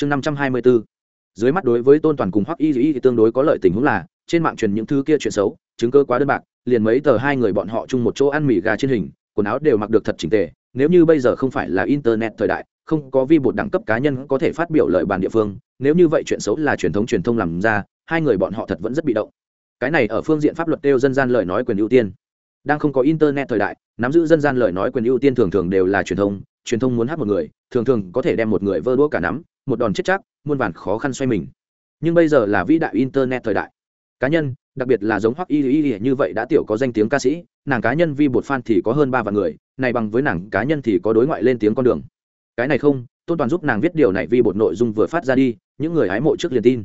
chương năm trăm hai mươi bốn dưới mắt đối với tôn toàn cùng hoắc y y thì tương đối có lợi tình huống là, trên mạng truyền những thứ kia chuyện xấu, chứng cơ quá đơn bạc, liền mấy tờ hai người bọn họ chung một chỗ ăn mì gà trên hình, quần áo đều mặc được thật chỉnh tề, nếu như bây giờ không phải là internet thời đại, không có vi bột đẳng cấp cá nhân có thể phát biểu lợi bàn địa phương, nếu như vậy chuyện xấu là truyền thống truyền thông làm ra, hai người bọn họ thật vẫn rất bị động. Cái này ở phương diện pháp luật đều dân gian lời nói quyền ưu tiên. Đang không có internet thời đại, nắm giữ dân gian lời nói quyền ưu tiên thường thường đều là truyền thông truyền thông muốn hát một người, thường thường có thể đem một người vơ đũa cả nắm một đòn chết chắc, muôn vàn khó khăn xoay mình. Nhưng bây giờ là vĩ đại internet thời đại. Cá nhân, đặc biệt là giống hoắc y y y như vậy đã tiểu có danh tiếng ca sĩ, nàng cá nhân vi bột fan thì có hơn ba vạn người, này bằng với nàng cá nhân thì có đối ngoại lên tiếng con đường. Cái này không, tôn toàn giúp nàng viết điều này vi bột nội dung vừa phát ra đi, những người hái mộ trước liền tin.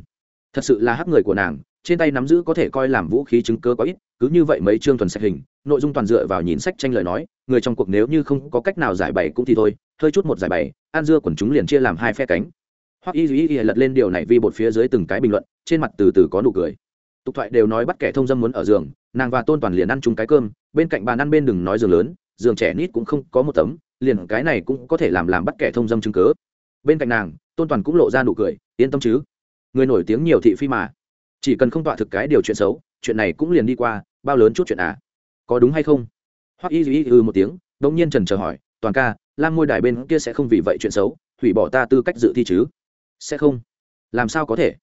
Thật sự là hắc người của nàng, trên tay nắm giữ có thể coi làm vũ khí chứng cơ có ít, cứ như vậy mấy chương thuần sạch hình, nội dung toàn dựa vào nhìn sách tranh lời nói, người trong cuộc nếu như không có cách nào giải bày cũng thì thôi, hơi chút một giải bày an dưa quần chúng liền chia làm hai phe cánh hoặc y duy y lật lên điều này vì bột phía dưới từng cái bình luận, trên mặt từ từ có nụ cười. Tục thoại đều nói bắt kẻ thông dâm muốn ở giường, nàng và tôn toàn liền ăn chung cái cơm, bên cạnh bàn ăn bên đừng nói giường lớn, giường trẻ nít cũng không có một tấm, liền cái này cũng có thể làm làm bắt kẻ thông dâm chứng cớ. Bên cạnh nàng, tôn toàn cũng lộ ra nụ cười, yên tâm chứ. Người nổi tiếng nhiều thị phi mà. Chỉ cần không tọa thực cái điều chuyện xấu, chuyện này cũng liền đi qua, bao lớn chút chuyện à. Có đúng hay không? Hoặc y duy ư ừ một tiếng, đống nhiên trần chờ hỏi, toàn ca, lam môi đài bên kia sẽ không vì vậy chuyện xấu, hủy bỏ ta tư cách dự thi chứ? Sẽ không. Làm sao có thể?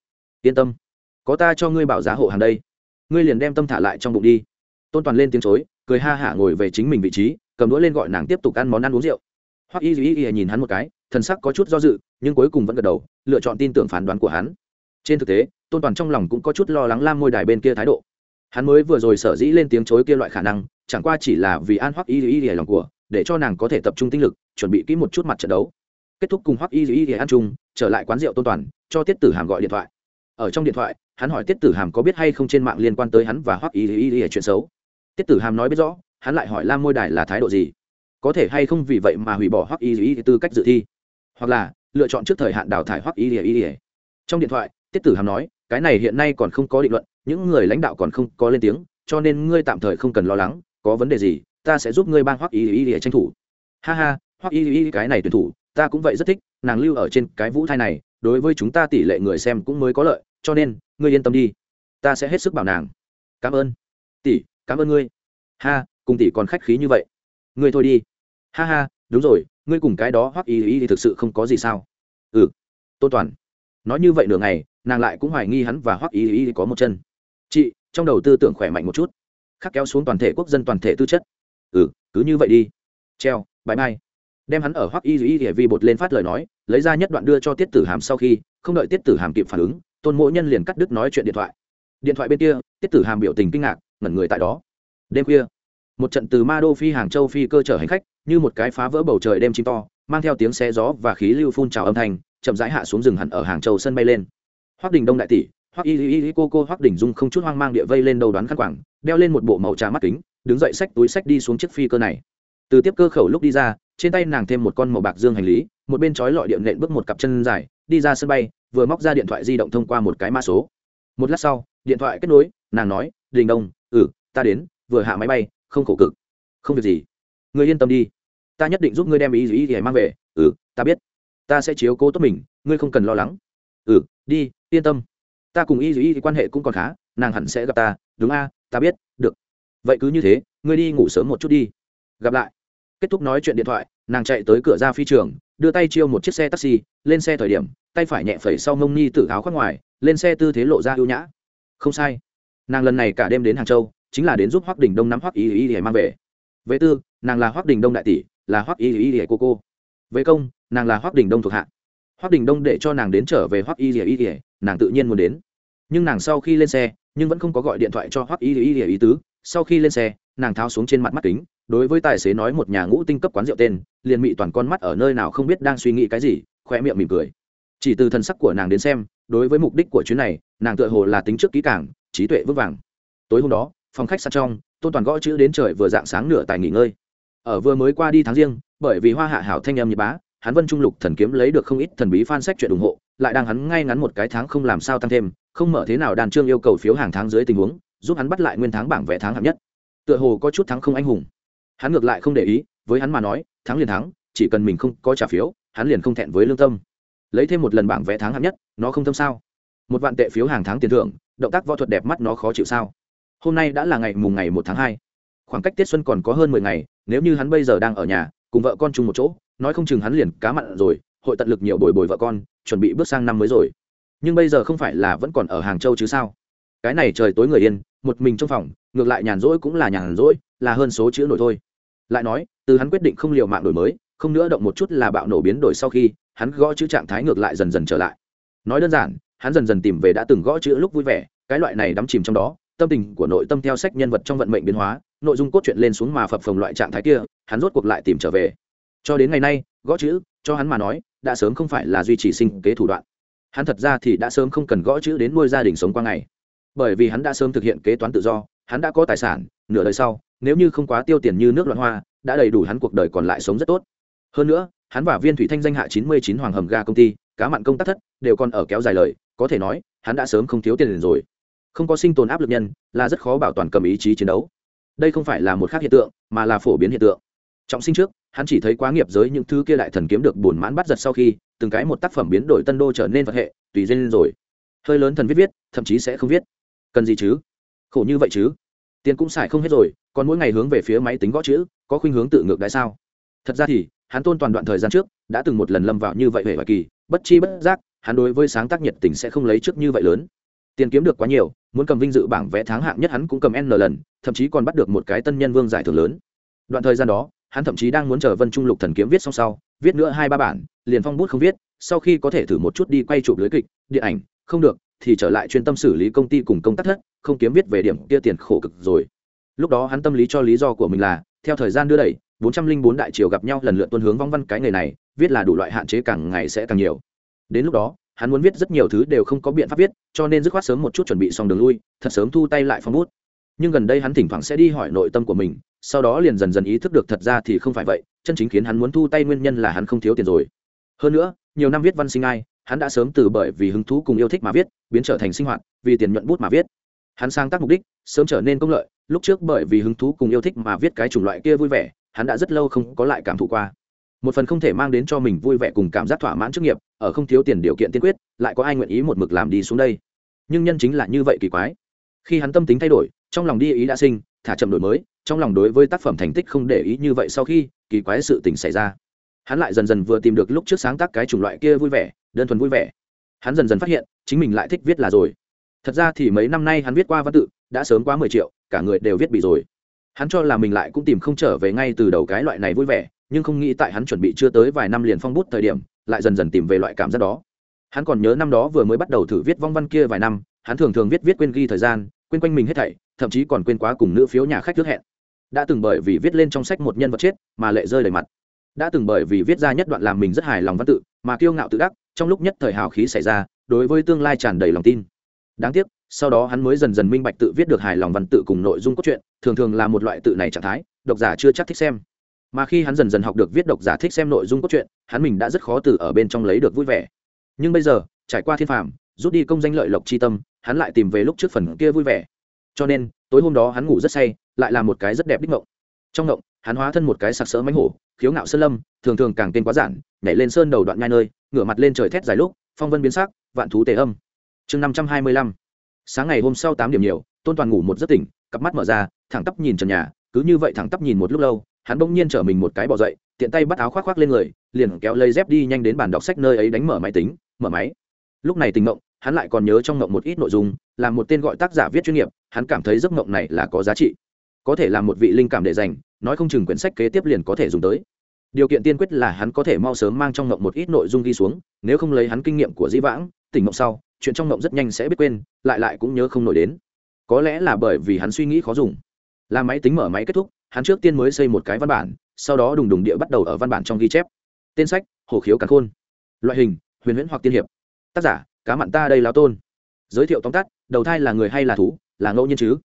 Yên tâm. Có ta cho ngươi bảo giá hộ hàng đây. Ngươi liền đem tâm thả lại trong bụng đi. Tôn toàn lên tiếng chối, cười ha hả ngồi về chính mình vị trí, cầm đũa lên gọi nàng tiếp tục ăn món ăn uống rượu. Hoặc y duy y nhìn hắn một cái, thần sắc có chút do dự, nhưng cuối cùng vẫn gật đầu, lựa chọn tin tưởng phán đoán của hắn. Trên thực tế, tôn toàn trong lòng cũng có chút lo lắng lam ngôi đài bên kia thái độ. Hắn mới vừa rồi sở dĩ lên tiếng chối kia loại khả năng, chẳng qua chỉ là vì an hoắc y duy y lòng của, để cho nàng có thể tập trung tinh lực, chuẩn bị kỹ một chút mặt trận đấu kết thúc cùng hoắc y y ăn chung, trở lại quán rượu tôn toàn, cho tiết tử hàm gọi điện thoại. Ở trong điện thoại, hắn hỏi tiết tử hàm có biết hay không trên mạng liên quan tới hắn và hoắc y y y chuyện xấu. Tiết tử hàm nói biết rõ, hắn lại hỏi lam môi đài là thái độ gì. Có thể hay không vì vậy mà hủy bỏ hoắc y y tư cách dự thi? Hoặc là, lựa chọn trước thời hạn đào thải hoắc y y trong điện thoại, tiết tử hàm nói, cái này hiện nay còn không có định luận, những người lãnh đạo còn không có lên tiếng, cho nên ngươi tạm thời không cần lo lắng, có vấn đề gì, ta sẽ giúp ngươi ban hoắc y y y tranh thủ. Ha ha, hoắc y y cái này tuyển thủ ta cũng vậy rất thích, nàng lưu ở trên cái vũ thai này, đối với chúng ta tỷ lệ người xem cũng mới có lợi, cho nên, ngươi yên tâm đi. Ta sẽ hết sức bảo nàng. Cảm ơn. Tỷ, cảm ơn ngươi. Ha, cùng tỷ còn khách khí như vậy. Ngươi thôi đi. Ha ha, đúng rồi, ngươi cùng cái đó hoắc ý ý thì thực sự không có gì sao. Ừ. Tôn toàn. Nói như vậy nửa ngày, nàng lại cũng hoài nghi hắn và hoắc ý ý có một chân. Chị, trong đầu tư tưởng khỏe mạnh một chút. Khắc kéo xuống toàn thể quốc dân toàn thể tư chất. Ừ cứ như vậy đi. Treo bãi mai đem hắn ở hoắc y y y vi bột lên phát lời nói, lấy ra nhất đoạn đưa cho tiết tử hàm sau khi, không đợi tiết tử hàm kịp phản ứng, tôn mỗ nhân liền cắt đứt nói chuyện điện thoại. Điện thoại bên kia, tiết tử hàm biểu tình kinh ngạc, ngẩn người tại đó. Đêm khuya, một trận từ ma đô phi hàng châu phi cơ chở hành khách, như một cái phá vỡ bầu trời đêm chim to, mang theo tiếng xe gió và khí lưu phun trào âm thanh, chậm rãi hạ xuống rừng hẳn ở hàng châu sân bay lên. Hoắc đình đông đại tỷ, hoắc y y y cô cô hoắc đình dung không chút hoang mang địa vây lên đầu đoán khăn quảng đeo lên một bộ màu trà mắt kính, đứng dậy xách túi xách đi xuống chiếc phi cơ này từ tiếp cơ khẩu lúc đi ra, trên tay nàng thêm một con màu bạc dương hành lý, một bên trói lọi điện nện bước một cặp chân dài, đi ra sân bay, vừa móc ra điện thoại di động thông qua một cái mã số. Một lát sau, điện thoại kết nối, nàng nói, đình đông ừ ta đến, vừa hạ máy bay, không khổ cực. Không việc gì. Người yên tâm đi, ta nhất định giúp ngươi đem ý gì ý mang về. Ừ ta biết, ta sẽ chiếu cố tốt mình, ngươi không cần lo lắng. Ừ đi, yên tâm, ta cùng y thì quan hệ cũng còn khá, nàng hẳn sẽ gặp ta. Đúng a, ta biết, được. Vậy cứ như thế, ngươi đi ngủ sớm một chút đi, gặp lại kết thúc nói chuyện điện thoại, nàng chạy tới cửa ra phi trường, đưa tay chiêu một chiếc xe taxi, lên xe thời điểm, tay phải nhẹ phẩy sau mông ni tự áo khoác ngoài, lên xe tư thế lộ ra ưu nhã. Không sai. Nàng lần này cả đêm đến hàng châu, chính là đến giúp hoác đình đông nắm hoác y y y mang về. Về tư, nàng là hoác đình đông đại tỷ, là hoác y y y cô cô. Về công, nàng là hoác đình đông thuộc hạ. Hoác đình đông để cho nàng đến trở về hoác y y y, nàng tự nhiên muốn đến. Nhưng nàng sau khi lên xe, nhưng vẫn không có gọi điện thoại cho hoác y y y ý tứ sau khi lên xe, nàng tháo xuống trên mặt mắt kính, đối với tài xế nói một nhà ngũ tinh cấp quán rượu tên, liền mị toàn con mắt ở nơi nào không biết đang suy nghĩ cái gì khoe miệng mỉm cười. Chỉ từ thần sắc của nàng đến xem, đối với mục đích của chuyến này, nàng tựa hồ là tính trước kỹ càng, trí tuệ vững vàng. Tối hôm đó, phòng khách sắt trong, tôn toàn gõ chữ đến trời vừa dạng sáng nửa tài nghỉ ngơi. Ở vừa mới qua đi tháng riêng, bởi vì hoa hạ hảo thanh em nhật bá, hắn vân trung lục thần kiếm lấy được không ít thần bí fan sách chuyện ủng hộ, lại đang hắn ngay ngắn một cái tháng không làm sao tăng thêm, không mở thế nào đàn trương yêu cầu phiếu hàng tháng dưới tình huống giúp hắn bắt lại nguyên tháng bảng vẽ tháng hạng nhất. Tựa hồ có chút thắng không anh hùng. Hắn ngược lại không để ý, với hắn mà nói, thắng liền thắng, chỉ cần mình không có trả phiếu, hắn liền không thẹn với lương tâm. Lấy thêm một lần bảng vẽ tháng hạng nhất, nó không thâm sao? Một vạn tệ phiếu hàng tháng tiền thưởng, động tác võ thuật đẹp mắt nó khó chịu sao? Hôm nay đã là ngày mùng ngày một tháng hai. Khoảng cách tết xuân còn có hơn mười ngày, nếu như hắn bây giờ đang ở nhà, cùng vợ con chung một chỗ, nói không chừng hắn liền cá mặn rồi, hội tận lực nhiều bồi bồi vợ con, chuẩn bị bước sang năm mới rồi. Nhưng bây giờ không phải là vẫn còn ở hàng châu chứ sao? Cái này trời tối người yên, một mình trong phòng, ngược lại nhàn rỗi cũng là nhàn rỗi, là hơn số chữ nổi thôi. Lại nói, từ hắn quyết định không liều mạng đổi mới, không nữa động một chút là bạo nổ biến đổi sau khi, hắn gõ chữ trạng thái ngược lại dần dần trở lại. Nói đơn giản, hắn dần dần tìm về đã từng gõ chữ lúc vui vẻ, cái loại này đắm chìm trong đó, tâm tình của nội tâm theo sách nhân vật trong vận mệnh biến hóa, nội dung cốt truyện lên xuống mà phập phồng loại trạng thái kia, hắn rốt cuộc lại tìm trở về. Cho đến ngày nay, gõ chữ, cho hắn mà nói, đã sớm không phải là duy trì sinh kế thủ đoạn. Hắn thật ra thì đã sớm không cần gõ chữ đến nuôi gia đình sống qua ngày bởi vì hắn đã sớm thực hiện kế toán tự do, hắn đã có tài sản, nửa đời sau, nếu như không quá tiêu tiền như nước loạn hoa, đã đầy đủ hắn cuộc đời còn lại sống rất tốt. Hơn nữa, hắn và viên thủy thanh danh hạ chín mươi chín hoàng hầm ga công ty, cá mặn công tác thất, đều còn ở kéo dài lời, có thể nói, hắn đã sớm không thiếu tiền liền rồi. Không có sinh tồn áp lực nhân, là rất khó bảo toàn cầm ý chí chiến đấu. Đây không phải là một khác hiện tượng, mà là phổ biến hiện tượng. Trọng sinh trước, hắn chỉ thấy quá nghiệp giới những thứ kia đại thần kiếm được buồn mãn bắt giật sau khi, từng cái một tác phẩm biến đổi tân đô trở nên vật hệ, tùy duyên rồi. Hơi lớn thần viết viết, thậm chí sẽ không viết cần gì chứ? Khổ như vậy chứ? Tiền cũng xài không hết rồi, còn mỗi ngày hướng về phía máy tính gõ chữ, có khuynh hướng tự ngược đại sao? Thật ra thì, hắn tôn toàn đoạn thời gian trước, đã từng một lần lâm vào như vậy hệ hoài kỳ, bất chi bất giác, hắn đối với sáng tác nhiệt tình sẽ không lấy trước như vậy lớn. Tiền kiếm được quá nhiều, muốn cầm vinh dự bảng vẽ tháng hạng nhất hắn cũng cầm n lần, thậm chí còn bắt được một cái tân nhân vương giải thưởng lớn. Đoạn thời gian đó, hắn thậm chí đang muốn chờ vân trung lục thần kiếm viết xong sau, viết nữa hai ba bản, liền phong bút không viết, sau khi có thể thử một chút đi quay chụp lưới kịch, điện ảnh, không được thì trở lại chuyên tâm xử lý công ty cùng công tác thất, không kiếm viết về điểm kia tiền khổ cực rồi. Lúc đó hắn tâm lý cho lý do của mình là, theo thời gian đưa đẩy, bốn trăm linh bốn đại triều gặp nhau lần lượt tuân hướng vong văn cái nghề này, viết là đủ loại hạn chế càng ngày sẽ càng nhiều. Đến lúc đó, hắn muốn viết rất nhiều thứ đều không có biện pháp viết, cho nên dứt khoát sớm một chút chuẩn bị xong đường lui, thật sớm thu tay lại phong bút. Nhưng gần đây hắn thỉnh thoảng sẽ đi hỏi nội tâm của mình, sau đó liền dần dần ý thức được thật ra thì không phải vậy, chân chính khiến hắn muốn thu tay nguyên nhân là hắn không thiếu tiền rồi. Hơn nữa, nhiều năm viết văn sinh ai hắn đã sớm từ bởi vì hứng thú cùng yêu thích mà viết, biến trở thành sinh hoạt, vì tiền nhuận bút mà viết. Hắn sáng tác mục đích, sớm trở nên công lợi, lúc trước bởi vì hứng thú cùng yêu thích mà viết cái chủng loại kia vui vẻ, hắn đã rất lâu không có lại cảm thụ qua. Một phần không thể mang đến cho mình vui vẻ cùng cảm giác thỏa mãn chức nghiệp, ở không thiếu tiền điều kiện tiên quyết, lại có ai nguyện ý một mực làm đi xuống đây? Nhưng nhân chính là như vậy kỳ quái. Khi hắn tâm tính thay đổi, trong lòng đi ý đã sinh, thả chậm đổi mới, trong lòng đối với tác phẩm thành tích không để ý như vậy sau khi, kỳ quái sự tình xảy ra hắn lại dần dần vừa tìm được lúc trước sáng tác cái chủng loại kia vui vẻ, đơn thuần vui vẻ. Hắn dần dần phát hiện, chính mình lại thích viết là rồi. Thật ra thì mấy năm nay hắn viết qua văn tự, đã sớm quá mười triệu, cả người đều viết bị rồi. Hắn cho là mình lại cũng tìm không trở về ngay từ đầu cái loại này vui vẻ, nhưng không nghĩ tại hắn chuẩn bị chưa tới vài năm liền phong bút thời điểm, lại dần dần tìm về loại cảm giác đó. Hắn còn nhớ năm đó vừa mới bắt đầu thử viết vong văn kia vài năm, hắn thường thường viết viết quên ghi thời gian, quên quanh mình hết thảy, thậm chí còn quên quá cùng nữ phiếu nhà khách trước hẹn. Đã từng bởi vì viết lên trong sách một nhân vật chết, mà lệ rơi đầy mặt đã từng bởi vì viết ra nhất đoạn làm mình rất hài lòng văn tự, mà kiêu ngạo tự đắc, trong lúc nhất thời hào khí xảy ra, đối với tương lai tràn đầy lòng tin. Đáng tiếc, sau đó hắn mới dần dần minh bạch tự viết được hài lòng văn tự cùng nội dung cốt truyện, thường thường là một loại tự này trạng thái, độc giả chưa chắc thích xem. Mà khi hắn dần dần học được viết độc giả thích xem nội dung cốt truyện, hắn mình đã rất khó từ ở bên trong lấy được vui vẻ. Nhưng bây giờ, trải qua thiên phàm, rút đi công danh lợi lộc c h i tâm, hắn lại tìm về lúc trước phần kia vui vẻ. Cho nên, tối hôm đó hắn ngủ rất say, lại là một cái rất đẹp đích mộng trong mộng hắn hóa thân một cái sặc sỡ mánh hổ, khiếu ngạo sơn lâm, thường thường càng tên quá giản, nhảy lên sơn đầu đoạn nhai nơi, ngửa mặt lên trời thét dài lúc, phong vân biến sắc, vạn thú tề âm. Chương năm trăm hai mươi lăm. Sáng ngày hôm sau tám điểm nhiều, tôn toàn ngủ một giấc tỉnh, cặp mắt mở ra, thẳng tắp nhìn trần nhà, cứ như vậy thẳng tắp nhìn một lúc lâu, hắn bỗng nhiên trở mình một cái bỏ dậy, tiện tay bắt áo khoác khoác lên người, liền kéo lấy dép đi nhanh đến bàn đọc sách nơi ấy đánh mở máy tính, mở máy. Lúc này tình mộng hắn lại còn nhớ trong mộng một ít nội dung, là một tên gọi tác giả viết chuyên nghiệp, hắn cảm thấy giấc mộng này là có giá trị có thể là một vị linh cảm để dành, nói không chừng quyển sách kế tiếp liền có thể dùng tới. Điều kiện tiên quyết là hắn có thể mau sớm mang trong ngộng một ít nội dung ghi xuống, nếu không lấy hắn kinh nghiệm của dĩ vãng, tỉnh ngộng sau, chuyện trong ngộng rất nhanh sẽ biết quên, lại lại cũng nhớ không nổi đến. Có lẽ là bởi vì hắn suy nghĩ khó dùng. Làm máy tính mở máy kết thúc, hắn trước tiên mới xây một cái văn bản, sau đó đùng đùng địa bắt đầu ở văn bản trong ghi chép. Tên sách, hồ khiếu càn khôn. Loại hình, huyền huyễn hoặc tiên hiệp. Tác giả, cá mặn ta đây lao tôn. Giới thiệu tóm tắt, đầu thai là người hay là thú, là ngẫu nhiên chứ?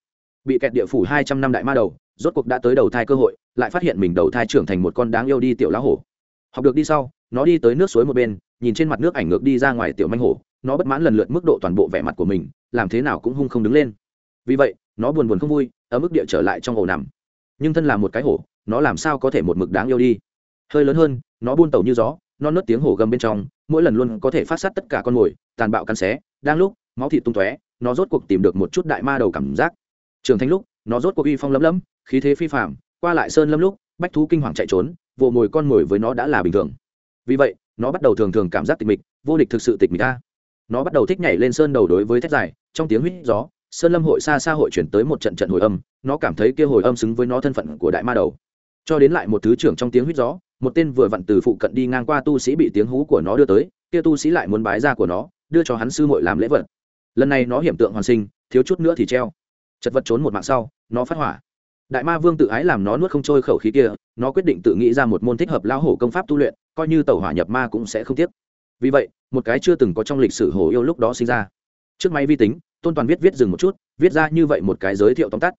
Bị kẹt địa phủ hai trăm năm đại ma đầu, rốt cuộc đã tới đầu thai cơ hội, lại phát hiện mình đầu thai trưởng thành một con đáng yêu đi tiểu lá hổ. Học được đi sau, nó đi tới nước suối một bên, nhìn trên mặt nước ảnh ngược đi ra ngoài tiểu manh hổ, nó bất mãn lần lượt mức độ toàn bộ vẻ mặt của mình, làm thế nào cũng hung không đứng lên. Vì vậy, nó buồn buồn không vui, ở mức địa trở lại trong ổ nằm. Nhưng thân là một cái hổ, nó làm sao có thể một mực đáng yêu đi? Hơi lớn hơn, nó buôn tẩu như gió non nớt tiếng hổ gầm bên trong, mỗi lần luôn có thể phát sát tất cả con mồi, tàn bạo cắn xé, đang lúc, máu thịt tung tóe, nó rốt cuộc tìm được một chút đại ma đầu cảm giác trường thanh lúc, nó rốt cuộc uy phong lấm lấm, khí thế phi phạm qua lại sơn lâm lúc, bách thú kinh hoàng chạy trốn vồ mồi con mồi với nó đã là bình thường. Vì vậy, nó bắt đầu thường thường cảm giác tịch mịch, vô địch thực sự tịch mịch ta nó bắt đầu thích nhảy lên sơn đầu đối với thét dài, trong tiếng huýt gió, sơn lâm hội xa xa hội chuyển tới một trận trận hồi âm, nó cảm thấy kia hồi âm xứng với nó thân phận của đại ma đầu. Cho đến lại một thứ trưởng trong tiếng huýt gió, một tên vừa vặn từ phụ cận đi ngang qua tu sĩ bị tiếng hú của nó đưa tới, kia tu sĩ lại muốn bái ra của nó, đưa cho hắn sư muội làm lễ vật. Lần này nó hiểm tượng hoàn sinh, thiếu chút nữa thì treo chật vật trốn một mạng sau, nó phát hỏa. Đại ma vương tự ái làm nó nuốt không trôi khẩu khí kia, nó quyết định tự nghĩ ra một môn thích hợp lao hổ công pháp tu luyện, coi như tàu hỏa nhập ma cũng sẽ không tiếc. Vì vậy, một cái chưa từng có trong lịch sử hổ yêu lúc đó sinh ra. Trước máy vi tính, tôn toàn viết viết dừng một chút, viết ra như vậy một cái giới thiệu tóm tắt.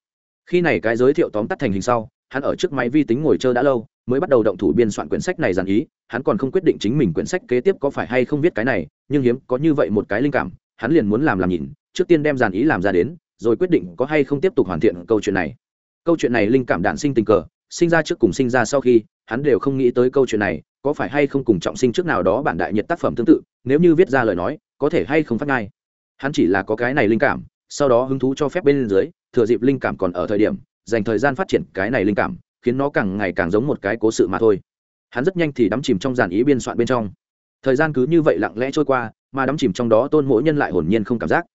Khi này cái giới thiệu tóm tắt thành hình sau, hắn ở trước máy vi tính ngồi chơi đã lâu, mới bắt đầu động thủ biên soạn quyển sách này dàn ý, hắn còn không quyết định chính mình quyển sách kế tiếp có phải hay không viết cái này, nhưng hiếm có như vậy một cái linh cảm, hắn liền muốn làm làm nhìn, trước tiên đem dàn ý làm ra đến rồi quyết định có hay không tiếp tục hoàn thiện câu chuyện này. Câu chuyện này linh cảm đản sinh tình cờ, sinh ra trước cùng sinh ra sau khi, hắn đều không nghĩ tới câu chuyện này, có phải hay không cùng trọng sinh trước nào đó bản đại nhiệt tác phẩm tương tự, nếu như viết ra lời nói, có thể hay không phát ngay. Hắn chỉ là có cái này linh cảm, sau đó hứng thú cho phép bên dưới, thừa dịp linh cảm còn ở thời điểm, dành thời gian phát triển cái này linh cảm, khiến nó càng ngày càng giống một cái cố sự mà thôi. Hắn rất nhanh thì đắm chìm trong dàn ý biên soạn bên trong. Thời gian cứ như vậy lặng lẽ trôi qua, mà đắm chìm trong đó tôn mỗi nhân lại hồn nhiên không cảm giác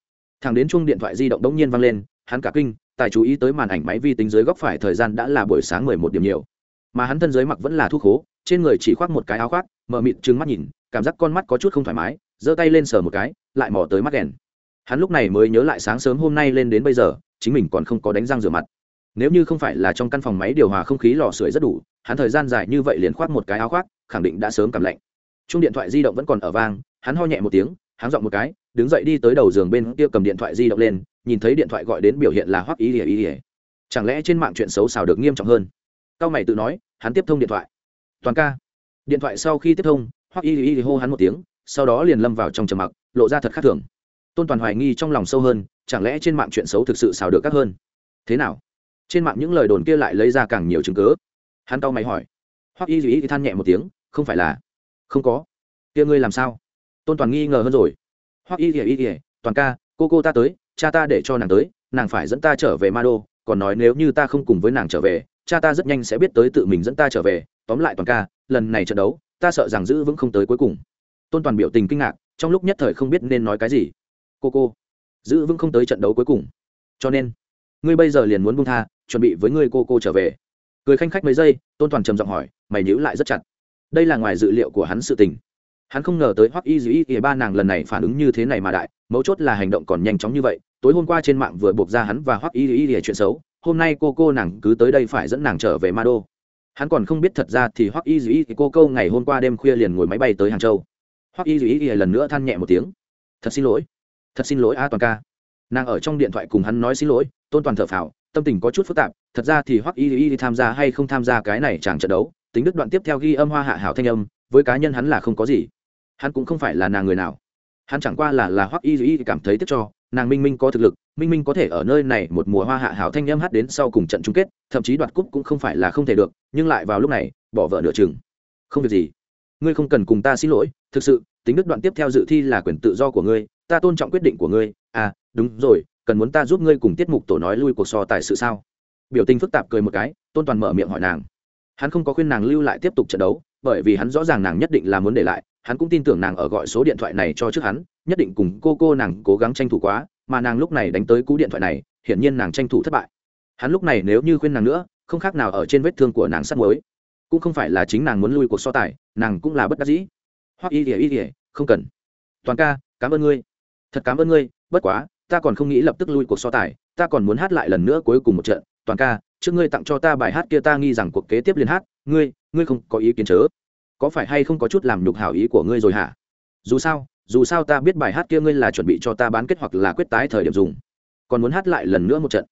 thằng đến chuông điện thoại di động đống nhiên vang lên, hắn cả kinh, tài chú ý tới màn ảnh máy vi tính dưới góc phải thời gian đã là buổi sáng mười một điểm nhiều. Mà hắn thân dưới mặc vẫn là thuốc khố, trên người chỉ khoác một cái áo khoác mờ mịt trừng mắt nhìn, cảm giác con mắt có chút không thoải mái, giơ tay lên sờ một cái, lại mò tới mắt đèn. Hắn lúc này mới nhớ lại sáng sớm hôm nay lên đến bây giờ, chính mình còn không có đánh răng rửa mặt. Nếu như không phải là trong căn phòng máy điều hòa không khí lò sưởi rất đủ, hắn thời gian dài như vậy liền khoác một cái áo khoác, khẳng định đã sớm cảm lạnh. Chung điện thoại di động vẫn còn ở vang, hắn ho nhẹ một tiếng hắn dọn một cái đứng dậy đi tới đầu giường bên kia cầm điện thoại di động lên nhìn thấy điện thoại gọi đến biểu hiện là hoắc ý ỉa ý ỉa chẳng lẽ trên mạng chuyện xấu xào được nghiêm trọng hơn? Cao mày tự nói hắn tiếp thông điện thoại. Toàn ca. Điện thoại sau khi tiếp thông hoắc y y hô hắn một tiếng sau đó liền lâm vào trong trầm mặc lộ ra thật khác thường. Tôn toàn hoài nghi trong lòng sâu hơn chẳng lẽ trên mạng chuyện xấu thực sự xào được các hơn? Thế nào? Trên mạng những lời đồn kia lại lấy ra càng nhiều chứng cứ, hắn cau mày hỏi. Hoắc y y than nhẹ một tiếng không phải là. Không có. Kia ngươi làm sao? Tôn toàn nghi ngờ hơn rồi. Hoặc y y ỉa toàn ca, cô cô ta tới, cha ta để cho nàng tới, nàng phải dẫn ta trở về ma đô, còn nói nếu như ta không cùng với nàng trở về, cha ta rất nhanh sẽ biết tới tự mình dẫn ta trở về. Tóm lại toàn ca, lần này trận đấu, ta sợ rằng giữ vững không tới cuối cùng. Tôn toàn biểu tình kinh ngạc, trong lúc nhất thời không biết nên nói cái gì. Cô cô, giữ vững không tới trận đấu cuối cùng. Cho nên, ngươi bây giờ liền muốn buông tha, chuẩn bị với ngươi cô cô trở về. Cười khanh khách mấy giây, tôn toàn trầm giọng hỏi, mày nhữ lại rất chặt. Đây là ngoài dự liệu của hắn sự tình hắn không ngờ tới hoắc y dĩ y ba nàng lần này phản ứng như thế này mà đại, mấu chốt là hành động còn nhanh chóng như vậy. Tối hôm qua trên mạng vừa buộc ra hắn và hoắc y dĩ y chuyện xấu, hôm nay cô cô nàng cứ tới đây phải dẫn nàng trở về ma đô. Hắn còn không biết thật ra thì hoắc y dĩ y cô câu ngày hôm qua đêm khuya liền ngồi máy bay tới hàng châu. Hoắc y dĩ y lần nữa than nhẹ một tiếng. Thật xin lỗi, thật xin lỗi a toàn ca. Nàng ở trong điện thoại cùng hắn nói xin lỗi, tôn toàn thở phào, tâm tình có chút phức tạp, thật ra thì hoắc y y tham gia hay không tham gia cái này chẳng trận đấu, tính đức đoạn tiếp theo ghi âm hoa hạ hảo thanh âm, với cá nhân hắn là không có gì hắn cũng không phải là nàng người nào. Hắn chẳng qua là là hoắc y duy cảm thấy tiếc cho, nàng minh minh có thực lực, minh minh có thể ở nơi này một mùa hoa hạ hảo thanh âm hát đến sau cùng trận chung kết, thậm chí đoạt cúp cũng không phải là không thể được, nhưng lại vào lúc này, bỏ vợ nửa chừng. Không việc gì. Ngươi không cần cùng ta xin lỗi, thực sự, tính đức đoạn tiếp theo dự thi là quyền tự do của ngươi, ta tôn trọng quyết định của ngươi. À đúng rồi, cần muốn ta giúp ngươi cùng tiết mục tổ nói lui cuộc so tài sự sao? Biểu tình phức tạp cười một cái, tôn toàn mở miệng hỏi nàng. Hắn không có khuyên nàng lưu lại tiếp tục trận đấu, bởi vì hắn rõ ràng nàng nhất định là muốn để lại hắn cũng tin tưởng nàng ở gọi số điện thoại này cho trước hắn, nhất định cùng cô cô nàng cố gắng tranh thủ quá, mà nàng lúc này đánh tới cú điện thoại này, hiển nhiên nàng tranh thủ thất bại. Hắn lúc này nếu như khuyên nàng nữa, không khác nào ở trên vết thương của nàng sắt muối. Cũng không phải là chính nàng muốn lui cuộc so tài, nàng cũng là bất đắc dĩ. Hoặc y ỉa y ỉa không cần. Toàn ca, cảm ơn ngươi. Thật cảm ơn ngươi, bất quá, ta còn không nghĩ lập tức lui cuộc so tài, ta còn muốn hát lại lần nữa cuối cùng một trận. Toàn ca, trước ngươi tặng cho ta bài hát kia ta nghi rằng cuộc kế tiếp liền hát. Ngươi ngươi không có ý kiến chớ có phải hay không có chút làm nhục hảo ý của ngươi rồi hả? Dù sao dù sao ta biết bài hát kia ngươi là chuẩn bị cho ta bán kết hoặc là quyết tái thời điểm dùng. Còn muốn hát lại lần nữa một trận.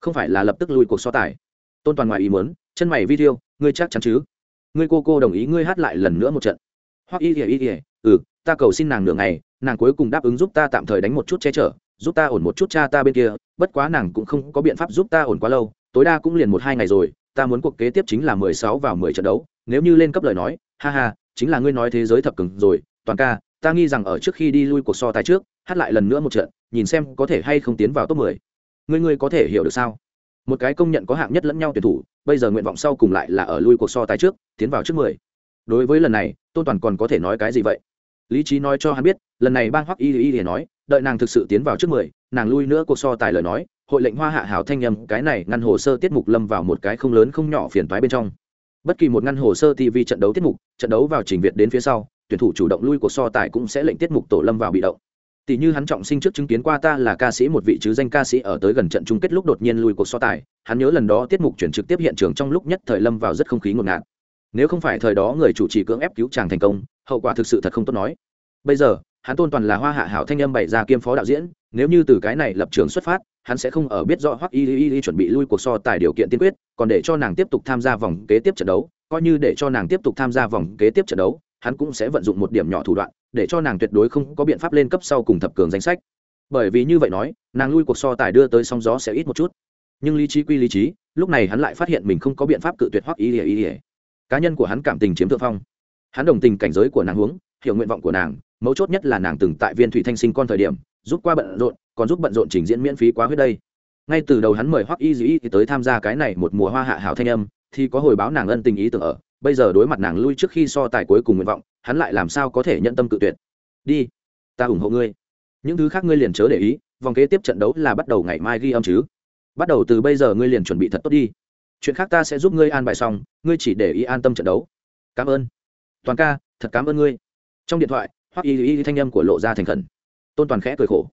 Không phải là lập tức lui cuộc so tài. Tôn toàn ngoài ý muốn, chân mày video ngươi chắc chắn chứ? Ngươi cô cô đồng ý ngươi hát lại lần nữa một trận. Hoặc y ỉa y ỉa ừ ta cầu xin nàng nửa ngày, nàng cuối cùng đáp ứng giúp ta tạm thời đánh một chút che chở, giúp ta ổn một chút cha ta bên kia, bất quá nàng cũng không có biện pháp giúp ta ổn quá lâu, tối đa cũng liền một hai ngày rồi, ta muốn cuộc kế tiếp chính là mười sáu vào mười trận đấu, nếu như lên cấp lời nói ha ha, chính là ngươi nói thế giới thập cứng rồi, toàn ca, ta nghi rằng ở trước khi đi lui cuộc so tài trước, hát lại lần nữa một trận, nhìn xem có thể hay không tiến vào top mười. Ngươi ngươi có thể hiểu được sao? Một cái công nhận có hạng nhất lẫn nhau tuyển thủ, bây giờ nguyện vọng sau cùng lại là ở lui cuộc so tài trước, tiến vào trước mười. Đối với lần này, tôn toàn còn có thể nói cái gì vậy? Lý trí nói cho hắn biết, lần này bang hoắc y y để nói, đợi nàng thực sự tiến vào trước mười, nàng lui nữa cuộc so tài lời nói, hội lệnh hoa hạ hảo thanh nhầm cái này ngăn hồ sơ tiết mục lâm vào một cái không lớn không nhỏ phiền toái bên trong bất kỳ một ngăn hồ sơ tv trận đấu tiết mục, trận đấu vào trình việt đến phía sau, tuyển thủ chủ động lui cuộc so tài cũng sẽ lệnh tiết mục tổ lâm vào bị động. Tỷ như hắn trọng sinh trước chứng kiến qua ta là ca sĩ một vị chứ danh ca sĩ ở tới gần trận chung kết lúc đột nhiên lui cuộc so tài, hắn nhớ lần đó tiết mục chuyển trực tiếp hiện trường trong lúc nhất thời lâm vào rất không khí ngột ngạt. Nếu không phải thời đó người chủ trì cưỡng ép cứu chàng thành công, hậu quả thực sự thật không tốt nói. Bây giờ hắn tôn toàn là hoa hạ hảo thanh âm bày ra kiêm phó đạo diễn, nếu như từ cái này lập trường xuất phát, hắn sẽ không ở biết rõ hoặc y y y chuẩn bị lui cuộc so tài điều kiện tiên quyết, còn để cho nàng tiếp tục tham gia vòng kế tiếp trận đấu, coi như để cho nàng tiếp tục tham gia vòng kế tiếp trận đấu, hắn cũng sẽ vận dụng một điểm nhỏ thủ đoạn, để cho nàng tuyệt đối không có biện pháp lên cấp sau cùng thập cường danh sách. Bởi vì như vậy nói, nàng lui cuộc so tài đưa tới sóng gió sẽ ít một chút. Nhưng lý trí quy lý trí, lúc này hắn lại phát hiện mình không có biện pháp cự tuyệt hoặc y y y. Cá nhân của hắn cảm tình chiếm thượng phong. Hắn đồng tình cảnh giới của nàng huống hiểu nguyện vọng của nàng mấu chốt nhất là nàng từng tại viên thủy thanh sinh con thời điểm, giúp qua bận rộn, còn giúp bận rộn trình diễn miễn phí quá huyết đây. Ngay từ đầu hắn mời hoắc y dĩ tới tham gia cái này một mùa hoa hạ hảo thanh âm, thì có hồi báo nàng ân tình ý tưởng ở, bây giờ đối mặt nàng lui trước khi so tài cuối cùng nguyện vọng, hắn lại làm sao có thể nhận tâm cự tuyệt. Đi, ta ủng hộ ngươi. Những thứ khác ngươi liền chớ để ý, vòng kế tiếp trận đấu là bắt đầu ngày mai ghi âm chứ. Bắt đầu từ bây giờ ngươi liền chuẩn bị thật tốt đi. Chuyện khác ta sẽ giúp ngươi an bài xong, ngươi chỉ để ý an tâm trận đấu. Cảm ơn. Toàn ca, thật cảm ơn ngươi. Trong điện thoại hoặc y y thanh âm của lộ ra thành khẩn. Tôn toàn khẽ cười khổ.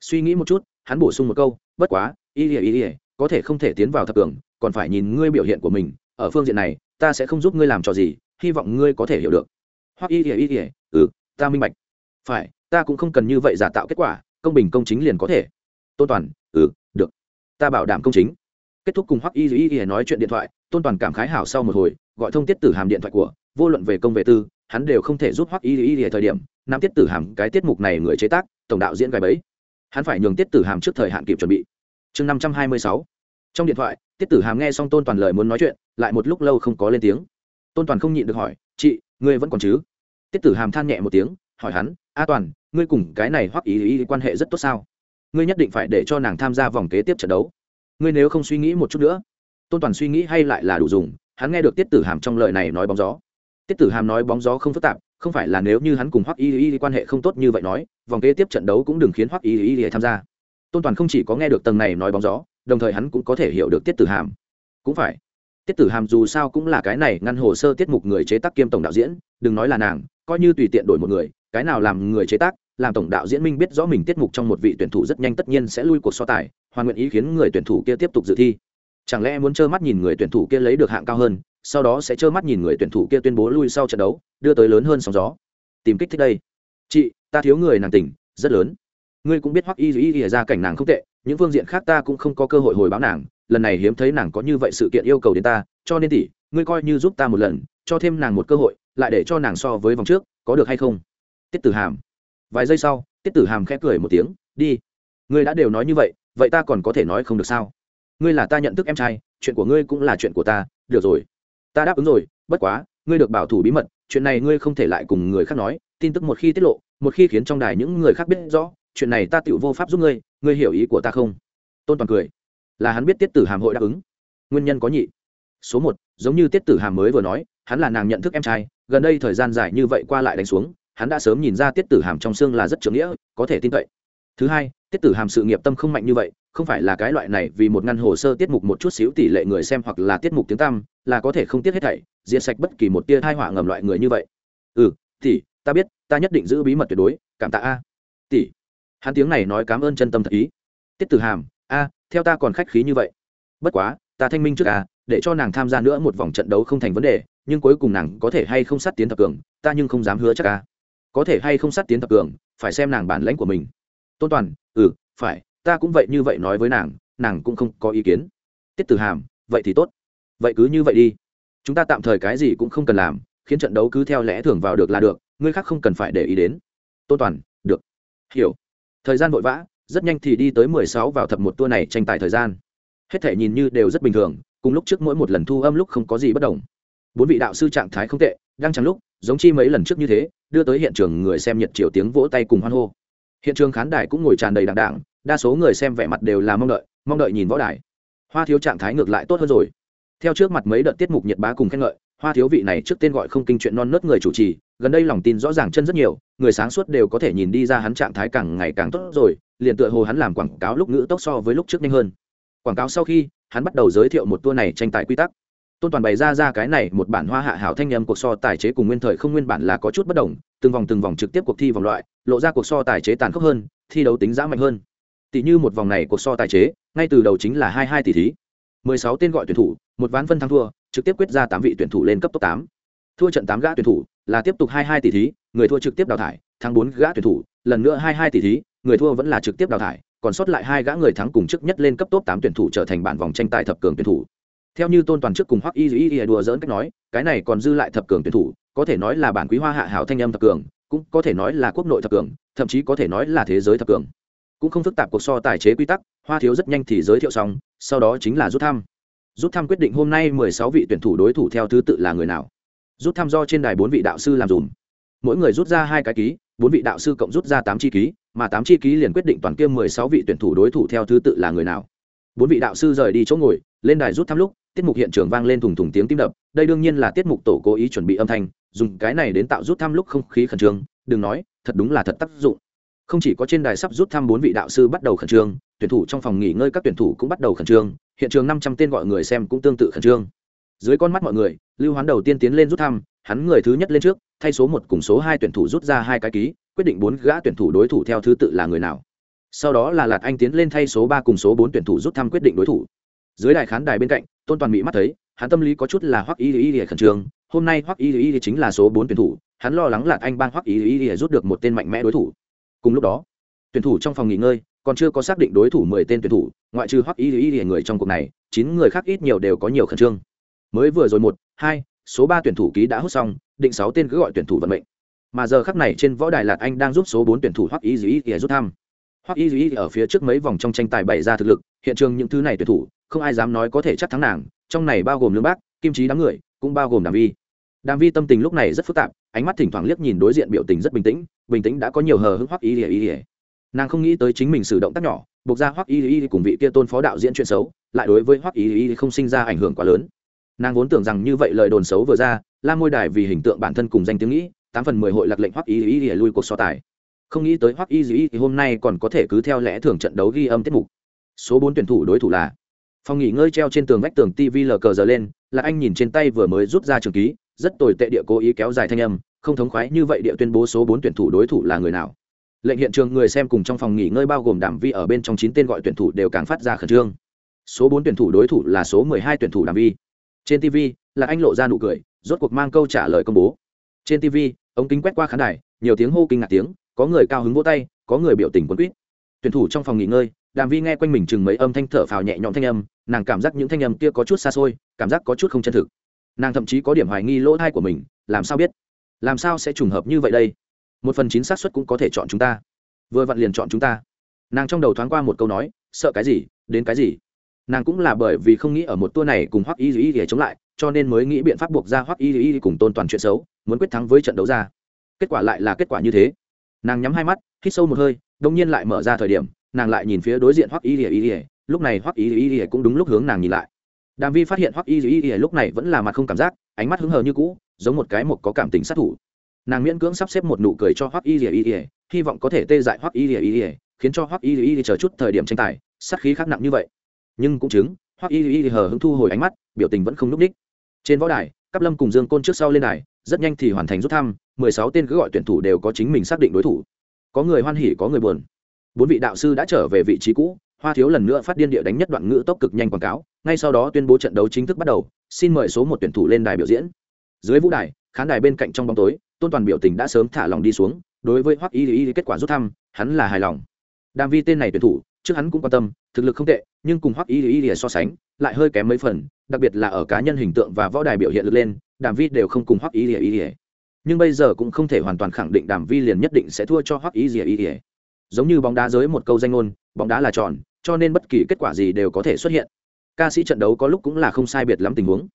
Suy nghĩ một chút, hắn bổ sung một câu, bất quá, y y y có thể không thể tiến vào thập cường, còn phải nhìn ngươi biểu hiện của mình. Ở phương diện này, ta sẽ không giúp ngươi làm trò gì, hy vọng ngươi có thể hiểu được. Hoặc y y y ừ ta minh bạch. Phải, ta cũng không cần như vậy giả tạo kết quả, công bình công chính liền có thể. Tôn toàn ừ được, ta bảo đảm công chính. Kết thúc cùng hoắc y y y nói chuyện điện thoại, tôn toàn cảm khái hảo sau một hồi, gọi thông tiết tử hàm điện thoại của, vô luận về công về tư hắn đều không thể giúp hoắc y y thời điểm, nam tiết tử hàm cái tiết mục này người chế tác, tổng đạo diễn gài bẫy. Hắn phải nhường tiết tử hàm trước thời hạn kịp chuẩn bị. Chương năm trăm hai mươi sáu. Trong điện thoại, tiết tử hàm nghe xong tôn toàn lời muốn nói chuyện, lại một lúc lâu không có lên tiếng. Tôn toàn không nhịn được hỏi, chị, ngươi vẫn còn chứ? Tiết tử hàm than nhẹ một tiếng, hỏi hắn, a toàn, ngươi cùng cái này hoắc ý ý quan hệ rất tốt sao? Ngươi nhất định phải để cho nàng tham gia vòng kế tiếp trận đấu. Ngươi nếu không suy nghĩ một chút nữa. Tôn toàn suy nghĩ hay lại là đủ dùng, hắn nghe được tiết tử hàm trong lời này nói bóng gió tiết tử hàm nói bóng gió không phức tạp, không phải là nếu như hắn cùng hoắc y y quan hệ không tốt như vậy nói, vòng kế tiếp trận đấu cũng đừng khiến hoắc y y tham gia. Tôn toàn không chỉ có nghe được tầng này nói bóng gió, đồng thời hắn cũng có thể hiểu được tiết tử hàm. Cũng phải. Tiết tử hàm dù sao cũng là cái này ngăn hồ sơ tiết mục người chế tác kiêm tổng đạo diễn, đừng nói là nàng, coi như tùy tiện đổi một người, cái nào làm người chế tác, làm tổng đạo diễn minh biết rõ mình tiết mục trong một vị tuyển thủ rất nhanh tất nhiên sẽ lui cuộc so tài, hoàn nguyện ý khiến người tuyển thủ kia tiếp tục dự thi. Chẳng lẽ muốn trơ mắt nhìn người tuyển thủ kia lấy được hạng cao hơn sau đó sẽ trơ mắt nhìn người tuyển thủ kia tuyên bố lui sau trận đấu, đưa tới lớn hơn sóng gió. Tìm kích thích đây. Chị, ta thiếu người nàng tỉnh, rất lớn. Ngươi cũng biết hoắc y y y ra cảnh nàng không tệ, những phương diện khác ta cũng không có cơ hội hồi báo nàng, lần này hiếm thấy nàng có như vậy sự kiện yêu cầu đến ta, cho nên tỷ, ngươi coi như giúp ta một lần, cho thêm nàng một cơ hội, lại để cho nàng so với vòng trước, có được hay không? Tiết tử hàm. Vài giây sau, tiết tử hàm khẽ cười một tiếng, đi. Ngươi đã đều nói như vậy vậy ta còn có thể nói không được sao? Ngươi là ta nhận thức em trai, chuyện của ngươi cũng là chuyện của ta, được rồi ta đáp ứng rồi, bất quá, ngươi được bảo thủ bí mật, chuyện này ngươi không thể lại cùng người khác nói, tin tức một khi tiết lộ, một khi khiến trong đài những người khác biết rõ, chuyện này ta tự vô pháp giúp ngươi ngươi hiểu ý của ta không? Tôn toàn cười. Là hắn biết tiết tử hàm hội đáp ứng. Nguyên nhân có nhị. Số một, giống như tiết tử hàm mới vừa nói, hắn là nàng nhận thức em trai, gần đây thời gian dài như vậy qua lại đánh xuống, hắn đã sớm nhìn ra tiết tử hàm trong xương là rất trưởng nghĩa, có thể tin cậy. Thứ hai tiết tử hàm sự nghiệp tâm không mạnh như vậy, không phải là cái loại này vì một ngăn hồ sơ tiết mục một chút xíu tỷ lệ người xem hoặc là tiết mục tiếng tăm, là có thể không tiết hết thảy, diệt sạch bất kỳ một tia thai họa ngầm loại người như vậy. Ừ tỷ, ta biết, ta nhất định giữ bí mật tuyệt đối, cảm tạ a. Tỷ. Hắn tiếng này nói cảm ơn chân tâm thật ý. Tiết tử hàm, a, theo ta còn khách khí như vậy. Bất quá, ta thanh minh trước a, để cho nàng tham gia nữa một vòng trận đấu không thành vấn đề, nhưng cuối cùng nàng có thể hay không sát tiến thập cường, ta nhưng không dám hứa chắc a. Có thể hay không sát tiến thập cường, phải xem nàng bản lãnh của mình tôn toàn ừ phải, ta cũng vậy như vậy nói với nàng nàng cũng không có ý kiến. Tiết tử hàm, vậy thì tốt. Vậy cứ như vậy đi. Chúng ta tạm thời cái gì cũng không cần làm, khiến trận đấu cứ theo lẽ thường vào được là được, người khác không cần phải để ý đến. Tôn toàn, được. Hiểu. Thời gian vội vã, rất nhanh thì đi tới mười sáu vào thập một tour này tranh tài thời gian. Hết thể nhìn như đều rất bình thường, cùng lúc trước mỗi một lần thu âm lúc không có gì bất đồng. Bốn vị đạo sư trạng thái không tệ, đang chẳng lúc, giống chi mấy lần trước như thế, đưa tới hiện trường người xem nhật triều tiếng vỗ tay cùng hoan hô hiện trường khán đài cũng ngồi tràn đầy đằng đảng đa số người xem vẻ mặt đều là mong đợi mong đợi nhìn võ đài. Hoa thiếu trạng thái ngược lại tốt hơn rồi. Theo trước mặt mấy đợt tiết mục nhiệt bá cùng khen ngợi, hoa thiếu vị này trước tên gọi không kinh chuyện non nớt người chủ trì, gần đây lòng tin rõ ràng chân rất nhiều, người sáng suốt đều có thể nhìn đi ra hắn trạng thái càng ngày càng tốt rồi, liền tựa hồ hắn làm quảng cáo lúc ngữ tốc so với lúc trước nhanh hơn. Quảng cáo sau khi, hắn bắt đầu giới thiệu một tour này tranh tài quy tắc tôn toàn bày ra ra cái này một bản hoa hạ hảo thanh nhầm cuộc so tài chế cùng nguyên thời không nguyên bản là có chút bất đồng, từng vòng từng vòng trực tiếp cuộc thi vòng loại, lộ ra cuộc so tài chế tàn khốc hơn, thi đấu tính giá mạnh hơn. Tỷ như một vòng này cuộc so tài chế, ngay từ đầu chính là hai hai tỷ thí. mười sáu tên gọi tuyển thủ, một ván phân thắng thua, trực tiếp quyết ra tám vị tuyển thủ lên cấp top tám. Thua trận tám gã tuyển thủ, là tiếp tục hai hai tỷ thí, người thua trực tiếp đào thải, thắng bốn gã tuyển thủ, lần nữa hai hai tỷ thí, người thua vẫn là trực tiếp đào thải, còn sót lại hai gã người thắng cùng trước nhất lên cấp top tám tuyển thủ trở thành bản vòng tranh tài thập cường tuyển thủ theo như tôn toàn trước cùng hoắc y dĩ y đùa dỡn cách nói, cái này còn dư lại thập cường tuyển thủ, có thể nói là bản quý hoa hạ hảo thanh âm thập cường, cũng có thể nói là quốc nội thập cường, thậm chí có thể nói là thế giới thập cường. Cũng không phức tạp cuộc so tài chế quy tắc, hoa thiếu rất nhanh thì giới thiệu xong, sau đó chính là rút thăm. Rút thăm quyết định hôm nay mười sáu vị tuyển thủ đối thủ theo thứ tự là người nào? Rút thăm do trên đài bốn vị đạo sư làm dùm. Mỗi người rút ra hai cái ký, bốn vị đạo sư cộng rút ra tám chi ký, mà tám chi ký liền quyết định toàn kiêm mười sáu vị tuyển thủ đối thủ theo thứ tự là người nào. Bốn vị đạo sư rời đi chỗ ngồi, lên đài rút thăm lúc tiết mục hiện trường vang lên thùng thùng tiếng tim đập, đây đương nhiên là tiết mục tổ cố ý chuẩn bị âm thanh, dùng cái này đến tạo rút thăm lúc không khí khẩn trương, đừng nói, thật đúng là thật tác dụng. Không chỉ có trên đài sắp rút thăm bốn vị đạo sư bắt đầu khẩn trương, tuyển thủ trong phòng nghỉ ngơi các tuyển thủ cũng bắt đầu khẩn trương, hiện trường năm trăm tên gọi người xem cũng tương tự khẩn trương. Dưới con mắt mọi người, lưu hoán đầu tiên tiến lên rút thăm hắn người thứ nhất lên trước, thay số một cùng số hai tuyển thủ rút ra hai cái ký, quyết định bốn gã tuyển thủ đối thủ theo thứ tự là người nào. Sau đó là lạt anh tiến lên thay số ba cùng số bốn tuyển thủ rút thăm quyết định đối thủ dưới đài khán đài bên cạnh tôn toàn mỹ mắt thấy hắn tâm lý có chút là hoắc y y y khẩn trương hôm nay hoắc y y chính là số bốn tuyển thủ hắn lo lắng là anh bang hoắc y y y rút được một tên mạnh mẽ đối thủ cùng lúc đó tuyển thủ trong phòng nghỉ ngơi còn chưa có xác định đối thủ mười tên tuyển thủ ngoại trừ hoắc y y y người trong cuộc này chín người khác ít nhiều đều có nhiều khẩn trương mới vừa rồi một hai số ba tuyển thủ ký đã hút xong định sáu tên cứ gọi tuyển thủ vận mệnh mà giờ khắc này trên võ đài lạt anh đang giúp số bốn tuyển thủ hoắc y y y rút thăm hoắc y y ở phía trước mấy vòng trong tranh tài bày ra thực lực hiện trường những thứ này tuyển thủ không ai dám nói có thể chắc thắng nàng, trong này bao gồm lương bác, kim trí đám người, cũng bao gồm đàm vi. Đàm vi tâm tình lúc này rất phức tạp, ánh mắt thỉnh thoảng liếc nhìn đối diện biểu tình rất bình tĩnh bình tĩnh đã có nhiều hờ hững hoắc y ý y nàng không nghĩ tới chính mình sử động tác nhỏ, buộc ra hoắc y y cùng vị kia tôn phó đạo diễn chuyện xấu, lại đối với hoắc y y không sinh ra ảnh hưởng quá lớn. Nàng vốn tưởng rằng như vậy lời đồn xấu vừa ra, la môi đài vì hình tượng bản thân cùng danh tiếng nghĩ, tám phần mười hội lạc lệnh hoắc y y lui cuộc so tài. Không nghĩ tới hoắc y y hôm nay còn có thể cứ theo lẽ thường trận đấu ghi âm tiết mục. Số bốn tuyển thủ đối thủ là phòng nghỉ ngơi treo trên tường vách tường tv lờ cờ giờ lên, là anh nhìn trên tay vừa mới rút ra trường ký, rất tồi tệ địa cố ý kéo dài thanh âm, không thống khoái như vậy địa tuyên bố số bốn tuyển thủ đối thủ là người nào. Lệnh hiện trường người xem cùng trong phòng nghỉ ngơi bao gồm đảm vi ở bên trong chín tên gọi tuyển thủ đều càng phát ra khẩn trương. Số bốn tuyển thủ đối thủ là số mười hai tuyển thủ đảm vi. Trên tv là anh lộ ra nụ cười, rốt cuộc mang câu trả lời công bố. Trên tv ống kính quét qua khán đài, nhiều tiếng hô kinh ngạc tiếng, có người cao hứng vỗ tay, có người biểu tình quấn quýt. Tuyển thủ trong phòng nghỉ ngơi đàm vi nghe quanh mình chừng mấy âm thanh thở phào nhẹ nhõm thanh âm, nàng cảm giác những thanh âm kia có chút xa xôi, cảm giác có chút không chân thực. Nàng thậm chí có điểm hoài nghi lỗ thai của mình, làm sao biết? Làm sao sẽ trùng hợp như vậy đây? Một phần chín xác suất cũng có thể chọn chúng ta. Vừa vặn liền chọn chúng ta. Nàng trong đầu thoáng qua một câu nói, sợ cái gì, đến cái gì? Nàng cũng là bởi vì không nghĩ ở một tour này cùng hoắc y y để chống lại, cho nên mới nghĩ biện pháp buộc ra hoắc y y cùng tôn toàn chuyện xấu, muốn quyết thắng với trận đấu ra. Kết quả lại là kết quả như thế. Nàng nhắm hai mắt, hít sâu một hơi đông nhiên lại mở ra thời điểm nàng lại nhìn phía đối diện hoắc y y lìa lúc này hoắc y y lìa cũng đúng lúc hướng nàng nhìn lại đàm vi phát hiện hoắc y y lìa lúc này vẫn là mặt không cảm giác ánh mắt hứng hờ như cũ giống một cái một có cảm tình sát thủ nàng miễn cưỡng sắp xếp một nụ cười cho hoắc y y lìa hy vọng có thể tê dại hoắc y y lìa khiến cho hoắc y y chờ chút thời điểm tranh tài sát khí khắc nặng như vậy nhưng cũng chứng hoắc y y hờ hứng thu hồi ánh mắt biểu tình vẫn không núp đích trên võ đài cắp lâm cùng dương côn trước sau lên đài rất nhanh thì hoàn thành rút thăm mười sáu tên cứ gọi tuyển thủ đều có chính mình xác định đối thủ có người hoan hỉ có người buồn bốn vị đạo sư đã trở về vị trí cũ, hoa thiếu lần nữa phát điên địa đánh nhất đoạn ngữ tốc cực nhanh quảng cáo, ngay sau đó tuyên bố trận đấu chính thức bắt đầu, xin mời số một tuyển thủ lên đài biểu diễn. Dưới vũ đài, khán đài bên cạnh trong bóng tối, tôn toàn biểu tình đã sớm thả lòng đi xuống, đối với hoắc y y kết quả rút thăm, hắn là hài lòng. Đàm vi tên này tuyển thủ, trước hắn cũng quan tâm, thực lực không tệ, nhưng cùng hoắc y y so sánh, lại hơi kém mấy phần, đặc biệt là ở cá nhân hình tượng và võ đài biểu hiện lực lên, đàm vi đều không cùng hoắc y y nhưng bây giờ cũng không thể hoàn toàn khẳng định đàm vi liền nhất định sẽ thua cho hoắc y y giống như bóng đá giới một câu danh ngôn, bóng đá là tròn, cho nên bất kỳ kết quả gì đều có thể xuất hiện. Ca sĩ trận đấu có lúc cũng là không sai biệt lắm tình huống.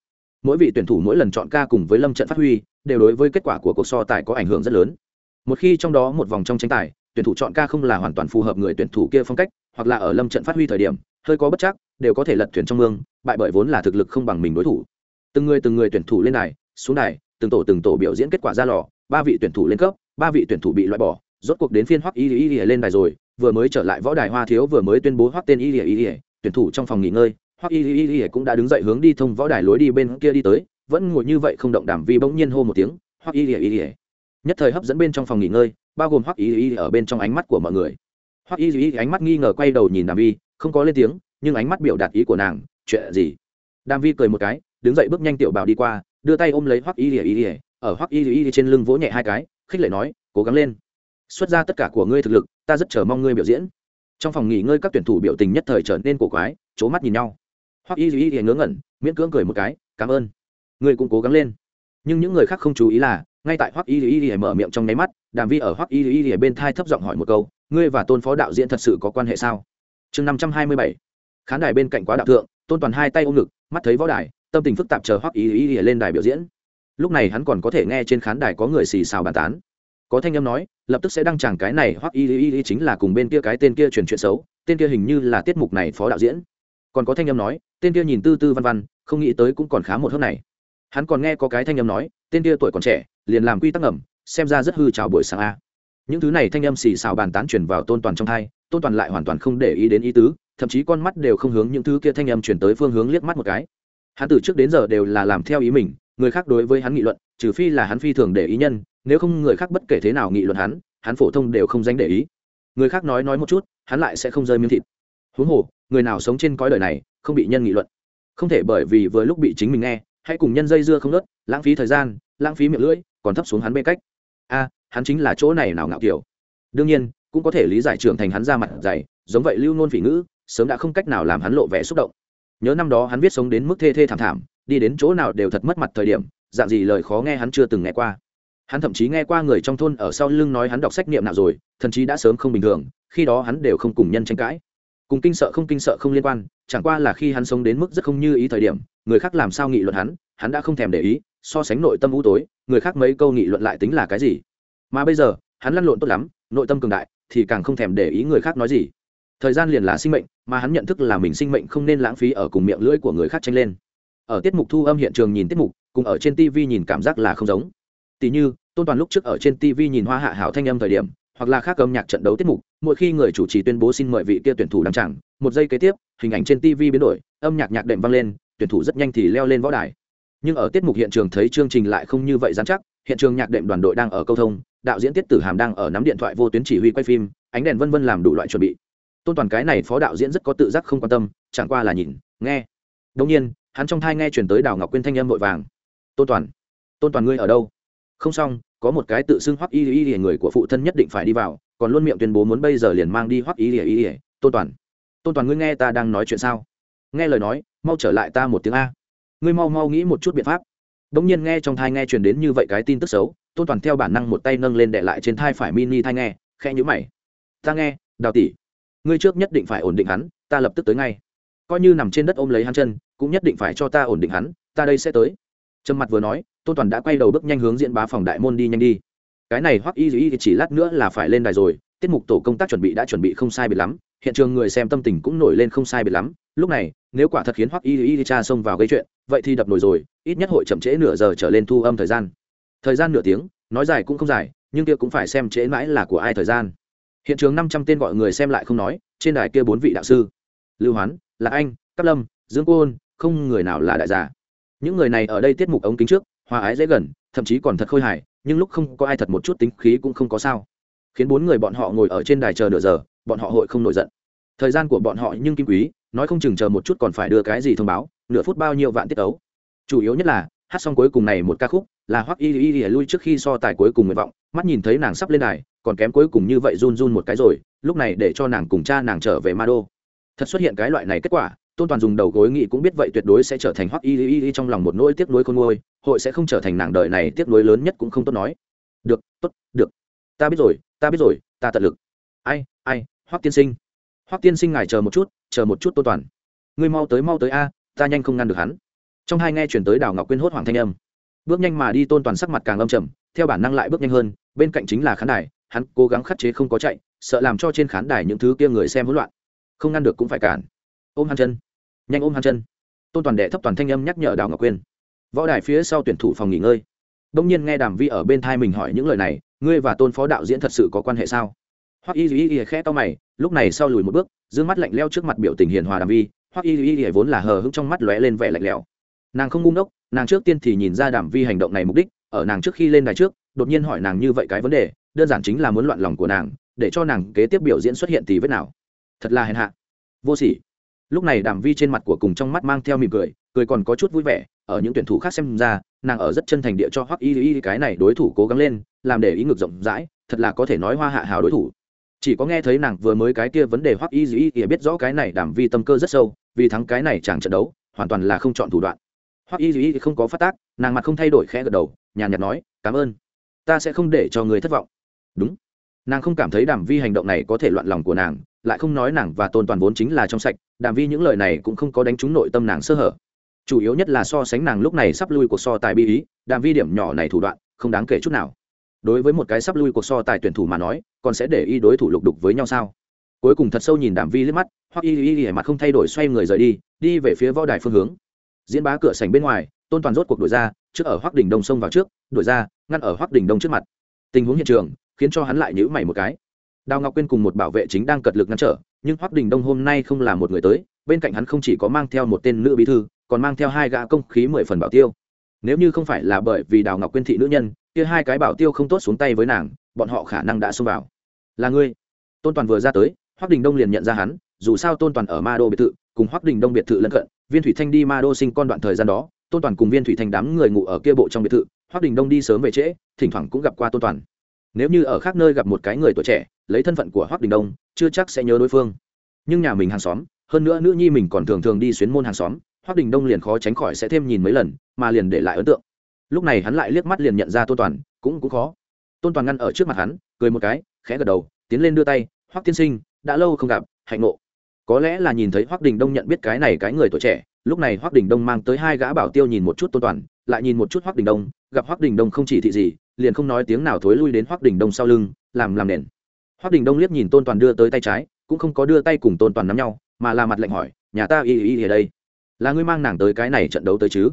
Mỗi vị tuyển thủ mỗi lần chọn ca cùng với lâm trận phát huy, đều đối với kết quả của cuộc so tài có ảnh hưởng rất lớn. Một khi trong đó một vòng trong tranh tài, tuyển thủ chọn ca không là hoàn toàn phù hợp người tuyển thủ kia phong cách, hoặc là ở lâm trận phát huy thời điểm, hơi có bất chắc, đều có thể lật thuyền trong mương, bại bởi vốn là thực lực không bằng mình đối thủ. Từng người từng người tuyển thủ lên đài, xuống đài, từng tổ từng tổ biểu diễn kết quả ra lò, ba vị tuyển thủ lên cấp, ba vị tuyển thủ bị loại bỏ rốt cuộc đến phiên hoắc y y lên đài rồi vừa mới trở lại võ đài hoa thiếu vừa mới tuyên bố hoắc tên y y y tuyển thủ trong phòng nghỉ ngơi hoắc y y y cũng đã đứng dậy hướng đi thông võ đài lối đi bên kia đi tới vẫn ngồi như vậy không động đảm vi bỗng nhiên hô một tiếng hoắc y y y nhất thời hấp dẫn bên trong phòng nghỉ ngơi bao gồm hoắc y y ở bên trong ánh mắt của mọi người hoắc y y ánh mắt nghi ngờ quay đầu nhìn đàm vi không có lên tiếng nhưng ánh mắt biểu đạt ý của nàng chuyện gì đàm vi cười một cái đứng dậy bước nhanh tiểu bảo đi qua đưa tay ôm lấy hoắc y y y ở hoắc y y trên lưng vỗ nhẹ hai cái khích lệ nói cố gắng lên xuất ra tất cả của ngươi thực lực, ta rất chờ mong ngươi biểu diễn. Trong phòng nghỉ ngơi các tuyển thủ biểu tình nhất thời trở nên cổ quái c mắt nhìn nhau. Hoắc y duy y ngớ ngẩn, miễn cưỡng cười một cái, cảm ơn. Ngươi cũng cố gắng lên. Nhưng những người khác không chú ý là, ngay tại hoắc y y y mở miệng trong nháy mắt, đàm vi ở hoắc y y y bên thai thấp giọng hỏi một câu, ngươi và tôn phó đạo diễn thật sự có quan hệ sao? Chương năm trăm hai mươi bảy. Khán đài bên cạnh quá đạo thượng, tôn toàn hai tay ôm ngực, mắt thấy võ đài, tâm tình phức tạp chờ hoắc y y y lên đài biểu diễn. Lúc này hắn còn có thể nghe trên khán đài có người xì xào bàn tán có thanh âm nói, lập tức sẽ đăng tràng cái này, hoặc y y y chính là cùng bên kia cái tên kia truyền chuyện xấu, tên kia hình như là tiết mục này phó đạo diễn. Còn có thanh âm nói, tên kia nhìn tư tư văn văn, không nghĩ tới cũng còn khá một hôm này. Hắn còn nghe có cái thanh âm nói, tên kia tuổi còn trẻ, liền làm quy tắc ngầm, xem ra rất hư chào buổi sáng a. Những thứ này thanh âm xì xào bàn tán truyền vào tôn toàn trong thai, tôn toàn lại hoàn toàn không để ý đến ý tứ, thậm chí con mắt đều không hướng những thứ kia thanh âm chuyển tới phương hướng liếc mắt một cái. Hắn từ trước đến giờ đều là làm theo ý mình, người khác đối với hắn nghị luận trừ phi là hắn phi thường để ý nhân, nếu không người khác bất kể thế nào nghị luận hắn hắn phổ thông đều không dánh để ý. Người khác nói nói một chút, hắn lại sẽ không rơi miếng thịt. Huống hồ, người nào sống trên cõi đời này, không bị nhân nghị luận. Không thể bởi vì vừa lúc bị chính mình nghe, hãy cùng nhân dây dưa không nớt lãng phí thời gian, lãng phí miệng lưỡi, còn thấp xuống hắn bên cách. A, hắn chính là chỗ này nào ngạo kiểu. Đương nhiên, cũng có thể lý giải trưởng thành hắn ra mặt dày, giống vậy lưu nôn phỉ ngữ, sớm đã không cách nào làm hắn lộ vẻ xúc động. Nhớ năm đó hắn viết sống đến mức thê thê thảm thảm, đi đến chỗ nào đều thật mất mặt thời điểm dạng gì lời khó nghe hắn chưa từng nghe qua. Hắn thậm chí nghe qua người trong thôn ở sau lưng nói hắn đọc sách niệm nào rồi, thậm chí đã sớm không bình thường, khi đó hắn đều không cùng nhân tranh cãi. Cùng kinh sợ không kinh sợ không liên quan, chẳng qua là khi hắn sống đến mức rất không như ý thời điểm, người khác làm sao nghị luận hắn hắn đã không thèm để ý, so sánh nội tâm u tối, người khác mấy câu nghị luận lại tính là cái gì. Mà bây giờ, hắn lăn lộn tốt lắm, nội tâm cường đại, thì càng không thèm để ý người khác nói gì. Thời gian liền là sinh mệnh, mà hắn nhận thức là mình sinh mệnh không nên lãng phí ở cùng miệng lưỡi của người khác tranh lên. Ở tiết mục thu âm hiện trường nhìn tiết mục cùng ở trên tv nhìn cảm giác là không giống. Tỷ như, tôn toàn lúc trước ở trên tv nhìn hoa hạ hảo thanh âm thời điểm, hoặc là khác âm nhạc trận đấu tiết mục, mỗi khi người chủ trì tuyên bố xin mời vị kia tuyển thủ đăng chẳng một giây kế tiếp, hình ảnh trên tv biến đổi, âm nhạc nhạc đệm vang lên, tuyển thủ rất nhanh thì leo lên võ đài. Nhưng ở tiết mục hiện trường thấy chương trình lại không như vậy dán chắc, hiện trường nhạc đệm đoàn đội đang ở câu thông, đạo diễn tiết tử hàm đang ở nắm điện thoại vô tuyến chỉ huy quay phim, ánh đèn vân vân làm đủ loại chuẩn bị. Tôn toàn cái này phó đạo diễn rất có tự giác không quan tâm, chẳng qua là nhìn, nghe. Đông nhiên, hắn trong thai nghe chuyển tới đào ngọc quyên thanh âm vội vàng tôn toàn tôn toàn ngươi ở đâu? Không xong, có một cái tự xưng hoắc y y y người của phụ thân nhất định phải đi vào, còn luôn miệng tuyên bố muốn bây giờ liền mang đi hoắc y y y tôn toàn. Tôn toàn ngươi nghe ta đang nói chuyện sao? Nghe lời nói, mau trở lại ta một tiếng a. Ngươi mau mau nghĩ một chút biện pháp. Bỗng nhiên nghe trong thai nghe truyền đến như vậy cái tin tức xấu, tôn toàn theo bản năng một tay nâng lên đệ lại trên thai phải mini thai nghe khe nhữ mày. Ta nghe, đào tỷ. Ngươi trước nhất định phải ổn định hắn, ta lập tức tới ngay. Coi như nằm trên đất ôm lấy hắn chân, cũng nhất định phải cho ta ổn định hắn, ta đây sẽ tới trầm mặt vừa nói, tôn toàn đã quay đầu bước nhanh hướng diễn bá phòng đại môn đi nhanh đi. Cái này hoắc y y chỉ lát nữa là phải lên đài rồi, tiết mục tổ công tác chuẩn bị đã chuẩn bị không sai biệt lắm, hiện trường người xem tâm tình cũng nổi lên không sai biệt lắm. Lúc này, nếu quả thật khiến hoắc y y cha xông vào gây chuyện, vậy thì đập nổi rồi, ít nhất hội chậm trễ nửa giờ trở lên thu âm thời gian. Thời gian nửa tiếng, nói dài cũng không dài, nhưng kia cũng phải xem trễ mãi là của ai thời gian. Hiện trường năm trăm tên gọi người xem lại không nói, trên đài kia bốn vị đạo sư. Lưu hoán là anh, cát lâm, dương côn, không người nào là đại giả những người này ở đây tiết mục ống kính trước, hòa ái dễ gần, thậm chí còn thật khôi hài, nhưng lúc không có ai thật một chút tính khí cũng không có sao. Khiến bốn người bọn họ ngồi ở trên đài chờ nửa giờ, bọn họ hội không nổi giận. Thời gian của bọn họ nhưng kim quý, nói không chừng chờ một chút còn phải đưa cái gì thông báo, nửa phút bao nhiêu vạn tiết ấu chủ yếu nhất là, hát xong cuối cùng này một ca khúc, là hoắc y y y lui trước khi so tài cuối cùng nguyện vọng, mắt nhìn thấy nàng sắp lên đài, còn kém cuối cùng như vậy run run một cái rồi, lúc này để cho nàng cùng cha nàng trở về ma đô thật xuất hiện cái loại này kết quả tôn toàn dùng đầu gối nghị cũng biết vậy tuyệt đối sẽ trở thành hoắc y y y trong lòng một nỗi tiếc nuối khôn ngôi hội sẽ không trở thành nàng đời này tiếc nuối lớn nhất cũng không tốt nói. Được, tốt, được. Ta biết rồi, ta biết rồi, ta tận lực. Ai ai, hoắc tiên sinh. Hoắc tiên sinh ngài chờ một chút, chờ một chút tôn toàn. Ngươi mau tới mau tới a, ta nhanh không ngăn được hắn. Trong hai nghe chuyển tới đào ngọc quyên hốt hoàng thanh âm. Bước nhanh mà đi, tôn toàn sắc mặt càng âm trầm, theo bản năng lại bước nhanh hơn, bên cạnh chính là khán đài, hắn cố gắng khắt chế không có chạy, sợ làm cho trên khán đài những thứ kia người xem hỗn loạn. Không ngăn được cũng phải cản ôm hắn chân. Nhanh ôm hắn chân. Tôn toàn đệ thấp toàn thanh âm nhắc nhở đào ngọc quyên. Võ đài phía sau tuyển thủ phòng nghỉ ngơi. Đông nhiên nghe đàm vi ở bên thai mình hỏi những lời này, ngươi và tôn phó đạo diễn thật sự có quan hệ sao? Hoặc y y y khẽ to mày, lúc này sau lùi một bước d ư ơ n g mắt lạnh leo trước mặt biểu tình hiền hòa đàm vi hoặc y y y vốn là hờ hững trong mắt lóe lên vẻ lạnh lẽo. Nàng không ngu ngốc, nàng trước tiên thì nhìn ra đàm vi hành động này mục đích, ở nàng trước khi lên đài trước, đột nhiên hỏi nàng như vậy cái vấn đề, đơn giản chính là muốn loạn lòng của nàng, để cho nàng kế tiếp biểu diễn xuất hiện thì vết nào? Thật là hèn hạ. Vô sỉ lúc này đàm vi trên mặt của cùng trong mắt mang theo mỉm cười cười còn có chút vui vẻ, ở những tuyển thủ khác xem ra, nàng ở rất chân thành địa cho hoắc y y cái này đối thủ cố gắng lên, làm để ý ngược rộng rãi, thật là có thể nói hoa hạ hào đối thủ. Chỉ có nghe thấy nàng vừa mới cái kia vấn đề hoắc y y y biết rõ cái này đàm vi tâm cơ rất sâu, vì thắng cái này chẳng trận đấu, hoàn toàn là không chọn thủ đoạn. Hoắc y y không có phát tác, nàng mặt không thay đổi khẽ gật đầu, nhàn nhạt nói, cảm ơn. Ta sẽ không để cho người thất vọng. Đúng. Nàng không cảm thấy đàm vi hành động này có thể loạn lòng của nàng lại không nói nàng và tôn toàn vốn chính là trong sạch, đàm vi những lời này cũng không có đánh trúng nội tâm nàng sơ hở. Chủ yếu nhất là so sánh nàng lúc này sắp lui cuộc so tài bi ý, đàm vi điểm nhỏ này thủ đoạn, không đáng kể chút nào. Đối với một cái sắp lui cuộc so tài tuyển thủ mà nói, còn sẽ để y đối thủ lục đục với nhau sao? Cuối cùng thật sâu nhìn đàm vi liếc mắt, hoặc y y y mặt không thay đổi xoay người rời đi đi về phía võ đài phương hướng. Diễn bá cửa sành bên ngoài, tôn toàn rốt cuộc đổi ra, trước ở hoác đỉnh đông xông vào trước, đổi ra, ngăn ở hoác đỉnh đông trước mặt. Tình huống hiện trường, khiến cho hắn lại nhữ mày một cái đào ngọc quyên cùng một bảo vệ chính đang cật lực ngăn trở, nhưng hoác đình đông hôm nay không là một người tới, bên cạnh hắn không chỉ có mang theo một tên nữ bí thư, còn mang theo hai gã công khí mười phần bảo tiêu. Nếu như không phải là bởi vì đào ngọc quyên thị nữ nhân, kia hai cái bảo tiêu không tốt xuống tay với nàng, bọn họ khả năng đã xông vào. Là ngươi. Tôn toàn vừa ra tới hoác đình đông liền nhận ra hắn, dù sao tôn toàn ở ma đô biệt thự, cùng hoác đình đông biệt thự lân cận, viên thủy thanh đi ma đô sinh con đoạn thời gian đó, tôn toàn cùng viên thủy thanh đám người ngủ ở kia bộ trong biệt thự hoác đình đông đi sớm về trễ, thỉnh thoảng cũng gặp qua tôn toàn nếu như ở khác nơi gặp một cái người tuổi trẻ, lấy thân phận của hoác đình đông, chưa chắc sẽ nhớ đối phương. Nhưng nhà mình hàng xóm, hơn nữa nữ nhi mình còn thường thường đi xuyến môn hàng xóm hoác đình đông liền khó tránh khỏi sẽ thêm nhìn mấy lần, mà liền để lại ấn tượng. Lúc này hắn lại liếc mắt liền nhận ra tôn toàn, cũng cũng khó. Tôn toàn ngăn ở trước mặt hắn, cười một cái, khẽ gật đầu, tiến lên đưa tay hoác tiên sinh, đã lâu không gặp, hạnh ngộ. Có lẽ là nhìn thấy hoác đình đông nhận biết cái này cái người tuổi trẻ, lúc này hoác đình đông mang tới hai gã bảo tiêu nhìn một chút tôn toàn lại nhìn một chút hoắc đình đông, gặp hoắc đình đông không chỉ thị gì, liền không nói tiếng nào thối lui đến hoắc đình đông sau lưng, làm làm nền. Hoắc đình đông liếc nhìn tôn toàn đưa tới tay trái, cũng không có đưa tay cùng tôn toàn nắm nhau, mà là mặt lệnh hỏi, nhà ta y y ở đây, là ngươi mang nàng tới cái này trận đấu tới chứ?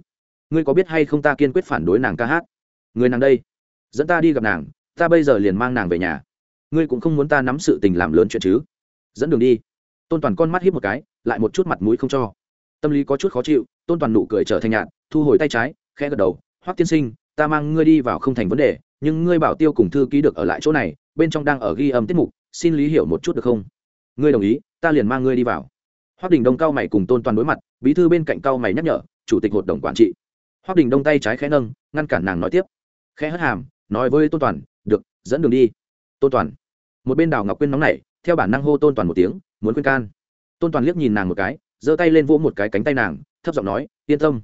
Ngươi có biết hay không ta kiên quyết phản đối nàng ca hát? Người nàng đây, dẫn ta đi gặp nàng, ta bây giờ liền mang nàng về nhà. Ngươi cũng không muốn ta nắm sự tình làm lớn chuyện chứ? Dẫn đường đi. Tôn toàn con mắt hít một cái, lại một chút mặt mũi không cho. Tâm lý có chút khó chịu, tôn toàn nụ cười trở thành nhạt, thu hồi tay trái khẽ gật đầu, hoắc tiên sinh, ta mang ngươi đi vào không thành vấn đề, nhưng ngươi bảo tiêu cùng thư ký được ở lại chỗ này, bên trong đang ở ghi âm tiết mục, xin lý hiểu một chút được không? Ngươi đồng ý, ta liền mang ngươi đi vào. Hoắc đình đông cao mày cùng tôn toàn đối mặt, bí thư bên cạnh cao mày nhắc nhở, chủ tịch hội đồng quản trị. Hoắc đình đông tay trái khẽ nâng, ngăn cản nàng nói tiếp, khẽ hất hàm, nói với tôn toàn, được, dẫn đường đi. Tôn toàn, một bên đào ngọc quyên nóng nảy, theo bản năng hô tôn toàn một tiếng, muốn khuyên can. Tôn toàn liếc nhìn nàng một cái, giơ tay lên vỗ một cái cánh tay nàng, thấp giọng nói, yên tâm,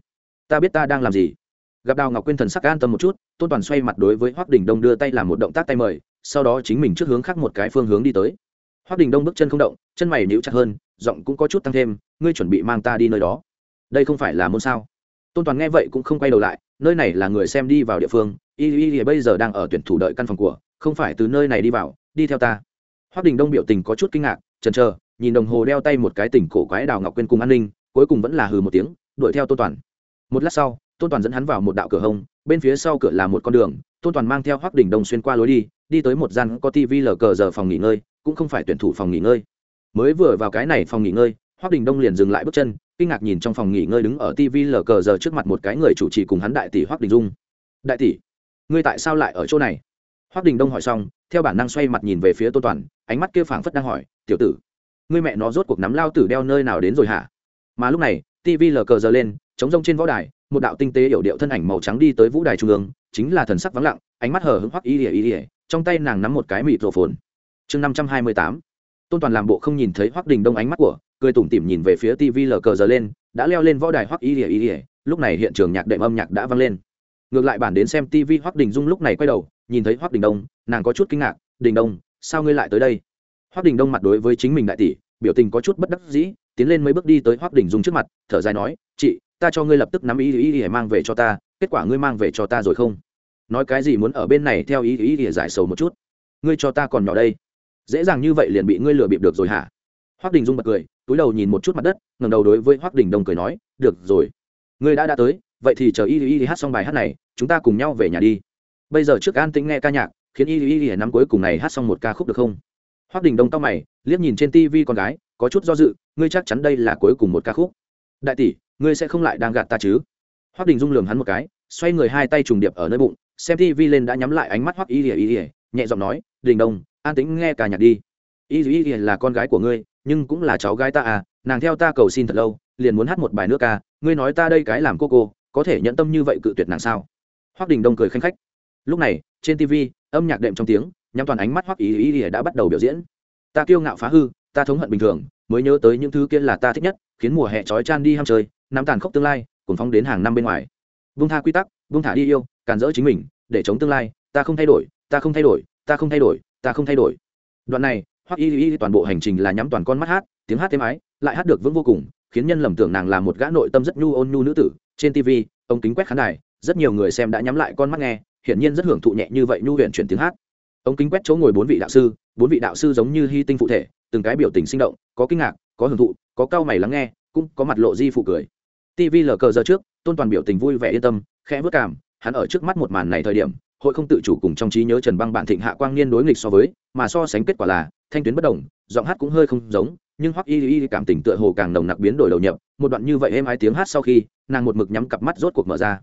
ta biết ta đang làm gì gặp đào ngọc quyên thần sắc an tâm một chút, tôn toàn xoay mặt đối với hoác đình đông đưa tay làm một động tác tay mời, sau đó chính mình trước hướng khác một cái phương hướng đi tới. hoác đình đông bước chân không động, chân mày níu chặt hơn, giọng cũng có chút tăng thêm, ngươi chuẩn bị mang ta đi nơi đó. đây không phải là môn sao? tôn toàn nghe vậy cũng không quay đầu lại, nơi này là người xem đi vào địa phương, y y y bây giờ đang ở tuyển thủ đợi căn phòng của, không phải từ nơi này đi vào, đi theo ta. hoác đình đông biểu tình có chút kinh ngạc, chần chờ, nhìn đồng hồ đeo tay một cái tỉnh cổ quái đào ngọc quyên cùng an ninh, cuối cùng vẫn là hừ một tiếng, đuổi theo tôn toàn. một lát sau tôn toàn dẫn hắn vào một đạo cửa hông, bên phía sau cửa là một con đường, tôn toàn mang theo hoác đình đông xuyên qua lối đi đi tới một gian có tv lờ cờ giờ phòng nghỉ ngơi, cũng không phải tuyển thủ phòng nghỉ ngơi. Mới vừa vào cái này phòng nghỉ ngơi, hoác đình đông liền dừng lại bước chân, kinh ngạc nhìn trong phòng nghỉ ngơi đứng ở tv lờ cờ giờ trước mặt một cái người chủ trì cùng hắn đại tỷ hoác đình dung. Đại tỷ, ngươi tại sao lại ở chỗ này? Hoác đình đông hỏi xong, theo bản năng xoay mặt nhìn về phía tôn toàn, ánh mắt kia phảng phất đang hỏi, tiểu tử, ngươi mẹ nó rốt cuộc nắm lao tử đeo nơi nào đến rồi hả? Mà lúc này tv lờ cờ giờ lên, chống rông trên võ đài một đạo tinh tế hiểu điệu thân ảnh màu trắng đi tới vũ đài trung ương, chính là thần sắc vắng lặng, ánh mắt hờ hững hoắc y ỉa y ỉa trong tay nàng nắm một cái mịt rổ phồn. Chương năm trăm hai mươi tám, tôn toàn làm bộ không nhìn thấy hoắc đình đông ánh mắt của, cười tủm tỉm nhìn về phía tv lờ cờ giờ lên, đã leo lên võ đài hoắc y ỉa y ỉa lúc này hiện trường nhạc đệm âm nhạc đã vang lên. Ngược lại bản đến xem tv hoắc đình dung lúc này quay đầu, nhìn thấy hoắc đình đông, nàng có chút kinh ngạc, đình đông, sao ngươi lại tới đây? Hoắc đình đông mặt đối với chính mình đại tỷ, biểu tình có chút bất đắc dĩ, tiến lên mấy bước đi tới hoắc đình dung trước mặt, thở dài nói, chị ta cho ngươi lập tức nắm ý ý ý mang về cho ta, kết quả ngươi mang về cho ta rồi không? Nói cái gì muốn ở bên này theo ý ý ý giải sầu một chút? Ngươi cho ta còn nhỏ đây. Dễ dàng như vậy liền bị ngươi lừa bịp được rồi hả? Hoác đình dung bật cười, túi đầu nhìn một chút mặt đất ngầm đầu đối với hoác đình đông cười nói, được rồi. Ngươi đã đã tới, vậy thì chờ y y y hát xong bài hát này, chúng ta cùng nhau về nhà đi. Bây giờ trước an tĩnh nghe ca nhạc, khiến y y y năm cuối cùng này hát xong một ca khúc được không? Hoác đình đông tóc mày, liếc nhìn trên tv con gái, có chút do dự, ngươi chắc chắn đây là cuối cùng một ca khúc. Đại tỷ ngươi sẽ không lại đang gạt ta chứ? Hoác đình dung lường hắn một cái, xoay người hai tay trùng điệp ở nơi bụng, xem tv lên đã nhắm lại ánh mắt hoác y y y nhẹ giọng nói, đình đông, an tĩnh nghe ca nhạc đi. Y y y là con gái của ngươi, nhưng cũng là cháu gái ta à nàng theo ta cầu xin thật lâu, liền muốn hát một bài nước ca, ngươi nói ta đây cái làm cô cô, có thể nhận tâm như vậy cự tuyệt nàng sao? Hoác đình đông cười khanh khách. Lúc này, trên tv âm nhạc đệm trong tiếng, nhắm toàn ánh mắt hoắc ý ý ý đã bắt đầu biểu diễn. Ta kiêu ngạo phá hư, ta thống hận bình thường, mới nhớ tới những thứ kia là ta thích nhất, khiến mùa hè trói chan đi ham chơi nắm tàn khốc tương lai cuồng phong đến hàng năm bên ngoài. Vung tha quy tắc, vung thả đi yêu, càn rỡ chính mình, để chống tương lai, ta không thay đổi, ta không thay đổi, ta không thay đổi, ta không thay đổi. Đoạn này, hoắc y y toàn bộ hành trình là nhắm toàn con mắt hát, tiếng hát thêm ái, lại hát được vững vô cùng, khiến nhân lầm tưởng nàng là một gã nội tâm rất nhu ôn nhu nữ tử. Trên tv ông kính quét khán đài, rất nhiều người xem đã nhắm lại con mắt nghe, hiển nhiên rất hưởng thụ nhẹ như vậy nhu huyện chuyển tiếng hát. Ông kính quét chỗ ngồi bốn vị đạo sư, bốn vị đạo sư giống như hy tinh phụ thể, từng cái biểu tình sinh động, có kinh ngạc, có hưởng thụ, có cao mày lắng nghe, cũng có mặt lộ di phụ cười tv lờ cờ giờ trước, tôn toàn biểu tình vui vẻ yên tâm, khẽ vất cảm, hắn ở trước mắt một màn này thời điểm, hội không tự chủ cùng trong trí nhớ trần băng bản thịnh hạ quang niên đối nghịch so với, mà so sánh kết quả là, thanh tuyến bất đồng, giọng hát cũng hơi không giống, nhưng hoắc y y cảm tình tựa hồ càng nồng nặc biến đổi đầu nhập, một đoạn như vậy êm ái tiếng hát sau khi, nàng một mực nhắm cặp mắt rốt cuộc mở ra.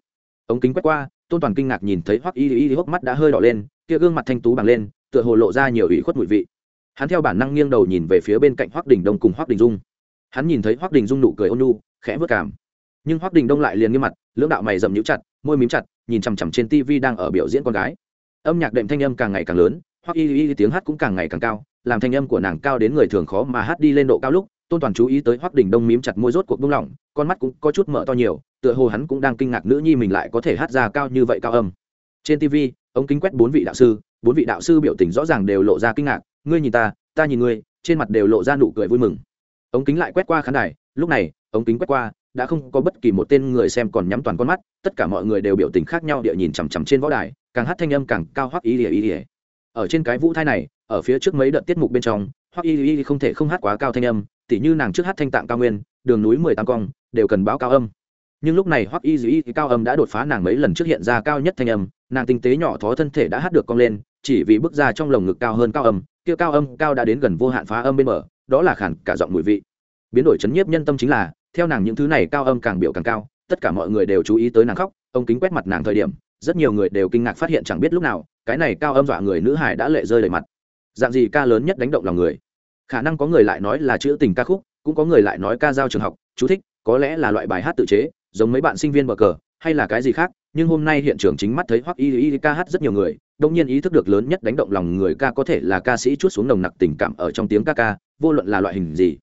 Ống kính quét qua, tôn toàn kinh ngạc nhìn thấy hoắc y y hốc mắt đã hơi đỏ lên, kia gương mặt thanh tú bằng lên, tựa hồ lộ ra nhiều ủy khuất mùi vị. Hắn theo bản năng nghiêng đầu nhìn về phía bên cạnh hoắc đình đông cùng hoắc đình dung. Hắn nhìn thấy hoắc đình dung nụ cười ôn nhu, khẽ bước cảm nhưng hoắc đình đông lại liền nghiêm mặt lưỡng đạo mày dậm nhũ chặt môi mím chặt nhìn chằm chằm trên tv đang ở biểu diễn con gái âm nhạc đệm thanh âm càng ngày càng lớn hoắc y y tiếng hát cũng càng ngày càng cao làm thanh âm của nàng cao đến người thường khó mà hát đi lên độ cao lúc tôn toàn chú ý tới hoắc đình đông mím chặt môi rốt cuộc buông lỏng con mắt cũng có chút mở to nhiều tựa hồ hắn cũng đang kinh ngạc nữ nhi mình lại có thể hát ra cao như vậy cao âm trên tv ống kính quét bốn vị đạo sư bốn vị đạo sư biểu tình rõ ràng đều lộ ra kinh ngạc ngươi nhìn ta ta nhìn ngươi trên mặt đều lộ ra nụ cười vui mừng ống kính lại quét qua khán đài lúc này ống kính quét qua đã không có bất kỳ một tên người xem còn nhắm toàn con mắt tất cả mọi người đều biểu tình khác nhau địa nhìn chằm chằm trên võ đài càng hát thanh âm càng cao hoắc ý ỉa ý ỉa ở trên cái vũ thai này ở phía trước mấy đợt tiết mục bên trong hoắc y y không thể không hát quá cao thanh âm tỉ như nàng trước hát thanh tạng cao nguyên đường núi mười tám cong đều cần báo cao âm. Nhưng lúc này hoắc y y cao âm đã đột phá nàng mấy lần trước hiện ra cao nhất thanh âm nàng tinh tế nhỏ thó thân thể đã hát được cong lên chỉ vì bước ra trong lồng ngực cao hơn cao âm kia cao âm cao đã đến gần vô hạn phá âm bên mở, đó là khản cả giọng mùi vị. Biến đổi chấn nhiếp nhân tâm chính là theo nàng những thứ này cao âm càng biểu càng cao, tất cả mọi người đều chú ý tới nàng khóc, ông kính quét mặt nàng thời điểm, rất nhiều người đều kinh ngạc phát hiện chẳng biết lúc nào, cái này cao âm dọa người nữ hải đã lệ rơi đầy mặt. Dạng gì ca lớn nhất đánh động lòng người? Khả năng có người lại nói là chữ tình ca khúc, cũng có người lại nói ca giao trường học, chú thích, có lẽ là loại bài hát tự chế, giống mấy bạn sinh viên bờ cờ, hay là cái gì khác, nhưng hôm nay hiện trường chính mắt thấy hoắc y y ca hát rất nhiều người, đông nhiên ý thức được lớn nhất đánh động lòng người ca có thể là ca sĩ chút xuống nồng nặc tình cảm ở trong tiếng ca ca, vô luận là loại hình gì.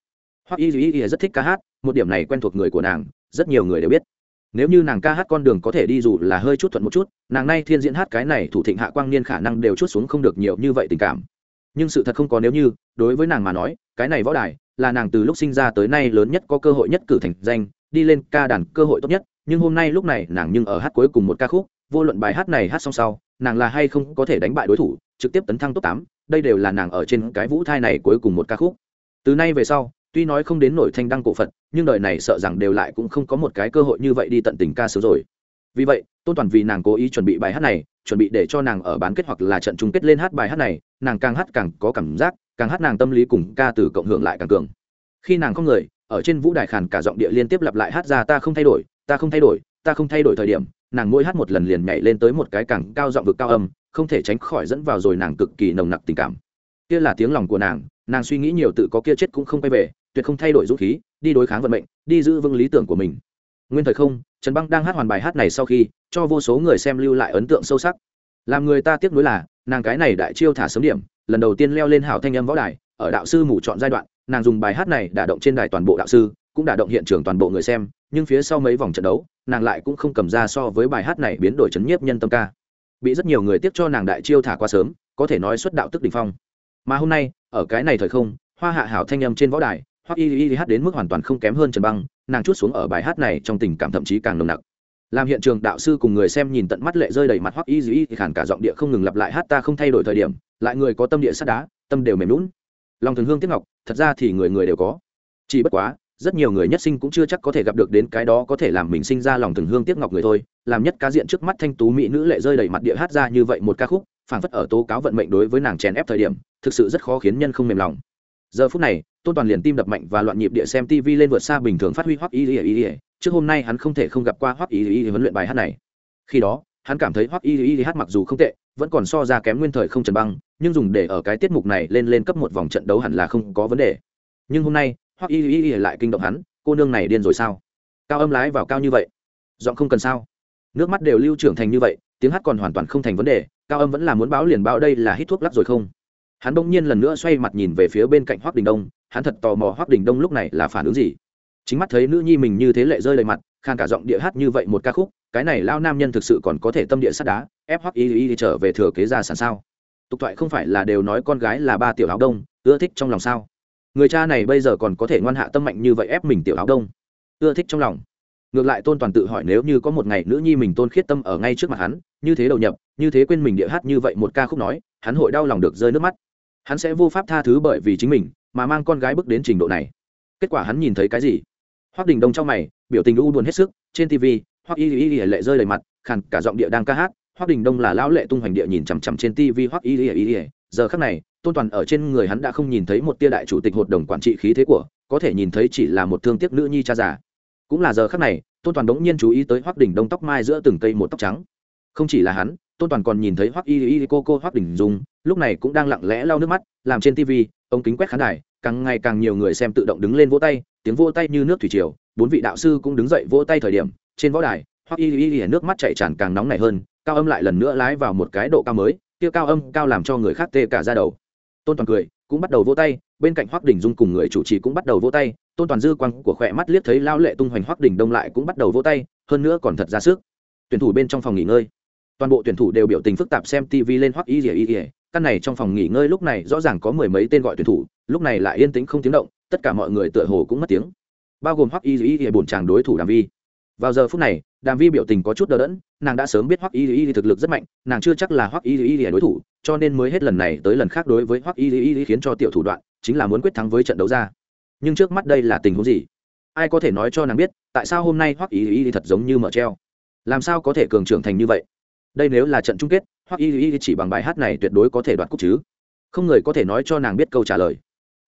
Hoắc y y rất thích ca hát một điểm này quen thuộc người của nàng, rất nhiều người đều biết. Nếu như nàng ca hát con đường có thể đi dù là hơi chút thuận một chút, nàng nay thiên diễn hát cái này thủ thịnh hạ quang niên khả năng đều chút xuống không được nhiều như vậy tình cảm. Nhưng sự thật không có nếu như, đối với nàng mà nói, cái này võ đài là nàng từ lúc sinh ra tới nay lớn nhất có cơ hội nhất cử thành danh, đi lên ca đàn cơ hội tốt nhất, nhưng hôm nay lúc này nàng nhưng ở hát cuối cùng một ca khúc, vô luận bài hát này hát xong sau, nàng là hay không có thể đánh bại đối thủ, trực tiếp tấn thăng top tám, đây đều là nàng ở trên cái vũ thai này cuối cùng một ca khúc. Từ nay về sau tuy nói không đến nổi thanh đăng cổ phật, nhưng đời này sợ rằng đều lại cũng không có một cái cơ hội như vậy đi tận tình ca sướng rồi. Vì vậy, tôn toàn vì nàng cố ý chuẩn bị bài hát này, chuẩn bị để cho nàng ở bán kết hoặc là trận chung kết lên hát bài hát này, nàng càng hát càng có cảm giác, càng hát nàng tâm lý cùng ca từ cộng hưởng lại càng cường. Khi nàng không người, ở trên vũ đài khàn cả giọng địa liên tiếp lặp lại hát ra ta không thay đổi, ta không thay đổi, ta không thay đổi thời điểm, nàng mỗi hát một lần liền nhảy lên tới một cái càng cao giọng vực cao âm, không thể tránh khỏi dẫn vào rồi nàng cực kỳ nồng nặc tình cảm. Kia là tiếng lòng của nàng nàng suy nghĩ nhiều tự có kia chết cũng không quay về tuyệt không thay đổi dũng khí, đi đối kháng vận mệnh, đi giữ vững lý tưởng của mình. Nguyên thời không, trần băng đang hát hoàn bài hát này sau khi, cho vô số người xem lưu lại ấn tượng sâu sắc. Làm người ta tiếc nuối là, nàng cái này đại chiêu thả sớm điểm, lần đầu tiên leo lên hảo thanh âm võ đài, ở đạo sư mù chọn giai đoạn, nàng dùng bài hát này đả động trên đài toàn bộ đạo sư, cũng đả động hiện trường toàn bộ người xem, nhưng phía sau mấy vòng trận đấu, nàng lại cũng không cầm ra so với bài hát này biến đổi chấn nhiếp nhân tâm ca. Bị rất nhiều người tiếc cho nàng đại chiêu thả qua sớm, có thể nói xuất đạo tức đỉnh phong. Mà hôm nay, ở cái này thời không, hoa hạ hảo thanh âm trên võ đài hoặc y y hát đến mức hoàn toàn không kém hơn trần băng, nàng chút xuống ở bài hát này trong tình cảm thậm chí càng nồng nặc. Làm hiện trường đạo sư cùng người xem nhìn tận mắt lệ rơi đầy mặt hoặc y y thì khản cả giọng địa không ngừng lặp lại hát ta không thay đổi thời điểm, lại người có tâm địa sắt đá, tâm đều mềm lún lòng thường hương tiếc ngọc, thật ra thì người người đều có. Chỉ bất quá, rất nhiều người nhất sinh cũng chưa chắc có thể gặp được đến cái đó có thể làm mình sinh ra lòng thường hương tiếc ngọc người thôi. Làm nhất ca diện trước mắt thanh tú mỹ nữ lệ rơi đầy mặt địa hát ra như vậy một ca khúc, phảng phất ở tố cáo vận mệnh đối với nàng chèn ép thời điểm, thực sự rất khó khiến nhân không mềm lòng. Giờ phút này tôn toàn liền tim đập mạnh và loạn nhịp địa xem tv lên vượt xa bình thường phát huy hoắc y y y trước hôm nay hắn không thể không gặp qua hoắc y y huấn luyện bài hát này. Khi đó, hắn cảm thấy hoắc y y hát mặc dù không tệ, vẫn còn so ra kém nguyên thời không trần băng, nhưng dùng để ở cái tiết mục này lên lên cấp một vòng trận đấu hẳn là không có vấn đề. Nhưng hôm nay, hoắc y y lại kinh động hắn, cô nương này điên rồi sao? Cao âm lái vào cao như vậy, giọng không cần sao? Nước mắt đều lưu trưởng thành như vậy, tiếng hát còn hoàn toàn không thành vấn đề, cao âm vẫn là muốn báo liền báo đây là hít thuốc lắc rồi không? Hắn bỗng nhiên lần nữa xoay mặt nhìn về phía bên cạnh hoác đình đông, hắn thật tò mò hoác đình đông lúc này là phản ứng gì. Chính mắt thấy nữ nhi mình như thế lệ rơi lệ mặt khan cả giọng địa hát như vậy một ca khúc, cái này lao nam nhân thực sự còn có thể tâm địa sắt đá, ép hoắc y y trở về thừa kế gia sản sao? Tục thoại không phải là đều nói con gái là ba tiểu áo đông, ưa thích trong lòng sao? Người cha này bây giờ còn có thể ngoan hạ tâm mạnh như vậy ép mình tiểu áo đông. Ưa thích trong lòng. Ngược lại tôn toàn tự hỏi nếu như có một ngày nữ nhi mình tôn khiết tâm ở ngay trước mặt hắn, như thế đầu nhập, như thế quên mình địa hát như vậy một ca khúc nói, hắn hội đau lòng được rơi nước mắt hắn sẽ vô pháp tha thứ bởi vì chính mình, mà mang con gái bước đến trình độ này. Kết quả hắn nhìn thấy cái gì? Hoác đình đông trong mày, biểu tình u buồn hết sức, trên tv hoác y y y lệ rơi đầy mặt, khàn cả giọng địa đang ca hát hoác đình đông là lão lệ tung hoành địa nhìn chằm chằm trên tv hoác y y y giờ khắc này, tôn toàn ở trên người hắn đã không nhìn thấy một tia đại chủ tịch hội đồng quản trị khí thế của, có thể nhìn thấy chỉ là một thương tiếc nữ nhi cha già. Cũng là giờ khắc này, tôn toàn đống nhiên chú ý tới hoác đình đông tóc mai giữa từng cây một tóc trắng. Không chỉ là hắn tôn toàn còn nhìn thấy hoắc y y cô cô hoắc đình dung, lúc này cũng đang lặng lẽ lau nước mắt, làm trên tv ông kính quét khán đài, càng ngày càng nhiều người xem tự động đứng lên vỗ tay, tiếng vỗ tay như nước thủy triều, bốn vị đạo sư cũng đứng dậy vỗ tay thời điểm, trên võ đài, hoắc y y y nước mắt chảy tràn càng nóng nảy hơn, cao âm lại lần nữa lái vào một cái độ cao mới, kia cao âm cao làm cho người khác tê cả ra đầu. Tôn toàn cười, cũng bắt đầu vỗ tay, bên cạnh hoắc đình dung cùng người chủ trì cũng bắt đầu vỗ tay, tôn toàn dư quang của khỏe mắt liếc thấy lao lệ tung hoành hoắc đình đông lại cũng bắt đầu vỗ tay, hơn nữa còn thật ra sức. Tuyển thủ bên trong phòng nghỉ ngơi toàn bộ tuyển thủ đều biểu tình phức tạp xem tv lên hoắc y ỉa y ỉa căn này trong phòng nghỉ ngơi lúc này rõ ràng có mười mấy tên gọi tuyển thủ lúc này lại yên tĩnh không tiếng động tất cả mọi người tựa hồ cũng mất tiếng bao gồm hoắc y y ỉa bổn chàng đối thủ đàm vi vào giờ phút này đàm vi biểu tình có chút đờ đẫn nàng đã sớm biết hoắc y y thực lực rất mạnh nàng chưa chắc là hoắc y y đối thủ cho nên mới hết lần này tới lần khác đối với hoắc y y khiến cho tiểu thủ đoạn chính là muốn quyết thắng với trận đấu ra nhưng trước mắt đây là tình huống gì ai có thể nói cho nàng biết tại sao hôm nay hoắc y y thật giống như mở treo làm sao có thể cường trưởng thành như vậy đây nếu là trận chung kết, hoặc y y chỉ bằng bài hát này tuyệt đối có thể đoạt cúp chứ. Không người có thể nói cho nàng biết câu trả lời.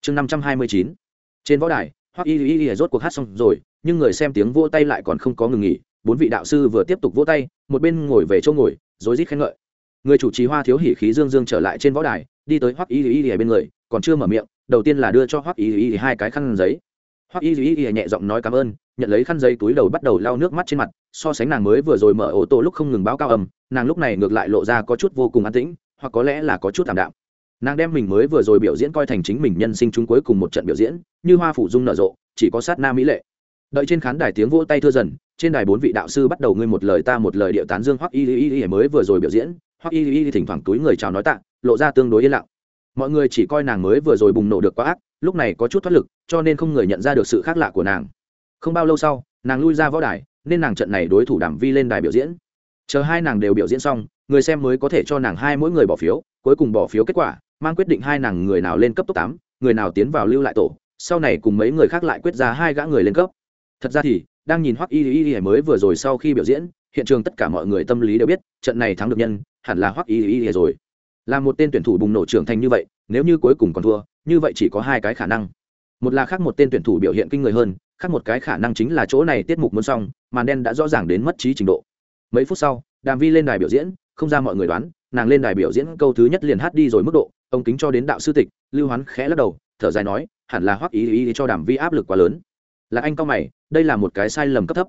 Chương năm trăm hai mươi chín. Trên võ đài, hoặc y y y rốt cuộc hát xong rồi, nhưng người xem tiếng vỗ tay lại còn không có ngừng nghỉ. Bốn vị đạo sư vừa tiếp tục vỗ tay, một bên ngồi về chỗ ngồi, rối rít khen ngợi. Người chủ trì hoa thiếu hỉ khí dương dương trở lại trên võ đài, đi tới hoắc y y y bên người, còn chưa mở miệng, đầu tiên là đưa cho hoắc y y hai cái khăn giấy hoắc y y y nhẹ giọng nói cảm ơn, nhận lấy khăn giấy túi đầu bắt đầu lau nước mắt trên mặt, so sánh nàng mới vừa rồi mở ô tô lúc không ngừng báo cao âm, nàng lúc này ngược lại lộ ra có chút vô cùng an tĩnh, hoặc có lẽ là có chút thảm đạm. Nàng đem mình mới vừa rồi biểu diễn coi thành chính mình nhân sinh chúng cuối cùng một trận biểu diễn, như hoa phủ dung nở rộ, chỉ có sát na mỹ lệ. Đợi trên khán đài tiếng vỗ tay thưa dần, trên đài bốn vị đạo sư bắt đầu ngươi một lời ta một lời điệu tán dương hoặc y y y mới vừa rồi biểu diễn hoặc y y thỉnh thoảng túi người chào nói tạ, lộ ra tương đối yên lặng. Mọi người chỉ coi nàng mới vừa rồi bùng nổ được quá ác lúc này có chút thoát lực, cho nên không người nhận ra được sự khác lạ của nàng. Không bao lâu sau, nàng lui ra võ đài, nên nàng trận này đối thủ đảm vi lên đài biểu diễn. Chờ hai nàng đều biểu diễn xong, người xem mới có thể cho nàng hai mỗi người bỏ phiếu, cuối cùng bỏ phiếu kết quả, mang quyết định hai nàng người nào lên cấp top tám, người nào tiến vào lưu lại tổ, sau này cùng mấy người khác lại quyết ra hai gã người lên cấp. Thật ra thì, đang nhìn hoắc y y y mới vừa rồi sau khi biểu diễn, hiện trường tất cả mọi người tâm lý đều biết, trận này thắng được nhân, hẳn là hoắc y y y rồi. Là một tên tuyển thủ bùng nổ trưởng thành như vậy, nếu như cuối cùng còn thua như vậy chỉ có hai cái khả năng. Một là khác một tên tuyển thủ biểu hiện kinh người hơn, khác một cái khả năng chính là chỗ này tiết mục muốn xong, màn đen đã rõ ràng đến mất trí trình độ. Mấy phút sau, đàm vi lên đài biểu diễn, không ra mọi người đoán, nàng lên đài biểu diễn câu thứ nhất liền hát đi rồi mức độ, ông kính cho đến đạo sư tịch, lưu hoán khẽ lắc đầu, thở dài nói, hẳn là hoắc ý ý cho đàm vi áp lực quá lớn. Là anh cao mày, đây là một cái sai lầm cấp thấp.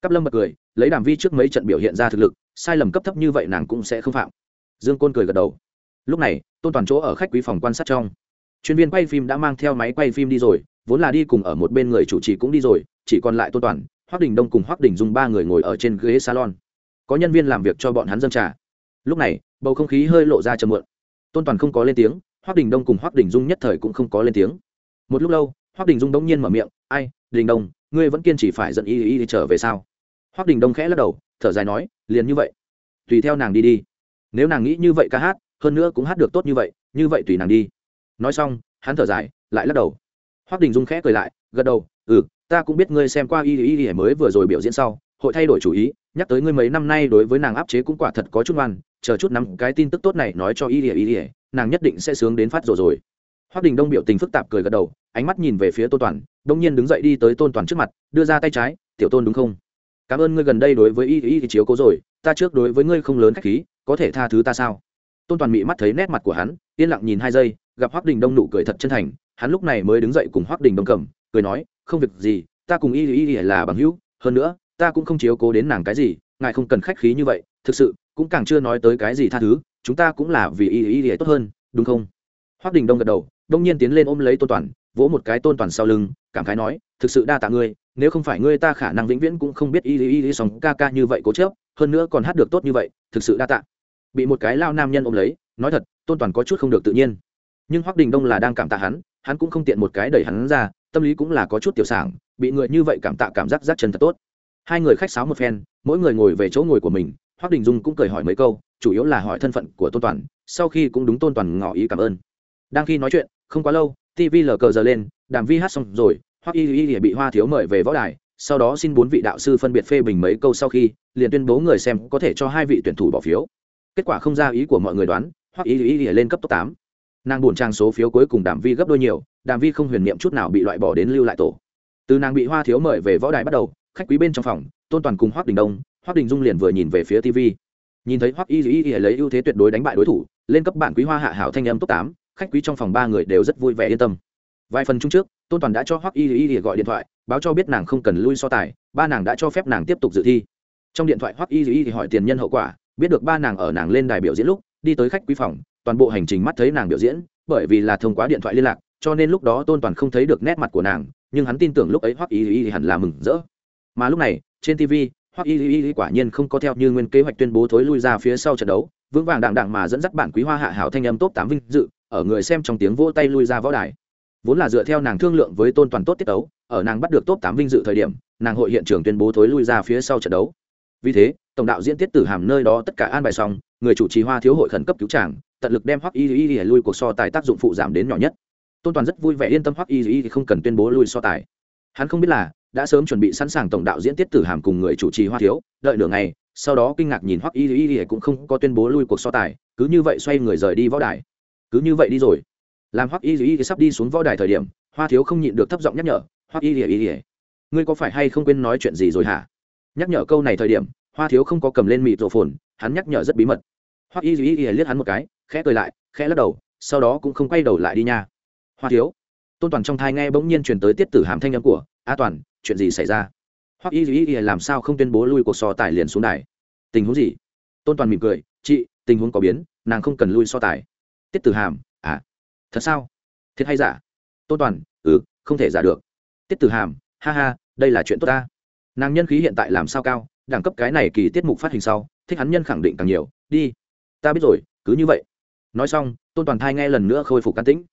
Cấp lâm bật cười, lấy đàm vi trước mấy trận biểu hiện ra thực lực, sai lầm cấp thấp như vậy nàng cũng sẽ không phạm. Dương côn cười gật đầu. Lúc này, tôn toàn chỗ ở khách quý phòng quan sát trong chuyên viên quay phim đã mang theo máy quay phim đi rồi, vốn là đi cùng ở một bên người chủ trì cũng đi rồi, chỉ còn lại tôn toàn hoác đình đông cùng hoác đình dung ba người ngồi ở trên ghế salon. Có nhân viên làm việc cho bọn hắn dân trà. Lúc này, bầu không khí hơi lộ ra chầm mượn tôn toàn không có lên tiếng hoác đình đông cùng hoác đình dung nhất thời cũng không có lên tiếng. Một lúc lâu hoác đình dung đống nhiên mở miệng, ai, đình đông, ngươi vẫn kiên trì phải dẫn y y trở về sao? Hoác đình đông khẽ lắc đầu, thở dài nói, liền như vậy, tùy theo nàng đi đi. Nếu nàng nghĩ như vậy ca hát, hơn nữa cũng hát được tốt như vậy như vậy tùy nàng đi nói xong, hắn thở dài, lại lắc đầu. Hoác đình dung khẽ cười lại, gật đầu ừ ta cũng biết ngươi xem qua y y y mới vừa rồi biểu diễn sau, hội thay đổi chủ ý, nhắc tới ngươi mấy năm nay đối với nàng áp chế cũng quả thật có chút ngoan, chờ chút năm cái tin tức tốt này nói cho y y y, nàng nhất định sẽ sướng đến phát rồi rồi. Hoác đình đông biểu tình phức tạp cười gật đầu, ánh mắt nhìn về phía tôn toàn, đông nhiên đứng dậy đi tới tôn toàn trước mặt, đưa ra tay trái, tiểu tôn đúng không? Cảm ơn ngươi gần đây đối với y y thì chiếu cố rồi, ta trước đối với ngươi không lớn khách khí, có thể tha thứ ta sao? Tôn toàn mị mắt thấy nét mặt của hắn, yên lặng nhìn hai giây gặp Hoắc đình đông nụ cười thật chân thành, hắn lúc này mới đứng dậy cùng Hoắc đình đông cầm, cười nói, không việc gì, ta cùng y y là bằng hữu, hơn nữa, ta cũng không chiếu cố đến nàng cái gì, ngài không cần khách khí như vậy, thực sự, cũng càng chưa nói tới cái gì tha thứ, chúng ta cũng là vì y y tốt hơn, đúng không? Hoắc đình đông gật đầu, đông nhiên tiến lên ôm lấy tôn toàn, vỗ một cái tôn toàn sau lưng, cảm khái nói, thực sự đa tạ ngươi, nếu không phải ngươi ta khả năng vĩnh viễn cũng không biết y y y sóng ca ca như vậy cố chớp hơn nữa còn hát được tốt như vậy, thực sự đa tạ. Bị một cái lao nam nhân ôm lấy, nói thật, tôn toàn có chút không được tự nhiên nhưng hoắc đình đông là đang cảm tạ hắn hắn cũng không tiện một cái đẩy hắn ra tâm lý cũng là có chút tiểu sảng bị người như vậy cảm tạ cảm giác rất chân thật tốt hai người khách sáo một phen mỗi người ngồi về chỗ ngồi của mình hoắc đình dung cũng cười hỏi mấy câu chủ yếu là hỏi thân phận của tôn toàn sau khi cũng đúng tôn toàn ngỏ ý cảm ơn đang khi nói chuyện không quá lâu tv lờ cờ giờ lên đàm vi hát xong rồi hoắc y y bị hoa thiếu mời về võ đài sau đó xin bốn vị đạo sư phân biệt phê bình mấy câu sau khi liền tuyên bố người xem có thể cho hai vị tuyển thủ bỏ phiếu kết quả không ra ý của mọi người đoán hoắc y y lên cấp top tám nàng buồn trang số phiếu cuối cùng đàm vi gấp đôi nhiều, đàm vi không huyền niệm chút nào bị loại bỏ đến lưu lại tổ. Từ nàng bị hoa thiếu mời về võ đài bắt đầu, khách quý bên trong phòng, tôn toàn cùng hoắc đình đông, hoắc đình dung liền vừa nhìn về phía tv nhìn thấy hoắc y y lấy ưu thế tuyệt đối đánh bại đối thủ, lên cấp bản quý hoa hạ hảo thanh âm top tám, khách quý trong phòng ba người đều rất vui vẻ yên tâm. Vài phần chung trước, tôn toàn đã cho hoắc y y gọi điện thoại, báo cho biết nàng không cần lui so tài, ba nàng đã cho phép nàng tiếp tục dự thi. Trong điện thoại hoắc y y hỏi tiền nhân hậu quả, biết được ba nàng ở nàng lên đài biểu diễn lúc, đi tới khách quý phòng toàn bộ hành trình mắt thấy nàng biểu diễn, bởi vì là thông qua điện thoại liên lạc, cho nên lúc đó tôn toàn không thấy được nét mặt của nàng, nhưng hắn tin tưởng lúc ấy hoắc y y hẳn là mừng rỡ. Mà lúc này, trên tv hoắc y y quả nhiên không có theo như nguyên kế hoạch tuyên bố thối lui ra phía sau trận đấu, vững vàng đặng đặng mà dẫn dắt bản quý hoa hạ hảo thanh âm top tám vinh dự, ở người xem trong tiếng vỗ tay lui ra võ đài. Vốn là dựa theo nàng thương lượng với tôn toàn tốt tiết đấu ở nàng bắt được top tám vinh dự thời điểm, nàng hội hiện trường tuyên bố thối lui ra phía sau trận đấu. Vì thế, tổng đạo diễn tiết tử hàm nơi đó tất cả an bài xong, người chủ trì hoa thiếu hội khẩn cấp cứu tràng tận lực đem hoắc y y y lui cuộc so tài tác dụng phụ giảm đến nhỏ nhất. Tôn toàn rất vui vẻ yên tâm hoắc y y không cần tuyên bố lui so tài. Hắn không biết là, đã sớm chuẩn bị sẵn sàng tổng đạo diễn tiết tử hàm cùng người chủ trì hoa thiếu, đợi nửa ngày, sau đó kinh ngạc nhìn hoắc y y y cũng không có tuyên bố lui cuộc so tài, cứ như vậy xoay người rời đi võ đài. Cứ như vậy đi rồi. Làm hoắc y y sắp đi xuống võ đài thời điểm, hoa thiếu không nhịn được thấp giọng nhắc nhở, hoắc y y y ngươi có phải hay không quên nói chuyện gì rồi hả? Nhắc nhở câu này thời điểm, hoa thiếu không có cầm lên mịt rộ phồn, hắn nhắc nhở rất bí mật. Hoắc y y y liếc hắn một cái khẽ cười lại, khẽ lắc đầu, sau đó cũng không quay đầu lại đi nha. Hoa thiếu. Tôn toàn trong thai nghe bỗng nhiên truyền tới tiết tử hàm thanh âm của, a toàn, chuyện gì xảy ra? Hoặc y duy y làm sao không tuyên bố lui cuộc so tài liền xuống đài? Tình huống gì? Tôn toàn mỉm cười, chị, tình huống có biến, nàng không cần lui so tài. Tiết tử hàm à thật sao? Thiệt hay giả? Tôn toàn ừ không thể giả được. Tiết tử hàm, ha ha, đây là chuyện tốt ta. Nàng nhân khí hiện tại làm sao cao, đẳng cấp cái này kỳ tiết mục phát hình sau, thích hắn nhân khẳng định càng nhiều. Đi, ta biết rồi, cứ như vậy nói xong, tôn toàn thai nghe lần nữa khôi phục can tĩnh.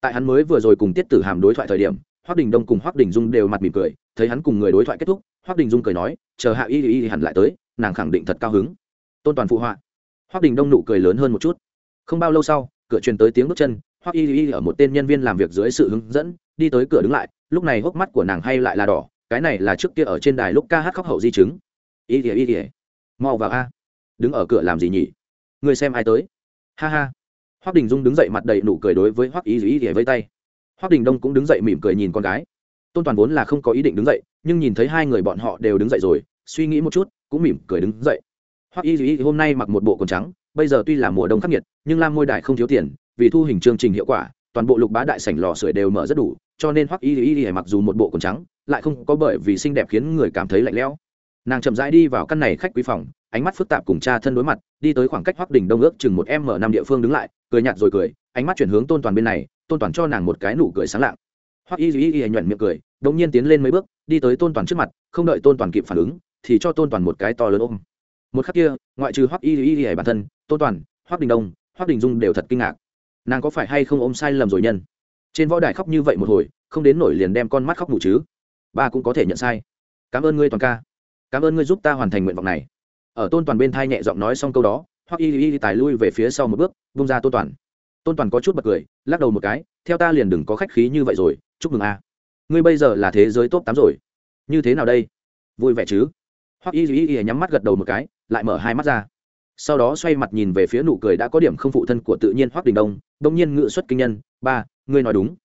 Tại hắn mới vừa rồi cùng tiết tử hàm đối thoại thời điểm hoác đình đông cùng hoác đình dung đều mặt mỉm cười, thấy hắn cùng người đối thoại kết thúc hoác đình dung cười nói, chờ hạ y y hẳn lại tới, nàng khẳng định thật cao hứng. Tôn toàn phụ họa. Hoác đình đông nụ cười lớn hơn một chút. Không bao lâu sau, cửa truyền tới tiếng bước chân, hoắc y y ở một tên nhân viên làm việc dưới sự hướng dẫn, đi tới cửa đứng lại, lúc này hốc mắt của nàng hay lại là đỏ, cái này là trước kia ở trên đài lúc ca hát khóc hậu di chứng. Y y y. Mau vào a. Đứng ở cửa làm gì nhỉ? Người xem ai tới? Ha ha hoắc đình dung đứng dậy mặt đầy nụ cười đối với hoắc y dĩ ỉa vây tay. Hoắc đình đông cũng đứng dậy mỉm cười nhìn con gái. Tôn toàn vốn là không có ý định đứng dậy, nhưng nhìn thấy hai người bọn họ đều đứng dậy rồi, suy nghĩ một chút, cũng mỉm cười đứng dậy. Hoắc y dĩ hôm nay mặc một bộ quần trắng, bây giờ tuy là mùa đông khắc nghiệt, nhưng lam môi đại không thiếu tiền, vì thu hình chương trình hiệu quả, toàn bộ lục bá đại sảnh lò sưởi đều mở rất đủ, cho nên hoắc y dĩ mặc dù một bộ quần trắng, lại không có bởi vì xinh đẹp khiến người cảm thấy lạnh lẽo nàng chậm rãi đi vào căn này khách quý phòng ánh mắt phức tạp cùng cha thân đối mặt đi tới khoảng cách hoắc đỉnh đông ước chừng một m năm địa phương đứng lại cười nhạt rồi cười ánh mắt chuyển hướng tôn toàn bên này tôn toàn cho nàng một cái nụ cười sáng lạng hoắc y duy y nhuận miệng cười đột nhiên tiến lên mấy bước đi tới tôn toàn trước mặt không đợi tôn toàn kịp phản ứng thì cho tôn toàn một cái to lớn ôm một khắc kia ngoại trừ hoắc y y y bản thân tôn toàn hoắc đình đông hoắc đình dung đều thật kinh ngạc nàng có phải hay không ôm sai lầm rồi nhân trên võ đài khóc như vậy một hồi không đến nổi liền đem con mắt khóc mù chứ ba cũng có thể nhận sai cảm ơn ngươi toàn ca cảm ơn ngươi giúp ta hoàn thành nguyện vọng này. Ở tôn toàn bên thai nhẹ giọng nói xong câu đó hoặc y y tài lui về phía sau một bước bung ra tôn toàn. Tôn toàn có chút bật cười, lắc đầu một cái, theo ta liền đừng có khách khí như vậy rồi, chúc mừng a. Ngươi bây giờ là thế giới top tám rồi. Như thế nào đây? Vui vẻ chứ? Hoặc y y y nhắm mắt gật đầu một cái, lại mở hai mắt ra. Sau đó xoay mặt nhìn về phía nụ cười đã có điểm không phụ thân của tự nhiên hoắc đình đông đông nhiên ngự xuất kinh nhân, ba, ngươi nói đúng.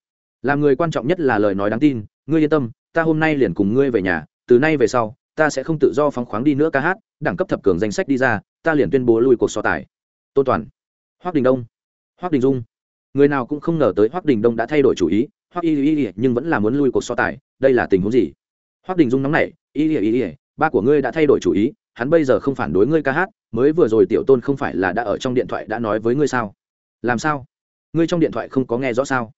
Làm người quan trọng nhất là lời nói đáng tin, ngươi yên tâm, ta hôm nay liền cùng ngươi về nhà, từ nay về sau ta sẽ không tự do phóng khoáng đi nữa ca hát, đẳng cấp thập cường danh sách đi ra, ta liền tuyên bố lui cuộc so tài. Tôn toàn, hoắc đình đông, hoắc đình dung. Người nào cũng không ngờ tới hoắc đình đông đã thay đổi chủ ý, hoắc y y y nhưng vẫn là muốn lui cuộc so tài, đây là tình huống gì? Hoắc đình dung nóng nảy, y y y y, ba của ngươi đã thay đổi chủ ý, hắn bây giờ không phản đối ngươi ca hát, mới vừa rồi tiểu tôn không phải là đã ở trong điện thoại đã nói với ngươi sao? Làm sao? Ngươi trong điện thoại không có nghe rõ sao?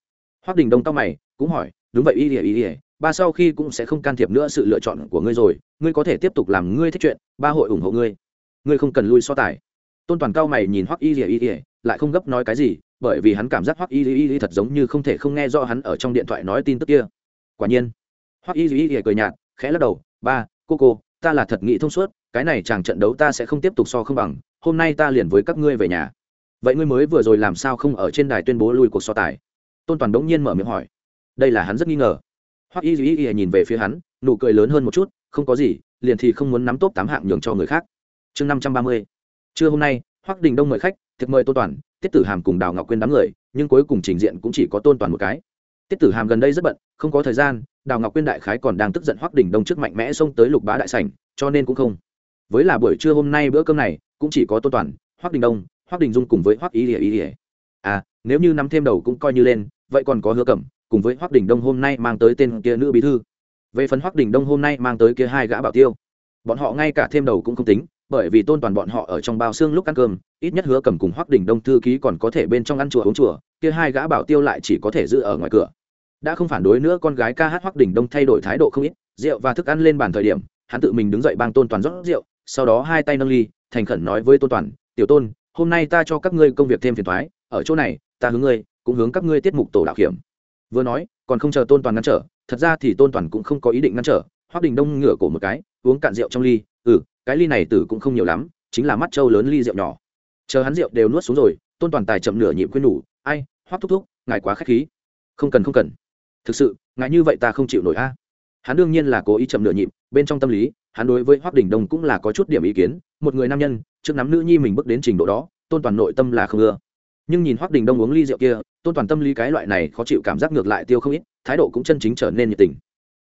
Hoắc đình đông tóc mày, cũng hỏi, đúng vậy y Y y ba sau khi cũng sẽ không can thiệp nữa sự lựa chọn của ngươi rồi, ngươi có thể tiếp tục làm ngươi thích chuyện, ba hội ủng hộ ngươi. Ngươi không cần lui so tài. Tôn toàn cao mày nhìn hoắc y y y lại không gấp nói cái gì, bởi vì hắn cảm giác hoắc y y y thật giống như không thể không nghe rõ hắn ở trong điện thoại nói tin tức kia. Quả nhiên, hoắc y y y cười nhạt, khẽ lắc đầu, ba, cô cô, ta là thật nghĩ thông suốt, cái này chàng trận đấu ta sẽ không tiếp tục so không bằng, hôm nay ta liền với các ngươi về nhà. Vậy ngươi mới vừa rồi làm sao không ở trên đài tuyên bố lui cuộc so tài? Tôn toàn đống nhiên mở miệng hỏi. Đây là hắn rất nghi ngờ hoặc y duy y nhìn về phía hắn, nụ cười lớn hơn một chút, không có gì, liền thì không muốn nắm tốt tám hạng nhường cho người khác. Chương năm trăm ba mươi. Trưa hôm nay, hoắc đình đông mời khách, thiệp mời tôn toàn, tiết tử hàm cùng đào ngọc quyên đám người, nhưng cuối cùng trình diện cũng chỉ có tôn toàn một cái. Tiết tử hàm gần đây rất bận, không có thời gian, đào ngọc quyên đại khái còn đang tức giận hoắc đình đông trước mạnh mẽ xông tới lục bá đại sảnh, cho nên cũng không. Với là buổi trưa hôm nay bữa cơm này, cũng chỉ có tôn toàn, hoắc đình đông, hoắc đình dung cùng với hoắc ý ỉa ý ỉa à nếu như nắm thêm đầu cũng coi như lên, vậy còn có hứa cẩm cùng với hoắc đình đông hôm nay mang tới tên kia nữ bí thư. Về phần hoắc đình đông hôm nay mang tới kia hai gã bảo tiêu, bọn họ ngay cả thêm đầu cũng không tính, bởi vì tôn toàn bọn họ ở trong bao xương lúc ăn cơm, ít nhất hứa cầm cùng hoắc đình đông thư ký còn có thể bên trong ăn chùa uống chùa, kia hai gã bảo tiêu lại chỉ có thể giữ ở ngoài cửa. Đã không phản đối nữa, con gái ca hát hoắc đình đông thay đổi thái độ không ít, rượu và thức ăn lên bàn thời điểm, hắn tự mình đứng dậy bang tôn toàn rót rượu, sau đó hai tay nâng ly, thành khẩn nói với tôn toàn, tiểu tôn, hôm nay ta cho các ngươi công việc thêm phiền thoái ở chỗ này, ta hướng ngươi, cũng hướng các ngươi tiết mục tổ đạo hiểm vừa nói, còn không chờ tôn toàn ngăn trở, thật ra thì tôn toàn cũng không có ý định ngăn trở hoác đình đông ngửa cổ một cái, uống cạn rượu trong ly ừ cái ly này tử cũng không nhiều lắm, chính là mắt trâu lớn ly rượu nhỏ. Chờ hắn rượu đều nuốt xuống rồi, tôn toàn tài chậm nửa nhịp khuyên nhủ, ai hoác thúc thúc, ngài quá k h á c h khí. Không cần không cần. Thực sự, ngài như vậy ta không chịu nổi a. Hắn đương nhiên là cố ý chậm nửa nhịp, bên trong tâm lý, hắn đối với hoác đình đông cũng là có chút điểm ý kiến, một người nam nhân, trước nắm nữ nhi mình bước đến trình độ đó, tôn toàn nội tâm là không ưa. Nhưng nhìn hoác đình đông uống ly rượu kia tôn toàn tâm lý cái loại này khó chịu cảm giác ngược lại tiêu không ít, thái độ cũng chân chính trở nên nhiệt tình.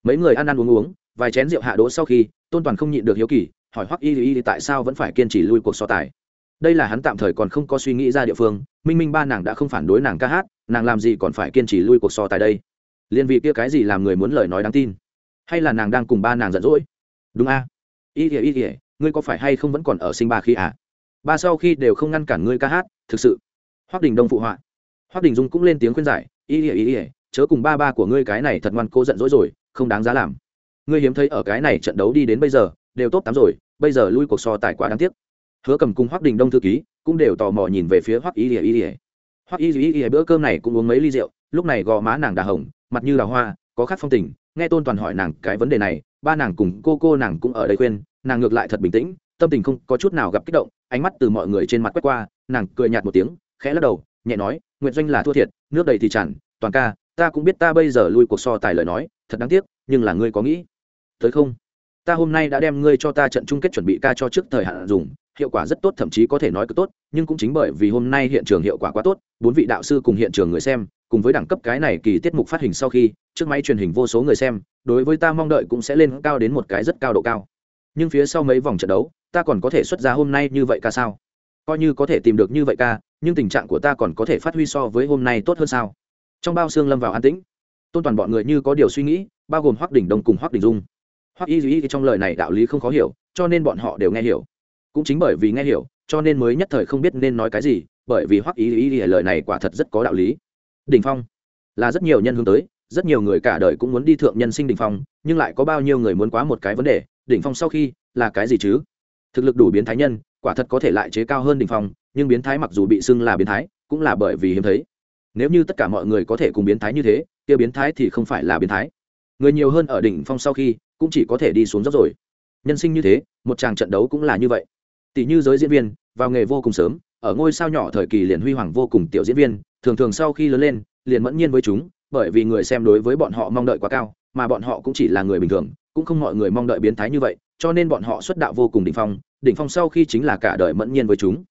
Mấy người ăn ăn uống uống, vài chén rượu hạ đỗ sau khi, tôn toàn không nhịn được hiếu kỳ, hỏi hoắc y y tại sao vẫn phải kiên trì lui cuộc so tài. Đây là hắn tạm thời còn không có suy nghĩ ra địa phương, minh minh ba nàng đã không phản đối nàng ca hát, nàng làm gì còn phải kiên trì lui cuộc so tài đây? Liên vị kia cái gì làm người muốn lời nói đáng tin? Hay là nàng đang cùng ba nàng giận dỗi? Đúng a. Y y y, ngươi có phải hay không vẫn còn ở sinh ba khi à? Ba sau khi đều không ngăn cản ngươi ca hát, thực sự. Hoắc đình đông phụ họa hoác đình dung cũng lên tiếng khuyên giải y ỉa y ỉa chớ cùng ba ba của ngươi cái này thật ngoan cố giận dỗi rồi, không đáng giá làm. Ngươi hiếm thấy ở cái này trận đấu đi đến bây giờ, đều tốt tám rồi, bây giờ lui cuộc so tài quá đáng tiếc. Hứa cầm cùng hoác đình đông thư ký cũng đều tò mò nhìn về phía hoác y ỉa y ỉa hoác y ỉa ỉa bữa cơm này cũng uống mấy ly rượu, lúc này gò má nàng đà hồng, mặt như là hoa, có khát phong tình. Nghe tôn toàn hỏi nàng cái vấn đề này, ba nàng cùng cô cô nàng cũng ở đây khuyên, nàng ngược lại thật bình tĩnh, tâm tình không có chút nào gặp kích động, ánh mắt từ mọi người trên mặt quét qua, nàng cười nhạt một tiếng, khẽ lắc đầu nhẹ nói nguyện doanh là thua thiệt, nước đầy thì chẳng toàn ca, ta cũng biết ta bây giờ lui cuộc so tài lời nói, thật đáng tiếc, nhưng là ngươi có nghĩ tới không? Ta hôm nay đã đem ngươi cho ta trận chung kết chuẩn bị ca cho trước thời hạn dùng, hiệu quả rất tốt, thậm chí có thể nói cực tốt, nhưng cũng chính bởi vì hôm nay hiện trường hiệu quả quá tốt, bốn vị đạo sư cùng hiện trường người xem, cùng với đẳng cấp cái này kỳ tiết mục phát hình sau khi, trước máy truyền hình vô số người xem, đối với ta mong đợi cũng sẽ lên cao đến một cái rất cao độ cao. Nhưng phía sau mấy vòng trận đấu, ta còn có thể xuất ra hôm nay như vậy ca sao? Coi như có thể tìm được như vậy ca nhưng tình trạng của ta còn có thể phát huy so với hôm nay tốt hơn sao? Trong bao xương lâm vào an tĩnh. Tôn toàn bọn người như có điều suy nghĩ, bao gồm hoắc đỉnh đông cùng hoắc đỉnh dung. Hoắc y duy trong lời này đạo lý không khó hiểu, cho nên bọn họ đều nghe hiểu. Cũng chính bởi vì nghe hiểu, cho nên mới nhất thời không biết nên nói cái gì, bởi vì hoắc ý ý ý lời này quả thật rất có đạo lý. Đỉnh phong, là rất nhiều nhân hướng tới, rất nhiều người cả đời cũng muốn đi thượng nhân sinh đỉnh phong, nhưng lại có bao nhiêu người muốn quá một cái vấn đề, đỉnh phong sau khi là cái gì chứ? Thực lực đủ biến thái nhân quả thật có thể lại chế cao hơn đỉnh phong, nhưng biến thái mặc dù bị xưng là biến thái, cũng là bởi vì hiếm thấy. Nếu như tất cả mọi người có thể cùng biến thái như thế, kia biến thái thì không phải là biến thái. Người nhiều hơn ở đỉnh phong sau khi, cũng chỉ có thể đi xuống dốc rồi. Nhân sinh như thế, một tràng trận đấu cũng là như vậy. Tỷ như giới diễn viên, vào nghề vô cùng sớm, ở ngôi sao nhỏ thời kỳ liền huy hoàng vô cùng tiểu diễn viên, thường thường sau khi lớn lên, liền mẫn nhiên với chúng, bởi vì người xem đối với bọn họ mong đợi quá cao, mà bọn họ cũng chỉ là người bình thường, cũng không mọi người mong đợi biến thái như vậy, cho nên bọn họ xuất đạo vô cùng đỉnh phong đỉnh phong sau khi chính là cả đời mẫn nhiên với chúng.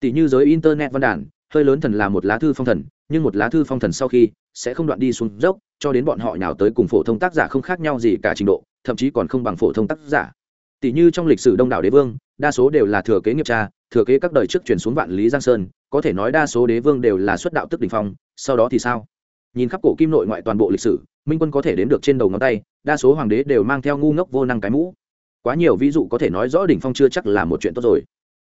Tỷ như giới internet văn đàn, hơi lớn thần là một lá thư phong thần, nhưng một lá thư phong thần sau khi sẽ không đoạn đi xuống dốc, cho đến bọn họ nhào tới cùng phổ thông tác giả không khác nhau gì cả trình độ, thậm chí còn không bằng phổ thông tác giả. Tỷ như trong lịch sử đông đảo đế vương, đa số đều là thừa kế nghiệp cha, thừa kế các đời trước truyền xuống vạn lý giang sơn, có thể nói đa số đế vương đều là xuất đạo tức đỉnh phong, sau đó thì sao? Nhìn khắp cổ kim nội ngoại toàn bộ lịch sử, minh quân có thể đến được trên đầu ngón tay, đa số hoàng đế đều mang theo ngu ngốc vô năng cái mũ quá nhiều ví dụ có thể nói rõ đỉnh phong chưa chắc là một chuyện tốt rồi.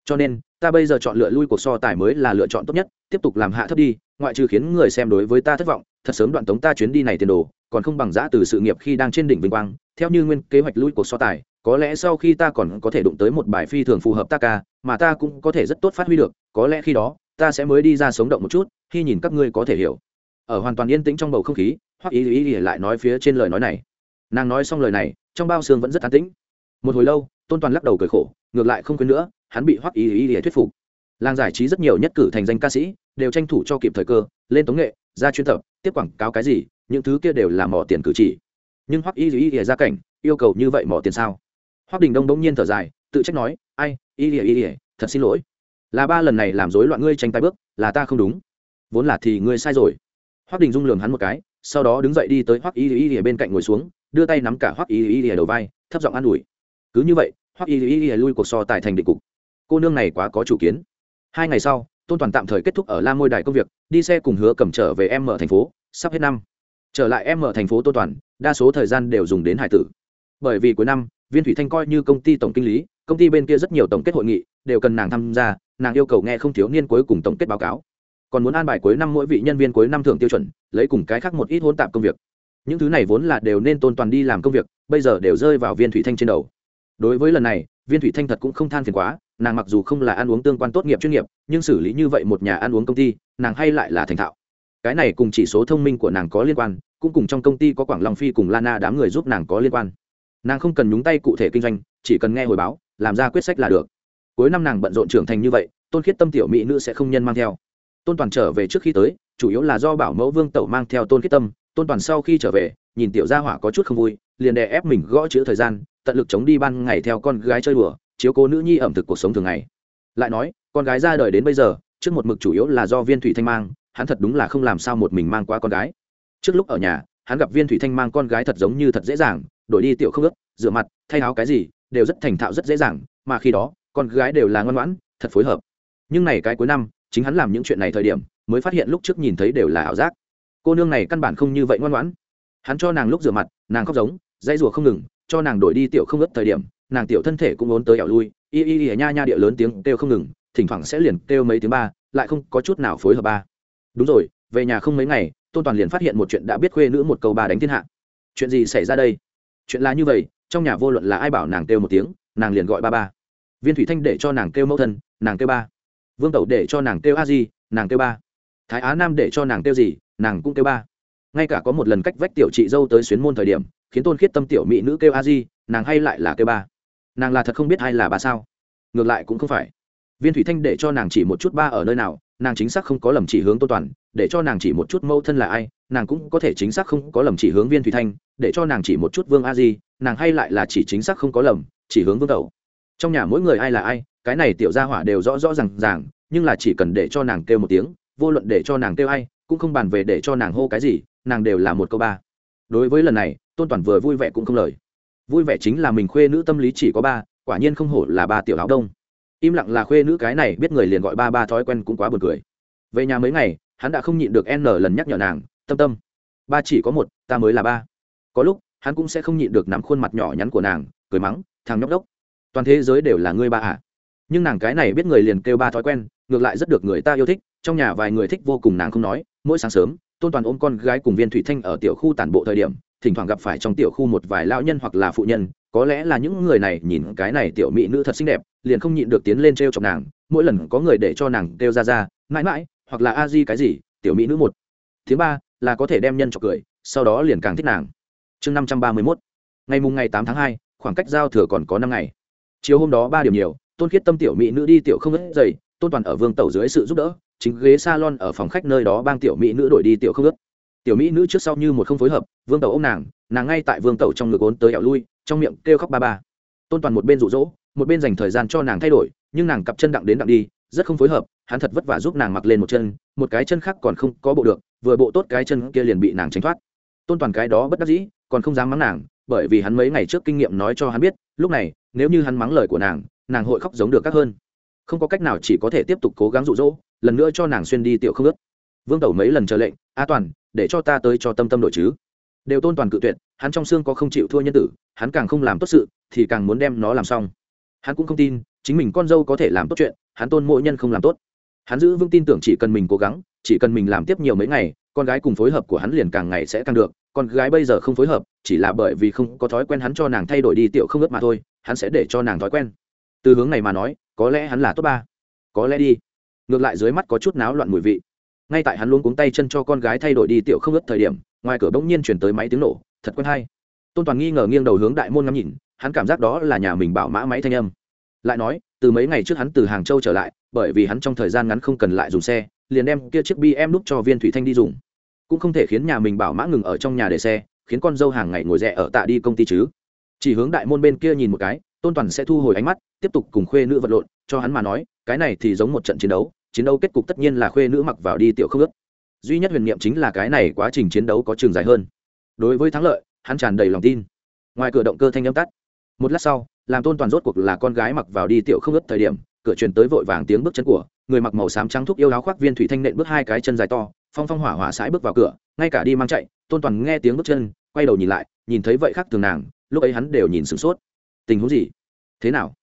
Cho nên, ta bây giờ chọn lựa lui cuộc so tài mới là lựa chọn tốt nhất, tiếp tục làm hạ thấp đi, ngoại trừ khiến người xem đối với ta thất vọng, thật sớm đoạn tống ta chuyến đi này tiền đồ, còn không bằng giã từ sự nghiệp khi đang trên đỉnh vinh quang. Theo như nguyên kế hoạch lui cuộc so tài, có lẽ sau khi ta còn có thể đụng tới một bài phi thường phù hợp ta ca, mà ta cũng có thể rất tốt phát huy được, có lẽ khi đó, ta sẽ mới đi ra sống động một chút, khi nhìn các ngươi có thể hiểu. Ở hoàn toàn yên tĩnh trong bầu không khí hoặc ý ý ý lại nói phía trên lời nói này. Nàng nói xong lời này, trong bao xương vẫn rất an tĩnh một hồi lâu tôn toàn lắc đầu cười khổ ngược lại không quên nữa hắn bị hoắc ý ý ý thuyết phục làng giải trí rất nhiều nhất cử thành danh ca sĩ đều tranh thủ cho kịp thời cơ lên tống nghệ ra chuyên tập tiếp quảng cáo cái gì những thứ kia đều là mỏ tiền cử chỉ nhưng hoắc ý ý ý ra cảnh yêu cầu như vậy mỏ tiền sao hoắc đình đông bỗng nhiên thở dài tự trách nói ai ý ý ý thật xin lỗi là ba lần này làm rối loạn ngươi tranh tay bước là ta không đúng vốn là thì ngươi sai rồi hoắc đình dung lường hắn một cái sau đó đứng dậy đi tới hoắc y y ý bên cạnh ngồi xuống đưa tay nắm cả hoắc y y ý đầu vai thấp giọng an ủi cứ như vậy, hoắc y y y lui cuộc so tại thành định cục. Cô nương này quá có chủ kiến. Hai ngày sau, tôn toàn tạm thời kết thúc ở la môi đài công việc, đi xe cùng hứa cầm trở về em ở thành phố, sắp hết năm. Trở lại em ở thành phố tôn toàn, đa số thời gian đều dùng đến hải tử. Bởi vì cuối năm, viên thủy thanh coi như công ty tổng kinh lý, công ty bên kia rất nhiều tổng kết hội nghị, đều cần nàng tham gia, nàng yêu cầu nghe không thiếu niên cuối cùng tổng kết báo cáo. Còn muốn an bài cuối năm mỗi vị nhân viên cuối năm thưởng tiêu chuẩn, lấy cùng cái khác một ít hôn tạp công việc. Những thứ này vốn là đều nên tôn toàn đi làm công việc, bây giờ đều rơi vào viên thủy thanh trên đầu đối với lần này, viên thủy thanh thật cũng không than phiền quá, nàng mặc dù không là ăn uống tương quan tốt nghiệp chuyên nghiệp, nhưng xử lý như vậy một nhà ăn uống công ty, nàng hay lại là thành thạo. Cái này cùng chỉ số thông minh của nàng có liên quan, cũng cùng trong công ty có quảng long phi cùng lana đám người giúp nàng có liên quan. Nàng không cần nhúng tay cụ thể kinh doanh, chỉ cần nghe hồi báo, làm ra quyết sách là được. Cuối năm nàng bận rộn trưởng thành như vậy, tôn khiết tâm tiểu mỹ nữ sẽ không nhân mang theo. Tôn toàn trở về trước khi tới, chủ yếu là do bảo mẫu vương tẩu mang theo tôn khiết tâm, tôn toàn sau khi trở về, nhìn tiểu gia hỏa có chút không vui, liền đè ép mình gõ chữ thời gian tận lực chống đi ban ngày theo con gái chơi đùa, chiếu cố nữ nhi ẩm thực cuộc sống thường ngày. Lại nói, con gái ra đời đến bây giờ, trước một mực chủ yếu là do viên thủy thanh mang, hắn thật đúng là không làm sao một mình mang qua con gái. Trước lúc ở nhà, hắn gặp viên thủy thanh mang con gái thật giống như thật dễ dàng, đổi đi tiểu không ướp rửa mặt, thay áo cái gì, đều rất thành thạo rất dễ dàng, mà khi đó, con gái đều là ngoan ngoãn, thật phối hợp. Nhưng này cái cuối năm, chính hắn làm những chuyện này thời điểm, mới phát hiện lúc trước nhìn thấy đều là ảo giác. Cô nương này căn bản không như vậy ngoan ngoãn. Hắn cho nàng lúc rửa mặt, nàng khóc giống, dãy rùa không ngừng cho nàng đổi đi tiểu không ớt thời điểm, nàng tiểu thân thể cũng ốn tới ẻo lui, y y y nha nha địa lớn tiếng kêu không ngừng, thỉnh thoảng sẽ liền kêu mấy tiếng ba, lại không có chút nào phối hợp ba. Đúng rồi, về nhà không mấy ngày, tôn toàn liền phát hiện một chuyện đã biết khuê nữ một câu ba đánh thiên hạ. Chuyện gì xảy ra đây? Chuyện là như vậy, trong nhà vô luận là ai bảo nàng kêu một tiếng, nàng liền gọi ba ba. Viên thủy thanh để cho nàng kêu mẫu thân, nàng kêu ba. Vương tẩu để cho nàng kêu a di, nàng kêu ba. Thái á nam để cho nàng kêu gì, nàng cũng kêu ba. Ngay cả có một lần cách vách tiểu chị dâu tới xuyến môn thời điểm khiến tôn khiết tâm tiểu mỹ nữ kêu a di, nàng hay lại là kêu ba. Nàng là thật không biết ai là ba sao? Ngược lại cũng không phải. Viên thủy thanh để cho nàng chỉ một chút ba ở nơi nào, nàng chính xác không có lầm chỉ hướng tôn toàn, để cho nàng chỉ một chút mẫu thân là ai, nàng cũng có thể chính xác không có lầm chỉ hướng viên thủy thanh, để cho nàng chỉ một chút vương a di, nàng hay lại là chỉ chính xác không có lầm, chỉ hướng vương tẩu. Trong nhà mỗi người ai là ai, cái này tiểu gia hỏa đều rõ rõ r à n g ràng, nhưng là chỉ cần để cho nàng kêu một tiếng, vô luận để cho nàng kêu ai, cũng không bàn về để cho nàng hô cái gì, nàng đều là một câu ba. Đối với lần này tôn toàn vừa vui vẻ cũng không lời. Vui vẻ chính là mình khuê nữ tâm lý chỉ có ba, quả nhiên không hổ là ba tiểu áo đông. Im lặng là khuê nữ cái này biết người liền gọi ba ba thói quen cũng quá buồn cười. Về nhà mấy ngày, hắn đã không nhịn được n lần nhắc nhở nàng, tâm tâm, ba chỉ có một, ta mới là ba. Có lúc, hắn cũng sẽ không nhịn được nắm khuôn mặt nhỏ nhắn của nàng, cười mắng, thằng nhóc đốc, toàn thế giới đều là ngươi ba à. Nhưng nàng cái này biết người liền kêu ba thói quen, ngược lại rất được người ta yêu thích, trong nhà vài người thích vô cùng nàng không nói, mỗi sáng sớm, tôn toàn ôm con gái cùng viên thủy thanh ở tiểu khu tản bộ thời điểm thỉnh thoảng gặp phải trong tiểu khu một vài lão nhân hoặc là phụ nhân, có lẽ là những người này nhìn cái này tiểu mỹ nữ thật xinh đẹp, liền không nhịn được tiến lên t r e o chọc nàng, mỗi lần có người để cho nàng kêu ra ra, mãi mãi, hoặc là a di cái gì, tiểu mỹ nữ một. Thứ ba, là có thể đem nhân chọc cười, sau đó liền càng thích nàng. Chương năm trăm ba mươi mốt. Ngày mùng ngày tám tháng hai, khoảng cách giao thừa còn có năm ngày. Chiều hôm đó ba điểm nhiều, tôn khiết tâm tiểu mỹ nữ đi tiểu không ướt dày tôn toàn ở vương tẩu dưới sự giúp đỡ, chính ghế salon ở phòng khách nơi đó bang tiểu mỹ nữ đổi đi tiểu không ướt tiểu mỹ nữ trước sau như một không phối hợp, vương tẩu ô m nàng nàng ngay tại vương tẩu trong ngực ốn tới ẻo lui, trong miệng kêu khóc ba ba. Tôn toàn một bên rụ rỗ một bên dành thời gian cho nàng thay đổi, nhưng nàng cặp chân đặng đến đặng đi, rất không phối hợp, hắn thật vất vả giúp nàng mặc lên một chân, một cái chân khác còn không có bộ được, vừa bộ tốt cái chân kia liền bị nàng tránh thoát. Tôn toàn cái đó bất đắc dĩ, còn không dám mắng nàng, bởi vì hắn mấy ngày trước kinh nghiệm nói cho hắn biết, lúc này, nếu như hắn mắng lời của nàng nàng hội khóc giống được các hơn. Không có cách nào chỉ có thể tiếp tục cố gắng rụ rỗ lần nữa cho nàng xuyên đi tiểu không ướt vương tẩu mấy lần chờ lệnh, a toàn để cho ta tới cho tâm tâm đội chứ. Đều tôn toàn cự tuyệt, hắn trong xương có không chịu thua nhân tử, hắn càng không làm tốt sự, thì càng muốn đem nó làm xong. Hắn cũng không tin, chính mình con dâu có thể làm tốt chuyện, hắn tôn mỗi nhân không làm tốt. Hắn giữ vững tin tưởng chỉ cần mình cố gắng, chỉ cần mình làm tiếp nhiều mấy ngày, con gái cùng phối hợp của hắn liền càng ngày sẽ càng được. Con gái bây giờ không phối hợp, chỉ là bởi vì không có thói quen hắn cho nàng thay đổi đi tiểu không ướt mà thôi, hắn sẽ để cho nàng thói quen. Từ hướng này mà nói, có lẽ hắn là tốt ba. Có lẽ đi. Ngược lại dưới mắt có chút náo loạn mùi vị ngay tại hắn luôn cuống tay chân cho con gái thay đổi đi tiểu không ướt thời điểm, ngoài cửa bỗng nhiên chuyển tới máy tiếng nổ, thật quen hay. Tôn toàn nghi ngờ nghiêng đầu hướng đại môn ngắm nhìn, hắn cảm giác đó là nhà mình bảo mã máy thanh âm. Lại nói, từ mấy ngày trước hắn từ hàng châu trở lại, bởi vì hắn trong thời gian ngắn không cần lại dùng xe, liền đem kia chiếc bi em núp cho viên thủy thanh đi dùng. Cũng không thể khiến nhà mình bảo mã ngừng ở trong nhà để xe, khiến con dâu hàng ngày ngồi rẻ ở tạ đi công ty chứ. Chỉ hướng đại môn bên kia nhìn một cái, tôn toàn sẽ thu hồi ánh mắt, tiếp tục cùng khuê nữ vật lộn, cho hắn mà nói, cái này thì giống một trận chiến đấu chiến đấu kết cục tất nhiên là khuê nữ mặc vào đi tiểu không ước. Duy nhất huyền niệm chính là cái này quá trình chiến đấu có trường dài hơn. Đối với thắng lợi, hắn tràn đầy lòng tin. Ngoài cửa động cơ thanh âm tắt. Một lát sau, làm tôn toàn rốt cuộc là con gái mặc vào đi tiểu không ướt thời điểm, cửa truyền tới vội vàng tiếng bước chân của, người mặc màu xám trắng thúc yêu áo khoác viên thủy thanh nện bước hai cái chân dài to, phong phong hỏa hỏa sãi bước vào cửa, ngay cả đi mang chạy, tôn toàn nghe tiếng bước chân, quay đầu nhìn lại, nhìn thấy vậy khác thường nàng, lúc ấy hắn đều nhìn sửng sốt. Tình huống gì? Thế nào?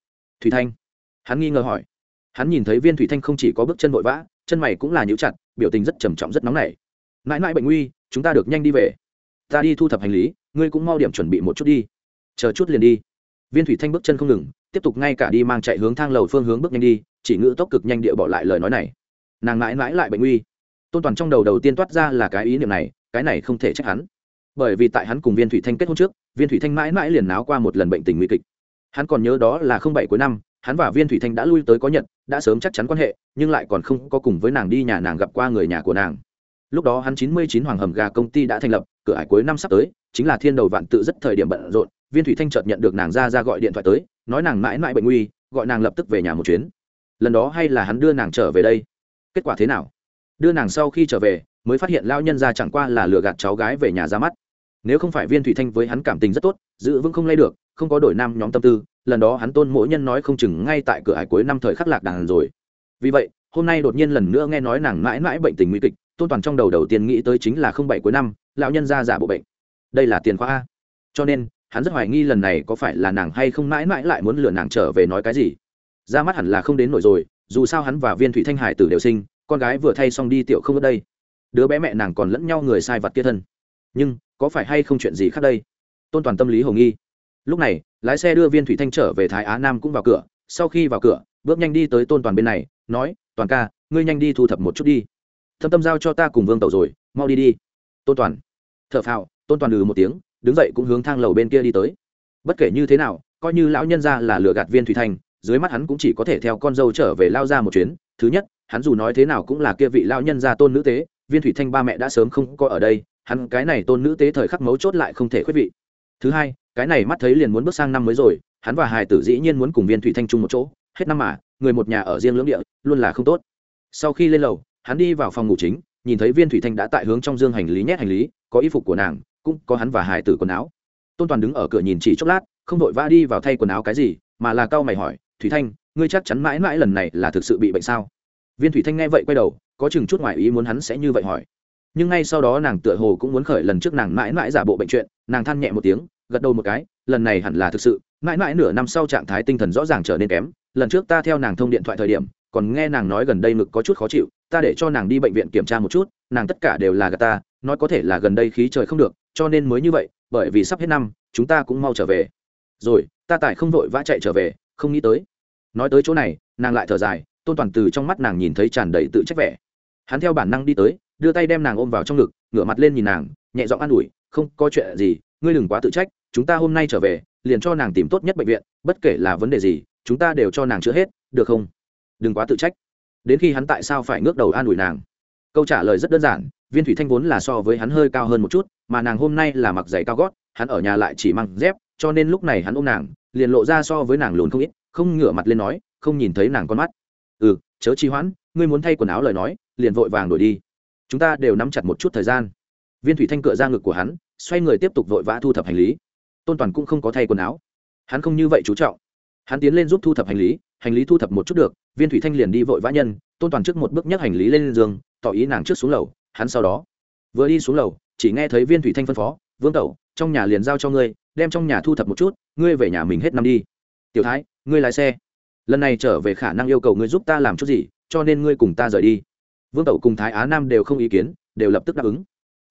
Thủy thanh? Hắn nghi ngờ hỏi hắn nhìn thấy viên thủy thanh không chỉ có bước chân vội vã, chân mày cũng là nhíu chặt, biểu tình rất trầm trọng rất nóng nảy. Mãi mãi bệnh nguy, chúng ta được nhanh đi về. Ta đi thu thập hành lý, ngươi cũng mau điểm chuẩn bị một chút đi. Chờ chút liền đi. Viên thủy thanh bước chân không ngừng, tiếp tục ngay cả đi mang chạy hướng thang lầu phương hướng bước nhanh đi, chỉ ngữ tốc cực nhanh địa bỏ lại lời nói này. Nàng mãi mãi lại bệnh nguy. Tôn toàn trong đầu đầu tiên toát ra là cái ý niệm này, cái này không thể trách hắn. Bởi vì tại hắn cùng viên thủy thanh kết hôn trước, viên thủy thanh mãi mãi liền náo qua một lần bệnh tình nguy kịch. Hắn còn nhớ đó là không bảy cuối năm hắn và viên thủy thanh đã lui tới có nhận đã sớm chắc chắn quan hệ, nhưng lại còn không có cùng với nàng đi nhà nàng gặp qua người nhà của nàng. Lúc đó hắn chín mươi chín hoàng hầm gà công ty đã thành lập, cửa ải cuối năm sắp tới, chính là thiên đầu vạn tự rất thời điểm bận rộn, viên thủy thanh chợt nhận được nàng ra ra gọi điện thoại tới, nói nàng mãi mãi bệnh nguy, gọi nàng lập tức về nhà một chuyến. Lần đó hay là hắn đưa nàng trở về đây? Kết quả thế nào? Đưa nàng sau khi trở về, mới phát hiện lao nhân ra chẳng qua là lừa gạt cháu gái về nhà ra mắt. Nếu không phải viên thủy thanh với hắn cảm tình rất tốt giữ vững không lay được, không có đổi nam nhóm tâm tư, lần đó hắn tôn mỗi nhân nói không chừng ngay tại cửa hải cuối năm thời khắc lạc đàn rồi. Vì vậy, hôm nay đột nhiên lần nữa nghe nói nàng mãi mãi bệnh tình nguy kịch, tôn toàn trong đầu đầu tiên nghĩ tới chính là không bảy cuối năm, lão nhân ra giả bộ bệnh. Đây là tiền khoa a. Cho nên, hắn rất hoài nghi lần này có phải là nàng hay không mãi mãi lại muốn lừa nàng trở về nói cái gì. Ra mắt hẳn là không đến nổi rồi, dù sao hắn và viên thủy thanh hải tử đều sinh, con gái vừa thay xong đi tiểu không ở đây. Đứa bé mẹ nàng còn lẫn nhau người sai vật kia thân. Nhưng, có phải hay không chuyện gì khác đây? Tôn toàn tâm lý hồ nghi. Lúc này, lái xe đưa viên thủy thanh trở về thái á nam cũng vào cửa. Sau khi vào cửa, bước nhanh đi tới tôn toàn bên này, nói, toàn ca, ngươi nhanh đi thu thập một chút đi. Thâm tâm giao cho ta cùng vương tẩu rồi, mau đi đi. Tôn toàn t h ở phào, tôn toàn ừ một tiếng, đứng dậy cũng hướng thang lầu bên kia đi tới. Bất kể như thế nào, coi như lão nhân ra là lừa gạt viên thủy thanh, dưới mắt hắn cũng chỉ có thể theo con dâu trở về lao ra một chuyến. Thứ nhất, hắn dù nói thế nào cũng là kia vị lão nhân gia tôn nữ tế, viên thủy thanh ba mẹ đã sớm không có ở đây, hắn cái này tôn nữ tế thời khắc mấu chốt lại không thể khuyết vị thứ hai, cái này mắt thấy liền muốn bước sang năm mới rồi, hắn và hài tử dĩ nhiên muốn cùng viên thủy thanh chung một chỗ, hết năm mà, người một nhà ở riêng lưỡng địa, luôn là không tốt. Sau khi lên lầu, hắn đi vào phòng ngủ chính, nhìn thấy viên thủy thanh đã tại hướng trong dương hành lý nhét hành lý, có y phục của nàng, cũng có hắn và hài tử quần áo. Tôn toàn đứng ở cửa nhìn chỉ chốc lát, không vội vã đi vào thay quần áo cái gì, mà là cau mày hỏi, thủy thanh, ngươi chắc chắn mãi mãi lần này là thực sự bị bệnh sao? Viên thủy thanh nghe vậy quay đầu, có chừng chút ngoài ý muốn hắn sẽ như vậy hỏi nhưng ngay sau đó nàng tựa hồ cũng muốn khởi lần trước nàng mãi mãi giả bộ bệnh chuyện, nàng than nhẹ một tiếng, gật đầu một cái, lần này hẳn là thực sự, mãi mãi nửa năm sau trạng thái tinh thần rõ ràng trở nên kém, lần trước ta theo nàng thông điện thoại thời điểm, còn nghe nàng nói gần đây ngực có chút khó chịu, ta để cho nàng đi bệnh viện kiểm tra một chút, nàng tất cả đều là gà ta, nói có thể là gần đây khí trời không được, cho nên mới như vậy, bởi vì sắp hết năm, chúng ta cũng mau trở về. Rồi, ta tại không vội vã chạy trở về, không nghĩ tới. Nói tới chỗ này, nàng lại thở dài, tôn toàn từ trong mắt nàng nhìn thấy tràn đầy tự trách vẻ. Hắn theo bản năng đi tới đưa tay đem nàng ôm vào trong ngực, ngửa mặt lên nhìn nàng, nhẹ giọng an ủi, không có chuyện gì, ngươi đừng quá tự trách, chúng ta hôm nay trở về, liền cho nàng tìm tốt nhất bệnh viện, bất kể là vấn đề gì, chúng ta đều cho nàng chữa hết, được không? Đừng quá tự trách. Đến khi hắn tại sao phải ngước đầu an ủi nàng? Câu trả lời rất đơn giản, viên thủy thanh vốn là so với hắn hơi cao hơn một chút, mà nàng hôm nay là mặc giày cao gót, hắn ở nhà lại chỉ mang dép, cho nên lúc này hắn ôm nàng, liền lộ ra so với nàng lùn không ít, không ngửa mặt lên nói, không nhìn thấy nàng con mắt. Ừ chớ trì hoãn, ngươi muốn thay quần áo lời nói, liền vội vàng đổi đi chúng ta đều nắm chặt một chút thời gian. Viên thủy thanh cựa ra ngực của hắn, xoay người tiếp tục vội vã thu thập hành lý. Tôn toàn cũng không có thay quần áo. Hắn không như vậy chú trọng. Hắn tiến lên giúp thu thập hành lý hành lý thu thập một chút được, viên thủy thanh liền đi vội vã nhân, tôn toàn trước một bước nhấc hành lý lên giường, tỏ ý nàng trước xuống lầu, hắn sau đó. Vừa đi xuống lầu, chỉ nghe thấy viên thủy thanh phân phó, vương tẩu, trong nhà liền giao cho ngươi, đem trong nhà thu thập một chút, ngươi về nhà mình hết năm đi. Tiểu thái, ngươi lái xe. Lần này trở về khả năng yêu cầu ngươi giúp ta làm chút gì, cho nên ngươi cùng ta rời đi vương tẩu cùng thái á nam đều không ý kiến, đều lập tức đáp ứng.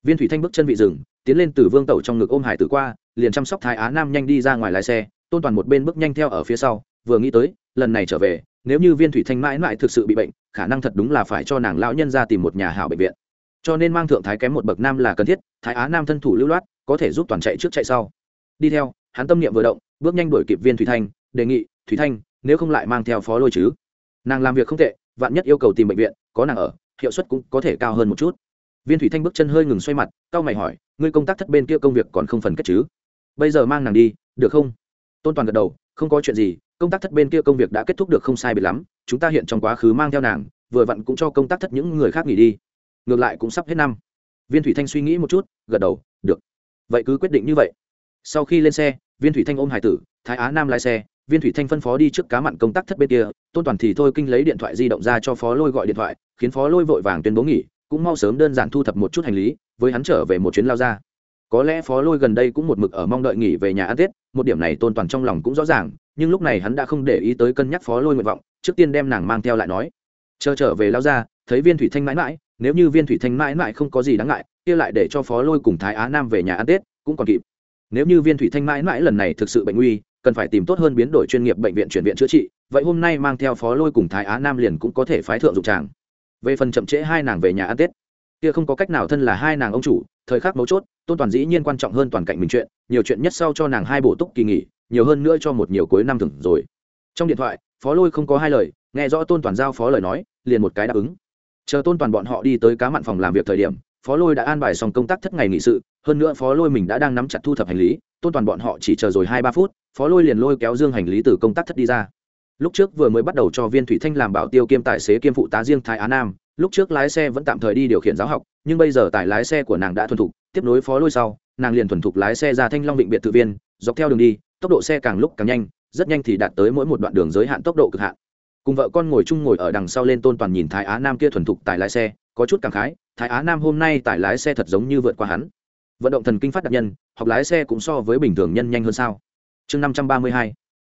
Viên thủy thanh bước chân vị rừng tiến lên từ vương tẩu trong ngực ôm hải tử qua, liền chăm sóc thái á nam nhanh đi ra ngoài lái xe, tôn toàn một bên bước nhanh theo ở phía sau, vừa nghĩ tới, lần này trở về, nếu như viên thủy thanh mãi mãi thực sự bị bệnh, khả năng thật đúng là phải cho nàng lão nhân ra tìm một nhà hảo bệnh viện. Cho nên mang thượng thái kém một bậc nam là cần thiết, thái á nam thân thủ lưu loát, có thể giúp toàn chạy trước chạy sau. Đi theo, hắn tâm niệm vừa động, bước nhanh đuổi kịp viên thủy thanh, đề nghị, thủy thanh, nếu không lại mang theo phó lôi chứ? Nàng làm việc không tệ, vạn nhất yêu cầu tìm bệnh viện, có nàng ở hiệu suất cũng có thể cao hơn một chút. Viên thủy thanh bước chân hơi ngừng xoay mặt cao mày hỏi, ngươi công tác thất bên kia công việc còn không phần kết chứ? Bây giờ mang nàng đi, được không? Tôn toàn gật đầu, không có chuyện gì, công tác thất bên kia công việc đã kết thúc được không sai biệt lắm, chúng ta hiện trong quá khứ mang theo nàng, vừa vặn cũng cho công tác thất những người khác nghỉ đi. Ngược lại cũng sắp hết năm. Viên thủy thanh suy nghĩ một chút, gật đầu, được. Vậy cứ quyết định như vậy. Sau khi lên xe, viên thủy thanh ôm hải tử, thái á nam lái xe viên thủy thanh phân phó đi trước cá mặn công tác thất bên kia, tôn toàn thì thôi kinh lấy điện thoại di động ra cho phó lôi gọi điện thoại, khiến phó lôi vội vàng tuyên bố nghỉ, cũng mau sớm đơn giản thu thập một chút hành lý, với hắn trở về một chuyến lao ra. Có lẽ phó lôi gần đây cũng một mực ở mong đợi nghỉ về nhà ăn tết, một điểm này tôn toàn trong lòng cũng rõ ràng, nhưng lúc này hắn đã không để ý tới cân nhắc phó lôi nguyện vọng, trước tiên đem nàng mang theo lại nói. Chờ trở về lao ra, thấy viên thủy thanh mãi mãi, nếu như viên thủy thanh mãi mãi không có gì đáng ngại, kia lại để cho phó lôi cùng thái á nam về nhà ăn tết, cũng còn kịp. Nếu như viên thủy thanh mãi mãi lần này thực sự bệnh nguy cần phải tìm tốt hơn biến đổi chuyên nghiệp bệnh viện chuyển viện chữa trị, vậy hôm nay mang theo phó lôi cùng thái á nam liền cũng có thể phái thượng dụng tràng. Về phần chậm trễ hai nàng về nhà ăn tết, kia không có cách nào thân là hai nàng ông chủ, thời khắc mấu chốt, tôn toàn dĩ nhiên quan trọng hơn toàn cảnh mình chuyện, nhiều chuyện nhất sau cho nàng hai bổ túc kỳ nghỉ, nhiều hơn nữa cho một nhiều cuối năm thừng rồi. Trong điện thoại, phó lôi không có hai lời, nghe rõ tôn toàn giao phó lời nói, liền một cái đáp ứng. Chờ tôn toàn bọn họ đi tới cá mặn phòng làm việc thời điểm, phó lôi đã an bài xong công tác thất ngày nghị sự, hơn nữa phó lôi mình đã đang nắm chặt thu thập hành lý, tôn toàn bọn họ chỉ chờ rồi hai ba phút phó lôi liền lôi kéo dương hành lý từ công tác thất đi ra. Lúc trước vừa mới bắt đầu cho viên thủy thanh làm bảo tiêu kiêm tài xế kiêm phụ tá riêng thái á nam, lúc trước lái xe vẫn tạm thời đi điều khiển giáo học, nhưng bây giờ tài lái xe của nàng đã thuần thục, tiếp nối phó lôi sau, nàng liền thuần thục lái xe ra thanh long định biệt thự viên, dọc theo đường đi, tốc độ xe càng lúc càng nhanh, rất nhanh thì đạt tới mỗi một đoạn đường giới hạn tốc độ cực hạn. Cùng vợ con ngồi chung ngồi ở đằng sau lên tôn toàn nhìn thái á nam kia thuần thục tài lái xe, có chút cảm khái, thái á nam hôm nay tài lái xe thật giống như vượt qua hắn. Vận động thần kinh phát đặc nhân, học lái xe cũng so với bình thường nhân nhanh hơn sao? Chương năm trăm ba mươi hai.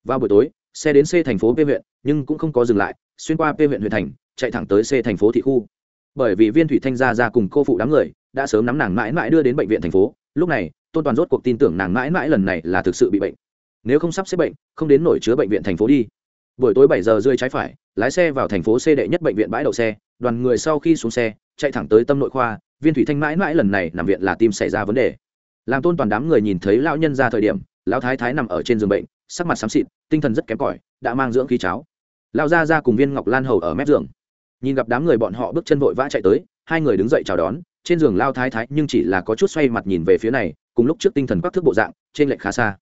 Vào buổi tối, xe đến c thành phố p huyện, nhưng cũng không có dừng lại, xuyên qua p huyện huyện thành, chạy thẳng tới c thành phố thị khu. Bởi vì viên thủy thanh gia ra cùng cô phụ đám người đã sớm nắm nàng mãi mãi đưa đến bệnh viện thành phố, lúc này, tôn toàn rốt cuộc tin tưởng nàng mãi mãi lần này là thực sự bị bệnh. Nếu không sắp xếp bệnh, không đến nổi chứa bệnh viện thành phố đi. Buổi tối bảy giờ rơi trái phải, lái xe vào thành phố c đệ nhất bệnh viện bãi đậu xe, đoàn người sau khi xuống xe, chạy thẳng tới tâm nội khoa, viên thủy thanh mãi mãi lần này nằm viện là tim xảy ra vấn đề. Làm tôn toàn đám người nhìn thấy lão nhân ra thời điểm lão thái thái nằm ở trên giường bệnh, sắc mặt xám xịt, tinh thần rất kém cỏi, đã mang dưỡng khí cháo. Lão ra ra cùng viên ngọc lan hầu ở mép giường. Nhìn gặp đám người bọn họ bước chân vội vã chạy tới, hai người đứng dậy chào đón, trên giường lao thái thái nhưng chỉ là có chút xoay mặt nhìn về phía này, cùng lúc trước tinh thần các thước bộ dạng, trên lệch khá xa.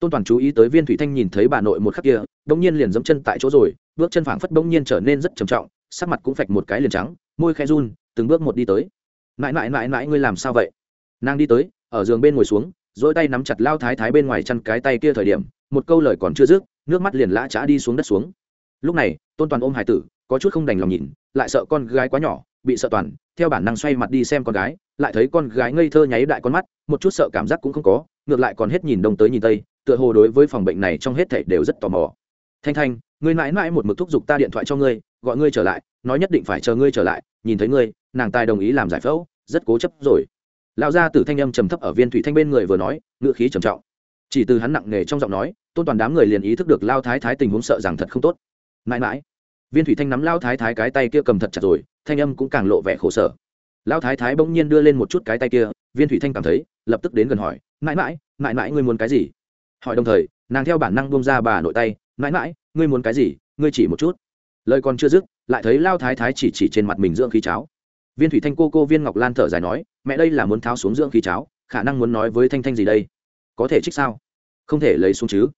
Tôn toàn chú ý tới viên thủy thanh nhìn thấy bà nội một khắc kia bỗng nhiên liền dẫm chân tại chỗ rồi, bước chân phảng phất bỗng nhiên trở nên rất trầm trọng, sắc mặt cũng phạch một cái liền trắng, môi khe run, từng bước một đi tới. Mãi mãi mãi mãi, ngươi làm sao vậy? Nàng đi tới, ở giường bên ngồi xuống dỗi tay nắm chặt lao thái thái bên ngoài chăn cái tay kia thời điểm, một câu lời còn chưa dứt, nước mắt liền lã trá đi xuống đất xuống. Lúc này, tôn toàn ôm hải tử, có chút không đành lòng nhìn, lại sợ con gái quá nhỏ, bị sợ toàn, theo bản năng xoay mặt đi xem con gái, lại thấy con gái ngây thơ nháy đại con mắt, một chút sợ cảm giác cũng không có, ngược lại còn hết nhìn đông tới nhìn tây, tựa hồ đối với phòng bệnh này trong hết thảy đều rất tò mò. Thanh thanh, ngươi mãi mãi một mực thúc giục ta điện thoại cho ngươi, gọi ngươi trở lại, nói nhất định phải chờ ngươi trở lại, nhìn thấy ngươi, nàng tài đồng ý làm giải phẫu, rất cố chấp rồi lão gia tử thanh âm trầm thấp ở viên thủy thanh bên người vừa nói ngựa khí trầm trọng. Chỉ từ hắn nặng nề trong giọng nói, tôn toàn đám người liền ý thức được lao thái thái tình huống sợ rằng thật không tốt. Mãi mãi, viên thủy thanh nắm lao thái thái cái tay kia cầm thật chặt rồi, thanh âm cũng càng lộ vẻ khổ sở. Lao thái thái bỗng nhiên đưa lên một chút cái tay kia, viên thủy thanh cảm thấy, lập tức đến gần hỏi, mãi mãi mãi mãi ngươi muốn cái gì? Hỏi đồng thời, nàng theo bản năng bông ra bà nội tay, mãi mãi, ngươi muốn cái gì? Ngươi chỉ một chút. Lời còn chưa dứt, lại thấy lao thái thái chỉ chỉ trên mặt mình dưỡng khí cháo viên thủy thanh cô cô viên ngọc lan thở dài nói, mẹ đây là muốn tháo xuống dưỡng khí cháo, khả năng muốn nói với thanh thanh gì đây? Có thể trích sao? Không thể lấy xuống chứ.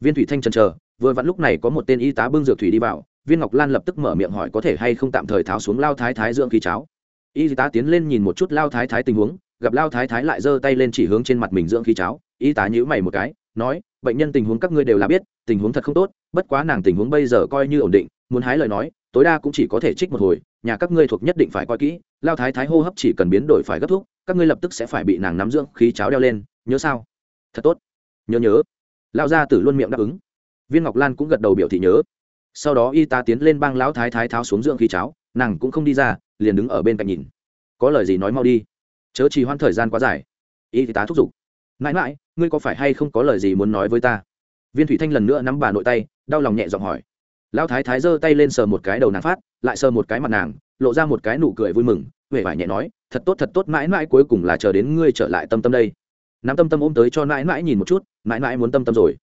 Viên thủy thanh chần chờ, vừa vặn lúc này có một tên y tá bưng dược thủy đi vào, viên ngọc lan lập tức mở miệng hỏi có thể hay không tạm thời tháo xuống lao thái thái dưỡng khí cháo. Y tá tiến lên nhìn một chút lao thái thái tình huống, gặp lao thái thái lại giơ tay lên chỉ hướng trên mặt mình dưỡng khí cháo. Y tá nhữ mày một cái, nói, bệnh nhân tình huống các ngươi đều là biết, tình huống thật không tốt, bất quá nàng tình huống bây giờ coi như ổn định, muốn hái lời nói tối đa cũng chỉ có thể trích một hồi, nhà các ngươi thuộc nhất định phải coi kỹ, lao thái thái hô hấp chỉ cần biến đổi phải gấp thuốc các ngươi lập tức sẽ phải bị nàng nắm dưỡng khí cháo đeo lên, nhớ sao? Thật tốt. Nhớ nhớ. Lao gia tử luôn miệng đáp ứng. Viên ngọc lan cũng gật đầu biểu thị nhớ. Sau đó y tá tiến lên bang lão thái thái tháo xuống dưỡng khí cháo, nàng cũng không đi ra, liền đứng ở bên cạnh nhìn. Có lời gì nói mau đi. Chớ trì hoãn thời gian quá dài. Y tá thúc giục. Mãi mãi, ngươi có phải hay không có lời gì muốn nói với ta? Viên thủy thanh lần nữa nắm bà nội tay, đau lòng nhẹ giọng hỏi lão thái thái giơ tay lên sờ một cái đầu nàng phát, lại sờ một cái mặt nàng, lộ ra một cái nụ cười vui mừng huệ vải nhẹ nói, thật tốt thật tốt, mãi mãi cuối cùng là chờ đến ngươi trở lại tâm tâm đây. Nắm tâm tâm ôm tới cho mãi mãi nhìn một chút, mãi mãi muốn tâm tâm rồi.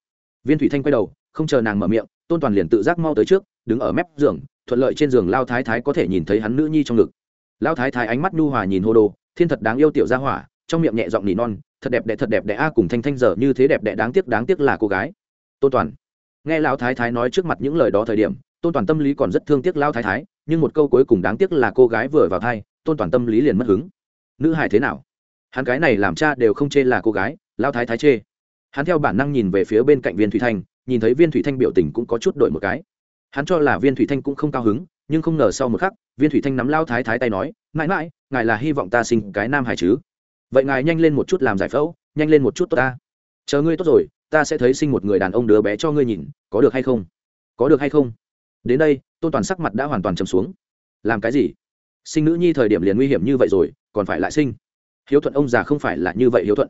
Viên thủy thanh quay đầu, không chờ nàng mở miệng, tôn toàn liền tự giác mau tới trước, đứng ở mép giường, thuận lợi trên giường lao thái thái có thể nhìn thấy hắn nữ nhi trong ngực. Lao thái thái ánh mắt nhu hòa nhìn hô đồ, thiên thật đáng yêu tiểu gia hỏa, trong miệng nhẹ giọng nỉ non, thật đẹp đẽ, thật đẹp đẽ a, cùng thanh thanh giờ như thế đẹp đẽ, đáng tiếc đáng tiếc là cô gái. Tôn toàn nghe lão thái thái nói trước mặt những lời đó thời điểm, tôn toàn tâm lý còn rất thương tiếc Lão thái thái, nhưng một câu cuối cùng đáng tiếc là cô gái vừa vào thai, tôn toàn tâm lý liền mất hứng. Nữ hài thế nào? Hắn cái này làm cha đều không chê là cô gái, Lão thái thái chê. Hắn theo bản năng nhìn về phía bên cạnh viên thủy thanh, nhìn thấy viên thủy thanh biểu tình cũng có chút đổi một cái. Hắn cho là viên thủy thanh cũng không cao hứng, nhưng không ngờ sau một khắc, viên thủy thanh nắm lao thái thái tay nói, mãi mãi, ngài là hy vọng ta sinh cái nam hải chứ? Vậy ngài nhanh lên một chút làm giải phẫu, nhanh lên một chút tốt ta. Chờ ngươi tốt rồi ta sẽ thấy sinh một người đàn ông đứa bé cho ngươi nhìn, có được hay không? Có được hay không? Đến đây, tôn toàn sắc mặt đã hoàn toàn chầm xuống. Làm cái gì? Sinh nữ nhi thời điểm liền nguy hiểm như vậy rồi, còn phải lại sinh. Hiếu thuận ông già không phải là như vậy hiếu thuận.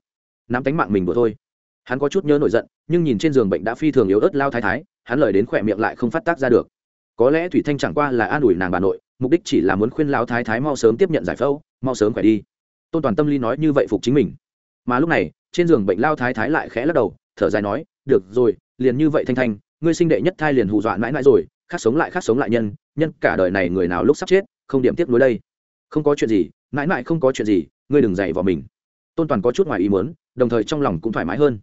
Nắm tánh mạng mình vừa thôi. Hắn có chút nhớ nổi giận, nhưng nhìn trên giường bệnh đã phi thường yếu ớt lao thái thái, hắn lời đến khỏe miệng lại không phát tác ra được. Có lẽ thủy thanh chẳng qua là an ủi nàng bà nội, mục đích chỉ là muốn khuyên lao thái thái mau sớm tiếp nhận giải phẫu, mau sớm khỏe đi. Tôn toàn tâm lý nói như vậy phục chính mình. Mà lúc này, trên giường bệnh lao thái thái lại khẽ lắc đầu thở dài nói, được rồi, liền như vậy thanh thanh, ngươi sinh đệ nhất thai liền hù dọa mãi mãi rồi, khác sống lại, khác sống lại nhân nhân cả đời này người nào lúc sắp chết, không điểm tiếp nối đây. Không có chuyện gì, mãi mãi không có chuyện gì, ngươi đừng dạy vào mình. Tôn toàn có chút ngoài ý muốn, đồng thời trong lòng cũng thoải mái hơn.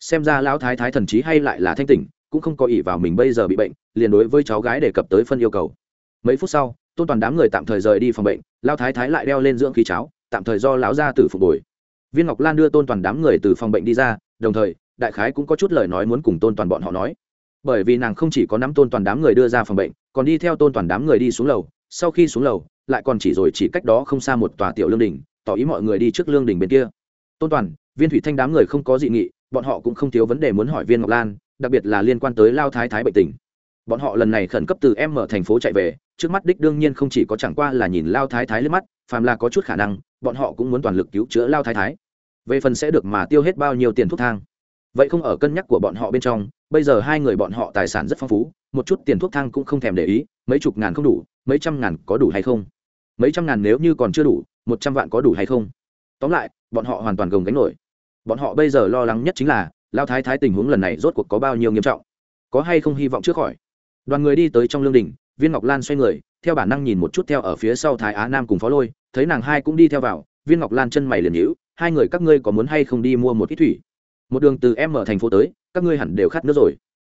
Xem ra lão thái thái thần trí hay lại là thanh tỉnh, cũng không có ý vào mình bây giờ bị bệnh, liền đối với cháu gái đề cập tới phân yêu cầu. Mấy phút sau, tôn toàn đám người tạm thời rời đi phòng bệnh, lão thái thái lại đeo lên dưỡng khí cháo, tạm thời do lão gia tử phục hồi. Viên ngọc lan đưa tôn toàn đám người từ phòng bệnh đi ra, đồng thời đại khái cũng có chút lời nói muốn cùng tôn toàn bọn họ nói. Bởi vì nàng không chỉ có nắm tôn toàn đám người đưa ra phòng bệnh, còn đi theo tôn toàn đám người đi xuống lầu. Sau khi xuống lầu, lại còn chỉ rồi chỉ cách đó không xa một tòa tiểu lương đình tỏ ý mọi người đi trước lương đình bên kia. Tôn toàn, viên thủy thanh đám người không có dị nghị, bọn họ cũng không thiếu vấn đề muốn hỏi viên ngọc lan, đặc biệt là liên quan tới lao thái thái bệnh tình. Bọn họ lần này khẩn cấp từ em mở thành phố chạy về, trước mắt đích đương nhiên không chỉ có chẳng qua là nhìn lao thái thái lên mắt, phàm là có chút khả năng, bọn họ cũng muốn toàn lực cứu chữa lao thái thái. Về phần sẽ được mà tiêu hết bao nhiêu tiền thuốc thang vậy không ở cân nhắc của bọn họ bên trong, bây giờ hai người bọn họ tài sản rất phong phú, một chút tiền thuốc thang cũng không thèm để ý, mấy chục ngàn không đủ, mấy trăm ngàn có đủ hay không? Mấy trăm ngàn nếu như còn chưa đủ, một trăm vạn có đủ hay không? Tóm lại, bọn họ hoàn toàn gồng gánh nổi. Bọn họ bây giờ lo lắng nhất chính là, lao thái thái tình huống lần này rốt cuộc có bao nhiêu nghiêm trọng? Có hay không hy vọng trước khỏi? Đoàn người đi tới trong lương đình, viên ngọc lan xoay người, theo bản năng nhìn một chút theo ở phía sau thái á nam cùng phó lôi, thấy nàng hai cũng đi theo vào, viên ngọc lan chân mày liền nhữ hai người các ngươi có muốn hay không đi mua một ít thủy? Một đường từ em ở thành phố tới, các ngươi hẳn đều khát nước rồi.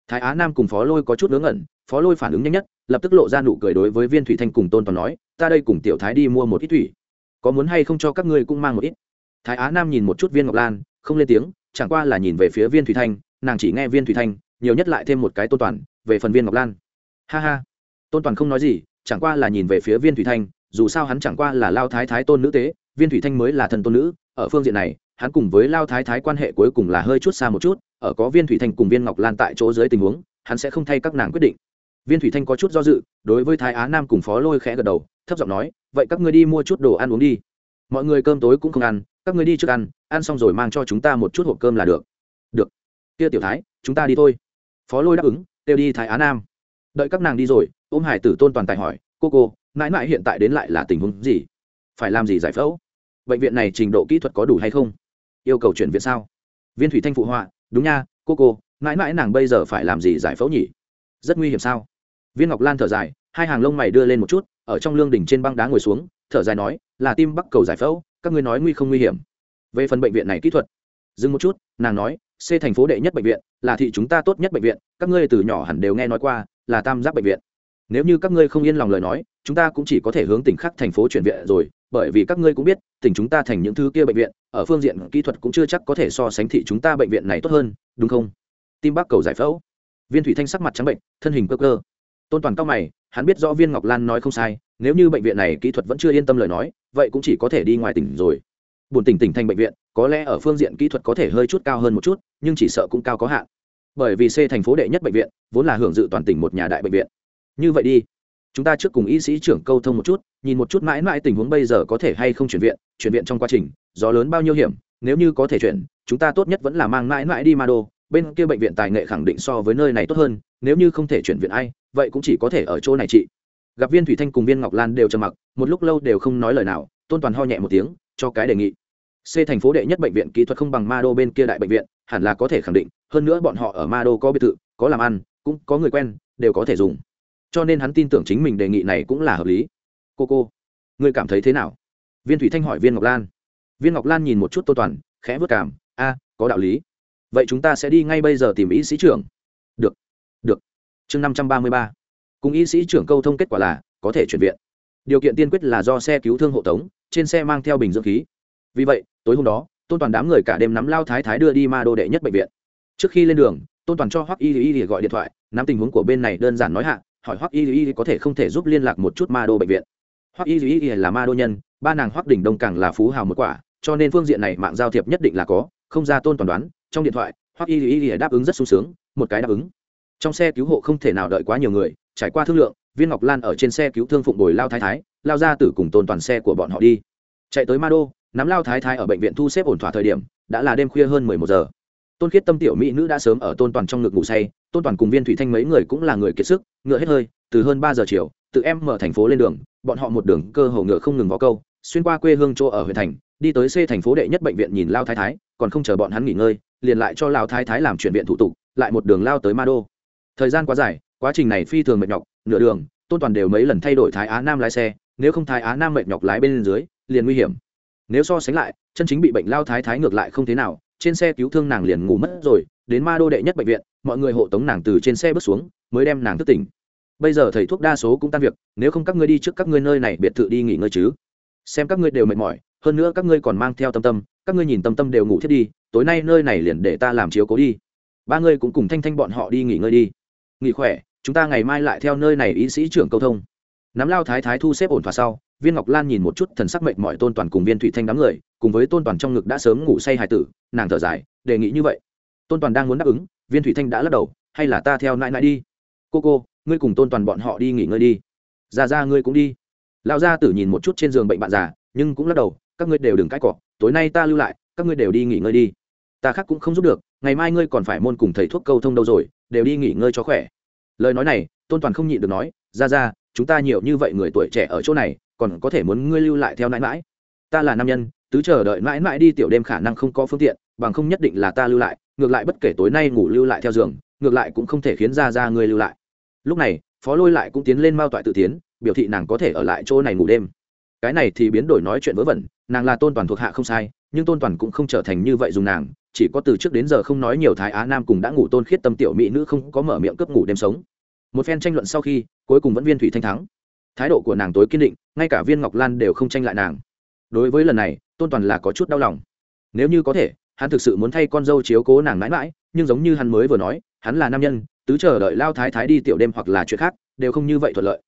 Thái á nam cùng phó lôi có chút ngớ ngẩn, phó lôi phản ứng nhanh nhất, lập tức lộ ra nụ cười đối với viên thủy thanh cùng tôn toàn nói, ta đây cùng tiểu thái đi mua một ít thủy. Có muốn hay không cho các ngươi cũng mang một ít. Thái á nam nhìn một chút viên ngọc lan, không lên tiếng, chẳng qua là nhìn về phía viên thủy thanh, nàng chỉ nghe viên thủy thanh, nhiều nhất lại thêm một cái tôn toàn, về phần viên ngọc lan. Ha ha. Tôn toàn không nói gì, chẳng qua là nhìn về phía viên thủy thanh, dù sao hắn chẳng qua là lao thái thái tôn nữ tế, viên thủy thanh mới là thần tôn nữ, ở phương diện này hắn cùng với lao thái thái quan hệ cuối cùng là hơi chút xa một chút, ở có viên thủy thanh cùng viên ngọc lan tại chỗ dưới tình huống, hắn sẽ không thay các nàng quyết định. Viên thủy thanh có chút do dự, đối với thái á nam cùng phó lôi khẽ gật đầu, thấp giọng nói, vậy các ngươi đi mua chút đồ ăn uống đi. Mọi người cơm tối cũng không ăn, các ngươi đi trước ăn ăn xong rồi mang cho chúng ta một chút hộp cơm là được. Được. Kia tiểu thái, chúng ta đi thôi. Phó lôi đáp ứng, đều đi, thái á nam. Đợi các nàng đi rồi, ôm hải tử tôn toàn tài hỏi, cô cô, mãi mãi hiện tại đến lại là tình huống gì? Phải làm gì giải phẫu? Bệnh viện này trình độ kỹ thuật có đủ hay không? Yêu cầu chuyển viện sao? Viên thủy thanh phụ họa, đúng nha, cô cô, mãi mãi nàng bây giờ phải làm gì giải phẫu nhỉ? Rất nguy hiểm sao? Viên ngọc lan thở dài, hai hàng lông mày đưa lên một chút, ở trong lương đỉnh trên băng đá ngồi xuống, thở dài nói, là tim bắc cầu giải phẫu, các ngươi nói nguy không nguy hiểm? Về phần bệnh viện này kỹ thuật, dừng một chút, nàng nói, c thành phố đệ nhất bệnh viện, là thị chúng ta tốt nhất bệnh viện, các ngươi từ nhỏ hẳn đều nghe nói qua, là tam giác bệnh viện. Nếu như các ngươi không yên lòng lời nói, chúng ta cũng chỉ có thể hướng tỉnh khác thành phố chuyển viện rồi bởi vì các ngươi cũng biết, tỉnh chúng ta thành những thứ kia bệnh viện, ở phương diện kỹ thuật cũng chưa chắc có thể so sánh thị chúng ta bệnh viện này tốt hơn, đúng không? Tim bác cầu giải phẫu. Viên thủy thanh sắc mặt trắng bệnh, thân hình cơ cơ tôn toàn cao mày, hắn biết rõ viên ngọc lan nói không sai, nếu như bệnh viện này kỹ thuật vẫn chưa yên tâm lời nói, vậy cũng chỉ có thể đi ngoài tỉnh rồi. Buồn tỉnh tỉnh thành bệnh viện, có lẽ ở phương diện kỹ thuật có thể hơi chút cao hơn một chút, nhưng chỉ sợ cũng cao có hạn. Bởi vì c thành phố đệ nhất bệnh viện, vốn là hưởng dự toàn tỉnh một nhà đại bệnh viện. Như vậy đi chúng ta trước cùng y sĩ trưởng câu thông một chút, nhìn một chút mãi mãi tình huống bây giờ có thể hay không chuyển viện chuyển viện trong quá trình, gió lớn bao nhiêu hiểm, nếu như có thể chuyển, chúng ta tốt nhất vẫn là mang mãi mãi đi ma đô bên kia bệnh viện tài nghệ khẳng định so với nơi này tốt hơn, nếu như không thể chuyển viện ai, vậy cũng chỉ có thể ở chỗ này chị. gặp viên thủy thanh cùng viên ngọc lan đều trầm mặc, một lúc lâu đều không nói lời nào, tôn toàn ho nhẹ một tiếng, cho cái đề nghị c thành phố đệ nhất bệnh viện kỹ thuật không bằng ma đô bên kia đại bệnh viện, hẳn là có thể khẳng định, hơn nữa bọn họ ở ma đô có biệt thự, có làm ăn, cũng có người quen, đều có thể dùng cho nên hắn tin tưởng chính mình đề nghị này cũng là hợp lý. Cô cô, ngươi cảm thấy thế nào? Viên thủy thanh hỏi viên ngọc lan. Viên ngọc lan nhìn một chút tô toàn, khẽ vất cảm, a, có đạo lý. Vậy chúng ta sẽ đi ngay bây giờ tìm y sĩ trưởng. Được được. Chương năm trăm ba mươi ba. Cùng y sĩ trưởng câu thông kết quả là, có thể chuyển viện. Điều kiện tiên quyết là do xe cứu thương hộ tống, trên xe mang theo bình dưỡng khí. Vì vậy, tối hôm đó tôn toàn đám người cả đêm nắm lao thái thái đưa đi ma đô đệ nhất bệnh viện. Trước khi lên đường tôn toàn cho hoắc y y gọi điện thoại, nắm tình huống của bên này đơn giản nói hạ hỏi hoắc y y có thể không thể giúp liên lạc một chút ma đô bệnh viện. Hoắc y y là ma đô nhân, ba nàng hoắc đỉnh đông càng là phú hào một quả, cho nên phương diện này mạng giao thiệp nhất định là có, không ra tôn toàn đoán, trong điện thoại, hoắc y y đáp ứng rất sung sướng, một cái đáp ứng. Trong xe cứu hộ không thể nào đợi quá nhiều người, trải qua thương lượng, viên ngọc lan ở trên xe cứu thương phụng bồi lao thái thái, lao ra từ cùng tôn toàn xe của bọn họ đi. Chạy tới ma đô, nắm lao thái thái ở bệnh viện thu xếp ổn thỏa thời điểm, đã là đêm khuya hơn mười một giờ tôn khiết tâm tiểu mỹ nữ đã sớm ở tôn toàn trong ngực ngủ say, tôn toàn cùng viên thủy thanh mấy người cũng là người kiệt sức, ngựa hết hơi, từ hơn ba giờ chiều, tự em mở thành phố lên đường, bọn họ một đường cơ hồ ngựa không ngừng vó câu, xuyên qua quê hương chỗ ở huyện thành, đi tới c thành phố đệ nhất bệnh viện nhìn lao thái thái, còn không chờ bọn hắn nghỉ ngơi, liền lại cho lao thái thái làm chuyển viện thủ tục, lại một đường lao tới ma đô. Thời gian quá dài, quá trình này phi thường mệt nhọc, nửa đường, tôn toàn đều mấy lần thay đổi thái á nam lái xe, nếu không thái á nam mệt nhọc lái bên dưới, liền nguy hiểm. Nếu so sánh lại, chân chính bị bệnh lao thái thái ngược lại không thế nào trên xe cứu thương nàng liền ngủ mất rồi, đến ma đô đệ nhất bệnh viện, mọi người hộ tống nàng từ trên xe bước xuống, mới đem nàng thức tỉnh. Bây giờ thầy thuốc đa số cũng tan việc, nếu không các ngươi đi trước các ngươi nơi này biệt thự đi nghỉ ngơi chứ. Xem các ngươi đều mệt mỏi, hơn nữa các ngươi còn mang theo tâm tâm, các ngươi nhìn tâm tâm đều ngủ thiết đi, tối nay nơi này liền để ta làm chiếu cố đi. Ba ngươi cũng cùng thanh thanh bọn họ đi nghỉ ngơi đi. Nghỉ khỏe, chúng ta ngày mai lại theo nơi này y sĩ trưởng câu thông. Nắm lao thái thái thu xếp ổn thỏa sau viên ngọc lan nhìn một chút thần sắc mệnh mọi tôn toàn cùng viên thủy thanh đám người, cùng với tôn toàn trong ngực đã sớm ngủ say hài tử, nàng thở dài, đề nghị như vậy. Tôn toàn đang muốn đáp ứng, viên thủy thanh đã lắc đầu, hay là ta theo nãi nãi đi? Cô cô, ngươi cùng tôn toàn bọn họ đi nghỉ ngơi đi. Ra ra, ngươi cũng đi. Lão gia tử nhìn một chút trên giường bệnh bạn già, nhưng cũng lắc đầu, các ngươi đều đừng cãi cọ, tối nay ta lưu lại, các ngươi đều đi nghỉ ngơi đi. Ta khác cũng không giúp được, ngày mai ngươi còn phải môn cùng thầy thuốc câu thông đâu rồi, đều đi nghỉ ngơi cho khỏe. Lời nói này, tôn toàn không nhịn được nói, ra ra, chúng ta nhiều như vậy người tuổi trẻ ở chỗ này còn có thể muốn ngươi lưu lại theo nãi mãi. Ta là nam nhân, tứ chờ đợi mãi mãi đi tiểu đêm khả năng không có phương tiện, bằng không nhất định là ta lưu lại, ngược lại bất kể tối nay ngủ lưu lại theo giường, ngược lại cũng không thể khiến ra ra ngươi lưu lại. Lúc này, phó lôi lại cũng tiến lên mao toại tự tiến, biểu thị nàng có thể ở lại chỗ này ngủ đêm. Cái này thì biến đổi nói chuyện vớ vẩn, nàng là tôn toàn thuộc hạ không sai, nhưng tôn toàn cũng không trở thành như vậy dùng nàng, chỉ có từ trước đến giờ không nói nhiều thái á nam cùng đã ngủ tôn khiết tâm tiểu mỹ nữ không có mở miệng cướp ngủ đêm sống. Một phen tranh luận sau khi, cuối cùng vẫn viên thủy thanh thắng thái độ của nàng tối kiên định, ngay cả viên ngọc lan đều không tranh lại nàng. Đối với lần này, tôn toàn là có chút đau lòng. Nếu như có thể, hắn thực sự muốn thay con dâu chiếu cố nàng mãi mãi, nhưng giống như hắn mới vừa nói, hắn là nam nhân, tứ chờ đợi lao thái thái đi tiểu đêm hoặc là chuyện khác, đều không như vậy thuận lợi.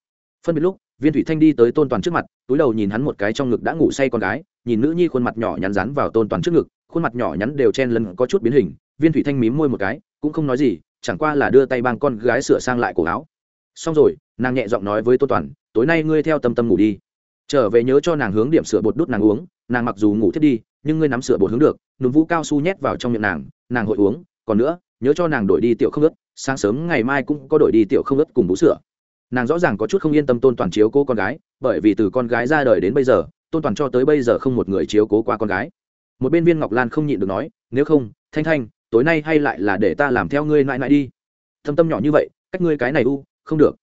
Phân biệt lúc, viên thủy thanh đi tới tôn toàn trước mặt, túi đầu nhìn hắn một cái trong ngực đã ngủ say con gái, nhìn nữ nhi khuôn mặt nhỏ nhắn rán vào tôn toàn trước ngực, khuôn mặt nhỏ nhắn đều chen lấn có chút biến hình, viên thủy thanh mím môi một cái, cũng không nói gì, chẳng qua là đưa tay bang con gái sửa sang lại cổ áo. Xong rồi, nàng nhẹ giọng nói với tôn toàn tối nay ngươi theo tâm tâm ngủ đi. Trở về nhớ cho nàng hướng điểm sửa bột đút nàng uống, nàng mặc dù ngủ thiết đi, nhưng ngươi nắm sửa bột hướng được núm vũ cao su nhét vào trong miệng nàng nàng hội uống, còn nữa, nhớ cho nàng đổi đi tiểu không ướt, sáng sớm ngày mai cũng có đổi đi tiểu không ướt cùng bú sữa. Nàng rõ ràng có chút không yên tâm tôn toàn chiếu cô con gái, bởi vì từ con gái ra đời đến bây giờ, tôn toàn cho tới bây giờ không một người chiếu cố qua con gái. Một bên viên ngọc lan không nhịn được nói, nếu không, thanh thanh, tối nay hay lại là để ta làm theo ngươi mãi mãi đi. Thâm tâm nhỏ như vậy, cách ngươi cái này u, không được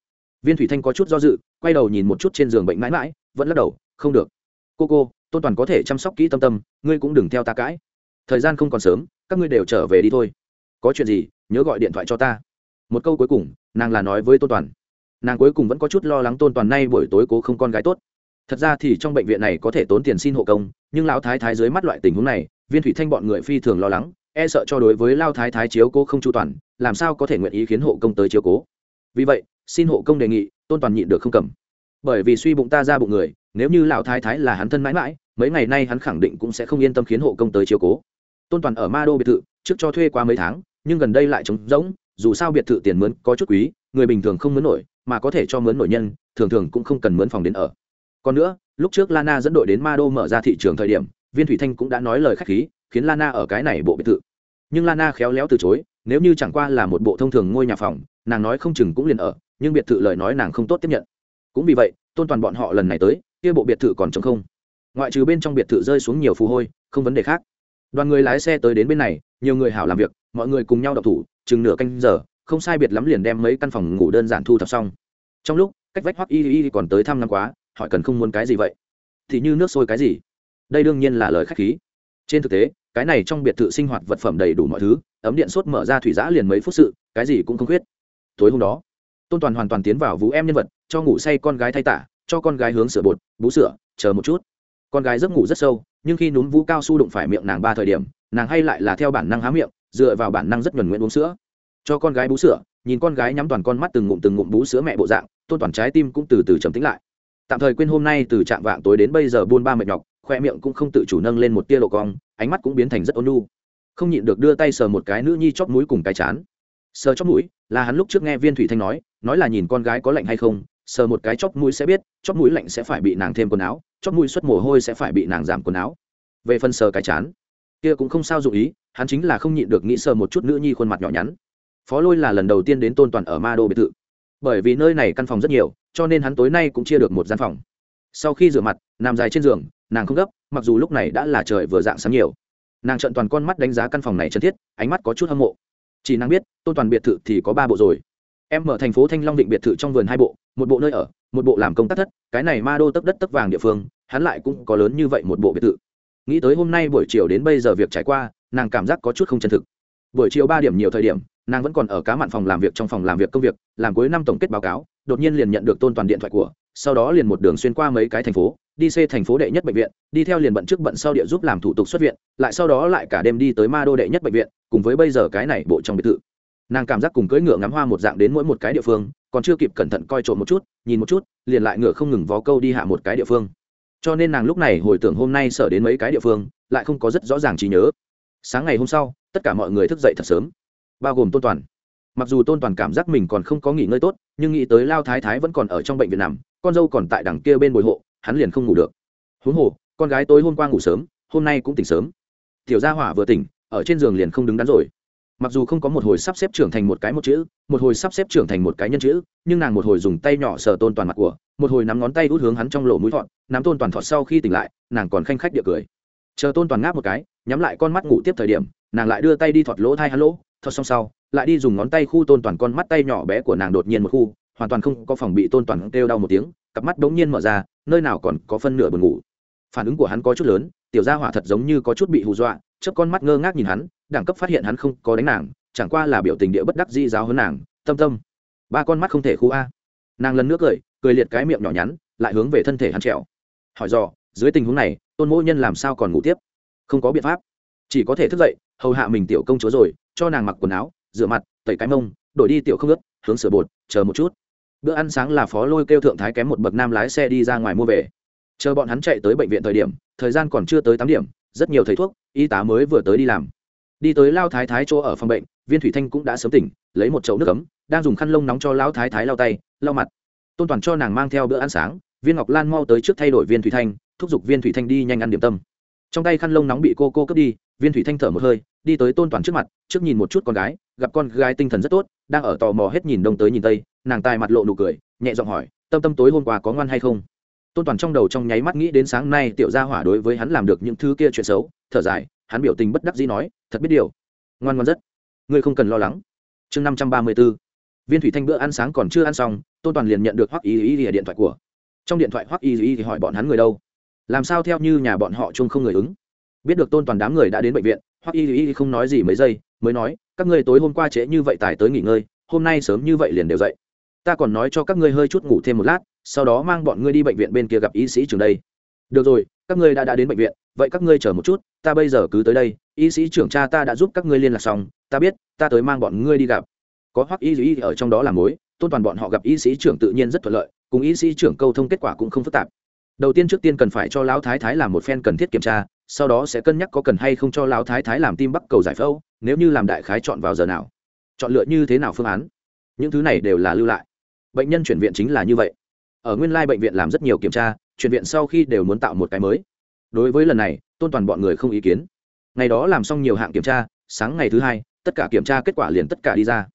viên thủy thanh có chút do dự, quay đầu nhìn một chút trên giường bệnh mãi mãi, vẫn lắc đầu, không được. Cô cô, tôn toàn có thể chăm sóc kỹ tâm tâm, ngươi cũng đừng theo ta cãi. Thời gian không còn sớm, các ngươi đều trở về đi thôi. Có chuyện gì, nhớ gọi điện thoại cho ta. Một câu cuối cùng, nàng là nói với tôn toàn. Nàng cuối cùng vẫn có chút lo lắng tôn toàn nay buổi tối cố không con gái tốt. Thật ra thì trong bệnh viện này có thể tốn tiền xin hộ công, nhưng lão thái thái dưới mắt loại tình huống này, viên thủy thanh bọn người phi thường lo lắng e sợ cho đối với lao thái thái chiếu cố không chu toàn, làm sao có thể nguyện ý khiến hộ công tới chiếu cố. Vì vậy xin hộ công đề nghị, tôn toàn nhịn được không cầm. Bởi vì suy bụng ta ra bụng người, nếu như lão thái thái là hắn thân mãi mãi, mấy ngày nay hắn khẳng định cũng sẽ không yên tâm khiến hộ công tới chiếu cố. Tôn toàn ở ma đô biệt thự, trước cho thuê qua mấy tháng, nhưng gần đây lại trống rỗng, dù sao biệt thự tiền mướn có chút quý, người bình thường không mướn nổi, mà có thể cho mướn nổi nhân, thường thường cũng không cần mướn phòng đến ở. Còn nữa, lúc trước lana dẫn đội đến ma đô mở ra thị trường thời điểm, viên thủy thanh cũng đã nói lời k h á c h khí, khiến lana ở cái này bộ biệt thự. Nhưng lana khéo léo từ chối, nếu như chẳng qua là một bộ thông thường ngôi nhà phòng, nàng nói không chừng cũng liền ở nhưng biệt thự lời nói nàng không tốt tiếp nhận. Cũng vì vậy, tôn toàn bọn họ lần này tới, kia bộ biệt thự còn chống không. Ngoại trừ bên trong biệt thự rơi xuống nhiều phù hôi, không vấn đề khác. Đoàn người lái xe tới đến bên này, nhiều người hảo làm việc, mọi người cùng nhau đọc thủ, chừng nửa canh giờ, không sai biệt lắm liền đem mấy căn phòng ngủ đơn giản thu thập xong. Trong lúc, cách vách hoắc y y còn tới thăm năm quá, hỏi cần không muốn cái gì vậy? Thì như nước sôi cái gì? Đây đương nhiên là lời khách khí. Trên thực tế, cái này trong biệt thự sinh hoạt vật phẩm đầy đủ mọi thứ, ấm điện sốt mở ra thủy giã liền mấy phút sự, cái gì cũng không khuyết. Tối hôm đó tôn toàn hoàn toàn tiến vào vũ em nhân vật, cho ngủ say con gái thay tả, cho con gái hướng sửa bột, bú sữa, chờ một chút. Con gái giấc ngủ rất sâu, nhưng khi núm vũ cao su đụng phải miệng nàng ba thời điểm, nàng hay lại là theo bản năng há miệng, dựa vào bản năng rất nhuần nguyện uống sữa. Cho con gái bú sữa, nhìn con gái nhắm toàn con mắt từng ngụm từng ngụm bú sữa mẹ bộ dạng, tôn toàn trái tim cũng từ từ trầm tính lại. Tạm thời quên hôm nay từ trạm vạng tối đến bây giờ buôn ba mệt nhọc, khoe miệng cũng không tự chủ nâng lên một tia lộ cong, ánh mắt cũng biến thành rất ôn nhu. Không nhịn được đưa tay sờ một cái nữ nhi chóp mũi cùng cái chán. Sờ chóp mũi là hắn lúc trước nghe viên thủy thanh nói nói là nhìn con gái có lạnh hay không, sờ một cái chóp mũi sẽ biết, chóp mũi lạnh sẽ phải bị nàng thêm quần áo, chóp mũi xuất mồ hôi sẽ phải bị nàng giảm quần áo. Về phần sờ cái chán, kia cũng không sao dụ ý, hắn chính là không nhịn được nghĩ sờ một chút nữ nhi khuôn mặt nhỏ nhắn. Phó lôi là lần đầu tiên đến tôn toàn ở ma đô biệt thự. Bởi vì nơi này căn phòng rất nhiều, cho nên hắn tối nay cũng chia được một gian phòng. Sau khi rửa mặt, nằm dài trên giường, nàng không gấp, mặc dù lúc này đã là trời vừa dạng sáng nhiều. Nàng trận toàn con mắt đánh giá căn phòng này chân thiết, ánh mắt có chút hâm mộ chỉ nàng biết, tôn toàn biệt thự thì có ba bộ rồi. Em mở thành phố thanh long định biệt thự trong vườn hai bộ, một bộ nơi ở, một bộ làm công tác thất, cái này ma đô tấp đất tấp vàng địa phương, hắn lại cũng có lớn như vậy một bộ biệt thự. Nghĩ tới hôm nay buổi chiều đến bây giờ việc trải qua, nàng cảm giác có chút không chân thực. Buổi chiều ba điểm nhiều thời điểm, nàng vẫn còn ở cá mặn phòng làm việc trong phòng làm việc công việc, làm cuối năm tổng kết báo cáo, đột nhiên liền nhận được tôn toàn điện thoại của sau đó liền một đường xuyên qua mấy cái thành phố, đi xe thành phố đệ nhất bệnh viện, đi theo liền bận trước bận sau địa giúp làm thủ tục xuất viện, lại sau đó lại cả đêm đi tới ma đô đệ nhất bệnh viện, cùng với bây giờ cái này bộ trong biệt thự. Nàng cảm giác cùng cưỡi ngựa ngắm hoa một dạng đến mỗi một cái địa phương, còn chưa kịp cẩn thận coi trộm một chút, nhìn một chút, liền lại ngựa không ngừng vó câu đi hạ một cái địa phương. Cho nên nàng lúc này hồi tưởng hôm nay sở đến mấy cái địa phương, lại không có rất rõ ràng trí nhớ. Sáng ngày hôm sau, tất cả mọi người thức dậy thật sớm, bao gồm tôn toàn. Mặc dù tôn toàn cảm giác mình còn không có nghỉ ngơi tốt, nhưng nghĩ tới lao thái thái vẫn còn ở trong bệnh viện nằm con dâu còn tại đằng kia bên bồi hộ, hắn liền không ngủ được. Huống hồ, con gái tối hôm qua ngủ sớm, hôm nay cũng tỉnh sớm. Tiểu gia hỏa vừa tỉnh, ở trên giường liền không đứng đắn rồi. Mặc dù không có một hồi sắp xếp trưởng thành một cái một chữ, một hồi sắp xếp trưởng thành một cái nhân chữ, nhưng nàng một hồi dùng tay nhỏ sờ tôn toàn mặt của, một hồi nắm ngón tay út hướng hắn trong lỗ mũi thọt, nắm tôn toàn thọt sau khi tỉnh lại, nàng còn khanh khách địa cười. Chờ tôn toàn ngáp một cái, nhắm lại con mắt ngủ tiếp thời điểm, nàng lại đưa tay đi thọt lỗ thai hắn lỗ, thọt xong sau, lại đi dùng ngón tay khu tôn toàn con mắt tay nhỏ bé của nàng đột nhiên một khu hoàn toàn không có phòng bị tôn toàn kêu đau một tiếng, cặp mắt đống nhiên mở ra, nơi nào còn có phân nửa buồn ngủ. Phản ứng của hắn có chút lớn, tiểu gia hỏa thật giống như có chút bị hù dọa, chớp con mắt ngơ ngác nhìn hắn, đẳng cấp phát hiện hắn không có đánh nàng, chẳng qua là biểu tình địa bất đắc di giáo hơn nàng, tâm tâm. Ba con mắt không thể khu a. Nàng lần nước cười cười liệt cái miệng nhỏ nhắn, lại hướng về thân thể hắn trèo. Hỏi dò, dưới tình huống này, tôn mỗi nhân làm sao còn ngủ tiếp? Không có biện pháp. Chỉ có thể thức dậy, hầu hạ mình tiểu công chúa rồi, cho nàng mặc quần áo, rửa mặt, tẩy cái mông, đổi đi tiểu không ướt, hướng sửa bột, chờ một chút bữa ăn sáng là phó lôi kêu thượng thái kém một bậc nam lái xe đi ra ngoài mua về. Chờ bọn hắn chạy tới bệnh viện thời điểm, thời gian còn chưa tới tám điểm, rất nhiều thầy thuốc, y tá mới vừa tới đi làm. Đi tới lao thái thái chỗ ở phòng bệnh, viên thủy thanh cũng đã sớm tỉnh, lấy một chậu nước ấm, đang dùng khăn lông nóng cho lão thái thái lau tay, lau mặt. Tôn toàn cho nàng mang theo bữa ăn sáng, viên ngọc lan mau tới trước thay đổi viên thủy thanh, thúc giục viên thủy thanh đi nhanh ăn điểm tâm trong tay khăn lông nóng bị cô cô cướp đi, viên thủy thanh thở một hơi, đi tới tôn toàn trước mặt, trước nhìn một chút con gái, gặp con gái tinh thần rất tốt, đang ở tò mò hết nhìn đông tới nhìn tây, nàng tài mặt lộ nụ cười, nhẹ giọng hỏi, tâm tâm tối hôm qua có ngoan hay không? Tôn toàn trong đầu trong nháy mắt nghĩ đến sáng nay tiểu gia hỏa đối với hắn làm được những thứ kia chuyện xấu, thở dài, hắn biểu tình bất đắc dĩ nói, thật biết điều, ngoan ngoan rất, ngươi không cần lo lắng. Chương năm trăm ba mươi b ố viên thủy thanh bữa ăn sáng còn chưa ăn xong, tôn toàn liền nhận được hoắc y ý ý điện thoại của, trong điện thoại hoắc y ý thì hỏi bọn hắn người đâu làm sao theo như nhà bọn họ chung không người ứng? Biết được tôn toàn đám người đã đến bệnh viện, hoắc y y không nói gì mấy giây, mới nói, các ngươi tối hôm qua trễ như vậy tài tới nghỉ ngơi, hôm nay sớm như vậy liền đều dậy. Ta còn nói cho các ngươi hơi chút ngủ thêm một lát, sau đó mang bọn ngươi đi bệnh viện bên kia gặp y sĩ trường đây. Được rồi, các ngươi đã đã đến bệnh viện, vậy các ngươi chờ một chút, ta bây giờ cứ tới đây, y sĩ trưởng cha ta đã giúp các ngươi liên lạc xong, ta biết, ta tới mang bọn ngươi đi gặp. Có hoắc y y ở trong đó là mối, tôn toàn bọn họ gặp y sĩ trưởng tự nhiên rất thuận lợi, cùng y sĩ trưởng câu thông kết quả cũng không phức tạp đầu tiên trước tiên cần phải cho lão thái thái làm một phen cần thiết kiểm tra, sau đó sẽ cân nhắc có cần hay không cho lão thái thái làm tim bắc cầu giải phẫu, nếu như làm đại khái chọn vào giờ nào. Chọn lựa như thế nào phương án? Những thứ này đều là lưu lại. Bệnh nhân chuyển viện chính là như vậy. Ở nguyên lai bệnh viện làm rất nhiều kiểm tra, chuyển viện sau khi đều muốn tạo một cái mới. Đối với lần này, tôn toàn bọn người không ý kiến. Ngày đó làm xong nhiều hạng kiểm tra, sáng ngày thứ hai, tất cả kiểm tra kết quả liền tất cả đi ra.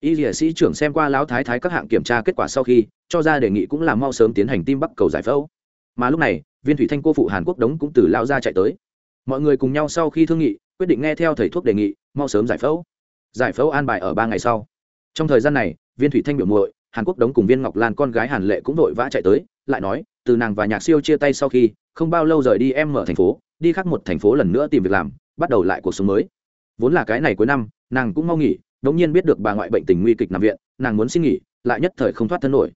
Y dĩa sĩ trưởng xem qua lão thái thái các hạng kiểm tra kết quả sau khi, cho ra đề nghị cũng là mau sớm tiến hành tim bắc cầu giải phẫu mà lúc này, viên thủy thanh cô phụ hàn quốc đống cũng từ lao ra chạy tới. Mọi người cùng nhau sau khi thương nghị, quyết định nghe theo thầy thuốc đề nghị, mau sớm giải phẫu. Giải phẫu an bài ở ba ngày sau. Trong thời gian này, viên thủy thanh biểu muội, hàn quốc đống cùng viên ngọc lan con gái hàn lệ cũng vội vã chạy tới, lại nói, từ nàng và nhạc siêu chia tay sau khi, không bao lâu rời đi em mở thành phố, đi khác một thành phố lần nữa tìm việc làm, bắt đầu lại cuộc sống mới. Vốn là cái này cuối năm, nàng cũng mau nghỉ, đống nhiên biết được bà ngoại bệnh tình nguy kịch nằm viện, nàng muốn xin nghỉ, lại nhất thời không thoát thân nổi.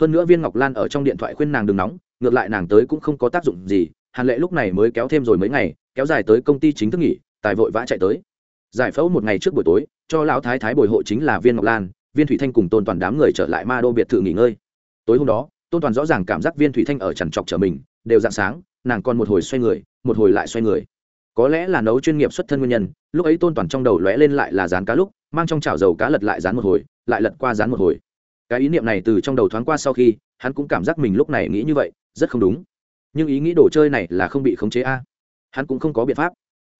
Hơn nữa viên ngọc lan ở trong điện thoại khuyên nàng đừng nóng ngược lại nàng tới cũng không có tác dụng gì, hàn lệ lúc này mới kéo thêm rồi mấy ngày, kéo dài tới công ty chính thức nghỉ, tài vội vã chạy tới. Giải phẫu một ngày trước buổi tối, cho lão thái thái bồi hộ chính là viên ngọc lan, viên thủy thanh cùng tôn toàn đám người trở lại ma đô biệt thự nghỉ ngơi. Tối hôm đó, tôn toàn rõ ràng cảm giác viên thủy thanh ở trằn trọc trở mình, đều dạng sáng, nàng còn một hồi xoay người, một hồi lại xoay người. Có lẽ là nấu chuyên nghiệp xuất thân nguyên nhân, lúc ấy tôn toàn trong đầu lóe lên lại là rán cá lúc, mang trong chảo dầu cá lật lại rán một hồi, lại lật qua rán một hồi. Cái ý niệm này từ trong đầu thoáng qua sau khi, hắn cũng cảm giác mình lúc này nghĩ như vậy rất không đúng. Nhưng ý nghĩ đồ chơi này là không bị khống chế a. Hắn cũng không có biện pháp.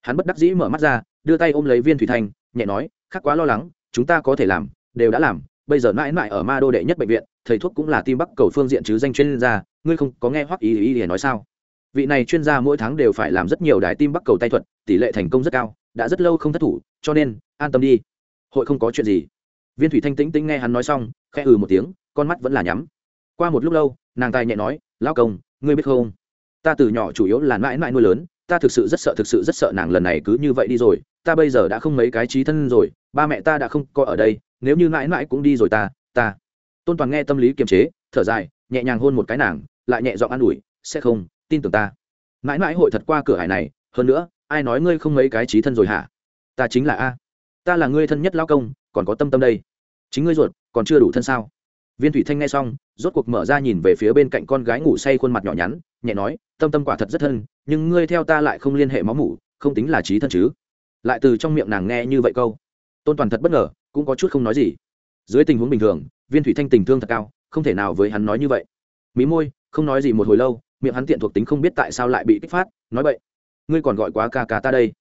Hắn bất đắc dĩ mở mắt ra, đưa tay ôm lấy viên thủy thanh, nhẹ nói khác quá lo lắng, chúng ta có thể làm, đều đã làm, bây giờ mãi mãi ở ma đô đệ nhất bệnh viện, thầy thuốc cũng là tim bắc cầu phương diện chứ danh chuyên gia, ngươi không có nghe hoắc ý ý ý nói sao? Vị này chuyên gia mỗi tháng đều phải làm rất nhiều đài tim bắc cầu tay thuật, tỷ lệ thành công rất cao, đã rất lâu không thất thủ, cho nên, an tâm đi. Hội không có chuyện gì. Viên thủy thanh tĩnh tĩnh nghe hắn nói xong, khẽ ừ một tiếng, con mắt vẫn là nhắm. Qua một lúc lâu, nàng tài nhẹ nói lão công, ngươi biết không? Ta từ nhỏ chủ yếu là mãi mãi nuôi lớn, ta thực sự rất sợ, thực sự rất sợ nàng lần này cứ như vậy đi rồi. Ta bây giờ đã không mấy cái trí thân rồi, ba mẹ ta đã không có ở đây, nếu như mãi mãi cũng đi rồi ta ta. Tôn toàn nghe tâm lý kiềm chế, thở dài, nhẹ nhàng hôn một cái nàng, lại nhẹ giọng an ủi, sẽ không, tin tưởng ta. Mãi mãi hội thật qua cửa hải này, hơn nữa, ai nói ngươi không mấy cái trí thân rồi hả? Ta chính là a. Ta là ngươi thân nhất lao công, còn có tâm tâm đây. Chính ngươi ruột, còn chưa đủ thân sao? Viên thủy thanh nghe xong, rốt cuộc mở ra nhìn về phía bên cạnh con gái ngủ say khuôn mặt nhỏ nhắn, nhẹ nói, tâm tâm quả thật rất thân, nhưng ngươi theo ta lại không liên hệ máu mủ, không tính là trí thân chứ? Lại từ trong miệng nàng nghe như vậy câu, tôn toàn thật bất ngờ, cũng có chút không nói gì. Dưới tình huống bình thường, viên thủy thanh tình thương thật cao, không thể nào với hắn nói như vậy. Mí môi, không nói gì một hồi lâu, miệng hắn tiện thuộc tính không biết tại sao lại bị kích phát, nói vậy ngươi còn gọi quá ca ca ta đây?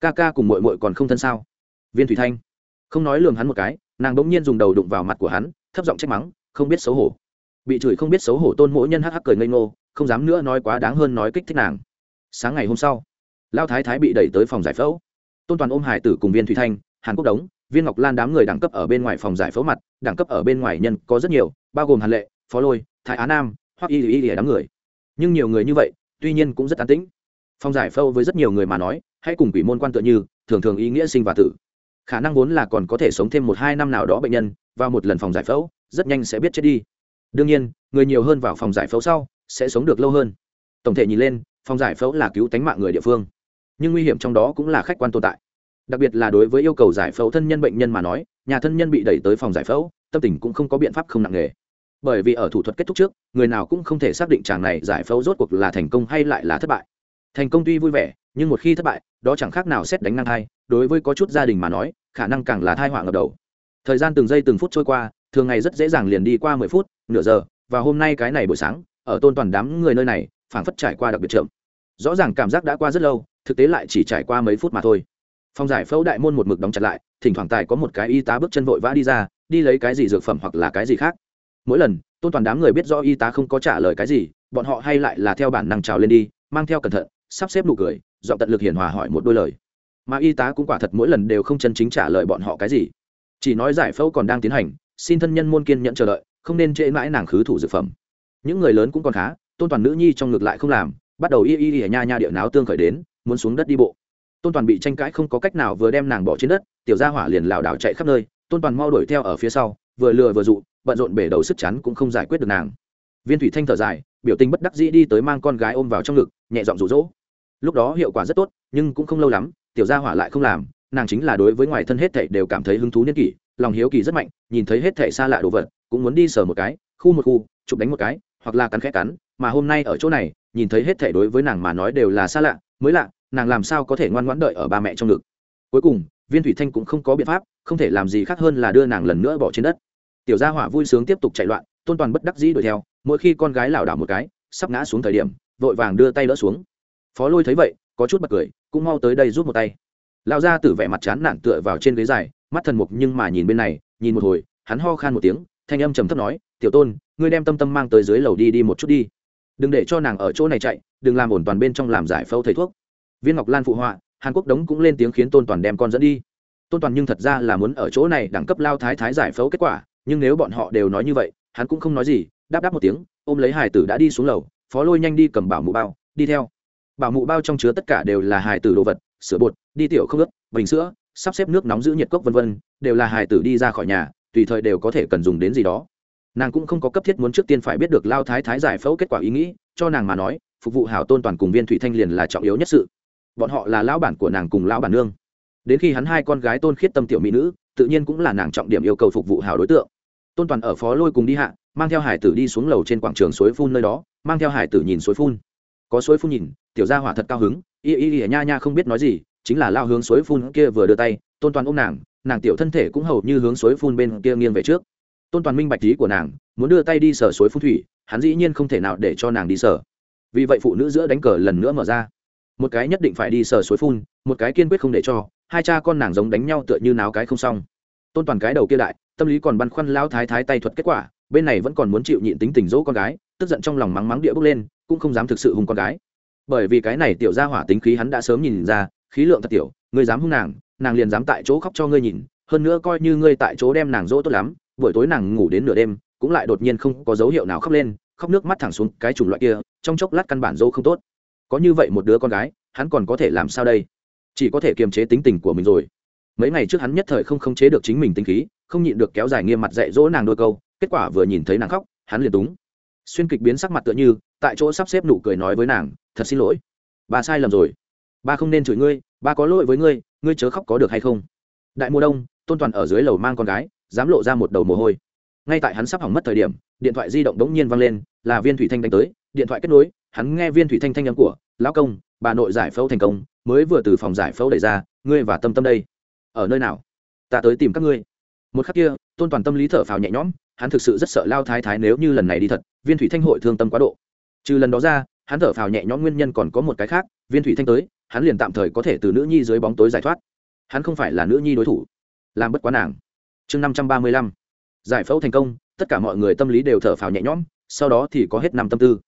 Ca ca cùng mội mội còn không thân sao? Viên thủy thanh không nói lường hắn một cái, nàng bỗng nhiên dùng đầu đụng vào mặt của hắn, thấp giọng trách mắng không biết xấu hổ. Bị chửi không biết xấu hổ tôn mỗi nhân hắc hắc cười ngây ngô, không dám nữa nói quá đáng hơn nói kích thích nàng. Sáng ngày hôm sau, lao thái thái bị đẩy tới phòng giải phẫu. Tôn toàn ôm hải tử cùng viên thủy thanh, hàn quốc đống, viên ngọc lan đám người đẳng cấp ở bên ngoài phòng giải phẫu mặt, đẳng cấp ở bên ngoài nhân có rất nhiều, bao gồm hàn lệ, phó lôi, thái á nam hoặc y y y đám người. Nhưng nhiều người như vậy, tuy nhiên cũng rất an tĩnh. Phòng giải phẫu với rất nhiều người mà nói, hãy cùng quỷ môn quan tựa như, thường thường ý nghĩa sinh và tử. Khả năng vốn là còn có thể sống thêm một hai năm nào đó bệnh nhân, vào một lần phòng giải phẫu rất nhanh sẽ biết chết đi. Đương nhiên, người nhiều hơn vào phòng giải phẫu sau, sẽ sống được lâu hơn. Tổng thể nhìn lên, phòng giải phẫu là cứu tánh mạng người địa phương. Nhưng nguy hiểm trong đó cũng là khách quan tồn tại. Đặc biệt là đối với yêu cầu giải phẫu thân nhân bệnh nhân mà nói, nhà thân nhân bị đẩy tới phòng giải phẫu, tâm tình cũng không có biện pháp không nặng nề. Bởi vì ở thủ thuật kết thúc trước, người nào cũng không thể xác định chàng này giải phẫu rốt cuộc là thành công hay lại là thất bại. Thành công tuy vui vẻ, nhưng một khi thất bại, đó chẳng khác nào xét đánh năng thai, đối với có chút gia đình mà nói, khả năng càng là thai họa ngập đầu. Thời gian từng giây từng phút trôi qua thường ngày rất dễ dàng liền đi qua mười phút, nửa giờ, và hôm nay cái này buổi sáng, ở tôn toàn đám người nơi này, phảng phất trải qua đặc biệt chậm. Rõ ràng cảm giác đã qua rất lâu, thực tế lại chỉ trải qua mấy phút mà thôi. Phòng giải phẫu đại môn một mực đóng chặt lại, thỉnh thoảng tài có một cái y tá bước chân vội vã đi ra, đi lấy cái gì dược phẩm hoặc là cái gì khác. Mỗi lần, tôn toàn đám người biết rõ y tá không có trả lời cái gì, bọn họ hay lại là theo bản năng trào lên đi, mang theo cẩn thận, sắp xếp nụ cười dọn tận lực hiền hòa hỏi một đôi lời. Mà y tá cũng quả thật mỗi lần đều không chân chính trả lời bọn họ cái gì. Chỉ nói giải phẫu còn đang tiến hành xin thân nhân môn kiên nhận chờ đợi, không nên trễ mãi nàng khứ thủ dược phẩm. Những người lớn cũng còn khá, tôn toàn nữ nhi trong ngược lại không làm, bắt đầu y y y nha nha địa náo tương khởi đến, muốn xuống đất đi bộ. Tôn toàn bị tranh cãi không có cách nào vừa đem nàng bỏ trên đất, tiểu gia hỏa liền lảo đảo chạy khắp nơi, tôn toàn mau đuổi theo ở phía sau, vừa lừa vừa dụ, bận rộn bể đầu sức chắn cũng không giải quyết được nàng. Viên thủy thanh thở dài, biểu tình bất đắc dĩ đi tới mang con gái ôm vào trong ngực, nhẹ giọng rụ rỗ lúc đó hiệu quả rất tốt, nhưng cũng không lâu lắm, tiểu gia hỏa lại không làm, nàng chính là đối với ngoài thân hết thảy đều cảm thấy hứng thú niên kỷ lòng hiếu kỳ rất mạnh, nhìn thấy hết thảy xa lạ đồ vật, cũng muốn đi sờ một cái, khu một khu, chụp đánh một cái, hoặc là cắn khẽ cắn, mà hôm nay ở chỗ này, nhìn thấy hết thảy đối với nàng mà nói đều là xa lạ, mới lạ, nàng làm sao có thể ngoan ngoãn đợi ở ba mẹ trong ngực. Cuối cùng, viên thủy thanh cũng không có biện pháp, không thể làm gì khác hơn là đưa nàng lần nữa bỏ trên đất. Tiểu gia hỏa vui sướng tiếp tục chạy loạn, tôn toàn bất đắc dĩ đuổi theo, mỗi khi con gái lảo đảo một cái, sắp ngã xuống thời điểm, vội vàng đưa tay đỡ xuống. Phó lôi thấy vậy, có chút bật cười, cũng mau tới đây giúp một tay. Lão gia tử vẻ mặt chán nản tựa vào trên ghế dài mắt thần mục nhưng mà nhìn bên này, nhìn một hồi, hắn ho khan một tiếng, thanh âm trầm thấp nói, tiểu tôn, ngươi đem tâm tâm mang tới dưới lầu đi đi một chút đi. Đừng để cho nàng ở chỗ này chạy, đừng làm ổn toàn bên trong làm giải phẫu thầy thuốc. Viên ngọc lan phụ họa, hàn quốc đống cũng lên tiếng khiến tôn toàn đem con dẫn đi. Tôn toàn nhưng thật ra là muốn ở chỗ này đẳng cấp lao thái thái giải phẫu kết quả, nhưng nếu bọn họ đều nói như vậy, hắn cũng không nói gì, đáp đáp một tiếng, ôm lấy hải tử đã đi xuống lầu, phó lôi nhanh đi cầm bảo mụ bao, đi theo. Bảo mụ bao trong chứa tất cả đều là hải tử đồ vật, sữa bột, đi tiểu không ướp bình sữa sắp xếp nước nóng giữ nhiệt cốc vân vân, đều là hải tử đi ra khỏi nhà, tùy thời đều có thể cần dùng đến gì đó. Nàng cũng không có cấp thiết muốn trước tiên phải biết được lao thái thái giải phẫu kết quả ý nghĩ, cho nàng mà nói, phục vụ hảo tôn toàn cùng viên thủy thanh liền là trọng yếu nhất sự. Bọn họ là lão bản của nàng cùng lão bản nương. Đến khi hắn hai con gái tôn khiết tâm tiểu mỹ nữ, tự nhiên cũng là nàng trọng điểm yêu cầu phục vụ hảo đối tượng. Tôn toàn ở phó lôi cùng đi hạ, mang theo hải tử đi xuống lầu trên quảng trường suối phun nơi đó, mang theo hải tử nhìn suối phun. Có suối phun nhìn, tiểu gia hỏa thật cao hứng, y y y nha nha không biết nói gì chính là lao hướng suối phun kia vừa đưa tay, tôn toàn ôm nàng nàng tiểu thân thể cũng hầu như hướng suối phun bên kia nghiêng về trước. Tôn toàn minh bạch trí của nàng, muốn đưa tay đi sở suối phun thủy, hắn dĩ nhiên không thể nào để cho nàng đi sở vì vậy phụ nữ giữa đánh cờ lần nữa mở ra. Một cái nhất định phải đi sở suối phun, một cái kiên quyết không để cho, hai cha con nàng giống đánh nhau tựa như náo cái không xong. Tôn toàn cái đầu kia đại, tâm lý còn băn khoăn lao thái thái tay thuật kết quả, bên này vẫn còn muốn chịu nhịn tính tình dỗ con gái, tức giận trong lòng mắng mắng địa bước lên, cũng không dám thực sự hung con gái. Bởi vì cái này tiểu ra hỏa tính khí hắn đã sớm nhìn ra khí lượng thật tiểu, ngươi dám hung nàng nàng liền dám tại chỗ khóc cho ngươi nhìn, hơn nữa coi như ngươi tại chỗ đem nàng dỗ tốt lắm, buổi tối nàng ngủ đến nửa đêm, cũng lại đột nhiên không có dấu hiệu nào khóc lên, khóc nước mắt thẳng xuống cái chủng loại kia, trong chốc lát căn bản dỗ không tốt. Có như vậy một đứa con gái, hắn còn có thể làm sao đây? Chỉ có thể kiềm chế tính tình của mình rồi. Mấy ngày trước hắn nhất thời không khống chế được chính mình tính khí, không nhịn được kéo dài nghiêm mặt dạy dỗ nàng đôi câu, kết quả vừa nhìn thấy nàng khóc, hắn liền túng. Xuyên kịch biến sắc mặt tựa như, tại chỗ sắp xếp nụ cười nói với nàng, thật xin lỗi, bà sai lầm rồi ba không nên chửi ngươi, ba có lỗi với ngươi ngươi chớ khóc có được hay không? Đại mùa đông, tôn toàn ở dưới lầu mang con gái, dám lộ ra một đầu mồ hôi. Ngay tại hắn sắp hỏng mất thời điểm, điện thoại di động đống nhiên vang lên, là viên thủy thanh đánh tới, điện thoại kết nối, hắn nghe viên thủy thanh thanh âm của, lão công, bà nội giải phẫu thành công, mới vừa từ phòng giải phẫu đẩy ra, ngươi và tâm tâm đây, ở nơi nào? Ta tới tìm các ngươi. Một khắc kia, tôn toàn tâm lý thở phào nhẹ nhõm, hắn thực sự rất sợ lao thái thái nếu như lần này đi thật, viên thủy thanh hội thương tâm quá độ. Trừ lần đó ra, hắn thở phào nhẹ nhõm nguyên nhân còn có một cái khác, viên thủy thanh tới hắn liền tạm thời có thể từ nữ nhi dưới bóng tối giải thoát. Hắn không phải là nữ nhi đối thủ. Làm bất quá nàng. Chương năm trăm ba mươi lăm. Giải phẫu thành công, tất cả mọi người tâm lý đều thở phào nhẹ nhõm, sau đó thì có hết năm tâm tư.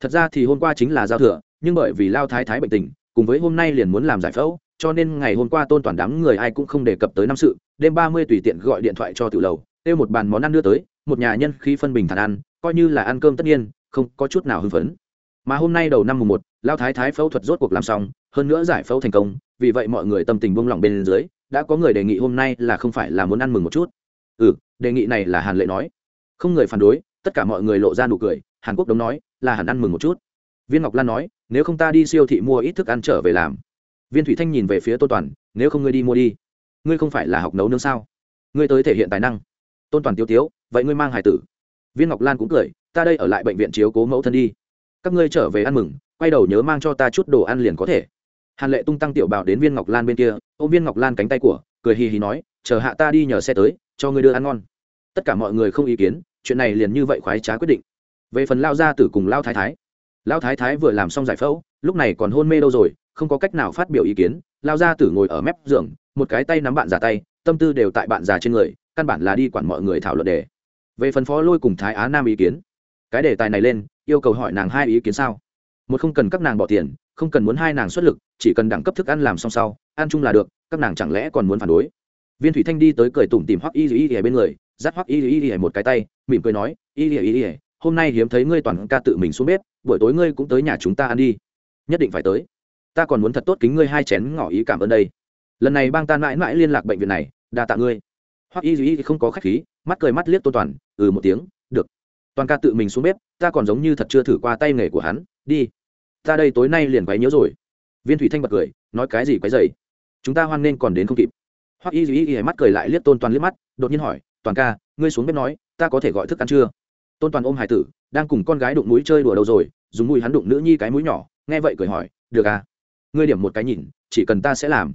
Thật ra thì hôm qua chính là giao thừa, nhưng bởi vì lao thái thái bệnh tình, cùng với hôm nay liền muốn làm giải phẫu, cho nên ngày hôm qua tôn toàn đám người ai cũng không đề cập tới năm sự, đêm ba mươi tùy tiện gọi điện thoại cho tiểu lầu, kêu một bàn món ăn đưa tới, một nhà nhân khi phân bình thản ăn, coi như là ăn cơm tất nhiên, không có chút nào hưng phấn. Mà hôm nay đầu năm mùng một lao thái thái phẫu thuật rốt cuộc làm xong, hơn nữa giải phẫu thành công, vì vậy mọi người tâm tình buông lỏng bên dưới, đã có người đề nghị hôm nay là không phải là muốn ăn mừng một chút. Ừ đề nghị này là hàn lệ nói. Không người phản đối, tất cả mọi người lộ ra nụ cười, hàn quốc đống nói, là hẳn ăn mừng một chút. Viên ngọc lan nói, nếu không ta đi siêu thị mua ít thức ăn trở về làm. Viên thủy thanh nhìn về phía tôn toàn, nếu không ngươi đi mua đi. Ngươi không phải là học nấu nướng sao? Ngươi tới thể hiện tài năng. Tôn toàn tiêu tiếu, vậy ngươi mang hải tử. Viên ngọc lan cũng cười, ta đây ở lại bệnh viện chiếu cố mẫu thân đi. Các ngươi trở về ăn mừng quay đầu nhớ mang cho ta chút đồ ăn liền có thể. Hàn lệ tung tăng tiểu bảo đến viên ngọc lan bên kia ô viên ngọc lan cánh tay của, cười hì hì nói, chờ hạ ta đi nhờ xe tới, cho ngươi đưa ăn ngon. Tất cả mọi người không ý kiến, chuyện này liền như vậy khoái trá quyết định. Về phần lao gia tử cùng lao thái thái. Lao thái thái vừa làm xong giải phẫu, lúc này còn hôn mê đâu rồi, không có cách nào phát biểu ý kiến, lao gia tử ngồi ở mép giường, một cái tay nắm bạn già tay, tâm tư đều tại bạn già trên người, căn bản là đi quản mọi người thảo luận đề. Về phần phó lôi cùng thái á nam ý kiến. Cái đề tài này lên, yêu cầu hỏi nàng hai ý kiến sao? Một không cần các nàng bỏ tiền, không cần muốn hai nàng xuất lực, chỉ cần đẳng cấp thức ăn làm xong sau, ăn chung là được, các nàng chẳng lẽ còn muốn phản đối? Viên thủy thanh đi tới cười tủm tìm hoắc y y y bên người, dắt hoắc y y y một cái tay, mỉm cười nói, y y y hôm nay hiếm thấy ngươi toàn ca tự mình xuống bếp, buổi tối ngươi cũng tới nhà chúng ta ăn đi. Nhất định phải tới. Ta còn muốn thật tốt kính ngươi hai chén ngỏ ý cảm ơn đây. Lần này bang ta mãi mãi liên lạc bệnh viện này, đa tạ ngươi. Hoắc y y không có khách khí, mắt cười mắt liếc tôn toàn ừ một tiếng, được. Toàn ca tự mình xuống bếp, ta còn giống như thật chưa thử qua tay nghề của hắn, đi ta đây tối nay liền quấy nhiễu rồi. Viên thủy thanh bật cười, nói cái gì quấy dày chúng ta hoan nên còn đến không kịp. Hoặc y Dĩ y mắt cười lại liếc tôn toàn liếc mắt, đột nhiên hỏi, toàn ca, ngươi xuống bếp nói, ta có thể gọi thức ăn chưa? Tôn toàn ôm hải tử, đang cùng con gái đụng mũi chơi đùa đâu rồi, dùng mũi hắn đụng nữ nhi cái mũi nhỏ, nghe vậy cười hỏi, được à? Ngươi điểm một cái nhìn, chỉ cần ta sẽ làm.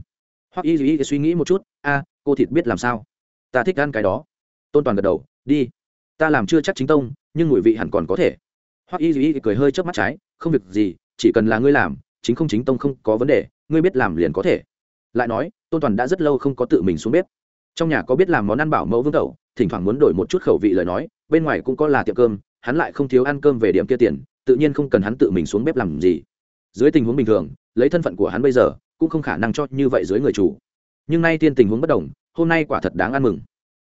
Hoặc y y suy nghĩ một chút, a, cô thịt biết làm sao? Ta thích ăn cái đó. Tôn toàn gật đầu, đi. Ta làm chưa chắc chính tông, nhưng mùi vị hẳn còn có thể. Hoặc y y cười hơi chớp mắt trái, không việc gì chỉ cần là ngươi làm, chính không chính tông không có vấn đề, ngươi biết làm liền có thể. Lại nói, tôn toàn đã rất lâu không có tự mình xuống bếp. Trong nhà có biết làm món ăn bảo mẫu vương tẩu, thỉnh thoảng muốn đổi một chút khẩu vị lời nói, bên ngoài cũng có là tiệm cơm, hắn lại không thiếu ăn cơm về điểm kia tiền, tự nhiên không cần hắn tự mình xuống bếp làm gì. Dưới tình huống bình thường, lấy thân phận của hắn bây giờ, cũng không khả năng cho như vậy dưới người chủ. Nhưng nay tiên tình huống bất đồng, hôm nay quả thật đáng ăn mừng.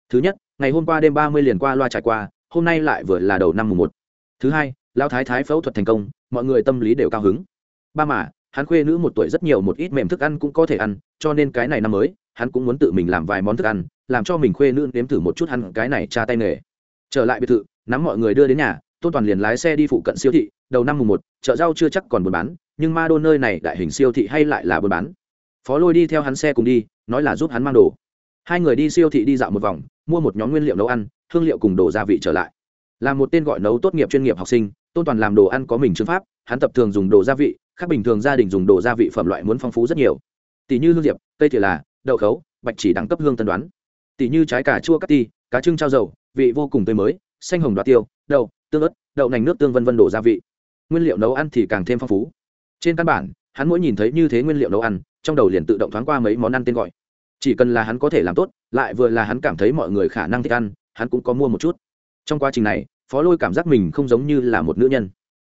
Thứ nhất, ngày hôm qua đêm ba mươi liền qua loa trải qua, hôm nay lại vừa là đầu năm mùng một. Thứ hai lao thái thái phẫu thuật thành công, mọi người tâm lý đều cao hứng. Ba mà, hắn khuê nữ một tuổi rất nhiều một ít mềm thức ăn cũng có thể ăn, cho nên cái này năm mới, hắn cũng muốn tự mình làm vài món thức ăn, làm cho mình khuê nữ nếm thử một chút hắn cái này tra tay nghề. Trở lại biệt thự, nắm mọi người đưa đến nhà, tôn toàn liền lái xe đi phụ cận siêu thị, đầu năm mùng một, chợ rau chưa chắc còn buôn bán, nhưng ma đô nơi này đại hình siêu thị hay lại là buôn bán. Phó lôi đi theo hắn xe cùng đi, nói là giúp hắn mang đồ. Hai người đi siêu thị đi dạo một vòng, mua một nhóm nguyên liệu nấu ăn, hương liệu cùng đồ gia vị trở lại. Là một tên gọi nấu tốt nghiệp chuyên nghiệp học sinh tôn toàn làm đồ ăn có mình chương pháp, hắn tập thường dùng đồ gia vị, khác bình thường gia đình dùng đồ gia vị phẩm loại muốn phong phú rất nhiều. Tỷ như hương diệp, cây thì là, đậu khấu, bạch chỉ đẳng cấp hương tân đoán. Tỷ như trái cà chua cắt ti, cá trưng trao dầu, vị vô cùng tươi mới, xanh hồng đoạt tiêu, đậu, tương ớt, đậu nành nước tương vân vân đổ gia vị. Nguyên liệu nấu ăn thì càng thêm phong phú. Trên căn bản, hắn mỗi nhìn thấy như thế nguyên liệu nấu ăn, trong đầu liền tự động thoáng qua mấy món ăn tên gọi. Chỉ cần là hắn có thể làm tốt, lại vừa là hắn cảm thấy mọi người khả năng thích ăn, hắn cũng có mua một chút. Trong quá trình này phó lôi cảm giác mình không giống như là một nữ nhân.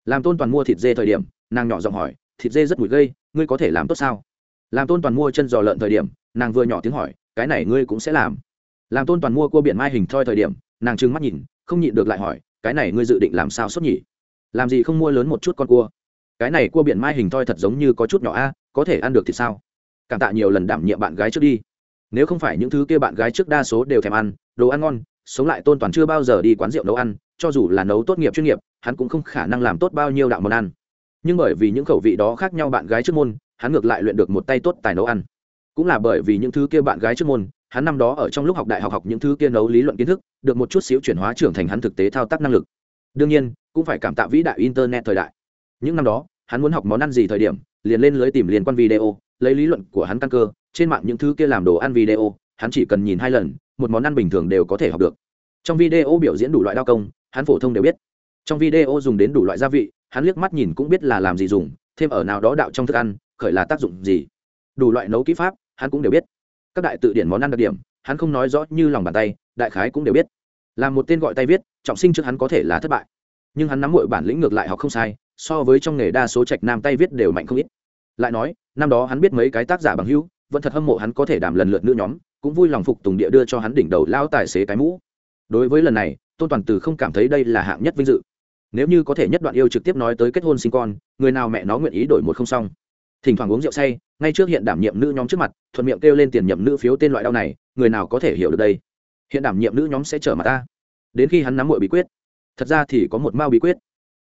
Làm tôn toàn mua thịt dê thời điểm, nàng nhỏ giọng hỏi, thịt dê rất mùi gây, ngươi có thể làm tốt sao? Làm tôn toàn mua chân giò lợn thời điểm, nàng vừa nhỏ tiếng hỏi, cái này ngươi cũng sẽ làm. Làm tôn toàn mua cua biển mai hình thoi thời điểm, nàng trừng mắt nhìn, không nhịn được lại hỏi, cái này ngươi dự định làm sao xuất nhỉ? Làm gì không mua lớn một chút con cua? Cái này cua biển mai hình thoi thật giống như có chút nhỏ a, có thể ăn được thì sao? Cảm tạ nhiều lần đảm nhiệm bạn gái trước đi. Nếu không phải những thứ kia bạn gái trước đa số đều thèm ăn, đồ ăn ngon sống lại tôn toàn chưa bao giờ đi quán rượu nấu ăn, cho dù là nấu tốt nghiệp chuyên nghiệp, hắn cũng không khả năng làm tốt bao nhiêu đạo món ăn. Nhưng bởi vì những khẩu vị đó khác nhau bạn gái trước môn, hắn ngược lại luyện được một tay tốt tài nấu ăn. Cũng là bởi vì những thứ kia bạn gái trước môn, hắn năm đó ở trong lúc học đại học học những thứ kia nấu lý luận kiến thức, được một chút xíu chuyển hóa trưởng thành hắn thực tế thao tác năng lực. Đương nhiên, cũng phải cảm tạ vĩ đại internet thời đại. Những năm đó, hắn muốn học món ăn gì thời điểm, liền lên lưới tìm liên quan video, lấy lý luận của hắn căn cơ, trên mạng những thứ kia làm đồ ăn video, hắn chỉ cần nhìn hai lần một món ăn bình thường đều có thể học được. Trong video biểu diễn đủ loại đao công, hắn phổ thông đều biết. Trong video dùng đến đủ loại gia vị, hắn liếc mắt nhìn cũng biết là làm gì dùng, thêm ở nào đó đạo trong thức ăn, khởi là tác dụng gì. Đủ loại nấu kỹ pháp, hắn cũng đều biết. Các đại tự điển món ăn đặc điểm, hắn không nói rõ như lòng bàn tay, đại khái cũng đều biết. Làm một tên gọi tay viết, trọng sinh trước hắn có thể là thất bại. Nhưng hắn nắm mọi bản lĩnh ngược lại học không sai, so với trong nghề đa số trạch nam tay viết đều mạnh không ít. Lại nói, năm đó hắn biết mấy cái tác giả bằng hữu, vẫn thật hâm mộ hắn có thể đảm lần lượt nữ nhóm cũng vui lòng phục tùng địa đưa cho hắn đỉnh đầu lao tài xế cái mũ. Đối với lần này, tôn toàn từ không cảm thấy đây là hạng nhất vinh dự. Nếu như có thể nhất đoạn yêu trực tiếp nói tới kết hôn sinh con, người nào mẹ nó nguyện ý đổi một không xong. Thỉnh thoảng uống rượu say, ngay trước hiện đảm nhiệm nữ nhóm trước mặt, thuận miệng kêu lên tiền nhậm nữ phiếu tên loại đau này, người nào có thể hiểu được đây? Hiện đảm nhiệm nữ nhóm sẽ trở mặt ta. Đến khi hắn nắm mọi bí quyết. Thật ra thì có một mao bí quyết.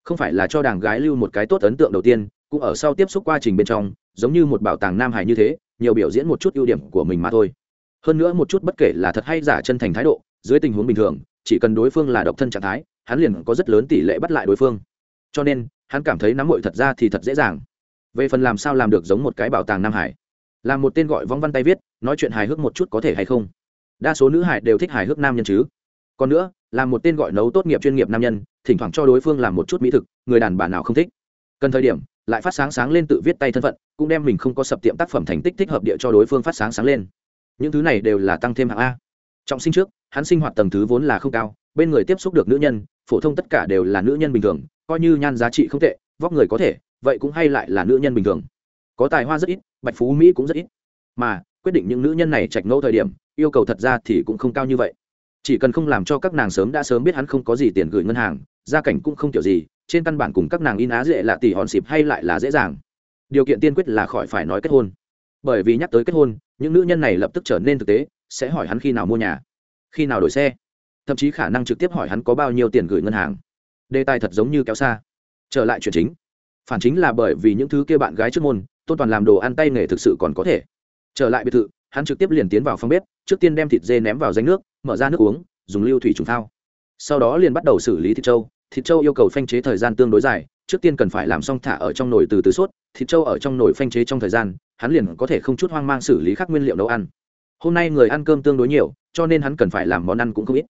Không phải là cho đảng gái lưu một cái tốt ấn tượng đầu tiên, cũng ở sau tiếp xúc quá trình bên trong, giống như một bảo tàng nam hải như thế, nhiều biểu diễn một chút ưu điểm của mình mà thôi hơn nữa một chút bất kể là thật hay giả chân thành thái độ, dưới tình huống bình thường, chỉ cần đối phương là độc thân trạng thái, hắn liền có rất lớn tỷ lệ bắt lại đối phương. Cho nên, hắn cảm thấy nắm mội thật ra thì thật dễ dàng. Về phần làm sao làm được giống một cái bảo tàng nam hải làm một tên gọi vong văn tay viết, nói chuyện hài hước một chút có thể hay không? Đa số nữ hải đều thích hài hước nam nhân chứ. Còn nữa làm một tên gọi nấu tốt nghiệp chuyên nghiệp nam nhân, thỉnh thoảng cho đối phương làm một chút mỹ thực, người đàn bà nào không thích. Cần thời điểm, lại phát sáng sáng lên tự viết tay thân phận, cũng đem mình không có sập tiệm tác phẩm thành tích thích hợp địa cho đối phương phát sáng sáng lên những thứ này đều là tăng thêm hạng a. Trọng sinh trước, hắn sinh hoạt tầng thứ vốn là không cao, bên người tiếp xúc được nữ nhân, phổ thông tất cả đều là nữ nhân bình thường, coi như nhan giá trị không tệ, vóc người có thể, vậy cũng hay lại là nữ nhân bình thường. Có tài hoa rất ít, bạch phú mỹ cũng rất ít. Mà, quyết định những nữ nhân này trạch ngẫu thời điểm, yêu cầu thật ra thì cũng không cao như vậy. Chỉ cần không làm cho các nàng sớm đã sớm biết hắn không có gì tiền gửi ngân hàng, gia cảnh cũng không kiểu gì, trên căn bản cùng các nàng in á dễ là tỷ hòn xịp hay lại là dễ dàng. Điều kiện tiên quyết là khỏi phải nói kết hôn bởi vì nhắc tới kết hôn, những nữ nhân này lập tức trở nên thực tế, sẽ hỏi hắn khi nào mua nhà, khi nào đổi xe. Thậm chí khả năng trực tiếp hỏi hắn có bao nhiêu tiền gửi ngân hàng. Đề tài thật giống như kéo xa. Trở lại chuyện chính. Phản chính là bởi vì những thứ kia bạn gái trước môn, tôn toàn làm đồ ăn tay nghề thực sự còn có thể. Trở lại biệt thự, hắn trực tiếp liền tiến vào phòng bếp, trước tiên đem thịt dê ném vào danh nước, mở ra nước uống, dùng lưu thủy trùng thao. Sau đó liền bắt đầu xử lý thịt trâu. Thịt trâu yêu cầu phanh chế thời gian tương đối dài, trước tiên cần phải làm xong thả ở trong nồi từ từ sốt, thịt trâu ở trong nồi phanh chế trong thời gian hắn liền có thể không chút hoang mang xử lý các nguyên liệu nấu ăn. Hôm nay người ăn cơm tương đối nhiều, cho nên hắn cần phải làm món ăn cũng không ít.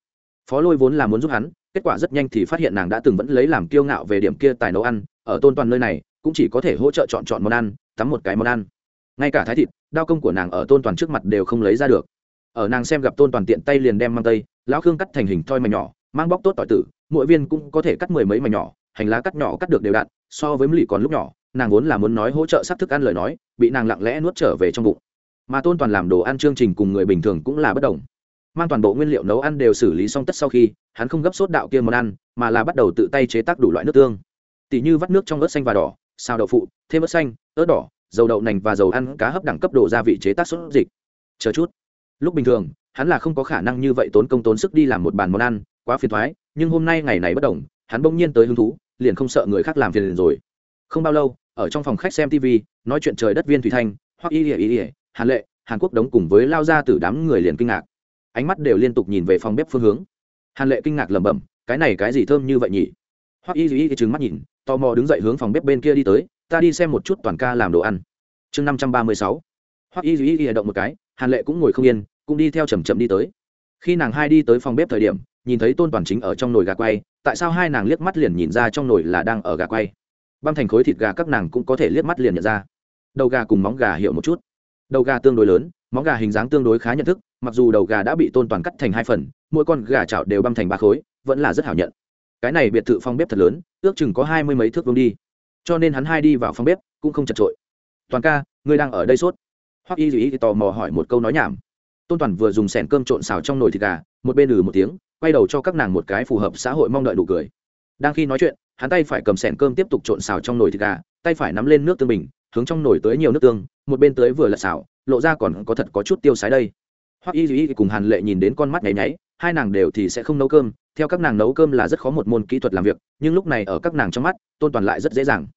Phó lôi vốn là muốn giúp hắn, kết quả rất nhanh thì phát hiện nàng đã từng vẫn lấy làm kiêu ngạo về điểm kia tài nấu ăn, ở tôn toàn nơi này, cũng chỉ có thể hỗ trợ chọn chọn món ăn, tắm một cái món ăn. Ngay cả thái thịt, đao công của nàng ở tôn toàn trước mặt đều không lấy ra được. Ở nàng xem gặp tôn toàn tiện tay liền đem mang tây, lão khương cắt thành hình thoi mà nhỏ, mang bóc tốt tỏi tử, mỗi viên cũng có thể cắt mười mấy mà nhỏ, hành lá cắt nhỏ cắt được đều đặn, so với lì còn lúc nhỏ nàng vốn là muốn nói hỗ trợ sắp thức ăn lời nói, bị nàng lặng lẽ nuốt trở về trong bụng. Mà tôn toàn làm đồ ăn chương trình cùng người bình thường cũng là bất đồng. Mang toàn bộ nguyên liệu nấu ăn đều xử lý xong tất sau khi, hắn không gấp sốt đạo kia món ăn, mà là bắt đầu tự tay chế tác đủ loại nước tương. Tỉ như vắt nước trong ớt xanh và đỏ, xào đậu phụ, thêm ớt xanh, ớt đỏ, dầu đậu nành và dầu ăn cá hấp đẳng cấp độ gia vị chế tác sốt dịch. Chờ chút. Lúc bình thường, hắn là không có khả năng như vậy tốn công tốn sức đi làm một bàn món ăn, quá phiền thoái, nhưng hôm nay ngày này bất đồng, hắn bỗng nhiên tới hứng thú, liền không sợ người khác làm phiền rồi. Không bao lâu ở trong phòng khách xem tv nói chuyện trời đất viên thủy thanh, hoặc y ỉa y ỉa hàn lệ, hàn quốc đống cùng với lao ra từ đám người liền kinh ngạc. Ánh mắt đều liên tục nhìn về phòng bếp phương hướng. Hàn lệ kinh ngạc lẩm bẩm, cái này cái gì thơm như vậy nhỉ? Hoặc y y trừng mắt nhìn, tò mò đứng dậy hướng phòng bếp bên kia đi tới, ta đi xem một chút toàn ca làm đồ ăn. Chương năm trăm ba mươi sáu. Hoặc y y y động một cái, hàn lệ cũng ngồi không yên, cũng đi theo chầm chậm đi tới. Khi nàng hai đi tới phòng bếp thời điểm, nhìn thấy tôn toàn chính ở trong nồi gà quay, tại sao hai nàng liếc mắt liền nhìn ra trong nồi là đang ở gà quay? Băm thành khối thịt gà các nàng cũng có thể liếc mắt liền nhận ra. Đầu gà cùng móng gà hiểu một chút. Đầu gà tương đối lớn, móng gà hình dáng tương đối khá nhận thức, mặc dù đầu gà đã bị tôn toàn cắt thành hai phần, mỗi con gà chảo đều băm thành ba khối, vẫn là rất hảo nhận. Cái này biệt thự phong bếp thật lớn, ước chừng có hai mươi mấy thước vương đi. Cho nên hắn hai đi vào phòng bếp cũng không chật trội toàn ca, ngươi đang ở đây sốt. Hoặc y dù tò mò hỏi một câu nói nhảm. Tôn toàn vừa dùng sẻn cơm trộn xào trong nồi thịt gà, một bên ừ một tiếng, quay đầu cho các nàng một cái phù hợp xã hội mong đợi đủ cười. Đang khi nói chuyện hắn tay phải cầm sẻn cơm tiếp tục trộn xào trong nồi thịt gà, tay phải nắm lên nước tương bình, hướng trong nồi tới nhiều nước tương, một bên tới vừa lật xào, lộ ra còn có thật có chút tiêu sái đây. Hoặc y y cùng hàn lệ nhìn đến con mắt nháy nháy hai nàng đều thì sẽ không nấu cơm, theo các nàng nấu cơm là rất khó một môn kỹ thuật làm việc, nhưng lúc này ở các nàng trong mắt, tôn toàn lại rất dễ dàng.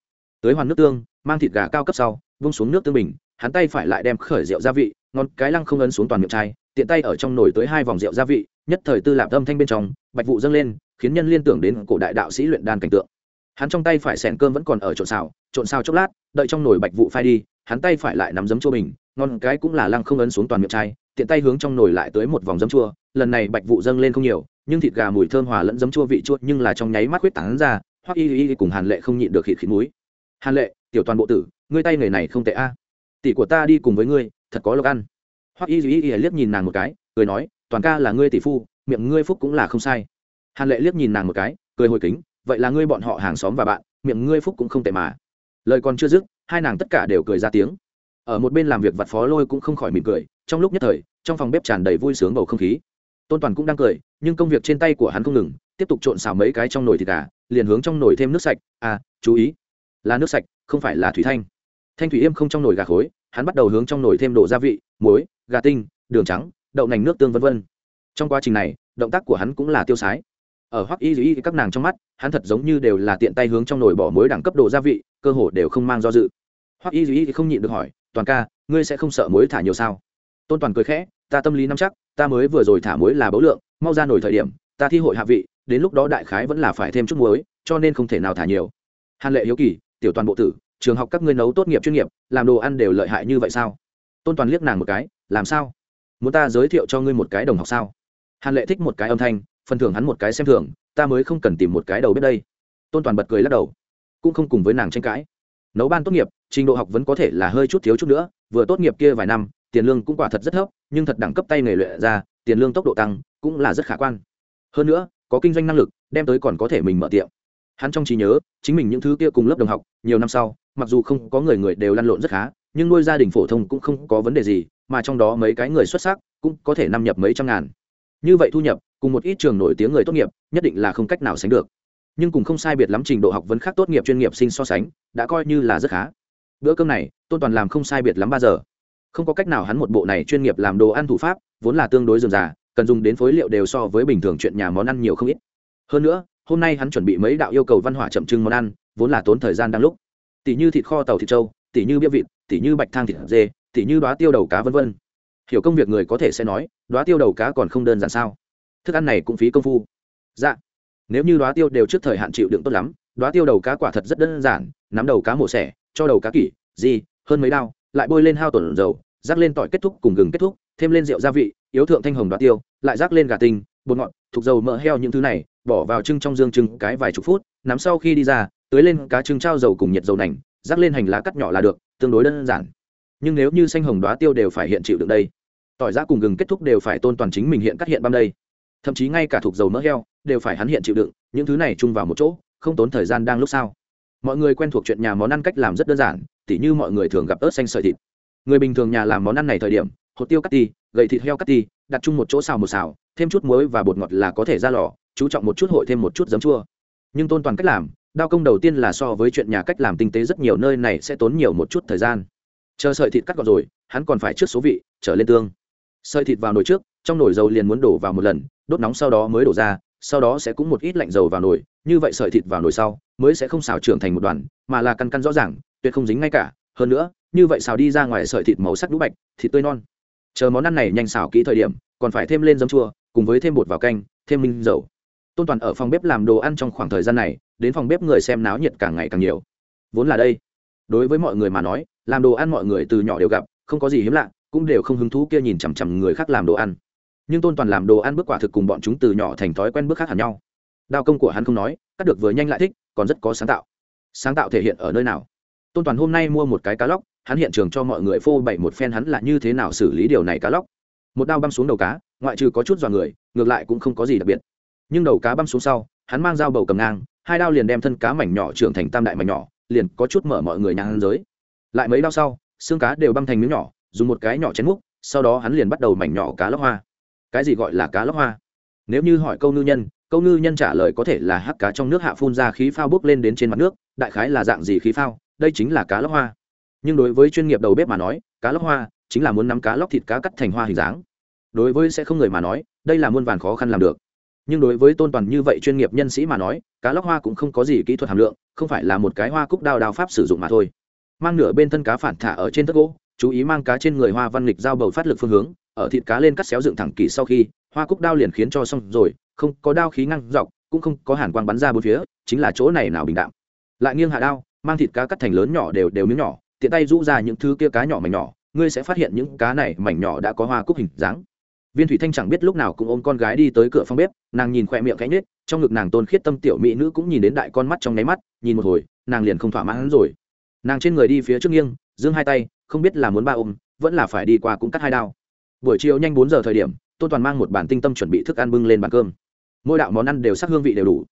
Tới hoàn nước tương, mang thịt gà cao cấp sau, vung xuống nước tương bình, hắn tay phải lại đem khởi rượu gia vị, ngon cái lăng không ấn xuống toàn miệng chai, tiện tay ở trong nồi tới hai vòng rượu gia vị, nhất thời tư lạp âm thanh bên trong, bạch vụ dâng lên khiến nhân liên tưởng đến cổ đại đạo sĩ luyện đan cảnh tượng. Hắn trong tay phải xẻn cơm vẫn còn ở trộn xào trộn xào chốc lát, đợi trong nồi bạch vụ phai đi, hắn tay phải lại nắm giấm chua bình, ngon cái cũng là lăng không ấn xuống toàn miệng chai, tiện tay hướng trong nồi lại tới một vòng giấm chua, lần này bạch vụ dâng lên không nhiều, nhưng thịt gà mùi thơm hòa lẫn giấm chua vị chua nhưng là trong nháy mắt huyết tán ra hoắc y y cùng hàn lệ không nhịn được khịt khịt mũi. hàn lệ, tiểu toàn bộ tử, ngươi tay người này không tệ a. Tỷ của ta đi cùng với ngươi, thật có lộc ăn. Hoắc y y liếc nhìn nàng một cái, cười nói, toàn ca là ngươi tỷ phu, miệng ngươi phúc cũng là không sai hàn lệ liếc nhìn nàng một cái, cười hồi kính, vậy là ngươi bọn họ hàng xóm và bạn, miệng ngươi phúc cũng không tệ mà. Lời còn chưa dứt, hai nàng tất cả đều cười ra tiếng. Ở một bên làm việc vặt phó lôi cũng không khỏi mỉm cười, trong lúc nhất thời, trong phòng bếp tràn đầy vui sướng bầu không khí. Tôn toàn cũng đang cười, nhưng công việc trên tay của hắn không ngừng, tiếp tục trộn xào mấy cái trong nồi thịt gà, liền hướng trong nồi thêm nước sạch. À chú ý, là nước sạch, không phải là thủy thanh. Thanh thủy im không trong nồi gà khối, hắn bắt đầu hướng trong nồi thêm đồ gia vị, muối, gà tinh, đường trắng, đậu nành nước tương v v trong quá trình này, động tác của hắn cũng là tiêu sái ở hoắc y y các nàng trong mắt, hắn thật giống như đều là tiện tay hướng trong nồi bỏ muối đẳng cấp đồ gia vị, cơ hồ đều không mang do dự. Hoắc y y không nhịn được hỏi, toàn ca, ngươi sẽ không sợ muối thả nhiều sao? Tôn toàn cười khẽ, ta tâm lý nắm chắc, ta mới vừa rồi thả muối là bấu lượng, mau ra nổi thời điểm, ta thi hội hạ vị, đến lúc đó đại khái vẫn là phải thêm chút muối, cho nên không thể nào thả nhiều. Hàn lệ hiếu kỳ, tiểu toàn bộ tử, trường học các ngươi nấu tốt nghiệp chuyên nghiệp, làm đồ ăn đều lợi hại như vậy sao? Tôn toàn liếc nàng một cái, làm sao? Muốn ta giới thiệu cho ngươi một cái đồng học sao? Hàn lệ thích một cái âm thanh phần thưởng hắn một cái xem thưởng ta mới không cần tìm một cái đầu biết đây. Tôn toàn bật cười lắc đầu, cũng không cùng với nàng tranh cãi. Nấu ban tốt nghiệp, trình độ học vẫn có thể là hơi chút thiếu chút nữa, vừa tốt nghiệp kia vài năm, tiền lương cũng quả thật rất thấp, nhưng thật đẳng cấp tay nghề luyện ra, tiền lương tốc độ tăng cũng là rất khả quan. Hơn nữa, có kinh doanh năng lực, đem tới còn có thể mình mở tiệm. Hắn trong trí nhớ, chính mình những thứ kia cùng lớp đồng học, nhiều năm sau, mặc dù không có người người đều lăn lộn rất khá, nhưng nuôi gia đình phổ thông cũng không có vấn đề gì, mà trong đó mấy cái người xuất sắc cũng có thể năm nhập mấy trăm ngàn. Như vậy thu nhập cùng một ít trường nổi tiếng người tốt nghiệp, nhất định là không cách nào sánh được. Nhưng cùng không sai biệt lắm trình độ học vấn khác tốt nghiệp chuyên nghiệp sinh so sánh, đã coi như là rất khá. Bữa cơm này, tôn toàn làm không sai biệt lắm ba giờ. Không có cách nào hắn một bộ này chuyên nghiệp làm đồ ăn thủ pháp, vốn là tương đối dườm già, cần dùng đến phối liệu đều so với bình thường chuyện nhà món ăn nhiều không ít. Hơn nữa, hôm nay hắn chuẩn bị mấy đạo yêu cầu văn hỏa chậm trưng món ăn, vốn là tốn thời gian đang lúc. Tỷ như thịt kho tàu thịt trâu tỷ như bia vịt tỷ như bạch thang thịt dê tỷ như đoá tiêu đầu cá vân vân. Hiểu công việc người có thể sẽ nói đoá tiêu đầu cá còn không đơn giản sao? Thức ăn này cũng phí công phu. Dạ. Nếu như đoá tiêu đều trước thời hạn chịu đựng tốt lắm đoá tiêu đầu cá quả thật rất đơn giản, nắm đầu cá mổ xẻ, cho đầu cá kỷ, gì, hơn mấy đao, lại bôi lên hao tổn dầu, rắc lên tỏi kết thúc cùng gừng kết thúc, thêm lên rượu gia vị, yếu thượng thanh hồng đoá tiêu, lại rắc lên gà tinh, bột ngọt, thuộc dầu mỡ heo những thứ này, bỏ vào trưng trong dương trưng cái vài chục phút, nắm sau khi đi ra, tưới lên cá trưng trao dầu cùng nhiệt dầu nành, rắc lên hành lá cắt nhỏ là được, tương đối đơn giản. Nhưng nếu như xanh hồng đoá tiêu đều phải hiện chịu được đây, tỏi giá cùng gừng kết thúc đều phải tôn toàn chính mình hiện cắt hiện băm đây thậm chí ngay cả thuộc dầu mỡ heo đều phải hắn hiện chịu đựng, những thứ này chung vào một chỗ, không tốn thời gian đang lúc sao mọi người quen thuộc chuyện nhà món ăn cách làm rất đơn giản, tỉ như mọi người thường gặp ớt xanh sợi thịt. Người bình thường nhà làm món ăn này thời điểm, hột tiêu cắt ti, gậy thịt heo cắt ti, đặt chung một chỗ xào một xào, thêm chút muối và bột ngọt là có thể ra lò, chú trọng một chút hội thêm một chút giấm chua. Nhưng tôn toàn cách làm, đao công đầu tiên là so với chuyện nhà cách làm tinh tế rất nhiều, nơi này sẽ tốn nhiều một chút thời gian. Chờ sợi thịt cắt gọt rồi, hắn còn phải trước số vị, trở lên tương. Sợi thịt vào nồi trước trong nồi dầu liền muốn đổ vào một lần, đốt nóng sau đó mới đổ ra, sau đó sẽ cũng một ít lạnh dầu vào nồi, như vậy sợi thịt vào nồi sau, mới sẽ không xào trưởng thành một đoàn, mà là căn căn rõ ràng, tuyệt không dính ngay cả. Hơn nữa, như vậy xào đi ra ngoài sợi thịt màu sắc đũ bạch, thịt tươi non. Chờ món ăn này nhanh xào kỹ thời điểm, còn phải thêm lên giấm chua, cùng với thêm bột vào canh, thêm minh dầu. Tôn toàn ở phòng bếp làm đồ ăn trong khoảng thời gian này, đến phòng bếp người xem náo nhiệt càng ngày càng nhiều. Vốn là đây. Đối với mọi người mà nói, làm đồ ăn mọi người từ nhỏ đều gặp, không có gì hiếm lạ, cũng đều không hứng thú kia nhìn chằm chằm người khác làm đồ ăn nhưng tôn toàn làm đồ ăn bước quả thực cùng bọn chúng từ nhỏ thành thói quen bước khác hẳn nhau. Đao công của hắn không nói, cắt được vừa nhanh lại thích, còn rất có sáng tạo. Sáng tạo thể hiện ở nơi nào? Tôn toàn hôm nay mua một cái cá lóc, hắn hiện trường cho mọi người phô bày một phen hắn là như thế nào xử lý điều này cá lóc. Một đao băm xuống đầu cá, ngoại trừ có chút dọa người, ngược lại cũng không có gì đặc biệt. Nhưng đầu cá băm xuống sau, hắn mang dao bầu cầm ngang, hai đao liền đem thân cá mảnh nhỏ trưởng thành tam đại mảnh nhỏ, liền có chút mở mọi người nhang giới. Lại mấy đao sau, xương cá đều băm thành miếng nhỏ, dùng một cái nhỏ chén múc, sau đó hắn liền bắt đầu mảnh nhỏ cá lóc hoa cái gì gọi là cá lóc hoa? Nếu như hỏi câu ngư nhân, câu ngư nhân trả lời có thể là hắc cá trong nước hạ phun ra khí phao bốc lên đến trên mặt nước, đại khái là dạng gì khí phao? Đây chính là cá lóc hoa. Nhưng đối với chuyên nghiệp đầu bếp mà nói, cá lóc hoa chính là muốn nắm cá lóc thịt cá cắt thành hoa hình dáng. Đối với sẽ không người mà nói, đây là muôn vàn khó khăn làm được. Nhưng đối với tôn toàn như vậy chuyên nghiệp nhân sĩ mà nói, cá lóc hoa cũng không có gì kỹ thuật hàm lượng, không phải là một cái hoa cúc đao đao pháp sử dụng mà thôi. Mang nửa bên thân cá phản thả ở trên thất gỗ chú ý mang cá trên người hoa văn lịch giao bầu phát lực phương hướng, ở thịt cá lên cắt xéo dựng thẳng kỳ sau khi, hoa cúc đao liền khiến cho xong rồi, không có đao khí ngăn dọc, cũng không có hàn quang bắn ra bốn phía, chính là chỗ này nào bình đạm. Lại nghiêng hạ đao, mang thịt cá cắt thành lớn nhỏ đều đều miếng nhỏ, tiện tay rũ ra những thứ kia cá nhỏ mảnh nhỏ, ngươi sẽ phát hiện những cá này mảnh nhỏ đã có hoa cúc hình dáng. Viên thủy thanh chẳng biết lúc nào cũng ôm con gái đi tới cửa phòng bếp, nàng nhìn khoe miệng cánh nết trong ngực nàng tôn khiết tâm tiểu mỹ nữ cũng nhìn đến đại con mắt trong nháy mắt, nhìn một hồi, nàng liền không thỏa mãn rồi. Nàng trên người đi phía trước nghiêng, giương hai tay không biết là muốn ba ôm, vẫn là phải đi qua cũng cắt hai đao. Buổi chiều nhanh bốn giờ thời điểm, tôn toàn mang một bản tinh tâm chuẩn bị thức ăn bưng lên bàn cơm. Mỗi đạo món ăn đều sắc hương vị đều đủ.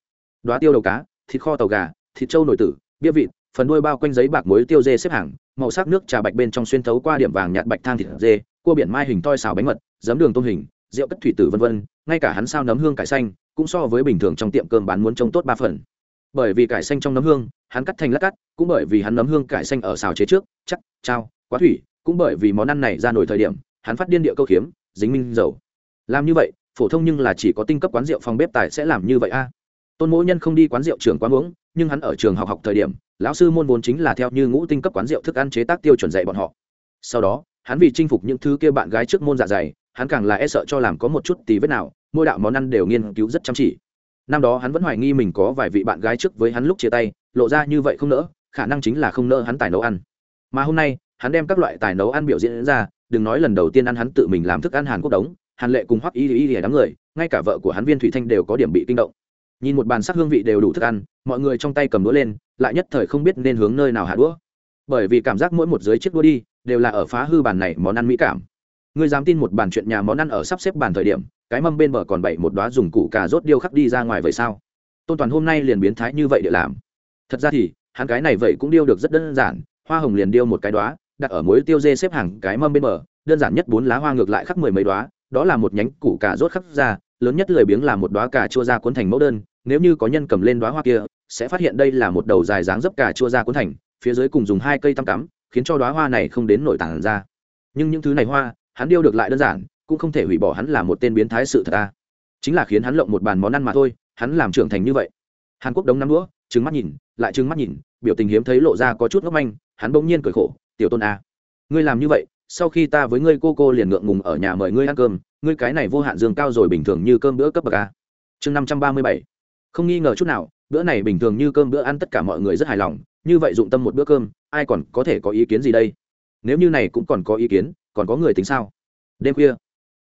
Đoá tiêu đầu cá, thịt kho tàu gà, thịt trâu nổi tử, bia vịt, phần đuôi bao quanh giấy bạc muối tiêu dê xếp hàng, màu sắc nước trà bạch bên trong xuyên thấu qua điểm vàng nhạt bạch thang thịt dê, cua biển mai hình toi xào bánh mật, giấm đường tôm hình, rượu cất thủy tử vân vân, ngay cả hắn sao nấm hương cải xanh, cũng so với bình thường trong tiệm cơm bán muốn trông tốt ba phần. Bởi vì cải xanh trong nấm hương, hắn cắt thành lát cắt, cũng bởi vì hắn nấm hương cải xanh ở xào chế trước, chắc trao quá thủy, cũng bởi vì món ăn này ra nổi thời điểm, hắn phát điên địa câu khiếm dính minh dầu. Làm như vậy, phổ thông nhưng là chỉ có tinh cấp quán rượu phòng bếp tài sẽ làm như vậy a. Tôn mỗi nhân không đi quán rượu trường quán uống, nhưng hắn ở trường học học thời điểm, lão sư môn vốn chính là theo như ngũ tinh cấp quán rượu thức ăn chế tác tiêu chuẩn dạy bọn họ. Sau đó, hắn vì chinh phục những thứ kia bạn gái trước môn dạ dày, hắn càng là e sợ cho làm có một chút tí vết nào, mỗi đạo món ăn đều nghiên cứu rất chăm chỉ. Năm đó hắn vẫn hoài nghi mình có vài vị bạn gái trước với hắn lúc chia tay, lộ ra như vậy không nỡ, khả năng chính là không nỡ hắn tài nấu ăn. Mà hôm nay hắn đem các loại tài nấu ăn biểu diễn ra, đừng nói lần đầu tiên ăn hắn tự mình làm thức ăn hàn quốc đống, hàn lệ cùng hoắc y y y đám người, ngay cả vợ của hắn viên thủy thanh đều có điểm bị kinh động. Nhìn một bàn sắc hương vị đều đủ thức ăn, mọi người trong tay cầm đũa lên, lại nhất thời không biết nên hướng nơi nào hạ đũa. Bởi vì cảm giác mỗi một dưới chiếc đũa đi, đều là ở phá hư bàn này món ăn mỹ cảm. Ngươi dám tin một bàn chuyện nhà món ăn ở sắp xếp bàn thời điểm, cái mâm bên bờ còn bảy một đóa dùng củ cà rốt điêu khắc đi ra ngoài vậy sao? Tôn toàn hôm nay liền biến thái như vậy để làm. Thật ra thì, hắn cái này vậy cũng điêu được rất đơn giản, hoa hồng liền điêu một cái đóa đặt ở mối tiêu dê xếp hàng cái mâm bên bờ, đơn giản nhất bốn lá hoa ngược lại khắc mười mấy đoá đó là một nhánh củ cà rốt khắc ra, lớn nhất lười biếng là một đoá cà chua ra cuốn thành mẫu đơn, nếu như có nhân cầm lên đoá hoa kia, sẽ phát hiện đây là một đầu dài dáng dấp cà chua ra cuốn thành, phía dưới cùng dùng hai cây tăm cắm, khiến cho đoá hoa này không đến nổi tảng ra. Nhưng những thứ này hoa, hắn điêu được lại đơn giản, cũng không thể hủy bỏ hắn là một tên biến thái sự thật ta. Chính là khiến hắn lộng một bàn món ăn mà thôi, hắn làm trưởng thành như vậy. Hàn quốc đống nắm đũa trứng mắt nhìn, lại trứng mắt nhìn, biểu tình hiếm thấy lộ ra có chút ngốc manh, hắn bỗng nhiên cười khổ tiểu tôn a, ngươi làm như vậy, sau khi ta với ngươi cô cô liền ngượng ngùng ở nhà mời ngươi ăn cơm, ngươi cái này vô hạn dương cao rồi bình thường như cơm bữa cấp bậc a. Chương năm trăm ba mươi bảy. Không nghi ngờ chút nào, bữa này bình thường như cơm bữa ăn tất cả mọi người rất hài lòng, như vậy dụng tâm một bữa cơm, ai còn có thể có ý kiến gì đây? Nếu như này cũng còn có ý kiến, còn có người tính sao? Đêm khuya,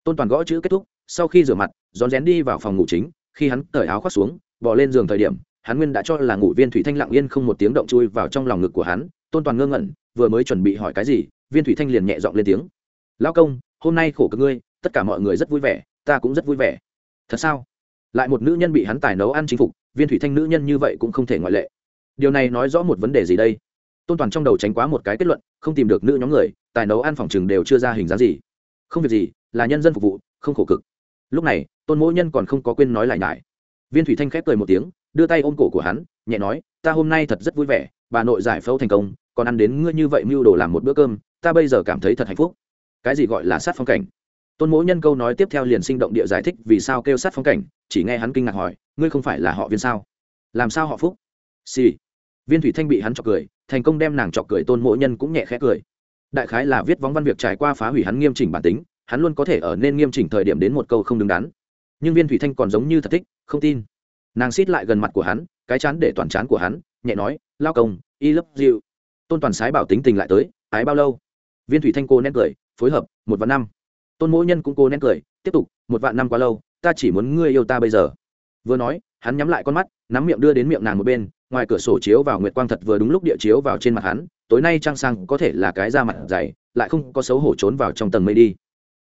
tôn toàn gõ chữ kết thúc, sau khi rửa mặt, rón rén đi vào phòng ngủ chính, khi hắn cởi áo khoác xuống bỏ lên giường thời điểm, hắn nguyên đã cho là ngủ viên thủy thanh lặng yên không một tiếng động chui vào trong lòng ngực của hắn, tôn toàn ngơ ngẩn vừa mới chuẩn bị hỏi cái gì, viên thủy thanh liền nhẹ giọng lên tiếng. Lão công, hôm nay khổ cực ngươi, tất cả mọi người rất vui vẻ, ta cũng rất vui vẻ. Thật sao? Lại một nữ nhân bị hắn tài nấu ăn chính phục, viên thủy thanh nữ nhân như vậy cũng không thể ngoại lệ. Điều này nói rõ một vấn đề gì đây? Tôn toàn trong đầu tránh quá một cái kết luận, không tìm được nữ nhóm người, tài nấu ăn phòng chừng đều chưa ra hình dáng gì. Không việc gì, là nhân dân phục vụ, không khổ cực. Lúc này, tôn mỗi nhân còn không có quên nói lại nhải. Viên thủy thanh khép cười một tiếng, đưa tay ôm cổ của hắn, nhẹ nói, ta hôm nay thật rất vui vẻ, bà nội giải phẫu thành công còn ăn đến ngươi như vậy mưu đồ làm một bữa cơm, ta bây giờ cảm thấy thật hạnh phúc. Cái gì gọi là sát phong cảnh? Tôn mỗ nhân câu nói tiếp theo liền sinh động địa giải thích vì sao kêu sát phong cảnh, chỉ nghe hắn kinh ngạc hỏi, ngươi không phải là họ viên sao? Làm sao họ phúc? Xì、sì. viên thủy thanh bị hắn chọc cười, thành công đem nàng chọc cười tôn mỗ nhân cũng nhẹ khẽ cười. Đại khái là viết vóng văn việc trải qua phá hủy hắn nghiêm chỉnh bản tính, hắn luôn có thể ở nên nghiêm chỉnh thời điểm đến một câu không đứng đắn. Nhưng viên thủy thanh còn giống như thật thích, không tin. Nàng xít lại gần mặt của hắn, cái chán để toàn chán của hắn, nhẹ nói, lao công, y lấp dịu tôn toàn sái bảo tính tình lại tới, ái bao lâu? Viên thủy thanh cô nén cười, phối hợp, một vạn năm. Tôn mỗi nhân cũng cô nén cười, tiếp tục, một vạn năm quá lâu, ta chỉ muốn ngươi yêu ta bây giờ. Vừa nói, hắn nhắm lại con mắt, nắm miệng đưa đến miệng nàng một bên, ngoài cửa sổ chiếu vào nguyệt quang thật vừa đúng lúc địa chiếu vào trên mặt hắn, tối nay trăng sang có thể là cái da mặt dày, lại không có xấu hổ trốn vào trong tầng mây đi.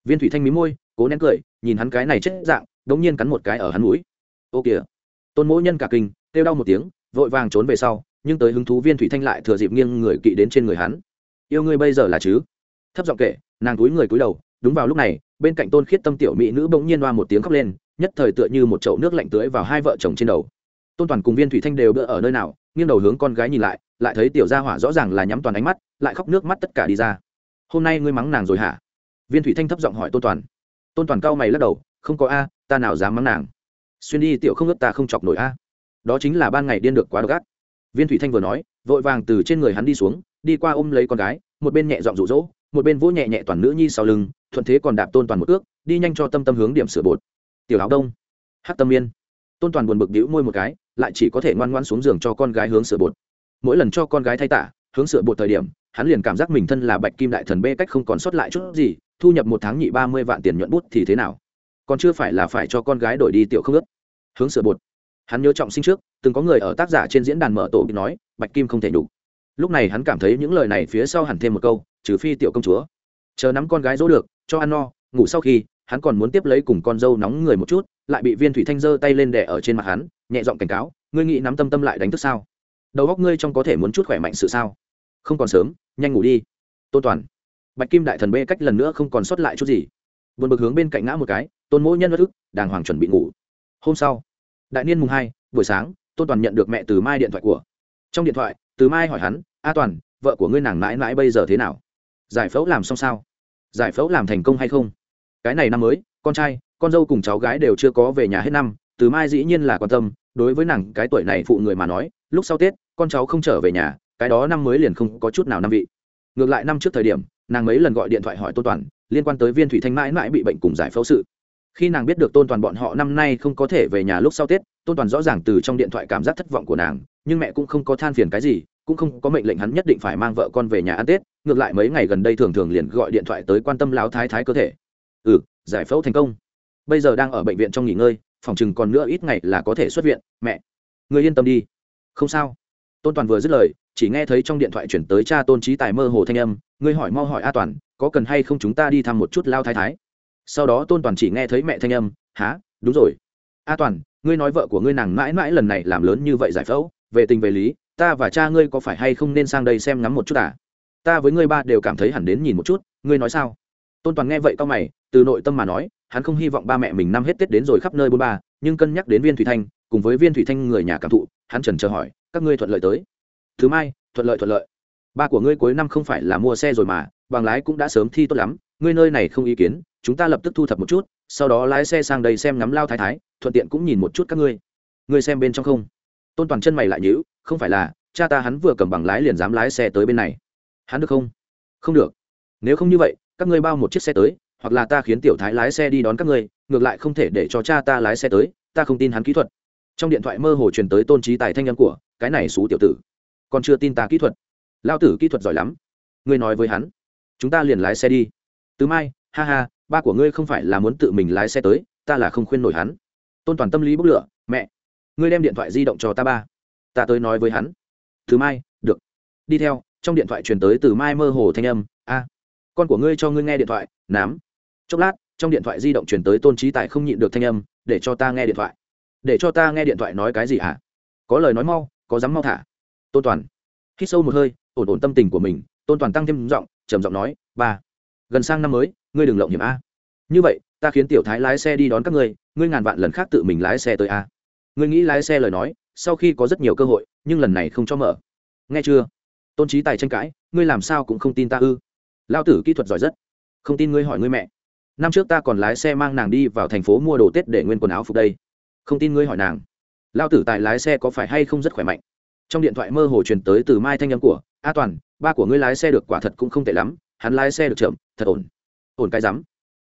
Viên thủy thanh mí môi, cố nén cười, nhìn hắn cái này chết dạng, đống nhiên cắn một cái ở hắn mũi. Ô kìa. Tôn mỗi nhân cả kinh, kêu đau một tiếng, vội vàng trốn về sau nhưng tới hứng thú viên thủy thanh lại thừa dịp nghiêng người kỵ đến trên người hắn. Yêu ngươi bây giờ là chứ? Thấp giọng kệ nàng túi người cúi đầu, đúng vào lúc này, bên cạnh tôn khiết tâm tiểu mỹ nữ bỗng nhiên đoa một tiếng khóc lên, nhất thời tựa như một chậu nước lạnh tưới vào hai vợ chồng trên đầu. Tôn toàn cùng viên thủy thanh đều đỡ ở nơi nào, nghiêng đầu hướng con gái nhìn lại lại thấy tiểu gia hỏa rõ ràng là nhắm toàn ánh mắt, lại khóc nước mắt tất cả đi ra. Hôm nay ngươi mắng nàng rồi hả? Viên thủy thanh thấp giọng hỏi tôn toàn. Tôn toàn cao mày lắc đầu, không có a, ta nào dám mắng nàng. Xuyên đi tiểu không ướp ta không chọc nổi a. Đó chính là ban ngày điên được quá độc ác viên thủy thanh vừa nói, vội vàng từ trên người hắn đi xuống, đi qua ôm lấy con gái, một bên nhẹ dọn rụ rỗ một bên vỗ nhẹ nhẹ toàn nữ nhi sau lưng, thuận thế còn đạp tôn toàn một ước đi nhanh cho tâm tâm hướng điểm sửa bột. Tiểu áo đông. Hát tâm yên tôn toàn buồn bực đĩu môi một cái, lại chỉ có thể ngoan ngoan xuống giường cho con gái hướng sửa bột. Mỗi lần cho con gái thay tả, hướng sửa bột thời điểm, hắn liền cảm giác mình thân là bạch kim đại thần bê cách không còn sót lại chút gì, thu nhập một tháng nhị ba mươi vạn tiền nhuận bút thì thế nào? Còn chưa phải là phải cho con gái đổi đi tiểu không ướt hướng sửa bột hắn nhớ trọng sinh trước, từng có người ở tác giả trên diễn đàn mở tổ bị nói, bạch kim không thể đủ. Lúc này hắn cảm thấy những lời này phía sau hẳn thêm một câu, trừ phi tiểu công chúa. Chờ nắm con gái dỗ được, cho ăn no, ngủ sau khi, hắn còn muốn tiếp lấy cùng con dâu nóng người một chút, lại bị viên thủy thanh giơ tay lên đẻ ở trên mặt hắn, nhẹ giọng cảnh cáo, ngươi nghĩ nắm tâm tâm lại đánh thức sao? Đầu góc ngươi trong có thể muốn chút khỏe mạnh sự sao? Không còn sớm, nhanh ngủ đi. Tôn toàn. Bạch kim đại thần bê cách lần nữa không còn sót lại chút gì. Buồn bực hướng bên cạnh ngã một cái, tôn mỗi nhân bất ức, đàng hoàng chuẩn bị ngủ. Hôm sau đại niên mùng hai, buổi sáng, tôn toàn nhận được mẹ từ mai điện thoại của. Trong điện thoại, từ mai hỏi hắn, a toàn, vợ của ngươi nàng mãi mãi bây giờ thế nào? Giải phẫu làm xong sao? Giải phẫu làm thành công hay không? Cái này năm mới, con trai, con dâu cùng cháu gái đều chưa có về nhà hết năm, từ mai dĩ nhiên là quan tâm, đối với nàng, cái tuổi này phụ người mà nói, lúc sau tết, con cháu không trở về nhà, cái đó năm mới liền không có chút nào năm vị. Ngược lại năm trước thời điểm, nàng mấy lần gọi điện thoại hỏi tôn toàn, liên quan tới viên thủy thanh mãi mãi bị bệnh cùng giải phẫu sự khi nàng biết được tôn toàn bọn họ năm nay không có thể về nhà lúc sau tết, tôn toàn rõ ràng từ trong điện thoại cảm giác thất vọng của nàng, nhưng mẹ cũng không có than phiền cái gì, cũng không có mệnh lệnh hắn nhất định phải mang vợ con về nhà ăn tết, ngược lại mấy ngày gần đây thường thường liền gọi điện thoại tới quan tâm láo thái thái cơ thể. Ừ giải phẫu thành công. Bây giờ đang ở bệnh viện trong nghỉ ngơi, phòng chừng còn nữa ít ngày là có thể xuất viện, mẹ. Người yên tâm đi. Không sao. Tôn toàn vừa dứt lời, chỉ nghe thấy trong điện thoại chuyển tới cha tôn trí tài mơ hồ thanh âm, ngươi hỏi mau hỏi a toàn, có cần hay không chúng ta đi thăm một chút lao thái thái? Sau đó tôn toàn chỉ nghe thấy mẹ thanh âm há đúng rồi. A toàn, ngươi nói vợ của ngươi nàng mãi mãi lần này làm lớn như vậy giải phẫu, về tình về lý, ta và cha ngươi có phải hay không nên sang đây xem ngắm một chút à? Ta với ngươi ba đều cảm thấy hẳn đến nhìn một chút, ngươi nói sao? Tôn toàn nghe vậy tao mày, từ nội tâm mà nói, hắn không hy vọng ba mẹ mình năm hết tết đến rồi khắp nơi bôn ba, nhưng cân nhắc đến viên thủy thanh, cùng với viên thủy thanh người nhà cảm thụ, hắn trần chờ hỏi, các ngươi thuận lợi tới? Thứ mai, thuận lợi thuận lợi. Ba của ngươi cuối năm không phải là mua xe rồi mà, bằng lái cũng đã sớm thi tốt lắm ngươi nơi này không ý kiến, chúng ta lập tức thu thập một chút, sau đó lái xe sang đây xem ngắm lao thái thái, thuận tiện cũng nhìn một chút các ngươi. Ngươi xem bên trong không? Tôn toàn chân mày lại nhữ không phải là, cha ta hắn vừa cầm bằng lái liền dám lái xe tới bên này. Hắn được không? Không được. Nếu không như vậy, các ngươi bao một chiếc xe tới, hoặc là ta khiến tiểu thái lái xe đi đón các ngươi, ngược lại không thể để cho cha ta lái xe tới, ta không tin hắn kỹ thuật. Trong điện thoại mơ hồ truyền tới tôn trí tài thanh âm của, cái này xú tiểu tử. Còn chưa tin ta kỹ thuật. Lao tử kỹ thuật giỏi lắm. Ngươi nói với hắn, chúng ta liền lái xe đi từ mai, ha ha, ba của ngươi không phải là muốn tự mình lái xe tới, ta là không khuyên nổi hắn. Tôn toàn tâm lý bốc lửa, mẹ, ngươi đem điện thoại di động cho ta ba. Ta tới nói với hắn. Từ mai, được. Đi theo, trong điện thoại truyền tới từ mai mơ hồ thanh âm, a, con của ngươi cho ngươi nghe điện thoại, nám. Chốc lát, trong điện thoại di động truyền tới tôn trí tài không nhịn được thanh âm, để cho ta nghe điện thoại. Để cho ta nghe điện thoại nói cái gì hả? Có lời nói mau, có dám mau thả. Tôn toàn. Hít sâu một hơi, ổn ổn tâm tình của mình, tôn toàn tăng thêm giọng, trầm giọng nói, ba gần sang năm mới, ngươi đừng lộng hiểm a. Như vậy, ta khiến tiểu thái lái xe đi đón các ngươi ngươi ngàn vạn lần khác tự mình lái xe tới a. Ngươi nghĩ lái xe lời nói, sau khi có rất nhiều cơ hội, nhưng lần này không cho mở. Nghe chưa? Tôn trí tài tranh cãi, ngươi làm sao cũng không tin ta ư? Lao tử kỹ thuật giỏi rất. Không tin ngươi hỏi ngươi mẹ. Năm trước ta còn lái xe mang nàng đi vào thành phố mua đồ tết để nguyên quần áo phục đây. Không tin ngươi hỏi nàng. Lao tử tài lái xe có phải hay không rất khỏe mạnh? Trong điện thoại mơ hồ truyền tới từ mai thanh âm của, a toàn, ba của ngươi lái xe được quả thật cũng không tệ lắm, hắn lái xe được chậm thật ổn. Ổn cái rắm.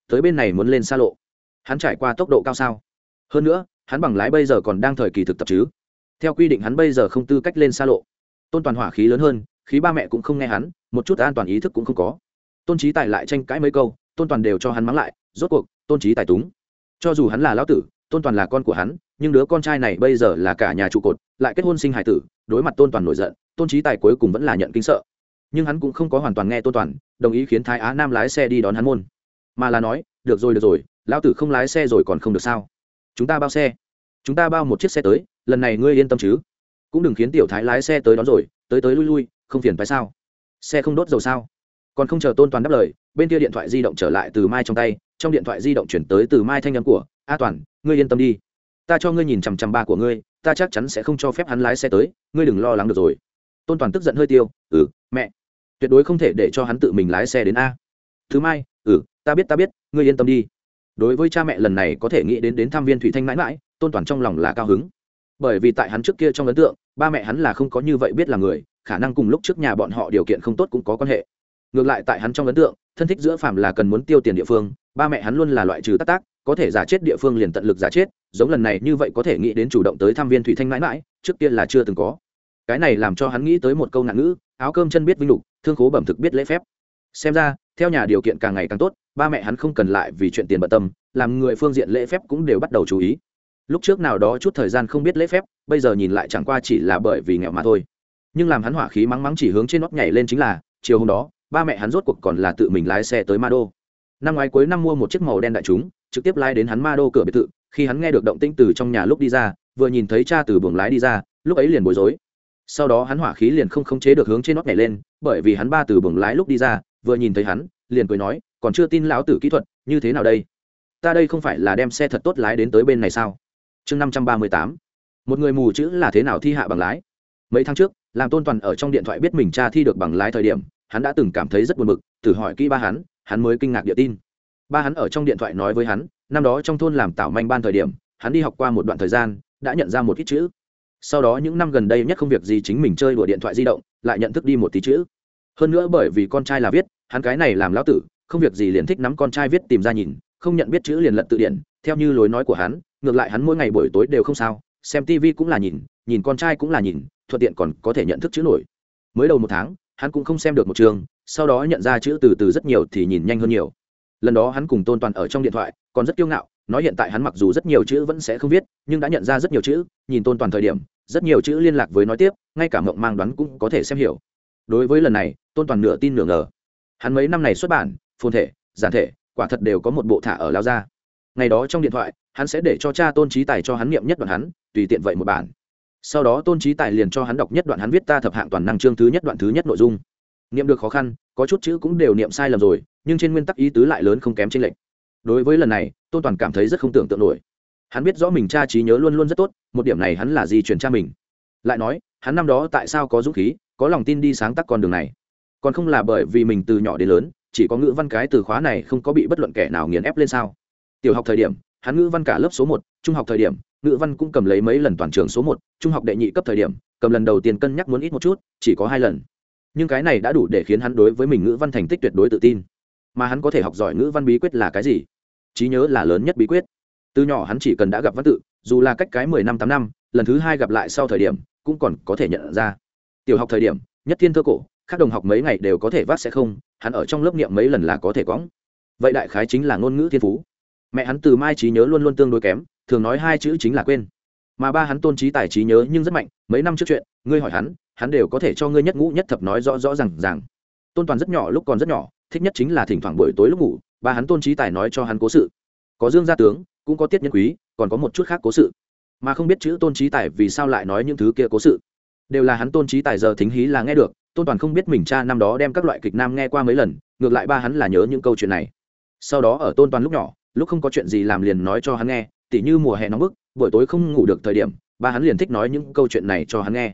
Tới bên này muốn lên xa lộ. Hắn trải qua tốc độ cao sao? Hơn nữa, hắn bằng lái bây giờ còn đang thời kỳ thực tập chứ? Theo quy định hắn bây giờ không tư cách lên xa lộ. Tôn toàn hỏa khí lớn hơn, khí ba mẹ cũng không nghe hắn, một chút an toàn ý thức cũng không có. Tôn trí tài lại tranh cãi mấy câu, tôn toàn đều cho hắn mắng lại, rốt cuộc, tôn trí tài túng. Cho dù hắn là lão tử, tôn toàn là con của hắn, nhưng đứa con trai này bây giờ là cả nhà trụ cột, lại kết hôn sinh hải tử, đối mặt tôn toàn nổi giận, tôn trí tài cuối cùng vẫn là nhận kinh sợ nhưng hắn cũng không có hoàn toàn nghe tôn toàn, đồng ý khiến thái á nam lái xe đi đón hắn môn. Mà là nói, được rồi được rồi, lão tử không lái xe rồi còn không được sao? Chúng ta bao xe? Chúng ta bao một chiếc xe tới, lần này ngươi yên tâm chứ? Cũng đừng khiến tiểu thái lái xe tới đón rồi, tới tới lui lui, không phiền phải sao? Xe không đốt dầu sao? Còn không chờ tôn toàn đáp lời, bên kia điện thoại di động trở lại từ mai trong tay, trong điện thoại di động chuyển tới từ mai thanh nhắn của, a toàn, ngươi yên tâm đi. Ta cho ngươi nhìn chằm chằm ba của ngươi, ta chắc chắn sẽ không cho phép hắn lái xe tới, ngươi đừng lo lắng được rồi. Tôn toàn tức giận hơi tiêu ừ mẹ tuyệt đối không thể để cho hắn tự mình lái xe đến a. Thứ mai ừ ta biết ta biết, ngươi yên tâm đi. Đối với cha mẹ lần này có thể nghĩ đến đến thăm viên thủy thanh mãi mãi, tôn toàn trong lòng là cao hứng. Bởi vì tại hắn trước kia trong ấn tượng, ba mẹ hắn là không có như vậy biết là người, khả năng cùng lúc trước nhà bọn họ điều kiện không tốt cũng có quan hệ. Ngược lại tại hắn trong ấn tượng, thân thích giữa phàm là cần muốn tiêu tiền địa phương, ba mẹ hắn luôn là loại trừ tác tác có thể giả chết địa phương liền tận lực giả chết, giống lần này như vậy có thể nghĩ đến chủ động tới thăm viên thủy thanh mãi mãi, trước kia là chưa từng có. Cái này làm cho hắn nghĩ tới một câu nạn ngữ, áo cơm chân biết vinh lục thương khố bẩm thực biết lễ phép. Xem ra, theo nhà điều kiện càng ngày càng tốt, ba mẹ hắn không cần lại vì chuyện tiền bận tâm, làm người phương diện lễ phép cũng đều bắt đầu chú ý. Lúc trước nào đó chút thời gian không biết lễ phép, bây giờ nhìn lại chẳng qua chỉ là bởi vì nghèo mà thôi. Nhưng làm hắn hỏa khí mắng mắng chỉ hướng trên nót nhảy lên chính là, chiều hôm đó, ba mẹ hắn rốt cuộc còn là tự mình lái xe tới ma đô. Năm ngoái cuối năm mua một chiếc màu đen đại chúng, trực tiếp lái đến hắn ma đô cửa biệt thự, khi hắn nghe được động tĩnh từ trong nhà lúc đi ra, vừa nhìn thấy cha từ buồng lái đi ra, lúc ấy liền bối rối sau đó hắn hỏa khí liền không khống chế được hướng trên nót nhảy lên, bởi vì hắn ba từ buồng lái lúc đi ra, vừa nhìn thấy hắn, liền cười nói, còn chưa tin lão tử kỹ thuật, như thế nào đây? Ta đây không phải là đem xe thật tốt lái đến tới bên này sao? Chương năm trăm ba mươi tám. Một người mù chữ là thế nào thi hạ bằng lái? Mấy tháng trước, làm tôn toàn ở trong điện thoại biết mình cha thi được bằng lái thời điểm, hắn đã từng cảm thấy rất buồn bực, thử hỏi kỹ ba hắn hắn mới kinh ngạc địa tin. Ba hắn ở trong điện thoại nói với hắn, năm đó trong thôn làm tảo manh ban thời điểm, hắn đi học qua một đoạn thời gian, đã nhận ra một ít chữ sau đó những năm gần đây nhất không việc gì chính mình chơi đùa điện thoại di động, lại nhận thức đi một tí chữ. Hơn nữa bởi vì con trai là viết, hắn cái này làm lão tử, không việc gì liền thích nắm con trai viết tìm ra nhìn, không nhận biết chữ liền lận tự điển theo như lối nói của hắn, ngược lại hắn mỗi ngày buổi tối đều không sao, xem tv cũng là nhìn nhìn con trai cũng là nhìn, thuận tiện còn có thể nhận thức chữ nổi. Mới đầu một tháng, hắn cũng không xem được một trường, sau đó nhận ra chữ từ từ rất nhiều thì nhìn nhanh hơn nhiều. Lần đó hắn cùng tôn toàn ở trong điện thoại, còn rất kiêu ngạo nói hiện tại hắn mặc dù rất nhiều chữ vẫn sẽ không viết, nhưng đã nhận ra rất nhiều chữ, nhìn tôn toàn thời điểm, rất nhiều chữ liên lạc với nói tiếp, ngay cả mộng mang đoán cũng có thể xem hiểu. Đối với lần này, tôn toàn nửa tin nửa ngờ. Hắn mấy năm này xuất bản, phồn thể, giản thể, quả thật đều có một bộ thả ở lao ra. Ngày đó trong điện thoại, hắn sẽ để cho cha tôn trí tài cho hắn niệm nhất đoạn hắn, tùy tiện vậy một bản. Sau đó tôn trí tài liền cho hắn đọc nhất đoạn hắn viết ta thập hạng toàn năng chương thứ nhất đoạn thứ nhất nội dung. Niệm được khó khăn, có chút chữ cũng đều niệm sai lầm rồi, nhưng trên nguyên tắc ý tứ lại lớn không kém trên lệnh đối với lần này, tôn toàn cảm thấy rất không tưởng tượng nổi. Hắn biết rõ mình cha trí nhớ luôn luôn rất tốt, một điểm này hắn là gì truyền cha mình. Lại nói, hắn năm đó tại sao có dũng khí, có lòng tin đi sáng tác con đường này? Còn không là bởi vì mình từ nhỏ đến lớn, chỉ có ngữ văn cái từ khóa này không có bị bất luận kẻ nào nghiền ép lên sao? Tiểu học thời điểm, hắn ngữ văn cả lớp số một, trung học thời điểm, ngữ văn cũng cầm lấy mấy lần toàn trường số một, trung học đệ nhị cấp thời điểm, cầm lần đầu tiên cân nhắc muốn ít một chút, chỉ có hai lần. Nhưng cái này đã đủ để khiến hắn đối với mình ngữ văn thành tích tuyệt đối tự tin mà hắn có thể học giỏi ngữ văn bí quyết là cái gì? Trí nhớ là lớn nhất bí quyết. Từ nhỏ hắn chỉ cần đã gặp văn tự, dù là cách cái mười năm, tám năm, lần thứ hai gặp lại sau thời điểm, cũng còn có thể nhận ra. Tiểu học thời điểm, nhất thiên thơ cổ các đồng học mấy ngày đều có thể vác sẽ không, hắn ở trong lớp niệm mấy lần là có thể cõng. Vậy đại khái chính là ngôn ngữ thiên phú. Mẹ hắn từ mai trí nhớ luôn luôn tương đối kém, thường nói hai chữ chính là quên. Mà ba hắn tôn trí tài trí nhớ nhưng rất mạnh, mấy năm trước chuyện, ngươi hỏi hắn hắn đều có thể cho ngươi nhất ngũ nhất thập nói rõ rõ r à n g rằng tôn toàn rất nhỏ, lúc còn rất nhỏ thích nhất chính là thỉnh thoảng buổi tối lúc ngủ, ba hắn tôn trí tài nói cho hắn cố sự. Có dương gia tướng, cũng có tiết nhân quý, còn có một chút khác cố sự. Mà không biết chữ tôn trí tài vì sao lại nói những thứ kia cố sự. Đều là hắn tôn trí tài giờ thính hí là nghe được, tôn toàn không biết mình cha năm đó đem các loại kịch nam nghe qua mấy lần, ngược lại ba hắn là nhớ những câu chuyện này. Sau đó ở tôn toàn lúc nhỏ, lúc không có chuyện gì làm liền nói cho hắn nghe, tỉ như mùa hè nóng bức, buổi tối không ngủ được thời điểm, ba hắn liền thích nói những câu chuyện này cho hắn nghe.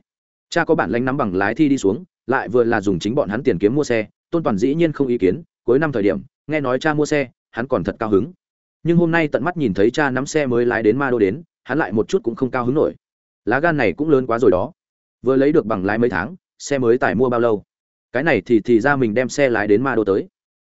Cha có bản lanh nắm bằng lái thi đi xuống, lại vừa là dùng chính bọn hắn tiền kiếm mua xe tôn toàn dĩ nhiên không ý kiến, cuối năm thời điểm, nghe nói cha mua xe, hắn còn thật cao hứng. Nhưng hôm nay tận mắt nhìn thấy cha nắm xe mới lái đến ma đô đến, hắn lại một chút cũng không cao hứng nổi. Lá gan này cũng lớn quá rồi đó. Vừa lấy được bằng lái mấy tháng, xe mới tải mua bao lâu? Cái này thì thì ra mình đem xe lái đến ma đô tới.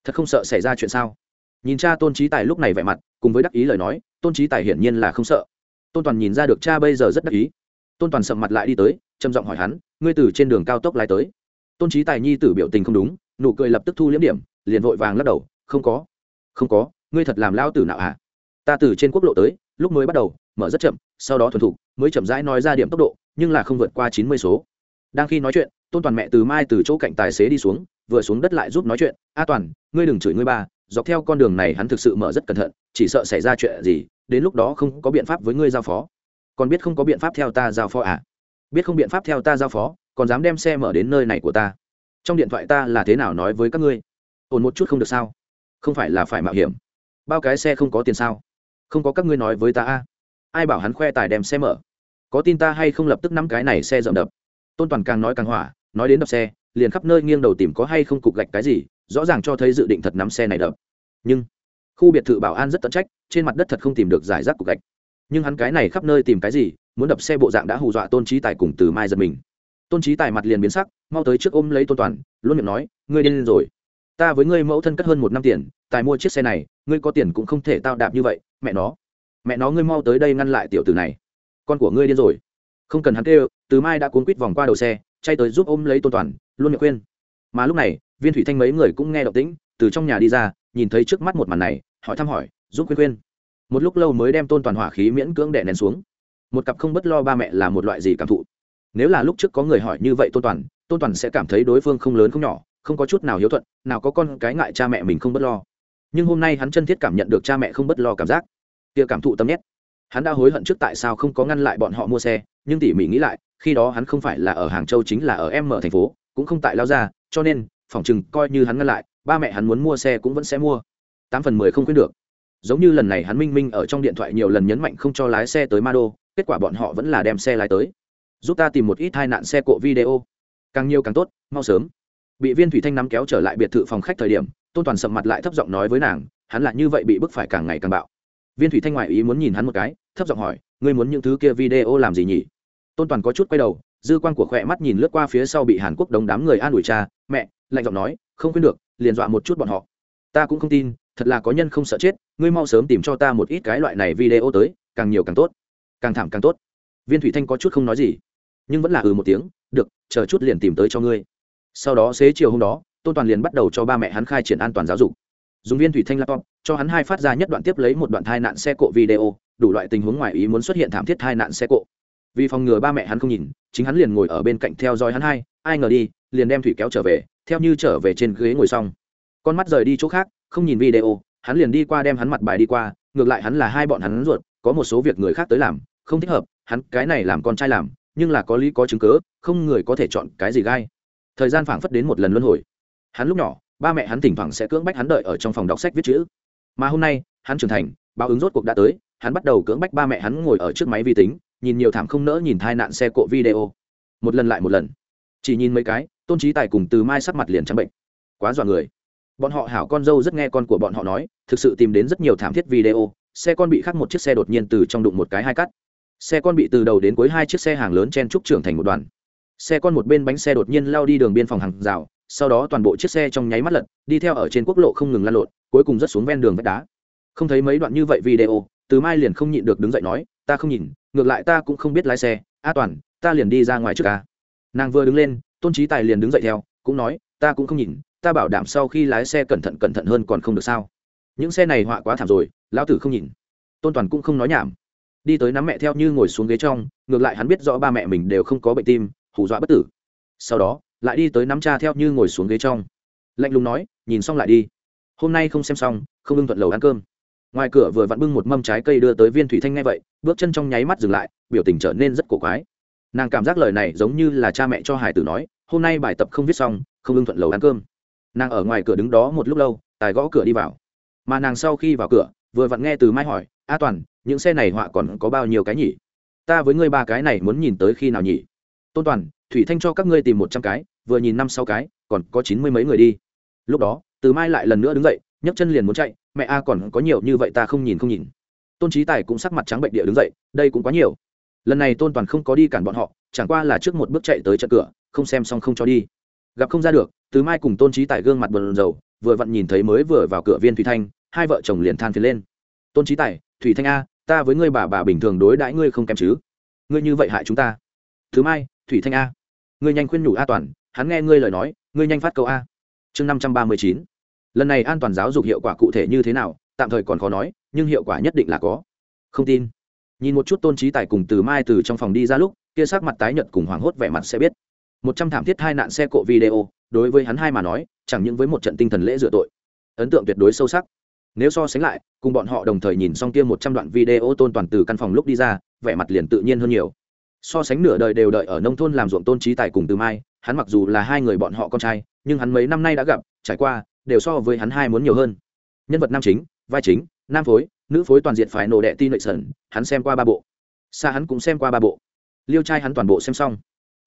Thật không sợ xảy ra chuyện sao? Nhìn cha tôn trí tài lúc này vẻ mặt, cùng với đắc ý lời nói, tôn trí tài hiển nhiên là không sợ. Tôn toàn nhìn ra được cha bây giờ rất đắc ý. Tôn toàn sầm mặt lại đi tới, trầm giọng hỏi hắn, ngươi từ trên đường cao tốc lái tới? Tôn trí tài nhi tử biểu tình không đúng nụ cười lập tức thu liếm điểm, liền vội vàng lắc đầu, không có không có, ngươi thật làm lao tử nào à ta từ trên quốc lộ tới, lúc mới bắt đầu, mở rất chậm, sau đó thuần thục, mới chậm rãi nói ra điểm tốc độ, nhưng là không vượt qua chín mươi số. Đang khi nói chuyện, tôn toàn mẹ từ mai từ chỗ cạnh tài xế đi xuống, vừa xuống đất lại giúp nói chuyện, a toàn, ngươi đừng chửi ngươi ba, dọc theo con đường này hắn thực sự mở rất cẩn thận, chỉ sợ xảy ra chuyện gì, đến lúc đó không có biện pháp với ngươi giao phó. Còn biết không có biện pháp theo ta giao phó à? Biết không biện pháp theo ta giao phó, còn dám đem xe mở đến nơi này của ta trong điện thoại ta là thế nào nói với các ngươi? Ổn một chút không được sao? Không phải là phải mạo hiểm. Bao cái xe không có tiền sao? Không có các ngươi nói với ta a. Ai bảo hắn khoe tài đem xe mở? Có tin ta hay không lập tức nắm cái này xe dậm đập? Tôn toàn càng nói càng hỏa, nói đến đập xe, liền khắp nơi nghiêng đầu tìm có hay không cục gạch cái gì, rõ ràng cho thấy dự định thật nắm xe này đập. Nhưng, khu biệt thự bảo an rất tận trách, trên mặt đất thật không tìm được giải rác cục gạch. Nhưng hắn cái này khắp nơi tìm cái gì, muốn đập xe bộ dạng đã hù dọa tôn trí tài cùng từ mai giật mình tôn trí tài mặt liền biến sắc, mau tới trước ôm lấy tôn toàn, luôn miệng nói, ngươi điên rồi. Ta với ngươi mẫu thân cất hơn một năm tiền, tài mua chiếc xe này, ngươi có tiền cũng không thể tao đạp như vậy, mẹ nó. Mẹ nó, ngươi mau tới đây ngăn lại tiểu tử này. Con của ngươi điên rồi. Không cần hắn kêu, từ mai đã cuốn quít vòng qua đầu xe chay tới giúp ôm lấy tôn toàn, luôn miệng khuyên. Mà lúc này, viên thủy thanh mấy người cũng nghe động tĩnh, từ trong nhà đi ra, nhìn thấy trước mắt một màn này, hỏi thăm hỏi, giúp khuyên khuyên. Một lúc lâu mới đem tôn toàn hỏa khí miễn cưỡng đè nén xuống. Một cặp không bất lo ba mẹ là một loại gì cảm thụ? Nếu là lúc trước có người hỏi như vậy tôn toàn tôn toàn sẽ cảm thấy đối phương không lớn không nhỏ, không có chút nào hiếu thuận, nào có con cái ngại cha mẹ mình không bất lo. Nhưng hôm nay hắn chân thiết cảm nhận được cha mẹ không bất lo cảm giác. Kia cảm thụ tâm nhét. Hắn đã hối hận trước tại sao không có ngăn lại bọn họ mua xe, nhưng tỉ mỉ nghĩ lại, khi đó hắn không phải là ở hàng châu chính là ở em mở thành phố, cũng không tại lao ra cho nên phỏng chừng coi như hắn ngăn lại, ba mẹ hắn muốn mua xe cũng vẫn sẽ mua. Tám phần mười không khuyên được. Giống như lần này hắn minh minh ở trong điện thoại nhiều lần nhấn mạnh không cho lái xe tới ma đô kết quả bọn họ vẫn là đem xe lái tới giúp ta tìm một ít tai nạn xe cộ video. Càng nhiều càng tốt, mau sớm. Bị viên thủy thanh nắm kéo trở lại biệt thự phòng khách thời điểm, tôn toàn sầm mặt lại thấp giọng nói với nàng, hắn lại như vậy bị bức phải càng ngày càng bạo. Viên thủy thanh ngoại ý muốn nhìn hắn một cái, thấp giọng hỏi, ngươi muốn những thứ kia video làm gì nhỉ? Tôn toàn có chút quay đầu, dư quan của khỏe mắt nhìn lướt qua phía sau bị hàn quốc đống đám người an ủi cha, mẹ, lạnh giọng nói, không khuyên được, liền dọa một chút bọn họ. Ta cũng không tin, thật là có nhân không sợ chết, ngươi mau sớm tìm cho ta một ít cái loại này video tới, càng nhiều càng tốt. Càng thảm càng tốt. Viên thủy thanh có chút không nói gì nhưng vẫn là ừ một tiếng, được, chờ chút liền tìm tới cho ngươi. Sau đó xế chiều hôm đó, tôn toàn liền bắt đầu cho ba mẹ hắn khai triển an toàn giáo dục. Dùng viên thủy thanh laptop, cho hắn hai phát ra nhất đoạn tiếp lấy một đoạn thai nạn xe cộ video, đủ loại tình huống ngoài ý muốn xuất hiện thảm thiết thai nạn xe cộ. Vì phòng ngừa ba mẹ hắn không nhìn, chính hắn liền ngồi ở bên cạnh theo dõi hắn hai, ai ngờ đi, liền đem thủy kéo trở về, theo như trở về trên ghế ngồi xong. Con mắt rời đi chỗ khác, không nhìn video, hắn liền đi qua đem hắn mặt bài đi qua, ngược lại hắn là hai bọn hắn ruột, có một số việc người khác tới làm, không thích hợp, hắn cái này làm con trai làm nhưng là có lý có chứng cớ, không người có thể chọn cái gì gai. Thời gian phảng phất đến một lần luân hồi. Hắn lúc nhỏ, ba mẹ hắn thỉnh thoảng sẽ cưỡng bách hắn đợi ở trong phòng đọc sách viết chữ. Mà hôm nay, hắn trưởng thành, báo ứng rốt cuộc đã tới, hắn bắt đầu cưỡng bách ba mẹ hắn ngồi ở trước máy vi tính, nhìn nhiều thảm không nỡ nhìn thai nạn xe cộ video. Một lần lại một lần. Chỉ nhìn mấy cái, tôn trí tài cùng từ mai sắc mặt liền trắng bệnh. Quá dọa người. Bọn họ hảo con dâu rất nghe con của bọn họ nói, thực sự tìm đến rất nhiều thảm thiết video, xe con bị khắc một chiếc xe đột nhiên từ trong đụng một cái hai cắt xe con bị từ đầu đến cuối hai chiếc xe hàng lớn chen trúc trưởng thành một đoàn. Xe con một bên bánh xe đột nhiên lao đi đường biên phòng hàng rào, sau đó toàn bộ chiếc xe trong nháy mắt lật, đi theo ở trên quốc lộ không ngừng lan lộn, cuối cùng rất xuống ven đường vách đá. Không thấy mấy đoạn như vậy video, từ mai liền không nhịn được đứng dậy nói, ta không nhìn, ngược lại ta cũng không biết lái xe. A toàn, ta liền đi ra ngoài trước ca. Nàng vừa đứng lên, tôn trí tài liền đứng dậy theo, cũng nói, ta cũng không nhìn, ta bảo đảm sau khi lái xe cẩn thận cẩn thận hơn còn không được sao. Những xe này họa quá thảm rồi, lão tử không nhìn. Tôn toàn cũng không nói nhảm đi tới nắm mẹ theo như ngồi xuống ghế trong, ngược lại hắn biết rõ ba mẹ mình đều không có bệnh tim, hù dọa bất tử. Sau đó, lại đi tới nắm cha theo như ngồi xuống ghế trong. Lạnh lùng nói, nhìn xong lại đi. Hôm nay không xem xong, không ưng thuận lầu ăn cơm. Ngoài cửa vừa vặn bưng một mâm trái cây đưa tới viên thủy thanh ngay vậy, bước chân trong nháy mắt dừng lại, biểu tình trở nên rất cổ quái. Nàng cảm giác lời này giống như là cha mẹ cho hải tử nói, hôm nay bài tập không viết xong, không ưng thuận lầu ăn cơm. Nàng ở ngoài cửa đứng đó một lúc lâu, tài gõ cửa đi vào. Mà nàng sau khi vào cửa, vừa vặn nghe từ mai hỏi, a toàn những xe này họa còn có bao nhiêu cái nhỉ? Ta với ngươi ba cái này muốn nhìn tới khi nào nhỉ? Tôn toàn, thủy thanh cho các ngươi tìm một trăm cái, vừa nhìn năm sáu cái, còn có chín mươi mấy người đi. Lúc đó, từ mai lại lần nữa đứng dậy, nhấc chân liền muốn chạy, mẹ a còn có nhiều như vậy ta không nhìn không nhìn. Tôn trí tài cũng sắc mặt trắng bệnh địa đứng dậy, đây cũng quá nhiều. Lần này tôn toàn không có đi cản bọn họ, chẳng qua là trước một bước chạy tới trận cửa, không xem xong không cho đi. Gặp không ra được, từ mai cùng tôn trí tài gương mặt bờn dầu vừa vặn nhìn thấy mới vừa vào cửa viên thủy thanh, hai vợ chồng liền than phiền lên. Tôn trí tài, thủy thanh a ta với ngươi bà bà bình thường đối đãi ngươi không kém chứ. Ngươi như vậy hại chúng ta. Thứ mai, thủy thanh a. Ngươi nhanh khuyên nhủ a toàn, hắn nghe ngươi lời nói, ngươi nhanh phát câu a. Chương năm trăm ba mươi chín. Lần này an toàn giáo dục hiệu quả cụ thể như thế nào, tạm thời còn khó nói, nhưng hiệu quả nhất định là có. Không tin. Nhìn một chút tôn trí tài cùng từ mai từ trong phòng đi ra lúc, kia sắc mặt tái nhợt cùng hoảng hốt vẻ mặt sẽ biết. Một trăm thảm thiết hai nạn xe cộ video, đối với hắn hai mà nói, chẳng những với một trận tinh thần lễ dựa tội, ấn tượng tuyệt đối sâu sắc nếu so sánh lại, cùng bọn họ đồng thời nhìn xong kia một trăm đoạn video tôn toàn từ căn phòng lúc đi ra, vẻ mặt liền tự nhiên hơn nhiều. So sánh nửa đời đều đợi ở nông thôn làm ruộng tôn trí tài cùng từ mai, hắn mặc dù là hai người bọn họ con trai, nhưng hắn mấy năm nay đã gặp, trải qua, đều so với hắn hai muốn nhiều hơn. Nhân vật nam chính, vai chính, nam phối, nữ phối toàn diện phải nổ đệ ti nội sần hắn xem qua ba bộ. Xa hắn cũng xem qua ba bộ. Liêu trai hắn toàn bộ xem xong.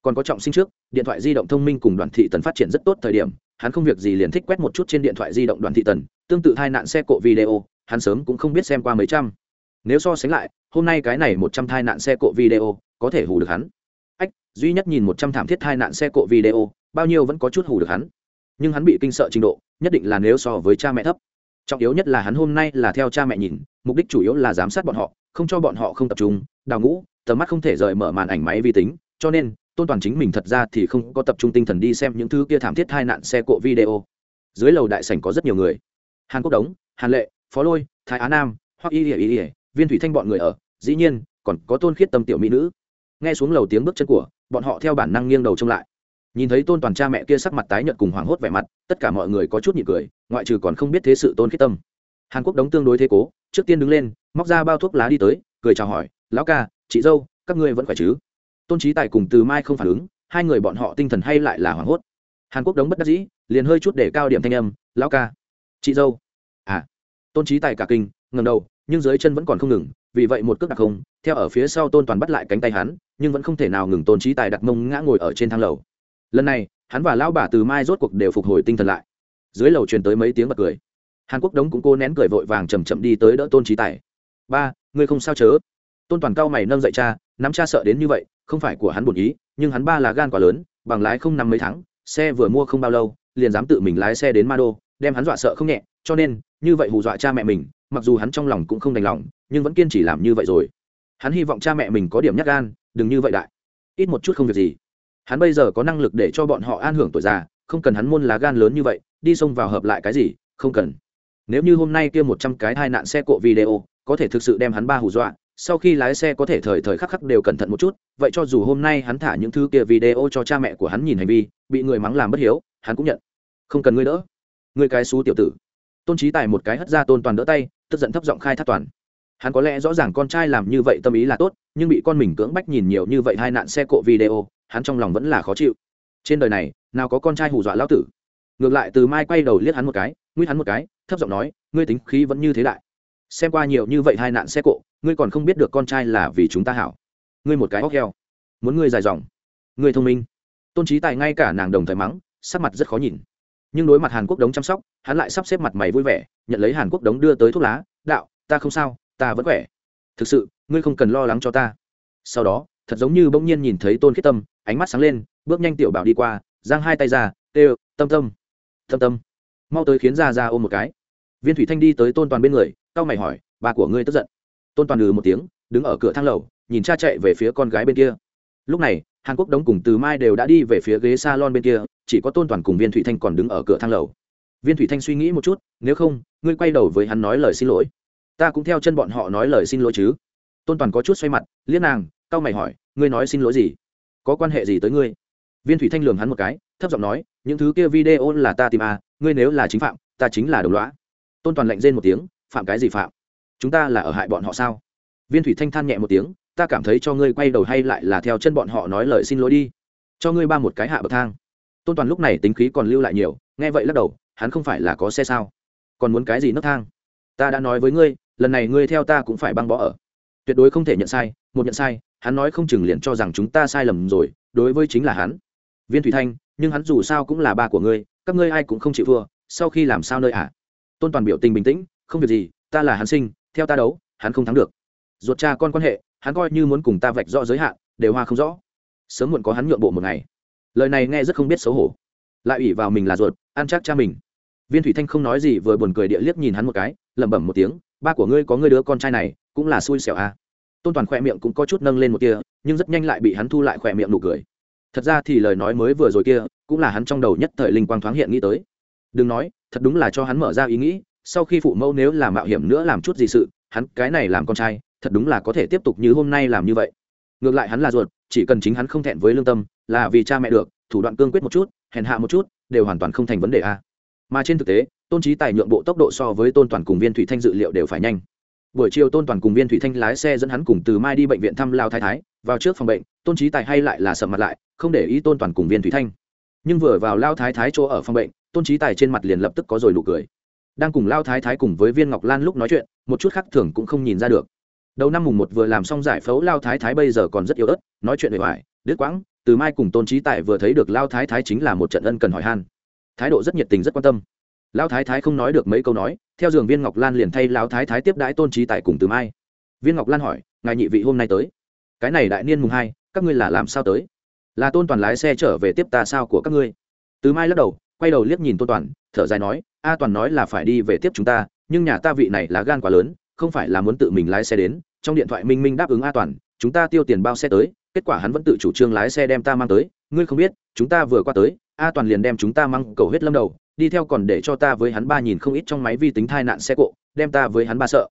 Còn có trọng sinh trước, điện thoại di động thông minh cùng đoàn thị tần phát triển rất tốt thời điểm, hắn không việc gì liền thích quét một chút trên điện thoại di động đoàn thị tần tương tự tai nạn xe cộ video, hắn sớm cũng không biết xem qua mấy trăm. Nếu so sánh lại, hôm nay cái này một trăm tai nạn xe cộ video, có thể hù được hắn. Ách, duy nhất nhìn một trăm thảm thiết tai nạn xe cộ video, bao nhiêu vẫn có chút hù được hắn. Nhưng hắn bị kinh sợ trình độ, nhất định là nếu so với cha mẹ thấp. Trọng yếu nhất là hắn hôm nay là theo cha mẹ nhìn, mục đích chủ yếu là giám sát bọn họ, không cho bọn họ không tập trung, đào ngũ, tầm mắt không thể rời mở màn ảnh máy vi tính, cho nên, tôn toàn chính mình thật ra thì không có tập trung tinh thần đi xem những thứ kia thảm thiết hai nạn xe cộ video. Dưới lầu đại sảnh có rất nhiều người hàn quốc đống, hàn lệ, phó lôi, thái á nam hoặc y ỉa ỉa viên thủy thanh bọn người ở, dĩ nhiên, còn có tôn khiết tâm tiểu mỹ nữ. Nghe xuống lầu tiếng bước chân của, bọn họ theo bản năng nghiêng đầu trông lại. Nhìn thấy tôn toàn cha mẹ kia sắc mặt tái nhợt cùng hoảng hốt vẻ mặt, tất cả mọi người có chút nhị cười, ngoại trừ còn không biết thế sự tôn khiết tâm. Hàn quốc đống tương đối thế cố, trước tiên đứng lên, móc ra bao thuốc lá đi tới, cười chào hỏi, lão ca, chị dâu, các ngươi vẫn khỏe chứ? Tôn trí tài cùng từ mai không phản ứng, hai người bọn họ tinh thần hay lại là hoảng hốt. Hàn quốc đống bất đắc dĩ, liền hơi chút để cao điểm thanh âm, lão ca chị dâu. À tôn trí tài cả kinh ngầm đầu, nhưng dưới chân vẫn còn không ngừng, vì vậy một cước đặc không, theo ở phía sau tôn toàn bắt lại cánh tay hắn, nhưng vẫn không thể nào ngừng tôn trí tài đặt mông ngã ngồi ở trên thang lầu. Lần này, hắn và lão bà từ mai rốt cuộc đều phục hồi tinh thần lại. Dưới lầu truyền tới mấy tiếng bật cười. Hàn quốc đống cũng cô nén cười vội vàng chầm chậm đi tới đỡ tôn trí tài. Ba, ngươi không sao chớ? Tôn toàn cao mày nâng dậy cha, nắm cha sợ đến như vậy, không phải của hắn buồn ý, nhưng hắn ba là gan quá lớn, bằng lái không năm mấy tháng, xe vừa mua không bao lâu, liền dám tự mình lái xe đến ma đô đem hắn dọa sợ không nhẹ, cho nên, như vậy hù dọa cha mẹ mình, mặc dù hắn trong lòng cũng không đành lòng, nhưng vẫn kiên trì làm như vậy rồi. Hắn hy vọng cha mẹ mình có điểm nhắc gan, đừng như vậy đại. Ít một chút không việc gì. Hắn bây giờ có năng lực để cho bọn họ an hưởng tuổi già, không cần hắn môn lá gan lớn như vậy, đi xông vào hợp lại cái gì, không cần. Nếu như hôm nay kia một trăm cái hai nạn xe cộ video, có thể thực sự đem hắn ba hù dọa, sau khi lái xe có thể thời thời khắc khắc đều cẩn thận một chút, vậy cho dù hôm nay hắn thả những thứ kia video cho cha mẹ của hắn nhìn hành vi, bị người mắng làm bất hiếu, hắn cũng nhận. Không cần ngươi đỡ người cái xú tiểu tử. Tôn trí tài một cái hất ra tôn toàn đỡ tay, tức giận thấp giọng khai thác toàn. Hắn có lẽ rõ ràng con trai làm như vậy tâm ý là tốt, nhưng bị con mình cưỡng bách nhìn nhiều như vậy hai nạn xe cộ video, hắn trong lòng vẫn là khó chịu. Trên đời này, nào có con trai hù dọa lão tử. Ngược lại, từ mai quay đầu liếc hắn một cái, nguyết hắn một cái, thấp giọng nói, ngươi tính khí vẫn như thế đại. Xem qua nhiều như vậy hai nạn xe cộ, ngươi còn không biết được con trai là vì chúng ta hảo. Ngươi một cái hóc heo. Muốn ngươi dài dòng. Ngươi thông minh. Tôn trí tài ngay cả nàng đồng thời mắng, sắc mặt rất khó nhìn nhưng đối mặt hàn quốc đống chăm sóc, hắn lại sắp xếp mặt mày vui vẻ, nhận lấy hàn quốc đống đưa tới thuốc lá, đạo, ta không sao, ta vẫn khỏe. Thực sự, ngươi không cần lo lắng cho ta. Sau đó, thật giống như bỗng nhiên nhìn thấy tôn khiết tâm, ánh mắt sáng lên, bước nhanh tiểu bảo đi qua, giang hai tay ra tê tâm tâm tâm tâm. Mau tới khiến ra ra ôm một cái. Viên thủy thanh đi tới tôn toàn bên người c mày hỏi, bà của ngươi tức giận? Tôn toàn lừ một tiếng, đứng ở cửa thang lầu, nhìn cha chạy về phía con gái bên kia. Lúc này hàn quốc đống cùng từ mai đều đã đi về phía ghế s a lon bên kia, chỉ có tôn toàn cùng viên thủy thanh còn đứng ở cửa thang lầu. Viên thủy thanh suy nghĩ một chút, nếu không, ngươi quay đầu với hắn nói lời xin lỗi. Ta cũng theo chân bọn họ nói lời xin lỗi chứ. Tôn toàn có chút xoay mặt liếc nàng c a o mày hỏi, ngươi nói xin lỗi gì? Có quan hệ gì tới ngươi? Viên thủy thanh lường hắn một cái, thấp giọng nói, những thứ kia video là ta tìm à ngươi nếu là chính phạm, ta chính là đồng lõa. tôn toàn lạnh rên một tiếng, phạm cái gì phạm? Chúng ta là ở hại bọn họ sao? Viên thủy thanh than nhẹ một tiếng ta cảm thấy cho ngươi quay đầu hay lại là theo chân bọn họ nói lời xin lỗi đi. Cho ngươi ba một cái hạ bậc thang. Tôn toàn lúc này tính khí còn lưu lại nhiều, nghe vậy lắc đầu, hắn không phải là có xe sao? Còn muốn cái gì nấc thang? Ta đã nói với ngươi, lần này ngươi theo ta cũng phải băng bỏ ở. Tuyệt đối không thể nhận sai, một nhận sai, hắn nói không chừng liền cho rằng chúng ta sai lầm rồi, đối với chính là hắn. Viên thủy thanh, nhưng hắn dù sao cũng là ba của ngươi, các ngươi ai cũng không chịu thua, sau khi làm sao nơi ạ? À? tôn toàn biểu tình bình tĩnh, không việc gì, ta là hắn sinh, theo ta đấu, hắn không thắng được. Ruột cha con quan hệ hắn coi như muốn cùng ta vạch rõ giới hạn, đều hoa không rõ. Sớm muộn có hắn nhượng bộ một ngày. Lời này nghe rất không biết xấu hổ. Lại ủy vào mình là ruột, ăn chắc cha mình. Viên thủy thanh không nói gì vừa buồn cười địa liếc nhìn hắn một cái, lẩm bẩm một tiếng, ba của ngươi có ngươi đứa con trai này, cũng là xui xẻo à. tôn toàn khoe miệng cũng có chút nâng lên một kia nhưng rất nhanh lại bị hắn thu lại khoe miệng nụ cười. Thật ra thì lời nói mới vừa rồi kia, cũng là hắn trong đầu nhất thời linh quang thoáng hiện nghĩ tới. Đừng nói, thật đúng là cho hắn mở ra ý nghĩ, sau khi phụ mẫu nếu làm mạo hiểm nữa làm chút gì sự, hắn cái này làm con trai thật đúng là có thể tiếp tục như hôm nay làm như vậy. Ngược lại hắn là ruột, chỉ cần chính hắn không thẹn với lương tâm, là vì cha mẹ được, thủ đoạn cương quyết một chút, hèn hạ một chút, đều hoàn toàn không thành vấn đề a. Mà trên thực tế, tôn trí tài nhượng bộ tốc độ so với tôn toàn cùng viên thủy thanh dự liệu đều phải nhanh. Buổi chiều tôn toàn cùng viên thủy thanh lái xe dẫn hắn cùng từ mai đi bệnh viện thăm lao thái thái, vào trước phòng bệnh, tôn trí tài hay lại là sầm mặt lại, không để ý tôn toàn cùng viên thủy thanh. Nhưng vừa vào lao thái thái chỗ ở phòng bệnh, tôn trí tài trên mặt liền lập tức có rồi nụ cười. Đang cùng lao thái thái cùng với viên ngọc lan lúc nói chuyện, một chút khác thường cũng không nhìn ra được đầu năm mùng một vừa làm xong giải phẫu, lao thái thái bây giờ còn rất yếu ớt, nói chuyện bề ngoài đứt quãng, từ mai cùng tôn trí tài vừa thấy được lao thái thái chính là một trận ân cần hỏi han. Thái độ rất nhiệt tình, rất quan tâm. Lao thái thái không nói được mấy câu nói, theo giường viên ngọc lan liền thay lao thái thái tiếp đãi tôn trí tài cùng từ mai. Viên ngọc lan hỏi, ngài nhị vị hôm nay tới? Cái này đại niên mùng hai, các ngươi là làm sao tới? Là tôn toàn lái xe trở về tiếp ta sao của các ngươi? Từ mai lắc đầu, quay đầu liếc nhìn tôn toàn, thở dài nói, a toàn nói là phải đi về tiếp chúng ta, nhưng nhà ta vị này là gan quá lớn không phải là muốn tự mình lái xe đến, trong điện thoại minh minh đáp ứng a toàn, chúng ta tiêu tiền bao xe tới, kết quả hắn vẫn tự chủ trương lái xe đem ta mang tới, ngươi không biết, chúng ta vừa qua tới a toàn liền đem chúng ta mang cầu hết lâm đầu, đi theo còn để cho ta với hắn ba nhìn không ít trong máy vi tính thai nạn xe cộ, đem ta với hắn ba sợ.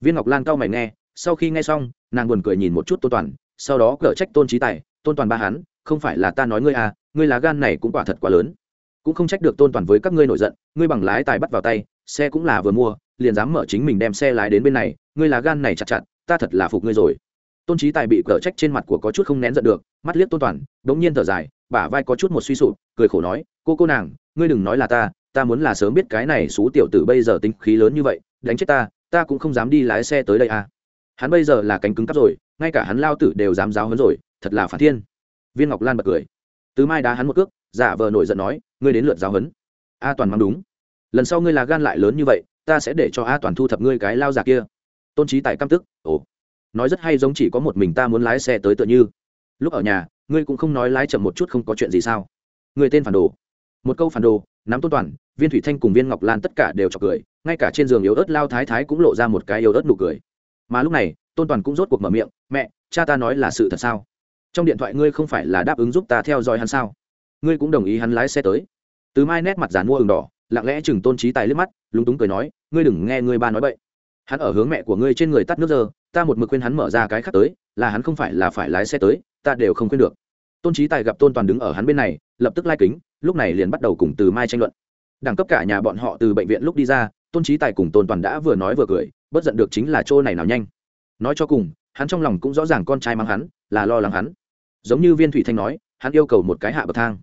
Viên ngọc lan cao mày nghe, sau khi nghe xong, nàng buồn cười nhìn một chút tôn toàn, sau đó cở trách tôn trí tài, tôn toàn ba hắn, không phải là ta nói ngươi à ngươi lá gan này cũng quả thật quá lớn. Cũng không trách được tôn toàn với các ngươi nổi giận, ngươi bằng lái tài bắt vào tay, xe cũng là vừa mua liền dám mở chính mình đem xe lái đến bên này, ngươi là gan này chặt chặt, ta thật là phục ngươi rồi. Tôn trí tài bị cờ trách trên mặt của có chút không nén giận được, mắt liếc tôn toàn đ ố n g nhiên thở dài, bả vai có chút một suy sụp, cười khổ nói, cô cô nàng, ngươi đừng nói là ta ta muốn là sớm biết cái này xú tiểu tử bây giờ tính khí lớn như vậy, đánh chết ta ta cũng không dám đi lái xe tới đây à. Hắn bây giờ là cánh cứng cắp rồi, ngay cả hắn lao tử đều dám giáo hấn rồi, thật là phản thiên. Viên ngọc lan bật cười. Từ mai đá hắn một cước, giả vờ nổi giận nói, ngươi đến lượt giáo hấn a, toàn mang đúng. Lần sau ngươi là gan lại lớn như vậy ta sẽ để cho a toàn thu thập ngươi cái lao già kia. Tôn trí tài căm tức, ồ, nói rất hay giống chỉ có một mình ta muốn lái xe tới tựa như. Lúc ở nhà, ngươi cũng không nói lái chậm một chút không có chuyện gì sao? Người tên phản đồ. Một câu phản đồ, nắm tôn toàn, viên thủy thanh cùng viên ngọc lan tất cả đều chọc cười, ngay cả trên giường yếu ớt lao thái thái cũng lộ ra một cái yếu ớt nụ cười. Mà lúc này, tôn toàn cũng rốt cuộc mở miệng, mẹ, cha ta nói là sự thật sao? Trong điện thoại ngươi không phải là đáp ứng giúp ta theo dõi hắn sao? Ngươi cũng đồng ý hắn lái xe tới. Từ mai nét mặt giàn mua ừng đỏ lặng lẽ chừng tôn trí tài liếc mắt, lúng túng cười nói, ngươi đừng nghe ngươi ba nói vậy hắn ở hướng mẹ của ngươi trên người tắt nước giờ ta một mực khuyên hắn mở ra cái khác tới, là hắn không phải là phải lái xe tới, ta đều không khuyên được. Tôn trí tài gặp tôn toàn đứng ở hắn bên này, lập tức lai kính, lúc này liền bắt đầu cùng từ mai tranh luận. Đẳng cấp cả nhà bọn họ từ bệnh viện lúc đi ra, tôn trí tài cùng tôn toàn đã vừa nói vừa cười, bất giận được chính là chỗ này nào nhanh. Nói cho cùng, hắn trong lòng cũng rõ ràng con trai mang hắn, là lo lắng hắn. Giống như viên thủy thanh nói, hắn yêu cầu một cái hạ bậc thang.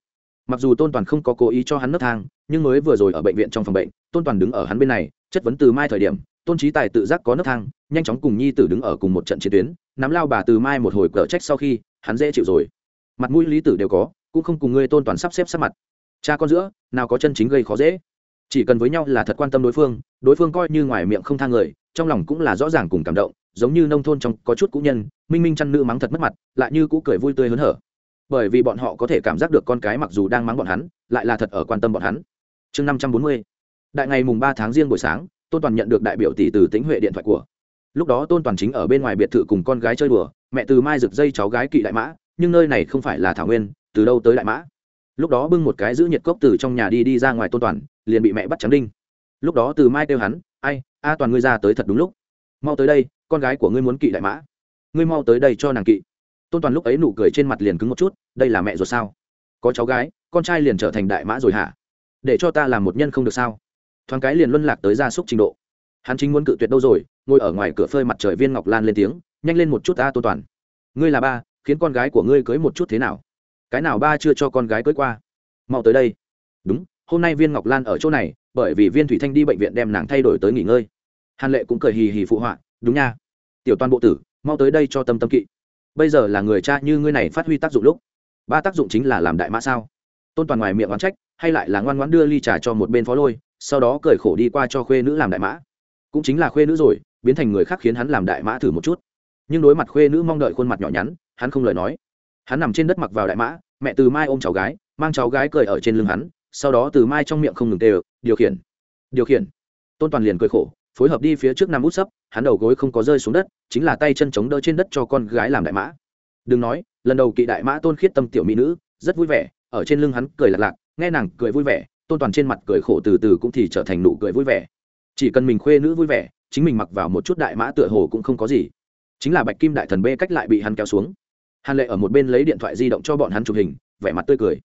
Mặc dù tôn toàn không có cố ý cho hắn nấc thang nhưng mới vừa rồi ở bệnh viện trong phòng bệnh, tôn toàn đứng ở hắn bên này, chất vấn từ mai thời điểm, tôn trí tài tự giác có nấc thang, nhanh chóng cùng nhi tử đứng ở cùng một trận chiến tuyến, nắm lao bà từ mai một hồi cờ trách sau khi, hắn dễ chịu rồi. Mặt mũi lý tử đều có, cũng không cùng ngươi tôn toàn sắp xếp sát mặt. Cha con giữa, nào có chân chính gây khó dễ. Chỉ cần với nhau là thật quan tâm đối phương đối phương coi như ngoài miệng không thang người, trong lòng cũng là rõ ràng cùng cảm động, giống như nông thôn trong có chút cũ nhân, minh minh chăn nữ mắng thật mất mặt, lại như cũ cười vui tươi hớn hở. Bởi vì bọn họ có thể cảm giác được con cái mặc dù đang mắng bọn hắn, lại là thật ở quan tâm bọn hắn chương năm trăm bốn mươi. Đại ngày mùng ba tháng riêng buổi sáng, tôn toàn nhận được đại biểu tỷ từ tĩnh huệ điện thoại của. Lúc đó tôn toàn chính ở bên ngoài biệt thự cùng con gái chơi đùa, mẹ từ mai rực dây cháu gái kỵ đại mã, nhưng nơi này không phải là thảo nguyên, từ đâu tới đại mã? Lúc đó bưng một cái giữ nhiệt cốc từ trong nhà đi đi ra ngoài tôn toàn, liền bị mẹ bắt trắng đinh. Lúc đó từ mai kêu hắn, ai, a toàn ngươi ra tới thật đúng lúc. Mau tới đây, con gái của ngươi muốn kỵ đại mã. Ngươi mau tới đây cho nàng kỵ. Tôn toàn lúc ấy nụ cười trên mặt liền cứng một chút, đây là mẹ ruột sao? Có cháu gái, con trai liền trở thành đại mã rồi hả? Để cho ta làm một nhân không được sao? Thoáng cái liền luân lạc tới gia súc trình độ. Hắn chính muốn cự tuyệt đâu rồi, ngồi ở ngoài cửa phơi mặt trời viên ngọc lan lên tiếng, nhanh lên một chút ta tô toàn. Ngươi là ba, khiến con gái của ngươi cưới một chút thế nào? Cái nào ba chưa cho con gái cưới qua? Mau tới đây. Đúng, hôm nay viên ngọc lan ở chỗ này, bởi vì viên thủy thanh đi bệnh viện đem nàng thay đổi tới nghỉ ngơi. Hàn lệ cũng cười hì hì phụ họa, đúng nha. Tiểu toàn bộ tử, mau tới đây cho tâm tâm kỵ. Bây giờ là người cha như ngươi này phát huy tác dụng lúc. Ba tác dụng chính là làm đại mã sao? Tôn toàn ngoài miệng oán trách, hay lại là ngoan ngoãn đưa ly trà cho một bên phó lôi, sau đó cởi khổ đi qua cho khuê nữ làm đại mã. Cũng chính là khuê nữ rồi, biến thành người khác khiến hắn làm đại mã thử một chút. Nhưng đối mặt khuê nữ mong đợi khuôn mặt nhỏ nhắn, hắn không lời nói. Hắn nằm trên đất mặc vào đại mã, mẹ từ mai ôm cháu gái, mang cháu gái cười ở trên lưng hắn, sau đó từ mai trong miệng không ngừng tê điều khiển điều khiển. Tôn toàn liền cười khổ, phối hợp đi phía trước năm út sấp, hắn đầu gối không có rơi xuống đất, chính là tay chân chống đỡ trên đất cho con gái làm đại mã. Đừng nói, lần đầu kỵ đại mã tôn khiết tâm tiểu mỹ nữ, rất vui vẻ ở trên lưng hắn cười lạc lạc, nghe nàng cười vui vẻ, tôn toàn trên mặt cười khổ từ từ cũng thì trở thành nụ cười vui vẻ. Chỉ cần mình khuê nữ vui vẻ, chính mình mặc vào một chút đại mã tựa hồ cũng không có gì. Chính là bạch kim đại thần bê cách lại bị hắn kéo xuống. Hàn lệ ở một bên lấy điện thoại di động cho bọn hắn chụp hình, vẻ mặt tươi cười.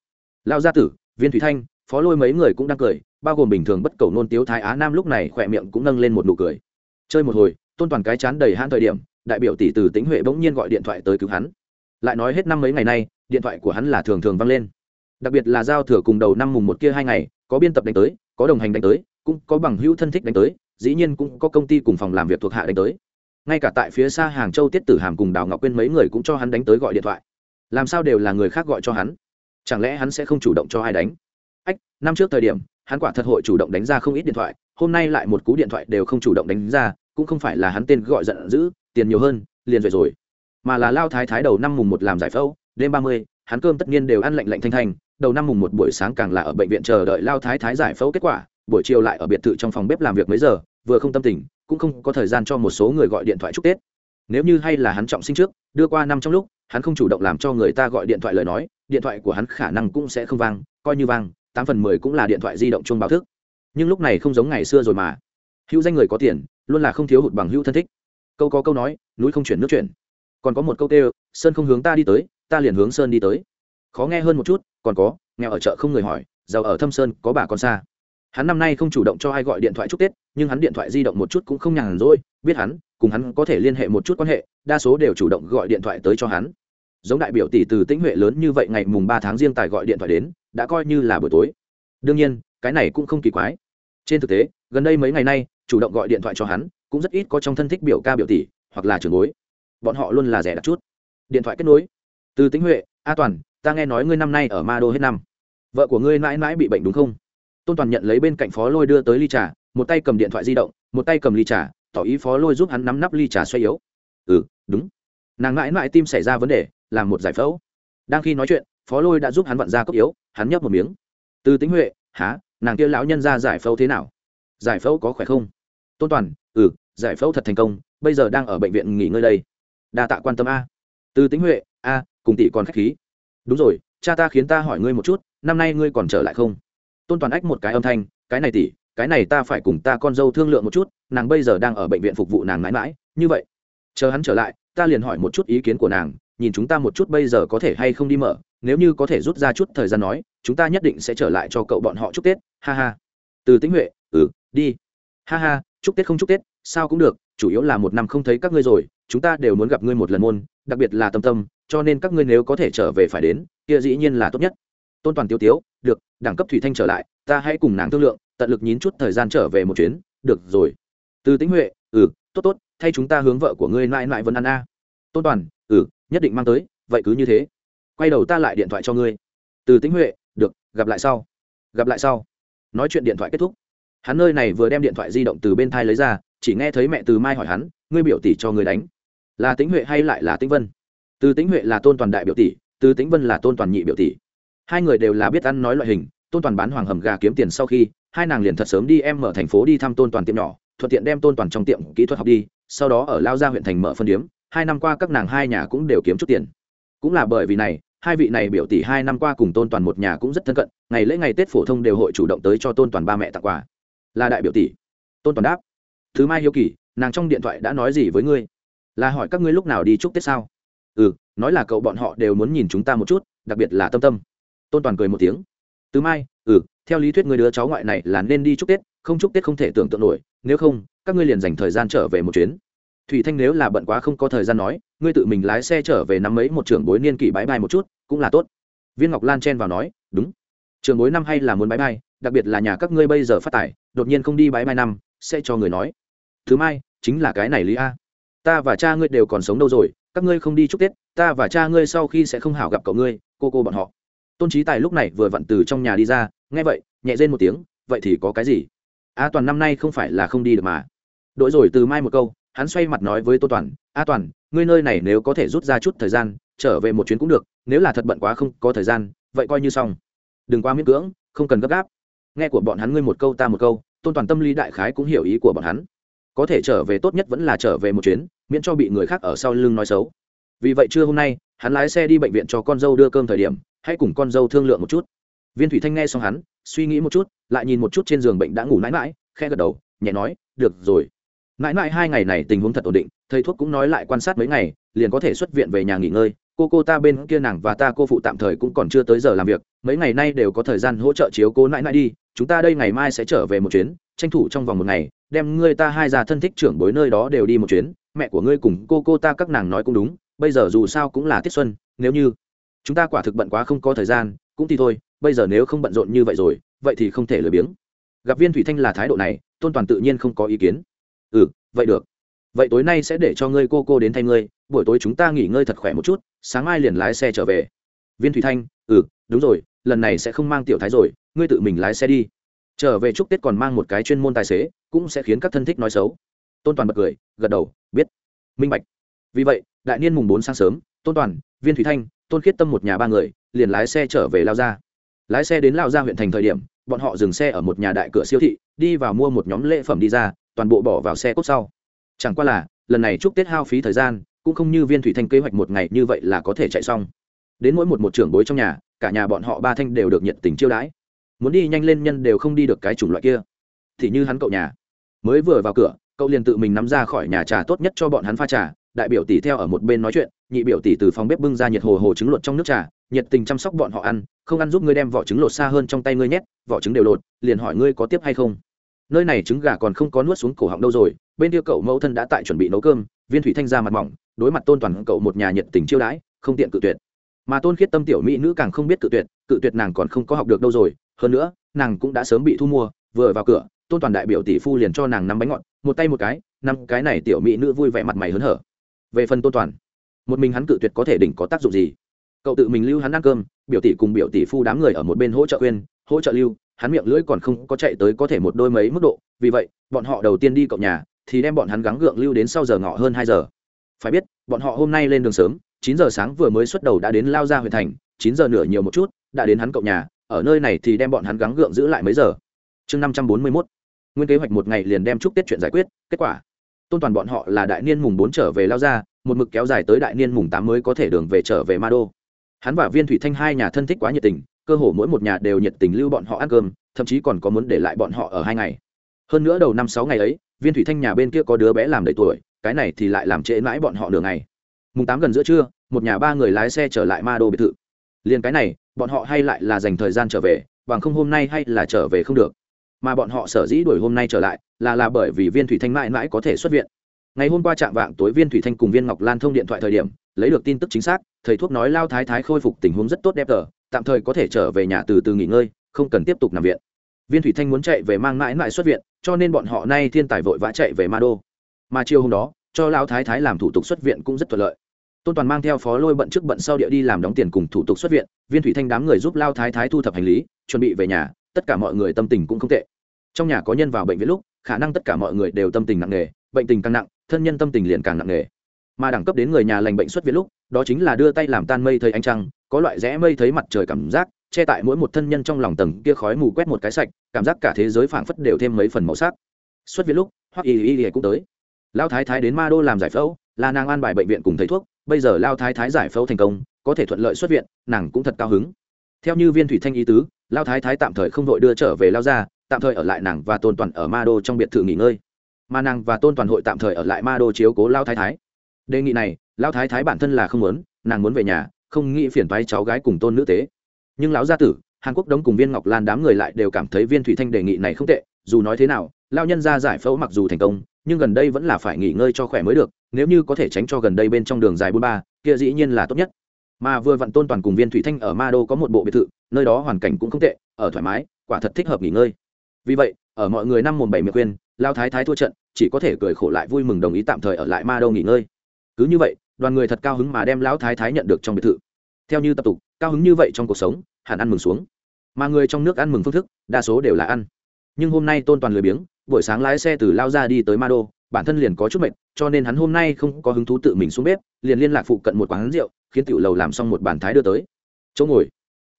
Lao gia tử, viên thủy thanh, phó lôi mấy người cũng đang cười, bao gồm bình thường bất cầu nôn tiếu thái á nam lúc này khỏe miệng cũng nâng lên một nụ cười. Chơi một hồi, tôn toàn cái chán đầy hãn thời điểm, đại biểu tỷ từ tính huệ bỗng nhiên gọi điện thoại tới cứu hắn. Lại nói hết năm mấy ngày nay, điện thoại của hắn là thường thường vang lên đặc biệt là giao thừa cùng đầu năm mùng một kia hai ngày, có biên tập đánh tới, có đồng hành đánh tới, cũng có bằng hữu thân thích đánh tới, dĩ nhiên cũng có công ty cùng phòng làm việc thuộc hạ đánh tới. Ngay cả tại phía xa hàng châu tiết tử hàm cùng đào ngọc quyên mấy người cũng cho hắn đánh tới gọi điện thoại. Làm sao đều là người khác gọi cho hắn? Chẳng lẽ hắn sẽ không chủ động cho ai đánh? Ách, năm trước thời điểm, hắn quả thật hội chủ động đánh ra không ít điện thoại, hôm nay lại một cú điện thoại đều không chủ động đánh ra, cũng không phải là hắn tên gọi giận dữ, tiền nhiều hơn, liền rồi rồi. Mà là lao thái thái đầu năm mùng một làm giải phẫu, đêm ba mươi, hắn cơm tất nhiên đều ăn lạnh lạnh thanh thanh đầu năm mùng một buổi sáng càng là ở bệnh viện chờ đợi lao thái thái giải phẫu kết quả, buổi chiều lại ở biệt thự trong phòng bếp làm việc mấy giờ, vừa không tâm tình, cũng không có thời gian cho một số người gọi điện thoại chúc tết. Nếu như hay là hắn trọng sinh trước, đưa qua năm trong lúc, hắn không chủ động làm cho người ta gọi điện thoại lời nói, điện thoại của hắn khả năng cũng sẽ không vang, coi như vang, tám phần mười cũng là điện thoại di động chung báo thức. Nhưng lúc này không giống ngày xưa rồi mà. Hữu danh người có tiền, luôn là không thiếu hụt bằng hữu thân thích. Câu có câu nói, núi không chuyển nước chuyển. Còn có một câu tê sơn không hướng ta đi tới, ta liền hướng sơn đi tới. Khó nghe hơn một chút còn có, nghèo ở chợ không người hỏi, giàu ở thâm sơn, có bà con xa. Hắn năm nay không chủ động cho ai gọi điện thoại chúc tết, nhưng hắn điện thoại di động một chút cũng không nhàn rỗi, biết hắn, cùng hắn có thể liên hệ một chút quan hệ, đa số đều chủ động gọi điện thoại tới cho hắn. Giống đại biểu tỷ từ tĩnh huệ lớn như vậy ngày mùng ba tháng riêng tài gọi điện thoại đến, đã coi như là buổi tối. Đương nhiên, cái này cũng không kỳ quái. Trên thực tế, gần đây mấy ngày nay, chủ động gọi điện thoại cho hắn, cũng rất ít có trong thân thích biểu ca biểu tỷ, hoặc là trường bối. Bọn họ luôn là rẻ đặt chút. Điện thoại kết nối. Từ tĩnh huệ, a toàn ta nghe nói ngươi năm nay ở ma đô hết năm. Vợ của ngươi mãi mãi bị bệnh đúng không? Tôn toàn nhận lấy bên cạnh phó lôi đưa tới ly trà, một tay cầm điện thoại di động, một tay cầm ly trà, tỏ ý phó lôi giúp hắn nắm nắp ly trà xoay yếu. Ừ đúng. Nàng mãi mãi tim xảy ra vấn đề, làm một giải phẫu. Đang khi nói chuyện, phó lôi đã giúp hắn vặn ra cốc yếu, hắn nhấp một miếng. Từ tính huệ há nàng kia lão nhân ra giải phẫu thế nào? Giải phẫu có khỏe không? Tôn toàn ừ giải phẫu thật thành công, bây giờ đang ở bệnh viện nghỉ ngơi đây. Đa tạ quan tâm a. Từ tính huệ, a, cùng tỷ còn khách khí đúng rồi, cha ta khiến ta hỏi ngươi một chút, năm nay ngươi còn trở lại không? Tôn toàn ách một cái âm thanh, cái này tỷ cái này ta phải cùng ta con dâu thương lượng một chút, nàng bây giờ đang ở bệnh viện phục vụ nàng mãi mãi, như vậy. Chờ hắn trở lại, ta liền hỏi một chút ý kiến của nàng, nhìn chúng ta một chút bây giờ có thể hay không đi mở, nếu như có thể rút ra chút thời gian nói, chúng ta nhất định sẽ trở lại cho cậu bọn họ chúc tết, ha ha. Từ tĩnh huệ ừ đi. Ha ha, chúc tết không chúc tết, sao cũng được, chủ yếu là một năm không thấy các ngươi rồi, chúng ta đều muốn gặp ngươi một lần môn, đặc biệt là tâm tâm cho nên các ngươi nếu có thể trở về phải đến, kia dĩ nhiên là tốt nhất. Tôn toàn tiêu tiếu, được, đẳng cấp thủy thanh trở lại, ta hãy cùng nàng thương lượng, tận lực nhín chút thời gian trở về một chuyến. Được rồi. Từ tĩnh huệ ừ tốt tốt, thay chúng ta hướng vợ của ngươi mãi mãi vẫn ăn a. Tôn toàn ừ nhất định mang tới, vậy cứ như thế. Quay đầu ta lại điện thoại cho ngươi. Từ tĩnh huệ, được, gặp lại sau. Gặp lại sau. Nói chuyện điện thoại kết thúc. Hắn nơi này vừa đem điện thoại di động từ bên thai lấy ra, chỉ nghe thấy mẹ từ mai hỏi hắn, ngươi biểu tỷ cho ngươi đánh, là tĩnh huệ hay lại là tĩnh vân? Từ tĩnh huệ là tôn toàn đại biểu tỷ, từ tĩnh vân là tôn toàn nhị biểu tỷ. Hai người đều là biết ăn nói loại hình, tôn toàn bán hoàng hầm gà kiếm tiền sau khi, hai nàng liền thật sớm đi em mở thành phố đi thăm tôn toàn tiệm nhỏ, thuận tiện đem tôn toàn trong tiệm kỹ thuật học đi, sau đó ở lao gia huyện thành mở phân điếm, hai năm qua các nàng hai nhà cũng đều kiếm chút tiền. Cũng là bởi vì này, hai vị này biểu tỷ hai năm qua cùng tôn toàn một nhà cũng rất thân cận, ngày lễ ngày tết phổ thông đều hội chủ động tới cho tôn toàn ba mẹ tặng quà. Là đại biểu tỷ. Tôn toàn đáp, thứ mai hiếu kỳ, nàng trong điện thoại đã nói gì với ngươi? Là hỏi các ngươi lúc nào đi chúc tết sao? Ừ nói là cậu bọn họ đều muốn nhìn chúng ta một chút, đặc biệt là tâm tâm. Tôn toàn cười một tiếng. Tứ mai ừ theo lý thuyết người đứa cháu ngoại này là nên đi chúc tết, không chúc tết không thể tưởng tượng nổi, nếu không, các ngươi liền dành thời gian trở về một chuyến. Thủy thanh nếu là bận quá không có thời gian nói, ngươi tự mình lái xe trở về năm ấy một trưởng bối niên kỷ bãi bai một chút, cũng là tốt. Viên ngọc lan chen vào nói, đúng. Trường bối năm hay là muốn bãi bai đặc biệt là nhà các ngươi bây giờ phát tải đột nhiên không đi bãi bai năm, sẽ cho người nói. Thứ mai, chính là cái này lý a. Ta và cha ngươi đều còn sống đâu rồi các ngươi không đi chúc tết, ta và cha ngươi sau khi sẽ không hảo gặp cậu ngươi, cô cô bọn họ. Tôn trí tài lúc này vừa vặn từ trong nhà đi ra, nghe vậy, nhẹ rên một tiếng, vậy thì có cái gì? A toàn năm nay không phải là không đi được mà. Đổi rồi từ mai một câu, hắn xoay mặt nói với tô toàn, a toàn, ngươi nơi này nếu có thể rút ra chút thời gian, trở về một chuyến cũng được, nếu là thật bận quá không có thời gian, vậy coi như xong. Đừng quá miễn cưỡng, không cần gấp gáp. Nghe của bọn hắn ngươi một câu ta một câu, tôn toàn tâm lý đại khái cũng hiểu ý của bọn hắn. Có thể trở về tốt nhất vẫn là trở về một chuyến miễn cho bị người khác ở sau lưng nói xấu. Vì vậy trưa hôm nay, hắn lái xe đi bệnh viện cho con dâu đưa cơm thời điểm, hãy cùng con dâu thương lượng một chút. Viên thủy thanh nghe xong hắn, suy nghĩ một chút, lại nhìn một chút trên giường bệnh đã ngủ mãi mãi khe gật đầu, nhẹ nói, được rồi. Mãi mãi hai ngày này tình huống thật ổn định, thầy thuốc cũng nói lại quan sát mấy ngày, liền có thể xuất viện về nhà nghỉ ngơi. Cô cô ta bên kia nàng và ta cô phụ tạm thời cũng còn chưa tới giờ làm việc, mấy ngày nay đều có thời gian hỗ trợ chiếu cố nãi nãi đi. Chúng ta đây ngày mai sẽ trở về một chuyến, tranh thủ trong vòng một ngày, đem ngươi ta hai già thân thích trưởng bối nơi đó đều đi một chuyến mẹ của ngươi cùng cô cô ta các nàng nói cũng đúng, bây giờ dù sao cũng là tiết xuân, nếu như chúng ta quả thực bận quá không có thời gian, cũng thì thôi, bây giờ nếu không bận rộn như vậy rồi, vậy thì không thể lười biếng. Gặp viên thủy thanh là thái độ này, tôn toàn tự nhiên không có ý kiến. Ừ vậy được. Vậy tối nay sẽ để cho ngươi cô cô đến thay ngươi, buổi tối chúng ta nghỉ ngơi thật khỏe một chút, sáng mai liền lái xe trở về. Viên thủy thanh ừ đúng rồi, lần này sẽ không mang tiểu thái rồi, ngươi tự mình lái xe đi. Trở về chúc tết còn mang một cái chuyên môn tài xế, cũng sẽ khiến các thân thích nói xấu tôn toàn bật cười, gật đầu, biết. Minh bạch. Vì vậy, đại niên mùng bốn sáng sớm, tôn toàn, viên thủy thanh, tôn khiết tâm một nhà ba người, liền lái xe trở về lao gia. Lái xe đến lao gia huyện thành thời điểm, bọn họ dừng xe ở một nhà đại cửa siêu thị, đi vào mua một nhóm lễ phẩm đi ra, toàn bộ bỏ vào xe cốt sau. Chẳng qua là, lần này chúc tết hao phí thời gian, cũng không như viên thủy thanh kế hoạch một ngày như vậy là có thể chạy xong. Đến mỗi một một trưởng bối trong nhà, cả nhà bọn họ ba thanh đều được nhiệt tình chiêu đãi. Muốn đi nhanh lên nhân đều không đi được cái chủng loại kia. Thì như hắn cậu nhà, mới vừa vào cửa cậu liền tự mình nắm ra khỏi nhà trà tốt nhất cho bọn hắn pha trà, đại biểu tỷ theo ở một bên nói chuyện, nhị biểu tỷ từ phòng bếp bưng ra nhiệt hồ hồ trứng lột trong nước trà, nhiệt tình chăm sóc bọn họ ăn, không ăn giúp ngươi đem vỏ trứng lột xa hơn trong tay ngươi nhét, vỏ trứng đều lột liền hỏi ngươi có tiếp hay không. Nơi này trứng gà còn không có nuốt xuống cổ họng đâu rồi, bên kia cậu mẫu thân đã tại chuẩn bị nấu cơm, viên thủy thanh ra mặt mỏng, đối mặt tôn toàn cậu một nhà nhiệt tình chiêu đãi, không tiện cự tuyệt. Mà tôn khiết tâm tiểu mỹ nữ càng không biết cự tuyệt cự tuyệt nàng còn không có học được đâu rồi, hơn nữa, nàng cũng đã sớm bị thu mua, vừa vào cửa, tôn toàn đại biểu tỷ phu liền cho nàng năm bánh ngọt một tay một cái, năm cái này tiểu mỹ nữ vui vẻ mặt mày hớn hở. Về phần tôn toàn, một mình hắn cự tuyệt có thể đỉnh có tác dụng gì? Cậu tự mình lưu hắn ăn cơm, biểu tỷ cùng biểu tỷ phu đám người ở một bên hỗ trợ khuyên, hỗ trợ lưu, hắn miệng lưỡi còn không có chạy tới có thể một đôi mấy mức độ, vì vậy, bọn họ đầu tiên đi cậu nhà, thì đem bọn hắn gắng gượng lưu đến sau giờ ngọ hơn hai giờ. Phải biết, bọn họ hôm nay lên đường sớm, chín giờ sáng vừa mới xuất đầu đã đến lao ra huyện thành, chín giờ nửa nhiều một chút, đã đến hắn cậu nhà, ở nơi này thì đem bọn hắn gắng gượng giữ lại mấy giờ? Chương năm trăm bốn mươi mốt nguyên kế hoạch một ngày liền đem chúc tết chuyện giải quyết, kết quả, tôn toàn bọn họ là đại niên mùng bốn trở về lao ra một mực kéo dài tới đại niên mùng tám mới có thể đường về trở về ma đô. Hắn và viên thủy thanh hai nhà thân thích quá nhiệt tình, cơ hồ mỗi một nhà đều nhiệt tình lưu bọn họ ăn cơm, thậm chí còn có muốn để lại bọn họ ở hai ngày. Hơn nữa đầu năm sáu ngày ấy, viên thủy thanh nhà bên kia có đứa bé làm đầy tuổi, cái này thì lại làm trễ mãi bọn họ nửa ngày. Mùng tám gần giữa trưa, một nhà ba người lái xe trở lại ma đô biệt thự. Liền cái này, bọn họ hay lại là dành thời gian trở về, bằng không hôm nay hay là trở về không được mà bọn họ sở dĩ đuổi hôm nay trở lại là là bởi vì viên thủy thanh mãi mãi có thể xuất viện. Ngày hôm qua trạm vạng tối, viên thủy thanh cùng viên ngọc lan thông điện thoại thời điểm, lấy được tin tức chính xác, thầy thuốc nói lao thái thái khôi phục tình huống rất tốt đẹp tờ, tạm thời có thể trở về nhà từ từ nghỉ ngơi, không cần tiếp tục nằm viện. Viên thủy thanh muốn chạy về mang mãi mãi xuất viện, cho nên bọn họ nay thiên tài vội vã chạy về ma đô mà chiều hôm đó, cho lao thái thái làm thủ tục xuất viện cũng rất thuận lợi. Tôn toàn mang theo phó lôi bận trước bận sau địa đi làm đóng tiền cùng thủ tục xuất viện, viên thủy thanh đám người giúp lao thái thái thu thập hành lý, chuẩn bị về nhà, tất cả mọi người tâm tình cũng không tệ trong nhà có nhân vào bệnh viện lúc, khả năng tất cả mọi người đều tâm tình nặng nề, bệnh tình càng nặng, thân nhân tâm tình liền càng nặng nề. Mà đẳng cấp đến người nhà lành bệnh xuất viện lúc, đó chính là đưa tay làm tan mây thấy ánh trăng, có loại rẽ mây thấy mặt trời cảm giác, che tại mỗi một thân nhân trong lòng tầng kia khói mù quét một cái sạch, cảm giác cả thế giới phảng phất đều thêm mấy phần màu sắc. Xuất viện lúc hoặc y y y cũng tới. Lao thái thái đến ma đô làm giải phẫu, là nàng an bài bệnh viện cùng thầy thuốc, bây giờ lao thái thái giải phẫu thành công, có thể thuận lợi xuất viện, nàng cũng thật cao hứng. Theo như viên thủy thanh ý tứ, lao thái thái tạm thời không đội đưa trở về lao ra tạm thời ở lại nàng và tôn toàn ở ma đô trong biệt thự nghỉ ngơi. Mà nàng và tôn toàn hội tạm thời ở lại ma đô chiếu cố lao thái thái. Đề nghị này, lao thái thái bản thân là không muốn, nàng muốn về nhà, không nghĩ phiền toái cháu gái cùng tôn nữ tế. Nhưng lão gia tử, hàn quốc đống cùng viên ngọc lan đám người lại đều cảm thấy viên thủy thanh đề nghị này không tệ, dù nói thế nào lao nhân ra giải phẫu mặc dù thành công, nhưng gần đây vẫn là phải nghỉ ngơi cho khỏe mới được, nếu như có thể tránh cho gần đây bên trong đường dài bốn ba, kia dĩ nhiên là tốt nhất. Mà vừa vặn tôn toàn cùng viên thủy thanh ở ma đô có một bộ biệt thự, nơi đó hoàn cảnh cũng không tệ, ở thoải mái, quả thật thích hợp nghỉ ngơi vì vậy, ở mọi người năm mồn bảy miệng khuyên, lao thái thái thua trận, chỉ có thể cười khổ lại vui mừng đồng ý tạm thời ở lại ma đô nghỉ ngơi. Cứ như vậy, đoàn người thật cao hứng mà đem lão thái thái nhận được trong biệt thự. Theo như tập tục, cao hứng như vậy trong cuộc sống, hẳn ăn mừng xuống. Mà người trong nước ăn mừng phương thức, đa số đều là ăn. Nhưng hôm nay tôn toàn lười biếng, buổi sáng lái xe từ lao ra đi tới ma đô, bản thân liền có chút mệt, cho nên hắn hôm nay không có hứng thú tự mình xuống bếp, liền liên lạc phụ cận một quán rượu, khiến tiểu lầu làm xong một bàn thái đưa tới. Chỗ ngồi.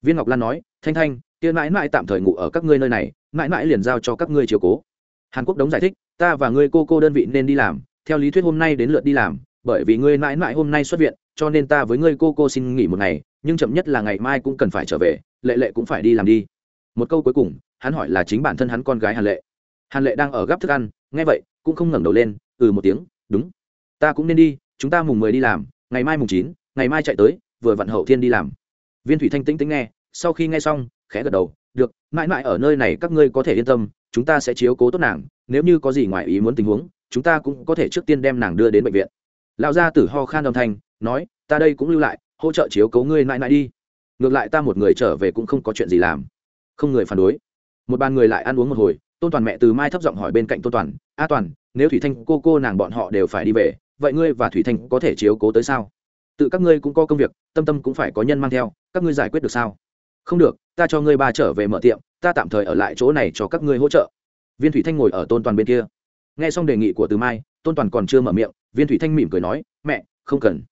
Viên ngọc lan nói, thanh thanh tiên mãi mãi tạm thời ngủ ở các ngươi nơi này mãi mãi liền giao cho các ngươi chiều cố. Hàn quốc đống giải thích, ta và ngươi cô cô đơn vị nên đi làm, theo lý thuyết hôm nay đến lượt đi làm, bởi vì ngươi mãi mãi hôm nay xuất viện, cho nên ta với ngươi cô cô xin nghỉ một ngày, nhưng chậm nhất là ngày mai cũng cần phải trở về, lệ lệ cũng phải đi làm đi. Một câu cuối cùng, hắn hỏi là chính bản thân hắn con gái hàn lệ. Hàn lệ đang ở gấp thức ăn, nghe vậy, cũng không ngẩng đầu lên ừ một tiếng, đúng, ta cũng nên đi, chúng ta mùng mười đi làm, ngày mai mùng chín, ngày mai chạy tới, vừa vặn hậu thiên đi làm. Viên thủy thanh tĩnh tĩnh nghe, sau khi nghe xong, khẽ gật đầu được, mãi mãi ở nơi này các ngươi có thể yên tâm, chúng ta sẽ chiếu cố tốt nàng, nếu như có gì ngoài ý muốn tình huống, chúng ta cũng có thể trước tiên đem nàng đưa đến bệnh viện. Lão gia tử ho khan đồng thanh, nói, ta đây cũng lưu lại, hỗ trợ chiếu cố ngươi mãi mãi đi. Ngược lại ta một người trở về cũng không có chuyện gì làm. Không người phản đối. Một bàn người lại ăn uống một hồi, tôn toàn mẹ từ mai thấp giọng hỏi bên cạnh tôn toàn, a toàn, nếu thủy thanh, cô cô nàng bọn họ đều phải đi về, vậy ngươi và thủy thanh có thể chiếu cố tới sao? Tự các ngươi cũng có công việc, tâm tâm cũng phải có nhân mang theo, các ngươi giải quyết được sao? Không được, ta cho ngươi ba trở về mở tiệm, ta tạm thời ở lại chỗ này cho các ngươi hỗ trợ. Viên thủy thanh ngồi ở tôn toàn bên kia. Nghe xong đề nghị của từ mai, tôn toàn còn chưa mở miệng, viên thủy thanh mỉm cười nói, mẹ, không cần.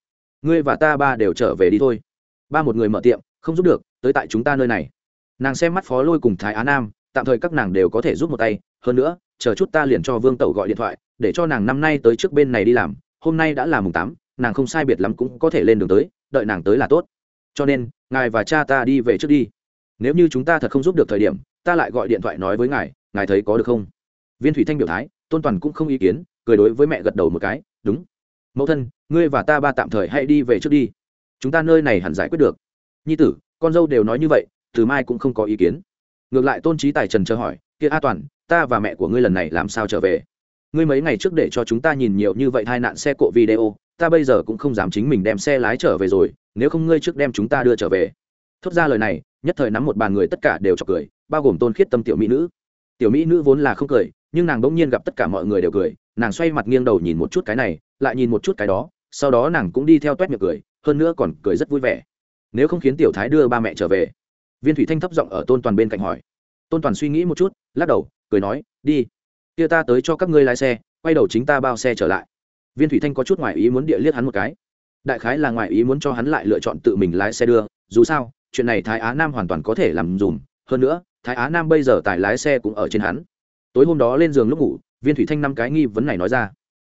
Ngươi và ta ba đều trở về đi thôi. Ba một người mở tiệm, không giúp được, tới tại chúng ta nơi này. Nàng xem mắt phó lôi cùng thái á nam, tạm thời các nàng đều có thể giúp một tay. Hơn nữa, chờ chút ta liền cho vương tẩu gọi điện thoại, để cho nàng năm nay tới trước bên này đi làm. Hôm nay đã là mùng tám, nàng không sai biệt lắm cũng có thể lên đường tới, đợi nàng tới là tốt cho nên, ngài và cha ta đi về trước đi. Nếu như chúng ta thật không giúp được thời điểm, ta lại gọi điện thoại nói với ngài ngài thấy có được không? Viên thủy thanh biểu thái, tôn toàn cũng không ý kiến, cười đối với mẹ gật đầu một cái, đúng. Mẫu thân, ngươi và ta ba tạm thời hãy đi về trước đi. Chúng ta nơi này hẳn giải quyết được. Nhi tử, con dâu đều nói như vậy, từ mai cũng không có ý kiến. Ngược lại tôn trí tài trần chờ hỏi kia a toàn, ta và mẹ của ngươi lần này làm sao trở về? Ngươi mấy ngày trước để cho chúng ta nhìn nhiều như vậy hai nạn xe cộ video ta bây giờ cũng không dám chính mình đem xe lái trở về rồi, nếu không ngươi trước đem chúng ta đưa trở về. Thốt ra lời này, nhất thời nắm một bàn người tất cả đều chọc cười, bao gồm tôn khiết tâm tiểu mỹ nữ. Tiểu mỹ nữ vốn là không cười, nhưng nàng bỗng nhiên gặp tất cả mọi người đều cười, nàng xoay mặt nghiêng đầu nhìn một chút cái này, lại nhìn một chút cái đó, sau đó nàng cũng đi theo toét miệng cười, hơn nữa còn cười rất vui vẻ. Nếu không khiến tiểu thái đưa ba mẹ trở về. Viên thủy thanh thấp giọng ở tôn toàn bên cạnh hỏi. Tôn toàn suy nghĩ một chút, lắc đầu, cười nói, đi, kia ta tới cho các ngươi lái xe, quay đầu chính ta bao xe trở lại viên thủy thanh có chút ngoài ý muốn địa liếc hắn một cái. Đại khái là ngoài ý muốn cho hắn lại lựa chọn tự mình lái xe đưa, dù sao, chuyện này thái á nam hoàn toàn có thể làm dùm. Hơn nữa, thái á nam bây giờ tài lái xe cũng ở trên hắn. Tối hôm đó lên giường lúc ngủ, viên thủy thanh năm cái nghi vấn này nói ra.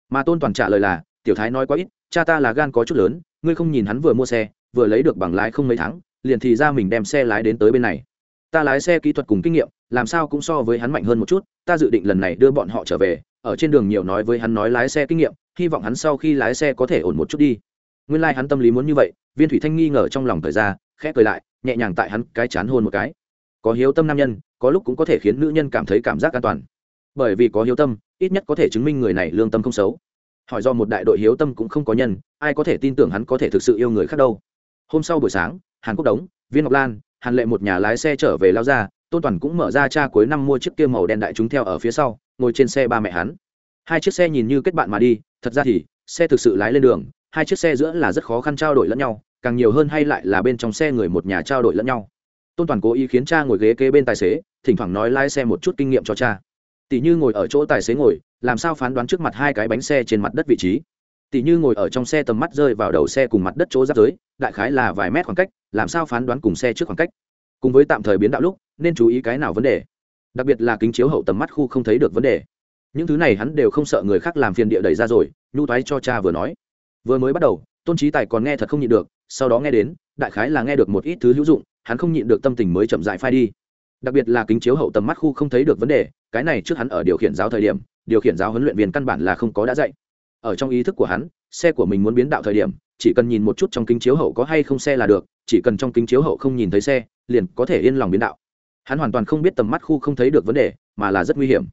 Mà tôn toàn trả lời là, tiểu thái nói quá ít, cha ta là gan có chút lớn, ngươi không nhìn hắn vừa mua xe, vừa lấy được bằng lái không mấy tháng, liền thì ra mình đem xe lái đến tới bên này. Ta lái xe kỹ thuật cùng kinh nghiệm, làm sao cũng so với hắn mạnh hơn một chút, ta dự định lần này đưa bọn họ trở về ở trên đường nhiều nói với hắn nói lái xe kinh nghiệm, hy vọng hắn sau khi lái xe có thể ổn một chút đi. Nguyên lai、like、hắn tâm lý muốn như vậy, viên thủy thanh nghi ngờ trong lòng thời ra, khẽ cười lại, nhẹ nhàng tại hắn cái chán hôn một cái. Có hiếu tâm nam nhân, có lúc cũng có thể khiến nữ nhân cảm thấy cảm giác an toàn. Bởi vì có hiếu tâm, ít nhất có thể chứng minh người này lương tâm không xấu. Hỏi do một đại đội hiếu tâm cũng không có nhân, ai có thể tin tưởng hắn có thể thực sự yêu người khác đâu. Hôm sau buổi sáng, hàn quốc đống viên ngọc lan, hàn lệ một nhà lái xe trở về lao ra tôn toàn cũng mở ra cha cuối năm mua chiếc kia màu đen đại chúng theo ở phía sau, ngồi trên xe ba mẹ hắn. Hai chiếc xe nhìn như kết bạn mà đi, thật ra thì, xe thực sự lái lên đường, hai chiếc xe giữa là rất khó khăn trao đổi lẫn nhau, càng nhiều hơn hay lại là bên trong xe người một nhà trao đổi lẫn nhau. Tôn toàn cố ý khiến cha ngồi ghế kế bên tài xế, thỉnh thoảng nói lái xe một chút kinh nghiệm cho cha. Tỷ như ngồi ở chỗ tài xế ngồi, làm sao phán đoán trước mặt hai cái bánh xe trên mặt đất vị trí? Tỷ như ngồi ở trong xe tầm mắt rơi vào đầu xe cùng mặt đất chỗ giáp giới, đại khái là vài mét khoảng cách, làm sao phán đoán cùng xe trước khoảng cách? Cùng với tạm thời biến đạo lúc, nên chú ý cái nào vấn đề? Đặc biệt là kính chiếu hậu tầm mắt khu không thấy được vấn đề. Những thứ này hắn đều không sợ người khác làm phiền địa đẩy ra rồi, nhu toái cho cha vừa nói. Vừa mới bắt đầu, tôn trí tài còn nghe thật không nhịn được, sau đó nghe đến, đại khái là nghe được một ít thứ hữu dụng, hắn không nhịn được tâm tình mới chậm dại phai đi. Đặc biệt là kính chiếu hậu tầm mắt khu không thấy được vấn đề, cái này trước hắn ở điều khiển giáo thời điểm, điều khiển giáo huấn luyện viên căn bản là không có đã dạy. Ở trong ý thức của hắn, xe của mình muốn biến đạo thời điểm, chỉ cần nhìn một chút trong kính chiếu hậu có hay không xe là được, chỉ cần trong kính chiếu hậu không nhìn thấy xe liền có thể yên lòng biến đạo. Hắn hoàn toàn không biết tầm mắt khu không thấy được vấn đề, mà là rất nguy hiểm.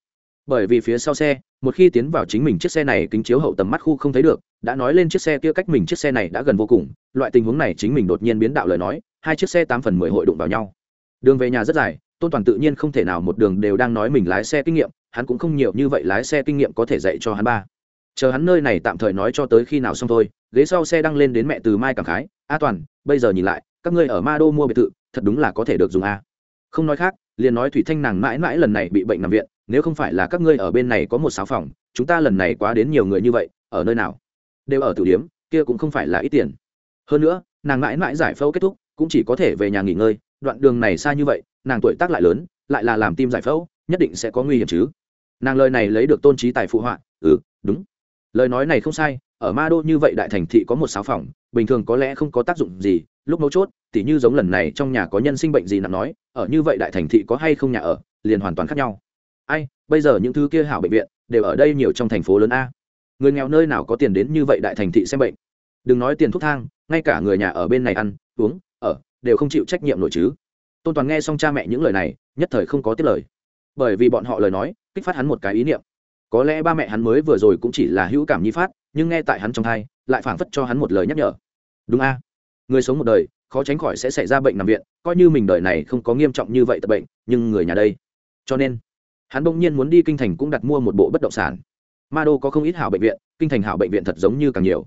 Bởi vì phía sau xe, một khi tiến vào chính mình chiếc xe này kính chiếu hậu tầm mắt khu không thấy được, đã nói lên chiếc xe kia cách mình chiếc xe này đã gần vô cùng, loại tình huống này chính mình đột nhiên biến đạo lời nói, hai chiếc xe tám phần mười hội đụng vào nhau. Đường về nhà rất dài, tôn toàn tự nhiên không thể nào một đường đều đang nói mình lái xe kinh nghiệm, hắn cũng không nhiều như vậy lái xe kinh nghiệm có thể dạy cho hắn ba. Chờ hắn nơi này tạm thời nói cho tới khi nào xong thôi, ghế sau xe đăng lên đến mẹ từ mai cảm khái, a toàn, bây giờ nhìn lại các ngươi ở ma đô mua biệt thự, thật đúng là có thể được dùng a. Không nói khác, liền nói thủy thanh nàng mãi mãi lần này bị bệnh nằm viện, nếu không phải là các ngươi ở bên này có một sáu phòng, chúng ta lần này quá đến nhiều người như vậy, ở nơi nào? Đều ở tử điếm, kia cũng không phải là ít tiền. Hơn nữa, nàng mãi mãi giải phẫu kết thúc, cũng chỉ có thể về nhà nghỉ ngơi, đoạn đường này xa như vậy, nàng tuổi tác lại lớn, lại là làm tim giải phẫu, nhất định sẽ có nguy hiểm chứ. Nàng lời này lấy được tôn trí tài phụ họa ừ đúng. Lời nói này không sai ở ma đô như vậy đại thành thị có một sáu phòng, bình thường có lẽ không có tác dụng gì, lúc mấu chốt, tỉ như giống lần này trong nhà có nhân sinh bệnh gì nằm nói, ở như vậy đại thành thị có hay không nhà ở, liền hoàn toàn khác nhau. Ai, bây giờ những thứ kia hảo bệnh viện, đều ở đây nhiều trong thành phố lớn a. Người nghèo nơi nào có tiền đến như vậy đại thành thị xem bệnh? Đừng nói tiền thuốc thang, ngay cả người nhà ở bên này ăn, uống, ở, đều không chịu trách nhiệm nổi chứ. Tôn toàn nghe xong cha mẹ những lời này, nhất thời không có tiết lời. Bởi vì bọn họ lời nói, kích phát hắn một cái ý niệm. Có lẽ ba mẹ hắn mới vừa rồi cũng chỉ là hữu cảm nhi phát nhưng nghe tại hắn trong thai, lại phảng phất cho hắn một lời nhắc nhở. Đúng a. Người sống một đời, khó tránh khỏi sẽ xảy ra bệnh nằm viện, coi như mình đời này không có nghiêm trọng như vậy tập bệnh, nhưng người nhà đây. Cho nên, hắn bỗng nhiên muốn đi kinh thành cũng đặt mua một bộ bất động sản. Ma đô có không ít hảo bệnh viện, kinh thành hảo bệnh viện thật giống như càng nhiều.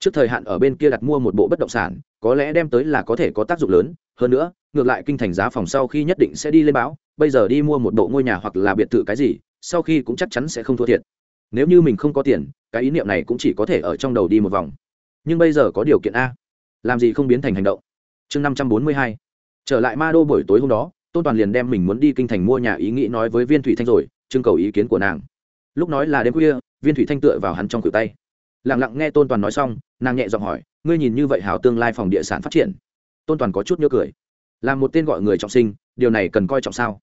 Trước thời hạn ở bên kia đặt mua một bộ bất động sản, có lẽ đem tới là có thể có tác dụng lớn, hơn nữa, ngược lại kinh thành giá phòng sau khi nhất định sẽ đi lên báo, bây giờ đi mua một bộ ngôi nhà hoặc là biệt thự cái gì, sau khi cũng chắc chắn sẽ không thua thiệt nếu như mình không có tiền, cái ý niệm này cũng chỉ có thể ở trong đầu đi một vòng. Nhưng bây giờ có điều kiện a. Làm gì không biến thành hành động? Chương năm trăm bốn mươi hai. Trở lại ma đô buổi tối hôm đó, tôn toàn liền đem mình muốn đi kinh thành mua nhà ý nghĩ nói với viên thủy thanh rồi, trưng cầu ý kiến của nàng. Lúc nói là đêm khuya, viên thủy thanh tựa vào hắn trong cửa tay. Lẳng lặng nghe tôn toàn nói xong, nàng nhẹ giọng hỏi, ngươi nhìn như vậy hào tương lai phòng địa sản phát triển? Tôn toàn có chút nhớ cười. Là một tên gọi người trọng sinh, điều này cần coi trọng sao?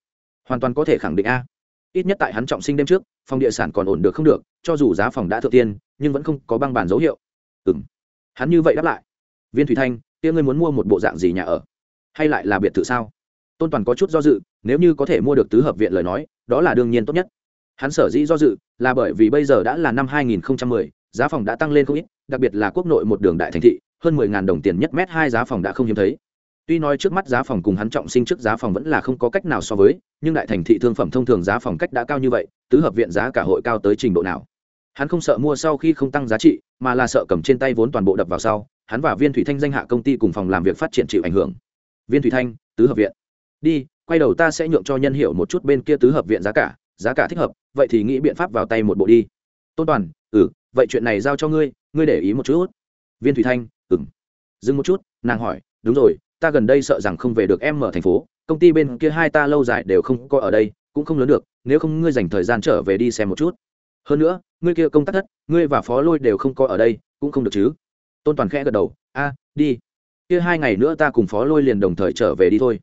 Hoàn toàn có thể khẳng định a ít nhất tại hắn trọng sinh đêm trước phòng địa sản còn ổn được không được cho dù giá phòng đã thượng tiên nhưng vẫn không có băng bản dấu hiệu. Ừ m hắn như vậy đáp lại. Viên thủy thanh tia ngươi muốn mua một bộ dạng gì nhà ở? Hay lại là biệt thự sao? Tôn toàn có chút do dự nếu như có thể mua được tứ hợp viện lời nói đó là đương nhiên tốt nhất. Hắn sở dĩ do dự là bởi vì bây giờ đã là năm 2010, giá phòng đã tăng lên không ít đặc biệt là quốc nội một đường đại thành thị hơn 10.000 đồng tiền nhất mét hai giá phòng đã không hiếm thấy tuy nói trước mắt giá phòng cùng hắn trọng sinh trước giá phòng vẫn là không có cách nào so với, nhưng đại thành thị thương phẩm thông thường giá phòng cách đã cao như vậy, tứ hợp viện giá cả hội cao tới trình độ nào? Hắn không sợ mua sau khi không tăng giá trị, mà là sợ cầm trên tay vốn toàn bộ đập vào sau, hắn và viên thủy thanh danh hạ công ty cùng phòng làm việc phát triển chịu ảnh hưởng. Viên thủy thanh, tứ hợp viện. Đi, quay đầu ta sẽ nhượng cho nhân hiệu một chút bên kia tứ hợp viện giá cả giá cả thích hợp, vậy thì nghĩ biện pháp vào tay một bộ đi. Tôn toàn ừ vậy chuyện này giao cho ngươi ngươi để ý một chút. Viên thủy thanh ừng dừng một chút, nàng hỏi, đúng rồi ta gần đây sợ rằng không về được em ở thành phố, công ty bên kia hai ta lâu dài đều không có ở đây, cũng không lớn được, nếu không ngươi dành thời gian trở về đi xem một chút. Hơn nữa, ngươi kia công tác thất, ngươi và phó lôi đều không có ở đây, cũng không được chứ. Tôn toàn khẽ gật đầu, a, đi. Kia hai ngày nữa ta cùng phó lôi liền đồng thời trở về đi thôi.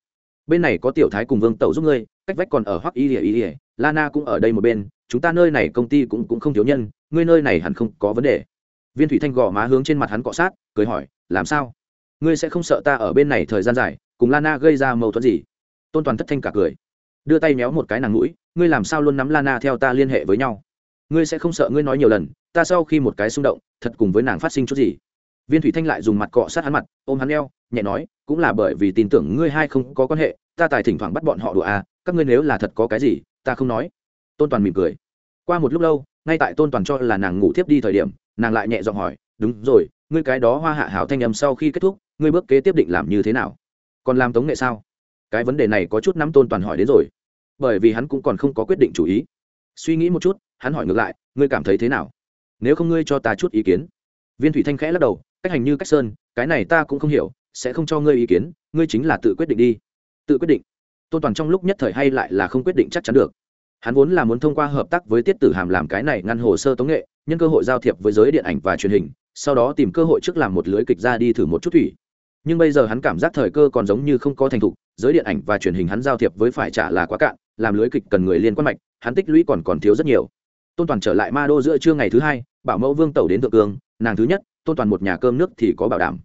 Bên này có tiểu thái cùng vương tẩu giúp ngươi, cách vách còn ở hoắc y ỉa y ỉa lana cũng ở đây một bên, chúng ta nơi này công ty cũng cũng không thiếu nhân, ngươi nơi này hẳn không có vấn đề. Viên thủy thanh gò má hướng trên mặt hắn cọ sát, cười hỏi, làm sao? Ngươi sẽ không sợ ta ở bên này thời gian dài, cùng lana gây ra mâu thuẫn gì? Tôn toàn thất thanh cả cười. Đưa tay méo một cái nàng mũi, ngươi làm sao luôn nắm lana theo ta liên hệ với nhau? Ngươi sẽ không sợ ngươi nói nhiều lần, ta sau khi một cái xung động, thật cùng với nàng phát sinh chút gì? Viên thủy thanh lại dùng mặt cọ sát hắn mặt, ôm hắn eo, nhẹ nói, cũng là bởi vì tin tưởng ngươi hai không có quan hệ, ta tài thỉnh thoảng bắt bọn họ đùa à các ngươi nếu là thật có cái gì, ta không nói. Tôn toàn mỉm cười. Qua một lúc lâu, ngay tại tôn toàn cho là nàng ngủ tiếp đi thời điểm, nàng lại nhẹ giọng hỏi, đúng rồi, ngươi cái đó hoa hạ hảo thanh âm sau khi kết thúc ngươi bước kế tiếp định làm như thế nào? Còn làm tống nghệ sao? Cái vấn đề này có chút nắm tôn toàn hỏi đến rồi. Bởi vì hắn cũng còn không có quyết định chủ ý. Suy nghĩ một chút, hắn hỏi ngược lại, ngươi cảm thấy thế nào? Nếu không ngươi cho ta chút ý kiến. Viên thủy thanh khẽ lắc đầu, cách hành như cách sơn, cái này ta cũng không hiểu, sẽ không cho ngươi ý kiến, ngươi chính là tự quyết định đi. Tự quyết định. Tôn toàn trong lúc nhất thời hay lại là không quyết định chắc chắn được. Hắn vốn là muốn thông qua hợp tác với tiết tử hàm làm cái này ngăn hồ sơ tống nghệ, nhân cơ hội giao thiệp với giới điện ảnh và truyền hình, sau đó tìm cơ hội trước làm một lưới kịch ra đi thử một chút thủy nhưng bây giờ hắn cảm giác thời cơ còn giống như không có thành thục, giới điện ảnh và truyền hình hắn giao thiệp với phải trả là quá cạn, làm lưới kịch cần người liên quan mạch, hắn tích lũy còn còn thiếu rất nhiều. Tôn toàn trở lại ma đô giữa trưa ngày thứ hai, bảo mẫu vương tẩu đến thượng cương, nàng thứ nhất, tôn toàn một nhà cơm nước thì có bảo đảm.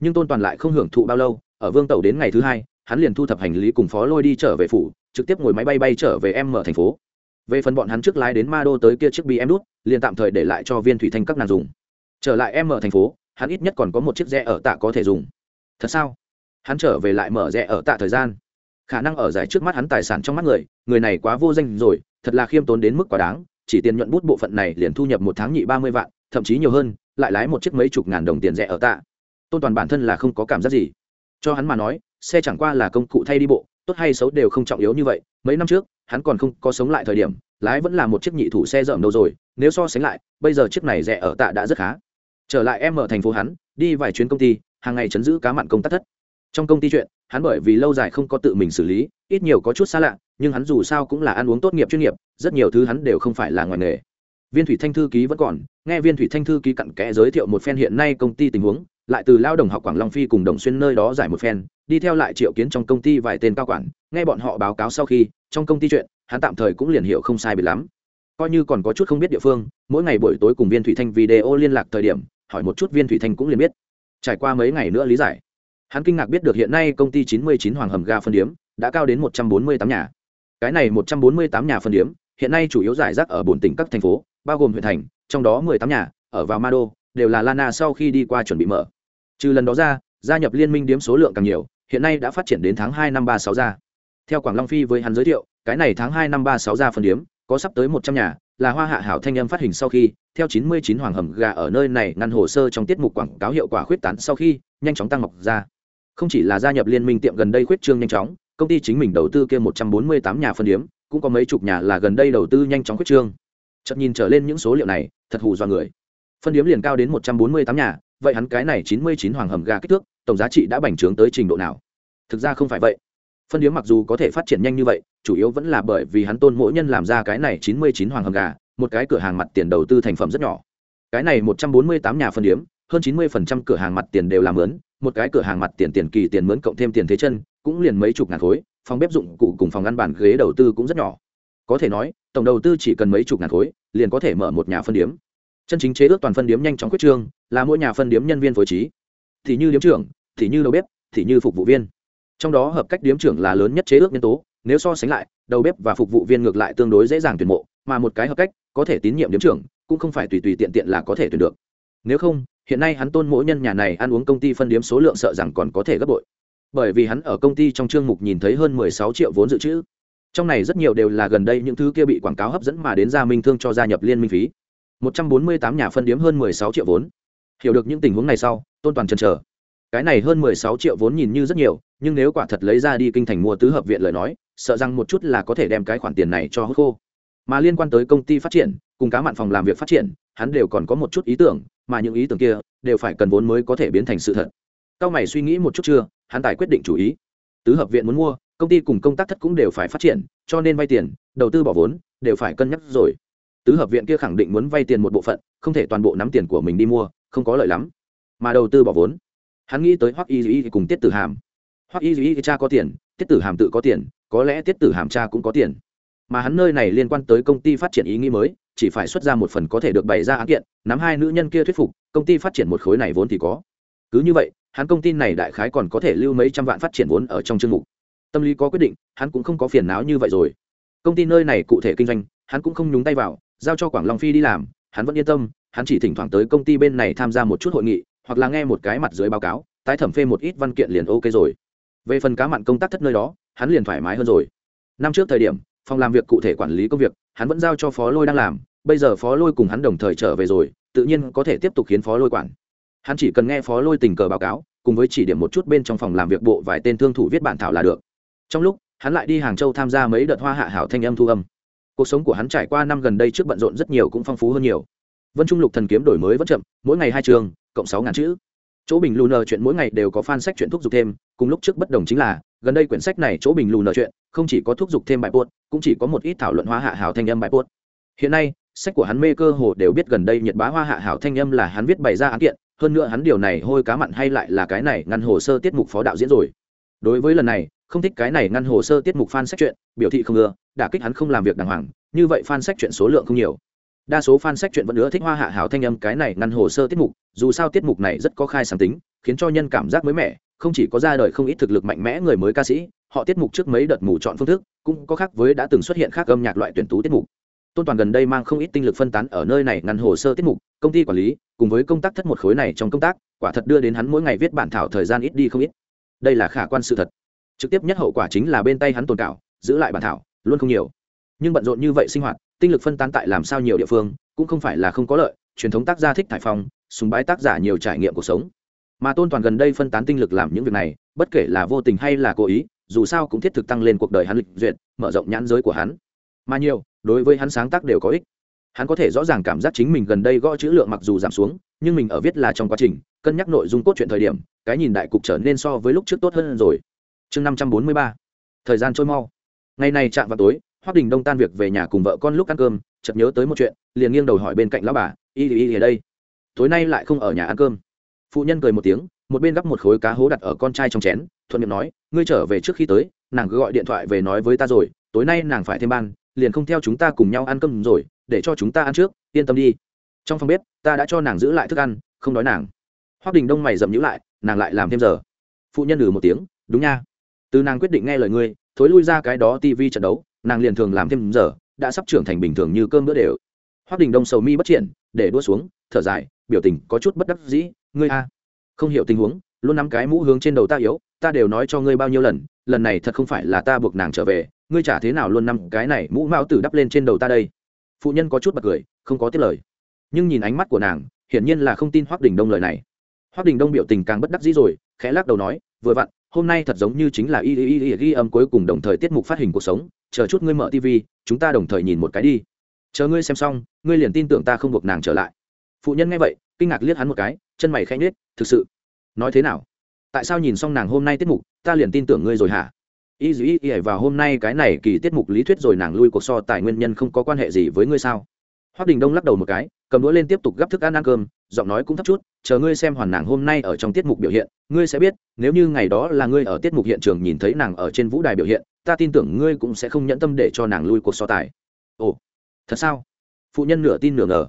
Nhưng tôn toàn lại không hưởng thụ bao lâu, ở vương tẩu đến ngày thứ hai, hắn liền thu thập hành lý cùng phó lôi đi trở về phủ, trực tiếp ngồi máy bay bay trở về em mở thành phố. Về phần bọn hắn trước lái đến ma đô tới kia chiếc bi em đút liền tạm thời để lại cho viên thủy thanh các nàng dùng. Trở lại em mở thành phố, hắn ít nhất còn có một chiếc xe ở tạ có thể dùng thật sao? Hắn trở về lại mở rẽ ở tạ thời gian. Khả năng ở giải trước mắt hắn tài sản trong mắt người người này quá vô danh rồi, thật là khiêm tốn đến mức quá đáng, chỉ tiền nhuận bút bộ phận này liền thu nhập một tháng nhị ba mươi vạn, thậm chí nhiều hơn, lại lái một chiếc mấy chục ngàn đồng tiền rẻ ở tạ. Tôn toàn bản thân là không có cảm giác gì. Cho hắn mà nói, xe chẳng qua là công cụ thay đi bộ, tốt hay xấu đều không trọng yếu như vậy, mấy năm trước, hắn còn không có sống lại thời điểm, lái vẫn là một chiếc nhị thủ xe dởm đâu rồi, nếu so sánh lại, bây giờ chiếc này rẻ ở tạ đã rất khá. Trở lại em ở thành phố hắn, đi vài chuyến công ty hàng ngày chấn giữ cá mặn công tác thất. Trong công ty chuyện, hắn bởi vì lâu dài không có tự mình xử lý, ít nhiều có chút xa lạ, nhưng hắn dù sao cũng là ăn uống tốt nghiệp chuyên nghiệp, rất nhiều thứ hắn đều không phải là ngoài nghề. Viên thủy thanh thư ký vẫn còn, nghe viên thủy thanh thư ký cặn kẽ giới thiệu một phen hiện nay công ty tình huống, lại từ lao đồng học quảng long phi cùng đồng xuyên nơi đó giải một phen, đi theo lại triệu kiến trong công ty vài tên cao quản, nghe bọn họ báo cáo sau khi, trong công ty chuyện, hắn tạm thời cũng liền hiểu không sai biệt lắm. Coi như còn có chút không biết địa phương, mỗi ngày buổi tối cùng viên thủy thanh video liên lạc thời điểm, hỏi một chút viên thủy thanh cũng liền biết trải qua mấy ngày nữa lý giải. Hắn kinh ngạc biết được hiện nay công ty 99 hoàng hầm ga phân điếm đã cao đến 148 nhà. Cái này 148 nhà phân điếm hiện nay chủ yếu giải rác ở bốn tỉnh các thành phố, bao gồm huyện thành, trong đó 18 nhà ở vào Mado, đều là Lana sau khi đi qua chuẩn bị mở. Trừ lần đó ra, gia nhập liên minh điếm số lượng càng nhiều, hiện nay đã phát triển đến tháng 2 năm ba sáu ra. Theo quảng long phi với hắn giới thiệu, cái này tháng 2 năm ba sáu ra phân điếm có sắp tới một trăm nhà, là hoa hạ hảo thanh âm phát hình sau khi, theo 99 hoàng hầm gà ở nơi này ngăn hồ sơ trong tiết mục quảng cáo hiệu quả khuyết tán sau khi, nhanh chóng tăng mọc ra. Không chỉ là gia nhập liên minh tiệm gần đây khuyết trương nhanh chóng, công ty chính mình đầu tư kia 148 nhà phân điếm, cũng có mấy chục nhà là gần đây đầu tư nhanh chóng khuyết trương. Chợt nhìn trở lên những số liệu này, thật hù do người. Phân điếm liền cao đến 148 nhà, vậy hắn cái này 99 hoàng hầm gà kích thước, tổng giá trị đã bành trướng tới trình độ nào? Thực ra không phải vậy phân điếm mặc dù có thể phát triển nhanh như vậy, chủ yếu vẫn là bởi vì hắn tôn mỗi nhân làm ra cái này 99 hoàng hầm gà, một cái cửa hàng mặt tiền đầu tư thành phẩm rất nhỏ. Cái này 148 nhà phân điếm, hơn 90% cửa hàng mặt tiền đều làm mướn, một cái cửa hàng mặt tiền tiền kỳ tiền mướn cộng thêm tiền thế chân, cũng liền mấy chục ngàn khối, phòng bếp dụng cụ cùng phòng ăn bàn ghế đầu tư cũng rất nhỏ. Có thể nói, tổng đầu tư chỉ cần mấy chục ngàn khối, liền có thể mở một nhà phân điếm. Chân chính chế ước toàn phân điếm nhanh chóng quyết trương, là mỗi nhà phân điếm nhân viên phối trí. Thì như điếm trưởng, thì như đầu bếp, thì như phục vụ viên trong đó hợp cách điếm trưởng là lớn nhất chế ước nhân tố, nếu so sánh lại, đầu bếp và phục vụ viên ngược lại tương đối dễ dàng tuyển mộ, mà một cái hợp cách có thể tín nhiệm điếm trưởng, cũng không phải tùy tùy tiện tiện là có thể tuyển được. Nếu không, hiện nay hắn tôn mỗi nhân nhà này ăn uống công ty phân điếm số lượng sợ rằng còn có thể gấp bội. Bởi vì hắn ở công ty trong chương mục nhìn thấy hơn mười sáu triệu vốn dự trữ. Trong này rất nhiều đều là gần đây những thứ kia bị quảng cáo hấp dẫn mà đến gia minh thương cho gia nhập liên minh phí. Một trăm bốn mươi tám nhà phân điếm hơn mười sáu triệu vốn. Hiểu được những tình huống này sau, tôn toàn chần chờ cái này hơn mười sáu triệu vốn nhìn như rất nhiều, nhưng nếu quả thật lấy ra đi kinh thành mua tứ hợp viện lời nói, sợ rằng một chút là có thể đem cái khoản tiền này cho hốt khô. Mà liên quan tới công ty phát triển, cùng cá mặn phòng làm việc phát triển, hắn đều còn có một chút ý tưởng, mà những ý tưởng kia đều phải cần vốn mới có thể biến thành sự thật. Cao mày suy nghĩ một chút chưa, hắn tài quyết định chủ ý. Tứ hợp viện muốn mua, công ty cùng công tác thất cũng đều phải phát triển, cho nên vay tiền, đầu tư bỏ vốn, đều phải cân nhắc rồi. Tứ hợp viện kia khẳng định muốn vay tiền một bộ phận, không thể toàn bộ nắm tiền của mình đi mua, không có lợi lắm. Mà đầu tư bỏ vốn hắn nghĩ tới hoắc y duy cùng tiết tử hàm. Hoắc y duy cha có tiền, tiết tử hàm tự có tiền, có lẽ tiết tử hàm cha cũng có tiền. Mà hắn nơi này liên quan tới công ty phát triển ý nghĩ mới, chỉ phải xuất ra một phần có thể được bày ra án kiện, nắm hai nữ nhân kia thuyết phục, công ty phát triển một khối này vốn thì có. Cứ như vậy, hắn công ty này đại khái còn có thể lưu mấy trăm vạn phát triển vốn ở trong chương mục. Tâm lý có quyết định, hắn cũng không có phiền não như vậy rồi. Công ty nơi này cụ thể kinh doanh, hắn cũng không nhúng tay vào, giao cho quảng long phi đi làm, hắn vẫn yên tâm, hắn chỉ thỉnh thoảng tới công ty bên này tham gia một chút hội nghị hoặc là nghe một cái mặt dưới báo cáo, tái thẩm phê một ít văn kiện liền ok rồi. Về phần cá mặn công tác thất nơi đó, hắn liền thoải mái hơn rồi. Năm trước thời điểm, phòng làm việc cụ thể quản lý công việc, hắn vẫn giao cho phó lôi đang làm, bây giờ phó lôi cùng hắn đồng thời trở về rồi, tự nhiên có thể tiếp tục khiến phó lôi quản. Hắn chỉ cần nghe phó lôi tình cờ báo cáo, cùng với chỉ điểm một chút bên trong phòng làm việc bộ vài tên thương thủ viết bản thảo là được. Trong lúc, hắn lại đi hàng châu tham gia mấy đợt hoa hạ hảo thanh âm thu âm. Cuộc sống của hắn trải qua năm gần đây trước bận rộn rất nhiều cũng phong phú hơn nhiều. Vân trung lục thần kiếm đổi mới vẫn chậm, mỗi ngày hai trường cộng sáu ngàn chữ. Chỗ bình lù nờ chuyện mỗi ngày đều có fan sách chuyện thúc giục thêm, cùng lúc trước bất đồng chính là, gần đây quyển sách này chỗ bình lù nờ chuyện, không chỉ có thúc giục thêm bài buốt, cũng chỉ có một ít thảo luận hoa hạ hảo thanh âm bài buốt. Hiện nay, sách của hắn mê cơ hồ đều biết gần đây nhiệt bá hoa hạ hảo thanh âm là hắn viết bày ra án kiện, hơn nữa hắn điều này hôi cá mặn hay lại là cái này ngăn hồ sơ tiết mục phó đạo diễn rồi. Đối với lần này, không thích cái này ngăn hồ sơ tiết mục fan sách chuyện biểu thị không ưa, đả kích hắn không làm việc đàng hoàng, như vậy fan sách chuyện số lượng không nhiều đa số fan sách chuyện vẫn ưa thích hoa hạ hảo thanh âm cái này ngăn hồ sơ tiết mục, dù sao tiết mục này rất có khai sáng tính, khiến cho nhân cảm giác mới mẻ, không chỉ có ra đời không ít thực lực mạnh mẽ người mới ca sĩ, họ tiết mục trước mấy đợt mù chọn phương thức cũng có khác với đã từng xuất hiện khác âm nhạc loại tuyển tú tiết mục. Tôn toàn gần đây mang không ít tinh lực phân tán ở nơi này ngăn hồ sơ tiết mục, công ty quản lý cùng với công tác thất một khối này trong công tác, quả thật đưa đến hắn mỗi ngày viết bản thảo thời gian ít đi không ít. Đây là khả quan sự thật. Trực tiếp nhất hậu quả chính là bên tay hắn tồn cảo, giữ lại bản thảo, luôn không nhiều. Nhưng bận rộn như vậy sinh hoạt tinh lực phân tán tại làm sao nhiều địa phương, cũng không phải là không có lợi, truyền thống tác gia thích thải phong súng bái tác giả nhiều trải nghiệm cuộc sống. Mà tôn toàn gần đây phân tán tinh lực làm những việc này, bất kể là vô tình hay là cố ý, dù sao cũng thiết thực tăng lên cuộc đời hắn lịch duyệt, mở rộng nhãn giới của hắn. Mà nhiều, đối với hắn sáng tác đều có ích. Hắn có thể rõ ràng cảm giác chính mình gần đây gõ chữ lượng mặc dù giảm xuống, nhưng mình ở viết là trong quá trình, cân nhắc nội dung cốt truyện thời điểm, cái nhìn đại cục trở nên so với lúc trước tốt hơn rồi. Chương năm trăm bốn mươi ba. Thời gian trôi mau. Ngày này chạm vào tối hoác đình đông tan việc về nhà cùng vợ con lúc ăn cơm, chợt nhớ tới một chuyện, liền nghiêng đầu hỏi bên cạnh lão bà, y y y ở đây? Tối nay lại không ở nhà ăn cơm. Phụ nhân cười một tiếng, một bên gắp một khối cá hố đặt ở con trai trong chén, thuận miệng nói, ngươi trở về trước khi tới, nàng cứ gọi điện thoại về nói với ta rồi, tối nay nàng phải thêm ban, liền không theo chúng ta cùng nhau ăn cơm rồi, để cho chúng ta ăn trước, yên tâm đi. Trong phòng bếp, ta đã cho nàng giữ lại thức ăn, không đói nàng. Hoác đình đông mày dậm nhữ lại, nàng lại làm thêm giờ. Phụ nhân lử một tiếng, đúng nha. Từ nàng quyết định nghe lời ngươi, thối lui ra cái đó tv trận đấu nàng liền thường làm thêm giờ, đã sắp trưởng thành bình thường như cơm bữa đều. Hoác đình đông sầu mi bất triển, để đua xuống, thở dài, biểu tình có chút bất đắc dĩ, ngươi a, không hiểu tình huống, luôn nắm cái mũ hướng trên đầu ta yếu, ta đều nói cho ngươi bao nhiêu lần lần này thật không phải là ta buộc nàng trở về, ngươi chả thế nào luôn nắm cái này mũ mao tử đắp lên trên đầu ta đây. Phụ nhân có chút bật cười, không có tiết lời. Nhưng nhìn ánh mắt của nàng, hiển nhiên là không tin hoác đình đông lời này. Hoác đình đông biểu tình càng bất đắc dĩ rồi, khẽ lắc đầu nói vừa vặn hôm nay thật giống như chính là y y y ghi âm cuối cùng đồng thời tiết mục phát hình cuộc sống chờ chút ngươi mở tv chúng ta đồng thời nhìn một cái đi. Chờ ngươi xem xong ngươi liền tin tưởng ta không buộc nàng trở lại. Phụ nhân nghe vậy kinh ngạc liếc hắn một cái chân mày khẽ nhếch, thực sự? Nói thế nào? Tại sao nhìn xong nàng hôm nay tiết mục ta liền tin tưởng ngươi rồi hả? Y y y vào hôm nay cái này kỳ tiết mục lý thuyết rồi nàng lui cuộc so tài nguyên nhân không có quan hệ gì với ngươi sao? Hoác đình đông lắc đầu một cái, cầm đũa lên tiếp tục gắp thức ăn ăn cơm, giọng nói cũng thấp chút, chờ ngươi xem hoàn nàng hôm nay ở trong tiết mục biểu hiện, ngươi sẽ biết, nếu như ngày đó là ngươi ở tiết mục hiện trường nhìn thấy nàng ở trên vũ đài biểu hiện, ta tin tưởng ngươi cũng sẽ không nhẫn tâm để cho nàng lui cuộc so tài. Ồ, thật sao? Phụ nhân nửa tin nửa ngờ.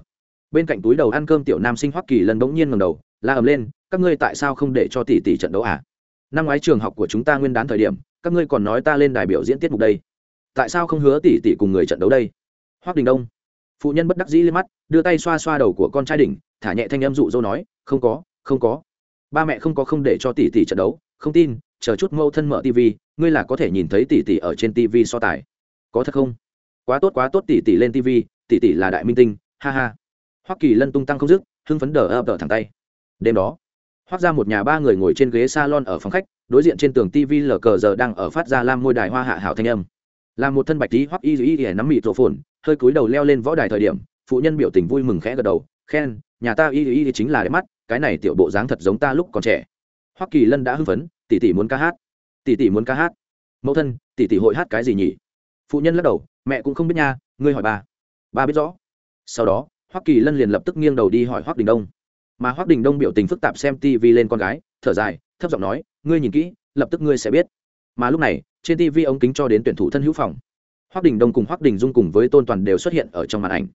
Bên cạnh túi đầu ăn cơm tiểu nam sinh hoắc kỳ lần bỗng nhiên ngầm đầu, la ầm lên, các ngươi tại sao không để cho tỷ tỷ trận đấu à? Năm ngoái trường học của chúng ta nguyên đán thời điểm, các ngươi còn nói ta lên đài biểu diễn tiết mục đây. Tại sao không hứa tỷ tỷ cùng người trận đấu đây? Hoắc đình đông phụ nhân bất đắc dĩ lên mắt, đưa tay xoa xoa đầu của con trai đỉnh, thả nhẹ thanh âm dụ dỗ nói, không có không có. Ba mẹ không có không để cho tỷ tỷ trận đấu, không tin, chờ chút mâu thân mở tv ngươi là có thể nhìn thấy tỷ tỷ ở trên tv so tài. Có thật không? Quá tốt quá tốt, tỷ tỷ lên tv tỷ tỷ là đại minh tinh, ha ha. Hoắc kỳ lân tung tăng không dứt, hưng phấn đờ ập đờ thẳng tay. Đêm đó hoác ra một nhà ba người ngồi trên ghế salon ở phòng khách, đối diện trên tường tv lờ cờ giờ đang ở phát ra lam môi đài hoa hạ hảo thanh âm. Là một thân bạch tí hoắc y y y nắm mịt rộ phồn hơi cúi đầu leo lên võ đài thời điểm, phụ nhân biểu tình vui mừng khẽ gật đầu, khen, nhà ta y y chính là đẹp mắt, cái này tiểu bộ dáng thật giống ta lúc còn trẻ. Hoắc kỳ lân đã hưng phấn, tỷ tỷ muốn ca hát. Tỷ tỷ muốn ca hát. Mẫu thân, tỷ tỷ hội hát cái gì nhỉ? Phụ nhân lắc đầu, mẹ cũng không biết nha, ngươi hỏi ba. Ba biết rõ. Sau đó, hoắc kỳ lân liền lập tức nghiêng đầu đi hỏi hoắc đình đông. Mà hoắc đình đông biểu tình phức tạp xem tv lên con gái, thở dài, thấp giọng nói, ngươi nhìn kỹ, lập tức ngươi sẽ biết. Mà lúc này, trên tv ống kính cho đến tuyển thủ thân hữu phòng hoắc đình đông cùng hoắc đình dung cùng với tôn toàn đều xuất hiện ở trong màn ảnh.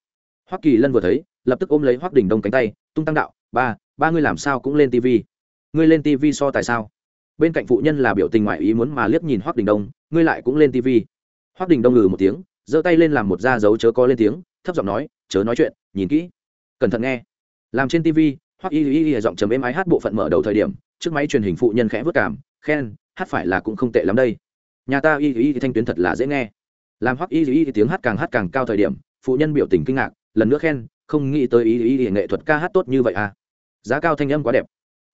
Hoắc kỳ lân vừa thấy, lập tức ôm lấy hoắc đình đông cánh tay, tung tăng đạo, ba ba ngươi làm sao cũng lên tv ngươi lên tv so tại sao? Bên cạnh phụ nhân là biểu tình ngoại ý muốn mà liếc nhìn Hoắc đình đông, ngươi lại cũng lên tv Hoắc đình đông ngừ một tiếng, giơ tay lên làm một da dấu chớ có lên tiếng, thấp giọng nói, chớ nói chuyện, nhìn kỹ, cẩn thận nghe. Làm trên tv hoắc y y y giọng chấm êm ái hát bộ phận mở đầu thời điểm, trước máy truyền hình phụ nhân khẽ vất cảm khen, hát phải là cũng không tệ lắm đây. Nhà ta y y thanh tuyến thật là dễ nghe làm hoắc y y tiếng hát càng hát càng cao thời điểm, phụ nhân biểu tình kinh ngạc, lần nữa khen, không nghĩ tới y y nghệ thuật ca hát tốt như vậy à. Giá cao thanh âm quá đẹp.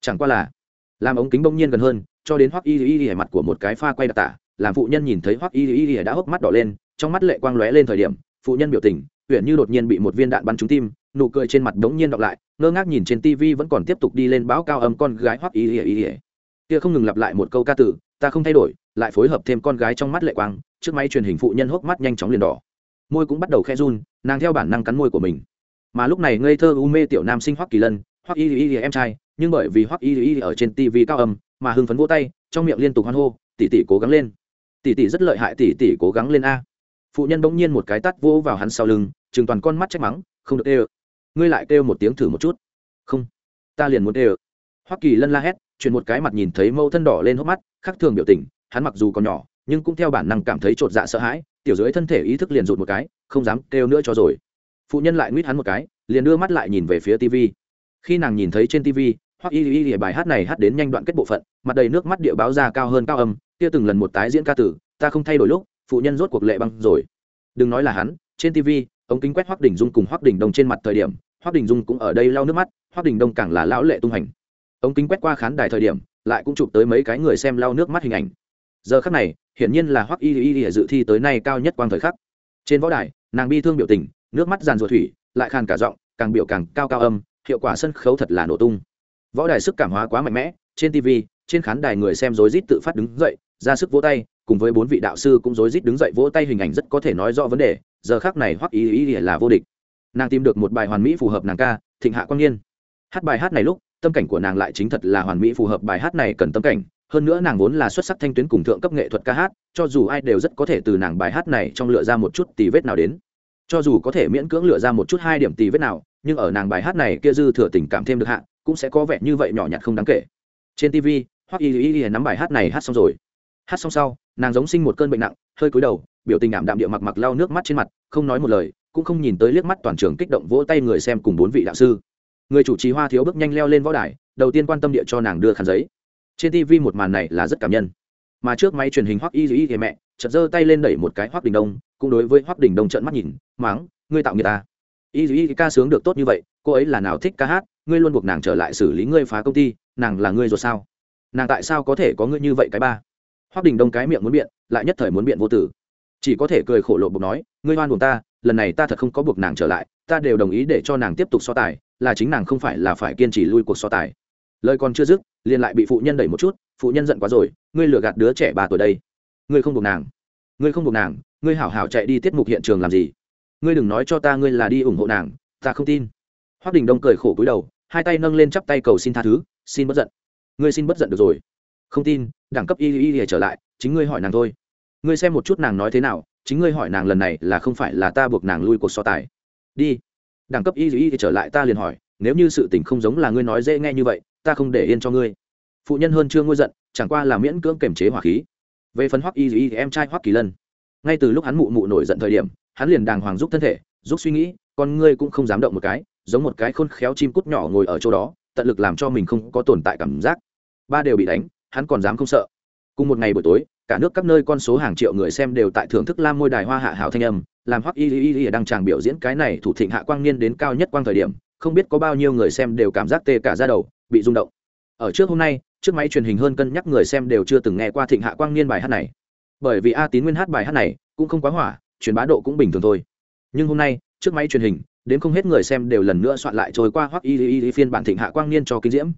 Chẳng qua là, làm ống kính bỗng nhiên gần hơn, cho đến hoắc y y y mặt của một cái pha quay đặc tả, làm phụ nhân nhìn thấy hoắc y y y đã hốc mắt đỏ lên, trong mắt lệ quang lóe lên thời điểm, phụ nhân biểu tình, huyện như đột nhiên bị một viên đạn bắn trúng tim, nụ cười trên mặt đống nhiên đọc lại, ngơ ngác nhìn trên tv vẫn còn tiếp tục đi lên báo cao âm con gái hoắc y y y. Kia không ngừng lặp lại một câu ca tử ta không thay đổi lại phối hợp thêm con gái trong mắt lệ quang, trước máy truyền hình phụ nhân hốc mắt nhanh chóng liền đỏ. Môi cũng bắt đầu khe run, nàng theo bản năng cắn môi của mình. Mà lúc này ngây thơ u mê tiểu nam sinh hoắc kỳ lân, hoắc y y em trai, nhưng bởi vì hoắc y y ở trên tv cao âm, mà hưng phấn vỗ tay, trong miệng liên tục hoan hô, tỷ tỷ cố gắng lên. Tỷ tỷ rất lợi hại, tỷ tỷ cố gắng lên a. Phụ nhân bỗng nhiên một cái tắt vỗ vào hắn sau lưng chừng toàn con mắt trách mắng, không được ê ngươi lại kêu một tiếng thử một chút. Không, ta liền muốn ê hoắc kỳ lân la hét, chuyển một cái mặt nhìn thấy mâu thân đỏ lên hốc mắt, khắc thường biểu tình hắn mặc dù còn nhỏ, nhưng cũng theo bản năng cảm thấy chột dạ sợ hãi, tiểu dưới thân thể ý thức liền rụt một cái, không dám kêu nữa cho rồi. Phụ nhân lại nguyết hắn một cái, liền đưa mắt lại nhìn về phía tv khi nàng nhìn thấy trên tv hoặc y y y bài hát này hát đến nhanh đoạn kết bộ phận, mặt đầy nước mắt địa báo ra cao hơn cao âm, kia từng lần một tái diễn ca tử, ta không thay đổi lúc, phụ nhân rốt cuộc lệ băng rồi. Đừng nói là hắn, trên tv ống kính quét hoắc đình dung cùng hoắc đình đông trên mặt thời điểm, hoắc đình dung cũng ở đây lau nước mắt, hoắc đình đông càng là lão lệ tung hành. Ống kính quét qua khán đài thời điểm, lại cũng chụp tới mấy cái người xem lau nước mắt hình ảnh giờ khắc này hiển nhiên là hoắc y y y dự thi tới nay cao nhất quang thời khắc. Trên võ đài nàng bi thương biểu tình nước mắt giàn ruột thủy lại khàn cả giọng càng biểu càng cao cao âm hiệu quả sân khấu thật là nổ tung. Võ đài sức cảm hóa quá mạnh mẽ trên tv trên khán đài người xem rối rít tự phát đứng dậy ra sức vỗ tay cùng với bốn vị đạo sư cũng rối rít đứng dậy vỗ tay hình ảnh rất có thể nói rõ vấn đề giờ khác này hoắc ý ý, ý là vô địch. Nàng tìm được một bài hoàn mỹ phù hợp nàng ca thịnh hạ quang niên. Hát bài hát này lúc tâm cảnh của nàng lại chính thật là hoàn mỹ phù hợp bài hát này cần tâm cảnh hơn nữa nàng vốn là xuất sắc thanh tuyến cùng thượng cấp nghệ thuật ca hát, cho dù ai đều rất có thể từ nàng bài hát này trong lựa ra một chút tì vết nào đến. Cho dù có thể miễn cưỡng lựa ra một chút hai điểm tì vết nào, nhưng ở nàng bài hát này kia dư thừa tình cảm thêm được hạ, cũng sẽ có vẻ như vậy nhỏ nhặt không đáng kể. Trên tv hoặc y y y nắm bài hát này hát xong rồi. Hát xong sau, nàng giống sinh một cơn bệnh nặng, hơi cúi đầu, biểu tình ảm đạm địa mặc mặc lau nước mắt trên mặt, không nói một lời, cũng không nhìn tới liếc mắt toàn trường kích động vỗ tay người xem cùng bốn vị đạo sư. Người chủ trì hoa thiếu bước nhanh leo lên võ đài, đầu tiên quan tâm địa cho nàng đưa khăn giấy trên tv một màn này là rất cảm nhân. Mà trước máy truyền hình hoắc y y thì mẹ, chợt giơ tay lên đẩy một cái hoắc đình đông, cũng đối với hoắc đình đông trợn mắt nhìn, máng, ngươi tạo người ta à? y y ca sướng được tốt như vậy, cô ấy là nào thích ca hát, ngươi luôn buộc nàng trở lại xử lý ngươi phá công ty, nàng là ngươi rồi sao? Nàng tại sao có thể có ngươi như vậy cái ba? Hoắc đình đông cái miệng muốn biện, lại nhất thời muốn biện vô tử. Chỉ có thể cười khổ lộ buộc nói, ngươi oan buộc ta, lần này ta thật không có buộc nàng trở lại, ta đều đồng ý để cho nàng tiếp tục so tài, là chính nàng không phải là phải kiên trì lui cuộc so tài. Lời còn chưa dứt liền lại bị phụ nhân đẩy một chút, phụ nhân giận quá rồi, ngươi lừa gạt đứa trẻ bà tuổi đây. Ngươi không buộc nàng. Ngươi không buộc nàng, ngươi hảo hảo chạy đi tiết mục hiện trường làm gì? Ngươi đừng nói cho ta ngươi là đi ủng hộ nàng, ta không tin. Hoác đình đông cười khổ cúi đầu, hai tay nâng lên chắp tay cầu xin tha thứ, xin bất giận. Ngươi xin bất giận được rồi. Không tin, đẳng cấp y y y trở lại, chính ngươi hỏi nàng thôi. Ngươi xem một chút nàng nói thế nào, chính ngươi hỏi nàng lần này là không phải là ta buộc nàng lui cuộc so tài. Đi. Đẳng cấp y y trở lại, ta liền hỏi, nếu như sự tình không giống là ngươi nói dễ nghe như vậy ta không để yên cho ngươi. Phụ nhân hơn chưa ngôi giận, chẳng qua là miễn cưỡng kiềm chế hỏa khí. Về phần hoắc y y em trai hoắc kỳ lân. Ngay từ lúc hắn mụ mụ nổi giận thời điểm, hắn liền đàng hoàng giúp thân thể, giúp suy nghĩ, con ngươi cũng không dám động một cái, giống một cái khôn khéo chim cút nhỏ ngồi ở chỗ đó, tận lực làm cho mình không có tồn tại cảm giác. Ba đều bị đánh, hắn còn dám không sợ. Cùng một ngày buổi tối, cả nước các nơi con số hàng triệu người xem đều tại thưởng thức lam môi đài hoa hạ hảo thanh âm, làm hoắc y y y đang tràng biểu diễn cái này thủ thịnh hạ quang niên đến cao nhất quang thời điểm, không biết có bao nhiêu người xem đều cảm giác tê cả ra đầu bị rung động. Ở trước hôm nay, trước máy truyền hình hơn cân nhắc người xem đều chưa từng nghe qua thịnh hạ quang niên bài hát này. Bởi vì a tín nguyên hát bài hát này cũng không quá hỏa, truyền bá độ cũng bình thường thôi. Nhưng hôm nay, trước máy truyền hình, đến không hết người xem đều lần nữa soạn lại trôi qua hoặc y y y phiên bản thịnh hạ quang niên cho kinh diễm.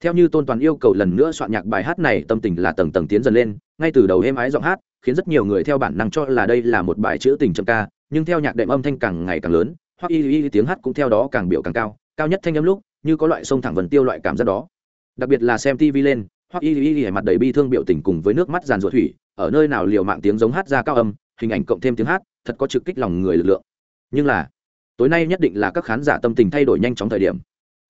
Theo như tôn toàn yêu cầu lần nữa soạn nhạc bài hát này, tâm tình là tầng tầng tiến dần lên, ngay từ đầu êm ái giọng hát, khiến rất nhiều người theo bản năng cho là đây là một bài trữ tình trầm ca, nhưng theo nhạc đệm âm thanh càng ngày càng lớn, hoặc y y tiếng hát cũng theo đó càng biểu càng cao cao nhất thanh âm lúc như có loại sông thẳng vần tiêu loại cảm giác đó. Đặc biệt là xem tv lên, hoặc y y y mặt đầy bi thương biểu tình cùng với nước mắt giàn ruột thủy, ở nơi nào liều mạng tiếng giống hát ra cao âm, hình ảnh cộng thêm tiếng hát, thật có trực kích lòng người lực lượng. Nhưng là, tối nay nhất định là các khán giả tâm tình thay đổi nhanh chóng thời điểm.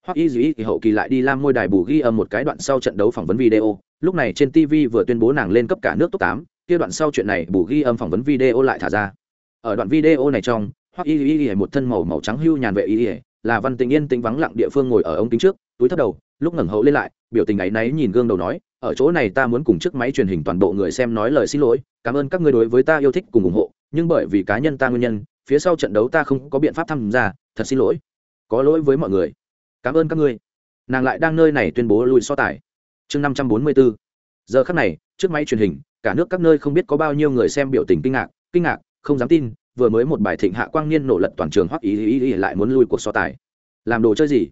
Hoặc y dĩ thì hậu kỳ lại đi lam môi đài bù ghi âm một cái đoạn sau trận đấu phỏng vấn video, lúc này trên tv vừa tuyên bố nàng lên cấp cả nước top tám, kia đoạn sau chuyện này bù ghi âm phỏng vấn video lại thả ra. Ở đoạn video này trong, hoặc y y y một thân màu màu trắng hưu nhàn vệ y y là văn tình yên tĩnh vắng lặng địa phương ngồi ở ống kính trước, túi thấp đầu, lúc ngẩng hậu lên lại, biểu tình ấy náy nhìn gương đầu nói, ở chỗ này ta muốn cùng chiếc máy truyền hình toàn bộ người xem nói lời xin lỗi, cảm ơn các người đối với ta yêu thích cùng ủng hộ, nhưng bởi vì cá nhân ta nguyên nhân, phía sau trận đấu ta không có biện pháp tham gia, thật xin lỗi. Có lỗi với mọi người. Cảm ơn các ngươi. Nàng lại đang nơi này tuyên bố lùi so tài. Chương năm trăm bốn mươi bốn giờ khắc này trước máy truyền hình, cả nước các nơi không biết có bao nhiêu người xem biểu tình kinh ngạc kinh ngạc, không dám tin vừa mới một bài thịnh hạ quang niên nổ lật toàn trường hoặc ý ý ý lại muốn lui cuộc so tài. Làm đồ chơi gì?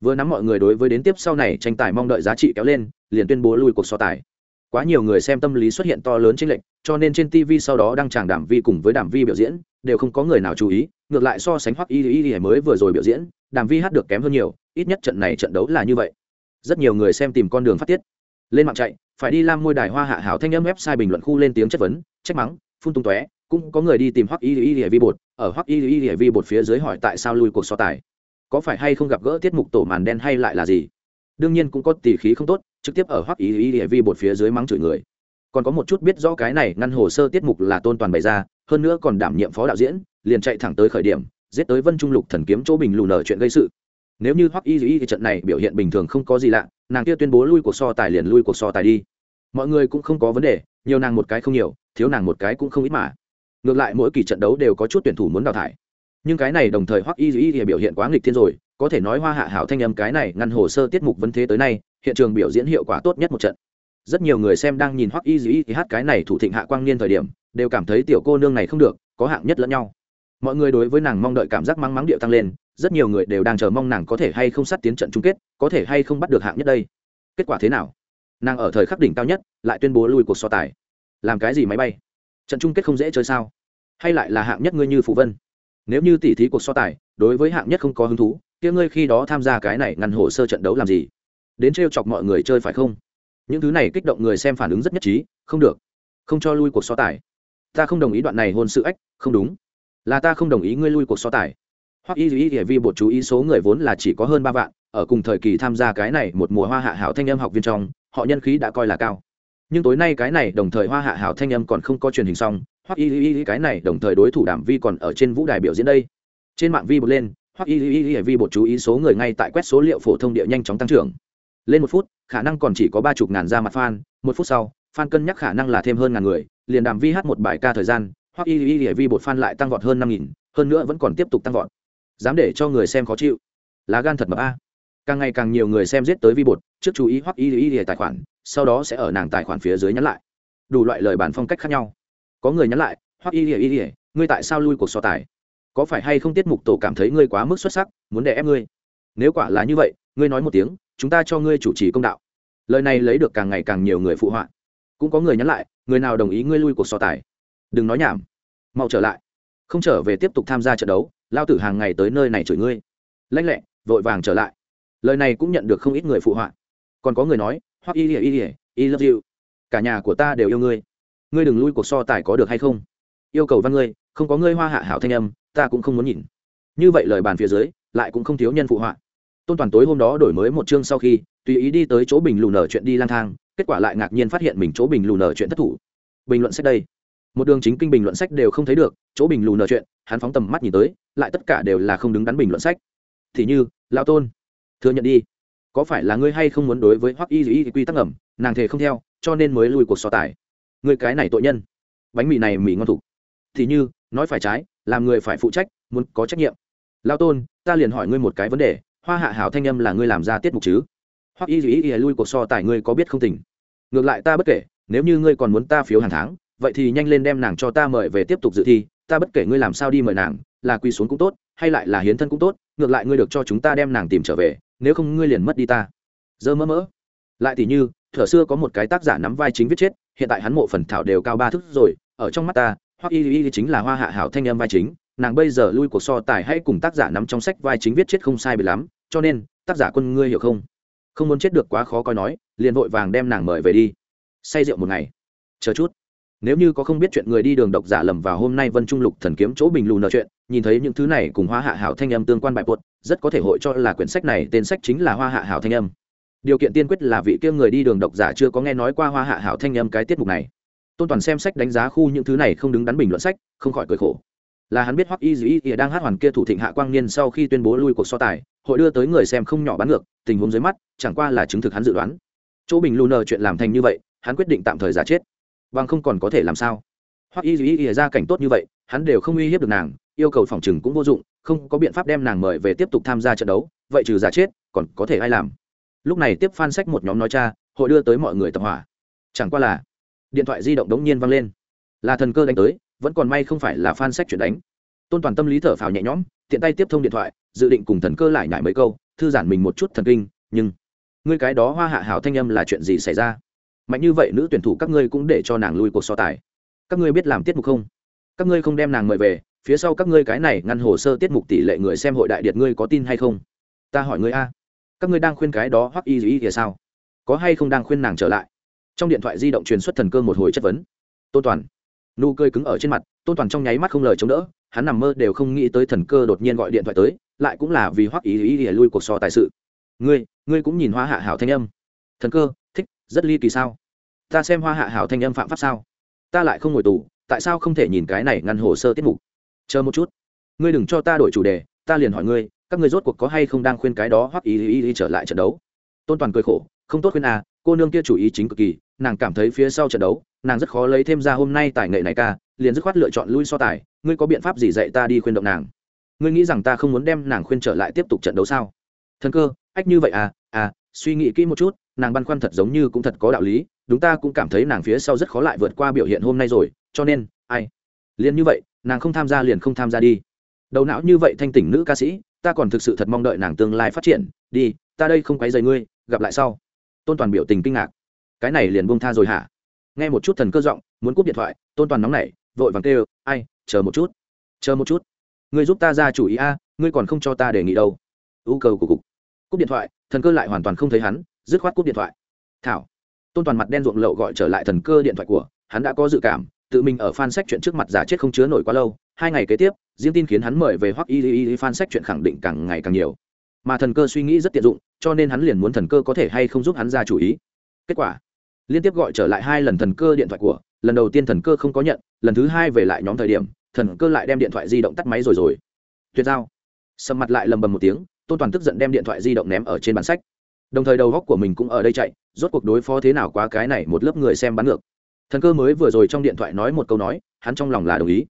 Vừa nắm mọi người đối với đến tiếp sau này tranh tài mong đợi giá trị kéo lên, liền tuyên bố lui cuộc so tài. Quá nhiều người xem tâm lý xuất hiện to lớn trên lệnh cho nên trên tv sau đó đăng tràng đàm vi cùng với đàm vi biểu diễn, đều không có người nào chú ý, ngược lại so sánh hoặc y y y mới vừa rồi biểu diễn, đàm vi hát được kém hơn nhiều, ít nhất trận này trận đấu là như vậy. Rất nhiều người xem tìm con đường phát tiết. Lên mạng chạy, phải đi làm môi đài hoa hạ hảo thanh âm website bình luận khu lên tiếng chất vấn, trách mắng, phun tung tóe cũng có người đi tìm hoặc y y y vi bột. Ở hoặc y y y vi bột phía dưới hỏi tại sao lui cuộc so tài. Có phải hay không gặp gỡ tiết mục tổ màn đen hay lại là gì? Đương nhiên cũng có tỷ khí không tốt, trực tiếp ở hoặc y y ý vi bột phía dưới mắng chửi người. Còn có một chút biết rõ cái này ngăn hồ sơ tiết mục là tôn toàn bày ra, hơn nữa còn đảm nhiệm phó đạo diễn, liền chạy thẳng tới khởi điểm, giết tới vân trung lục thần kiếm chỗ bình lù nở chuyện gây sự. Nếu như hoặc y ý thì trận này biểu hiện bình thường không có gì lạ, nàng kia tuyên bố lui cuộc so tài liền lui cuộc so tài đi. Mọi người cũng không có vấn đề, nhiều nàng một cái không nhiều, thiếu nàng một cái cũng không ít mà ngược lại mỗi kỳ trận đấu đều có chút tuyển thủ muốn đào thải. Nhưng cái này đồng thời Hoắc y y biểu hiện quá nghịch thiên rồi, có thể nói hoa hạ hảo thanh âm cái này ngăn hồ sơ tiết mục vấn thế tới nay, hiện trường biểu diễn hiệu quả tốt nhất một trận. Rất nhiều người xem đang nhìn Hoắc y y hát cái này thủ thịnh hạ quang niên thời điểm, đều cảm thấy tiểu cô nương này không được, có hạng nhất lẫn nhau. Mọi người đối với nàng mong đợi cảm giác mắng mắng điệu tăng lên, rất nhiều người đều đang chờ mong nàng có thể hay không sát tiến trận chung kết, có thể hay không bắt được hạng nhất đây. Kết quả thế nào? Nàng ở thời khắc đỉnh cao nhất, lại tuyên bố lui cuộc so tài. Làm cái gì máy bay? Trận chung kết không dễ chơi sao? Hay lại là hạng nhất ngươi như phụ vân? Nếu như tỉ thí cuộc so tài, đối với hạng nhất không có hứng thú, kia ngươi khi đó tham gia cái này ngăn hồ sơ trận đấu làm gì? Đến trêu chọc mọi người chơi phải không? Những thứ này kích động người xem phản ứng rất nhất trí, không được. Không cho lui cuộc so tài. Ta không đồng ý đoạn này hôn sự ách, không đúng. Là ta không đồng ý ngươi lui cuộc so tài. Hoặc y y vì bột chú ý số người vốn là chỉ có hơn ba vạn, ở cùng thời kỳ tham gia cái này một mùa hoa hạ hảo thanh âm học viên trong, họ nhân khí đã coi là cao nhưng tối nay cái này đồng thời hoa hạ hảo thanh âm còn không có truyền hình xong hoặc y y cái này đồng thời đối thủ đảm vi còn ở trên vũ đài biểu diễn đây trên mạng vi bột lên hoặc y y y vi bột chú ý số người ngay tại quét số liệu phổ thông địa nhanh chóng tăng trưởng lên một phút khả năng còn chỉ có ba chục ngàn ra mặt fan một phút sau fan cân nhắc khả năng là thêm hơn ngàn người liền đàm vi hát một bài ca thời gian hoặc y y y vi bột fan lại tăng vọt hơn năm nghìn hơn nữa vẫn còn tiếp tục tăng vọt dám để cho người xem khó chịu lá gan thật mập a càng ngày càng nhiều người xem giết tới vi bột trước chú ý hoặc y y y tài khoản sau đó sẽ ở nàng tài khoản phía dưới nhắn lại. Đủ loại lời bản phong cách khác nhau. Có người nhắn lại hoặc y ỉa y ỉa ngươi tại sao lui cuộc so tài? Có phải hay không tiết mục tổ cảm thấy ngươi quá mức xuất sắc, muốn đè ép ngươi? Nếu quả là như vậy, ngươi nói một tiếng, chúng ta cho ngươi chủ trì công đạo. Lời này lấy được càng ngày càng nhiều người phụ họa. Cũng có người nhắn lại, người nào đồng ý ngươi lui cuộc so tài? Đừng nói nhảm. Mau trở lại. Không trở về tiếp tục tham gia trận đấu, lao tử hàng ngày tới nơi này chửi ngươi. Lanh lẹ, vội vàng trở lại. Lời này cũng nhận được không ít người phụ họa. Còn có người nói hoặc y ỉa y ỉa y love you. Cả nhà của ta đều yêu ngươi. Ngươi đừng lui cuộc so tài có được hay không. Yêu cầu văn ngươi, không có ngươi hoa hạ hảo thanh âm, ta cũng không muốn nhìn. Như vậy lời bàn phía dưới, lại cũng không thiếu nhân phụ họa. Tôn toàn tối hôm đó đổi mới một chương sau khi, tùy ý đi tới chỗ bình lù nở chuyện đi lang thang, kết quả lại ngạc nhiên phát hiện mình chỗ bình lù nở chuyện thất thủ. Bình luận sách đây. Một đường chính kinh bình luận sách đều không thấy được, chỗ bình lù nở chuyện, hắn phóng tầm mắt nhìn tới, lại tất cả đều là không đứng đắn bình luận sách. Thì như, lão tôn, thừa nhận đi có phải là ngươi hay không muốn đối với hoắc y dĩ quy tắc ẩm nàng thề không theo, cho nên mới lùi cuộc so tài. Người cái này tội nhân. Bánh mì này mì ngon thủ. Thì như, nói phải trái, làm người phải phụ trách, muốn có trách nhiệm. Lao tôn, ta liền hỏi ngươi một cái vấn đề, hoa hạ hảo thanh âm là ngươi làm ra tiết mục chứ? Hoặc y Dĩ ý lui cuộc so tài ngươi có biết không tỉnh ngược lại ta bất kể, nếu như ngươi còn muốn ta phiếu hàng tháng, vậy thì nhanh lên đem nàng cho ta mời về tiếp tục dự thi, ta bất kể ngươi làm sao đi mời nàng, là quy xuống cũng tốt, hay lại là hiến thân cũng tốt, ngược lại ngươi được cho chúng ta đem nàng tìm trở về nếu không ngươi liền mất đi ta. Dơ mỡ mỡ. Lại thì như, thở xưa có một cái tác giả nắm vai chính viết chết, hiện tại hắn mộ phần thảo đều cao ba thước rồi, ở trong mắt ta, hoa y y chính là hoa hạ hảo thanh âm vai chính, nàng bây giờ lui cuộc so tài hãy cùng tác giả nắm trong sách vai chính viết chết không sai bị lắm, cho nên, tác giả quân ngươi hiểu không? Không muốn chết được quá khó coi nói, liền vội vàng đem nàng mời về đi. Say rượu một ngày. Chờ chút nếu như có không biết chuyện người đi đường độc giả lầm vào hôm nay vân trung lục thần kiếm chỗ bình lù nợ chuyện, nhìn thấy những thứ này cùng hoa hạ hảo thanh âm tương quan bại bột rất có thể hội cho là quyển sách này tên sách chính là hoa hạ hảo thanh âm. Điều kiện tiên quyết là vị kia người đi đường độc giả chưa có nghe nói qua hoa hạ hảo thanh âm cái tiết mục này. Tôn toàn xem sách đánh giá khu những thứ này không đứng đắn bình luận sách, không khỏi cười khổ. Là hắn biết hoắc y dĩ ỉa đang hát hoàn kia thủ thịnh hạ quang niên sau khi tuyên bố lui cuộc so tài, hội đưa tới người xem không nhỏ bán ngược, tình huống dưới mắt, chẳng qua là chứng thực hắn dự đoán. Chỗ bình lù nờ chuyện làm thành như vậy, hắn quyết định tạm thời giả chết bằng không còn có thể làm sao? Hoặc y dĩ ỉa ra cảnh tốt như vậy, hắn đều không uy hiếp được nàng, yêu cầu phòng trừng cũng vô dụng, không có biện pháp đem nàng mời về tiếp tục tham gia trận đấu, vậy trừ giả chết, còn có thể ai làm? Lúc này tiếp phan sách một nhóm nói cha, hội đưa tới mọi người tập hỏa. Chẳng qua là, điện thoại di động đống nhiên vang lên. Là thần cơ đánh tới, vẫn còn may không phải là phan sách chuyển đánh. Tôn toàn tâm lý thở phào nhẹ nhõm, tiện tay tiếp thông điện thoại, dự định cùng thần cơ lại nhải mấy câu, thư giãn mình một chút thần kinh, nhưng, ngươi cái đó hoa hạ hảo thanh âm là chuyện gì xảy ra? Mạnh như vậy nữ tuyển thủ các ngươi cũng để cho nàng lui cuộc so tài. Các ngươi biết làm tiết mục không? Các ngươi không đem nàng mời về, phía sau các ngươi cái này ngăn hồ sơ tiết mục tỷ lệ người xem hội đại điệt ngươi có tin hay không? Ta hỏi ngươi a. Các ngươi đang khuyên cái đó hoặc y y thì sao? Có hay không đang khuyên nàng trở lại? Trong điện thoại di động truyền xuất thần cơ một hồi chất vấn. Tôn toàn. Nụ cười cứng ở trên mặt tôn toàn trong nháy mắt không lời chống đỡ, hắn nằm mơ đều không nghĩ tới thần cơ đột nhiên gọi điện thoại tới, lại cũng là vì hoắc ý ý ý lui cuộc so tài sự. Ngươi ngươi cũng nhìn hoa hạ hảo thanh âm. Thần cơ rất ly kỳ sao? Ta xem hoa hạ hảo thanh âm phạm pháp sao? Ta lại không ngồi tù, tại sao không thể nhìn cái này ngăn hồ sơ tiết mục? Chờ một chút. Ngươi đừng cho ta đổi chủ đề, ta liền hỏi ngươi, các ngươi rốt cuộc có hay không đang khuyên cái đó hoắc ý ý ý trở lại trận đấu? Tôn toàn cười khổ, không tốt khuyên à cô nương kia chủ ý chính cực kỳ, nàng cảm thấy phía sau trận đấu, nàng rất khó lấy thêm ra hôm nay tài nghệ này ca, liền dứt khoát lựa chọn lui so tài, ngươi có biện pháp gì dạy ta đi khuyên động nàng? Ngươi nghĩ rằng ta không muốn đem nàng khuyên trở lại tiếp tục trận đấu sao? Thần cơ, ách như vậy à à suy nghĩ kỹ một chút nàng băn khoăn thật giống như cũng thật có đạo lý, đúng ta cũng cảm thấy nàng phía sau rất khó lại vượt qua biểu hiện hôm nay rồi, cho nên, ai? Liền như vậy, nàng không tham gia liền không tham gia đi. Đầu não như vậy thanh tỉnh nữ ca sĩ, ta còn thực sự thật mong đợi nàng tương lai phát triển, đi, ta đây không quấy dày ngươi, gặp lại sau. Tôn toàn biểu tình kinh ngạc. Cái này liền buông tha rồi hả? Nghe một chút thần cơ giọng, muốn cúp điện thoại, tôn toàn nóng nảy, vội vàng kêu, ai, chờ một chút, chờ một chút. Ngươi giúp ta ra chủ ý a, ngươi còn không cho ta đề nghị đâu. Ưu cầu của cục. Cúp điện thoại, thần cơ lại hoàn toàn không thấy hắn dứt khoát cúp điện thoại. Thảo. Tôn toàn mặt đen ruộng lậu gọi trở lại thần cơ điện thoại của, hắn đã có dự cảm, tự mình ở fan sách chuyện trước mặt giả chết không chứa nổi quá lâu, hai ngày kế tiếp, riêng tin khiến hắn mời về hoặc y y y fan sách chuyện khẳng định càng ngày càng nhiều. Mà thần cơ suy nghĩ rất tiện dụng, cho nên hắn liền muốn thần cơ có thể hay không giúp hắn ra chủ ý. Kết quả, liên tiếp gọi trở lại hai lần thần cơ điện thoại của, lần đầu tiên thần cơ không có nhận, lần thứ hai về lại nhóm thời điểm, thần cơ lại đem điện thoại di động tắt máy rồi rồi. Tuyệt giao. Sầm mặt lại lầm bầm một tiếng, tôn toàn tức giận đem điện thoại di động ném ở trên bàn sách đồng thời đầu góc của mình cũng ở đây chạy, rốt cuộc đối phó thế nào quá cái này một lớp người xem bắn ngược. Thần cơ mới vừa rồi trong điện thoại nói một câu nói, hắn trong lòng là đồng ý.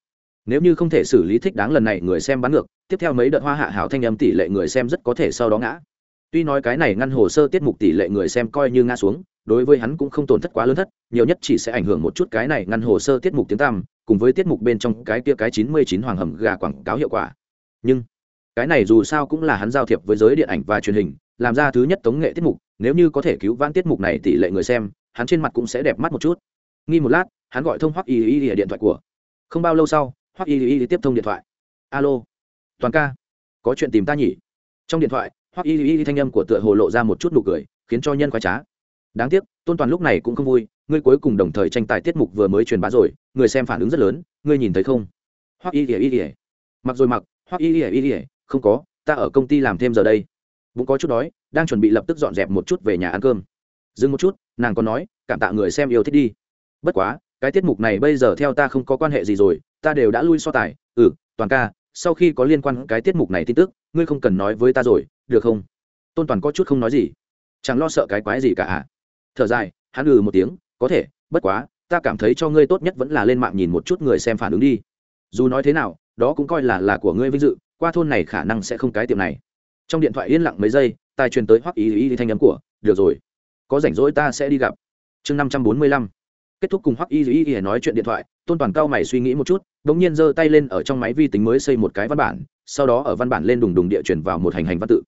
Nếu như không thể xử lý thích đáng lần này người xem bắn ngược, tiếp theo mấy đợt hoa hạ hảo thanh âm tỷ lệ người xem rất có thể sau đó ngã. Tuy nói cái này ngăn hồ sơ tiết mục tỷ lệ người xem coi như ngã xuống, đối với hắn cũng không tổn thất quá lớn thất, nhiều nhất chỉ sẽ ảnh hưởng một chút cái này ngăn hồ sơ tiết mục tiếng tam cùng với tiết mục bên trong cái kia cái chín mươi chín hoàng hầm gà quảng cáo hiệu quả. Nhưng, cái này dù sao cũng là hắn giao thiệp với giới điện ảnh và truyền hình làm ra thứ nhất tống nghệ tiết mục nếu như có thể cứu vãn tiết mục này tỷ lệ người xem hắn trên mặt cũng sẽ đẹp mắt một chút nghi một lát hắn gọi thông hoắc y y y điện thoại của không bao lâu sau hoắc y y tiếp thông điện thoại alo toàn ca có chuyện tìm ta nhỉ trong điện thoại hoắc y y thanh âm của tựa hồ lộ ra một chút nụ cười khiến cho nhân khoái trá đáng tiếc tôn toàn lúc này cũng không vui ngươi cuối cùng đồng thời tranh tài tiết mục vừa mới truyền bá rồi người xem phản ứng rất lớn ngươi nhìn thấy không hoắc y y y mặc rồi mặc hoắc y y y không có ta ở công ty làm thêm giờ đây bụng có chút đói, đang chuẩn bị lập tức dọn dẹp một chút về nhà ăn cơm. Dừng một chút, nàng còn nói, cảm tạ người xem yêu thích đi. Bất quá, cái tiết mục này bây giờ theo ta không có quan hệ gì rồi, ta đều đã lui so tài. Ừ toàn ca, sau khi có liên quan cái tiết mục này tin tức, ngươi không cần nói với ta rồi, được không? Tôn toàn có chút không nói gì. Chẳng lo sợ cái quái gì cả à thở dài, hắn ừ một tiếng, có thể, bất quá, ta cảm thấy cho ngươi tốt nhất vẫn là lên mạng nhìn một chút người xem phản ứng đi. Dù nói thế nào, đó cũng coi là là của ngươi vinh dự, qua thôn này khả năng sẽ không cái tiệm này trong điện thoại yên lặng mấy giây tài truyền tới hoắc ý ý, ý thanh âm của được rồi có rảnh rỗi ta sẽ đi gặp chương năm trăm bốn mươi lăm kết thúc cùng hoắc y y y nói chuyện điện thoại tôn toàn cao mày suy nghĩ một chút đ ỗ n g nhiên giơ tay lên ở trong máy vi tính mới xây một cái văn bản sau đó ở văn bản lên đùng đùng địa chuyển vào một hành hành văn tự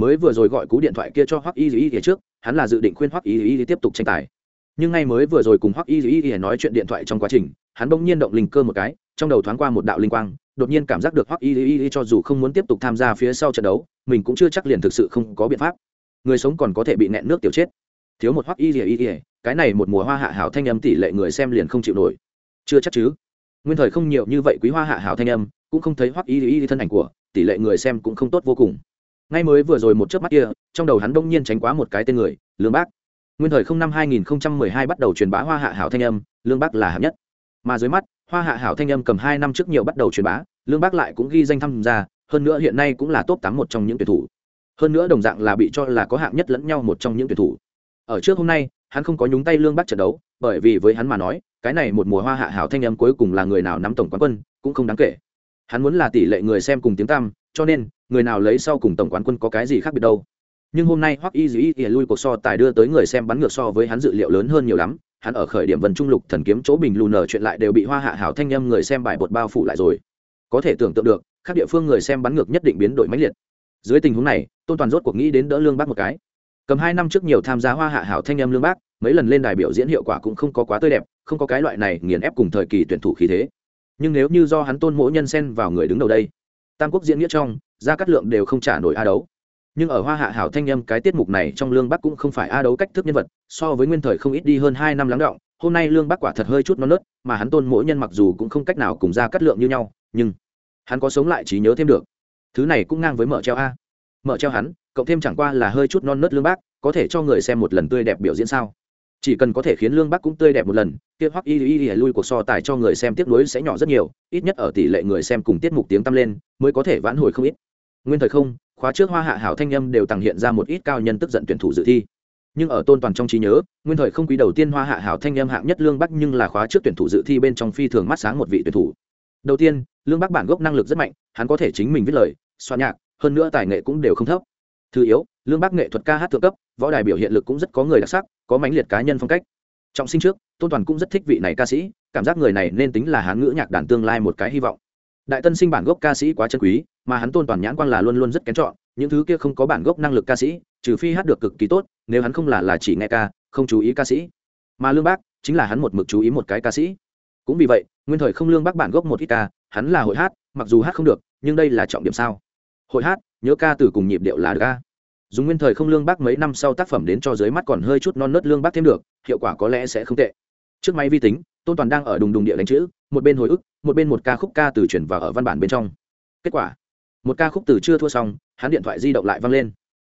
mới vừa rồi gọi cú điện thoại kia cho hoắc y y y trước hắn là dự định khuyên hoắc y y tiếp tục tranh tài nhưng ngay mới vừa rồi cùng hoắc y y y nói chuyện điện thoại trong quá trình hắn bỗng nhiên động linh cơ một cái trong đầu thoáng qua một đạo linh quang đột nhiên cảm giác được hoắc y y y cho dù không muốn tiếp tục tham gia phía sau trận đấu mình cũng chưa chắc liền thực sự không có biện pháp. Người sống còn có thể bị nẹn nước tiểu chết. Thiếu một hoắc y y y cái này một mùa hoa hạ hảo thanh âm tỷ lệ người xem liền không chịu nổi. Chưa chắc chứ? Nguyên thời không nhiều như vậy quý hoa hạ hảo thanh âm, cũng không thấy hoắc y y thân ảnh của, tỷ lệ người xem cũng không tốt vô cùng. Ngay mới vừa rồi một chớp mắt kia, trong đầu hắn đông nhiên tránh quá một cái tên người, lương bác. Nguyên thời không năm 2012 bắt đầu truyền bá hoa hạ hảo thanh âm, lương bác là hạng nhất. Mà dưới mắt, hoa hạ hảo thanh âm cầm hai năm trước nhiều bắt đầu truyền bá, lương bác lại cũng ghi danh tham gia hơn nữa hiện nay cũng là top tám một trong những tuyển thủ. Hơn nữa đồng dạng là bị cho là có hạng nhất lẫn nhau một trong những tuyển thủ. Ở trước hôm nay, hắn không có nhúng tay lương bác trận đấu, bởi vì với hắn mà nói, cái này một mùa hoa hạ hảo thanh âm cuối cùng là người nào nắm tổng quán quân, cũng không đáng kể. Hắn muốn là tỷ lệ người xem cùng tiếng tăm, cho nên, người nào lấy sau cùng tổng quán quân có cái gì khác biệt đâu. Nhưng hôm nay hoắc y dĩ ỉa lui cuộc so tài đưa tới người xem bắn ngược so với hắn dự liệu lớn hơn nhiều lắm. Hắn ở khởi điểm vân trung lục thần kiếm chỗ bình lù nở chuyện lại đều bị hoa hạ hảo thanh âm người xem bài bột bao phủ lại rồi. Có thể tưởng tượng được các địa phương người xem bắn ngược nhất định biến đổi mãnh liệt. Dưới tình huống này, tôn toàn rốt cuộc nghĩ đến đỡ lương bác một cái. Cầm hai năm trước nhiều tham gia hoa hạ hảo thanh âm lương bác, mấy lần lên đài biểu diễn hiệu quả cũng không có quá tươi đẹp, không có cái loại này nghiền ép cùng thời kỳ tuyển thủ khí thế. Nhưng nếu như do hắn tôn mỗi nhân xen vào người đứng đầu đây, tam quốc diễn nghĩa trong ra cắt lượng đều không trả nổi a đấu. Nhưng ở hoa hạ hảo thanh âm cái tiết mục này trong lương bắc cũng không phải a đấu cách thức nhân vật, so với nguyên thời không ít đi hơn hai năm lắng động, hôm nay lương bắc quả thật hơi chút non nớt, mà hắn tôn mỗi nhân mặc dù cũng không cách nào cùng ra cắt lượng như nhau, nhưng hắn có sống lại trí nhớ thêm được. Thứ này cũng ngang với mở treo a. Mở treo hắn, cộng thêm chẳng qua là hơi chút non nớt lương bác, có thể cho người xem một lần tươi đẹp biểu diễn sao? Chỉ cần có thể khiến lương bắc cũng tươi đẹp một lần, kia hoặc y y y lui cuộc so tài cho người xem tiếp nối sẽ nhỏ rất nhiều, ít nhất ở tỷ lệ người xem cùng tiết mục tiếng tăm lên, mới có thể vãn hồi không ít. Nguyên thời không, khóa trước hoa hạ hảo thanh âm đều tăng hiện ra một ít cao nhân tức giận tuyển thủ dự thi. Nhưng ở tôn toàn trong trí nhớ, nguyên thời không quý đầu tiên hoa hạ hảo thanh âm hạng nhất lương bắc nhưng là khóa trước tuyển thủ dự thi bên trong phi thường mắt sáng một vị tuyển thủ. Đầu tiên lương bắc bản gốc năng lực rất mạnh, hắn có thể chính mình viết lời, soạn nhạc, hơn nữa tài nghệ cũng đều không thấp. Thứ yếu, lương bắc nghệ thuật ca hát thượng cấp, võ đài biểu hiện lực cũng rất có người đặc sắc, có mãnh liệt cá nhân phong cách. Trọng sinh trước, tôn toàn cũng rất thích vị này ca sĩ, cảm giác người này nên tính là hán ngữ nhạc đàn tương lai một cái hy vọng. Đại tân sinh bản gốc ca sĩ quá chân quý, mà hắn tôn toàn nhãn quan là luôn luôn rất kén chọn, những thứ kia không có bản gốc năng lực ca sĩ, trừ phi hát được cực kỳ tốt, nếu hắn không là là chỉ nghe ca, không chú ý ca sĩ. Mà lương bác chính là hắn một mực chú ý một cái ca sĩ. Cũng vì vậy, nguyên thời không lương bác bản gốc một ít ca hắn là hội hát mặc dù hát không được nhưng đây là trọng điểm sao? Hội hát nhớ ca từ cùng nhịp điệu là được ca dùng nguyên thời không lương bác mấy năm sau tác phẩm đến cho dưới mắt còn hơi chút non nớt lương bác thêm được hiệu quả có lẽ sẽ không tệ. Trước máy vi tính tôn toàn đang ở đùng đùng địa đánh chữ một bên hồi ức một bên một ca khúc ca từ chuyển vào ở văn bản bên trong. Kết quả một ca khúc từ chưa thua xong hắn điện thoại di động lại văng lên.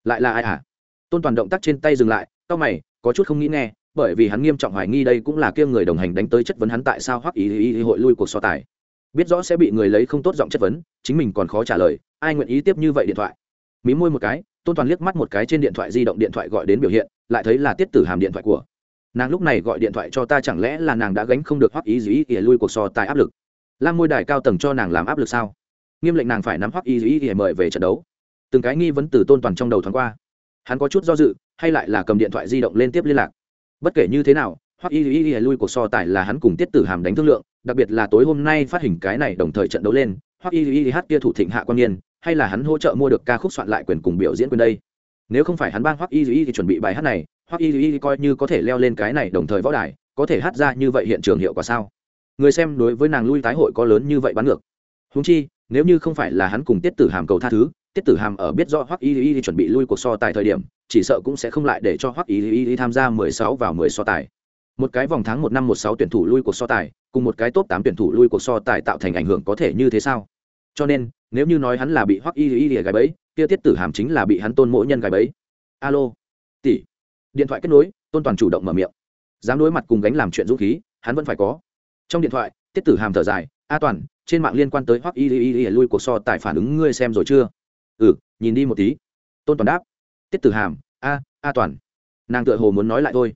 Lại là ai à tôn toàn động tác trên tay dừng lại tao mày có chút không nghĩ nghe bởi vì hắn nghiêm trọng hoài nghi đây cũng là kia người đồng hành đánh tới chất vấn hắn tại sao hoắc ý ý, ý hội lui cuộc so tài biết rõ sẽ bị người lấy không tốt giọng chất vấn, chính mình còn khó trả lời, ai nguyện ý tiếp như vậy điện thoại? Mí môi một cái, tôn toàn liếc mắt một cái trên điện thoại di động điện thoại gọi đến biểu hiện, lại thấy là tiết tử hàm điện thoại của. Nàng lúc này gọi điện thoại cho ta chẳng lẽ là nàng đã gánh không được hoắc ý dĩ ỉa lui cuộc so tài áp lực? Lam môi đài cao tầng cho nàng làm áp lực sao? Nghiêm lệnh nàng phải nắm hoắc ý dĩ ỉa mời về trận đấu. Từng cái nghi vấn từ tôn toàn trong đầu thoáng qua. Hắn có chút do dự, hay lại là cầm điện thoại di động lên tiếp liên lạc. Bất kể như thế nào, hoắc y y ỉa lui cuộc so tài là hắn cùng tiết tử hàm đánh thương lượng đặc biệt là tối hôm nay phát hình cái này đồng thời trận đấu lên, hoặc y y hát kia thủ thịnh hạ quan niên, hay là hắn hỗ trợ mua được ca khúc soạn lại quyền cùng biểu diễn quyền đây. Nếu không phải hắn bang hoặc y y thì chuẩn bị bài hát này, hoặc y y coi như có thể leo lên cái này đồng thời võ đài, có thể hát ra như vậy hiện trường hiệu quả sao? Người xem đối với nàng lui tái hội có lớn như vậy bắn ngược. Húng chi, nếu như không phải là hắn cùng tiết tử hàm cầu tha thứ, tiết tử hàm ở biết rõ hoặc y y chuẩn bị lui cuộc so tài thời điểm, chỉ sợ cũng sẽ không lại để cho hoặc y y tham gia mười sáu vào mười so tài một cái vòng tháng một năm một sáu tuyển thủ lui cuộc so tài, cùng một cái top tám tuyển thủ lui cuộc so tài tạo thành ảnh hưởng có thể như thế sao? Cho nên, nếu như nói hắn là bị hoắc y y gài bẫy, kia tiết tử hàm chính là bị hắn tôn mỗi nhân gài bẫy. Alo, tỷ. Điện thoại kết nối, tôn toàn chủ động mở miệng. Dám đối mặt cùng gánh làm chuyện dũng khí, hắn vẫn phải có. Trong điện thoại, tiết tử hàm thở dài, a toàn, trên mạng liên quan tới hoắc y y y lui cuộc so tài phản ứng ngươi xem rồi chưa? Ừ nhìn đi một tí. Tôn toàn đáp. Tiết tử hàm, a a toàn. Nàng tựa hồ muốn nói lại thôi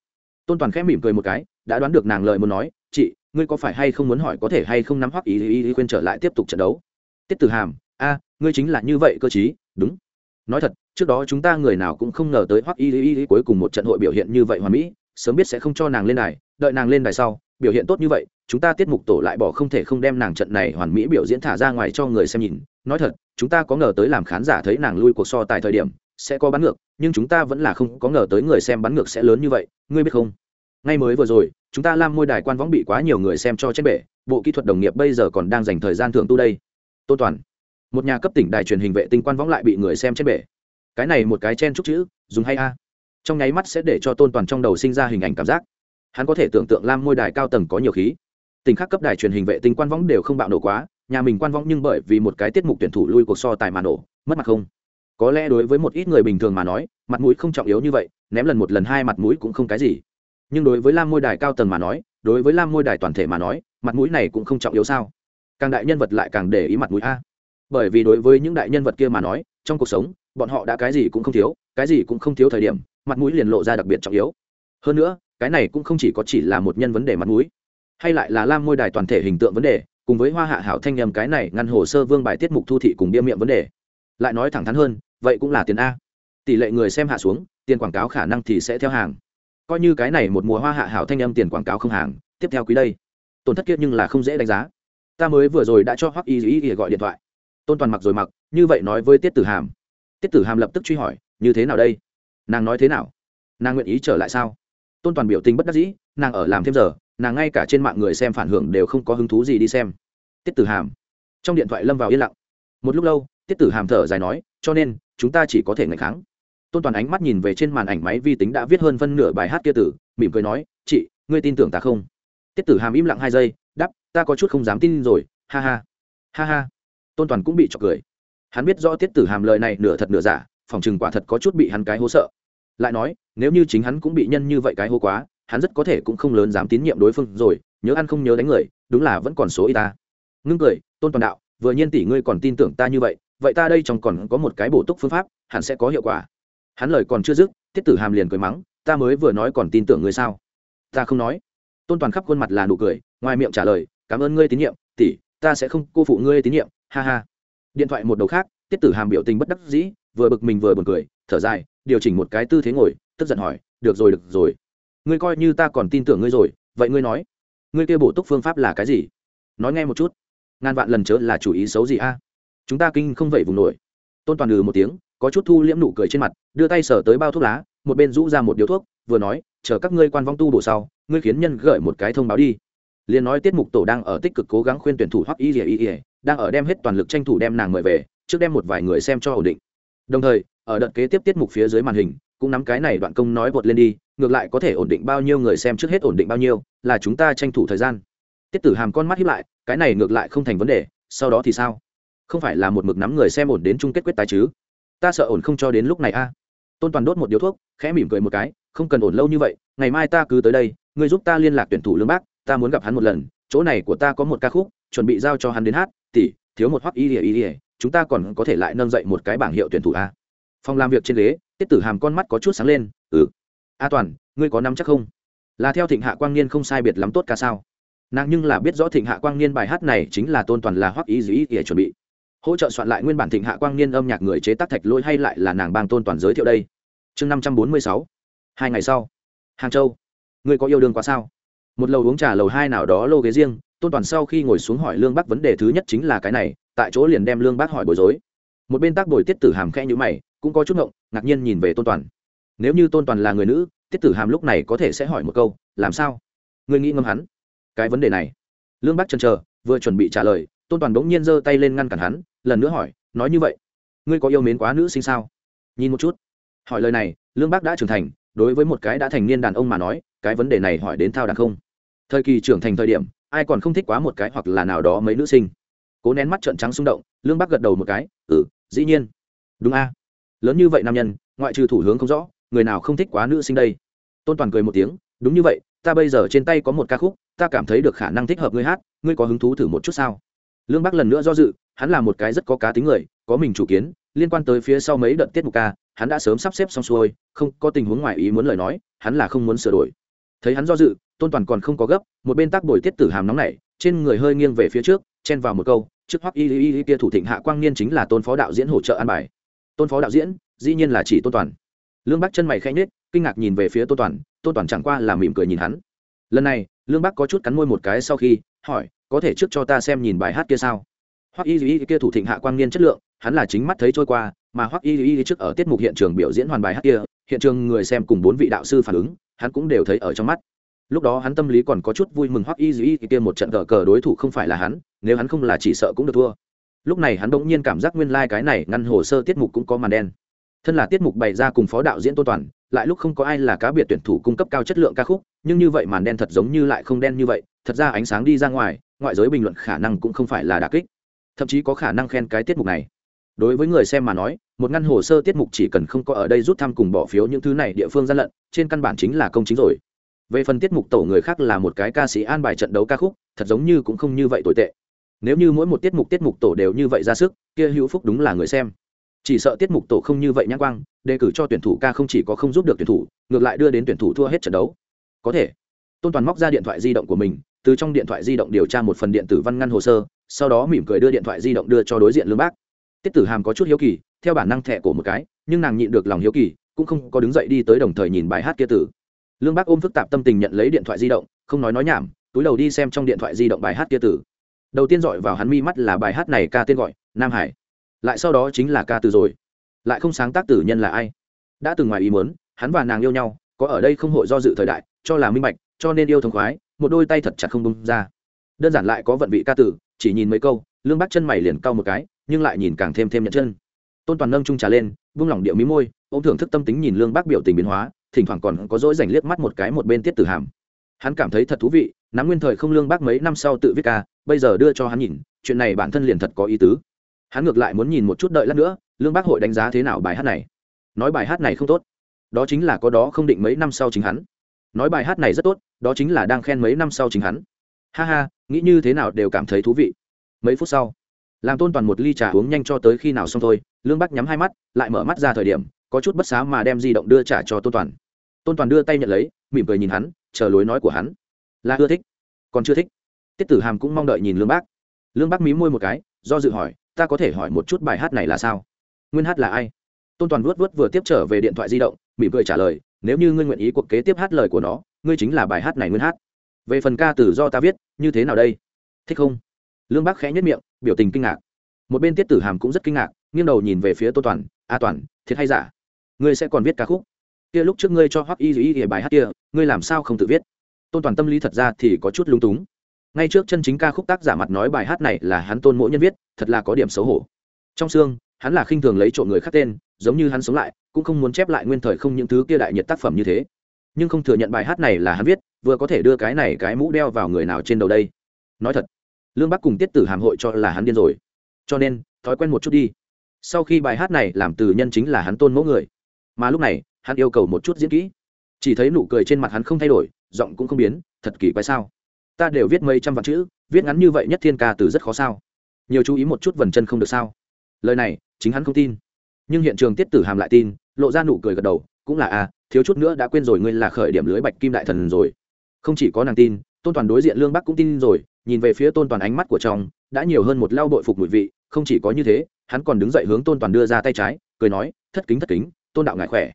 tôn toàn khẽ mỉm cười một cái, đã đoán được nàng lời muốn nói, chị, ngươi có phải hay không muốn hỏi có thể hay không nắm hoắc ý ý ý quên trở lại tiếp tục trận đấu? Tiết tử hàm, a, ngươi chính là như vậy cơ chí, đúng. Nói thật, trước đó chúng ta người nào cũng không ngờ tới hoắc y y y cuối cùng một trận hội biểu hiện như vậy hoàn mỹ, sớm biết sẽ không cho nàng lên đài, đợi nàng lên đài sau, biểu hiện tốt như vậy, chúng ta tiết mục tổ lại bỏ không thể không đem nàng trận này hoàn mỹ biểu diễn thả ra ngoài cho người xem nhìn. Nói thật, chúng ta có ngờ tới làm khán giả thấy nàng lui cuộc so tại thời điểm sẽ có bắn ngược, nhưng chúng ta vẫn là không có ngờ tới người xem bắn ngược sẽ lớn như vậy, ngươi biết không? Ngay mới vừa rồi, chúng ta làm môi đài quan võng bị quá nhiều người xem cho chết bể, bộ kỹ thuật đồng nghiệp bây giờ còn đang dành thời gian thưởng tu đây. Tôn toàn, một nhà cấp tỉnh đài truyền hình vệ tinh quan võng lại bị người xem chết bể. Cái này một cái chen chúc chữ, dùng hay a. Trong nháy mắt sẽ để cho tôn toàn trong đầu sinh ra hình ảnh cảm giác. Hắn có thể tưởng tượng lam môi đài cao tầng có nhiều khí. Tỉnh khác cấp đài truyền hình vệ tinh quan võng đều không bạo nổ quá, nhà mình quan võng nhưng bởi vì một cái tiết mục tuyển thủ lui cuộc so tài mà nổ, mất mặt không? Có lẽ đối với một ít người bình thường mà nói, mặt mũi không trọng yếu như vậy, ném lần một lần hai mặt mũi cũng không cái gì nhưng đối với lam môi đài cao tầng mà nói, đối với lam môi đài toàn thể mà nói, mặt mũi này cũng không trọng yếu sao? Càng đại nhân vật lại càng để ý mặt mũi a. Bởi vì đối với những đại nhân vật kia mà nói, trong cuộc sống, bọn họ đã cái gì cũng không thiếu, cái gì cũng không thiếu thời điểm, mặt mũi liền lộ ra đặc biệt trọng yếu. Hơn nữa, cái này cũng không chỉ có chỉ là một nhân vấn đề mặt mũi, hay lại là lam môi đài toàn thể hình tượng vấn đề, cùng với hoa hạ hảo thanh nhầm cái này ngăn hồ sơ vương bài tiết mục thu thị cùng bia miệng vấn đề. Lại nói thẳng thắn hơn, vậy cũng là tiền a. Tỷ lệ người xem hạ xuống, tiền quảng cáo khả năng thì sẽ theo hàng coi như cái này một mùa hoa hạ hảo thanh âm tiền quảng cáo không hàng, tiếp theo quý đây. Tổn thất kiệt nhưng là không dễ đánh giá. Ta mới vừa rồi đã cho hoắc y Dĩ gọi điện thoại. Tôn toàn mặc rồi mặc, như vậy nói với tiết tử hàm. Tiết tử hàm lập tức truy hỏi, như thế nào đây? Nàng nói thế nào? Nàng nguyện ý trở lại sao? Tôn toàn biểu tình bất đắc dĩ, nàng ở làm thêm giờ, nàng ngay cả trên mạng người xem phản hưởng đều không có hứng thú gì đi xem. Tiết tử hàm trong điện thoại lâm vào yên lặng. Một lúc lâu, tiết tử hàm thở dài nói, cho nên, chúng ta chỉ có thể ngày kháng tôn toàn ánh mắt nhìn về trên màn ảnh máy vi tính đã viết hơn phân nửa bài hát kia tử, mỉm cười nói, chị, ngươi tin tưởng ta không? Tiết tử hàm im lặng hai giây đắp ta có chút không dám tin rồi, ha ha ha ha. Tôn toàn cũng bị trọc cười. Hắn biết rõ tiết tử hàm lời này nửa thật nửa giả, phòng chừng quả thật có chút bị hắn cái hố sợ. Lại nói, nếu như chính hắn cũng bị nhân như vậy cái hố quá, hắn rất có thể cũng không lớn dám tín nhiệm đối phương rồi, nhớ ăn không nhớ đánh người, đúng là vẫn còn số y ta. Ngưng cười, tôn toàn đạo, vừa nhiên tỷ ngươi còn tin tưởng ta như vậy vậy ta đây trong còn có một cái bổ túc phương pháp, hẳn sẽ có hiệu quả hắn lời còn chưa dứt tiết tử hàm liền cười mắng, ta mới vừa nói còn tin tưởng ngươi sao? Ta không nói. Tôn toàn khắp khuôn mặt là nụ cười, ngoài miệng trả lời, cảm ơn ngươi tín nhiệm, tỷ, ta sẽ không cô phụ ngươi tín nhiệm, ha ha. Điện thoại một đầu khác tiết tử hàm biểu tình bất đắc dĩ, vừa bực mình vừa buồn cười, thở dài, điều chỉnh một cái tư thế ngồi, tức giận hỏi, được rồi được rồi. Ngươi coi như ta còn tin tưởng ngươi rồi, vậy ngươi nói, ngươi kia bổ túc phương pháp là cái gì? Nói nghe một chút. Ngàn vạn lần chớ là chủ ý xấu gì a? Chúng ta kinh không vậy vùng nổi. Tôn toàn lừ một tiếng có chút thu liễm nụ cười trên mặt, đưa tay sờ tới bao thuốc lá, một bên rũ ra một điếu thuốc, vừa nói, chờ các ngươi quan vong tu bổ sau, ngươi khiến nhân gửi một cái thông báo đi. Liền nói tiết mục tổ đang ở tích cực cố gắng khuyên tuyển thủ hoặc y ỉa y ỉa đang ở đem hết toàn lực tranh thủ đem nàng mời về, trước đem một vài người xem cho ổn định. Đồng thời, ở đợt kế tiếp tiết mục phía dưới màn hình, cũng nắm cái này đoạn công nói vượt lên đi, ngược lại có thể ổn định bao nhiêu người xem trước hết ổn định bao nhiêu, là chúng ta tranh thủ thời gian. Tiết tử hàm con mắt hiếp lại, cái này ngược lại không thành vấn đề, sau đó thì sao? Không phải là một mực nắm người xem ổn đến chung kết quyết tài chứ? Ta sợ ổn không cho đến lúc này a. Tôn toàn đốt một điếu thuốc, khẽ mỉm cười một cái, không cần ổn lâu như vậy, ngày mai ta cứ tới đây, ngươi giúp ta liên lạc tuyển thủ lương bác, ta muốn gặp hắn một lần, chỗ này của ta có một ca khúc, chuẩn bị giao cho hắn đến hát, tỷ, thiếu một hoắc y ỉa y ỉa chúng ta còn có thể lại nâng dậy một cái bảng hiệu tuyển thủ a. Phòng làm việc trên ghế, tiết tử hàm con mắt có chút sáng lên ừ. A toàn, ngươi có nắm chắc không? Là theo thịnh hạ quang niên không sai biệt lắm tốt ca sao? Nàng nhưng là biết rõ thịnh hạ quang niên bài hát này chính là tôn toàn là hoắc ý dĩ ỉa chuẩn bị hỗ trợ soạn lại nguyên bản thịnh hạ quang niên âm nhạc người chế tác thạch lôi hay lại là nàng bang tôn toàn giới thiệu đây. Chương năm trăm bốn mươi sáu. Hai ngày sau. Hàng châu. Người có yêu đương quá sao? Một lầu uống trà lầu hai nào đó lô ghế riêng, tôn toàn sau khi ngồi xuống hỏi lương bắc vấn đề thứ nhất chính là cái này, tại chỗ liền đem lương bắc hỏi bối rối. Một bên tác bồi tiết tử hàm khẽ nhữ mày, cũng có chút ngộng, ngạc nhiên nhìn về tôn toàn. Nếu như tôn toàn là người nữ, tiết tử hàm lúc này có thể sẽ hỏi một câu, làm sao? Người nghĩ ngâm hắn? Cái vấn đề này. Lương bắc chần chờ, vừa chuẩn bị trả lời, tôn toàn bỗng nhiên giơ tay lên ngăn cản hắn lần nữa hỏi, nói như vậy, ngươi có yêu mến quá nữ sinh sao? Nhìn một chút. Hỏi lời này, lương bác đã trưởng thành, đối với một cái đã thành niên đàn ông mà nói, cái vấn đề này hỏi đến thao đàn không? Thời kỳ trưởng thành thời điểm, ai còn không thích quá một cái hoặc là nào đó mấy nữ sinh? Cố nén mắt trợn trắng xung động, lương bác gật đầu một cái ừ dĩ nhiên. Đúng a. Lớn như vậy nam nhân, ngoại trừ thủ hướng không rõ, người nào không thích quá nữ sinh đây? Tôn toàn cười một tiếng, đúng như vậy, ta bây giờ trên tay có một ca khúc, ta cảm thấy được khả năng thích hợp ngươi hát, ngươi có hứng thú thử một chút sao? Lương bắc lần nữa do dự hắn là một cái rất có cá tính người, có mình chủ kiến, liên quan tới phía sau mấy đợt tiết mục ca, hắn đã sớm sắp xếp xong xuôi, không có tình huống ngoài ý muốn lời nói, hắn là không muốn sửa đổi. Thấy hắn do dự, tôn toàn còn không có gấp, một bên tác bồi tiết tử hàm nóng này trên người hơi nghiêng về phía trước, chen vào một câu, trước hoắc y y y kia thủ thịnh hạ quang niên chính là tôn phó đạo diễn hỗ trợ an bài. Tôn phó đạo diễn, dĩ nhiên là chỉ tôn toàn. Lương bắc chân mày khẽ nhếch, kinh ngạc nhìn về phía tôn toàn tôn toàn chẳng qua là mỉm cười nhìn hắn. Lần này, lương bắc có chút cắn môi một cái sau khi, hỏi, có thể trước cho ta xem nhìn bài hát kia sao? Hoắc y y kia thủ thịnh hạ quang niên chất lượng, hắn là chính mắt thấy trôi qua, mà hoắc y y trước ở tiết mục hiện trường biểu diễn hoàn bài hát kia, hiện trường người xem cùng bốn vị đạo sư phản ứng, hắn cũng đều thấy ở trong mắt. Lúc đó hắn tâm lý còn có chút vui mừng hoắc y y kia một trận cờ cờ đối thủ không phải là hắn, nếu hắn không là chỉ sợ cũng được thua. Lúc này hắn bỗng nhiên cảm giác nguyên lai、like、cái này ngăn hồ sơ tiết mục cũng có màn đen. Thân là tiết mục bày ra cùng phó đạo diễn tô toàn, lại lúc không có ai là cá biệt tuyển thủ cung cấp cao chất lượng ca khúc, nhưng như vậy màn đen thật giống như lại không đen như vậy, thật ra ánh sáng đi ra ngoài, ngoại giới bình luận khả năng cũng không phải là đà kích thậm chí có khả năng khen cái tiết mục này. Đối với người xem mà nói, một ngăn hồ sơ tiết mục chỉ cần không có ở đây rút thăm cùng bỏ phiếu những thứ này địa phương gian lận, trên căn bản chính là công chính rồi. Về phần tiết mục tổ người khác là một cái ca sĩ an bài trận đấu ca khúc, thật giống như cũng không như vậy tồi tệ. Nếu như mỗi một tiết mục tiết mục tổ đều như vậy ra sức, kia hữu phúc đúng là người xem. Chỉ sợ tiết mục tổ không như vậy nhãn quang, đề cử cho tuyển thủ ca không chỉ có không giúp được tuyển thủ, ngược lại đưa đến tuyển thủ thua hết trận đấu. Có thể, tôn toàn móc ra điện thoại di động của mình, từ trong điện thoại di động điều tra một phần điện tử văn ngăn hồ sơ sau đó mỉm cười đưa điện thoại di động đưa cho đối diện lương bác. Tiết tử hàm có chút hiếu kỳ, theo bản năng thẹ cổ một cái, nhưng nàng nhịn được lòng hiếu kỳ, cũng không có đứng dậy đi tới đồng thời nhìn bài hát kia tử. Lương bác ôm phức tạp tâm tình nhận lấy điện thoại di động, không nói nói nhảm, túi đầu đi xem trong điện thoại di động bài hát kia tử. Đầu tiên dọi vào hắn mi mắt là bài hát này ca tên gọi, nam hải. Lại sau đó chính là ca từ rồi. Lại không sáng tác tử nhân là ai? Đã từng ngoài ý muốn, hắn và nàng yêu nhau, có ở đây không hội do dự thời đại, cho là minh bạch, cho nên yêu thống khoái, một đôi tay thật chặt không bông ra. Đơn giản lại có vận vị ca tử chỉ nhìn mấy câu, lương bác chân mày liền cau một cái, nhưng lại nhìn càng thêm thêm nhận chân. Tôn toàn nâng trung trà lên, vung lỏng điệu mí môi ô m thưởng thức tâm tính nhìn lương bác biểu tình biến hóa, thỉnh thoảng còn có dỗi dành liếc mắt một cái một bên tiết tử hàm. Hắn cảm thấy thật thú vị, nắm nguyên thời không lương bác mấy năm sau tự viết ca, bây giờ đưa cho hắn nhìn, chuyện này bản thân liền thật có ý tứ. Hắn ngược lại muốn nhìn một chút đợi lát nữa, lương bác hội đánh giá thế nào bài hát này. Nói bài hát này không tốt. Đó chính là có đó không định mấy năm sau chính hắn. Nói bài hát này rất tốt, đó chính là đang khen mấy năm sau chính hắn. Ha ha nghĩ như thế nào đều cảm thấy thú vị. Mấy phút sau, làm tôn toàn một ly trà uống nhanh cho tới khi nào xong thôi, lương bắc nhắm hai mắt, lại mở mắt ra thời điểm, có chút bất xá mà đem di động đưa trả cho tôn toàn. Tôn toàn đưa tay nhận lấy, mỉm cười nhìn hắn, chờ lối nói của hắn. Là ưa thích, còn chưa thích. Tiết tử hàm cũng mong đợi nhìn lương bác lương bác mí môi một cái, do dự hỏi, ta có thể hỏi một chút bài hát này là sao? Nguyên hát là ai? Tôn toàn vuốt vuốt vừa tiếp trở về điện thoại di động, mỉm cười trả lời, nếu như ngươi nguyện ý cuộc kế tiếp hát lời của nó, ngươi chính là bài hát này nguyên hát về phần ca từ do ta viết, như thế nào đây? Thích không? Lương bác khẽ nhất miệng, biểu tình kinh ngạc. Một bên tiết tử hàm cũng rất kinh ngạc, nghiêng đầu nhìn về phía tô toàn, a toàn, thiệt hay giả? Ngươi sẽ còn viết ca khúc? Kia lúc trước ngươi cho hoắc y y bài hát kia, ngươi làm sao không tự viết? Tôn toàn tâm lý thật ra thì có chút lung túng. Ngay trước chân chính ca khúc tác giả mặt nói bài hát này là hắn tôn mỗi nhân viết, thật là có điểm xấu hổ. Trong xương, hắn là khinh thường lấy trộm người khác tên, giống như hắn sống lại, cũng không muốn chép lại nguyên thời không những thứ kia đại nhiệt tác phẩm như thế nhưng không thừa nhận bài hát này là hắn viết, vừa có thể đưa cái này cái mũ đeo vào người nào trên đầu đây. Nói thật, lương bắc cùng tiết tử hàm hội cho là hắn điên rồi. Cho nên, thói quen một chút đi. Sau khi bài hát này làm từ nhân chính là hắn tôn mẫu người. Mà lúc này, hắn yêu cầu một chút diễn kỹ. Chỉ thấy nụ cười trên mặt hắn không thay đổi, giọng cũng không biến, thật kỳ quái sao? Ta đều viết mấy trăm vạn chữ, viết ngắn như vậy nhất thiên ca từ rất khó sao? Nhiều chú ý một chút vần chân không được sao? Lời này, chính hắn không tin. Nhưng hiện trường tiết tử hàm lại tin, lộ ra nụ cười gật đầu cũng là a à, thiếu chút nữa đã quên rồi ngươi là khởi điểm lưới bạch kim đại thần rồi. Không chỉ có nàng tin tôn toàn đối diện lương bắc cũng tin rồi nhìn về phía tôn toàn ánh mắt của chồng đã nhiều hơn một lao bội phục mùi vị không chỉ có như thế hắn còn đứng dậy hướng tôn toàn đưa ra tay trái cười nói thất kính thất kính tôn đạo ngài khỏe.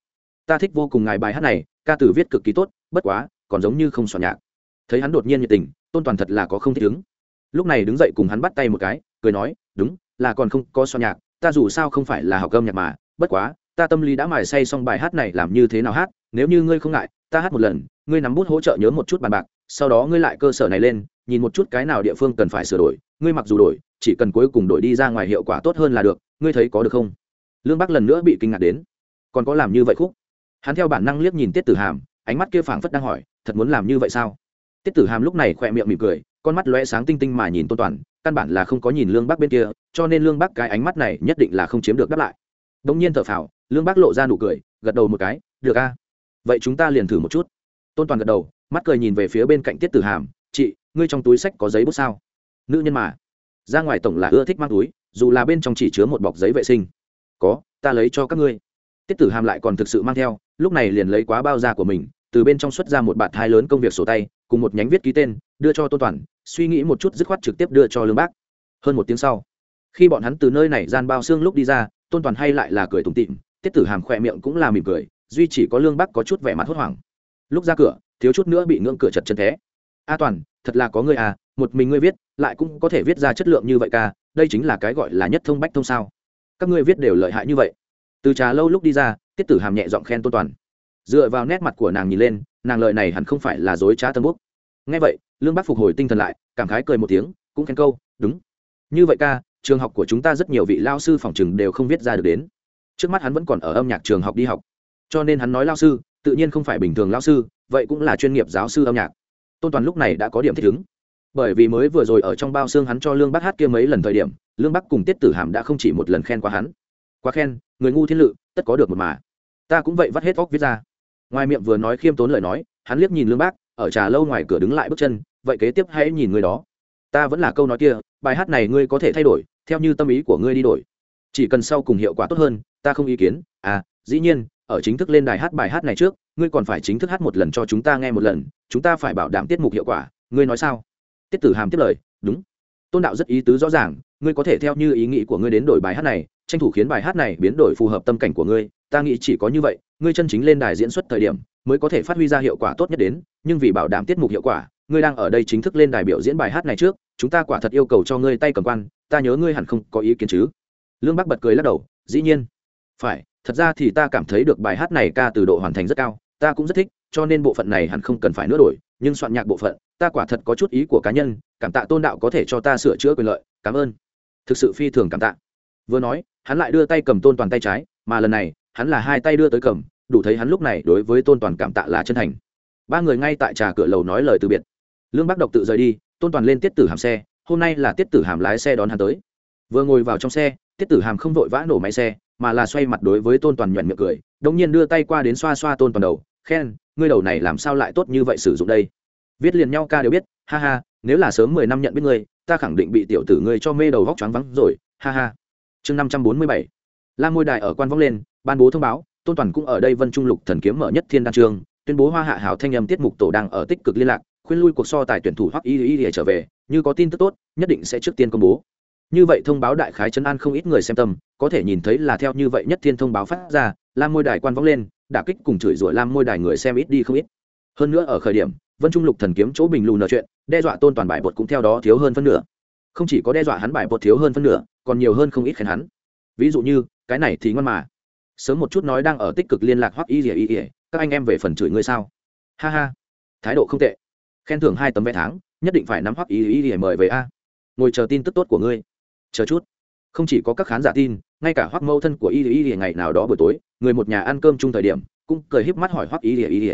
Ta thích vô cùng ngài bài hát này ca từ viết cực kỳ tốt bất quá còn giống như không soạn nhạc. Thấy hắn đột nhiên nhiệt tình tôn toàn thật là có không thích ứng. Lúc này đứng dậy cùng hắn bắt tay một cái cười nói đúng là còn không có soạn nhạc ta dù sao không phải là học âm nhạc mà bất quá ta tâm lý đã mải say xong bài hát này làm như thế nào hát, nếu như ngươi không ngại, ta hát một lần, ngươi nắm bút hỗ trợ nhớ một chút bàn bạc, sau đó ngươi lại cơ sở này lên, nhìn một chút cái nào địa phương cần phải sửa đổi, ngươi mặc dù đổi, chỉ cần cuối cùng đổi đi ra ngoài hiệu quả tốt hơn là được, ngươi thấy có được không? Lương bắc lần nữa bị kinh ngạc đến. Còn có làm như vậy khúc? Hắn theo bản năng liếc nhìn tiết tử hàm, ánh mắt kia phảng phất đang hỏi, thật muốn làm như vậy sao? Tiết tử hàm lúc này khỏe miệng mỉm cười, con mắt lóe sáng tinh tinh mà nhìn tôn toàn, căn bản là không có nhìn lương bắc bên kia, cho nên lương bắc cái ánh mắt này nhất định là không chiếm được đáp lại. Đ ỗ n g nhiên thở phào lương Bác lộ ra nụ cười, gật đầu một cái, được a, vậy chúng ta liền thử một chút. Tôn toàn gật đầu, mắt cười nhìn về phía bên cạnh tiết tử hàm, chị, ngươi trong túi sách có giấy bút sao? Nữ nhân mà. Ra ngoài tổng là ưa thích mang túi, dù là bên trong chỉ chứa một bọc giấy vệ sinh. Có, ta lấy cho các ngươi. Tiết tử hàm lại còn thực sự mang theo, lúc này liền lấy quá bao da của mình, từ bên trong xuất ra một bạt thai lớn công việc sổ tay, cùng một nhánh viết ký tên, đưa cho tôn toàn, suy nghĩ một chút dứt khoát trực tiếp đưa cho lương bác. Hơn một tiếng sau, khi bọn hắn từ nơi này gian bao xương lúc đi ra, tôn toàn hay lại là cười tủm tịm tiết tử hàm khỏe miệng cũng là mỉm cười, duy chỉ có lương bác có chút vẻ mặt hốt hoảng. Lúc ra cửa, thiếu chút nữa bị ngưỡng cửa chật chân thế. A toàn, thật là có người à một mình ngươi viết, lại cũng có thể viết ra chất lượng như vậy ca, đây chính là cái gọi là nhất thông bách thông sao. Các ngươi viết đều lợi hại như vậy. Từ trà lâu lúc đi ra, tiết tử hàm nhẹ giọng khen tôn toàn. Dựa vào nét mặt của nàng nhìn lên, nàng lợi này hẳn không phải là dối trá tân quốc. ngay vậy, lương bác phục hồi tinh thần lại, cảm khái cười một tiếng, cũng khen câu, đúng. Như vậy ca, trường học của chúng ta rất nhiều vị lao sư phòng chừng đều không viết ra được đến trước mắt hắn vẫn còn ở âm nhạc trường học đi học. Cho nên hắn nói lao sư, tự nhiên không phải bình thường lao sư, vậy cũng là chuyên nghiệp giáo sư âm nhạc. Tôn toàn lúc này đã có điểm thích ứng. Bởi vì mới vừa rồi ở trong bao xương hắn cho lương bác hát kia mấy lần thời điểm, lương bắc cùng tiết tử hàm đã không chỉ một lần khen qua hắn. Quá khen, người ngu thiên lự, tất có được một mà. Ta cũng vậy vắt hết óc viết ra. Ngoài miệng vừa nói khiêm tốn lời nói, hắn liếc nhìn lương bác ở trà lâu ngoài cửa đứng lại bước chân, vậy kế tiếp hãy nhìn người đó. Ta vẫn là câu nói kia, bài hát này ngươi có thể thay đổi, theo như tâm ý của ngươi đi đổi. Chỉ cần sau cùng hiệu quả tốt hơn ta không ý kiến à dĩ nhiên, ở chính thức lên đài hát bài hát này trước, ngươi còn phải chính thức hát một lần cho chúng ta nghe một lần, chúng ta phải bảo đảm tiết mục hiệu quả, ngươi nói sao? Tiết tử hàm tiếp lời, đúng. Tôn đạo rất ý tứ rõ ràng, ngươi có thể theo như ý nghĩ của ngươi đến đổi bài hát này, tranh thủ khiến bài hát này biến đổi phù hợp tâm cảnh của ngươi, ta nghĩ chỉ có như vậy, ngươi chân chính lên đài diễn xuất thời điểm, mới có thể phát huy ra hiệu quả tốt nhất đến, nhưng vì bảo đảm tiết mục hiệu quả, ngươi đang ở đây chính thức lên đài biểu diễn bài hát này trước, chúng ta quả thật yêu cầu cho ngươi tay cầm quan, ta nhớ ngươi hẳn không có ý kiến chứ. Lương bắc bật cười lắc đầu, dĩ nhiên phải, thật ra thì ta cảm thấy được bài hát này ca từ độ hoàn thành rất cao, ta cũng rất thích, cho nên bộ phận này hẳn không cần phải nữa đổi, nhưng soạn nhạc bộ phận, ta quả thật có chút ý của cá nhân, cảm tạ tôn đạo có thể cho ta sửa chữa quyền lợi, cảm ơn. Thực sự phi thường cảm tạ. Vừa nói, hắn lại đưa tay cầm tôn toàn tay trái, mà lần này, hắn là hai tay đưa tới cầm, đủ thấy hắn lúc này đối với tôn toàn cảm tạ là chân thành. Ba người ngay tại trà cửa lầu nói lời từ biệt. Lương bắc độc tự rời đi, tôn toàn lên tiết tử hàm xe, hôm nay là tiết tử hàm lái xe đón hắn tới. Vừa ngồi vào trong xe, tiết tử hàm không vội vã nổ máy xe mà là xoay mặt đối với tôn toàn nhuận miệng cười đông nhiên đưa tay qua đến xoa xoa tôn toàn đầu, khen, ngươi đầu này làm sao lại tốt như vậy sử dụng đây? Viết liền nhau ca đều biết, ha ha, nếu là sớm mười năm nhận biết ngươi, ta khẳng định bị tiểu tử ngươi cho mê đầu vóc choáng vắng rồi, ha ha. Chương năm trăm bốn mươi bảy. La môi đài ở quan vong lên, ban bố thông báo, tôn toàn cũng ở đây vân trung lục thần kiếm mở nhất thiên đan trường, tuyên bố hoa hạ hảo thanh âm tiết mục tổ đang ở tích cực liên lạc, khuyên lui cuộc so tài tuyển thủ hoặc y y trở về, như có tin tức tốt, nhất định sẽ trước tiên công bố như vậy thông báo đại khái chấn an không ít người xem tâm, có thể nhìn thấy là theo như vậy nhất thiên thông báo phát ra, lam môi đài quan vong lên, đả kích cùng chửi rủa lam môi đài người xem ít đi không ít. Hơn nữa ở khởi điểm, vân trung lục thần kiếm chỗ bình lù nợ chuyện, đe dọa tôn toàn bài bột cũng theo đó thiếu hơn phân nửa. Không chỉ có đe dọa hắn bài bột thiếu hơn phân nửa, còn nhiều hơn không ít khen hắn. Ví dụ như, cái này thì ngon mà. Sớm một chút nói đang ở tích cực liên lạc hoặc y ỉa y ỉa các anh em về phần chửi ngươi sao? Ha ha. Thái độ không tệ. Khen thưởng hai tấm vé tháng, nhất định phải nắm hoặc y ỉa mời về a. Ngồi chờ tin tức tốt của ngươi chờ chút. Không chỉ có các khán giả tin, ngay cả hoắc mâu thân của y y y ngày nào đó buổi tối, người một nhà ăn cơm chung thời điểm, cũng cười híp mắt hỏi hoắc y y y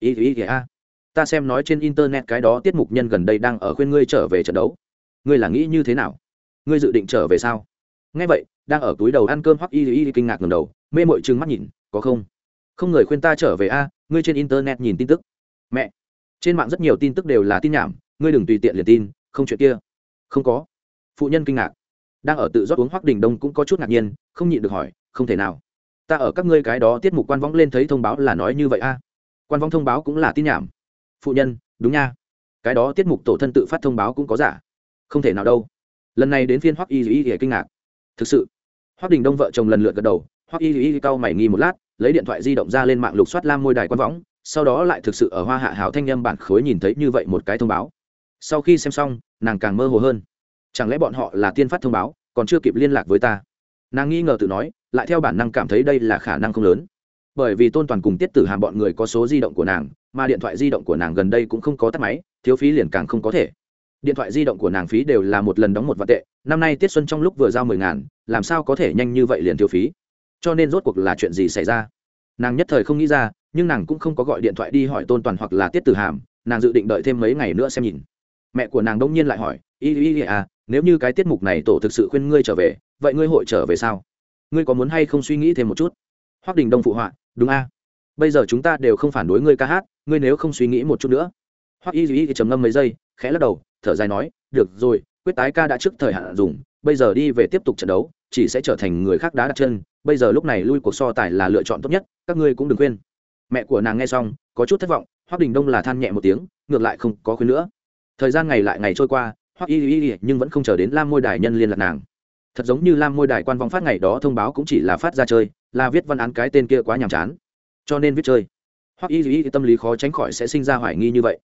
y y y a, ta xem nói trên internet cái đó tiết mục nhân gần đây đang ở khuyên ngươi trở về trận đấu. Ngươi là nghĩ như thế nào? Ngươi dự định trở về sao? Ngay vậy, đang ở túi đầu ăn cơm hoắc y y kinh ngạc ngầm đầu, mê mội trừng mắt nhìn, có không? Không người khuyên ta trở về a, ngươi trên internet nhìn tin tức. Mẹ, trên mạng rất nhiều tin tức đều là tin nhảm, ngươi đừng tùy tiện liền tin, không chuyện kia. Không có. Phụ nhân kinh ngạc đang ở tự rót uống hoắc đình đông cũng có chút ngạc nhiên, không nhịn được hỏi, không thể nào. Ta ở các ngươi cái đó tiết mục quan võng lên thấy thông báo là nói như vậy a. Quan võng thông báo cũng là tin nhảm. Phụ nhân, đúng nha. Cái đó tiết mục tổ thân tự phát thông báo cũng có giả. Không thể nào đâu. Lần này đến phiên hoắc y y y kinh ngạc. Thực sự, hoắc đình đông vợ chồng lần lượt gật đầu, hoắc y y cau mày nghi một lát, lấy điện thoại di động ra lên mạng lục soát lam môi đài quan võng, sau đó lại thực sự ở hoa hạ hảo thanh nhâm bản khối nhìn thấy như vậy một cái thông báo. Sau khi xem xong, nàng càng mơ hồ hơn chẳng lẽ bọn họ là tiên phát thông báo, còn chưa kịp liên lạc với ta? Nàng nghi ngờ tự nói, lại theo bản năng cảm thấy đây là khả năng không lớn. Bởi vì tôn toàn cùng tiết tử hàm bọn người có số di động của nàng, mà điện thoại di động của nàng gần đây cũng không có tắt máy, thiếu phí liền càng không có thể. Điện thoại di động của nàng phí đều là một lần đóng một vạn tệ, năm nay tiết xuân trong lúc vừa giao mười ngàn, làm sao có thể nhanh như vậy liền thiếu phí? Cho nên rốt cuộc là chuyện gì xảy ra? Nàng nhất thời không nghĩ ra, nhưng nàng cũng không có gọi điện thoại đi hỏi tôn toàn hoặc là tiết tử hàm, nàng dự định đợi thêm mấy ngày nữa xem nhìn mẹ của nàng đông nhiên lại hỏi, y y y à nếu như cái tiết mục này tổ thực sự khuyên ngươi trở về, vậy ngươi hội trở về sao? Ngươi có muốn hay không suy nghĩ thêm một chút? Hoác đình đông phụ họa, đúng a. Bây giờ chúng ta đều không phản đối ngươi ca hát, ngươi nếu không suy nghĩ một chút nữa. Hoắc y duy trầm ngâm mấy giây, khẽ lắc đầu, thở dài nói, được rồi, quyết tái ca đã trước thời hạn dùng, bây giờ đi về tiếp tục trận đấu, chỉ sẽ trở thành người khác đá đặt chân. Bây giờ lúc này lui cuộc so tài là lựa chọn tốt nhất, các ngươi cũng đừng quên mẹ của nàng nghe xong, có chút thất vọng, hoắc đình đông là than nhẹ một tiếng, ngược lại không có khuyên nữa thời gian ngày lại ngày trôi qua, hoắc y y nhưng vẫn không chờ đến lam môi đài nhân liên lạc nàng. Thật giống như lam môi đài quan vong phát ngày đó thông báo cũng chỉ là phát ra chơi, là viết văn án cái tên kia quá nhàm chán. Cho nên viết chơi. Hoặc y y tâm lý khó tránh khỏi sẽ sinh ra hoài nghi như vậy.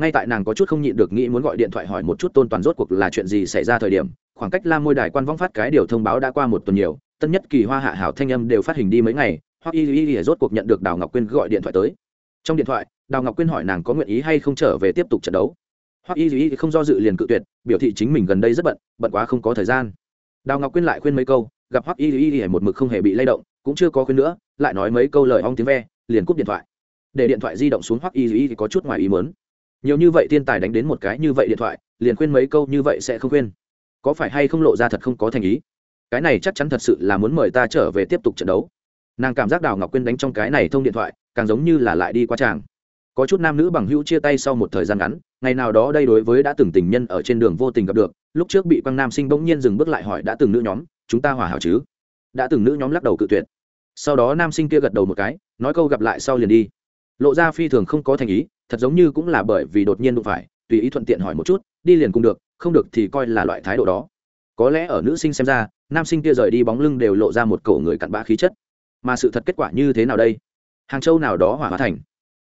Ngay tại nàng có chút không nhịn được nghĩ muốn gọi điện thoại hỏi một chút tôn toàn rốt cuộc là chuyện gì xảy ra thời điểm, khoảng cách lam môi đài quan vong phát cái điều thông báo đã qua một tuần nhiều, tân nhất kỳ, hoa hạ hảo thanh âm đều phát hình đi mấy ngày hoặc y y y rốt cuộc nhận được đào ngọc quyên gọi điện thoại tới. Trong điện thoại, đào ngọc quyên hỏi nàng có nguyện ý hay không trở về tiếp tục trận đấu hoặc y y không do dự liền cự tuyệt, biểu thị chính mình gần đây rất bận bận quá không có thời gian. Đào ngọc quyên lại khuyên mấy câu, gặp hoặc y y y một mực không hề bị lay động, cũng chưa có khuyên nữa, lại nói mấy câu lời ong tiếng ve, liền cúp điện thoại. Để điện thoại di động xuống hoặc y y thì có chút ngoài ý mớn nhiều như vậy thiên tài đánh đến một cái như vậy điện thoại, liền khuyên mấy câu như vậy sẽ không khuyên. Có phải hay không lộ ra thật không có thành ý? Cái này chắc chắn thật sự là muốn mời ta trở về tiếp tục trận đấu. Nàng cảm giác đào ngọc quyên đánh trong cái này thông điện thoại, càng giống như là lại đi qua tràng. Có chút nam nữ bằng hữu chia tay sau một thời gian ngắn ngày nào đó đây đối với đã từng tình nhân ở trên đường vô tình gặp được, lúc trước bị quang nam sinh bỗng nhiên dừng bước lại hỏi đã từng nữ nhóm, chúng ta hòa hảo chứ? Đã từng nữ nhóm lắc đầu cự tuyệt. Sau đó nam sinh kia gật đầu một cái, nói câu gặp lại sau liền đi. Lộ ra phi thường không có thành ý, thật giống như cũng là bởi vì đột nhiên đụng phải, tùy ý thuận tiện hỏi một chút, đi liền cũng được, không được thì coi là loại thái độ đó. Có lẽ ở nữ sinh xem ra, nam sinh kia rời đi bóng lưng đều lộ ra một cổ người cặn bã khí chất. Mà sự thật kết quả như thế nào đây? Hàng châu nào đó hỏa hóa thành.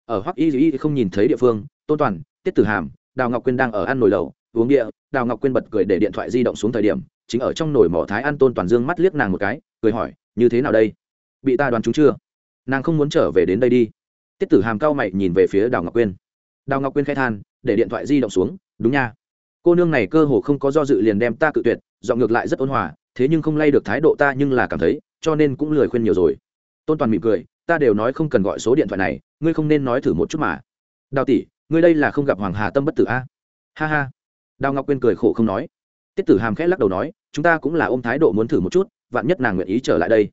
Ở hoắc y y không nhìn thấy địa phương, tôn toàn tiết tử hàm, đào ngọc quyên đang ở ăn nồi lẩu, uống địa, đào ngọc quyên bật cười để điện thoại di động xuống thời điểm, chính ở trong nồi mỏ thái An tôn toàn dương mắt liếc nàng một cái, cười hỏi, như thế nào đây? Bị ta đoán chúng chưa? Nàng không muốn trở về đến đây đi. Tiết tử hàm cao mày nhìn về phía đào ngọc quyên. Đào ngọc quyên khai than, để điện thoại di động xuống, đúng nha. Cô nương này cơ hồ không có do dự liền đem ta cự tuyệt dọn ngược lại rất ôn hòa, thế nhưng không lay được thái độ ta nhưng là cảm thấy, cho nên cũng lười khuyên nhiều rồi. Tôn toàn mỉm cười, ta đều nói không cần gọi số điện thoại này, ngươi không nên nói thử một chút mà. Đào tỷ ngươi đây là không gặp hoàng hà tâm bất tử a? Ha ha. Đào ngọc quyên cười khổ không nói. Tiết tử hàm khẽ lắc đầu nói, chúng ta cũng là ôm thái độ muốn thử một chút, vạn nhất nàng nguyện ý trở lại đây.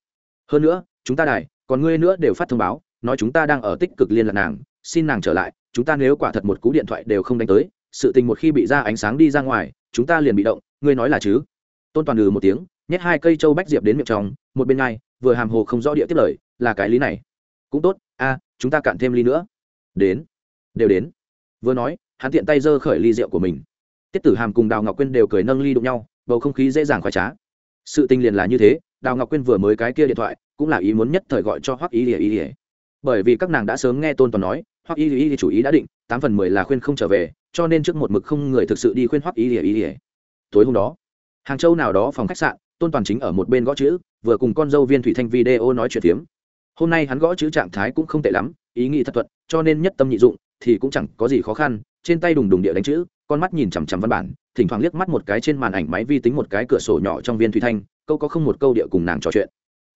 Hơn nữa, chúng ta đài, còn ngươi nữa đều phát thông báo, nói chúng ta đang ở tích cực liên lạc nàng, xin nàng trở lại, chúng ta nếu quả thật một cú điện thoại đều không đánh tới, sự tình một khi bị ra ánh sáng đi ra ngoài, chúng ta liền bị động, ngươi nói là chứ? Tôn toàn ừ một tiếng, nhét hai cây châu bách diệp đến miệng trong, một bên ngay, vừa hàm hồ không rõ địa tiếp lời, là cái lý này. Cũng tốt, a, chúng ta cạn thêm ly nữa. Đến. Đều đến vừa nói, hắn tiện tay giơ khởi ly rượu của mình. Tiết tử hàm cùng đào ngọc quyên đều cười nâng ly đụng nhau, bầu không khí dễ dàng khoái trá. Sự tình liền là như thế, đào ngọc quyên vừa mới cái kia điện thoại, cũng là ý muốn nhất thời gọi cho hoắc ý ỉa ý ỉa bởi vì các nàng đã sớm nghe tôn toàn nói, hoắc ý ỉa chủ ý đã định, tám phần mười là khuyên không trở về, cho nên trước một mực không người thực sự đi khuyên hoắc ý ỉa ý ỉa tối hôm đó, hàng châu nào đó phòng khách sạn, tôn toàn chính ở một bên gõ chữ, vừa cùng con dâu viên thủy thanh video nói chuyện tiếm hôm nay hắn gõ chữ trạng thái cũng không tệ lắm, ý nghĩ thật thuận, cho nên nhất tâm nhị dụng thì cũng chẳng có gì khó khăn, trên tay đùng đùng địa đánh chữ, con mắt nhìn chằm chằm văn bản, thỉnh thoảng liếc mắt một cái trên màn ảnh máy vi tính một cái cửa sổ nhỏ trong viên thủy thanh, câu có không một câu địa cùng nàng trò chuyện.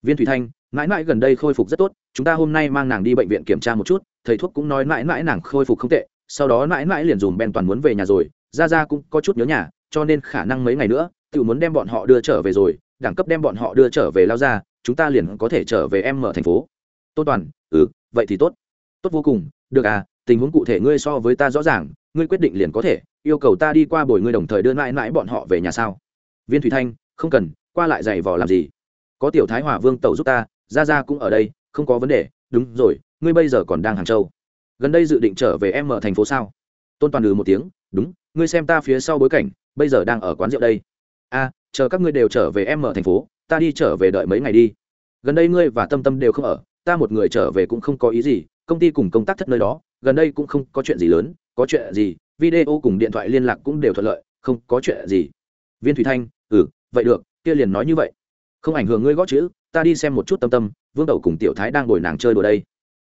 Viên thủy thanh, mãi mãi gần đây khôi phục rất tốt, chúng ta hôm nay mang nàng đi bệnh viện kiểm tra một chút, thầy thuốc cũng nói mãi mãi nàng khôi phục không tệ, sau đó mãi mãi liền dùng ben toàn muốn về nhà rồi ra ra cũng có chút nhớ nhà, cho nên khả năng mấy ngày nữa tự muốn đem bọn họ đưa trở về rồi, đẳng cấp đem bọn họ đưa trở về lao ra chúng ta liền có thể trở về em mở thành phố. Tôn toàn ừ vậy thì tốt. Tốt vô cùng, được à tình huống cụ thể ngươi so với ta rõ ràng ngươi quyết định liền có thể yêu cầu ta đi qua bồi ngươi đồng thời đưa mãi mãi bọn họ về nhà sao? Viên thủy thanh không cần qua lại giày vò làm gì? Có tiểu thái hòa vương tẩu giúp ta ra ra cũng ở đây không có vấn đề đúng rồi ngươi bây giờ còn đang hàng châu. Gần đây dự định trở về em ở thành phố sao? Tôn toàn ừ một tiếng đúng ngươi xem ta phía sau bối cảnh bây giờ đang ở quán rượu đây. A à, chờ các ngươi đều trở về em ở thành phố ta đi trở về đợi mấy ngày đi. Gần đây ngươi và tâm tâm đều không ở ta một người trở về cũng không có ý gì công ty cùng công tác thất nơi đó gần đây cũng không có chuyện gì lớn, có chuyện gì, video cùng điện thoại liên lạc cũng đều thuận lợi, không có chuyện gì. Viên thủy thanh ừ vậy được, kia liền nói như vậy. Không ảnh hưởng ngươi gót chữ, ta đi xem một chút tâm tâm, vương tẩu cùng tiểu thái đang ngồi nàng chơi đùa đây.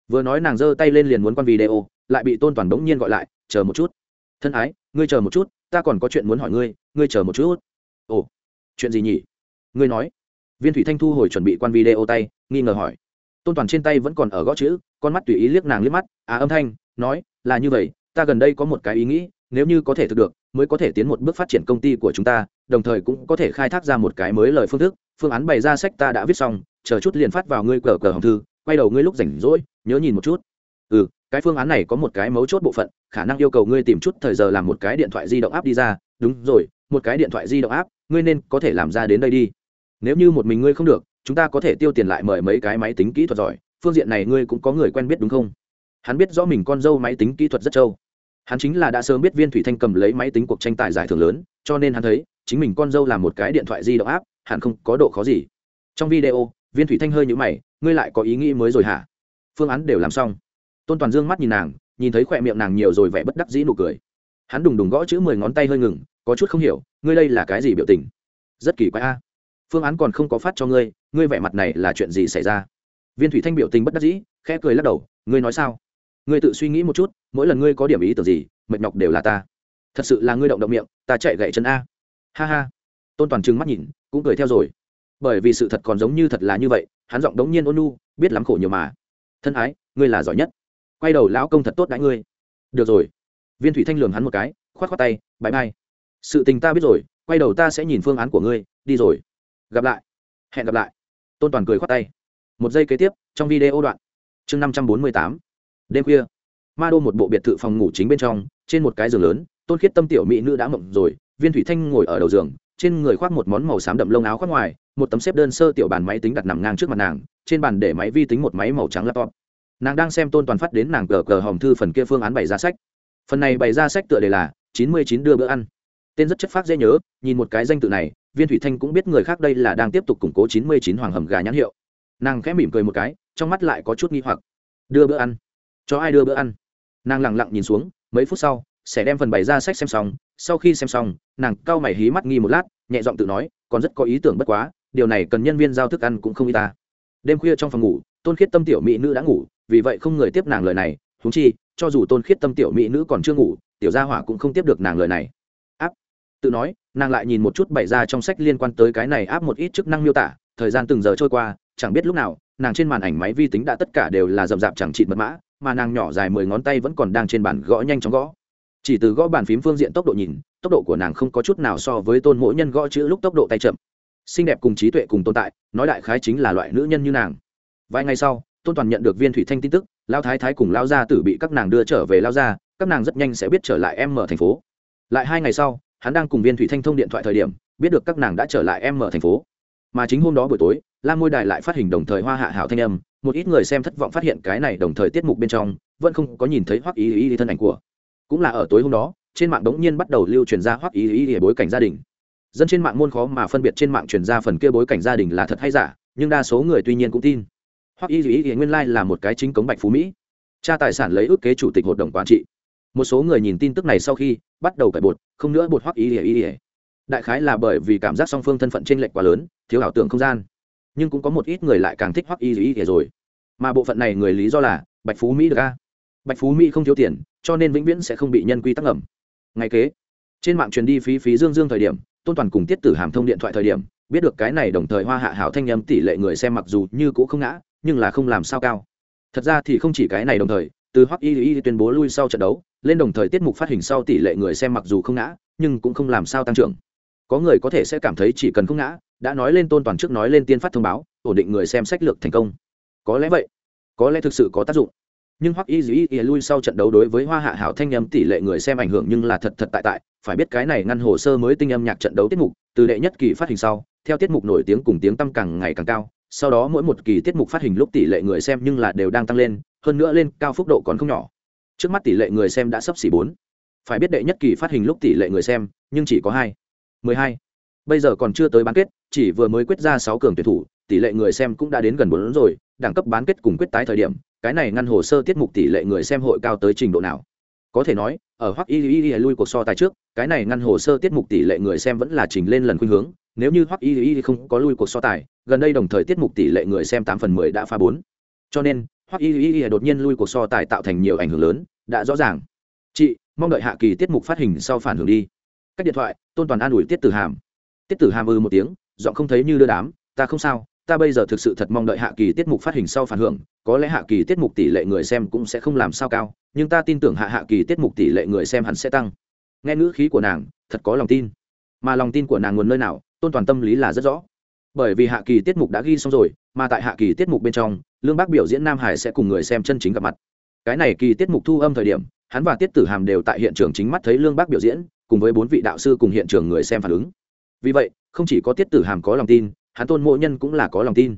Vừa nói nàng giơ tay lên liền muốn quan video, lại bị tôn toàn bỗng nhiên gọi lại, chờ một chút. Thân ái, ngươi chờ một chút, ta còn có chuyện muốn hỏi ngươi ngươi chờ một chút. Ồ, chuyện gì nhỉ? Ngươi nói. Viên thủy thanh thu hồi chuẩn bị quan video tay, nghi ngờ hỏi. Tôn toàn trên tay vẫn còn ở gõ chữ, con mắt tùy ý liếc nàng liếc mắt à âm thanh nói, là như vậy, ta gần đây có một cái ý nghĩ, nếu như có thể thực được, mới có thể tiến một bước phát triển công ty của chúng ta, đồng thời cũng có thể khai thác ra một cái mới lời phương thức. Phương án bày ra sách ta đã viết xong, chờ chút liền phát vào ngươi cờ cờ hồng thư, quay đầu ngươi lúc rảnh rỗi, nhớ nhìn một chút. Ừ cái phương án này có một cái mấu chốt bộ phận, khả năng yêu cầu ngươi tìm chút thời giờ làm một cái điện thoại di động áp đi ra. Đúng rồi, một cái điện thoại di động áp ngươi nên có thể làm ra đến đây đi. Nếu như một mình ngươi không được, chúng ta có thể tiêu tiền lại mời mấy cái máy tính kỹ thuật giỏi, phương diện này ngươi cũng có người quen biết đúng không? Hắn biết rõ mình con dâu máy tính kỹ thuật rất trâu. Hắn chính là đã sớm biết viên thủy thanh cầm lấy máy tính cuộc tranh tài giải thưởng lớn, cho nên hắn thấy, chính mình con dâu là một cái điện thoại di động áp hẳn không có độ khó gì. Trong video, viên thủy thanh hơi nhũ mày, ngươi lại có ý nghĩ mới rồi hả? Phương án đều làm xong. Tôn toàn dương mắt nhìn nàng, nhìn thấy khỏe miệng nàng nhiều rồi vẻ bất đắc dĩ nụ cười. Hắn đùng đùng gõ chữ mười ngón tay hơi ngừng, có chút không hiểu, ngươi đây là cái gì biểu tình? Rất kỳ quái a. Phương án còn không có phát cho ngươi ngươi vẻ mặt này là chuyện gì xảy ra? Viên thủy thanh biểu tình bất đắc dĩ, khẽ cười lắc đầu, ngươi nói sao? Ngươi tự suy nghĩ một chút, mỗi lần ngươi có điểm ý tưởng gì, mệt nhọc đều là ta. Thật sự là ngươi động động miệng, ta chạy gậy chân a. Ha ha. Tôn toàn trừng mắt nhìn, cũng cười theo rồi. Bởi vì sự thật còn giống như thật là như vậy, hắn giọng đống nhiên ôn nu biết lắm khổ nhiều mà. Thân ái, ngươi là giỏi nhất. Quay đầu lão công thật tốt đãi ngươi. Được rồi. Viên thủy thanh lường hắn một cái, khoát khoát tay bãi bay sự tình ta biết rồi, quay đầu ta sẽ nhìn phương án của ngươi, đi rồi. Gặp lại. Hẹn gặp lại. Tôn toàn cười khoát tay. Một giây kế tiếp, trong video đoạn. Chương năm trăm bốn mươi tám đêm khuya, ma đô một bộ biệt thự phòng ngủ chính bên trong, trên một cái giường lớn, tôn khiết tâm tiểu mỹ nữ đã mộng rồi, viên thủy thanh ngồi ở đầu giường, trên người khoác một món màu xám đậm lông áo khoác ngoài, một tấm xếp đơn sơ tiểu bàn máy tính đặt nằm ngang trước mặt nàng, trên bàn để máy vi tính một máy màu trắng laptop. Nàng đang xem tôn toàn phát đến nàng cờ cờ hòm thư phần kia phương án bày ra sách. Phần này bày ra sách tựa đề là chín mươi chín đưa bữa ăn. Tên rất chất phác dễ nhớ, nhìn một cái danh tự này, viên thủy thanh cũng biết người khác đây là đang tiếp tục củng cố chín mươi chín hoàng hầm gà nhãn hiệu. Nàng khẽ mỉm cười một cái, trong mắt lại có chút nghi hoặc. Đưa bữa ăn cho ai đưa bữa ăn? Nàng lẳng lặng nhìn xuống, mấy phút sau, sẽ đem phần bày ra sách xem xong. Sau khi xem xong, nàng cau mày hí mắt nghi một lát, nhẹ giọng tự nói, còn rất có ý tưởng bất quá, điều này cần nhân viên giao thức ăn cũng không y ta. Đêm khuya trong phòng ngủ, tôn khiết tâm tiểu mỹ nữ đã ngủ, vì vậy không người tiếp nàng lời này. Thúng chi, cho dù tôn khiết tâm tiểu mỹ nữ còn chưa ngủ, tiểu gia hỏa cũng không tiếp được nàng lời này. Áp. Tự nói, nàng lại nhìn một chút bày ra trong sách liên quan tới cái này áp một ít chức năng miêu tả. Thời gian từng giờ trôi qua, chẳng biết lúc nào, nàng trên màn ảnh máy vi tính đã tất cả đều là rậm rạp chẳng trị mật mã mà nàng nhỏ dài mười ngón tay vẫn còn đang trên bàn gõ nhanh chóng gõ. Chỉ từ gõ bàn phím phương diện tốc độ nhìn, tốc độ của nàng không có chút nào so với tôn mỗi nhân gõ chữ lúc tốc độ tay chậm. Xinh đẹp cùng trí tuệ cùng tồn tại, nói đại khái chính là loại nữ nhân như nàng. Vài ngày sau, tôn toàn nhận được viên thủy thanh tin tức lao thái thái cùng lao gia tử bị các nàng đưa trở về lao gia, các nàng rất nhanh sẽ biết trở lại em mở thành phố. Lại hai ngày sau, hắn đang cùng viên thủy thanh thông điện thoại thời điểm, biết được các nàng đã trở lại em mở thành phố. Mà chính hôm đó buổi tối la môi đài lại phát hình đồng thời hoa hạ hảo thanh âm một ít người xem thất vọng phát hiện cái này đồng thời tiết mục bên trong vẫn không có nhìn thấy hoắc ý ý, ý thân ảnh của. Cũng là ở tối hôm đó trên mạng đống nhiên bắt đầu lưu truyền ra hoắc ý ý, ý bối cảnh gia đình. Dân trên mạng môn khó mà phân biệt trên mạng truyền ra phần kia bối cảnh gia đình là thật hay giả nhưng đa số người tuy nhiên cũng tin. Hoắc ý ý, ý nguyên lai là một cái chính cống bạch phú mỹ. Cha tài sản lấy ước kế chủ tịch hội đồng quản trị. Một số người nhìn tin tức này sau khi bắt đầu cải bột không nữa bột hoắc ý ý ý, ý. đại khái là bởi vì cảm giác song phương thân phận t r ê n lệch quá lớn thiếu ảo tưởng không gian nhưng cũng có một ít người lại càng thích hoắc y y rồi. Mà bộ phận này người lý do là, bạch phú mỹ được a. Bạch phú mỹ không thiếu tiền, cho nên vĩnh viễn sẽ không bị nhân quy tắc ẩm ngay kế, trên mạng truyền đi phí phí dương dương thời điểm, tôn toàn cùng tiết tử hàm thông điện thoại thời điểm, biết được cái này đồng thời hoa hạ hảo thanh nhâm tỷ lệ người xem mặc dù như cũ không ngã, nhưng là không làm sao cao. Thật ra thì không chỉ cái này đồng thời, từ hoắc y y tuyên bố lui sau trận đấu, lên đồng thời tiết mục phát hình sau tỷ lệ người xem mặc dù không ngã, nhưng cũng không làm sao tăng trưởng. Có người có thể sẽ cảm thấy chỉ cần không ngã đã nói lên tôn toàn trước nói lên tiên phát thông báo, ổn định người xem sách lược thành công. Có lẽ vậy. Có lẽ thực sự có tác dụng. Nhưng hoắc y dĩ y lui sau trận đấu đối với hoa hạ hảo thanh nhâm tỷ lệ người xem ảnh hưởng nhưng là thật thật tại tại, phải biết cái này ngăn hồ sơ mới tinh âm nhạc trận đấu tiết mục, từ đệ nhất kỳ phát hình sau, theo tiết mục nổi tiếng cùng tiếng tăm càng ngày càng cao, sau đó mỗi một kỳ tiết mục phát hình lúc tỷ lệ người xem nhưng là đều đang tăng lên, hơn nữa lên cao phúc độ còn không nhỏ. Trước mắt tỷ lệ người xem đã sấp xỉ bốn. Phải biết đệ nhất kỳ phát hình lúc tỷ lệ người xem nhưng chỉ có hai. mười hai bây giờ còn chưa tới bán kết, chỉ vừa mới quyết ra sáu cường tuyển thủ, tỷ lệ người xem cũng đã đến gần bốn rồi, đẳng cấp bán kết cùng quyết tái thời điểm, cái này ngăn hồ sơ tiết mục tỷ lệ người xem hội cao tới trình độ nào? Có thể nói, ở hoặc y y y lui cuộc so tài trước, cái này ngăn hồ sơ tiết mục tỷ lệ người xem vẫn là trình lên lần khuynh hướng, nếu như hoặc y y không có lui cuộc so tài, gần đây đồng thời tiết mục tỷ lệ người xem tám phần mười đã pha bốn. Cho nên hoặc y y đột nhiên lui cuộc so tài tạo thành nhiều ảnh hưởng lớn, đã rõ ràng. Chị, mong đợi hạ kỳ tiết mục phát hình sau phản hưởng đi. Cách điện thoại, tôn toàn an ủi tiết tử hàm tiết tử hàm ư một tiếng, giọng không thấy như đưa đám, ta không sao, ta bây giờ thực sự thật mong đợi hạ kỳ tiết mục phát hình sau phản hưởng, có lẽ hạ kỳ tiết mục tỷ lệ người xem cũng sẽ không làm sao cao, nhưng ta tin tưởng hạ hạ kỳ tiết mục tỷ lệ người xem hẳn sẽ tăng. Nghe ngữ khí của nàng, thật có lòng tin. Mà lòng tin của nàng nguồn nơi nào, tôn toàn tâm lý là rất rõ. Bởi vì hạ kỳ tiết mục đã ghi xong rồi, mà tại hạ kỳ tiết mục bên trong, lương bác biểu diễn nam hải sẽ cùng người xem chân chính gặp mặt. Cái này kỳ tiết mục thu âm thời điểm, hắn và tiết tử hàm đều tại hiện trường chính mắt thấy lương bác biểu diễn, cùng với bốn vị đạo sư cùng hiện trường người xem phản ứng vì vậy, không chỉ có tiết tử hàm có lòng tin, hắn tôn mộ nhân cũng là có lòng tin.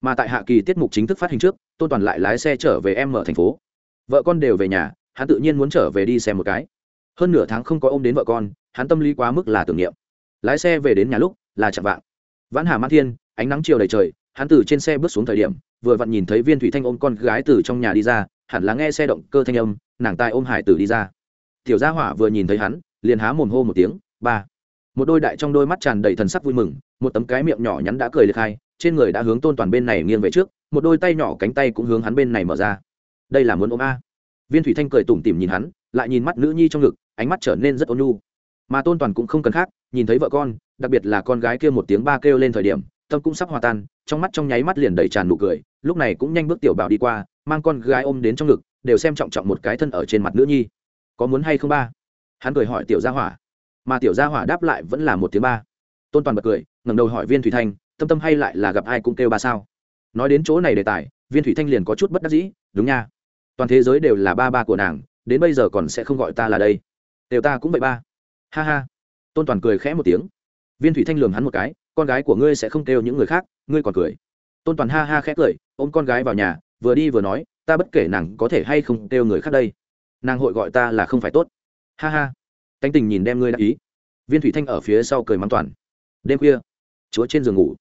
Mà tại hạ kỳ tiết mục chính thức phát hình trước, tôn toàn lại lái xe trở về em ở thành phố. Vợ con đều về nhà, hắn tự nhiên muốn trở về đi xem một cái. Hơn nửa tháng không có ôm đến vợ con, hắn tâm lý quá mức là tưởng niệm. Lái xe về đến nhà lúc, là chạm vạng. Vãn hà mãn thiên, ánh nắng chiều đầy trời, hắn từ trên xe bước xuống thời điểm, vừa vặn nhìn thấy viên thủy thanh ôm con gái từ trong nhà đi ra, hẳn là nghe xe động cơ thanh âm, nàng tai ôm hải tử đi ra. Tiểu gia hỏa vừa nhìn thấy hắn, liền há mồm hô một tiếng, ba một đôi đại trong đôi mắt tràn đầy thần sắc vui mừng, một tấm cái miệng nhỏ nhắn đã cười liệt hai, trên người đã hướng tôn toàn bên này nghiêng về trước, một đôi tay nhỏ cánh tay cũng hướng hắn bên này mở ra. Đây là muốn ôm a. Viên thủy thanh cười tủm tỉm nhìn hắn, lại nhìn mắt nữ nhi trong ngực, ánh mắt trở nên rất ôn nhu. Mà tôn toàn cũng không cần khác, nhìn thấy vợ con, đặc biệt là con gái kêu một tiếng ba kêu lên thời điểm, tâm cũng sắp hòa tan, trong mắt trong nháy mắt liền đầy tràn nụ cười, lúc này cũng nhanh bước tiểu bảo đi qua, mang con gái ôm đến trong ngực, đều xem trọng trọng một cái thân ở trên mặt nữ nhi. Có muốn hay không ba? Hắn cười hỏi tiểu gia hỏa mà tiểu gia hỏa đáp lại vẫn là một tiếng ba. Tôn toàn bật cười, ngẩng đầu hỏi viên thủy thanh, tâm tâm hay lại là gặp ai cũng kêu ba sao? Nói đến chỗ này đề tài, viên thủy thanh liền có chút bất đắc dĩ, đúng nha, toàn thế giới đều là ba ba của nàng, đến bây giờ còn sẽ không gọi ta là đây. Đều ta cũng vậy ba. Ha ha. Tôn toàn cười khẽ một tiếng. Viên thủy thanh lường hắn một cái, con gái của ngươi sẽ không kêu những người khác, ngươi còn cười. Tôn toàn ha ha khẽ cười, ôm con gái vào nhà, vừa đi vừa nói, ta bất kể nàng có thể hay không kêu người khác đây, nàng hội gọi ta là không phải tốt. Ha ha cánh tình nhìn đem ngươi đã ý. Viên thủy thanh ở phía sau cười mắng toàn. Đêm khuya chúa trên giường ngủ.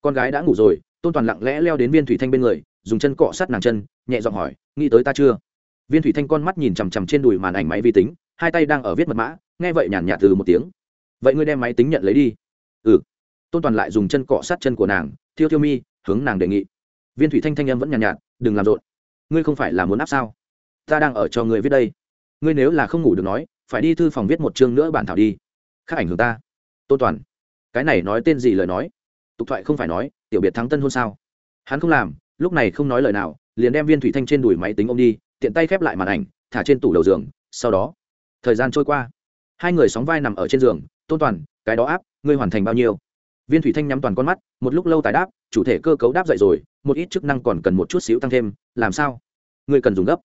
Con gái đã ngủ rồi tôn toàn lặng lẽ leo đến viên thủy thanh bên người dùng chân cọ sát nàng chân nhẹ giọng hỏi nghĩ tới ta chưa? Viên thủy thanh con mắt nhìn chằm chằm trên đùi màn ảnh máy vi tính hai tay đang ở viết mật mã nghe vậy nhàn nhạt từ một tiếng. Vậy ngươi đem máy tính nhận lấy đi. Ừ. Tôn toàn lại dùng chân cọ sát chân của nàng thiêu thiêu mi hướng nàng đề nghị. Viên thủy thanh thanh em vẫn nhàn nhạt, nhạt đừng làm rộn. Ngươi không phải là muốn áp sao? Ta đang ở cho ngươi viết đây. Ngươi nếu là không ngủ được nói phải đi thư phòng viết một chương nữa bản thảo đi. Khác ảnh hưởng ta. Tôn toàn, cái này nói tên gì lời nói? Tục thoại không phải nói, tiểu biệt thắng tân hôn sao? Hắn không làm, lúc này không nói lời nào, liền đem viên thủy thanh trên đùi máy tính ô m đi, tiện tay khép lại màn ảnh, thả trên tủ đầu giường, sau đó, thời gian trôi qua. Hai người sóng vai nằm ở trên giường, tôn toàn, cái đó áp, ngươi hoàn thành bao nhiêu? Viên thủy thanh nhắm toàn con mắt, một lúc lâu tái đáp, chủ thể cơ cấu đáp dậy rồi, một ít chức năng còn cần một chút xíu tăng thêm, làm sao? Ngươi cần dùng gấp.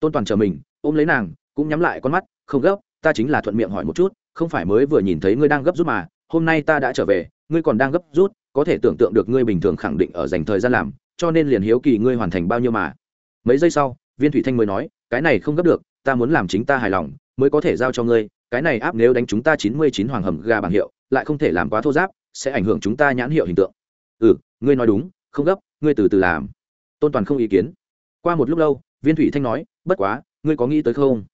Tôn toàn chờ mình, ôm lấy nàng, cũng nhắm lại con mắt, không gấp ta chính là thuận miệng hỏi một chút, không phải mới vừa nhìn thấy ngươi đang gấp rút mà, hôm nay ta đã trở về, ngươi còn đang gấp rút, có thể tưởng tượng được ngươi bình thường khẳng định ở dành thời gian làm, cho nên liền hiếu kỳ ngươi hoàn thành bao nhiêu mà. Mấy giây sau, viên thủy thanh mới nói, cái này không gấp được, ta muốn làm chính ta hài lòng, mới có thể giao cho ngươi, cái này áp nếu đánh chúng ta chín mươi chín hoàng hầm gà bảng hiệu, lại không thể làm quá thô giáp, sẽ ảnh hưởng chúng ta nhãn hiệu hình tượng. Ừ ngươi nói đúng, không gấp, ngươi từ từ làm. Tôn toàn không ý kiến. Qua một lúc lâu, viên thủy thanh nói, bất quá, ngươi có nghĩ tới không?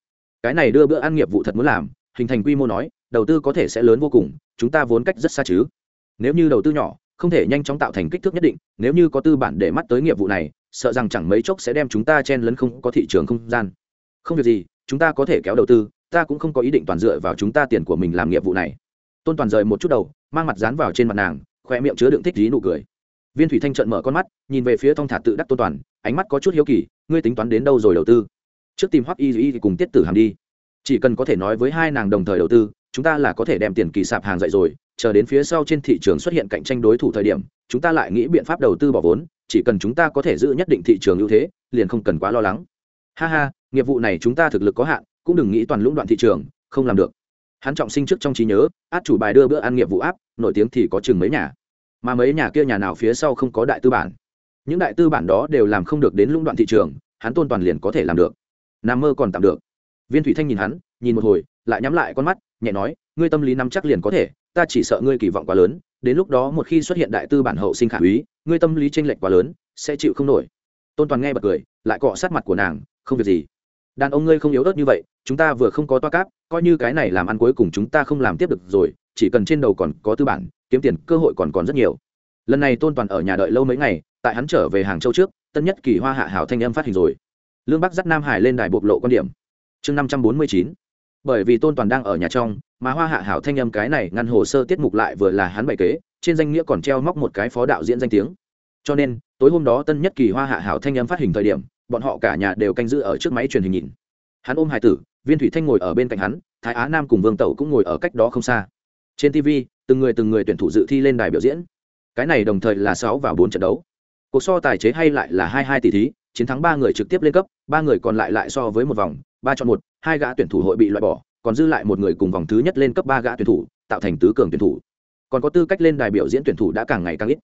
Cái này đưa bữa ăn nghiệp vụ thật muốn làm, hình thành quy mô nói, đầu tư có thể sẽ lớn vô cùng, chúng ta vốn cách rất xa chứ. Nếu như đầu tư nhỏ, không thể nhanh chóng tạo thành kích thước nhất định, nếu như có tư bản để mắt tới nghiệp vụ này, sợ rằng chẳng mấy chốc sẽ đem chúng ta chen lấn không có thị trường không gian. Không việc gì, chúng ta có thể kéo đầu tư, ta cũng không có ý định toàn dựa vào chúng ta tiền của mình làm nghiệp vụ này. Tôn toàn rời một chút đầu, mang mặt dán vào trên mặt nàng khoe miệng chứa đựng thích dí nụ cười. Viên thủy thanh trợn mở con mắt, nhìn về phía thong thả tự đắc tôn toàn, ánh mắt có chút hiếu kỳ, ngươi tính toán đến đâu rồi đầu tư? Trước tìm hoắc y y cùng tiết tử hàm đi. Chỉ cần có thể nói với hai nàng đồng thời đầu tư, chúng ta là có thể đem tiền kỳ sạp hàng dậy rồi, chờ đến phía sau trên thị trường xuất hiện cạnh tranh đối thủ thời điểm, chúng ta lại nghĩ biện pháp đầu tư bỏ vốn, chỉ cần chúng ta có thể giữ nhất định thị trường ưu thế, liền không cần quá lo lắng. Ha ha, nghiệp vụ này chúng ta thực lực có hạn, cũng đừng nghĩ toàn lũng đoạn thị trường, không làm được. Hắn trọng sinh trước trong trí nhớ, át chủ bài đưa bữa ăn nghiệp vụ áp, nổi tiếng thì có chừng mấy nhà. Mà mấy nhà kia nhà nào phía sau không có đại tư bản. Những đại tư bản đó đều làm không được đến lũng đoạn thị trường, hắn tôn toàn liền có thể làm được nam mơ còn tạm được. Viên thủy thanh nhìn hắn, nhìn một hồi, lại nhắm lại con mắt, nhẹ nói, ngươi tâm lý nắm chắc liền có thể, ta chỉ sợ ngươi kỳ vọng quá lớn, đến lúc đó một khi xuất hiện đại tư bản hậu sinh khả úy, ngươi tâm lý tranh lệch quá lớn, sẽ chịu không nổi. Tôn toàn nghe bật cười, lại cọ sát mặt của nàng, không việc gì. Đàn ông ngươi không yếu ớt như vậy, chúng ta vừa không có toa cáp, coi như cái này làm ăn cuối cùng chúng ta không làm tiếp được rồi, chỉ cần trên đầu còn có tư bản, kiếm tiền, cơ hội còn còn rất nhiều. Lần này tôn toàn ở nhà đợi lâu mấy ngày, tại hắn trở về hàng châu trước, tân nhất kỳ hoa hạ hảo thanh âm phát hình rồi lương bắc dắt nam hải lên đài bộc lộ quan điểm. Chương năm trăm bốn mươi chín. Bởi vì tôn toàn đang ở nhà trong, mà hoa hạ hảo thanh âm cái này ngăn hồ sơ tiết mục lại vừa là hắn bày kế, trên danh nghĩa còn treo móc một cái phó đạo diễn danh tiếng. Cho nên, tối hôm đó tân nhất kỳ hoa hạ hảo thanh âm phát hình thời điểm, bọn họ cả nhà đều canh giữ ở trước máy truyền hình nhìn. Hắn ôm hải tử, viên thủy thanh ngồi ở bên cạnh hắn, thái á nam cùng vương tẩu cũng ngồi ở cách đó không xa. Trên tv từng người từng người tuyển thủ dự thi lên đài biểu diễn. Cái này đồng thời là sáu và bốn trận đấu. Cuộc so tài chế hay lại là hai hai tỷ thí chiến thắng ba người trực tiếp lên cấp, ba người còn lại lại so với một vòng, ba chọn một, hai gã tuyển thủ hội bị loại bỏ, còn dư lại một người cùng vòng thứ nhất lên cấp ba gã tuyển thủ, tạo thành tứ cường tuyển thủ. Còn có tư cách lên đài biểu diễn tuyển thủ đã càng ngày càng ít.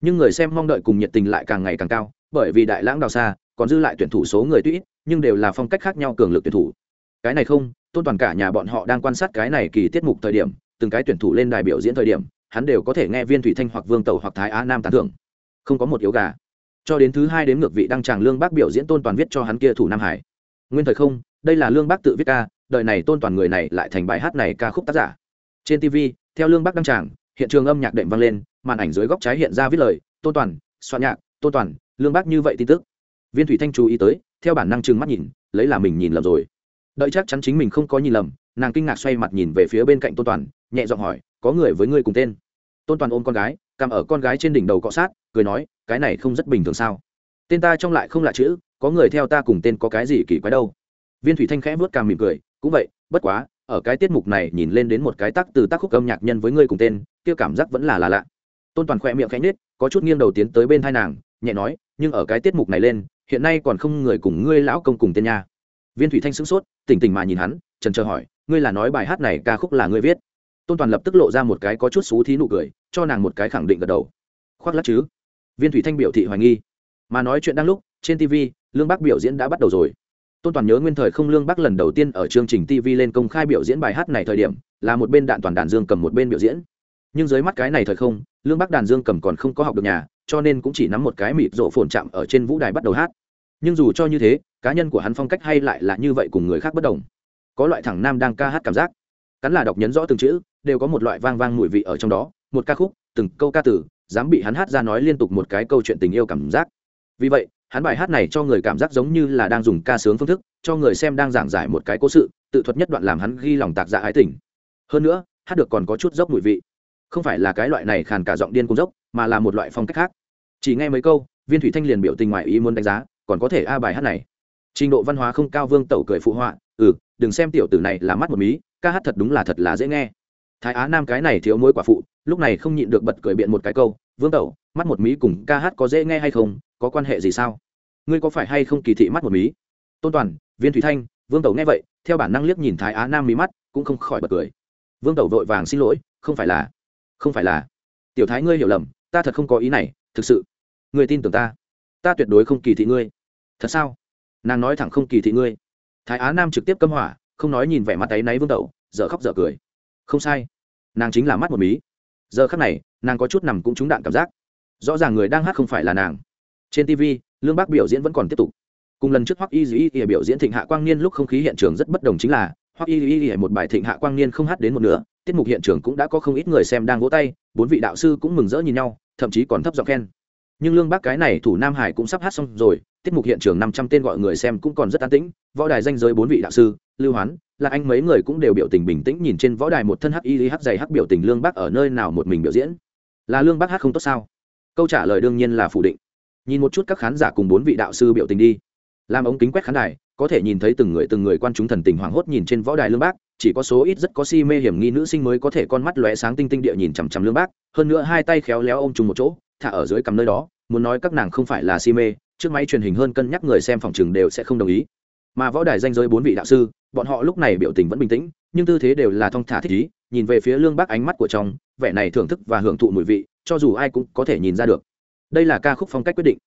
Nhưng người xem mong đợi cùng nhiệt tình lại càng ngày càng cao, bởi vì đại lãng đào xa, còn dư lại tuyển thủ số người tuy ít, nhưng đều là phong cách khác nhau cường lực tuyển thủ. Cái này không, tôn toàn cả nhà bọn họ đang quan sát cái này kỳ tiết mục thời điểm, từng cái tuyển thủ lên đài biểu diễn thời điểm, hắn đều có thể nghe viên thủy thanh hoặc vương tẩu hoặc thái á nam tán thưởng. Không có một yếu gà cho đến thứ hai đến ngược vị đăng tràng lương bác biểu diễn tôn toàn viết cho hắn kia thủ nam hải. Nguyên thời không, đây là lương bác tự viết ca, đời này tôn toàn người này lại thành bài hát này ca khúc tác giả. Trên tv theo lương bác đăng tràng, hiện trường âm nhạc đệm vang lên, màn ảnh dưới góc trái hiện ra viết lời, tôn toàn, soạn nhạc, tôn toàn, lương bác như vậy tin tức. Viên thủy thanh chú ý tới, theo bản năng trừng mắt nhìn, lấy là mình nhìn lầm rồi. Đợi chắc chắn chính mình không có nhìn lầm, nàng kinh ngạc xoay mặt nhìn về phía bên cạnh tôn toàn, nhẹ giọng hỏi, có người với ngươi cùng tên? Tôn toàn ôm con gái cằm ở con gái trên đỉnh đầu cọ sát, cười nói, cái này không rất bình thường sao? Tên ta trong lại không lạ chữ, có người theo ta cùng tên có cái gì kỳ quái đâu. Viên thủy thanh khẽ vớt cằm mỉm cười, cũng vậy, bất quá, ở cái tiết mục này nhìn lên đến một cái tác từ tác khúc âm nhạc nhân với ngươi cùng tên, kia cảm giác vẫn là là lạ. Tôn toàn khoe miệng khẽ nết có chút nghiêng đầu tiến tới bên hai nàng, nhẹ nói, nhưng ở cái tiết mục này lên, hiện nay còn không người cùng ngươi lão công cùng tên nha. Viên thủy thanh sững sốt, tỉnh tỉnh mà nhìn hắn, trần chờ hỏi, ngươi là nói bài hát này ca khúc là ngươi viết? Tôn toàn lập tức lộ ra một cái có chút xú thí nụ cười cho nàng một cái khẳng định gật đầu. Khoác lắc chứ? Viên thủy thanh biểu thị hoài nghi. Mà nói chuyện đang lúc, trên tv lương bắc biểu diễn đã bắt đầu rồi. Tôn toàn nhớ nguyên thời không lương bắc lần đầu tiên ở chương trình tv lên công khai biểu diễn bài hát này thời điểm, là một bên đạn toàn đàn dương cầm một bên biểu diễn. Nhưng dưới mắt cái này thời không, lương bắc đàn dương cầm còn không có học được nhà, cho nên cũng chỉ nắm một cái mịt rộ phồn chạm ở trên vũ đài bắt đầu hát. Nhưng dù cho như thế, cá nhân của hắn phong cách hay lại là như vậy cùng người khác bất đồng. Có loại thẳng nam đang ca hát cảm giác. Cắn là đọc nhấn rõ từng chữ, đều có một loại vang vang mùi vị ở trong đó một ca khúc, từng câu ca tử dám bị hắn hát ra nói liên tục một cái câu chuyện tình yêu cảm giác. Vì vậy, hắn bài hát này cho người cảm giác giống như là đang dùng ca sướng phương thức, cho người xem đang giảng giải một cái cố sự, tự thuật nhất đoạn làm hắn ghi lòng tạc dạ ái tình. Hơn nữa, hát được còn có chút dốc mùi vị. Không phải là cái loại này khàn cả giọng điên cung dốc, mà là một loại phong cách khác. Chỉ nghe mấy câu, viên thủy thanh liền biểu tình ngoài ý muốn đánh giá, còn có thể a bài hát này. Trình độ văn hóa không cao vương tẩu cười phụ họa ừ đừng xem tiểu tử này là mắt một mí, ca hát thật đúng là thật là dễ nghe. Thái á nam cái này thiếu mối quả phụ lúc này không nhịn được bật cười biện một cái câu, vương tẩu, mắt một mí cùng ca hát có dễ nghe hay không? Có quan hệ gì sao? Ngươi có phải hay không kỳ thị mắt một mí? Tôn toàn, viên thủy thanh, vương tẩu nghe vậy, theo bản năng liếc nhìn thái á nam mí mắt, cũng không khỏi bật cười. Vương tẩu vội vàng xin lỗi, không phải là, không phải là. Tiểu thái ngươi hiểu lầm, ta thật không có ý này, thực sự. Ngươi tin tưởng ta. Ta tuyệt đối không kỳ thị ngươi. Thật sao? Nàng nói thẳng không kỳ thị ngươi. Thái á nam trực tiếp câm hỏa, không nói nhìn vẻ mặt tay náy vương tẩu, dở khóc dở cười. Không sai. Nàng chính là mắt một mí giờ khắc này, nàng có chút nằm cũng trúng đạn cảm giác. Rõ ràng người đang hát không phải là nàng. Trên tv lương bác biểu diễn vẫn còn tiếp tục. Cùng lần trước hoắc y dĩ y biểu diễn thịnh hạ quang niên lúc không khí hiện trường rất bất đồng chính là, hoắc y dĩ y một bài thịnh hạ quang niên không hát đến một nửa, tiết mục hiện trường cũng đã có không ít người xem đang vỗ tay, bốn vị đạo sư cũng mừng rỡ nhìn nhau, thậm chí còn thấp giọng khen. Nhưng lương bác cái này thủ nam hải cũng sắp hát xong rồi, tiết mục hiện trường năm trăm tên gọi người xem cũng còn rất an tĩnh, võ đài danh giới bốn vị đạo sư, lưu hoán là anh mấy người cũng đều biểu tình bình tĩnh nhìn trên võ đài một thân hắc y hắc dày hắc biểu tình lương bác ở nơi nào một mình biểu diễn. Là lương bác hát không tốt sao? Câu trả lời đương nhiên là phủ định. Nhìn một chút các khán giả cùng bốn vị đạo sư biểu tình đi. Làm ống kính quét khán đài, có thể nhìn thấy từng người từng người quan chúng thần tình hoảng hốt nhìn trên võ đài lương bác, chỉ có số ít rất có si mê hiểm nghi nữ sinh mới có thể con mắt lóe sáng tinh tinh địa nhìn chằm chằm lương bác, hơn nữa hai tay khéo léo ôm chung một chỗ, thả ở dưới cầm nơi đó, muốn nói các nàng không phải là si mê, trước máy truyền hình hơn cân nhắc người xem phòng trường đều sẽ không đồng ý. Mà võ đài danh giới bốn vị đạo sư bọn họ lúc này biểu tình vẫn bình tĩnh, nhưng tư thế đều là thong thả thích ý, nhìn về phía lương bác ánh mắt của trong, vẻ này thưởng thức và hưởng thụ mùi vị, cho dù ai cũng có thể nhìn ra được. Đây là ca khúc phong cách quyết định.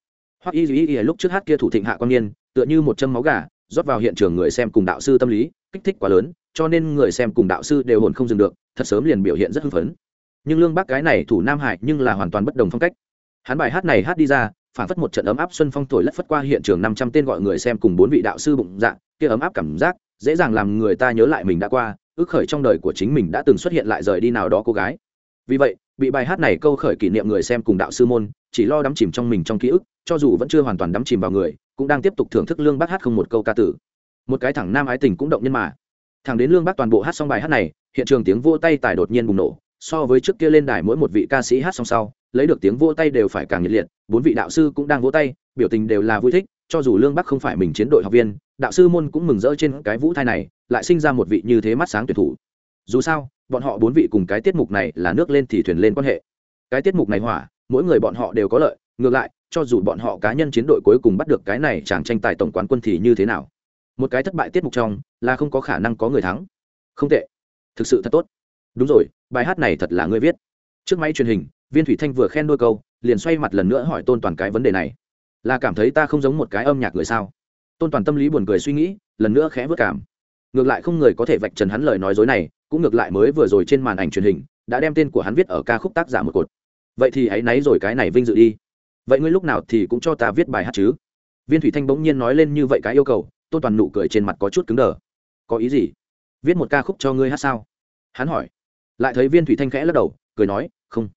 Hoặc y duy y lúc trước hát kia thủ thịnh hạ quan niên, tựa như một châm máu gà, rót vào hiện trường người xem cùng đạo sư tâm lý, kích thích quá lớn, cho nên người xem cùng đạo sư đều hồn không dừng được, thật sớm liền biểu hiện rất hưng phấn. Nhưng lương bác cái này thủ nam hải nhưng là hoàn toàn bất đồng phong cách. Hắn bài hát này hát đi ra, phản phất một trận ấm áp xuân phong thổi lất phất qua hiện trường năm trăm tên gọi người xem cùng bốn vị đạo sư bụng dạ kia ấm áp cảm giác dễ dàng làm người ta nhớ lại mình đã qua, ước khởi trong đời của chính mình đã từng xuất hiện lại rời đi nào đó cô gái. Vì vậy, bị bài hát này câu khởi kỷ niệm người xem cùng đạo sư môn chỉ lo đắm chìm trong mình trong ký ức, cho dù vẫn chưa hoàn toàn đắm chìm vào người, cũng đang tiếp tục thưởng thức lương bác hát không một câu ca tử. Một cái thẳng nam ái tình cũng động nhân mà. Thẳng đến lương bác toàn bộ hát xong bài hát này, hiện trường tiếng vô tay tài đột nhiên bùng nổ, so với trước kia lên đài mỗi một vị ca sĩ hát xong sau, lấy được tiếng vô tay đều phải càng nhiệt liệt, bốn vị đạo sư cũng đang vỗ tay, biểu tình đều là vui thích cho dù lương bắc không phải mình chiến đội học viên, đạo sư môn cũng mừng rỡ trên cái vũ thai này, lại sinh ra một vị như thế mắt sáng tuyệt thủ. Dù sao, bọn họ bốn vị cùng cái tiết mục này là nước lên thì thuyền lên quan hệ. Cái tiết mục này hỏa, mỗi người bọn họ đều có lợi, ngược lại, cho dù bọn họ cá nhân chiến đội cuối cùng bắt được cái này chàng tranh tài tổng quán quân thì như thế nào? Một cái thất bại tiết mục trong, là không có khả năng có người thắng. Không tệ. Thực sự thật tốt. Đúng rồi, bài hát này thật là ngươi viết. Trước máy truyền hình, viên thủy thanh vừa khen đôi câu, liền xoay mặt lần nữa hỏi tôn toàn cái vấn đề này là cảm thấy ta không giống một cái âm nhạc người sao? Tôn toàn tâm lý buồn cười suy nghĩ, lần nữa khẽ vất cảm. Ngược lại không người có thể vạch trần hắn lời nói dối này, cũng ngược lại mới vừa rồi trên màn ảnh truyền hình, đã đem tên của hắn viết ở ca khúc tác giả một cột. Vậy thì hãy náy rồi cái này vinh dự đi. Vậy ngươi lúc nào thì cũng cho ta viết bài hát chứ? Viên thủy thanh bỗng nhiên nói lên như vậy cái yêu cầu, tôn toàn nụ cười trên mặt có chút cứng đờ. Có ý gì? Viết một ca khúc cho ngươi hát sao? Hắn hỏi. Lại thấy viên thủy thanh khẽ lắc đầu, cười nói, không.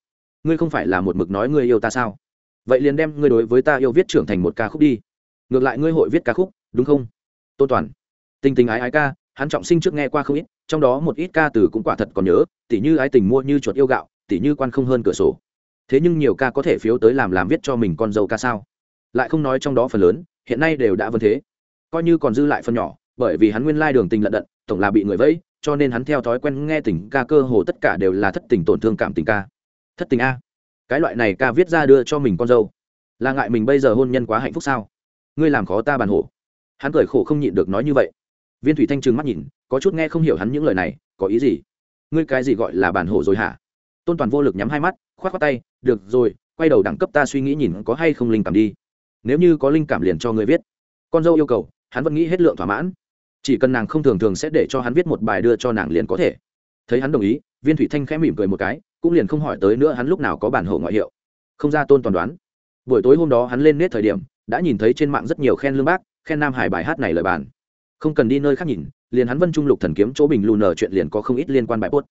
Ngươi không phải là một mực nói ngươi yêu ta sao? Vậy liền đem ngươi đối với ta yêu viết trưởng thành một ca khúc đi. Ngược lại ngươi hội viết ca khúc, đúng không? Tôn toàn. Tình tình ái ái ca, hắn trọng sinh trước nghe qua không ít, trong đó một ít ca từ cũng quả thật còn nhớ, tỉ như ái tình mua như chuột yêu gạo, tỉ như quan không hơn cửa sổ. Thế nhưng nhiều ca có thể phiếu tới làm làm viết cho mình con dâu ca sao? Lại không nói trong đó phần lớn, hiện nay đều đã vân thế. Coi như còn dư lại phần nhỏ, bởi vì hắn nguyên lai đường tình lận đận, tổng là bị người vẫy cho nên hắn theo thói quen nghe tình ca cơ hồ tất cả đều là thất tình tổn thương cảm tình ca. Thất tình a cái loại này ca viết ra đưa cho mình con dâu. Là ngại mình bây giờ hôn nhân quá hạnh phúc sao? Ngươi làm khó ta bàn hổ. Hắn cười khổ không nhịn được nói như vậy. Viên thủy thanh trừng mắt nhìn, có chút nghe không hiểu hắn những lời này, có ý gì? Ngươi cái gì gọi là bàn hổ rồi hả? Tôn toàn vô lực nhắm hai mắt k h o á t k tay, được rồi, quay đầu đẳng cấp ta suy nghĩ nhìn có hay không linh cảm đi. Nếu như có linh cảm liền cho ngươi viết. Con dâu yêu cầu, hắn vẫn nghĩ hết lượng thỏa mãn. Chỉ cần nàng không thường thường sẽ để cho hắn viết một bài đưa cho nàng liền có thể thấy hắn đồng ý, viên thủy thanh khẽ mỉm cười một cái, cũng liền không hỏi tới nữa hắn lúc nào có bản hộ ngoại hiệu. Không ra tôn toàn đoán. Buổi tối hôm đó hắn lên nết thời điểm, đã nhìn thấy trên mạng rất nhiều khen lương bác, khen nam hải bài hát này lời bàn. Không cần đi nơi khác nhìn, liền hắn vân trung lục thần kiếm chỗ bình lù nở chuyện liền có không ít liên quan bài post.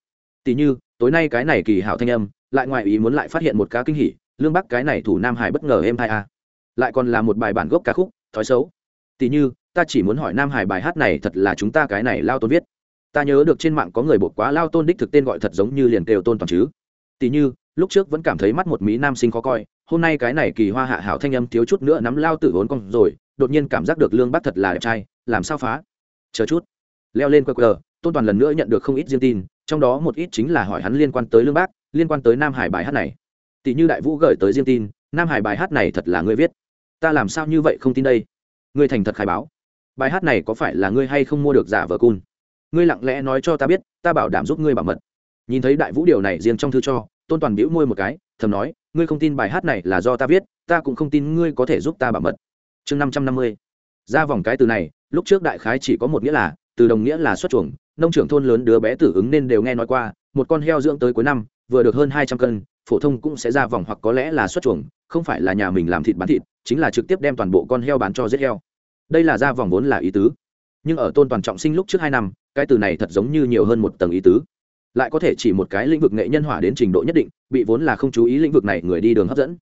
Tỷ như, tối nay cái này kỳ hảo thanh âm, lại ngoài ý muốn lại phát hiện một ca kinh hỉ, lương bắc cái này thủ nam hải bất ngờ em hai a à. lại còn là một bài bản gốc ca khúc, thói xấu. Tỷ như, ta chỉ muốn hỏi nam hải bài hát này thật là chúng ta cái này lao tôn viết ta nhớ được trên mạng có người buộc quá lao tôn đích thực tên gọi thật giống như liền kêu tôn toàn chứ. Tỷ như, lúc trước vẫn cảm thấy mắt một mỹ nam sinh khó coi, hôm nay cái này kỳ hoa hạ hảo thanh âm thiếu chút nữa nắm lao tử vốn con rồi, đột nhiên cảm giác được lương bắc thật là đẹp trai, làm sao phá? Chờ chút. Leo lên qr tôn toàn lần nữa nhận được không ít riêng tin, trong đó một ít chính là hỏi hắn liên quan tới lương bác, liên quan tới nam hải bài hát này. Tỷ như đại vũ gửi tới riêng tin, nam hải bài hát này thật là ngươi viết. Ta làm sao như vậy không tin đây? Ngươi thành thật khai báo. Bài hát này có phải là ngươi hay không mua được giả vờ cun? Ngươi lặng lẽ nói cho ta biết, ta bảo đảm giúp ngươi bảo mật. Nhìn thấy đại vũ điều này riêng trong thư cho, tôn toàn bĩu môi một cái, thầm nói, ngươi không tin bài hát này là do ta viết, ta cũng không tin ngươi có thể giúp ta bảo mật. Chương năm trăm năm mươi. Ra vòng cái từ này, lúc trước đại khái chỉ có một nghĩa là, từ đồng nghĩa là xuất chuồng, nông trưởng thôn lớn đứa bé tử ứng nên đều nghe nói qua, một con heo dưỡng tới cuối năm, vừa được hơn hai trăm cân, phổ thông cũng sẽ ra vòng hoặc có lẽ là xuất chuồng, không phải là nhà mình làm thịt bán thịt, chính là trực tiếp đem toàn bộ con heo bán cho giết heo. Đây là ra vòng vốn là ý tứ. Nhưng ở tôn toàn trọng sinh lúc trước hai năm cái từ này thật giống như nhiều hơn một tầng ý tứ. Lại có thể chỉ một cái lĩnh vực nghệ nhân hỏa đến trình độ nhất định bị vốn là không chú ý lĩnh vực này người đi đường hấp dẫn.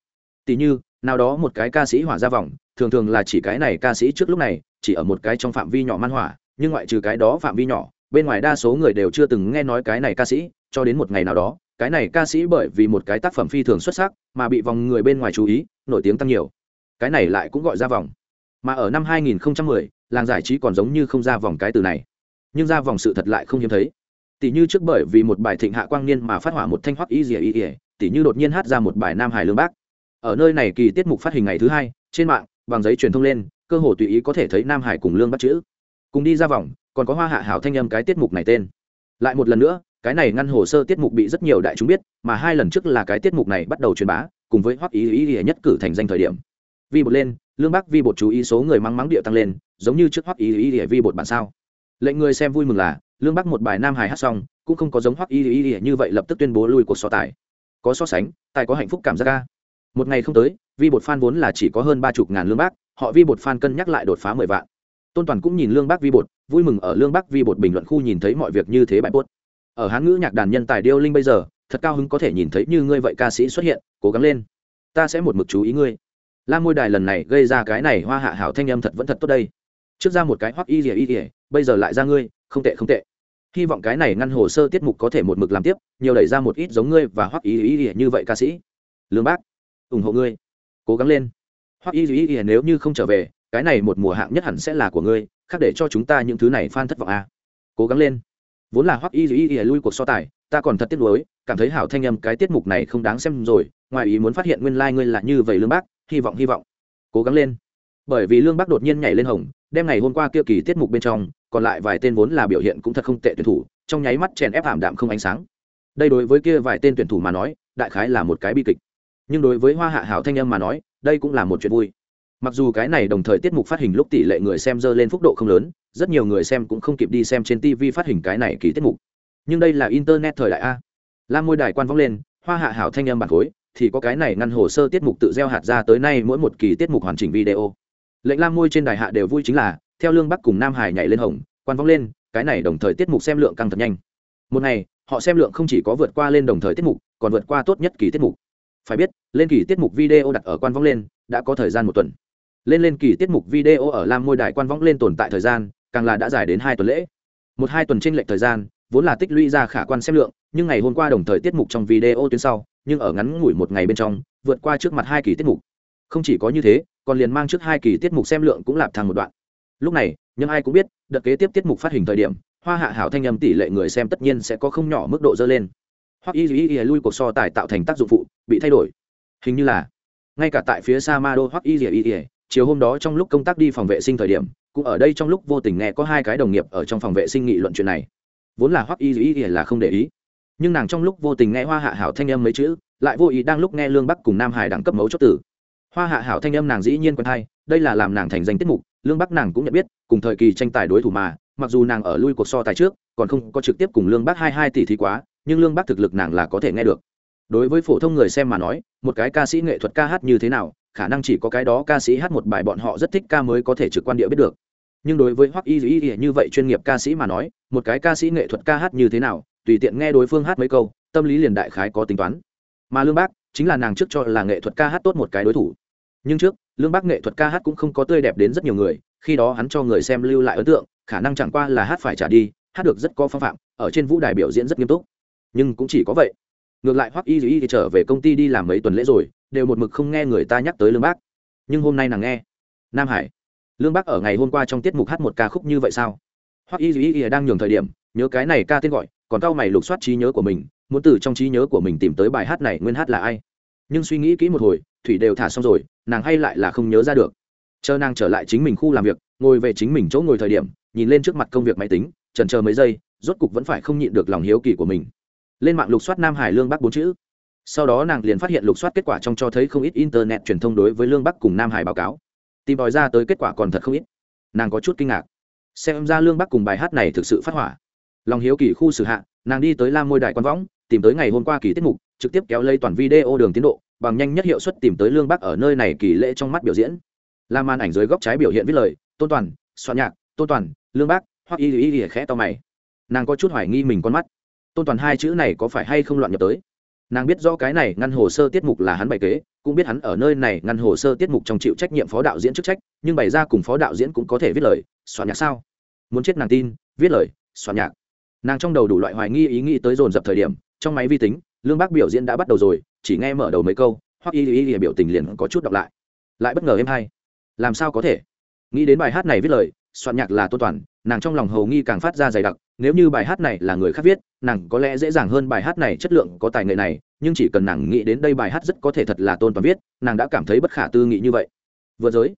Tỉ như nào đó một cái ca sĩ hỏa ra vòng thường thường là chỉ cái này ca sĩ trước lúc này chỉ ở một cái trong phạm vi nhỏ man hỏa nhưng ngoại trừ cái đó phạm vi nhỏ bên ngoài đa số người đều chưa từng nghe nói cái này ca sĩ cho đến một ngày nào đó cái này ca sĩ bởi vì một cái tác phẩm phi thường xuất sắc mà bị vòng người bên ngoài chú ý nổi tiếng tăng nhiều. Cái này lại cũng gọi ra vòng. Mà ở năm 2010, làng giải trí còn giống như không ra vòng cái từ này nhưng ra vòng sự thật lại không hiếm thấy. Tỷ như trước bởi vì một bài thịnh hạ quang niên mà phát hỏa một thanh hoắc y dìa y ỉa tỷ như đột nhiên hát ra một bài nam hải lương bác. Ở nơi này kỳ tiết mục phát hình ngày thứ hai, trên mạng, bằng giấy truyền thông lên, cơ hồ tùy ý có thể thấy nam hải cùng lương bắt chữ. Cùng đi ra vòng, còn có hoa hạ hảo thanh âm cái tiết mục này tên. Lại một lần nữa, cái này ngăn hồ sơ tiết mục bị rất nhiều đại chúng biết, mà hai lần trước là cái tiết mục này bắt đầu truyền bá, cùng với hoắc ý ý ý nhất cử thành danh thời điểm. Vi bột lên, lương bắc vi bột chú ý số người mắng mắng địa tăng lên, giống như trước hoắc ý ý ý vi bột bản sao lệnh người xem vui mừng là, lương bắc một bài nam hài hát xong, cũng không có giống hoắc y y y như vậy lập tức tuyên bố lui cuộc so tài. Có so sánh, tài có hạnh phúc cảm giác ca một ngày không tới, vi bột fan vốn là chỉ có hơn ba chục ngàn lương bác họ vi bột fan cân nhắc lại đột phá mười vạn. Tôn toàn cũng nhìn lương bác vi bột, vui mừng ở lương bác vi bột bình luận khu nhìn thấy mọi việc như thế bại bốt ở hán ngữ nhạc đàn nhân tài điêu linh bây giờ, thật cao hứng có thể nhìn thấy như ngươi vậy ca sĩ xuất hiện, cố gắng lên. Ta sẽ một mực chú ý ngươi. La môi đài lần này gây ra cái này hoa hạ hảo thanh âm thật vẫn thật tốt đây. Trước ra một cái hoắc y ỉa y ỉa bây giờ lại ra ngươi, không tệ không tệ. Hy vọng cái này ngăn hồ sơ tiết mục có thể một mực làm tiếp, nhiều đẩy ra một ít giống ngươi và hoắc y ý ý như vậy ca sĩ. Lương bác, ủng hộ ngươi. Cố gắng lên. Hoắc y ý ý nếu như không trở về, cái này một mùa hạng nhất hẳn sẽ là của ngươi, khác để cho chúng ta những thứ này fan thất vọng à. cố gắng lên. Vốn là hoắc y ý ý lui cuộc so tài, ta còn thật tiếc nuối, cảm thấy hảo thanh âm cái tiết mục này không đáng xem rồi, ngoài ý muốn phát hiện nguyên lai、like、ngươi là như vậy lương bác, hy vọng hy vọng. Cố gắng lên. Bởi vì lương bác đột nhiên nhảy lên hồng đem ngày hôm qua kia kỳ tiết mục bên trong, còn lại vài tên vốn là biểu hiện cũng thật không tệ tuyển thủ, trong nháy mắt chèn ép ảm đạm không ánh sáng. Đây đối với kia vài tên tuyển thủ mà nói, đại khái là một cái bi kịch. Nhưng đối với hoa hạ hảo thanh âm mà nói, đây cũng là một chuyện vui. Mặc dù cái này đồng thời tiết mục phát hình lúc tỷ lệ người xem dơ lên phúc độ không lớn, rất nhiều người xem cũng không kịp đi xem trên tv phát hình cái này kỳ tiết mục. Nhưng đây là internet thời đại a. Lam ngôi đài quan vong lên, hoa hạ hảo thanh âm bản khối, thì có cái này ngăn hồ sơ tiết mục tự gieo hạt ra tới nay mỗi một kỳ tiết mục hoàn chỉnh video lệnh lam môi trên đài hạ đều vui chính là, theo lương bắc cùng nam hải nhảy lên hồng, quan vong lên, cái này đồng thời tiết mục xem lượng căng thật nhanh. Một ngày, họ xem lượng không chỉ có vượt qua lên đồng thời tiết mục, còn vượt qua tốt nhất kỳ tiết mục. Phải biết, lên kỳ tiết mục video đặt ở quan vong lên, đã có thời gian một tuần. Lên lên kỳ tiết mục video ở lam môi đài quan vong lên tồn tại thời gian, càng là đã dài đến hai tuần lễ. Một hai tuần t r ê n lệch thời gian, vốn là tích lũy ra khả quan xem lượng, nhưng ngày hôm qua đồng thời tiết mục trong video tuyến sau, nhưng ở ngắn ngủi một ngày bên trong, vượt qua trước mặt hai kỳ tiết mục. Không chỉ có như thế còn liền mang trước hai kỳ tiết mục xem lượng cũng lạp thang một đoạn. Lúc này, nhưng ai cũng biết, đợt kế tiếp tiết mục phát hình thời điểm, hoa hạ hảo thanh âm tỷ lệ người xem tất nhiên sẽ có không nhỏ mức độ dơ lên. Hoặc y y y lui cuộc so tài tạo thành tác dụng phụ, bị thay đổi. Hình như là, ngay cả tại phía sa ma đô hoặc y y y, chiều hôm đó trong lúc công tác đi phòng vệ sinh thời điểm, cũng ở đây trong lúc vô tình nghe có hai cái đồng nghiệp ở trong phòng vệ sinh nghị luận chuyện này. Vốn là hoặc y y y là không để ý, nhưng nàng trong lúc vô tình nghe hoa hạ hảo thanh âm mấy chữ, lại vô ý đang lúc nghe lương bắc cùng nam hải đẳng cấp mấu chốt tử hoa hạ hảo thanh âm nàng dĩ nhiên quen hay đây là làm nàng thành danh tiết mục, lương bắc nàng cũng nhận biết, cùng thời kỳ tranh tài đối thủ mà, mặc dù nàng ở lui cuộc so tài trước, còn không có trực tiếp cùng lương bắc hai hai tỷ thí quá, nhưng lương bắc thực lực nàng là có thể nghe được. Đối với phổ thông người xem mà nói, một cái ca sĩ nghệ thuật ca hát như thế nào, khả năng chỉ có cái đó ca sĩ hát một bài bọn họ rất thích ca mới có thể trực quan địa biết được. Nhưng đối với hoắc y dĩ y như vậy chuyên nghiệp ca sĩ mà nói, một cái ca sĩ nghệ thuật ca hát như thế nào, tùy tiện nghe đối phương hát mấy câu, tâm lý liền đại khái có tính toán. Mà lương bác chính là nàng trước cho là nghệ thuật ca hát tốt một cái đối thủ nhưng trước, lương bác nghệ thuật ca hát cũng không có tươi đẹp đến rất nhiều người, khi đó hắn cho người xem lưu lại ấn tượng, khả năng chẳng qua là hát phải trả đi, hát được rất có phong phạm, ở trên vũ đài biểu diễn rất nghiêm túc. Nhưng cũng chỉ có vậy. Ngược lại hoắc y y trở về công ty đi làm mấy tuần lễ rồi, đều một mực không nghe người ta nhắc tới lương bác. Nhưng hôm nay nàng nghe. Nam hải, lương bác ở ngày hôm qua trong tiết mục hát một ca khúc như vậy sao? Hoắc y y đang nhường thời điểm, nhớ cái này ca tên gọi, còn cao mày lục soát trí nhớ của mình, muốn từ trong trí nhớ của mình tìm tới bài hát này nguyên hát là ai? Nhưng suy nghĩ kỹ một hồi, thủy đều thả xong rồi, nàng hay lại là không nhớ ra được. Chờ nàng trở lại chính mình khu làm việc, ngồi về chính mình chỗ ngồi thời điểm, nhìn lên trước mặt công việc máy tính trần chờ mấy giây, rốt cục vẫn phải không nhịn được lòng hiếu kỳ của mình. Lên mạng lục soát nam hải lương bắc bốn chữ. Sau đó nàng liền phát hiện lục soát kết quả trong cho thấy không ít internet truyền thông đối với lương bắc cùng nam hải báo cáo. Tìm bòi ra tới kết quả còn thật không ít. Nàng có chút kinh ngạc. Xem ra lương bắc cùng bài hát này thực sự phát hỏa. Lòng hiếu kỳ khu xử hạ, nàng đi tới la môi đại quan võng, tìm tới ngày hôm qua kỳ tiết mục trực tiếp kéo lấy toàn video đường tiến độ, bằng nhanh nhất hiệu suất tìm tới lương bắc ở nơi này kỳ lễ trong mắt biểu diễn. La màn ảnh dưới góc trái biểu hiện viết lời, tôn toàn, soạn nhạc, tôn toàn, lương bắc hoặc y y y khẽ to mày. Nàng có chút hoài nghi mình con mắt. Tôn toàn hai chữ này có phải hay không loạn nhập tới? Nàng biết rõ cái này ngăn hồ sơ tiết mục là hắn bày kế, cũng biết hắn ở nơi này ngăn hồ sơ tiết mục trong chịu trách nhiệm phó đạo diễn chức trách, nhưng bày ra cùng phó đạo diễn cũng có thể viết lời, soạn nhạc sao? Muốn chết nàng tin, viết lời, soạn nhạc. Nàng trong đầu đủ loại hoài nghi ý nghĩ tới dồn dập thời điểm, trong máy vi tính lương bác biểu diễn đã bắt đầu rồi, chỉ nghe mở đầu mấy câu, hoặc y y y biểu tình liền có chút đọc lại. Lại bất ngờ em hay làm sao có thể? Nghĩ đến bài hát này viết lời, soạn nhạc là tôn toàn, nàng trong lòng hầu nghi càng phát ra dày đặc, nếu như bài hát này là người khác viết, nàng có lẽ dễ dàng hơn bài hát này chất lượng có tài nghệ này, nhưng chỉ cần nàng nghĩ đến đây bài hát rất có thể thật là tôn toàn viết, nàng đã cảm thấy bất khả tư nghị như vậy. Vượt giới.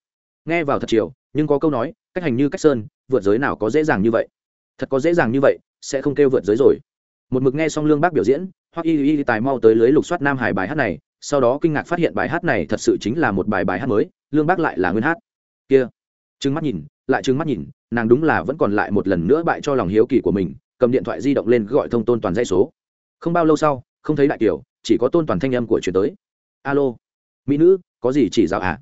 Nghe vào thật chiều, nhưng có câu nói, cách hành như cách sơn, vượt giới nào có dễ dàng như vậy? Thật có dễ dàng như vậy, sẽ không kêu vượt giới rồi. Một mực nghe xong lương bác biểu diễn hoặc y y tài mau tới lưới lục soát nam hải bài hát này, sau đó kinh ngạc phát hiện bài hát này thật sự chính là một bài bài hát mới, lương bác lại là nguyên hát. Kia, trừng mắt nhìn, lại trừng mắt nhìn, nàng đúng là vẫn còn lại một lần nữa bại cho lòng hiếu kỳ của mình, cầm điện thoại di động lên gọi thông tôn toàn dây số. Không bao lâu sau, không thấy đại kiều, chỉ có tôn toàn thanh âm của chuyển tới. Alo, mỹ nữ, có gì chỉ giáo à?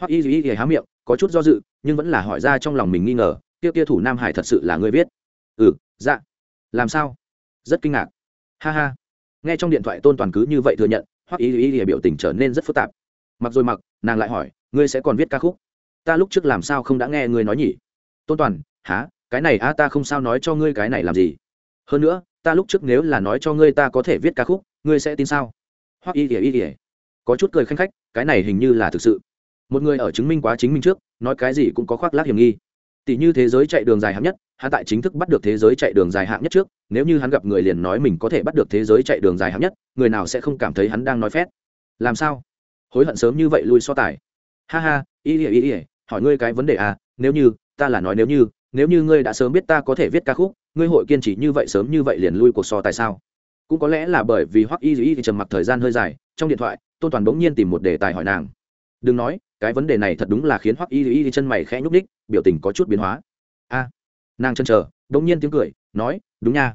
Hoặc y y y há miệng, có chút do dự, nhưng vẫn là hỏi ra trong lòng mình nghi ngờ, kia kia thủ nam hải thật sự là người viết? Ừ dạ. Làm sao? Rất kinh ngạc. Ha ha nghe trong điện thoại tôn toàn cứ như vậy thừa nhận hoặc ý ý ý biểu tình trở nên rất phức tạp. Mặc rồi mặc, nàng lại hỏi, ngươi sẽ còn viết ca khúc? Ta lúc trước làm sao không đã nghe ngươi nói nhỉ? Tôn toàn há cái này a, ta không sao nói cho ngươi cái này làm gì? Hơn nữa, ta lúc trước nếu là nói cho ngươi ta có thể viết ca khúc, ngươi sẽ tin sao? Hoặc ý ý ý ỉa có chút cười khanh khách, cái này hình như là thực sự. Một người ở chứng minh quá chính mình trước, nói cái gì cũng có khoác lác hiểm nghi tỷ như thế giới chạy đường dài hạng nhất, hắn tại chính thức bắt được thế giới chạy đường dài hạng nhất trước, nếu như hắn gặp người liền nói mình có thể bắt được thế giới chạy đường dài hạng nhất, người nào sẽ không cảm thấy hắn đang nói phét? Làm sao? Hối hận sớm như vậy lui so tài. Ha ha ý ỉa ý ỉa hỏi ngươi cái vấn đề à nếu như, ta là nói nếu như nếu như ngươi đã sớm biết ta có thể viết ca khúc, ngươi hội kiên trì như vậy sớm như vậy liền lui cuộc so tại sao? Cũng có lẽ là bởi vì hoắc y y trầm mặc thời gian hơi dài, trong điện thoại, tôn toàn bỗng nhiên tìm một đề tài hỏi nàng. Đừng nói cái vấn đề này thật đúng là khiến hoắc y y chân mày khẽ nhúc ních biểu tình có chút biến hóa. A, nàng chân chờ đ nhiên tiếng cười, nói, đúng nha.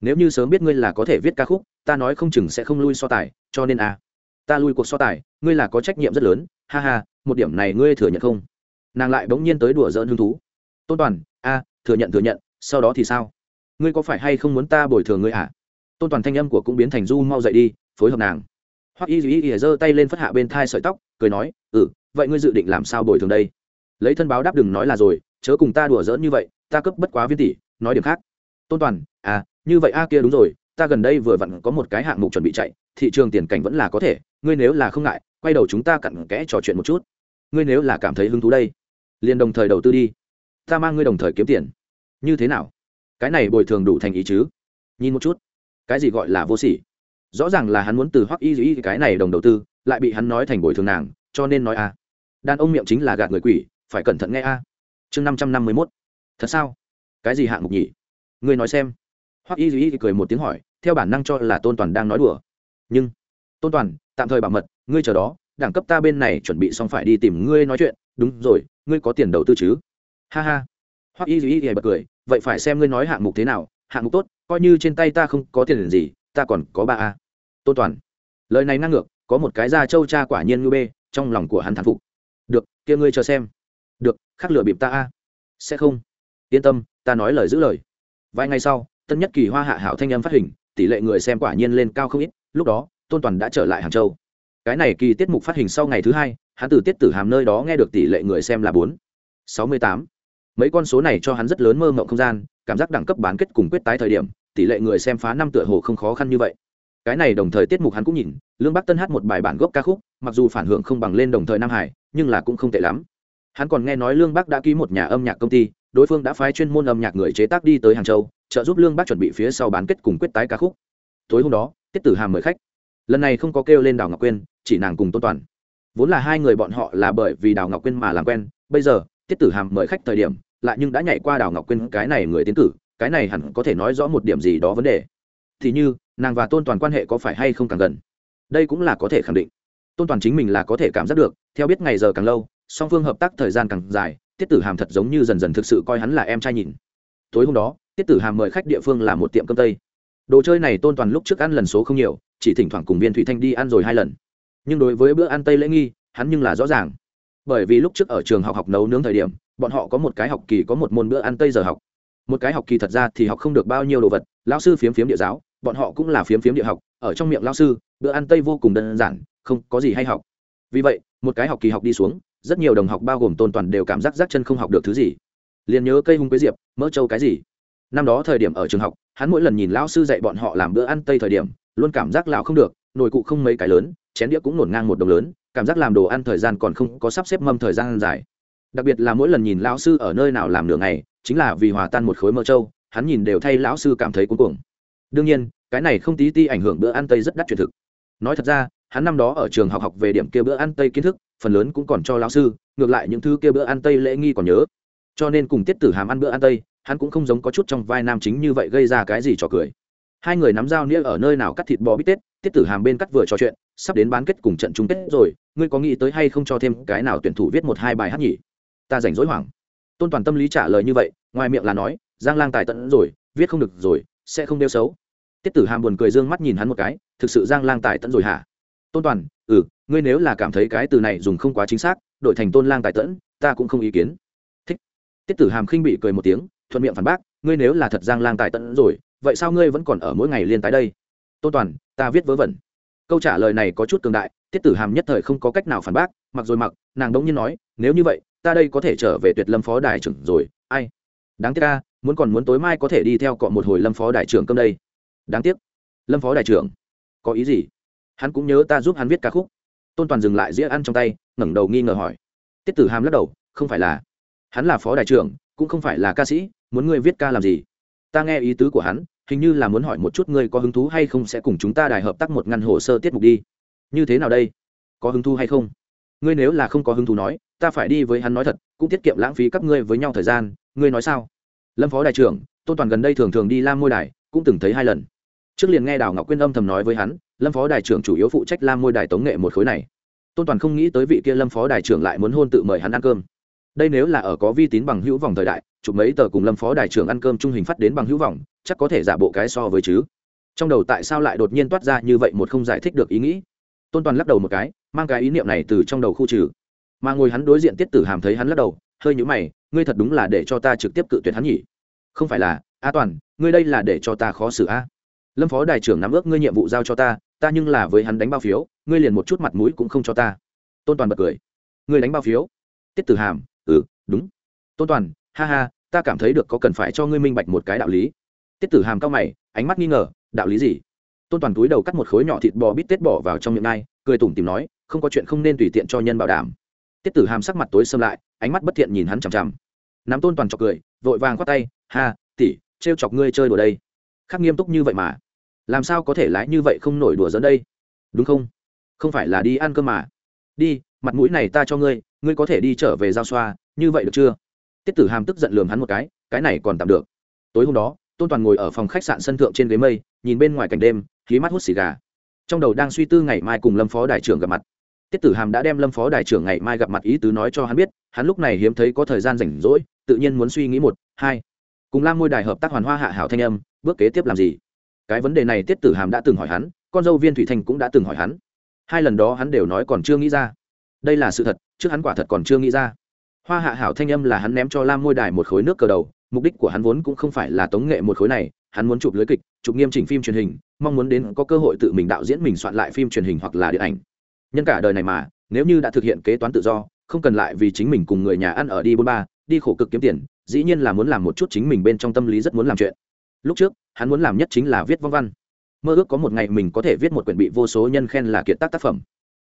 Nếu như sớm biết ngươi là có thể viết ca khúc, ta nói không chừng sẽ không lui so tài, cho nên a, ta lui cuộc so tài, ngươi là có trách nhiệm rất lớn, ha ha, một điểm này ngươi thừa nhận không? Nàng lại bỗng nhiên tới đùa giỡn hứng thú. Tôn toàn, a, thừa nhận thừa nhận, sau đó thì sao? Ngươi có phải hay không muốn ta bồi thường ngươi à? Tôn toàn thanh âm của cũng biến thành du mau dậy đi, phối hợp nàng. Hoặc y y y giơ tay lên phất hạ bên thai sợi tóc, cười nói ừ vậy ngươi dự định làm sao bồi thường đây? Lấy thân báo đáp đừng nói là rồi, chớ cùng ta đùa giỡn như vậy, ta cấp bất quá viên tỷ, nói điểm khác. Tôn toàn à như vậy a kia đúng rồi, ta gần đây vừa vặn có một cái hạng mục chuẩn bị chạy, thị trường tiền cảnh vẫn là có thể, ngươi nếu là không ngại, quay đầu chúng ta cặn kẽ trò chuyện một chút. Ngươi nếu là cảm thấy hứng thú đây, liền đồng thời đầu tư đi. Ta mang ngươi đồng thời kiếm tiền. Như thế nào? Cái này bồi thường đủ thành ý chứ? Nhìn một chút. Cái gì gọi là vô sỉ? Rõ ràng là hắn muốn từ hoắc y dĩ cái này đồng đầu tư, lại bị hắn nói thành bồi thường nàng, cho nên nói a đàn ông miệng chính là gạt người quỷ, phải cẩn thận nghe a. Chương năm trăm năm mươi mốt. Thật sao? Cái gì hạng mục nhỉ? Ngươi nói xem. Hoắc y dĩ cười một tiếng hỏi, theo bản năng cho là tôn toàn đang nói đùa. Nhưng, tôn toàn, tạm thời bảo mật, ngươi chờ đó, đẳng cấp ta bên này chuẩn bị xong phải đi tìm ngươi nói chuyện. Đúng rồi, ngươi có tiền đầu tư chứ? Ha ha. Hoặc y duy bật cười, vậy phải xem ngươi nói hạng mục thế nào. Hạng mục tốt, coi như trên tay ta không có tiền gì, ta còn có ba a. Tôn toàn. Lời này ngang ngược, có một cái da Châu cha quả nhiên ngư bê, trong lòng của hắn thán phục kia ngươi chờ xem. Được, khắc lửa bịp ta a. Sẽ không. Yên tâm, ta nói lời giữ lời. Vài ngày sau, tân nhất kỳ hoa hạ hảo thanh âm phát hình, tỷ lệ người xem quả nhiên lên cao không ít, lúc đó, tôn toàn đã trở lại hàng châu. Cái này kỳ tiết mục phát hình sau ngày thứ hai, hắn từ tiết tử hàm nơi đó nghe được tỷ lệ người xem là bốn. Sáu mươi tám. Mấy con số này cho hắn rất lớn mơ mộng không gian, cảm giác đẳng cấp bán kết cùng quyết tái thời điểm, tỷ lệ người xem phá năm tựa hồ không khó khăn như vậy cái này đồng thời tiết mục hắn cũng nhìn, lương bắc tân hát một bài bản gốc ca khúc, mặc dù phản hưởng không bằng lên đồng thời nam hải, nhưng là cũng không tệ lắm. Hắn còn nghe nói lương bắc đã ký một nhà âm nhạc công ty, đối phương đã phái chuyên môn âm nhạc người chế tác đi tới hàng châu, trợ giúp lương bắc chuẩn bị phía sau bán kết cùng quyết tái ca khúc. Tối hôm đó, tiết tử hàm mời khách. Lần này không có kêu lên đào ngọc quyên, chỉ nàng cùng tôn toàn. Vốn là hai người bọn họ là bởi vì đào ngọc quyên mà làm quen, bây giờ, tiết tử hàm mời khách thời điểm, lại nhưng đã nhảy qua đào ngọc quyên cái này người tiến cử, cái này hẳn có thể nói rõ một điểm gì đó vấn đề. Thì như nàng và tôn toàn quan hệ có phải hay không càng gần đây cũng là có thể khẳng định tôn toàn chính mình là có thể cảm giác được theo biết ngày giờ càng lâu song phương hợp tác thời gian càng dài tiết tử hàm thật giống như dần dần thực sự coi hắn là em trai nhìn tối hôm đó tiết tử hàm mời khách địa phương là một tiệm cơm tây đồ chơi này tôn toàn lúc trước ăn lần số không nhiều chỉ thỉnh thoảng cùng viên thủy thanh đi ăn rồi hai lần nhưng đối với bữa ăn tây lễ nghi hắn nhưng là rõ ràng bởi vì lúc trước ở trường học học nấu nướng thời điểm bọn họ có một cái học kỳ có một môn bữa ăn tây giờ học một cái học kỳ thật ra thì học không được bao nhiêu đồ vật lao sư phiếm phiếm địa giáo bọn họ cũng là phiếm phiếm địa học, ở trong miệng lao sư, bữa ăn tây vô cùng đơn giản, không có gì hay học. Vì vậy, một cái học kỳ học đi xuống, rất nhiều đồng học bao gồm tôn toàn đều cảm giác rác chân không học được thứ gì. Liền nhớ cây hung quế diệp, mỡ trâu cái gì. Năm đó thời điểm ở trường học, hắn mỗi lần nhìn lão sư dạy bọn họ làm bữa ăn tây thời điểm, luôn cảm giác lào không được, nồi cụ không mấy cái lớn, chén đĩa cũng nổn ngang một đồng lớn, cảm giác làm đồ ăn thời gian còn không có sắp xếp mâm thời gian dài. Đặc biệt là mỗi lần nhìn lão sư ở nơi nào làm nửa ngày, chính là vì hòa tan một khối mỡ trâu, hắn nhìn đều thay lão sư cảm thấy cuống cuồng đương nhiên, cái này không tí ti ảnh hưởng bữa ăn tây rất đắt truyền thực. Nói thật ra, hắn năm đó ở trường học học về điểm kia bữa ăn tây kiến thức, phần lớn cũng còn cho lão sư, ngược lại những thứ kia bữa ăn tây lễ nghi còn nhớ. Cho nên cùng tiết tử hàm ăn bữa ăn tây, hắn cũng không giống có chút trong vai nam chính như vậy gây ra cái gì trò cười. Hai người nắm dao nĩa ở nơi nào cắt thịt bò bít tết, tiết tử hàm bên cắt vừa trò chuyện, sắp đến bán kết cùng trận chung kết rồi, ngươi có nghĩ tới hay không cho thêm cái nào tuyển thủ viết một hai bài hát nhỉ? Ta rảnh rỗi hoảng. Tôn toàn tâm lý trả lời như vậy, ngoài miệng là nói, giang lang tài tận rồi, viết không được rồi, sẽ không đeo xấu tiết tử hàm buồn cười d ư ơ n g mắt nhìn hắn một cái, thực sự giang lang tài tận rồi hả? Tôn toàn ừ ngươi nếu là cảm thấy cái từ này dùng không quá chính xác, đổi thành tôn lang tài tận, ta cũng không ý kiến. Thích. Tiết tử hàm khinh bị cười một tiếng, thuận miệng phản bác, ngươi nếu là thật giang lang tài tận rồi, vậy sao ngươi vẫn còn ở mỗi ngày liên tái đây? Tôn toàn, ta viết vớ vẩn. Câu trả lời này có chút cường đại, tiết tử hàm nhất thời không có cách nào phản bác, mặc rồi mặc, nàng đống nhiên nói, nếu như vậy, ta đây có thể trở về tuyệt lâm phó đài trưởng rồi, ai? Đáng tiếc ca muốn còn muốn tối mai có thể đi theo cọ một hồi lâm phó đại trưởng cơm đây đáng tiếc. Lâm phó đại trưởng, có ý gì? Hắn cũng nhớ ta giúp hắn viết ca khúc. Tôn toàn dừng lại dĩa ăn trong tay, ngẩng đầu nghi ngờ hỏi. Tiết tử hàm lắc đầu, không phải là. Hắn là phó đại trưởng, cũng không phải là ca sĩ, muốn ngươi viết ca làm gì? Ta nghe ý tứ của hắn, hình như là muốn hỏi một chút ngươi có hứng thú hay không sẽ cùng chúng ta đài hợp tác một ngăn hồ sơ tiết mục đi. Như thế nào đây? Có hứng thú hay không? Ngươi nếu là không có hứng thú nói, ta phải đi với hắn nói thật, cũng tiết kiệm lãng phí các ngươi với nhau thời gian, ngươi nói sao? Lâm phó đại trưởng, tôn toàn gần đây thường thường đi lam môi đài, cũng từng thấy hai lần trước liền nghe đào ngọc quyên âm thầm nói với hắn, lâm phó đại trưởng chủ yếu phụ trách lam môi đài tống nghệ một khối này. Tôn toàn không nghĩ tới vị kia lâm phó đại trưởng lại muốn hôn tự mời hắn ăn cơm. Đây nếu là ở có vi tín bằng hữu vòng thời đại, chụp mấy tờ cùng lâm phó đại trưởng ăn cơm trung hình phát đến bằng hữu vòng chắc có thể giả bộ cái so với chứ. Trong đầu tại sao lại đột nhiên toát ra như vậy một không giải thích được ý nghĩ? Tôn toàn lắc đầu một cái, mang cái ý niệm này từ trong đầu khu trừ. Mà ngồi hắn đối diện tiết tử hàm thấy hắn lắc đầu, hơi nhũ mày, ngươi thật đúng là để cho ta trực tiếp cự tuyệt hắn nhỉ? Không phải là, a toàn, ngươi đây là để cho ta khó xử a lâm phó đại trưởng nắm ước ngươi nhiệm vụ giao cho ta ta nhưng là với hắn đánh bao phiếu ngươi liền một chút mặt mũi cũng không cho ta. Tôn toàn bật cười. Ngươi đánh bao phiếu? Tiết tử hàm ừ đúng. Tôn toàn ha ha ta cảm thấy được có cần phải cho ngươi minh bạch một cái đạo lý. Tiết tử hàm cao mày ánh mắt nghi ngờ đạo lý gì? Tôn toàn túi đầu cắt một khối nhỏ thịt bò bít tết bỏ vào trong miệng ngay, cười tủm tìm nói không có chuyện không nên tùy tiện cho nhân bảo đảm. Tiết tử hàm sắc mặt tối xâm lại ánh mắt bất thiện nhìn hắn chằm chằm. Nắm tôn toàn chọc cười vội vàng khoát tay ha tỉ trêu chọc ngươi chơi đùa đây khắc nghiêm túc như vậy mà. Làm sao có thể lái như vậy không nổi đùa dẫn đây? Đúng không? Không phải là đi ăn cơm mà. Đi, mặt mũi này ta cho ngươi ngươi có thể đi trở về giao xoa, như vậy được chưa? Tiết tử hàm tức giận lườm hắn một cái cái này còn tạm được. Tối hôm đó, tôn toàn ngồi ở phòng khách sạn sân thượng trên ghế mây, nhìn bên ngoài cảnh đêm khí mắt hút xì gà. Trong đầu đang suy tư ngày mai cùng lâm phó đại trưởng gặp mặt. Tiết tử hàm đã đem lâm phó đại trưởng ngày mai gặp mặt ý tứ nói cho hắn biết, hắn lúc này hiếm thấy có thời gian rảnh rỗi, tự nhiên muốn suy nghĩ một, hai cùng lam môi đài hợp tác hoàn hoa hạ hảo thanh âm, bước kế tiếp làm gì? Cái vấn đề này tiết tử hàm đã từng hỏi hắn, con dâu viên thủy thanh cũng đã từng hỏi hắn. Hai lần đó hắn đều nói còn chưa nghĩ ra. Đây là sự thật, trước hắn quả thật còn chưa nghĩ ra. Hoa hạ hảo thanh âm là hắn ném cho lam môi đài một khối nước cờ đầu, mục đích của hắn vốn cũng không phải là tống nghệ một khối này, hắn muốn chụp lưới kịch, chụp nghiêm chỉnh phim truyền hình, mong muốn đến có cơ hội tự mình đạo diễn mình soạn lại phim truyền hình hoặc là điện ảnh. Nhân cả đời này mà, nếu như đã thực hiện kế toán tự do, không cần lại vì chính mình cùng người nhà ăn ở đi bôn ba, đi khổ cực kiếm tiền dĩ nhiên là muốn làm một chút chính mình bên trong tâm lý rất muốn làm chuyện. Lúc trước, hắn muốn làm nhất chính là viết vong văn. Mơ ước có một ngày mình có thể viết một quyển bị vô số nhân khen là kiệt tác tác phẩm.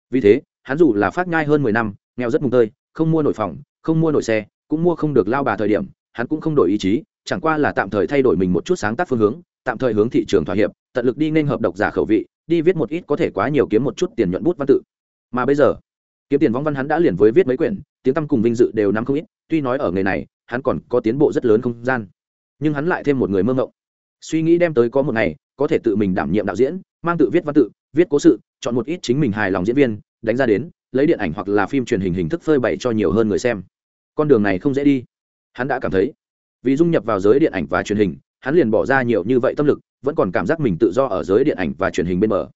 Vì thế, hắn dù là phát nhai hơn mười năm, nghèo rất mùng tơi, không mua nổi phòng, không mua nổi xe, cũng mua không được lao bà thời điểm, hắn cũng không đổi ý chí, chẳng qua là tạm thời thay đổi mình một chút sáng tác phương hướng, tạm thời hướng thị trường thỏa hiệp, tận lực đi nên hợp độc giả khẩu vị, đi viết một ít có thể quá nhiều kiếm một chút tiền nhuận bút văn tự. Mà bây giờ, kiếm tiền vong văn hắn đã liền với viết mấy quyển, tiếng tăm cùng vinh dự đều nắm không ít, tuy nói ở nghề này hắn còn có tiến bộ rất lớn không gian. Nhưng hắn lại thêm một người mơ ngộng. Suy nghĩ đem tới có một ngày, có thể tự mình đảm nhiệm đạo diễn, mang tự viết văn tự, viết cố sự, chọn một ít chính mình hài lòng diễn viên, đánh ra đến, lấy điện ảnh hoặc là phim truyền hình hình thức phơi bày cho nhiều hơn người xem. Con đường này không dễ đi. Hắn đã cảm thấy, vì dung nhập vào giới điện ảnh và truyền hình, hắn liền bỏ ra nhiều như vậy tâm lực, vẫn còn cảm giác mình tự do ở giới điện ảnh và truyền hình bên bờ.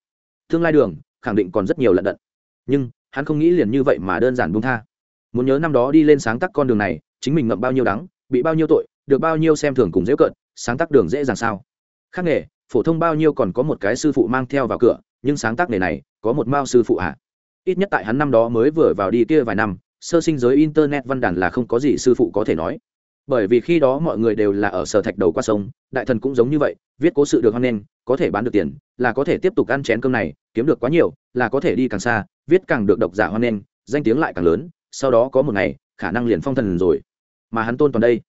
Tương lai đường, khẳng định còn rất nhiều lận đận. Nhưng, hắn không nghĩ liền như vậy mà đơn giản buông tha. Muốn nhớ năm đó đi lên sáng tác con đường này chính mình ngậm bao nhiêu đắng, bị bao nhiêu tội, được bao nhiêu xem thường cùng dễ cận sáng tác đường dễ dàng sao. Khác nghề, phổ thông bao nhiêu còn có một cái sư phụ mang theo vào cửa, nhưng sáng tác nghề này, có một mao sư phụ ạ. À? ít nhất tại hắn năm đó mới vừa vào đi kia vài năm, sơ sinh giới internet văn đàn là không có gì sư phụ có thể nói. Bởi vì khi đó mọi người đều là ở sở thạch đầu qua sông, đại thần cũng giống như vậy, viết cố sự được hoan nghênh, có thể bán được tiền, là có thể tiếp tục ăn chén cơm này, kiếm được quá nhiều, là có thể đi càng xa, viết càng được độc giả hoan nghênh, danh tiếng lại càng lớn, sau đó có một ngày, khả năng liền phong thần rồi mà hắn tôn toàn đây.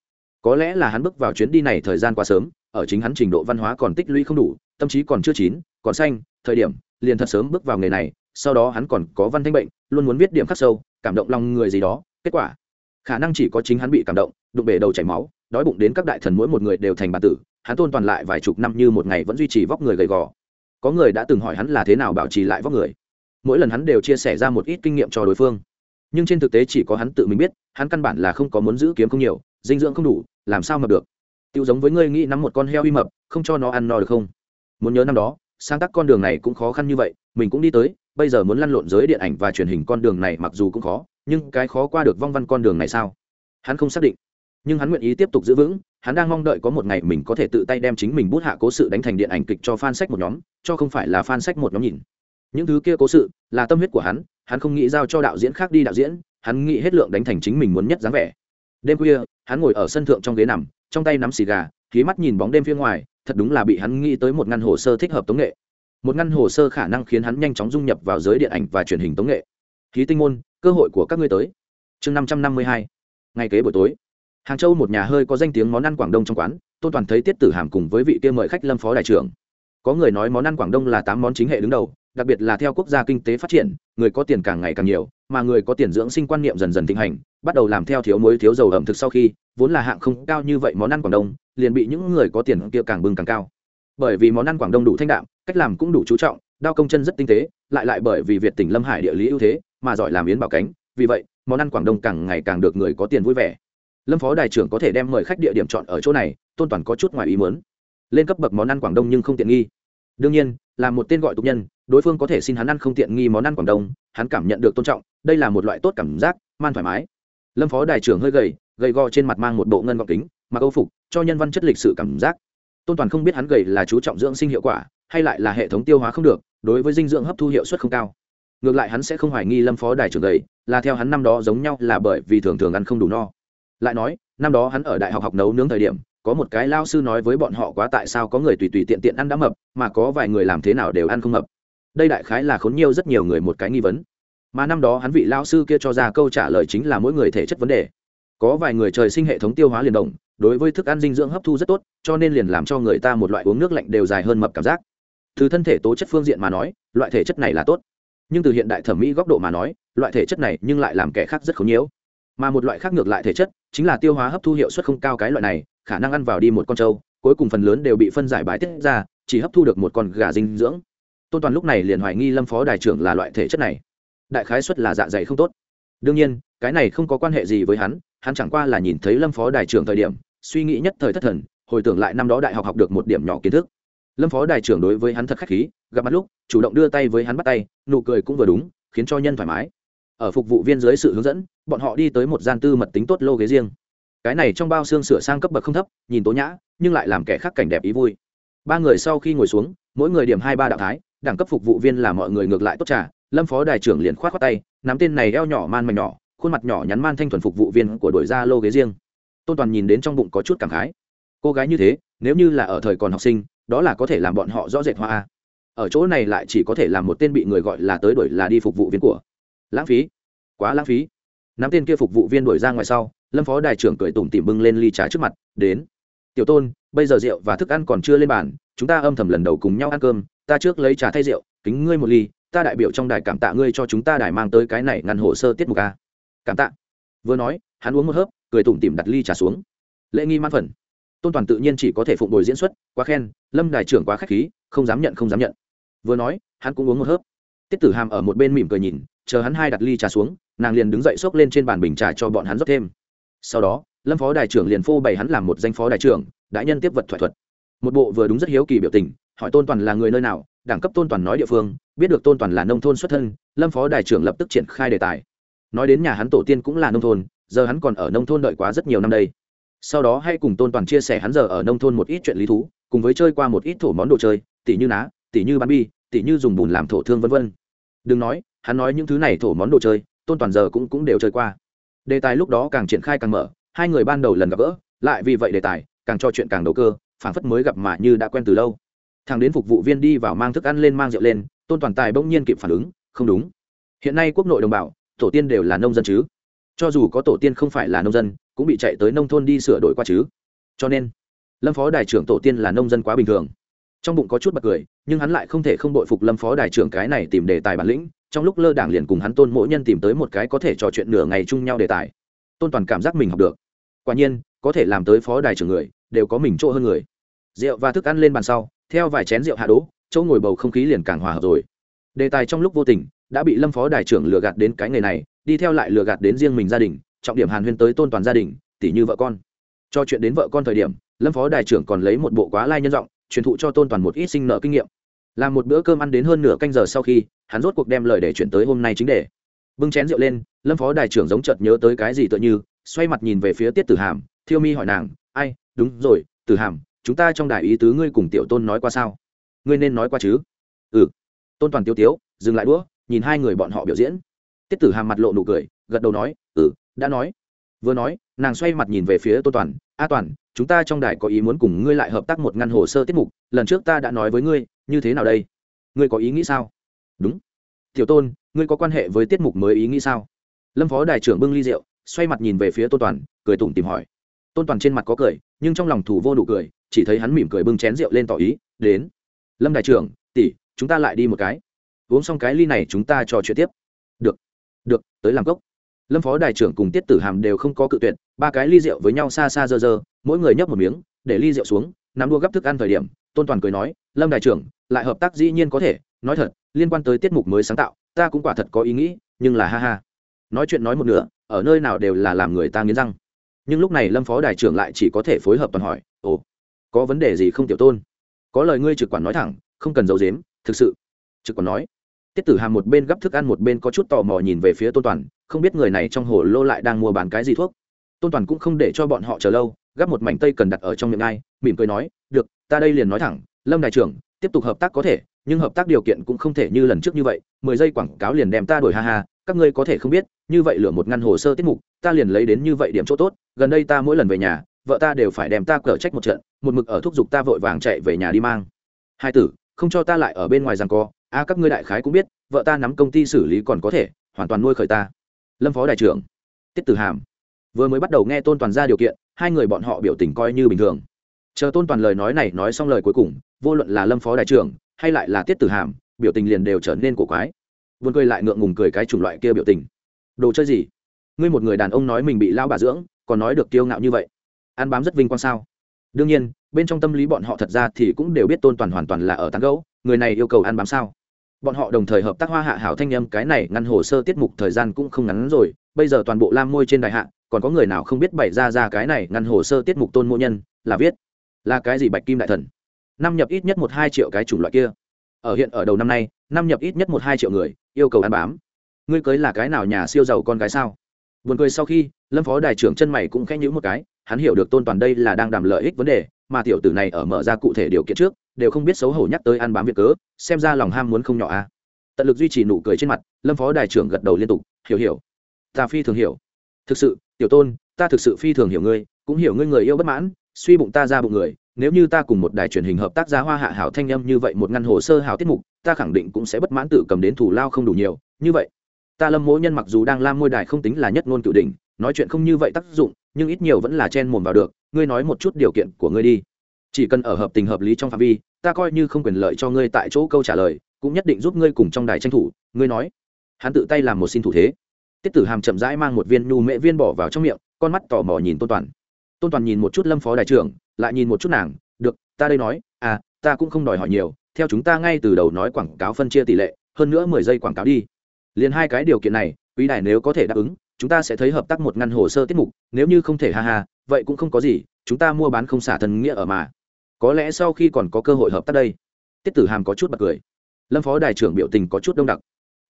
Có lẽ là hắn bước vào chuyến đi này thời gian quá sớm, ở chính hắn trình độ văn hóa còn tích lũy không đủ, tâm trí còn chưa chín, còn xanh, thời điểm, liền thật sớm bước vào nghề này, sau đó hắn còn có văn thanh bệnh, luôn muốn viết điểm khắc sâu, cảm động lòng người gì đó, kết quả, khả năng chỉ có chính hắn bị cảm động, đụng bể đầu chảy máu, đói bụng đến các đại thần mỗi một người đều thành bản tử, hắn tôn toàn lại vài chục năm như một ngày vẫn duy trì vóc người gầy gò. Có người đã từng hỏi hắn là thế nào bảo trì lại vóc người. Mỗi lần hắn đều chia sẻ ra một ít kinh nghiệm cho đối phương nhưng trên thực tế chỉ có hắn tự mình biết, hắn căn bản là không có muốn giữ kiếm không nhiều, dinh dưỡng không đủ, làm sao mập được? Tiêu giống với ngươi nghĩ nắm một con heo uy mập, không cho nó ăn no được không? Muốn nhớ năm đó, sáng tác con đường này cũng khó khăn như vậy, mình cũng đi tới, bây giờ muốn lăn lộn giới điện ảnh và truyền hình con đường này mặc dù cũng khó, nhưng cái khó qua được vong văn con đường này sao? Hắn không xác định, nhưng hắn nguyện ý tiếp tục giữ vững, hắn đang mong đợi có một ngày mình có thể tự tay đem chính mình bút hạ cố sự đánh thành điện ảnh kịch cho fan sách một nhóm, cho không phải là fan sách một nhóm nhìn. Những thứ kia cố sự là tâm huyết của hắn hắn không nghĩ giao cho đạo diễn khác đi đạo diễn, hắn nghĩ hết lượng đánh thành chính mình muốn nhất dáng vẻ. Đêm khuya, hắn ngồi ở sân thượng trong ghế nằm, trong tay nắm xì gà khí mắt nhìn bóng đêm phía ngoài, thật đúng là bị hắn nghĩ tới một ngăn hồ sơ thích hợp tống nghệ. Một ngăn hồ sơ khả năng khiến hắn nhanh chóng dung nhập vào giới điện ảnh và truyền hình tống nghệ. Khí tinh môn, cơ hội của các ngươi tới. Chương năm trăm năm mươi hai. Ngày kế buổi tối. Hàng châu một nhà hơi có danh tiếng món ăn quảng đông trong quán tôn toàn thấy tiết tử hàm cùng với vị kia mời khách lâm phó đại trưởng. Có người nói món ăn quảng đông là tám món chính hệ đứng đầu đặc biệt là theo quốc gia kinh tế phát triển, người có tiền càng ngày càng nhiều, mà người có tiền dưỡng sinh quan niệm dần dần thịnh hành, bắt đầu làm theo thiếu muối thiếu dầu ẩm thực sau khi, vốn là hạng không cao như vậy món ăn quảng đông, liền bị những người có tiền kia càng bưng càng cao. Bởi vì món ăn quảng đông đủ thanh đạm, cách làm cũng đủ chú trọng, đao công chân rất tinh tế, lại lại bởi vì việt tỉnh lâm hải địa lý ưu thế, mà giỏi làm yến bảo cánh, vì vậy, món ăn quảng đông càng ngày càng được người có tiền vui vẻ. Lâm phó đại trưởng có thể đem mời khách địa điểm chọn ở chỗ này, tôn toàn có chút ngoài ý muốn. Lên cấp bậc món ăn quảng đông nhưng không tiện nghi. Đương nhiên, là một tên gọi tục nhân đối phương có thể xin hắn ăn không tiện nghi món ăn quảng đông, hắn cảm nhận được tôn trọng, đây là một loại tốt cảm giác, man thoải mái. Lâm phó đại trưởng hơi gầy gầy gò trên mặt mang một bộ ngân gọc kính, mặc âu phục, cho nhân văn chất lịch sự cảm giác. Tôn toàn không biết hắn gầy là chú trọng dưỡng sinh hiệu quả, hay lại là hệ thống tiêu hóa không được, đối với dinh dưỡng hấp thu hiệu suất không cao. Ngược lại hắn sẽ không hoài nghi lâm phó đại trưởng gầy, là theo hắn năm đó giống nhau là bởi vì thường thường ăn không đủ no. Lại nói, năm đó hắn ở đại học học nấu nướng thời điểm, có một cái lao sư nói với bọn họ quá tại sao có người tùy tùy tiện tiện ăn đã mập, mà có vài người làm thế nào đều ăn không mập đây đại khái là khốn nhiều rất nhiều người một cái nghi vấn. Mà năm đó hắn vị lao sư kia cho ra câu trả lời chính là mỗi người thể chất vấn đề. Có vài người trời sinh hệ thống tiêu hóa liền động, đối với thức ăn dinh dưỡng hấp thu rất tốt, cho nên liền làm cho người ta một loại uống nước lạnh đều dài hơn mập cảm giác. Từ thân thể tố chất phương diện mà nói, loại thể chất này là tốt. Nhưng từ hiện đại thẩm mỹ góc độ mà nói, loại thể chất này nhưng lại làm kẻ khác rất khốn nhiễu mà một loại khác ngược lại thể chất, chính là tiêu hóa hấp thu hiệu suất không cao cái loại này, khả năng ăn vào đi một con trâu, cuối cùng phần lớn đều bị phân giải bài tiết ra, chỉ hấp thu được một con gà dinh dưỡng tôn toàn lúc này liền hoài nghi lâm phó đại trưởng là loại thể chất này. Đại khái xuất là dạ dày không tốt. Đương nhiên, cái này không có quan hệ gì với hắn hắn chẳng qua là nhìn thấy lâm phó đại trưởng thời điểm, suy nghĩ nhất thời thất thần, hồi tưởng lại năm đó đại học học được một điểm nhỏ kiến thức. Lâm phó đại trưởng đối với hắn thật khách khí, gặp mặt lúc, chủ động đưa tay với hắn bắt tay, nụ cười cũng vừa đúng, khiến cho nhân thoải mái. Ở phục vụ viên dưới sự hướng dẫn, bọn họ đi tới một gian tư mật tính tốt lô ghế riêng. Cái này trong bao xương sửa sang cấp bậc không thấp, nhìn tố nhã, nhưng lại làm kẻ khác cảnh đẹp ý vui. Ba người sau khi ngồi xuống, mỗi người điểm hai ba đạo thái đẳng cấp phục vụ viên là mọi người ngược lại tốt trà. Lâm phó đại trưởng liền khoát khoát tay, nắm tên này eo nhỏ man mảnh nhỏ, khuôn mặt nhỏ nhắn man thanh thuần phục vụ viên của đội ra lô ghế riêng. Tôn toàn nhìn đến trong bụng có chút cảm khái. Cô gái như thế, nếu như là ở thời còn học sinh, đó là có thể làm bọn họ rõ rệt hoa ở chỗ này lại chỉ có thể làm một tên bị người gọi là tới đuổi là đi phục vụ viên của. Lãng phí. Quá lãng phí. Nắm tên kia phục vụ viên đuổi ra ngoài sau, lâm phó đại trưởng cười tủm tỉm bưng lên ly trà trước mặt, đến. Tiểu tôn, bây giờ rượu và thức ăn còn chưa lên bàn, chúng ta âm thầm lần đầu cùng nhau ăn cơm ta trước lấy trà thay rượu, kính ngươi một ly, ta đại biểu trong đài cảm tạ ngươi cho chúng ta đài mang tới cái này ngăn hồ sơ tiết mục a. Cảm tạ. Vừa nói, hắn uống một hớp, cười tủm tỉm đặt ly trà xuống. Lễ nghi man phần. Tôn toàn tự nhiên chỉ có thể phụng bồi diễn xuất, quá khen, lâm đài trưởng quá k h á c h khí, không dám nhận, không dám nhận. Vừa nói, hắn cũng uống một hớp. Tiết tử hàm ở một bên mỉm cười nhìn, chờ hắn hai đặt ly trà xuống, nàng liền đứng dậy xốc lên trên bàn bình trà cho bọn hắn rót thêm. Sau đó, lâm phó đại trưởng liền phô bày hắn làm một danh phó đại trưởng, đại nhân tiếp vật thoại thuật. Một bộ vừa đúng rất hiếu kỳ biểu tình hỏi tôn toàn là người nơi nào, đẳng cấp tôn toàn nói địa phương, biết được tôn toàn là nông thôn xuất thân, lâm phó đại trưởng lập tức triển khai đề tài. Nói đến nhà hắn tổ tiên cũng là nông thôn, giờ hắn còn ở nông thôn đợi quá rất nhiều năm đây. Sau đó hay cùng tôn toàn chia sẻ hắn giờ ở nông thôn một ít chuyện lý thú, cùng với chơi qua một ít thổ món đồ chơi, tỉ như ná, tỉ như bán bi, tỉ như dùng bùn làm thổ thương vân vân. Đừng nói, hắn nói những thứ này thổ món đồ chơi, tôn toàn giờ cũng cũng đều chơi qua. Đề tài lúc đó càng triển khai càng mở, hai người ban đầu lần gặp gỡ, lại vì vậy đề tài, càng cho chuyện càng đầu cơ, phảng phất mới gặp mà như đã quen từ lâu thằng đến phục vụ viên đi vào mang thức ăn lên mang rượu lên, tôn toàn tài bỗng nhiên kịp phản ứng, không đúng. Hiện nay quốc nội đồng bào, tổ tiên đều là nông dân chứ? Cho dù có tổ tiên không phải là nông dân, cũng bị chạy tới nông thôn đi sửa đổi qua chứ? Cho nên, lâm phó đại trưởng tổ tiên là nông dân quá bình thường. Trong bụng có chút bật cười, nhưng hắn lại không thể không đội phục lâm phó đại trưởng cái này tìm đề tài bản lĩnh, trong lúc lơ đảng liền cùng hắn tôn mỗi nhân tìm tới một cái có thể trò chuyện nửa ngày chung nhau đề tài. Tôn toàn cảm giác mình học được. Quả nhiên, có thể làm tới phó đài trưởng người, đều có mình chỗ hơn người. Rượu và thức ăn lên bàn sau theo vài chén rượu hạ đỗ, chỗ ngồi bầu không khí liền càng hòa hợp rồi. Đề tài trong lúc vô tình đã bị lâm phó đài trưởng lừa gạt đến cái nghề này, đi theo lại lừa gạt đến riêng mình gia đình, trọng điểm hàn huyên tới tôn toàn gia đình tỷ như vợ con. Cho chuyện đến vợ con thời điểm, lâm phó đài trưởng còn lấy một bộ quá lai nhân giọng, truyền thụ cho tôn toàn một ít sinh nợ kinh nghiệm. Làm một bữa cơm ăn đến hơn nửa canh giờ sau khi, hắn rốt cuộc đem lời để chuyển tới hôm nay chính để bưng chén rượu lên, lâm phó đài trưởng giống chợt nhớ tới cái gì tựa như, xoay mặt nhìn về phía tiết tử hàm, thiêu mi hỏi nàng, ai, đúng rồi, tử hàm chúng ta trong đài ý tứ ngươi cùng tiểu tôn nói qua sao? Ngươi nên nói qua chứ? Ừ. Tôn toàn tiêu tiếu, dừng lại đũa, nhìn hai người bọn họ biểu diễn. Tiết tử hàm mặt lộ nụ cười, gật đầu nói ừ đã nói. Vừa nói, nàng xoay mặt nhìn về phía tôn toàn, a toàn, chúng ta trong đài có ý muốn cùng ngươi lại hợp tác một ngăn hồ sơ tiết mục, lần trước ta đã nói với ngươi, như thế nào đây? Ngươi có ý nghĩ sao? Đúng. Tiểu tôn, ngươi có quan hệ với tiết mục mới ý nghĩ sao? Lâm phó đài trưởng bưng ly rượu, xoay mặt nhìn về phía tôn toàn, cười tủm tìm hỏi. Tôn toàn trên mặt có cười, nhưng trong lòng thủ vô nụ cười chỉ thấy hắn mỉm cười bưng chén rượu lên tỏ ý, đến. Lâm đại trưởng, tỷ, chúng ta lại đi một cái. Uống xong cái ly này, chúng ta trò chuyện tiếp. Được được, tới làm cốc. Lâm phó đại trưởng cùng tiết tử hàm đều không có cự tuyệt, ba cái ly rượu với nhau xa xa dơ dơ, mỗi người nhấp một miếng, để ly rượu xuống, nắm đua gấp thức ăn thời điểm, tôn toàn cười nói, lâm đại trưởng, lại hợp tác dĩ nhiên có thể, nói thật, liên quan tới tiết mục mới sáng tạo, ta cũng quả thật có ý nghĩ, nhưng là ha ha. Nói chuyện nói một nửa, ở nơi nào đều là làm người ta nghiến răng. Nhưng lúc này lâm phó đại trưởng lại chỉ có thể phối hợp toàn hỏi, ồ có vấn đề gì không tiểu tôn? Có lời ngươi trực quản nói thẳng, không cần giấu dếm thực sự. Trực quản nói. Tiết tử hàm một bên gấp thức ăn một bên có chút tò mò nhìn về phía tôn toàn, không biết người này trong hồ lô lại đang mua bán cái gì thuốc. Tôn toàn cũng không để cho bọn họ chờ lâu, gấp một mảnh tây cần đặt ở trong miệng ai, mỉm cười nói, được, ta đây liền nói thẳng, lâm đại trưởng, tiếp tục hợp tác có thể, nhưng hợp tác điều kiện cũng không thể như lần trước như vậy, mười giây quảng cáo liền đem ta đổi ha ha, các ngươi có thể không biết, như vậy lửa một ngăn hồ sơ tiết mục, ta liền lấy đến như vậy điểm chỗ tốt, gần đây ta mỗi lần về nhà, vợ ta đều phải đem ta cở trách một trận một mực ở thúc giục ta vội vàng chạy về nhà đi mang. Hai tử, không cho ta lại ở bên ngoài rằng co. A, các ngươi đại khái cũng biết, vợ ta nắm công ty xử lý còn có thể, hoàn toàn nuôi khởi ta. Lâm phó đại trưởng, tiết tử hàm. Vừa mới bắt đầu nghe tôn toàn ra điều kiện, hai người bọn họ biểu tình coi như bình thường. Chờ tôn toàn lời nói này nói xong lời cuối cùng, vô luận là lâm phó đại trưởng hay lại là tiết tử hàm, biểu tình liền đều trở nên cổ quái. Vươn cười lại ngượng ngùng cười cái chủng loại kia biểu tình. Đồ chơi gì? Ngươi một người đàn ông nói mình bị lao bà dưỡng, còn nói được kiêu ngạo như vậy. Ăn bám rất vinh quang sao? Đương nhiên bên trong tâm lý bọn họ thật ra thì cũng đều biết tôn toàn hoàn toàn là ở tán gấu người này yêu cầu ăn bám sao? Bọn họ đồng thời hợp tác hoa hạ hảo thanh nhâm cái này ngăn hồ sơ tiết mục thời gian cũng không ngắn rồi bây giờ toàn bộ lam môi trên đại hạ còn có người nào không biết bày ra ra cái này ngăn hồ sơ tiết mục tôn mô nhân là viết. Là cái gì bạch kim đại thần? Năm nhập ít nhất một hai triệu cái chủng loại kia. Ở hiện ở đầu năm nay năm nhập ít nhất một hai triệu người yêu cầu ăn bám. Ngươi cưới là cái nào nhà siêu giàu con gái sao? Buồn cười sau khi, Lâm Phó Đại trưởng chân mày cũng khẽ nhữ một cái, hắn hiểu được Tôn Toàn đây là đang đàm lợi ích vấn đề, mà tiểu tử này ở mở ra cụ thể điều kiện trước, đều không biết xấu hổ nhắc tới ăn bám việc cớ, xem ra lòng ham muốn không nhỏ a. À. Tận lực duy trì nụ cười trên mặt, Lâm Phó đài trưởng gật đầu liên tục, hiểu hiểu. Ta phi thường hiểu. Thực sự, tiểu Tôn, ta thực sự phi thường hiểu ngươi, cũng hiểu ngươi người yêu bất mãn, suy bụng ta ra bụng người, nếu như ta cùng một đài truyền hình hợp tác ra hoa hạ hảo thanh âm như vậy một ngăn hồ sơ hảo tiết mục, ta khẳng định cũng sẽ bất mãn tự cầm đến thủ lao không đủ nhiều, như vậy ta lâm mỗ nhân mặc dù đang lam môi đài không tính là nhất ngôn cựu đỉnh nói chuyện không như vậy tác dụng nhưng ít nhiều vẫn là chen mồm vào được, ngươi nói một chút điều kiện của ngươi đi. Chỉ cần ở hợp tình hợp lý trong phạm vi, ta coi như không quyền lợi cho ngươi tại chỗ câu trả lời, cũng nhất định giúp ngươi cùng trong đài tranh thủ, ngươi nói. Hắn tự tay làm một xin thủ thế. Tiết tử hàm chậm rãi mang một viên nhu mễ viên bỏ vào trong miệng, con mắt tò mò nhìn tôn toàn. Tôn toàn nhìn một chút lâm phó đại trưởng, lại nhìn một chút nàng, được, ta đây nói à ta cũng không đòi hỏi nhiều, theo chúng ta ngay từ đầu nói quảng cáo phân chia tỷ lệ, hơn nữa mười giây quảng cáo đi. Liền hai cái điều kiện này, quý đài nếu có thể đáp ứng chúng ta sẽ thấy hợp tác một ngăn hồ sơ tiết mục, nếu như không thể ha ha, vậy cũng không có gì, chúng ta mua bán không xả thần nghĩa ở mà. Có lẽ sau khi còn có cơ hội hợp tác đây. Tiết tử hàm có chút bật cười. Lâm phó đài trưởng biểu tình có chút đông đặc.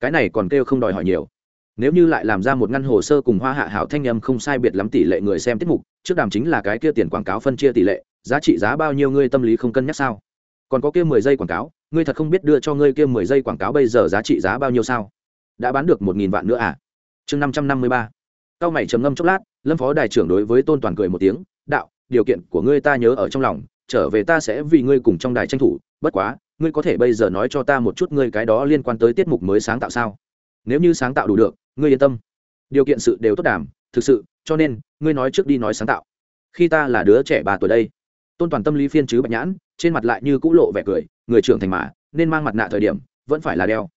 Cái này còn kêu không đòi hỏi nhiều. Nếu như lại làm ra một ngăn hồ sơ cùng hoa hạ hảo thanh âm không sai biệt lắm tỷ lệ người xem tiết mục, trước đàm chính là cái kia tiền quảng cáo phân chia tỷ lệ, giá trị giá bao nhiêu ngươi tâm lý không cân nhắc sao? Còn có kia mười giây quảng cáo, ngươi thật không biết đưa cho ngươi kia mười giây quảng cáo bây giờ giá trị giá bao nhiêu sao? Đã bán được một nghìn vạn nữa à? Chương năm trăm năm mươi ba. Cao mày trầm ngâm chốc lát, lâm phó đại trưởng đối với tôn toàn cười một tiếng, đạo, điều kiện của ngươi ta nhớ ở trong lòng, trở về ta sẽ vì ngươi cùng trong đài tranh thủ, bất quá, ngươi có thể bây giờ nói cho ta một chút ngươi cái đó liên quan tới tiết mục mới sáng tạo sao? Nếu như sáng tạo đủ được, ngươi yên tâm. Điều kiện sự đều tốt đảm thực sự, cho nên, ngươi nói trước đi nói sáng tạo. Khi ta là đứa trẻ ba tuổi đây. Tôn toàn tâm lý phiên chứ bạch nhãn, trên mặt lại như cũ lộ vẻ cười, người trưởng thành mà, nên mang mặt nạ thời điểm, vẫn phải là đeo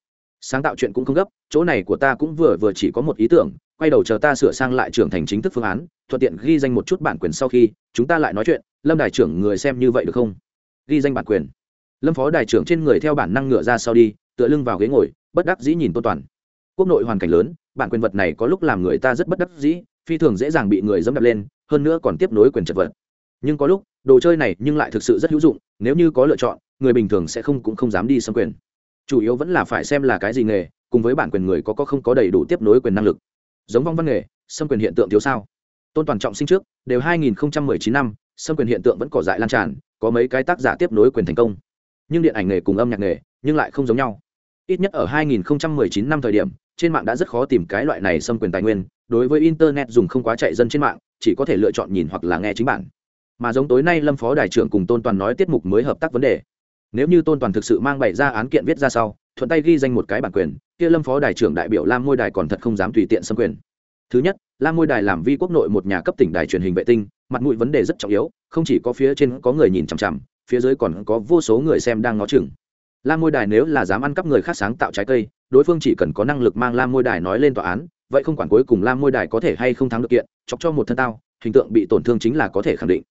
sáng tạo chuyện cũng không gấp, chỗ này của ta cũng vừa vừa chỉ có một ý tưởng, quay đầu chờ ta sửa sang lại trưởng thành chính thức phương án, thuận tiện ghi danh một chút bản quyền sau khi, chúng ta lại nói chuyện, lâm đại trưởng người xem như vậy được không? Ghi danh bản quyền. Lâm phó đại trưởng trên người theo bản năng ngựa ra sau đi, tựa lưng vào ghế ngồi, bất đắc dĩ nhìn tôn toàn. Quốc nội hoàn cảnh lớn, bản quyền vật này có lúc làm người ta rất bất đắc dĩ, phi thường dễ dàng bị người dẫm đập lên, hơn nữa còn tiếp nối quyền chật vật. Nhưng có lúc, đồ chơi này nhưng lại thực sự rất hữu dụng, nếu như có lựa chọn, người bình thường sẽ không cũng không dám đi xâm quyền chủ yếu vẫn là phải xem là cái gì nghề, cùng với bản quyền người có có không có đầy đủ tiếp nối quyền năng lực. Giống vong văn nghề xâm quyền hiện tượng thiếu sao. Tôn toàn trọng sinh trước, đều 2019 năm xâm quyền hiện tượng vẫn cỏ dại lan tràn, có mấy cái tác giả tiếp nối quyền thành công. Nhưng điện ảnh nghề cùng âm nhạc nghề, nhưng lại không giống nhau. Ít nhất ở 2019 năm thời điểm, trên mạng đã rất khó tìm cái loại này xâm quyền tài nguyên, đối với internet dùng không quá chạy dân trên mạng, chỉ có thể lựa chọn nhìn hoặc là nghe chính bản. Mà giống tối nay lâm phó đại trưởng cùng tôn toàn nói tiết mục mới hợp tác vấn đề nếu như tôn toàn thực sự mang bày ra án kiện viết ra sau, thuận tay ghi danh một cái bản quyền, kia lâm phó đài trưởng đại biểu lam ngôi đài còn thật không dám tùy tiện xâm quyền. Thứ nhất, lam ngôi đài làm vi quốc nội một nhà cấp tỉnh đài truyền hình vệ tinh, mặt mũi vấn đề rất trọng yếu, không chỉ có phía trên có người nhìn chằm chằm, phía dưới còn có vô số người xem đang ngó chừng. Lam ngôi đài nếu là dám ăn cắp người khác sáng tạo trái cây, đối phương chỉ cần có năng lực mang lam ngôi đài nói lên tòa án, vậy không quản cuối cùng lam ngôi đài có thể hay không thắng được kiện, chọc cho một thân tao, hình tượng bị tổn thương chính là có thể khẳng định.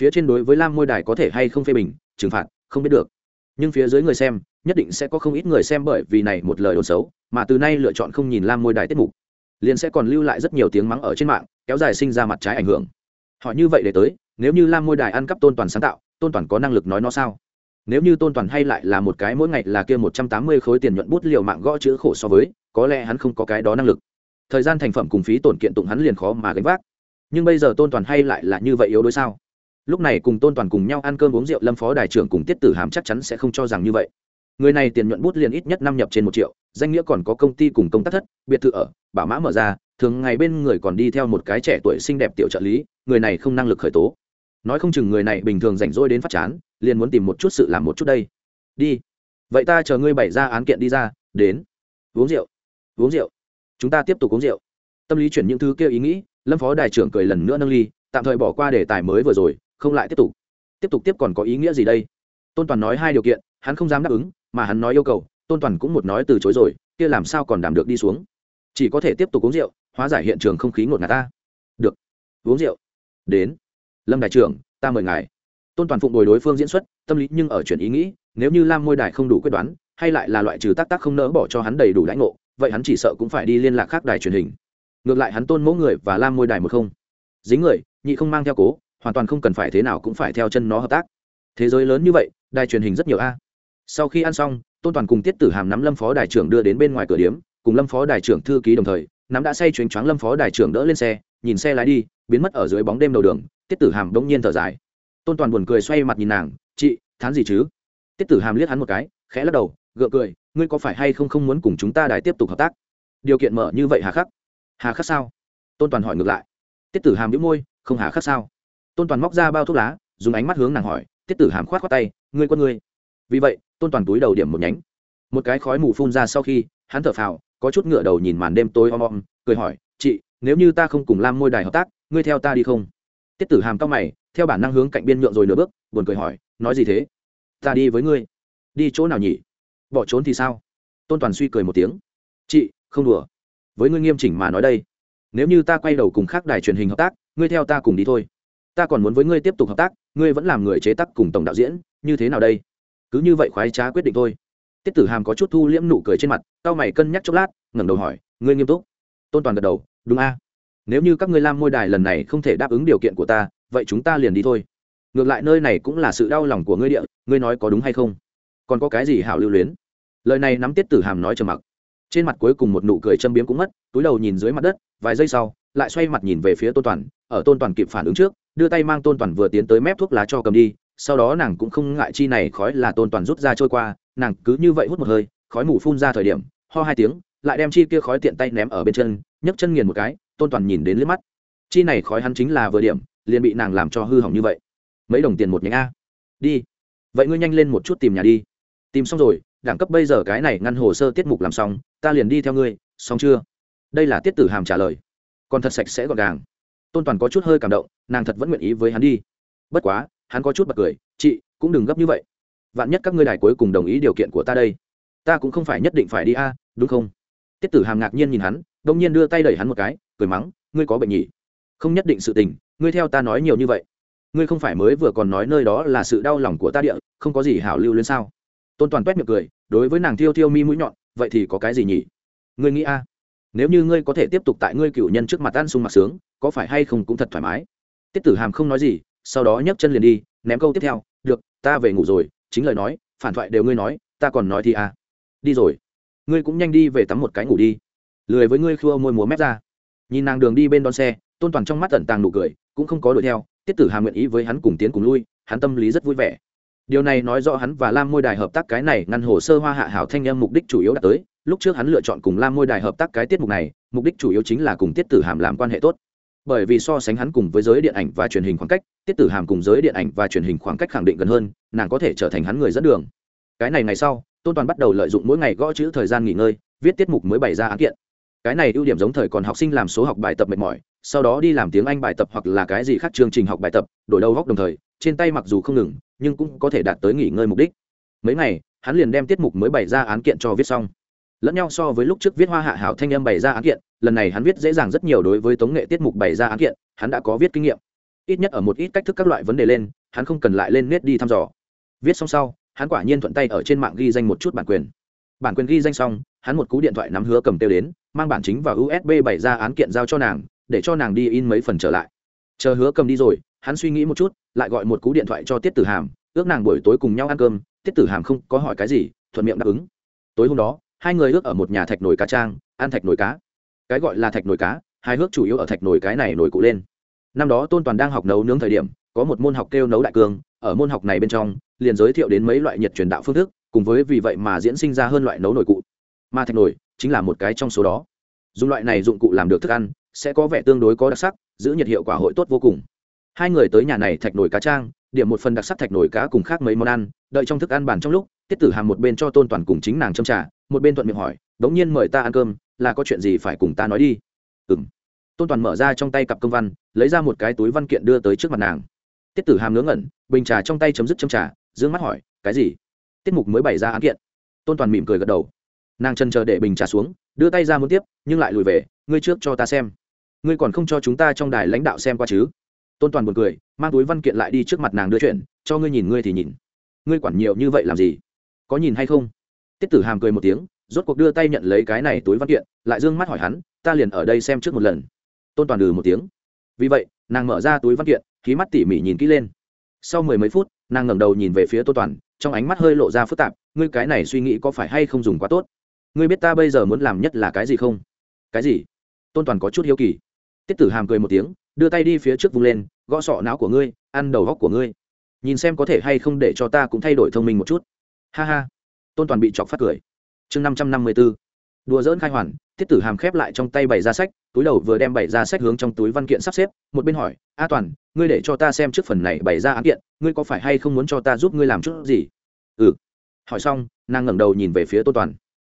Phía trên đối với lam ngôi đài có thể hay không phê bình, trừng phạt, không biết được nhưng phía dưới người xem nhất định sẽ có không ít người xem bởi vì này một lời đồn xấu, mà từ nay lựa chọn không nhìn lam môi đài tiết mục, liền sẽ còn lưu lại rất nhiều tiếng mắng ở trên mạng, kéo dài sinh ra mặt trái ảnh hưởng. Họ như vậy để tới, nếu như lam môi đài ăn cắp tôn toàn sáng tạo, tôn toàn có năng lực nói nó sao? Nếu như tôn toàn hay lại là một cái mỗi ngày là kia một trăm tám mươi khối tiền nhuận bút liều mạng gõ chữ khổ so với, có lẽ hắn không có cái đó năng lực. Thời gian thành phẩm cùng phí tổn kiện tụng hắn liền khó mà gánh vác. Nhưng bây giờ tôn toàn hay lại là như vậy yếu đuối sao? Lúc này cùng tôn toàn cùng nhau ăn cơm uống rượu, lâm phó đài trưởng cùng tiết tử hàm chắc chắn sẽ không cho rằng như vậy. Người này tiền nhuận bút liền ít nhất năm nhập trên một triệu, danh nghĩa còn có công ty cùng công tác thất, biệt thự ở, bảo mã mở ra, thường ngày bên người còn đi theo một cái trẻ tuổi xinh đẹp tiểu trợ lý, người này không năng lực khởi tố. Nói không chừng người này bình thường rảnh rỗi đến phát chán, liền muốn tìm một chút sự làm một chút đây. Đi. Vậy ta chờ ngươi bày ra án kiện đi ra, đến. Uống rượu. Uống rượu. Chúng ta tiếp tục uống rượu. Tâm lý chuyển những thứ kia ý nghĩ, lâm phó đài trưởng cười lần nữa nâng ly, tạm thời bỏ qua đề tài mới vừa rồi không lại tiếp tục. Tiếp tục tiếp còn có ý nghĩa gì đây? Tôn toàn nói hai điều kiện, hắn không dám đáp ứng, mà hắn nói yêu cầu, tôn toàn cũng một nói từ chối rồi, kia làm sao còn đảm được đi xuống? Chỉ có thể tiếp tục uống rượu, hóa giải hiện trường không khí ngột ngạt ta. Được. Uống rượu. Đến. Lâm đại trưởng, ta mời ngài. Tôn toàn phụng bồi đối phương diễn xuất, tâm lý nhưng ở chuyển ý nghĩ, nếu như lam môi đài không đủ quyết đoán, hay lại là loại trừ tác tác không nỡ bỏ cho hắn đầy đủ lãnh ngộ, vậy hắn chỉ sợ cũng phải đi liên lạc khác đài truyền hình. Ngược lại hắn tôn mẫu người và lam môi đài một không. Dính người, nhị không mang theo cố hoàn toàn không cần phải thế nào cũng phải theo chân nó hợp tác. Thế giới lớn như vậy, đài truyền hình rất nhiều a. Sau khi ăn xong, tôn toàn cùng tiết tử hàm nắm lâm phó đài trưởng đưa đến bên ngoài cửa điếm, cùng lâm phó đài trưởng thư ký đồng thời, nắm đã say chuyến choáng lâm phó đài trưởng đỡ lên xe, nhìn xe lái đi, biến mất ở dưới bóng đêm đầu đường, tiết tử hàm bỗng nhiên thở dài. Tôn toàn buồn cười xoay mặt nhìn nàng, chị, thán gì chứ? Tiết tử hàm liếc hắn một cái, khẽ lắc đầu, gượng cười, ngươi có phải hay không không muốn cùng chúng ta đài tiếp tục hợp tác? Điều kiện mở như vậy hà khắc. Hà khắc sao? Tôn toàn hỏi ngược lại. Tiết tử hàm đĩu môi, không hà khắc sao? Tôn toàn móc ra bao thuốc lá, dùng ánh mắt hướng nàng hỏi, tiết tử hàm khoát khoát tay, ngươi quân ngươi. Vì vậy, tôn toàn túi đầu điểm một nhánh. Một cái khói mù phun ra sau khi, hắn thở phào, có chút ngựa đầu nhìn màn đêm tối om om, cười hỏi, chị, nếu như ta không cùng lam môi đài hợp tác, ngươi theo ta đi không? Tiết tử hàm cao mày, theo bản năng hướng cạnh biên nhượng rồi nửa bước, buồn cười hỏi, nói gì thế? Ta đi với ngươi. Đi chỗ nào nhỉ? Bỏ trốn thì sao? Tôn toàn suy cười một tiếng, chị, không đùa. Với ngươi nghiêm chỉnh mà nói đây. Nếu như ta quay đầu cùng khác đài truyền hình hợp tác, ngươi theo ta cùng đi thôi ta còn muốn với ngươi tiếp tục hợp tác, ngươi vẫn làm người chế tác cùng tổng đạo diễn, như thế nào đây? Cứ như vậy khoái trá quyết định thôi. Tiết tử hàm có chút thu liễm nụ cười trên mặt tao mày cân nhắc chốc lát, ngẩng đầu hỏi, ngươi nghiêm túc? Tôn toàn gật đầu, đúng a. Nếu như các ngươi làm môi đài lần này không thể đáp ứng điều kiện của ta, vậy chúng ta liền đi thôi. Ngược lại nơi này cũng là sự đau lòng của ngươi địa, ngươi nói có đúng hay không? Còn có cái gì hảo lưu luyến? Lời này nắm tiết tử hàm nói trầm mặc. Trên mặt cuối cùng một nụ cười châm biếm cũng mất, túi đầu nhìn dưới mặt đất, vài giây sau, lại xoay mặt nhìn về phía tôn toàn, ở tôn toàn kịp phản ứng trước đưa tay mang tôn toàn vừa tiến tới mép thuốc lá cho cầm đi, sau đó nàng cũng không ngại chi này khói là tôn toàn rút ra trôi qua, nàng cứ như vậy hút một hơi, khói mù phun ra thời điểm, ho hai tiếng, lại đem chi kia khói tiện tay ném ở bên chân, nhấc chân nghiền một cái, tôn toàn nhìn đến liếc mắt. Chi này khói hắn chính là vừa điểm, liền bị nàng làm cho hư hỏng như vậy. Mấy đồng tiền một nhánh a. Đi. Vậy ngươi nhanh lên một chút tìm nhà đi. Tìm xong rồi, đẳng cấp bây giờ cái này ngăn hồ sơ tiết mục làm xong, ta liền đi theo ngươi, xong chưa? Đây là tiết tử hàm trả lời. Còn thật sạch sẽ gọn gàng tôn toàn có chút hơi cảm động, nàng thật vẫn nguyện ý với hắn đi. Bất quá, hắn có chút bật cười, chị, cũng đừng gấp như vậy. Vạn nhất các ngươi đài cuối cùng đồng ý điều kiện của ta đây, ta cũng không phải nhất định phải đi a, đúng không? Tiết tử hàm ngạc nhiên nhìn hắn đông nhiên đưa tay đẩy hắn một cái, cười mắng, ngươi có bệnh nhỉ? Không nhất định sự tình, ngươi theo ta nói nhiều như vậy. Ngươi không phải mới vừa còn nói nơi đó là sự đau lòng của ta địa, không có gì hảo lưu lên sao? Tôn toàn t u é t miệng cười, đối với nàng thiêu thiêu mi mũi nhọn, vậy thì có cái gì nhỉ? Ngươi nghĩ a nếu như ngươi có thể tiếp tục tại ngươi cựu nhân trước mặt ăn sung mặc sướng, có phải hay không cũng thật thoải mái? Tiết tử hàm không nói gì, sau đó nhấc chân liền đi, ném câu tiếp theo, được, ta về ngủ rồi, chính lời nói, phản thoại đều ngươi nói, ta còn nói thì à? đi rồi, ngươi cũng nhanh đi về tắm một cái ngủ đi. Lười với ngươi khua môi múa mép ra. Nhìn nàng đường đi bên đón xe, tôn toàn trong mắt tẩn tàng nụ cười, cũng không có đuổi theo, tiết tử hàm nguyện ý với hắn cùng tiến cùng lui, hắn tâm lý rất vui vẻ. Điều này nói rõ hắn và lam môi đài hợp tác cái này ngăn hồ sơ hoa hạ hảo thanh em mục đích chủ yếu đã tới lúc trước hắn lựa chọn cùng lam môi đài hợp tác cái tiết mục này, mục đích chủ yếu chính là cùng tiết tử hàm làm quan hệ tốt. Bởi vì so sánh hắn cùng với giới điện ảnh và truyền hình khoảng cách, tiết tử hàm cùng giới điện ảnh và truyền hình khoảng cách khẳng định gần hơn, nàng có thể trở thành hắn người dẫn đường. Cái này ngày sau, tôn toàn bắt đầu lợi dụng mỗi ngày gõ chữ thời gian nghỉ ngơi, viết tiết mục mới bày ra án kiện. Cái này ưu điểm giống thời còn học sinh làm số học bài tập mệt mỏi, sau đó đi làm tiếng anh bài tập hoặc là cái gì khác chương trình học bài tập, đổi đầu góc đồng thời, trên tay mặc dù không ngừng, nhưng cũng có thể đạt tới nghỉ ngơi mục đích. Mấy ngày, hắn liền đem tiết mục mới bày ra án kiện cho viết xong lẫn nhau so với lúc trước viết hoa hạ hảo thanh âm bày ra án kiện, lần này hắn viết dễ dàng rất nhiều đối với tống nghệ tiết mục bày ra án kiện, hắn đã có viết kinh nghiệm. Ít nhất ở một ít cách thức các loại vấn đề lên, hắn không cần lại lên nét đi thăm dò. Viết xong sau, hắn quả nhiên thuận tay ở trên mạng ghi danh một chút bản quyền. Bản quyền ghi danh xong, hắn một cú điện thoại nắm hứa cầm tiêu đến, mang bản chính và usb bày ra án kiện giao cho nàng, để cho nàng đi in mấy phần trở lại. Chờ hứa cầm đi rồi, hắn suy nghĩ một chút, lại gọi một cú điện thoại cho tiết tử hàm, ước nàng buổi tối cùng nhau ăn cơm, tiết tử hàm không có hỏi cái gì, thuận miệng đáp ứng. Tối hôm đó hai người ước ở một nhà thạch nồi cá trang, ăn thạch nồi cá. Cái gọi là thạch nồi cá, hai ước chủ yếu ở thạch nồi cái này nổi cụ lên. Năm đó tôn toàn đang học nấu nướng thời điểm, có một môn học kêu nấu đại cương, ở môn học này bên trong, liền giới thiệu đến mấy loại nhiệt truyền đạo phương thức, cùng với vì vậy mà diễn sinh ra hơn loại nấu nổi cụ. Mà thạch nồi chính là một cái trong số đó. Dùng loại này dụng cụ làm được thức ăn, sẽ có vẻ tương đối có đặc sắc, giữ nhiệt hiệu quả hội tốt vô cùng. Hai người tới nhà này thạch nồi cá trang, điểm một phần đặc sắc thạch nồi cá cùng khác mấy món ăn, đợi trong thức ăn bàn trong lúc, tiết tử hàm một bên cho tôn toàn cùng chính nàng châm trà một bên thuận miệng hỏi đống nhiên mời ta ăn cơm, là có chuyện gì phải cùng ta nói đi? Ừng tôn toàn mở ra trong tay cặp công văn, lấy ra một cái túi văn kiện đưa tới trước mặt nàng. Tiết tử hàm ngớ ngẩn, bình trà trong tay chấm dứt châm trà d ư ơ n g mắt hỏi, cái gì? Tiết mục mới bày ra án kiện. Tôn toàn mỉm cười gật đầu. Nàng chân chờ để bình trà xuống, đưa tay ra muốn tiếp, nhưng lại lùi về, ngươi trước cho ta xem. Ngươi còn không cho chúng ta trong đài lãnh đạo xem qua chứ? Tôn toàn buồn cười, mang túi văn kiện lại đi trước mặt nàng đưa chuyện, cho ngươi nhìn, ngươi thì nhìn. Ngươi quản nhiều như vậy làm gì? Có nhìn hay không? Tiết tử hàm cười một tiếng, rốt cuộc đưa tay nhận lấy cái này túi văn kiện, lại d ư ơ n g mắt hỏi hắn, ta liền ở đây xem trước một lần. Tôn toàn ừ một tiếng. Vì vậy, nàng mở ra túi văn kiện, khí mắt tỉ mỉ nhìn kỹ lên. Sau mười mấy phút, nàng ngẩng đầu nhìn về phía tô toàn, trong ánh mắt hơi lộ ra phức tạp, ngươi cái này suy nghĩ có phải hay không dùng quá tốt? Ngươi biết ta bây giờ muốn làm nhất là cái gì không? Cái gì? Tôn toàn có chút hiếu kỳ. Tiết tử hàm cười một tiếng, đưa tay đi phía trước vung lên, gõ sọ não của ngươi, ăn đầu góc của ngươi. Nhìn xem có thể hay không để cho ta cũng thay đổi thông minh một chút. Ha ha tôn toàn bị chọc phát cười. Chương năm trăm năm mươi b ố đùa dỡn khai hoàn, Thiết tử hàm khép lại trong tay bày ra sách, túi đầu vừa đem bày ra sách hướng trong túi văn kiện sắp xếp, một bên hỏi, a toàn, ngươi để cho ta xem trước phần này bày ra án kiện, ngươi có phải hay không muốn cho ta giúp ngươi làm chút gì? Ừ. Hỏi xong, nàng ngẩng đầu nhìn về phía tôn toàn.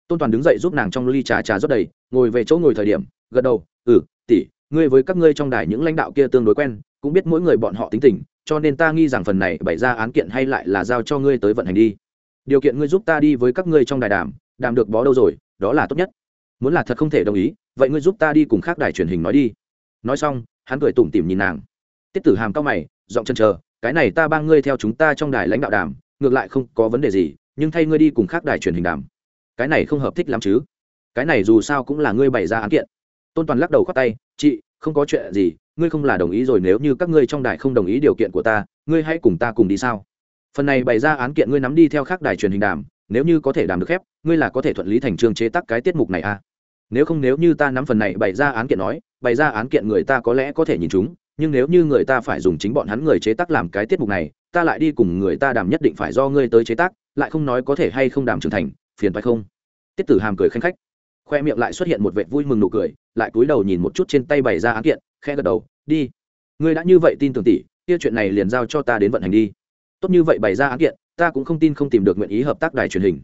Tôn toàn đứng dậy giúp nàng trong ly trà trà rót đầy, ngồi về chỗ ngồi thời điểm, gật đầu ừ tỷ, ngươi với các ngươi trong đài những lãnh đạo kia tương đối quen, cũng biết mỗi người bọn họ tính tình, cho nên ta nghi rằng phần này bày ra án kiện hay lại là giao cho ngươi tới vận hành đi điều kiện ngươi giúp ta đi với các ngươi trong đài đàm đàm được bó đâu rồi, đó là tốt nhất. Muốn là thật không thể đồng ý, vậy ngươi giúp ta đi cùng khác đài truyền hình nói đi. Nói xong, hắn cười tủm tỉm nhìn nàng. Tiết tử hàm cao mày, giọng chân chờ, cái này ta ba ngươi theo chúng ta trong đài lãnh đạo đàm, ngược lại không có vấn đề gì, nhưng thay ngươi đi cùng khác đài truyền hình đàm. Cái này không hợp thích lắm chứ? Cái này dù sao cũng là ngươi bày ra án kiện. Tôn toàn lắc đầu khoát tay, chị, không có chuyện gì, ngươi không là đồng ý rồi, nếu như các ngươi trong đài không đồng ý điều kiện của ta, ngươi hãy cùng ta cùng đi sao? Phần này bày ra án kiện ngươi nắm đi theo khác đài truyền hình đàm, nếu như có thể đàm được khép, ngươi là có thể thuận lý thành trường chế tác cái tiết mục này à? Nếu không nếu như ta nắm phần này bày ra án kiện nói, bày ra án kiện người ta có lẽ có thể nhìn chúng, nhưng nếu như người ta phải dùng chính bọn hắn người chế tác làm cái tiết mục này, ta lại đi cùng người ta đàm nhất định phải do ngươi tới chế tác, lại không nói có thể hay không đàm trưởng thành, phiền phải không? Tiết tử hàm cười khanh khách, khoe miệng lại xuất hiện một vệ vui mừng nụ cười, lại cúi đầu nhìn một chút trên tay bày ra án kiện khe gật đầu, đi, ngươi đã như vậy tin tưởng tỷ, kia chuyện này liền giao cho ta đến vận hành đi tốt như vậy bày ra án kiện, ta cũng không tin không tìm được nguyện ý hợp tác đài truyền hình.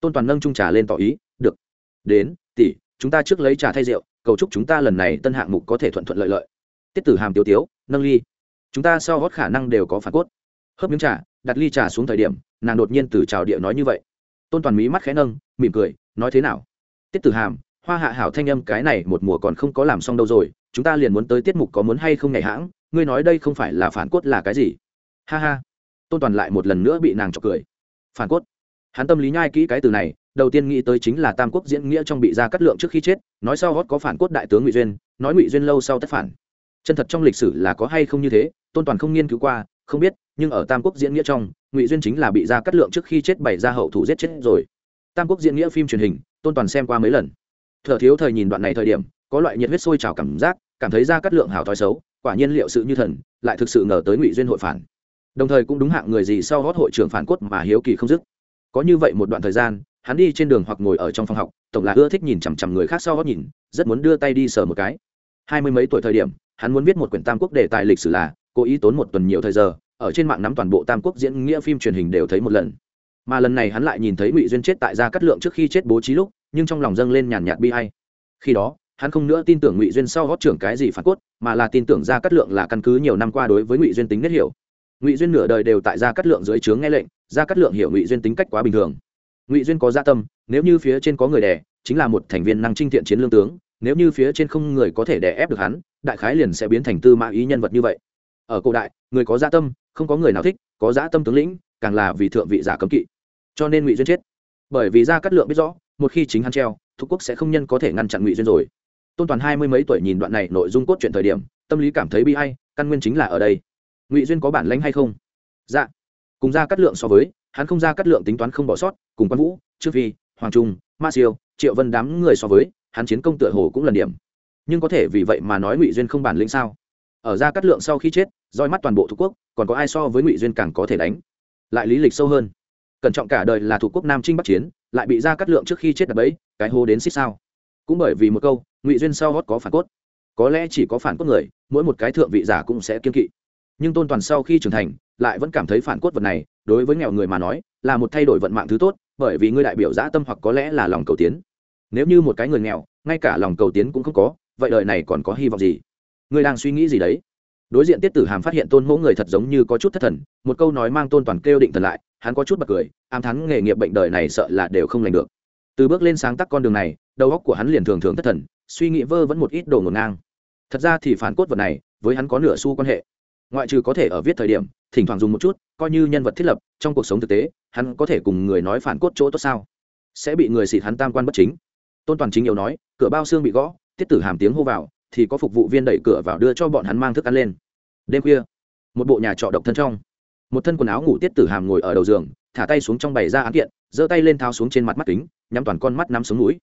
Tôn toàn nâng trung trà lên tỏ ý, được. Đến, tỷ, chúng ta trước lấy trà thay rượu, cầu chúc chúng ta lần này tân hạng mục có thể thuận thuận lợi lợi. Tiết tử hàm tiêu tiếu, nâng ly. Chúng ta sau gót khả năng đều có phản cốt. Hớp miếng trà, đặt ly trà xuống thời điểm, nàng đột nhiên từ trào địa nói như vậy. Tôn toàn mỹ mắt khẽ nâng, mỉm cười, nói thế nào? Tiết tử hàm, hoa hạ hảo thanh âm cái này một mùa còn không có làm xong đâu rồi, chúng ta liền muốn tới tiết mục có muốn hay không ngày hãng, ngươi nói đây không phải là phản cốt là cái gì? Ha ha tôn toàn lại một lần nữa bị nàng chọc cười. Phản cốt. Hắn tâm lý nhai kỹ cái từ này, đầu tiên nghĩ tới chính là tam quốc diễn nghĩa trong bị gia cắt lượng trước khi chết, nói sau hót có phản cốt đại tướng ngụy duyên, nói ngụy duyên lâu sau tất phản. Chân thật trong lịch sử là có hay không như thế, tôn toàn không nghiên cứu qua, không biết, nhưng ở tam quốc diễn nghĩa trong, ngụy duyên chính là bị gia cắt lượng trước khi chết bày ra hậu thủ giết chết rồi. Tam quốc diễn nghĩa phim truyền hình, tôn toàn xem qua mấy lần. Thợ thiếu thời nhìn đoạn này thời điểm, có loại nhiệt huyết sôi trào cảm giác, cảm thấy gia cắt lượng hào thói xấu, quả nhiên liệu sự như thần, lại thực sự ngờ tới ngụy duyên hội phản đồng thời cũng đúng hạng người gì sau hót hội trưởng phản cốt mà hiếu kỳ không dứt. Có như vậy một đoạn thời gian, hắn đi trên đường hoặc ngồi ở trong phòng học, tổng là ưa thích nhìn chằm chằm người khác sau hót nhìn, rất muốn đưa tay đi sờ một cái. Hai mươi mấy tuổi thời điểm, hắn muốn viết một quyển tam quốc đề tài lịch sử là cố ý tốn một tuần nhiều thời giờ, ở trên mạng nắm toàn bộ tam quốc diễn nghĩa phim truyền hình đều thấy một lần. Mà lần này hắn lại nhìn thấy ngụy duyên chết tại gia cát lượng trước khi chết bố trí lúc, nhưng trong lòng dâng lên nhàn nhạt bi hay khi đó, hắn không nữa tin tưởng ngụy duyên sau hót trưởng cái gì phản cốt, mà là tin tưởng gia cát lượng là căn cứ nhiều năm qua đối với ngụy duyên tính nhất hiểu ngụy duyên nửa đời đều tại gia cát lượng dưới trướng nghe lệnh, gia cát lượng hiểu ngụy duyên tính cách quá bình thường. Ngụy duyên có gia tâm, nếu như phía trên có người đẻ chính là một thành viên năng trinh thiện chiến lương tướng, nếu như phía trên không người có thể đè ép được hắn, đại khái liền sẽ biến thành tư mã ý nhân vật như vậy. Ở cổ đại, người có gia tâm, không có người nào thích, có gia tâm tướng lĩnh, càng là vì thượng vị giả cấm kỵ. Cho nên ngụy duyên chết. Bởi vì gia cát lượng biết rõ, một khi chính hắn treo, thuộc quốc sẽ không nhân có thể ngăn chặn ngụy duyên rồi. Tôn toàn hai mươi mấy tuổi nhìn đoạn này nội dung cốt truyện thời điểm, tâm lý cảm thấy bi hay căn nguyên chính là ở đây ngụy duyên có bản lãnh hay không? Dạ. Cùng gia cát lượng so với, hắn không ra cát lượng tính toán không bỏ sót, cùng quan vũ, trương phi, hoàng trung, ma siêu, triệu vân đám người so với, hắn chiến công tựa hồ cũng lần điểm. Nhưng có thể vì vậy mà nói ngụy duyên không bản lĩnh sao? Ở ra cát lượng sau khi chết, roi mắt toàn bộ thuộc quốc, còn có ai so với ngụy duyên càng có thể đánh? Lại lý lịch sâu hơn. Cẩn trọng cả đời là thuộc quốc nam trinh bắc chiến, lại bị ra cát lượng trước khi chết đập ấy cái hô đến xích sao? Cũng bởi vì một câu, ngụy duyên sau hót có phản cốt. Có lẽ chỉ có phản cốt người, mỗi một cái thượng vị giả cũng sẽ kiên kỵ nhưng tôn toàn sau khi trưởng thành, lại vẫn cảm thấy phản cốt vật này, đối với nghèo người mà nói, là một thay đổi vận mạng thứ tốt, bởi vì ngươi đại biểu dã tâm hoặc có lẽ là lòng cầu tiến. Nếu như một cái người nghèo, ngay cả lòng cầu tiến cũng không có, vậy đời này còn có hy vọng gì? Ngươi đang suy nghĩ gì đấy? Đối diện tiết tử hàm phát hiện tôn mẫu người thật giống như có chút thất thần, một câu nói mang tôn toàn kêu định thần lại, hắn có chút bật cười, ám thắng nghề nghiệp bệnh đời này sợ là đều không lành được. Từ bước lên sáng tác con đường này, đầu óc của hắn liền thường thường thất thần, suy nghĩ vơ vẫn một ít đồ ngổn ngang. Thật ra thì phản cốt vật này, với hắn có nửa xu quan hệ ngoại trừ có thể ở viết thời điểm, thỉnh thoảng dùng một chút, coi như nhân vật thiết lập, trong cuộc sống thực tế, hắn có thể cùng người nói phản cốt chỗ tốt sao? Sẽ bị người xịt hắn tam quan bất chính. Tôn toàn chính yếu nói, cửa bao xương bị gõ, tiết tử hàm tiếng hô vào, thì có phục vụ viên đẩy cửa vào đưa cho bọn hắn mang thức ăn lên. Đêm khuya, một bộ nhà trọ độc thân trong. Một thân quần áo ngủ tiết tử hàm ngồi ở đầu giường, thả tay xuống trong bày ra án kiện, giơ tay lên tháo xuống trên mặt mắt kính, nhắm toàn con mắt nắm xuống núi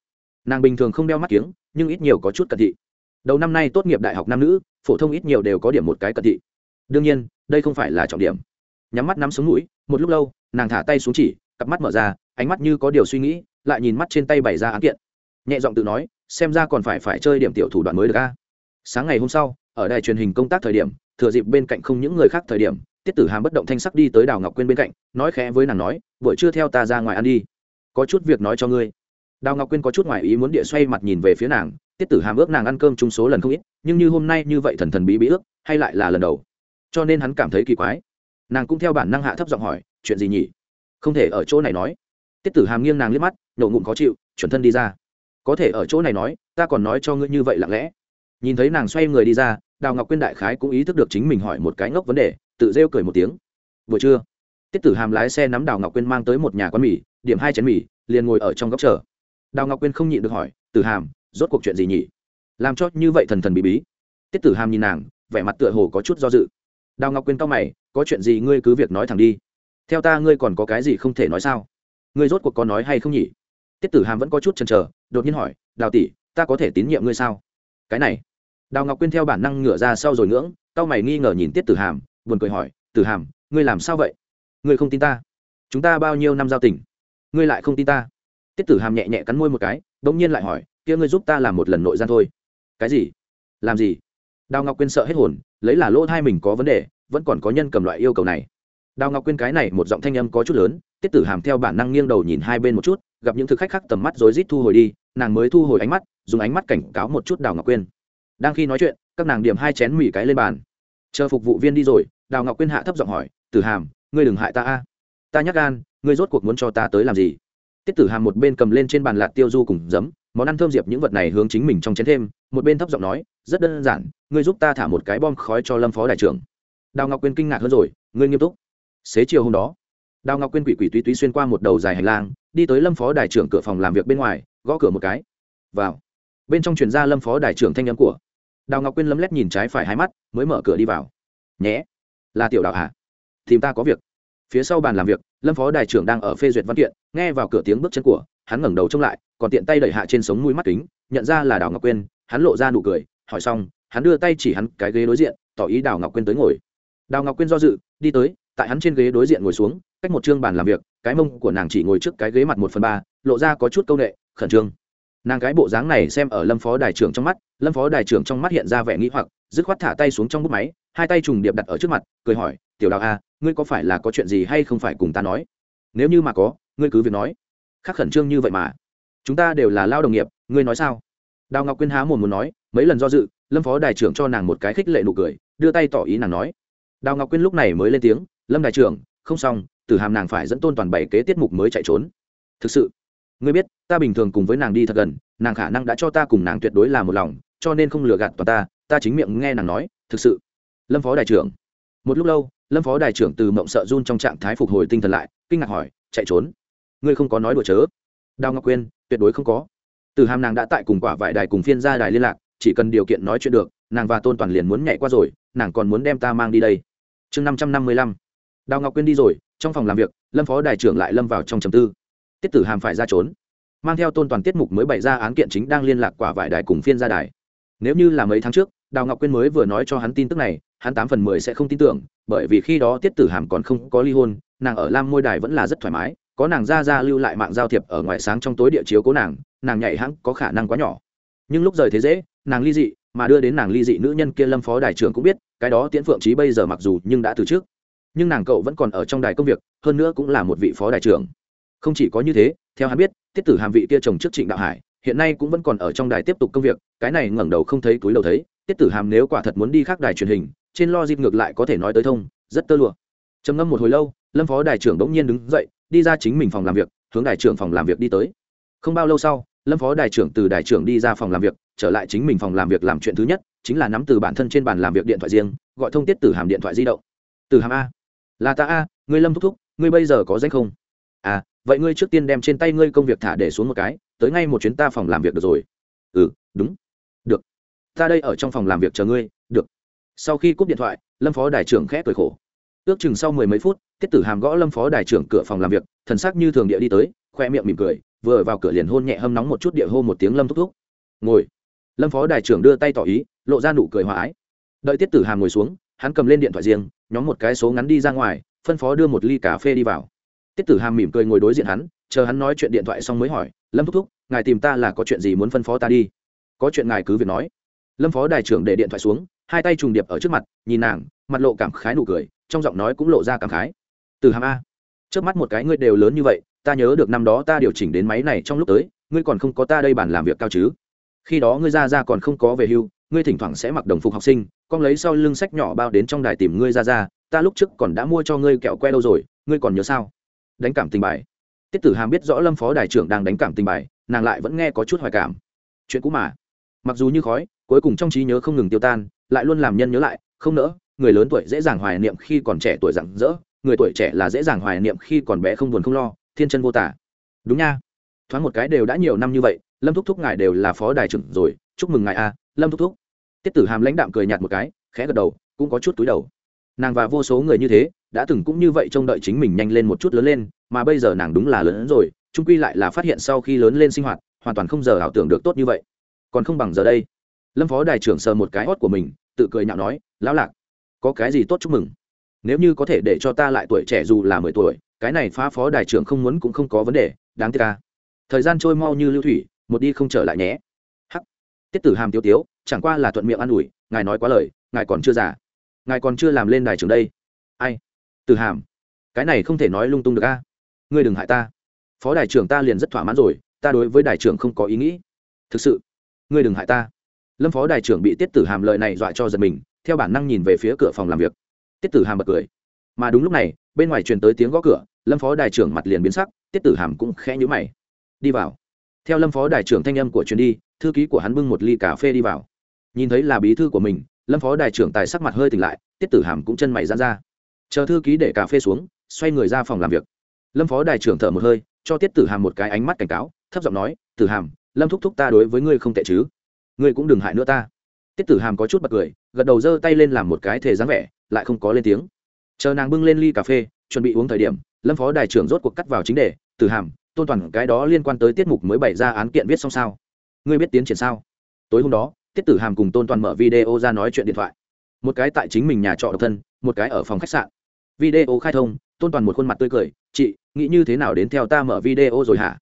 nàng bình thường không đeo mắt kiếng, nhưng ít nhiều có chút cận thị. Đầu năm nay tốt nghiệp đại học nam nữ, phổ thông ít nhiều đều có điểm một cái cận thị đương nhiên, đây không phải là trọng điểm. Nhắm mắt nắm xuống mũi, một lúc lâu, nàng thả tay xuống chỉ, cặp mắt mở ra, ánh mắt như có điều suy nghĩ, lại nhìn mắt trên tay bày ra án kiện. Nhẹ giọng tự nói, xem ra còn phải phải chơi điểm tiểu thủ đoạn mới được a. Sáng ngày hôm sau, ở đài truyền hình công tác thời điểm, thừa dịp bên cạnh không những người khác thời điểm, tiết tử hàm bất động thanh sắc đi tới đào ngọc quyên bên cạnh, nói khẽ với nàng nói, buổi trưa theo ta ra ngoài ăn đi. Có chút việc nói cho ngươi. Đào ngọc quyên có chút ngoài ý muốn địa xoay mặt nhìn về phía nàng, tiết tử hàm ước nàng ăn cơm chung số lần không ít, nhưng như hôm nay như vậy thần thần bí bí ước, hay lại là lần đầu cho nên hắn cảm thấy kỳ quái. Nàng cũng theo bản năng hạ thấp giọng hỏi, chuyện gì nhỉ? Không thể ở chỗ này nói. Tiết tử hàm nghiêng nàng liếc mắt nhậu ngụm khó chịu, chuẩn thân đi ra. Có thể ở chỗ này nói, ta còn nói cho ngươi như vậy lặng lẽ. Nhìn thấy nàng xoay người đi ra, đào ngọc quyên đại khái cũng ý thức được chính mình hỏi một cái ngốc vấn đề, tự rêu cười một tiếng. Vừa trưa. Tiết tử hàm lái xe nắm đào ngọc quyên mang tới một nhà quán mì, điểm hai chén mì, liền ngồi ở trong góc chờ. Đào ngọc quyên không nhịn được hỏi, tử hàm, rốt cuộc chuyện gì nhỉ? Làm cho như vậy thần thần bí bí. Tiết tử hàm nhìn nàng, vẻ mặt tựa hồ có chút do dự đào ngọc quyên cao mày, có chuyện gì ngươi cứ việc nói thẳng đi. Theo ta, ngươi còn có cái gì không thể nói sao? Ngươi rốt cuộc có nói hay không nhỉ? Tiết tử hàm vẫn có chút chần chờ, đột nhiên hỏi, đào tỷ, ta có thể tín nhiệm ngươi sao? Cái này. Đào ngọc quyên theo bản năng ngửa ra sau rồi ngưỡng cao mày nghi ngờ nhìn tiết tử hàm, buồn cười hỏi, tử hàm, ngươi làm sao vậy? Ngươi không tin ta? Chúng ta bao nhiêu năm giao tình? Ngươi lại không tin ta? Tiết tử hàm nhẹ nhẹ cắn môi một cái đ ỗ n g nhiên lại hỏi, kia ngươi giúp ta làm một lần nội gian thôi. Cái gì? Làm gì? Đào ngọc quyên sợ hết hồn lấy là lỗ hai mình có vấn đề, vẫn còn có nhân cầm loại yêu cầu này. Đào ngọc quyên cái này một giọng thanh âm có chút lớn, tiết tử hàm theo bản năng nghiêng đầu nhìn hai bên một chút, gặp những thực khách khác tầm mắt rối rít thu hồi đi, nàng mới thu hồi ánh mắt, dùng ánh mắt cảnh cáo một chút đào ngọc quyên. Đang khi nói chuyện, các nàng điểm hai chén mì cái lên bàn. Chờ phục vụ viên đi rồi, đào ngọc quyên hạ thấp giọng hỏi, tử hàm, ngươi đừng hại ta a. Ta nhắc gan, ngươi rốt cuộc muốn cho ta tới làm gì? Tiết tử hàm một bên cầm lên trên bàn lạt tiêu du cùng giấm, món ăn thơm diệp những vật này hướng chính mình trong chén thêm, một bên thấp giọng nói, rất đơn giản, ngươi giúp ta thả một cái bom khói cho lâm phó đại trưởng. Đào ngọc quyên kinh ngạc hơn rồi, ngươi nghiêm túc. Xế chiều hôm đó, đào ngọc quyên quỷ quỷ túy túy xuyên qua một đầu dài hành lang, đi tới lâm phó đại trưởng cửa phòng làm việc bên ngoài, gõ cửa một cái. Vào. Bên trong truyền ra lâm phó đại trưởng thanh âm của đào ngọc quyên lấm lét nhìn trái phải hai mắt, mới mở cửa đi vào. Nhé, là tiểu đạo hả? Tìm ta có việc phía sau bàn làm việc, lâm phó đại trưởng đang ở phê duyệt văn kiện, nghe vào cửa tiếng bước chân của, hắn ngẩng đầu trông lại, còn tiện tay đẩy hạ trên sống mũi mắt kính, nhận ra là đào ngọc quyên, hắn lộ ra nụ cười, hỏi xong, hắn đưa tay chỉ hắn cái ghế đối diện, tỏ ý đào ngọc quyên tới ngồi. Đào ngọc quyên do dự, đi tới, tại hắn trên ghế đối diện ngồi xuống, cách một chương bàn làm việc, cái mông của nàng chỉ ngồi trước cái ghế mặt một phần ba, lộ ra có chút c â u n ệ khẩn trương. Nàng cái bộ dáng này xem ở lâm phó đài trưởng trong mắt, lâm phó đài trưởng trong mắt hiện ra vẻ nghĩ hoặc, dứt khoát thả tay xuống trong bút máy, hai tay trùng điệp đặt ở trước mặt, cười hỏi, tiểu đào a ngươi có phải là có chuyện gì hay không phải cùng ta nói? Nếu như mà có, ngươi cứ việc nói. Khác khẩn trương như vậy mà. Chúng ta đều là lao đồng nghiệp, ngươi nói sao? Đào ngọc quyên há mồm muốn nói, mấy lần do dự, lâm phó đài trưởng cho nàng một cái khích lệ nụ cười, đưa tay tỏ ý nàng nói. Đào ngọc quyên lúc này mới lên tiếng, lâm đại trưởng, không xong, tử hàm nàng phải dẫn tôn toàn bảy kế tiết mục mới chạy trốn. Thực sự? Ngươi biết, ta bình thường cùng với nàng đi thật gần, nàng khả năng đã cho ta cùng nàng tuyệt đối là một lòng, cho nên không lừa gạt toàn ta ta chính miệng nghe nàng nói, thực sự? Lâm phó đại trưởng. Một lúc lâu lâm phó đại trưởng từ mộng sợ run trong trạng thái phục hồi tinh thần lại, kinh ngạc hỏi, chạy trốn? Ngươi không có nói đùa chớ? Đào ngọc quyên, tuyệt đối không có. Từ hàm nàng đã tại cùng quả vải đài cùng phiên gia đài liên lạc, chỉ cần điều kiện nói chuyện được, nàng và tôn toàn liền muốn nhảy qua rồi, nàng còn muốn đem ta mang đi đây. Chương năm trăm năm mươi lăm. Đào ngọc quyên đi rồi, trong phòng làm việc, lâm phó đại trưởng lại lâm vào trong trầm tư. Tiết tử hàm phải ra trốn. Mang theo tôn toàn tiết mục mới bày ra án kiện chính đang liên lạc quả vải đài cùng phiên gia đài. Nếu như là mấy tháng trước, đào ngọc quyên mới vừa nói cho hắn tin tức này hắn tám phần mười sẽ không tin tưởng, bởi vì khi đó tiết tử hàm còn không có ly hôn, nàng ở lam môi đài vẫn là rất thoải mái, có nàng ra ra lưu lại mạng giao thiệp ở ngoài sáng trong tối địa chiếu cố nàng nàng nhảy hãng có khả năng quá nhỏ. Nhưng lúc rời thế dễ, nàng ly dị, mà đưa đến nàng ly dị nữ nhân kia lâm phó đài trưởng cũng biết, cái đó tiễn phượng trí bây giờ mặc dù nhưng đã từ trước. Nhưng nàng cậu vẫn còn ở trong đài công việc, hơn nữa cũng là một vị phó đài trưởng. Không chỉ có như thế, theo hắn biết, tiết tử hàm vị kia chồng trước trịnh đạo hải, hiện nay cũng vẫn còn ở trong đài tiếp tục công việc, cái này ngẩng đầu không thấy túi đầu thấy, tiết tử hàm nếu quả thật muốn đi khác đài truyền hình trên lo dịp ngược lại có thể nói tới thông, rất tơ lụa. Trầm ngâm một hồi lâu, lâm phó đài trưởng bỗng nhiên đứng dậy, đi ra chính mình phòng làm việc, hướng đài trưởng phòng làm việc đi tới. Không bao lâu sau, lâm phó đài trưởng từ đài trưởng đi ra phòng làm việc, trở lại chính mình phòng làm việc làm chuyện thứ nhất, chính là nắm từ bản thân trên bàn làm việc điện thoại riêng, gọi thông tiết tử hàm điện thoại di động. Từ hàm a. Là ta a, ngươi lâm thúc thúc, ngươi bây giờ có danh không? À vậy ngươi trước tiên đem trên tay ngươi công việc thả để xuống một cái, tới ngay một chuyến ta phòng làm việc được rồi. Ừ đúng. Được. Ta đây ở trong phòng làm việc chờ ngươi. Được sau khi cúp điện thoại, lâm phó đài trưởng khẽ cười khổ. Ước chừng sau mười mấy phút, tiết tử hàm gõ lâm phó đài trưởng cửa phòng làm việc, thần sắc như thường địa đi tới, khoe miệng mỉm cười, vừa vào cửa liền hôn nhẹ hâm nóng một chút địa hô một tiếng lâm thúc thúc. Ngồi. Lâm phó đài trưởng đưa tay tỏ ý, lộ ra nụ cười hòa ái. Đợi tiết tử hàm ngồi xuống, hắn cầm lên điện thoại riêng, nhóm một cái số ngắn đi ra ngoài, phân phó đưa một ly cà phê đi vào. Tiết tử hàm mỉm cười ngồi đối diện hắn, chờ hắn nói chuyện điện thoại xong mới hỏi, lâm thúc thúc, ngài tìm ta là có chuyện gì muốn phân phó ta đi? Có chuyện ngài cứ việc nói. Lâm phó đài trưởng để điện thoại xuống hai tay trùng điệp ở trước mặt, nhìn nàng, mặt lộ cảm khái nụ cười, trong giọng nói cũng lộ ra cảm khái. Từ hàm a. Trước mắt một cái ngươi đều lớn như vậy, ta nhớ được năm đó ta điều chỉnh đến máy này trong lúc tới, ngươi còn không có ta đây bàn làm việc cao chứ. Khi đó ngươi ra ra còn không có về hưu, ngươi thỉnh thoảng sẽ mặc đồng phục học sinh, con lấy sau lưng sách nhỏ bao đến trong đài tìm ngươi ra ra, ta lúc trước còn đã mua cho ngươi kẹo que đâu rồi, ngươi còn nhớ sao? Đánh cảm tình bài. Tiết tử hàm biết rõ lâm phó đài trưởng đang đánh cảm tình bài, nàng lại vẫn nghe có chút hoài cảm. Chuyện cũ mà. Mặc dù như khói cuối cùng trong trí nhớ không ngừng tiêu tan, lại luôn làm nhân nhớ lại, không nỡ, người lớn tuổi dễ dàng hoài niệm khi còn trẻ tuổi rặng rỡ, người tuổi trẻ là dễ dàng hoài niệm khi còn bé không buồn không lo, thiên chân vô tả. Đúng nha. Thoáng một cái đều đã nhiều năm như vậy, lâm thúc thúc ngài đều là phó đài trưởng rồi, chúc mừng ngài a, lâm thúc thúc. Tiết tử hàm lãnh đạm cười nhạt một cái, khẽ gật đầu, cũng có chút túi đầu. Nàng và vô số người như thế, đã từng cũng như vậy trông đợi chính mình nhanh lên một chút lớn lên, mà bây giờ nàng đúng là lớn hơn rồi trung quy lại là phát hiện sau khi lớn lên sinh hoạt, hoàn toàn không giờ ảo tưởng được tốt như vậy. Còn không bằng giờ đây lâm phó đài trưởng sờ một cái hót của mình, tự cười nhạo nói, lão lạc, có cái gì tốt chúc mừng? Nếu như có thể để cho ta lại tuổi trẻ dù là mười tuổi, cái này phá phó đài trưởng không muốn cũng không có vấn đề, đáng tiếc ca thời gian trôi mau như lưu thủy, một đi không trở lại nhé. Hắc. Tiết tử hàm tiêu tiếu, chẳng qua là thuận miệng an ủi, ngài nói quá lời, ngài còn chưa già. Ngài còn chưa làm lên đài trưởng đây. Ai? Tử hàm. Cái này không thể nói lung tung được a ngươi đừng hại ta. Phó đài trưởng ta liền rất thỏa mãn rồi, ta đối với đài trưởng không có ý nghĩ. Thực sự, ngươi đừng hại ta lâm phó đài trưởng bị tiết tử hàm lời này dọa cho giật mình, theo bản năng nhìn về phía cửa phòng làm việc. Tiết tử hàm bật cười. Mà đúng lúc này, bên ngoài truyền tới tiếng gõ cửa, lâm phó đài trưởng mặt liền biến sắc, tiết tử hàm cũng khẽ nhữ mày. Đi vào. Theo lâm phó đài trưởng thanh âm của truyền đi, thư ký của hắn bưng một ly cà phê đi vào. Nhìn thấy là bí thư của mình, lâm phó đài trưởng tài sắc mặt hơi tỉnh lại, tiết tử hàm cũng chân mày dán ra. Chờ thư ký để cà phê xuống, xoay người ra phòng làm việc. Lâm phó đài trưởng thở một hơi, cho tiết tử hàm một cái ánh mắt cảnh cáo, thấp giọng nói, tử hàm, lâm thúc thúc ta đối với ngươi không tệ chứ? Ngươi cũng đừng hại nữa ta. Tiết tử hàm có chút bật cười, gật đầu giơ tay lên làm một cái thể dáng vẻ, lại không có lên tiếng. Chờ nàng bưng lên ly cà phê, chuẩn bị uống thời điểm, lâm phó đài trưởng rốt cuộc cắt vào chính đề, tử hàm, tôn toàn cái đó liên quan tới tiết mục mới bày ra án kiện viết xong sao? Ngươi biết tiến triển sao? Tối hôm đó, tiết tử hàm cùng tôn toàn mở video ra nói chuyện điện thoại. Một cái tại chính mình nhà trọ độc thân, một cái ở phòng khách sạn. Video khai thông, tôn toàn một khuôn mặt tươi cười, chị, nghĩ như thế nào đến theo ta mở video rồi hả?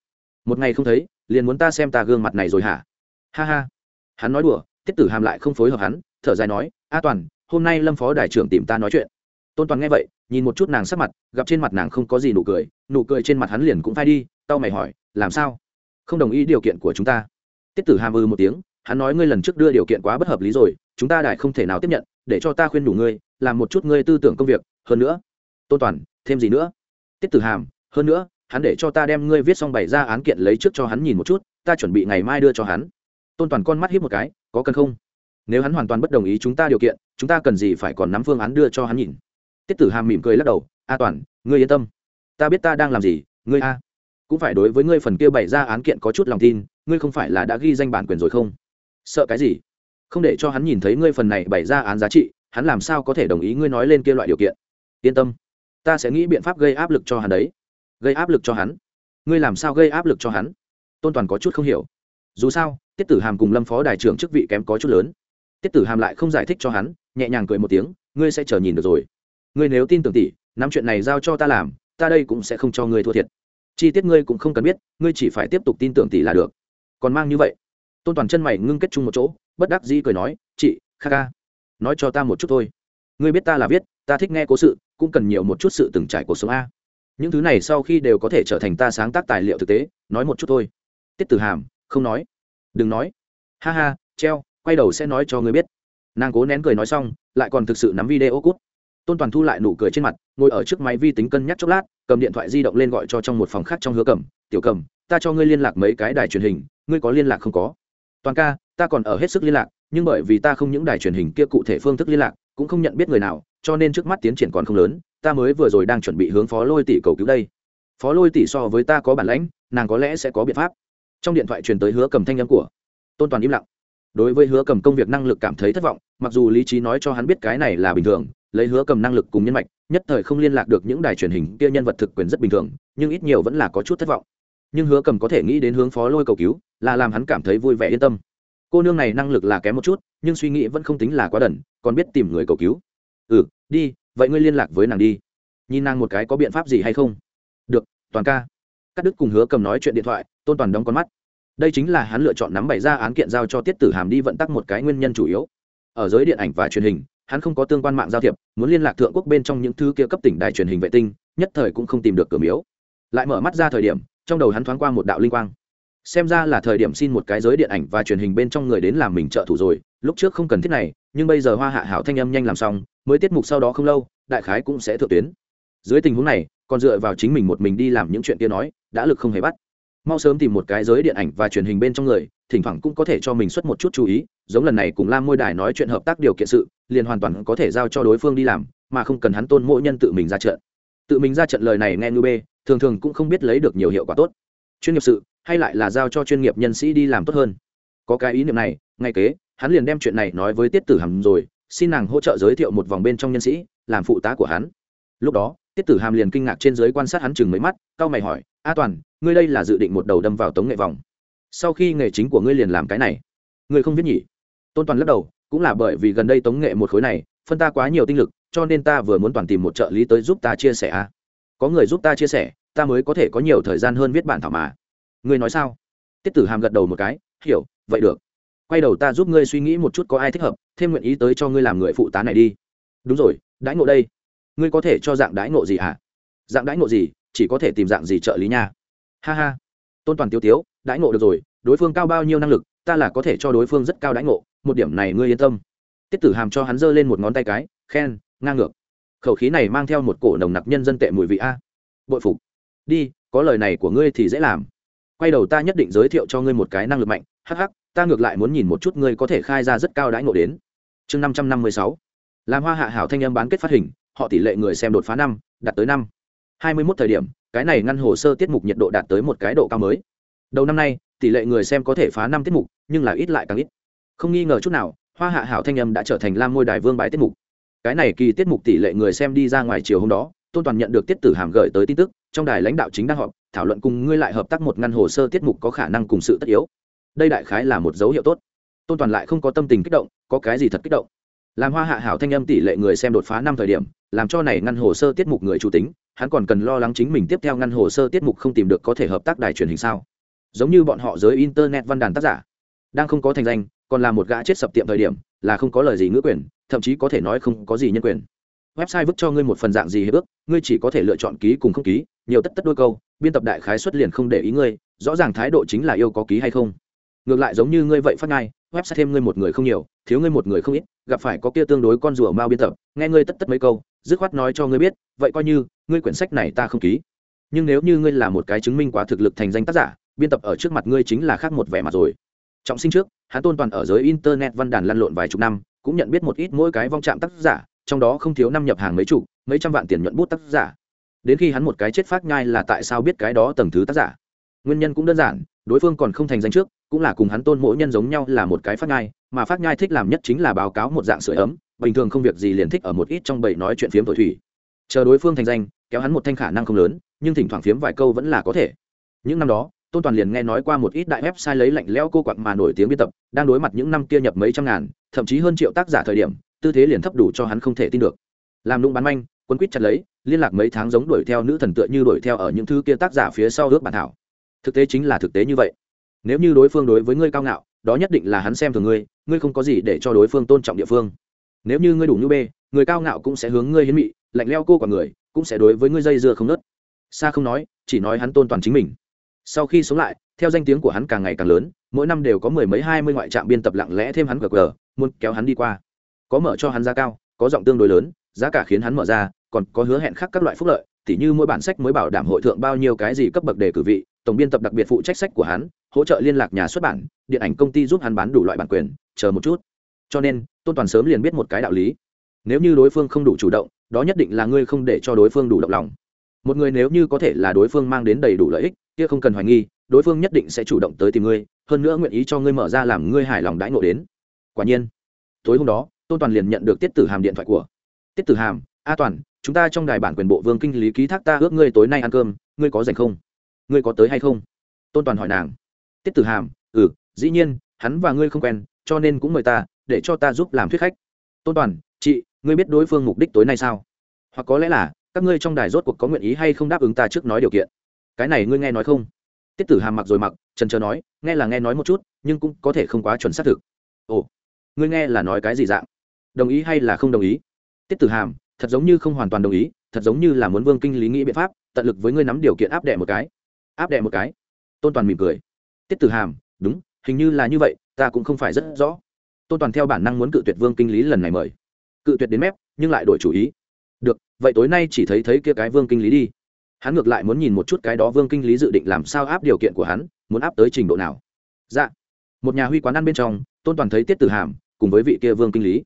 Một ngày không thấy, liền muốn ta xem ta gương mặt này rồi hả? Ha ha hắn nói đùa, tiết tử hàm lại không phối hợp hắn, thở dài nói, a toàn, hôm nay lâm phó đại trưởng tìm ta nói chuyện. Tôn toàn nghe vậy, nhìn một chút nàng sắc mặt, gặp trên mặt nàng không có gì nụ cười nụ cười trên mặt hắn liền cũng phai đi tao mày hỏi, làm sao? Không đồng ý điều kiện của chúng ta? Tiết tử hàm ư một tiếng, hắn nói, ngươi lần trước đưa điều kiện quá bất hợp lý rồi, chúng ta đại không thể nào tiếp nhận, để cho ta khuyên đủ ngươi, làm một chút ngươi tư tưởng công việc, hơn nữa tôn toàn, thêm gì nữa? Tiết tử hàm, hơn nữa, hắn để cho ta đem ngươi viết xong bày ra án kiện lấy trước cho hắn nhìn một chút, ta chuẩn bị ngày mai đưa cho hắn tôn toàn con mắt hiếp một cái, có cần không? Nếu hắn hoàn toàn bất đồng ý chúng ta điều kiện, chúng ta cần gì phải còn nắm phương án đưa cho hắn nhìn? Tiết tử hàm mỉm cười lắc đầu, a toàn, ngươi yên tâm. Ta biết ta đang làm gì, ngươi a. Cũng phải đối với ngươi phần kia bày ra án kiện có chút lòng tin, ngươi không phải là đã ghi danh bản quyền rồi không? Sợ cái gì? Không để cho hắn nhìn thấy ngươi phần này bày ra án giá trị, hắn làm sao có thể đồng ý ngươi nói lên kia loại điều kiện? Yên tâm. Ta sẽ nghĩ biện pháp gây áp lực cho hắn đấy. Gây áp lực cho hắn? Ngươi làm sao gây áp lực cho hắn? Tôn toàn có chút không hiểu dù sao, tiết tử hàm cùng lâm phó đài trưởng chức vị kém có chút lớn. Tiết tử hàm lại không giải thích cho hắn, nhẹ nhàng cười một tiếng, ngươi sẽ chờ nhìn được rồi. Ngươi nếu tin tưởng tỷ, nắm chuyện này giao cho ta làm, ta đây cũng sẽ không cho ngươi thua thiệt. Chi tiết ngươi cũng không cần biết, ngươi chỉ phải tiếp tục tin tưởng tỷ là được. Còn mang như vậy, tôn toàn chân mày ngưng kết chung một chỗ, bất đắc dĩ cười nói, chị, kha kha, nói cho ta một chút thôi. Ngươi biết ta là viết, ta thích nghe cố sự, cũng cần nhiều một chút sự từng trải cuộc sống a. Những thứ này sau khi đều có thể trở thành ta sáng tác tài liệu thực tế, nói một chút thôi. Tiết tử hàm không nói. Đừng nói. Ha ha, treo, quay đầu sẽ nói cho ngươi biết. Nàng cố nén cười nói xong, lại còn thực sự nắm video cút. Tôn toàn thu lại nụ cười trên mặt, ngồi ở trước máy vi tính cân nhắc chốc lát, cầm điện thoại di động lên gọi cho trong một phòng khác trong hứa cầm, tiểu cầm, ta cho ngươi liên lạc mấy cái đài truyền hình, ngươi có liên lạc không có? Toàn ca, ta còn ở hết sức liên lạc, nhưng bởi vì ta không những đài truyền hình kia cụ thể phương thức liên lạc, cũng không nhận biết người nào, cho nên trước mắt tiến triển còn không lớn, ta mới vừa rồi đang chuẩn bị hướng phó lôi tỷ cầu cứu đây. Phó lôi tỷ so với ta có bản lãnh, nàng có lẽ sẽ có biện pháp trong điện thoại truyền tới hứa cầm thanh âm của tôn toàn im lặng. Đối với hứa cầm công việc năng lực cảm thấy thất vọng, mặc dù lý trí nói cho hắn biết cái này là bình thường, lấy hứa cầm năng lực cùng nhân mạch, nhất thời không liên lạc được những đài truyền hình kia nhân vật thực quyền rất bình thường, nhưng ít nhiều vẫn là có chút thất vọng. Nhưng hứa cầm có thể nghĩ đến hướng phó lôi cầu cứu, là làm hắn cảm thấy vui vẻ yên tâm. Cô nương này năng lực là kém một chút, nhưng suy nghĩ vẫn không tính là quá đần, còn biết tìm người cầu cứu. Ừ đi, vậy ngươi liên lạc với nàng đi. Nhìn nàng một cái có biện pháp gì hay không? Được, toàn ca cắt đứt cùng hứa cầm nói chuyện điện thoại, tôn toàn đóng con mắt. Đây chính là hắn lựa chọn nắm bày ra án kiện giao cho tiết tử hàm đi vận tắc một cái nguyên nhân chủ yếu. Ở giới điện ảnh và truyền hình, hắn không có tương quan mạng giao thiệp, muốn liên lạc thượng quốc bên trong những thứ kia cấp tỉnh đài truyền hình vệ tinh, nhất thời cũng không tìm được cửa miếu. Lại mở mắt ra thời điểm, trong đầu hắn thoáng qua một đạo linh quang. Xem ra là thời điểm xin một cái giới điện ảnh và truyền hình bên trong người đến làm mình trợ thủ rồi, lúc trước không cần thiết này, nhưng bây giờ hoa hạ hảo thanh âm nhanh làm xong, mới tiết mục sau đó không lâu, đại khái cũng sẽ thượng tuyến. Dưới tình huống này, còn dựa vào chính mình một mình đi làm những chuyện kia nói đã lực không hề bắt. Mau sớm tìm một cái giới điện ảnh và truyền hình bên trong người, thỉnh thoảng cũng có thể cho mình xuất một chút chú ý, giống lần này cùng lam môi đài nói chuyện hợp tác điều kiện sự, liền hoàn toàn có thể giao cho đối phương đi làm, mà không cần hắn tôn mỗi nhân tự mình ra trận. Tự mình ra trận lời này nghe ngư bê, thường thường cũng không biết lấy được nhiều hiệu quả tốt. Chuyên nghiệp sự, hay lại là giao cho chuyên nghiệp nhân sĩ đi làm tốt hơn. Có cái ý niệm này, ngay kế, hắn liền đem chuyện này nói với tiết tử hàm rồi, xin nàng hỗ trợ giới thiệu một vòng bên trong nhân sĩ, làm phụ tá của hắn. Lúc đó, tiết tử hàm liền kinh ngạc trên giới quan sát hắn chừng mấy mắt, cau mày hỏi a toàn, ngươi đây là dự định một đầu đâm vào tống nghệ vòng. Sau khi nghề chính của ngươi liền làm cái này. Ngươi không biết nhỉ? Tôn toàn lắc đầu, cũng là bởi vì gần đây tống nghệ một khối này, phân ta quá nhiều tinh lực, cho nên ta vừa muốn toàn tìm một trợ lý tới giúp ta chia sẻ a. Có người giúp ta chia sẻ, ta mới có thể có nhiều thời gian hơn viết bản thảo mà. Ngươi nói sao? Tiết tử hàm gật đầu một cái, hiểu, vậy được. Quay đầu ta giúp ngươi suy nghĩ một chút có ai thích hợp, thêm nguyện ý tới cho ngươi làm người phụ tá này đi. Đúng rồi, đãi ngộ đây. Ngươi có thể cho dạng đãi ngộ gì hả? À? dạng đãi ngộ gì? Chỉ có thể tìm dạng gì trợ lý nha. Ha ha. Tôn toàn tiêu tiếu, đãi ngộ được rồi, đối phương cao bao nhiêu năng lực, ta là có thể cho đối phương rất cao đãi ngộ, một điểm này ngươi yên tâm. Tiết tử hàm cho hắn giơ lên một ngón tay cái, khen, ngang ngược. Khẩu khí này mang theo một cổ nồng nặc nhân dân tệ mùi vị a. Bội phục. Đi, có lời này của ngươi thì dễ làm. Quay đầu ta nhất định giới thiệu cho ngươi một cái năng lực mạnh. Hh ta ngược lại muốn nhìn một chút ngươi có thể khai ra rất cao đãi ngộ đến. Chương năm trăm năm mươi sáu. Làm hoa hạ hảo thanh âm bán kết phát hình, họ tỷ lệ người xem đột phá năm, đạt tới năm hai mươi mốt thời điểm, cái này ngăn hồ sơ tiết mục nhiệt độ đạt tới một cái độ cao mới. Đầu năm nay, tỷ lệ người xem có thể phá năm tiết mục, nhưng là ít lại càng ít. Không nghi ngờ chút nào, hoa hạ hảo thanh âm đã trở thành lam ngôi đài vương bãi tiết mục. Cái này kỳ tiết mục tỷ lệ người xem đi ra ngoài chiều hôm đó, tôn toàn nhận được tiết tử hàm gửi tới tin tức, trong đài lãnh đạo chính đang họp, thảo luận cùng ngươi lại hợp tác một ngăn hồ sơ tiết mục có khả năng cùng sự tất yếu. Đây đại khái là một dấu hiệu tốt. Tôn toàn lại không có tâm tình kích động, có cái gì thật kích động? Làm hoa hạ hảo thanh âm tỷ lệ người xem đột phá năm thời điểm, làm cho này ngăn hồ sơ tiết mục người chủ tính hắn còn cần lo lắng chính mình tiếp theo ngăn hồ sơ tiết mục không tìm được có thể hợp tác đài truyền hình sao? Giống như bọn họ giới internet văn đàn tác giả, đang không có thành danh, còn là một gã chết sập tiệm thời điểm, là không có lời gì ngữ quyền, thậm chí có thể nói không có gì nhân quyền. Website vứt cho ngươi một phần dạng gì hiệp ước ngươi chỉ có thể lựa chọn ký cùng không ký, nhiều tất tất đôi câu, biên tập đại khái xuất liền không để ý ngươi, rõ ràng thái độ chính là yêu có ký hay không. Ngược lại giống như ngươi vậy phát ngay, website thêm ngươi một người không nhiều, thiếu ngươi một người không ít, gặp phải có kia tương đối con rùa mao biên tập, nghe ngươi tất tất mấy câu dứt khoát nói cho ngươi biết, vậy coi như, ngươi quyển sách này ta không ký. Nhưng nếu như ngươi là một cái chứng minh quá thực lực thành danh tác giả, biên tập ở trước mặt ngươi chính là khác một vẻ mặt rồi. Trọng sinh trước, hắn tôn toàn ở giới internet văn đàn lăn lộn vài chục năm, cũng nhận biết một ít mỗi cái vong trạm tác giả, trong đó không thiếu năm nhập hàng mấy chục mấy trăm vạn tiền nhuận bút tác giả. Đến khi hắn một cái chết phát nhai là tại sao biết cái đó tầng thứ tác giả? Nguyên nhân cũng đơn giản, đối phương còn không thành danh trước, cũng là cùng hắn tôn mỗi nhân giống nhau là một cái phát nhai, mà phát nhai thích làm nhất chính là báo cáo một dạng sửa ấm bình thường không việc gì liền thích ở một ít trong bầy nói chuyện phiếm thổi thủy. Chờ đối phương thành danh, kéo hắn một thanh khả năng không lớn, nhưng thỉnh thoảng phiếm vài câu vẫn là có thể. Những năm đó, tôn toàn liền nghe nói qua một ít đại website lấy lạnh lẽo cô quặng mà nổi tiếng biên tập, đang đối mặt những năm kia nhập mấy trăm ngàn, thậm chí hơn triệu tác giả thời điểm, tư thế liền thấp đủ cho hắn không thể tin được. Làm lũng bán manh, quân quýt chặt lấy, liên lạc mấy tháng giống đuổi theo nữ thần tựa như đuổi theo ở những thứ kia tác giả phía sau ước bản thảo. Thực tế chính là thực tế như vậy. Nếu như đối phương đối với ngươi cao ngạo, đó nhất định là hắn xem thường ngươi ngươi không có gì để cho đối phương tôn trọng địa phương nếu như ngươi đủ như bê, người cao ngạo cũng sẽ hướng ngươi hiến mị, lạnh leo cô quả người, cũng sẽ đối với ngươi dây dưa không nớt. Xa không nói, chỉ nói hắn tôn toàn chính mình. Sau khi sống lại, theo danh tiếng của hắn càng ngày càng lớn, mỗi năm đều có mười mấy hai mươi ngoại trạm biên tập lặng lẽ thêm hắn gờ, muốn kéo hắn đi qua. Có mở cho hắn giá cao, có giọng tương đối lớn, giá cả khiến hắn mở ra, còn có hứa hẹn khác các loại phúc lợi, tỉ như mỗi bản sách mới bảo đảm hội thượng bao nhiêu cái gì cấp bậc đề cử vị, tổng biên tập đặc biệt phụ trách sách của hắn, hỗ trợ liên lạc nhà xuất bản, điện ảnh công ty giúp hắn bán đủ loại bản quyền, chờ một chút cho nên, tôn toàn sớm liền biết một cái đạo lý. Nếu như đối phương không đủ chủ động, đó nhất định là ngươi không để cho đối phương đủ động lòng. Một người nếu như có thể là đối phương mang đến đầy đủ lợi ích, kia không cần hoài nghi, đối phương nhất định sẽ chủ động tới tìm ngươi, hơn nữa nguyện ý cho ngươi mở ra làm ngươi hài lòng đãi ngộ đến. Quả nhiên, tối hôm đó, tôn toàn liền nhận được tiết tử hàm điện thoại của. Tiết tử hàm, a toàn, chúng ta trong đài bản quyền bộ vương kinh lý ký thác ta ước ngươi tối nay ăn cơm, ngươi có dành không? Ngươi có tới hay không? Tôn toàn hỏi nàng. Tiết tử hàm ừ dĩ nhiên, hắn và ngươi không quen, cho nên cũng mời ta để cho ta giúp làm thuyết khách. Tôn toàn, chị, ngươi biết đối phương mục đích tối nay sao? Hoặc có lẽ là, các ngươi trong đài rốt cuộc có nguyện ý hay không đáp ứng ta trước nói điều kiện? Cái này ngươi nghe nói không? Tiết tử hàm mặc rồi mặc trần trờ nói, nghe là nghe nói một chút, nhưng cũng có thể không quá chuẩn xác thực. Ồ, ngươi nghe là nói cái gì dạng? Đồng ý hay là không đồng ý? Tiết tử hàm, thật giống như không hoàn toàn đồng ý, thật giống như là muốn vương kinh lý nghĩ biện pháp, tận lực với ngươi nắm điều kiện áp đẻ một cái. Áp đẻ một cái. Tôn toàn mỉm cười. Tiết tử hàm, đúng, hình như là như vậy, ta cũng không phải rất rõ tôn toàn theo bản năng muốn cự tuyệt vương kinh lý lần này mời. Cự tuyệt đến mép, nhưng lại đổi chủ ý. Được, vậy tối nay chỉ thấy thấy kia cái vương kinh lý đi. Hắn ngược lại muốn nhìn một chút cái đó vương kinh lý dự định làm sao áp điều kiện của hắn, muốn áp tới trình độ nào. Dạ. Một nhà huy quán ăn bên trong, tôn toàn thấy tiết tử hàm cùng với vị kia vương kinh lý.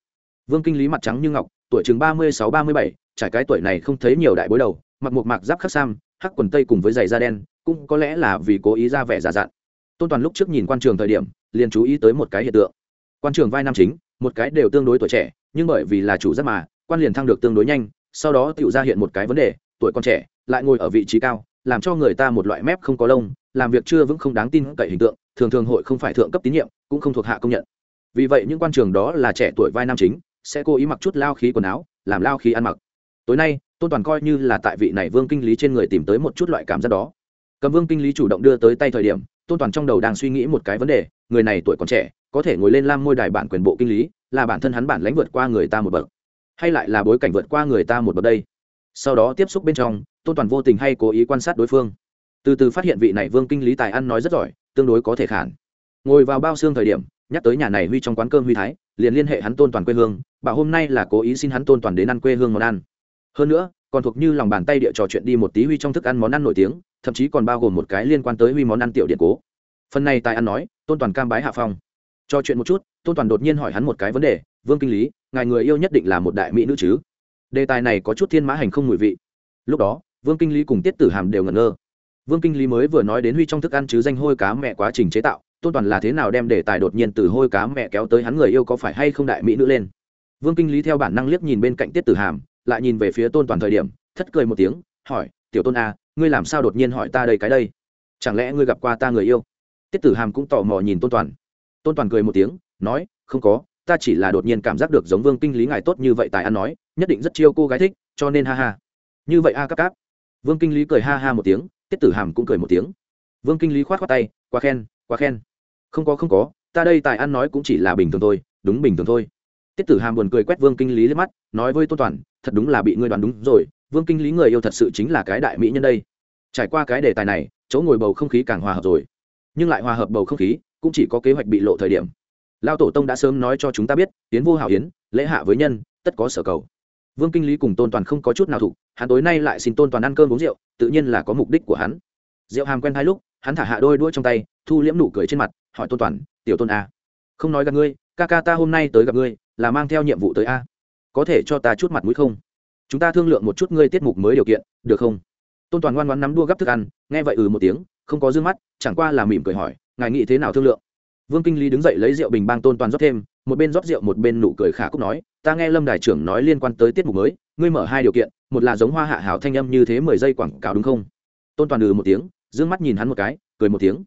Vương kinh lý mặt trắng như ngọc, tuổi chừng ba mươi sáu ba mươi bảy, trải cái tuổi này không thấy nhiều đại bối đầu, mặc một mạc giáp khắc sam, hắc quần tây cùng với giày da đen, cũng có lẽ là vì cố ý ra vẻ giả dặn. Tôn toàn lúc trước nhìn quan trường thời điểm, liền chú ý tới một cái hiện tượng quan trường vai nam chính, một cái đều tương đối tuổi trẻ, nhưng bởi vì là chủ rất mà, quan liền thăng được tương đối nhanh, sau đó tự ra hiện một cái vấn đề, tuổi còn trẻ, lại ngồi ở vị trí cao, làm cho người ta một loại mép không có lông, làm việc chưa vững không đáng tin cậy hình tượng, thường thường hội không phải thượng cấp tín nhiệm, cũng không thuộc hạ công nhận. Vì vậy những quan trường đó là trẻ tuổi vai nam chính, sẽ cố ý mặc chút lao khí quần áo, làm lao khí ăn mặc. Tối nay, tôn toàn coi như là tại vị này vương kinh lý trên người tìm tới một chút loại cảm giác đó. Cầm vương kinh lý chủ động đưa tới tay thời điểm, tôn toàn trong đầu đang suy nghĩ một cái vấn đề, người này tuổi còn trẻ có thể ngồi lên lam môi đài bản quyền bộ kinh lý, là bản thân hắn bản lãnh vượt qua người ta một bậc. Hay lại là bối cảnh vượt qua người ta một bậc đây. Sau đó tiếp xúc bên trong, tôn toàn vô tình hay cố ý quan sát đối phương. Từ từ phát hiện vị này vương kinh lý tài ăn nói rất giỏi, tương đối có thể khản. Ngồi vào bao xương thời điểm, nhắc tới nhà này huy trong quán cơm huy thái, liền liên hệ hắn tôn toàn quê hương, bảo hôm nay là cố ý xin hắn tôn toàn đến ăn quê hương món ăn. Hơn nữa, còn thuộc như lòng bàn tay địa trò chuyện đi một tí huy trong thức ăn món ăn nổi tiếng, thậm chí còn bao gồm một cái liên quan tới huy món ăn tiểu điện cố. Phần này tài ăn nói, tôn toàn cam bái hạ phong cho chuyện một chút, tôn toàn đột nhiên hỏi hắn một cái vấn đề, vương kinh lý, ngài người yêu nhất định là một đại mỹ nữ chứ? Đề tài này có chút thiên mã hành không mùi vị. Lúc đó, vương kinh lý cùng tiết tử hàm đều ngẩn ngơ. Vương kinh lý mới vừa nói đến huy trong thức ăn chứ danh hôi cá mẹ quá trình chế tạo, tôn toàn là thế nào đem đề tài đột nhiên từ hôi cá mẹ kéo tới hắn người yêu có phải hay không đại mỹ nữ lên? Vương kinh lý theo bản năng liếc nhìn bên cạnh tiết tử hàm, lại nhìn về phía tôn toàn thời điểm, thất cười một tiếng, hỏi, tiểu tôn a ngươi làm sao đột nhiên hỏi ta đây cái đây? Chẳng lẽ ngươi gặp qua ta người yêu? Tiết tử hàm cũng tò mò nhìn tôn toàn tôn toàn cười một tiếng, nói, không có, ta chỉ là đột nhiên cảm giác được giống vương kinh lý ngài tốt như vậy tài ăn nói, nhất định rất chiêu cô gái thích, cho nên ha ha. Như vậy a à cáp cáp. Vương kinh lý cười ha ha một tiếng, tiết tử hàm cũng cười một tiếng. Vương kinh lý khoát khoát tay, quá khen quá khen. Không có không có, ta đây tài ăn nói cũng chỉ là bình thường thôi, đúng bình thường thôi. Tiết tử hàm buồn cười quét vương kinh lý lên mắt, nói với tôn toàn, thật đúng là bị ngươi đoán đúng rồi, vương kinh lý người yêu thật sự chính là cái đại mỹ nhân đây. Trải qua cái đề tài này, chỗ ngồi bầu không khí càng hòa hợp rồi. Nhưng lại hòa hợp bầu không khí cũng chỉ có kế hoạch bị lộ thời điểm. Lao tổ tông đã sớm nói cho chúng ta biết tiến vô hảo hiến, lễ hạ với nhân tất có sở cầu. Vương kinh lý cùng tôn toàn không có chút nào thục hắn tối nay lại xin tôn toàn ăn cơm uống rượu tự nhiên là có mục đích của hắn. Rượu hàm quen hai lúc hắn thả hạ đôi đuôi trong tay thu liễm nụ cười trên mặt hỏi tôn toàn tiểu tôn a không nói gặp ngươi ca ca ta hôm nay tới gặp ngươi là mang theo nhiệm vụ tới a? Có thể cho ta chút mặt mũi không? Chúng ta thương lượng một chút ngươi tiết mục mới điều kiện được không? Tôn toàn ngoan ngoan nắm đua gấp thức ăn nghe vậy ừ một tiếng không có d ư ơ n g mắt chẳng qua là mỉm cười hỏi ngài nghĩ thế nào thương lượng? Vương kinh lý đứng dậy lấy rượu bình bang tôn toàn rót thêm, một bên rót rượu một bên nụ cười khả cúc nói, ta nghe lâm đài trưởng nói liên quan tới tiết mục mới, ngươi mở hai điều kiện, một là giống hoa hạ hảo thanh âm như thế mười giây quảng cáo đúng không? Tôn toàn ừ một tiếng d ư ơ n g mắt nhìn hắn một cái, cười một tiếng.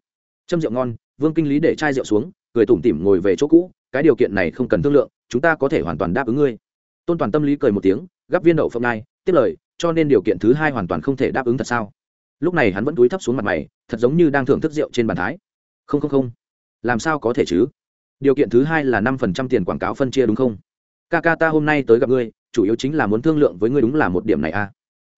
Châm rượu ngon, vương kinh lý để chai rượu xuống, cười tủm tỉm ngồi về chỗ cũ, cái điều kiện này không cần thương lượng, chúng ta có thể hoàn toàn đáp ứng ngươi. Tôn toàn tâm lý cười một tiếng, gắp viên đậu phộng nai, tiếp lời, cho nên điều kiện thứ hai hoàn toàn không thể đáp ứng thật sao? Lúc này hắn vẫn túi thấp xuống mặt mày, thật giống như đang thưởng thức rượu trên bàn thái không không không. Làm sao có thể chứ? Điều kiện thứ hai là năm phần trăm tiền quảng cáo phân chia đúng không? Ca ca ta hôm nay tới gặp ngươi, chủ yếu chính là muốn thương lượng với ngươi đúng là một điểm này a. À.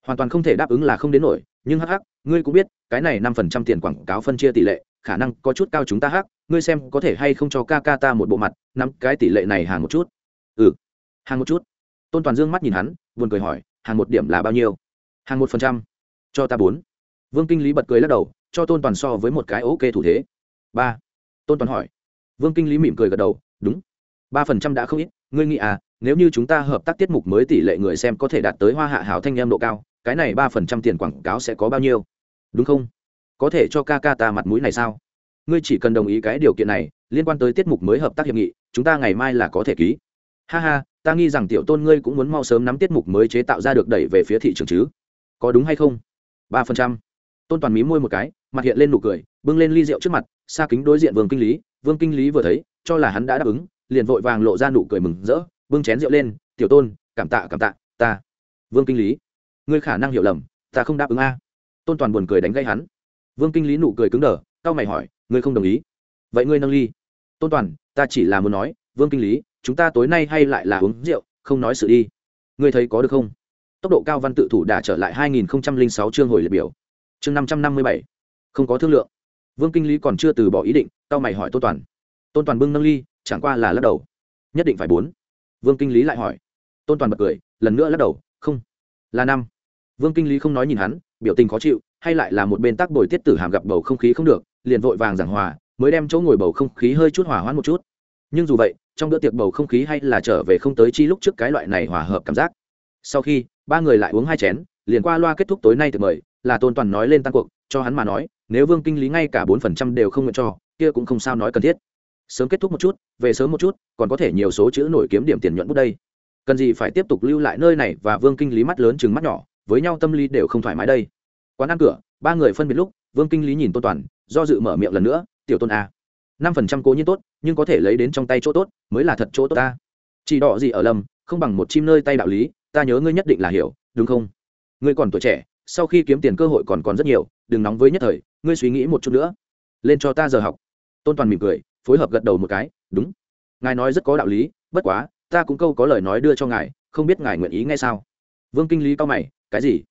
hoàn toàn không thể đáp ứng là không đến nổi, nhưng hắc hắc, ngươi cũng biết, cái này năm phần trăm tiền quảng cáo phân chia tỷ lệ, khả năng có chút cao chúng ta hắc, ngươi xem có thể hay không cho ca ca ta một bộ mặt, nắm cái tỷ lệ này hàng một chút. Ừ. Hàng một chút. Tôn toàn dương mắt nhìn hắn, buồn cười hỏi, hàng một điểm là bao nhiêu? Hàng một phần trăm. Cho ta bốn. Vương kinh lý bật cười lắc đầu, cho tôn toàn so với một cái ok thủ thế ba tôn toàn hỏi vương kinh lý mỉm cười gật đầu đúng ba phần trăm đã không ít ngươi nghĩ à nếu như chúng ta hợp tác tiết mục mới tỷ lệ người xem có thể đạt tới hoa hạ hảo thanh em độ cao cái này ba phần trăm tiền quảng cáo sẽ có bao nhiêu đúng không có thể cho ca ca ta mặt mũi này sao ngươi chỉ cần đồng ý cái điều kiện này liên quan tới tiết mục mới hợp tác hiệp nghị chúng ta ngày mai là có thể ký ha ha ta nghi rằng tiểu tôn ngươi cũng muốn mau sớm nắm tiết mục mới chế tạo ra được đẩy về phía thị trường chứ có đúng hay không ba phần trăm tôn toàn mí môi một cái mặt hiện lên nụ cười bưng lên ly rượu trước mặt, xa kính đối diện vương kinh lý, vương kinh lý vừa thấy, cho là hắn đã đáp ứng, liền vội vàng lộ ra nụ cười mừng rỡ, bưng chén rượu lên, tiểu tôn, cảm tạ cảm tạ, ta. Vương kinh lý, ngươi khả năng hiểu lầm, ta không đáp ứng a. Tôn toàn buồn cười đánh gây hắn. Vương kinh lý nụ cười cứng đờ c mày hỏi, ngươi không đồng ý? Vậy ngươi nâng ly. Tôn toàn, ta chỉ là muốn nói, vương kinh lý, chúng ta tối nay hay lại là uống rượu, không nói sự đi. Ngươi thấy có được không? Tốc độ cao văn tự thủ đã trở lại 2006 chương hồi liệt biểu. Chương 557. không có thương lượng vương kinh lý còn chưa từ bỏ ý định tao mày hỏi tôn toàn. Tôn toàn bưng nâng ly, chẳng qua là lắc đầu. Nhất định phải bốn. Vương kinh lý lại hỏi. Tôn toàn bật cười, lần nữa lắc đầu, không. Là năm. Vương kinh lý không nói nhìn hắn, biểu tình khó chịu, hay lại là một bên tác bồi tiết tử hàm gặp bầu không khí không được, liền vội vàng giảng hòa, mới đem chỗ ngồi bầu không khí hơi chút hỏa hoãn một chút. Nhưng dù vậy, trong bữa tiệc bầu không khí hay là trở về không tới chi lúc trước cái loại này hòa hợp cảm giác. Sau khi, ba người lại uống hai chén, liền qua loa kết thúc tối nay tiệc mời, là tôn toàn nói lên tăng cuộc cho hắn mà nói, nếu vương kinh lý ngay cả bốn phần trăm đều không nguyện cho, kia cũng không sao nói cần thiết. Sớm kết thúc một chút, về sớm một chút, còn có thể nhiều số chữ nổi kiếm điểm tiền nhuận bút đây. Cần gì phải tiếp tục lưu lại nơi này và vương kinh lý mắt lớn chừng mắt nhỏ, với nhau tâm lý đều không thoải mái đây. Quán ăn cửa, ba người phân biệt lúc, vương kinh lý nhìn tôn toàn, do dự mở miệng lần nữa, tiểu tôn a năm phần trăm cố nhiên tốt, nhưng có thể lấy đến trong tay chỗ tốt, mới là thật chỗ tốt ta. Chỉ đỏ gì ở lâm không bằng một chim nơi tay đạo lý, ta nhớ ngươi nhất định là hiểu, đúng không? Ngươi còn tuổi trẻ sau khi kiếm tiền cơ hội còn còn rất nhiều, đừng nóng với nhất thời, ngươi suy nghĩ một chút nữa. Lên cho ta giờ học. Tôn toàn mỉm cười, phối hợp gật đầu một cái, đúng. Ngài nói rất có đạo lý, bất quá, ta cũng câu có lời nói đưa cho ngài, không biết ngài nguyện ý ngay sao. Vương kinh lý cao mày, cái gì?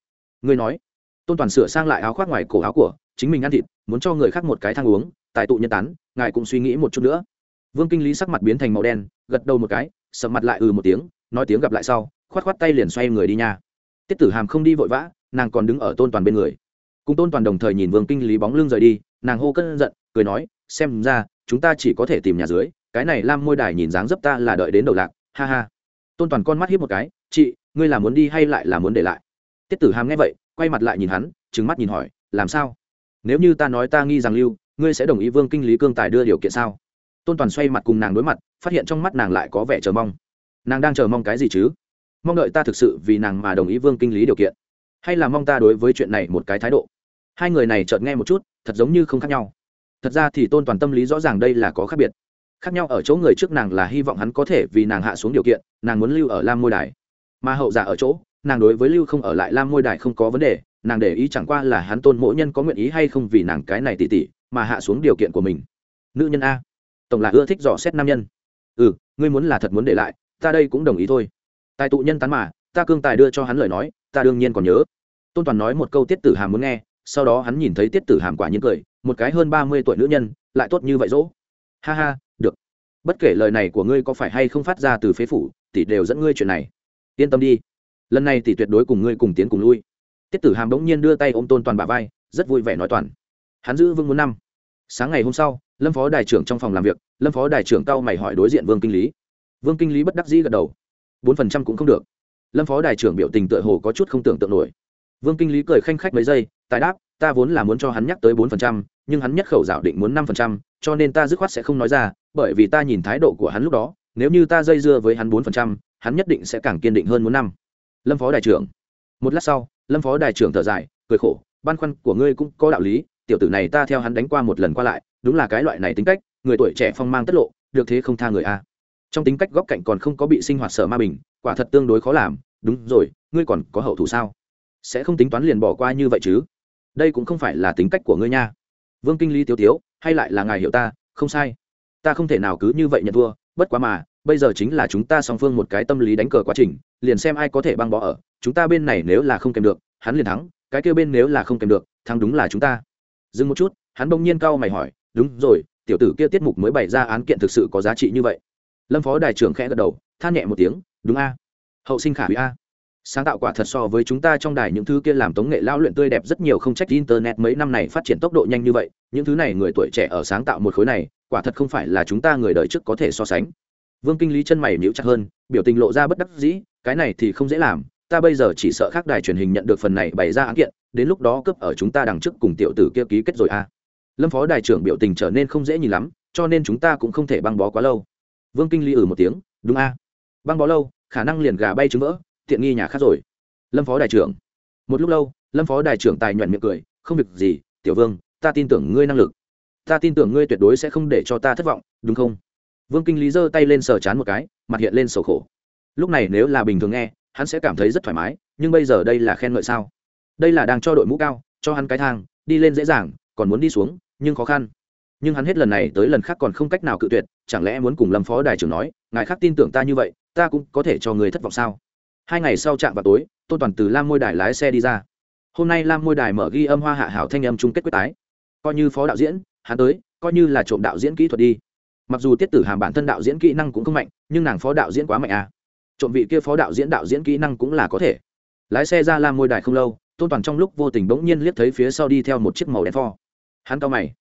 Ngươi nói. Tôn toàn sửa sang lại áo khoác ngoài cổ áo của chính mình ăn thịt, muốn cho người khác một cái thang uống tại tụ nhân tán, ngài cũng suy nghĩ một chút nữa. Vương kinh lý sắc mặt biến thành màu đen, gật đầu một cái, sầm mặt lại ừ một tiếng, nói tiếng gặp lại sau, khoát khoát tay liền xoay người đi nha. Tiết tử hàm không đi vội vã nàng còn đứng ở tôn toàn bên người. Cùng tôn toàn đồng thời nhìn vương kinh lý bóng lưng rời đi, nàng hô cơn giận, cười nói, xem ra, chúng ta chỉ có thể tìm nhà dưới, cái này lam môi đài nhìn dáng dấp ta là đợi đến đầu lạc, ha ha. Tôn toàn con mắt hiếp một cái, chị, ngươi là muốn đi hay lại là muốn để lại? Tiết tử hàm nghe vậy, quay mặt lại nhìn hắn, trừng mắt nhìn hỏi, làm sao? Nếu như ta nói ta nghi rằng lưu, ngươi sẽ đồng ý vương kinh lý cương tài đưa điều kiện sao? Tôn toàn xoay mặt cùng nàng đối mặt, phát hiện trong mắt nàng lại có vẻ chờ mong. Nàng đang chờ mong cái gì chứ? Mong đợi ta thực sự vì nàng mà đồng ý vương kinh lý điều kiện hay là mong ta đối với chuyện này một cái thái độ? Hai người này chợt nghe một chút, thật giống như không khác nhau. Thật ra thì tôn toàn tâm lý rõ ràng đây là có khác biệt. Khác nhau ở chỗ người trước nàng là hy vọng hắn có thể vì nàng hạ xuống điều kiện, nàng muốn lưu ở lam môi đài. Mà hậu giả ở chỗ, nàng đối với lưu không ở lại lam môi đài không có vấn đề, nàng để ý chẳng qua là hắn tôn mỗi nhân có nguyện ý hay không vì nàng cái này tỉ tỉ, mà hạ xuống điều kiện của mình. Nữ nhân a. Tổng là ưa thích dò xét nam nhân. Ừ ngươi muốn là thật muốn để lại, ta đây cũng đồng ý thôi. Tài tụ nhân tán mà, ta cương tài đưa cho hắn lời nói ta đương nhiên còn nhớ. Tôn toàn nói một câu tiết tử hàm muốn nghe, sau đó hắn nhìn thấy tiết tử hàm quả nhiên cười, một cái hơn ba mươi tuổi nữ nhân, lại tốt như vậy dỗ. Ha ha, được. Bất kể lời này của ngươi có phải hay không phát ra từ phế phủ, tỷ đều dẫn ngươi chuyện này. Yên tâm đi. Lần này tỷ tuyệt đối cùng ngươi cùng tiến cùng lui. Tiết tử hàm bỗng nhiên đưa tay ôm tôn toàn bà vai, rất vui vẻ nói toàn. Hắn giữ vương muốn năm. Sáng ngày hôm sau, lâm phó đại trưởng trong phòng làm việc, lâm phó đại trưởng cao mày hỏi đối diện vương kinh lý. Vương kinh lý bất đắc dĩ gật đầu. Bốn phần trăm cũng không được lâm phó đại trưởng biểu tình tựa hồ có chút không tưởng tượng nổi. Vương kinh lý cười khanh khách mấy giây, tài đáp, ta vốn là muốn cho hắn nhắc tới bốn phần trăm, nhưng hắn nhất khẩu giảo định muốn năm phần trăm, cho nên ta dứt khoát sẽ không nói ra, bởi vì ta nhìn thái độ của hắn lúc đó, nếu như ta dây dưa với hắn bốn phần trăm, hắn nhất định sẽ càng kiên định hơn muốn năm. Lâm phó đại trưởng. Một lát sau, lâm phó đại trưởng thở dài, cười khổ, băn khoăn của ngươi cũng có đạo lý, tiểu tử này ta theo hắn đánh qua một lần qua lại, đúng là cái loại này tính cách, người tuổi trẻ phong mang tất lộ, được thế không tha người a. Trong tính cách góc cạnh còn không có bị sinh hoạt sở ma bình quả thật tương đối khó làm, đúng rồi, ngươi còn có hậu thủ sao? Sẽ không tính toán liền bỏ qua như vậy chứ? Đây cũng không phải là tính cách của ngươi nha. Vương kinh lý tiêu tiếu, hay lại là ngài hiểu ta, không sai. Ta không thể nào cứ như vậy nhận thua, bất quá mà, bây giờ chính là chúng ta song phương một cái tâm lý đánh cờ quá trình, liền xem ai có thể băng bỏ ở, chúng ta bên này nếu là không kèm được, hắn liền thắng, cái kêu bên nếu là không kèm được, thắng đúng là chúng ta. Dừng một chút, hắn bỗng nhiên cau mày hỏi, đúng rồi, tiểu tử kia tiết mục mới bày ra án kiện thực sự có giá trị như vậy. Lâm phó đài trưởng khẽ gật đầu, than nhẹ một tiếng đúng a? Hậu sinh khả hủy a. Sáng tạo quả thật so với chúng ta trong đài những thứ kia làm tống nghệ lao luyện tươi đẹp rất nhiều không trách internet mấy năm này phát triển tốc độ nhanh như vậy, những thứ này người tuổi trẻ ở sáng tạo một khối này, quả thật không phải là chúng ta người đời trước có thể so sánh. Vương kinh lý chân mày níu chặt hơn, biểu tình lộ ra bất đắc dĩ, cái này thì không dễ làm, ta bây giờ chỉ sợ khác đài truyền hình nhận được phần này bày ra án kiện, đến lúc đó cấp ở chúng ta đằng trước cùng tiểu tử kia ký kết rồi a. Lâm phó đài trưởng biểu tình trở nên không dễ nhìn lắm, cho nên chúng ta cũng không thể băng bó quá lâu. Vương kinh lý ừ một tiếng, đúng a băng bó lâu, khả năng liền gà bay trứng vỡ, tiện nghi nhà khác rồi. Lâm phó đại trưởng. Một lúc lâu, lâm phó đại trưởng tài nhuận miệng cười, không việc gì, tiểu vương, ta tin tưởng ngươi năng lực. Ta tin tưởng ngươi tuyệt đối sẽ không để cho ta thất vọng, đúng không? Vương kinh lý giơ tay lên sờ chán một cái, mặt hiện lên sầu khổ. Lúc này nếu là bình thường nghe, hắn sẽ cảm thấy rất thoải mái, nhưng bây giờ đây là khen ngợi sao? Đây là đang cho đội mũ cao, cho hắn cái thang, đi lên dễ dàng, còn muốn đi xuống, nhưng khó khăn. Nhưng hắn hết lần này tới lần khác còn không cách nào cự tuyệt, chẳng lẽ muốn cùng lâm phó đại trưởng nói, ngài khác tin tưởng ta như vậy ta cũng có thể cho người thất vọng sao? Hai ngày sau chạm vào tối, tôn toàn từ lam môi đài lái xe đi ra. Hôm nay lam môi đài mở ghi âm hoa hạ hảo thanh âm chung kết quyết tái. Coi như phó đạo diễn, hắn tới, coi như là trộm đạo diễn kỹ thuật đi. Mặc dù tiết tử hàm bản thân đạo diễn kỹ năng cũng không mạnh, nhưng nàng phó đạo diễn quá mạnh à. Trộm vị kia phó đạo diễn đạo diễn kỹ năng cũng là có thể. Lái xe ra lam môi đài không lâu, tôn toàn trong lúc vô tình bỗng nhiên liếc thấy phía sau đi theo một chiếc màu đen pho hắn cao mày.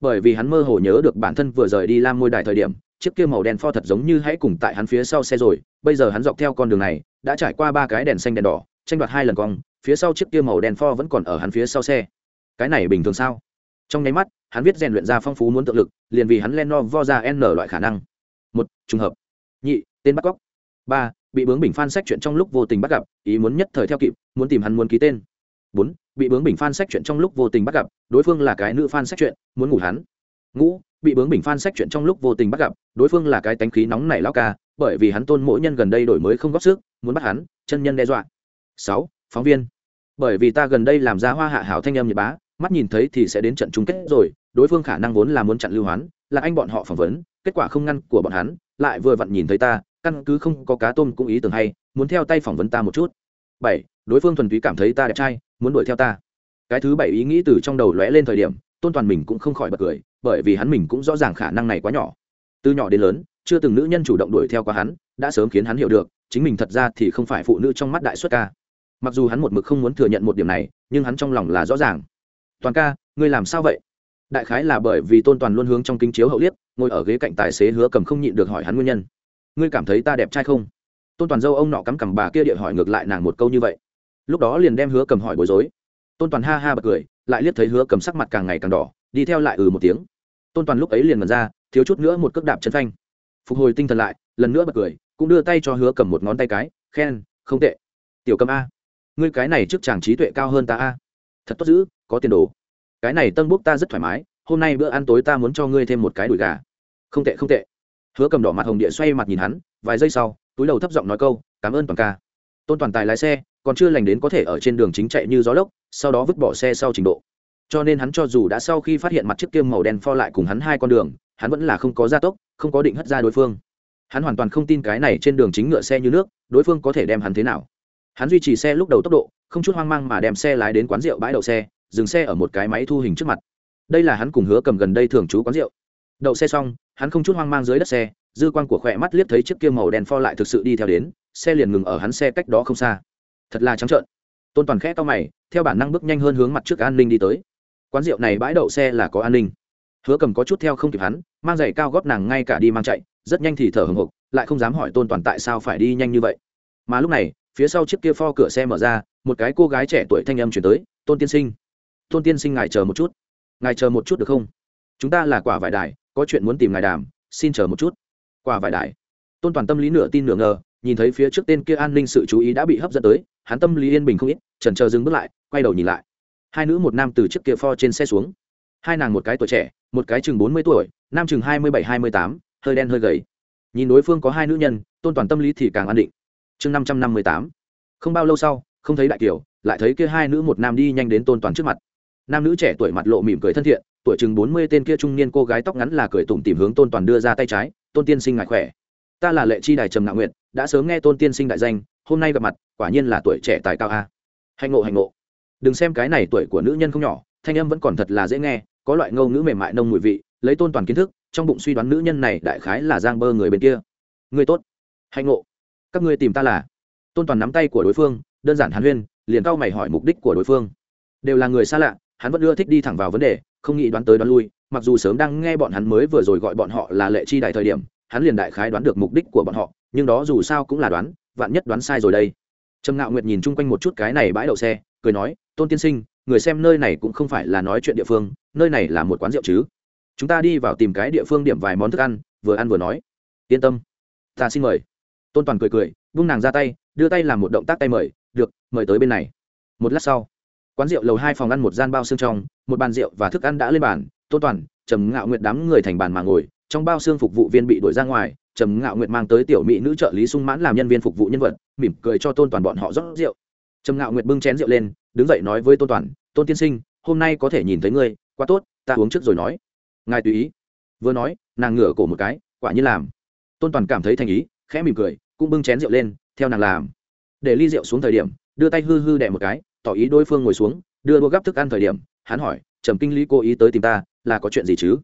Bởi vì hắn mơ hồ nhớ được bản thân vừa rời đi lam môi đài thời điểm chiếc kia màu đen pho thật giống như hãy cùng tại hắn phía sau xe rồi, bây giờ hắn dọc theo con đường này, đã trải qua ba cái đèn xanh đèn đỏ, tranh đoạt hai lần cong, phía sau chiếc kia màu đen pho vẫn còn ở hắn phía sau xe. Cái này bình thường sao? Trong nháy mắt, hắn viết rèn luyện ra phong phú muốn tự lực, liền vì hắn len no vo ra n loại khả năng. Một, trùng hợp. Nhị, tên bắt cóc. Ba, bị bướng bình phan sách chuyện trong lúc vô tình bắt gặp, ý muốn nhất thời theo kịp, muốn tìm hắn muốn ký tên. Bốn, bị bướng bình phan sách chuyện trong lúc vô tình bắt gặp, đối phương là cái nữ phan sách chuyện, muốn ngủ hắn ngũ, bị bướng bình phan sách chuyện trong lúc vô tình bắt gặp, đối phương là cái tánh khí nóng này lao ca, bởi vì hắn tôn mỗi nhân gần đây đổi mới không góp sức, muốn bắt hắn, chân nhân đe dọa. Sáu, phóng viên. Bởi vì ta gần đây làm ra hoa hạ hảo thanh âm nhật bá, mắt nhìn thấy thì sẽ đến trận chung kết rồi, đối phương khả năng vốn là muốn chặn lưu hoán, là anh bọn họ phỏng vấn, kết quả không ngăn của bọn hắn, lại vừa vặn nhìn thấy ta, căn cứ không có cá tôm cũng ý tưởng hay, muốn theo tay phỏng vấn ta một chút. Bảy, đối phương thuần túy cảm thấy ta đẹp trai, muốn đuổi theo ta. Cái thứ bảy ý nghĩ từ trong đầu lóe lên thời điểm, tôn toàn mình cũng không khỏi bật cười bởi vì hắn mình cũng rõ ràng khả năng này quá nhỏ. Từ nhỏ đến lớn, chưa từng nữ nhân chủ động đuổi theo qua hắn, đã sớm khiến hắn hiểu được, chính mình thật ra thì không phải phụ nữ trong mắt đại xuất ca. Mặc dù hắn một mực không muốn thừa nhận một điểm này, nhưng hắn trong lòng là rõ ràng. Toàn ca, ngươi làm sao vậy? Đại khái là bởi vì tôn toàn luôn hướng trong kính chiếu hậu liếc, ngồi ở ghế cạnh tài xế hứa cầm không nhịn được hỏi hắn nguyên nhân. Ngươi cảm thấy ta đẹp trai không? Tôn toàn dâu ông nọ cắm cằm bà kia địa hỏi ngược lại nàng một câu như vậy. Lúc đó liền đem hứa cầm hỏi bối rối. Tôn toàn ha ha bật cười, lại liếc thấy hứa cầm sắc mặt càng ngày càng đỏ, đi theo lại ừ một tiếng tôn toàn lúc ấy liền mật ra thiếu chút nữa một cước đạp chân phanh. Phục hồi tinh thần lại lần nữa bật cười cũng đưa tay cho hứa cầm một ngón tay cái khen không tệ. Tiểu cầm a ngươi cái này trước chàng trí tuệ cao hơn ta a. Thật tốt dữ, có tiền đồ. Cái này tân bốc ta rất thoải mái hôm nay bữa ăn tối ta muốn cho ngươi thêm một cái đùi gà. Không tệ không tệ. Hứa cầm đỏ mặt hồng địa xoay mặt nhìn hắn vài giây sau túi đầu thấp giọng nói câu cảm ơn toàn ca. Tôn toàn tài lái xe còn chưa lành đến có thể ở trên đường chính chạy như gió lốc sau đó vứt bỏ xe sau trình độ cho nên hắn cho dù đã sau khi phát hiện mặt chiếc kiêm màu đen pho lại cùng hắn hai con đường, hắn vẫn là không có gia tốc, không có định hất ra đối phương. Hắn hoàn toàn không tin cái này trên đường chính ngựa xe như nước, đối phương có thể đem hắn thế nào. Hắn duy trì xe lúc đầu tốc độ, không chút hoang mang mà đem xe lái đến quán rượu bãi đậu xe, dừng xe ở một cái máy thu hình trước mặt. Đây là hắn cùng hứa cầm gần đây thường trú quán rượu. Đậu xe xong, hắn không chút hoang mang dưới đất xe, dư quan của khỏe mắt liếc thấy chiếc kia màu đen pho lại thực sự đi theo đến, xe liền ngừng ở hắn xe cách đó không xa. Thật là trắng trợn. Tôn toàn khẽ to mày, theo bản năng bước nhanh hơn hướng mặt trước an ninh đi tới quán rượu này bãi đậu xe là có an ninh. Hứa cầm có chút theo không kịp hắn, mang giày cao gót nàng ngay cả đi mang chạy, rất nhanh thì thở hồng hộc, lại không dám hỏi tôn toàn tại sao phải đi nhanh như vậy. Mà lúc này, phía sau chiếc kia pho cửa xe mở ra, một cái cô gái trẻ tuổi thanh âm chuyển tới, tôn tiên sinh, tôn tiên sinh ngài chờ một chút. Ngài chờ một chút được không? Chúng ta là quả vải đài, có chuyện muốn tìm ngài đàm, xin chờ một chút. Quả vải đài? Tôn toàn tâm lý nửa tin nửa ngờ, nhìn thấy phía trước tên kia an ninh sự chú ý đã bị hấp dẫn tới, hắn tâm lý yên bình không ít trần chờ dừng bước lại, quay đầu nhìn lại hai nữ một nam từ chiếc kia pho trên xe xuống. Hai nàng một cái tuổi trẻ, một cái chừng bốn mươi tuổi, nam chừng hai mươi bảy, hai mươi tám, hơi đen, hơi gầy. Nhìn đối phương có hai nữ nhân, tôn toàn tâm lý thì càng an định. Chương năm trăm năm mươi tám. Không bao lâu sau, không thấy đại kiều lại thấy kia hai nữ một nam đi nhanh đến tôn toàn trước mặt. Nam nữ trẻ tuổi mặt lộ mỉm cười thân thiện, tuổi chừng bốn mươi tên kia trung niên cô gái tóc ngắn là cười tủm tìm hướng tôn toàn đưa ra tay trái, tôn tiên sinh ngại khỏe. Ta là lệ chi đài trầm ngạo nguyện đã sớm nghe tôn tiên sinh đại danh, hôm nay gặp mặt, quả nhiên là tuổi trẻ tài cao a. Hạnh ngộ hạnh ngộ đừng xem cái này tuổi của nữ nhân không nhỏ, thanh âm vẫn còn thật là dễ nghe, có loại ngâu ngữ mềm mại nông mùi vị, lấy tôn toàn kiến thức, trong bụng suy đoán nữ nhân này đại khái là giang bơ người bên kia. Người tốt. Hạnh ngộ. Các ngươi tìm ta là? Tôn toàn nắm tay của đối phương, đơn giản hàn huyên, liền cau mày hỏi mục đích của đối phương. Đều là người xa lạ, hắn vẫn ưa thích đi thẳng vào vấn đề, không nghĩ đoán tới đoán lui, mặc dù sớm đang nghe bọn hắn mới vừa rồi gọi bọn họ là lệ chi đại thời điểm, hắn liền đại khái đoán được mục đích của bọn họ, nhưng đó dù sao cũng là đoán, vạn nhất đoán sai rồi đây. Trầm ngạo nguyệt nhìn chung quanh một chút cái này bãi đậu xe cười nói, tôn tiên sinh, người xem nơi này cũng không phải là nói chuyện địa phương, nơi này là một quán rượu chứ? Chúng ta đi vào tìm cái địa phương điểm vài món thức ăn, vừa ăn vừa nói. Yên tâm, ta xin mời. Tôn toàn cười cười vung nàng ra tay, đưa tay làm một động tác tay mời, được, mời tới bên này. Một lát sau, quán rượu lầu hai phòng ăn một gian bao xương trong, một bàn rượu và thức ăn đã lên bàn. Tôn toàn, trầm ngạo nguyệt đám người thành bàn mà ngồi, trong bao xương phục vụ viên bị đuổi ra ngoài, trầm ngạo nguyệt mang tới tiểu mỹ nữ trợ lý sung mãn làm nhân viên phục vụ nhân vật, mỉm cười cho tôn toàn bọn họ rót rượu trầm ngạo nguyệt bưng chén rượu lên, đứng dậy nói với tôn toàn, tôn tiên sinh, hôm nay có thể nhìn thấy ngươi, quá tốt, ta uống trước rồi nói. Ngài tùy ý. Vừa nói, nàng ngửa cổ một cái, quả như làm. Tôn toàn cảm thấy thành ý, khẽ mỉm cười, cũng bưng chén rượu lên, theo nàng làm. Để ly rượu xuống thời điểm, đưa tay hư hư đẻ một cái, tỏ ý đối phương ngồi xuống, đưa đua gắp thức ăn thời điểm, hắn hỏi, trầm kinh lý cố ý tới tìm ta, là có chuyện gì chứ?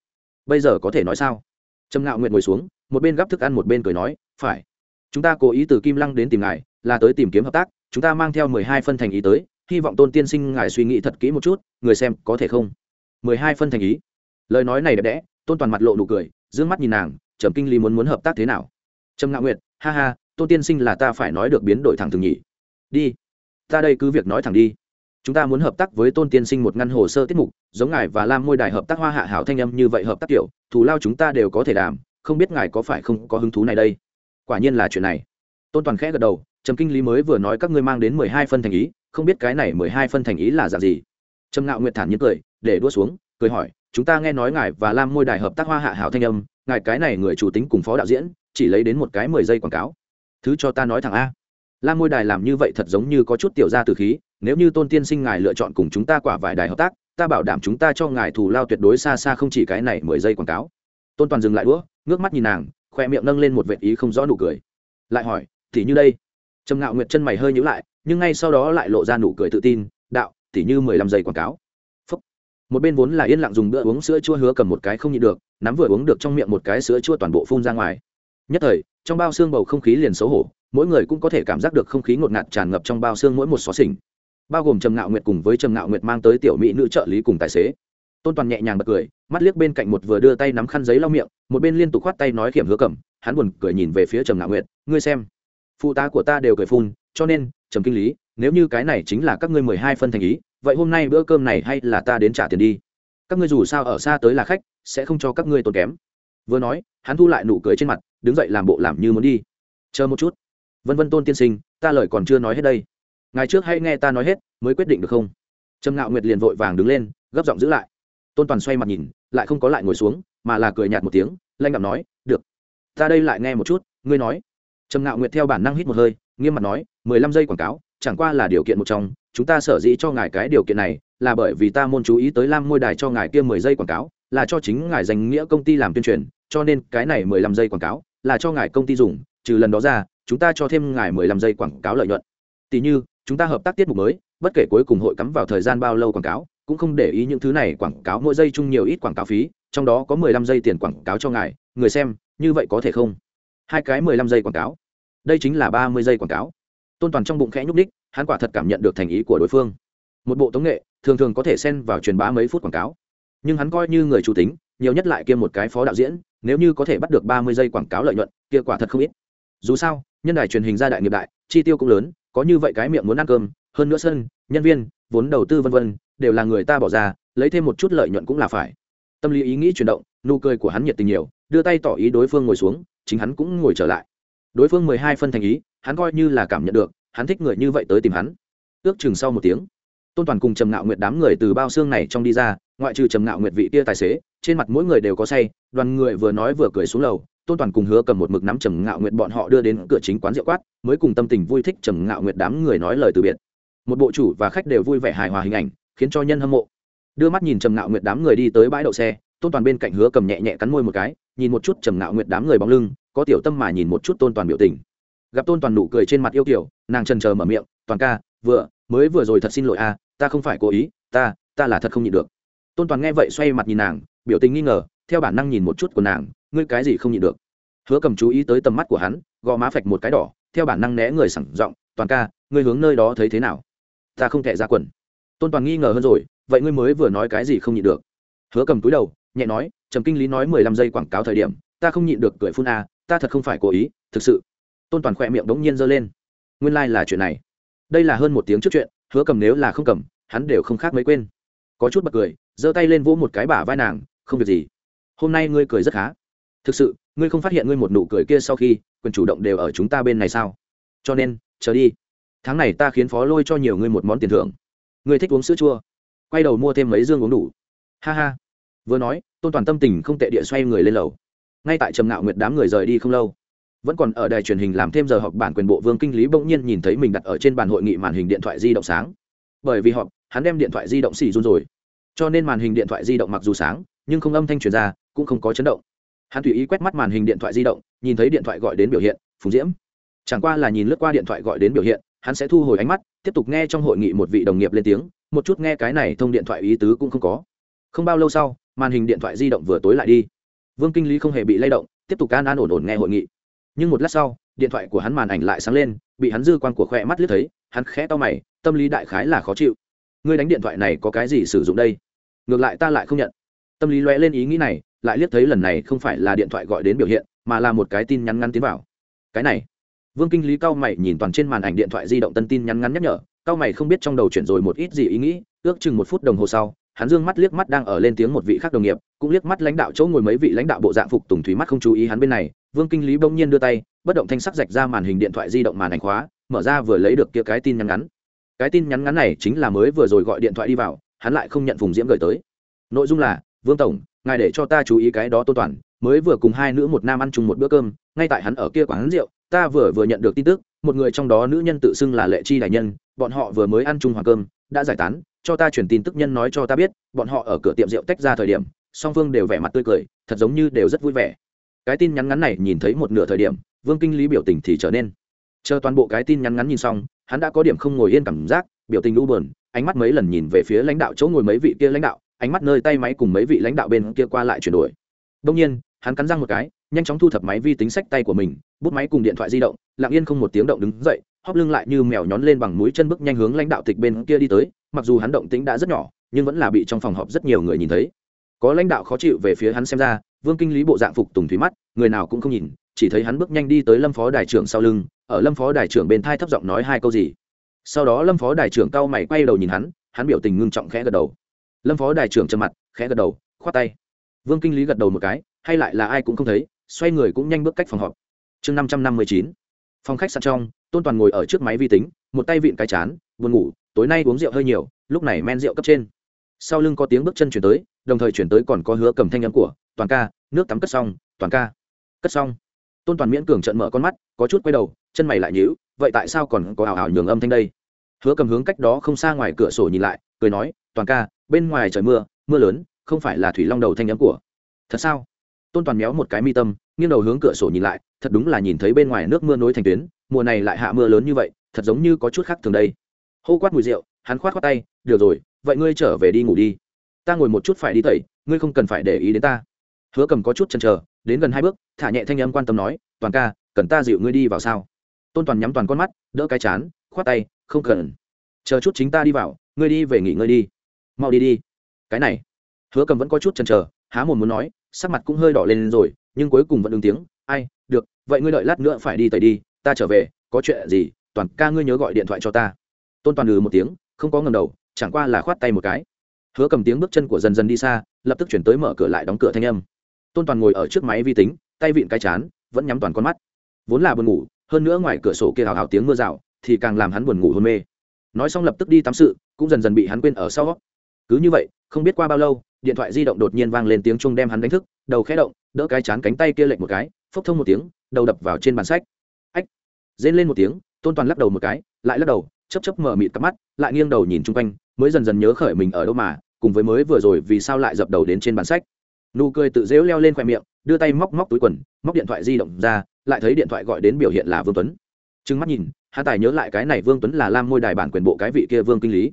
Bây giờ có thể nói sao? Trầm ngạo nguyện ngồi xuống, một bên gắp thức ăn một bên cười nói, phải. Chúng ta cố ý từ kim lăng đến tìm ngài, là tới tìm kiếm hợp tác chúng ta mang theo mười hai phân thành ý tới, hy vọng tôn tiên sinh ngài suy nghĩ thật kỹ một chút, người xem có thể không? Mười hai phân thành ý. Lời nói này đẹp đẽ, tôn toàn mặt lộ nụ cười d ư ơ n g mắt nhìn nàng, trầm kinh lý muốn muốn hợp tác thế nào? Trầm ngạo nguyệt, ha ha, tôn tiên sinh là ta phải nói được biến đổi thẳng thường nhỉ. Đi, ta đây cứ việc nói thẳng đi. Chúng ta muốn hợp tác với tôn tiên sinh một ngăn hồ sơ tiết mục, giống ngài và lam môi đài hợp tác hoa hạ hảo thanh âm như vậy hợp tác kiểu thù lao chúng ta đều có thể đảm không biết ngài có phải không có hứng thú này đây? Quả nhiên là chuyện này. Tôn toàn khẽ gật đầu trầm kinh lý mới vừa nói các ngươi mang đến mười hai phân thành ý, không biết cái này mười hai phân thành ý là dạng gì. Trầm ngạo nguyệt thản nhiên cười, để đua xuống, cười hỏi, chúng ta nghe nói ngài và lam môi đài hợp tác hoa hạ hảo thanh âm, ngài cái này người chủ tính cùng phó đạo diễn, chỉ lấy đến một cái mười giây quảng cáo. Thứ cho ta nói thẳng a. Lam môi đài làm như vậy thật giống như có chút tiểu ra từ khí, nếu như tôn tiên sinh ngài lựa chọn cùng chúng ta quả vài đài hợp tác, ta bảo đảm chúng ta cho ngài thù lao tuyệt đối xa xa không chỉ cái này mười giây quảng cáo. Tôn toàn dừng lại đũa, ngước mắt nhìn nàng, khoe miệng nâng lên một vệ ý không rõ nụ cười. Lại hỏi, thì như đây? Trầm ngạo nguyệt chân mày hơi nhữ lại, nhưng ngay sau đó lại lộ ra nụ cười tự tin, đạo, tỉ như mười lăm giây quảng cáo. Phúc. một bên vốn là yên lặng dùng bữa uống sữa chua hứa cầm một cái không nhịn được, nắm vừa uống được trong miệng một cái sữa chua toàn bộ phun ra ngoài. Nhất thời, trong bao xương bầu không khí liền xấu hổ, mỗi người cũng có thể cảm giác được không khí ngột ngạt tràn ngập trong bao xương mỗi một xó xỉnh. Bao gồm trầm ngạo nguyệt cùng với trầm ngạo nguyệt mang tới tiểu mỹ nữ trợ lý cùng tài xế. Tôn toàn nhẹ nhàng bật cười, mắt liếc bên cạnh một vừa đưa tay nắm khăn giấy lau miệng, một bên liên tục khoát tay nói kiểm hứa cầm, hắn buồn cười nhìn về phía trầm ngạo nguyệt, ngươi xem phụ tá của ta đều cười phun, cho nên, trầm kinh lý, nếu như cái này chính là các ngươi mười hai phân thành ý, vậy hôm nay bữa cơm này hay là ta đến trả tiền đi. Các ngươi dù sao ở xa tới là khách, sẽ không cho các ngươi tốn kém. Vừa nói, hắn thu lại nụ cười trên mặt, đứng dậy làm bộ làm như muốn đi. Chờ một chút. Vân vân tôn tiên sinh, ta lời còn chưa nói hết đây. Ngày trước hãy nghe ta nói hết, mới quyết định được không? Trầm ngạo nguyệt liền vội vàng đứng lên, gấp giọng giữ lại. Tôn toàn xoay mặt nhìn, lại không có lại ngồi xuống, mà là cười nhạt một tiếng, lanh ngậm nói, được. Ta đây lại nghe một chút, ngươi nói trầm ngạo nguyệt theo bản năng hít một hơi, nghiêm mặt nói, mười lăm giây quảng cáo, chẳng qua là điều kiện một trong, chúng ta sở dĩ cho ngài cái điều kiện này, là bởi vì ta môn chú ý tới lam môi đài cho ngài kia mười giây quảng cáo, là cho chính ngài danh nghĩa công ty làm tuyên truyền, cho nên cái này mười lăm giây quảng cáo, là cho ngài công ty dùng, trừ lần đó ra, chúng ta cho thêm ngài mười lăm giây quảng cáo lợi nhuận. Tỷ như, chúng ta hợp tác tiết mục mới, bất kể cuối cùng hội cắm vào thời gian bao lâu quảng cáo, cũng không để ý những thứ này quảng cáo mỗi giây chung nhiều ít quảng cáo phí, trong đó có mười lăm giây tiền quảng cáo cho ngài, người xem, như vậy có thể không? Hai cái mười lăm giây quảng cáo. Đây chính là ba mươi giây quảng cáo. Tôn toàn trong bụng khẽ nhúc đích hắn quả thật cảm nhận được thành ý của đối phương. Một bộ tống nghệ, thường thường có thể xen vào truyền bá mấy phút quảng cáo. Nhưng hắn coi như người chủ tính, nhiều nhất lại kiêm một cái phó đạo diễn, nếu như có thể bắt được ba mươi giây quảng cáo lợi nhuận, kia quả thật không ít. Dù sao, nhân đài truyền hình gia đại nghiệp đại, chi tiêu cũng lớn, có như vậy cái miệng muốn ăn cơm, hơn nữa sân, nhân viên, vốn đầu tư vân vân, đều là người ta bỏ ra, lấy thêm một chút lợi nhuận cũng là phải. Tâm lý ý nghĩ chuyển động, nụ cười của hắn nhiệt tình nhiều, đưa tay tỏ ý đối phương ngồi xuống chính hắn cũng ngồi trở lại. Đối phương mười hai phân thành ý, hắn coi như là cảm nhận được, hắn thích người như vậy tới tìm hắn. Ước chừng sau một tiếng, tôn toàn cùng trầm ngạo nguyệt đám người từ bao xương này trong đi ra, ngoại trừ trầm ngạo nguyệt vị tia tài xế, trên mặt mỗi người đều có say, đoàn người vừa nói vừa cười xuống lầu, tôn toàn cùng hứa cầm một mực nắm trầm ngạo nguyệt bọn họ đưa đến cửa chính quán rượu quát, mới cùng tâm tình vui thích trầm ngạo nguyệt đám người nói lời từ biệt. Một bộ chủ và khách đều vui vẻ hài hòa hình ảnh, khiến cho nhân hâm mộ. Đưa mắt nhìn trầm ngạo nguyệt đám người đi tới bãi đậu xe, tôn toàn bên cạnh hứa cầm nhẹ nhẹ cắn môi một cái nhìn một chút trầm ngạo nguyệt đám người bóng lưng, có tiểu tâm mà nhìn một chút tôn toàn biểu tình. Gặp tôn toàn nụ cười trên mặt yêu kiểu nàng trần chờ mở miệng, toàn ca, vừa, mới vừa rồi thật xin lỗi a, ta không phải cố ý, ta ta là thật không nhịn được. Tôn toàn nghe vậy xoay mặt nhìn nàng, biểu tình nghi ngờ, theo bản năng nhìn một chút của nàng, ngươi cái gì không nhịn được? Hứa cầm chú ý tới tầm mắt của hắn, gò má phạch một cái đỏ, theo bản năng né người sẳng giọng, toàn ca, ngươi hướng nơi đó thấy thế nào? Ta không thể ra quần. Tôn toàn nghi ngờ hơn rồi, vậy ngươi mới vừa nói cái gì không nhịn được? Hứa cầm túi đầu, nhẹ nói trầm kinh lý nói mười lăm giây quảng cáo thời điểm, ta không nhịn được cười phun a, ta thật không phải cố ý, thực sự. Tôn toàn khỏe miệng đống nhiên giơ lên. Nguyên lai、like、là chuyện này. Đây là hơn một tiếng trước chuyện, hứa cầm nếu là không cầm, hắn đều không khác mấy quên. Có chút bật cười, giơ tay lên vỗ một cái bả vai nàng, không việc gì. Hôm nay ngươi cười rất khá. Thực sự, ngươi không phát hiện ngươi một nụ cười kia sau khi, quyền chủ động đều ở chúng ta bên này sao? Cho nên, chờ đi. Tháng này ta khiến phó lôi cho nhiều ngươi một món tiền thưởng. Ngươi thích uống sữa chua. Quay đầu mua thêm mấy dương uống đủ. Ha ha vừa nói, tôn toàn tâm tình không tệ địa xoay người lên lầu. Ngay tại trầm ngạo nguyệt đám người rời đi không lâu, vẫn còn ở đài truyền hình làm thêm giờ họp bản quyền bộ vương kinh lý bỗng nhiên nhìn thấy mình đặt ở trên bàn hội nghị màn hình điện thoại di động sáng. Bởi vì họp hắn đem điện thoại di động xì run rồi. Cho nên màn hình điện thoại di động mặc dù sáng, nhưng không âm thanh truyền ra, cũng không có chấn động. Hắn tùy ý quét mắt màn hình điện thoại di động, nhìn thấy điện thoại gọi đến biểu hiện, phùng diễm. Chẳng qua là nhìn lướt qua điện thoại gọi đến biểu hiện, hắn sẽ thu hồi ánh mắt, tiếp tục nghe trong hội nghị một vị đồng nghiệp lên tiếng, một chút nghe cái này thông điện thoại ý tứ cũng không có. Không bao lâu sau màn hình điện thoại di động vừa tối lại đi. Vương kinh lý không hề bị lay động, tiếp tục can an ổn ổn nghe hội nghị. Nhưng một lát sau, điện thoại của hắn màn ảnh lại sáng lên, bị hắn dư quan của khoe mắt liếc thấy, hắn khẽ to mày, tâm lý đại khái là khó chịu. Ngươi đánh điện thoại này có cái gì sử dụng đây? Ngược lại ta lại không nhận. Tâm lý lóe lên ý nghĩ này, lại liếc thấy lần này không phải là điện thoại gọi đến biểu hiện, mà là một cái tin nhắn ngắn tiến vào. Cái này. Vương kinh lý cao mày nhìn toàn trên màn ảnh điện thoại di động tân tin nhắn ngắn nhắc nhở cao mày không biết trong đầu chuyển rồi một ít gì ý nghĩ, ước chừng một phút đồng hồ sau hắn dương mắt liếc mắt đang ở lên tiếng một vị khác đồng nghiệp, cũng liếc mắt lãnh đạo chỗ ngồi mấy vị lãnh đạo bộ dạng phục tùng thủy mắt không chú ý hắn bên này, vương kinh lý bỗng nhiên đưa tay, bất động thanh sắc rạch ra màn hình điện thoại di động màn ảnh khóa, mở ra vừa lấy được kia cái tin nhắn ngắn. Cái tin nhắn ngắn này chính là mới vừa rồi gọi điện thoại đi vào, hắn lại không nhận phùng diễm gửi tới. Nội dung là, vương tổng, ngài để cho ta chú ý cái đó tô toàn, mới vừa cùng hai nữ một nam ăn chung một bữa cơm, ngay tại hắn ở kia quán rượu, ta vừa vừa nhận được tin tức, một người trong đó nữ nhân tự xưng là lệ chi đại nhân, bọn họ vừa mới ăn chung hoàng cơm, đã giải tán cho ta truyền tin tức nhân nói cho ta biết, bọn họ ở cửa tiệm rượu tách ra thời điểm, song phương đều vẻ mặt tươi cười, thật giống như đều rất vui vẻ. Cái tin nhắn ngắn này nhìn thấy một nửa thời điểm, vương kinh lý biểu tình thì trở nên. Chờ toàn bộ cái tin nhắn ngắn nhìn xong, hắn đã có điểm không ngồi yên cảm giác, biểu tình u buồn, ánh mắt mấy lần nhìn về phía lãnh đạo chỗ ngồi mấy vị kia lãnh đạo, ánh mắt nơi tay máy cùng mấy vị lãnh đạo bên kia qua lại chuyển đổi. Đông nhiên, hắn cắn răng một cái, nhanh chóng thu thập máy vi tính sách tay của mình, bút máy cùng điện thoại di động, lặng yên không một tiếng động đứng dậy hóp lưng lại như mèo nhón lên bằng mũi chân bước nhanh hướng lãnh đạo tịch bên kia đi tới, mặc dù hắn động tính đã rất nhỏ, nhưng vẫn là bị trong phòng họp rất nhiều người nhìn thấy. Có lãnh đạo khó chịu về phía hắn xem ra, vương kinh lý bộ dạng phục tùng thủy mắt, người nào cũng không nhìn, chỉ thấy hắn bước nhanh đi tới lâm phó đài trưởng sau lưng, ở lâm phó đài trưởng bên thai thấp giọng nói hai câu gì. Sau đó lâm phó đài trưởng cao mày quay đầu nhìn hắn hắn biểu tình ngưng trọng khẽ gật đầu. Lâm phó đài trưởng trầm mặt, khẽ gật đầu, khoát tay. Vương kinh lý gật đầu một cái, hay lại là ai cũng không thấy, xoay người cũng nhanh bước cách phòng họp. Chương năm trăm năm mươi chín. Phòng khách sạn trong tôn toàn ngồi ở trước máy vi tính, một tay vịn cái chán, buồn ngủ, tối nay uống rượu hơi nhiều, lúc này men rượu cấp trên. Sau lưng có tiếng bước chân chuyển tới, đồng thời chuyển tới còn có hứa cầm thanh âm của, toàn ca, nước tắm cất xong, toàn ca, cất xong. Tôn toàn miễn cường trận mở con mắt, có chút quay đầu, chân mày lại nhíu, vậy tại sao còn có ảo ảo nhường âm thanh đây? Hứa cầm hướng cách đó không xa ngoài cửa sổ nhìn lại, cười nói, toàn ca, bên ngoài trời mưa mưa lớn, không phải là thủy long đầu thanh âm của. Thật sao? Tôn toàn méo một cái mi tâm, nghiêng đầu hướng cửa sổ nhìn lại, thật đúng là nhìn thấy bên ngoài nước mưa nối thành tuyến mùa này lại hạ mưa lớn như vậy, thật giống như có chút khác thường đây. Hô quát mùi rượu, hắn khoát khoát tay, được rồi, vậy ngươi trở về đi ngủ đi. Ta ngồi một chút phải đi tẩy, ngươi không cần phải để ý đến ta. Hứa cầm có chút chần chờ, đến gần hai bước, thả nhẹ thanh âm quan tâm nói, toàn ca, cần ta dịu ngươi đi vào sao? Tôn toàn nhắm toàn con mắt, đỡ cái chán, khoát tay, không cần. Chờ chút chính ta đi vào, ngươi đi về nghỉ ngơi đi. Mau đi đi. Cái này, hứa cầm vẫn có chút chần chờ, há mồm muốn nói, sắc mặt cũng hơi đỏ lên rồi, nhưng cuối cùng vẫn ứng tiếng, ai, được, vậy ngươi đợi lát nữa phải đi tẩy đi ta trở về, có chuyện gì, toàn ca ngươi nhớ gọi điện thoại cho ta. Tôn toàn ừ một tiếng, không có ngầm đầu, chẳng qua là khoát tay một cái. Hứa cầm tiếng bước chân của dần dần đi xa, lập tức chuyển tới mở cửa lại đóng cửa thanh âm. Tôn toàn ngồi ở trước máy vi tính, tay vịn cái chán, vẫn nhắm toàn con mắt. Vốn là buồn ngủ, hơn nữa ngoài cửa sổ kia hào hào tiếng mưa rào, thì càng làm hắn buồn ngủ hôn mê. Nói xong lập tức đi tắm sự, cũng dần dần bị hắn quên ở sau. Cứ như vậy, không biết qua bao lâu, điện thoại di động đột nhiên vang lên tiếng chuông đem hắn đánh thức, đầu khẽ động, đỡ cái chán cánh tay kia lệch một cái, phốc thông một tiếng, đầu đập vào trên bàn sách rên lên một tiếng, tôn toàn lắc đầu một cái, lại lắc đầu chấp chấp mở mịt cắp mắt, lại nghiêng đầu nhìn chung quanh, mới dần dần nhớ khởi mình ở đâu mà, cùng với mới vừa rồi vì sao lại dập đầu đến trên bàn sách. Nụ cười tự dễu leo lên khoe miệng, đưa tay móc móc túi quần, móc điện thoại di động ra, lại thấy điện thoại gọi đến biểu hiện là vương tuấn. Trừng mắt nhìn hạ tài nhớ lại cái này vương tuấn là lam môi đài bản quyền bộ cái vị kia vương kinh lý.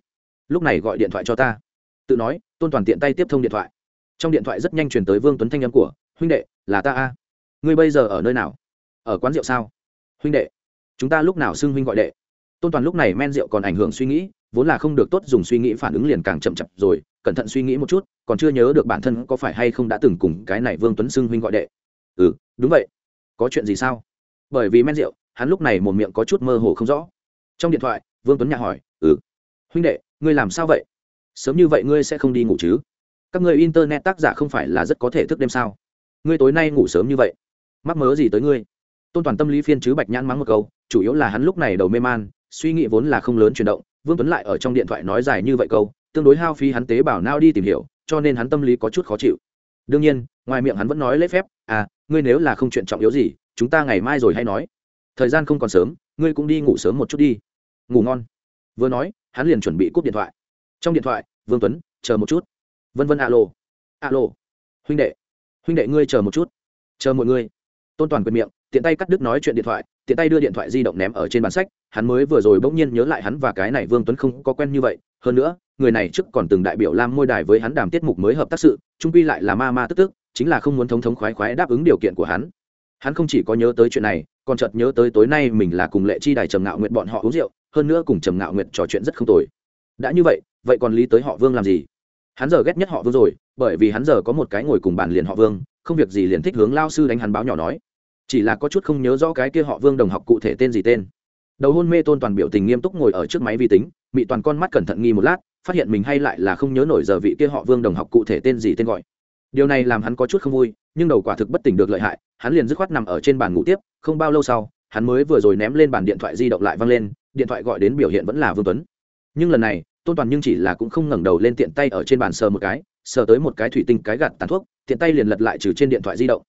Lúc này gọi điện thoại cho ta. Tự nói, tôn toàn tiện tay tiếp thông điện thoại. Trong điện thoại rất nhanh truyền tới vương tuấn thanh âm của, huynh đệ, là ta a. Ngươi bây giờ ở nơi nào? Ở quán rượu sao? Huynh đệ chúng ta lúc nào xưng huynh gọi đệ? Tôn toàn lúc này men rượu còn ảnh hưởng suy nghĩ, vốn là không được tốt dùng suy nghĩ phản ứng liền càng chậm chậm rồi, cẩn thận suy nghĩ một chút, còn chưa nhớ được bản thân có phải hay không đã từng cùng cái này vương tuấn xưng huynh gọi đệ. Ừ đúng vậy. Có chuyện gì sao? Bởi vì men rượu, hắn lúc này một miệng có chút mơ hồ không rõ. Trong điện thoại, vương tuấn nhạ hỏi ừ huynh đệ, ngươi làm sao vậy? Sớm như vậy ngươi sẽ không đi ngủ chứ? Các người internet tác giả không phải là rất có thể thức đêm sao? Ngươi tối nay ngủ sớm như vậy, mắc mớ gì tới ngươi? Tôn toàn tâm lý phiên chứ bạch nhãn mắng một câu chủ yếu là hắn lúc này đầu mê man, suy nghĩ vốn là không lớn chuyển động, vương tuấn lại ở trong điện thoại nói dài như vậy câu, tương đối hao phí hắn tế bảo nao đi tìm hiểu, cho nên hắn tâm lý có chút khó chịu. Đương nhiên, ngoài miệng hắn vẫn nói lễ phép à ngươi nếu là không chuyện trọng yếu gì, chúng ta ngày mai rồi hay nói. Thời gian không còn sớm, ngươi cũng đi ngủ sớm một chút đi. Ngủ ngon. Vừa nói, hắn liền chuẩn bị cúp điện thoại. Trong điện thoại, vương tuấn, chờ một chút. Vân vân, alo. Alo. Huynh đệ. Huynh đệ, ngươi chờ một chút. Chờ mọi người. Tôn toàn quyền miệng tiện tay cắt đứt nói chuyện điện thoại, tiện tay đưa điện thoại di động ném ở trên bàn sách, hắn mới vừa rồi bỗng nhiên nhớ lại hắn và cái này vương tuấn không có quen như vậy. Hơn nữa, người này trước còn từng đại biểu lam môi đài với hắn đàm tiết mục mới hợp tác sự, trung quy lại là ma ma tức tức, chính là không muốn thống thống khoái khoái đáp ứng điều kiện của hắn. Hắn không chỉ có nhớ tới chuyện này, còn chợt nhớ tới tối nay mình là cùng lệ chi đài trầm ngạo nguyện bọn họ uống rượu, hơn nữa cùng trầm ngạo nguyện trò chuyện rất không tồi. Đã như vậy vậy còn lý tới họ vương làm gì? Hắn giờ ghét nhất họ vương rồi, bởi vì hắn giờ có một cái ngồi cùng bàn liền họ vương, không việc gì liền thích hướng lao sư đánh hắn báo nhỏ nói chỉ là có chút không nhớ rõ cái kia họ vương đồng học cụ thể tên gì tên. Đầu hôn mê tôn toàn biểu tình nghiêm túc ngồi ở trước máy vi tính bị toàn con mắt cẩn thận nghi một lát, phát hiện mình hay lại là không nhớ nổi giờ vị kia họ vương đồng học cụ thể tên gì tên gọi. Điều này làm hắn có chút không vui, nhưng đầu quả thực bất tỉnh được lợi hại, hắn liền dứt khoát nằm ở trên bàn ngủ tiếp, không bao lâu sau, hắn mới vừa rồi ném lên bàn điện thoại di động lại văng lên, điện thoại gọi đến biểu hiện vẫn là vương tuấn. Nhưng lần này, tôn toàn nhưng chỉ là cũng không ngẩng đầu lên tiện tay ở trên bàn sờ một cái, sờ tới một cái thủy tinh cái gạt tàn thuốc, tiện tay liền lật lại trừ trên điện thoại di động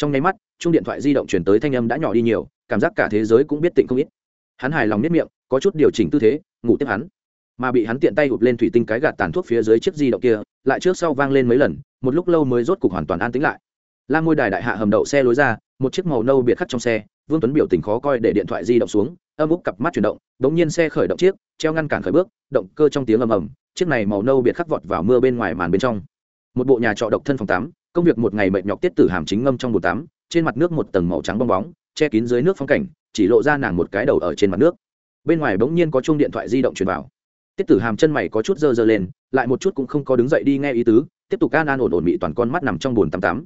trong nháy mắt chung điện thoại di động chuyển tới thanh âm đã nhỏ đi nhiều, cảm giác cả thế giới cũng biết tịnh không ít. Hắn hài lòng nếp miệng, có chút điều chỉnh tư thế, ngủ tiếp hắn. Mà bị hắn tiện tay ụp lên thủy tinh cái gạt tàn thuốc phía dưới chiếc di động kia, lại trước sau vang lên mấy lần, một lúc lâu mới rốt cục hoàn toàn an tĩnh lại. La ngôi đài đại hạ hầm đậu xe lối ra, một chiếc màu nâu biệt khắc trong xe, vương tuấn biểu tình khó coi để điện thoại di động xuống, âm úc cặp mắt chuyển động đ ỗ n g nhiên xe khởi động chiếc, treo ngăn cản khởi bước, động cơ trong tiếng ầm ầm, chiếc này màu nâu biệt khắc vọt vào mưa bên ngoài màn bên trong. Một bộ nhà trọ độc thân phòng tắm công việc một ngày mệt nhọc tiết tử hàm chính ngâm trong bồn tắm, trên mặt nước một tầng màu trắng bong bóng, che kín dưới nước phong cảnh, chỉ lộ ra nàng một cái đầu ở trên mặt nước. Bên ngoài bỗng nhiên có chung điện thoại di động truyền vào. Tiết tử hàm chân mày có chút dơ dơ lên, lại một chút cũng không có đứng dậy đi nghe ý tứ, tiếp tục can an ổn ổn bị toàn con mắt nằm trong bồn tắm tắm.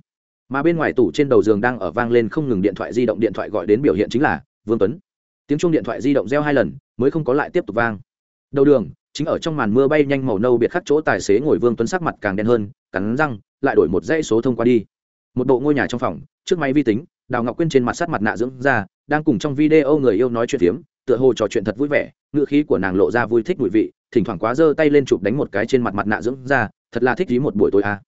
Mà bên ngoài tủ trên đầu giường đang ở vang lên không ngừng điện thoại di động, điện thoại gọi đến biểu hiện chính là, vương tuấn. Tiếng chuông điện thoại di động reo hai lần, mới không có lại tiếp tục vang. Đầu đường, chính ở trong màn mưa bay nhanh màu nâu biệt khắc chỗ tài xế ngồi vương tuấn sắc mặt càng đen hơn cắn răng, lại đổi một dãy số thông qua đi. Một bộ ngôi nhà trong phòng, trước máy vi tính, đào ngọc quyên trên mặt sắt mặt nạ dưỡng ra đang cùng trong video người yêu nói chuyện phiếm, tựa hồ trò chuyện thật vui vẻ ngựa khí của nàng lộ ra vui thích mùi vị, thỉnh thoảng quá giơ tay lên chụp đánh một cái trên mặt mặt nạ dưỡng ra thật là thích ý một buổi tối à.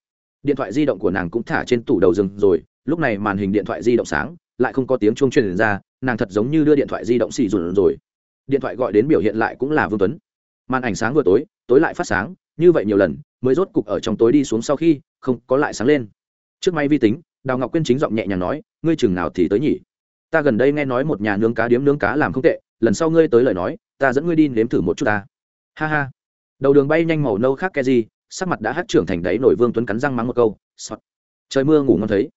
điện thoại di động của nàng cũng thả trên tủ đầu rừng rồi, lúc này màn hình điện thoại di động sáng, lại không có tiếng chuông truyền ra, nàng thật giống như đưa điện thoại di động xì dùn rồi. Điện thoại gọi đến biểu hiện lại cũng là vương tuấn. Màn ảnh sáng vừa tối tối lại phát sáng, như vậy nhiều lần mới rốt cục ở trong tối đi xuống sau khi không có lại sáng lên. Trước máy vi tính, đào ngọc quyên chính giọng nhẹ nhàng nói, ngươi chừng nào thì tới nhỉ? Ta gần đây nghe nói một nhà nướng cá điếm nướng cá làm không tệ, lần sau ngươi tới lời nói, ta dẫn ngươi đi nếm thử một chút ta. Ha ha. Đầu đường bay nhanh màu nâu khác ke gì, sắc mặt đã hát trưởng thành đáy nổi vương tuấn cắn răng mắng một câu, Sọt. trời mưa ngủ ngon thấy.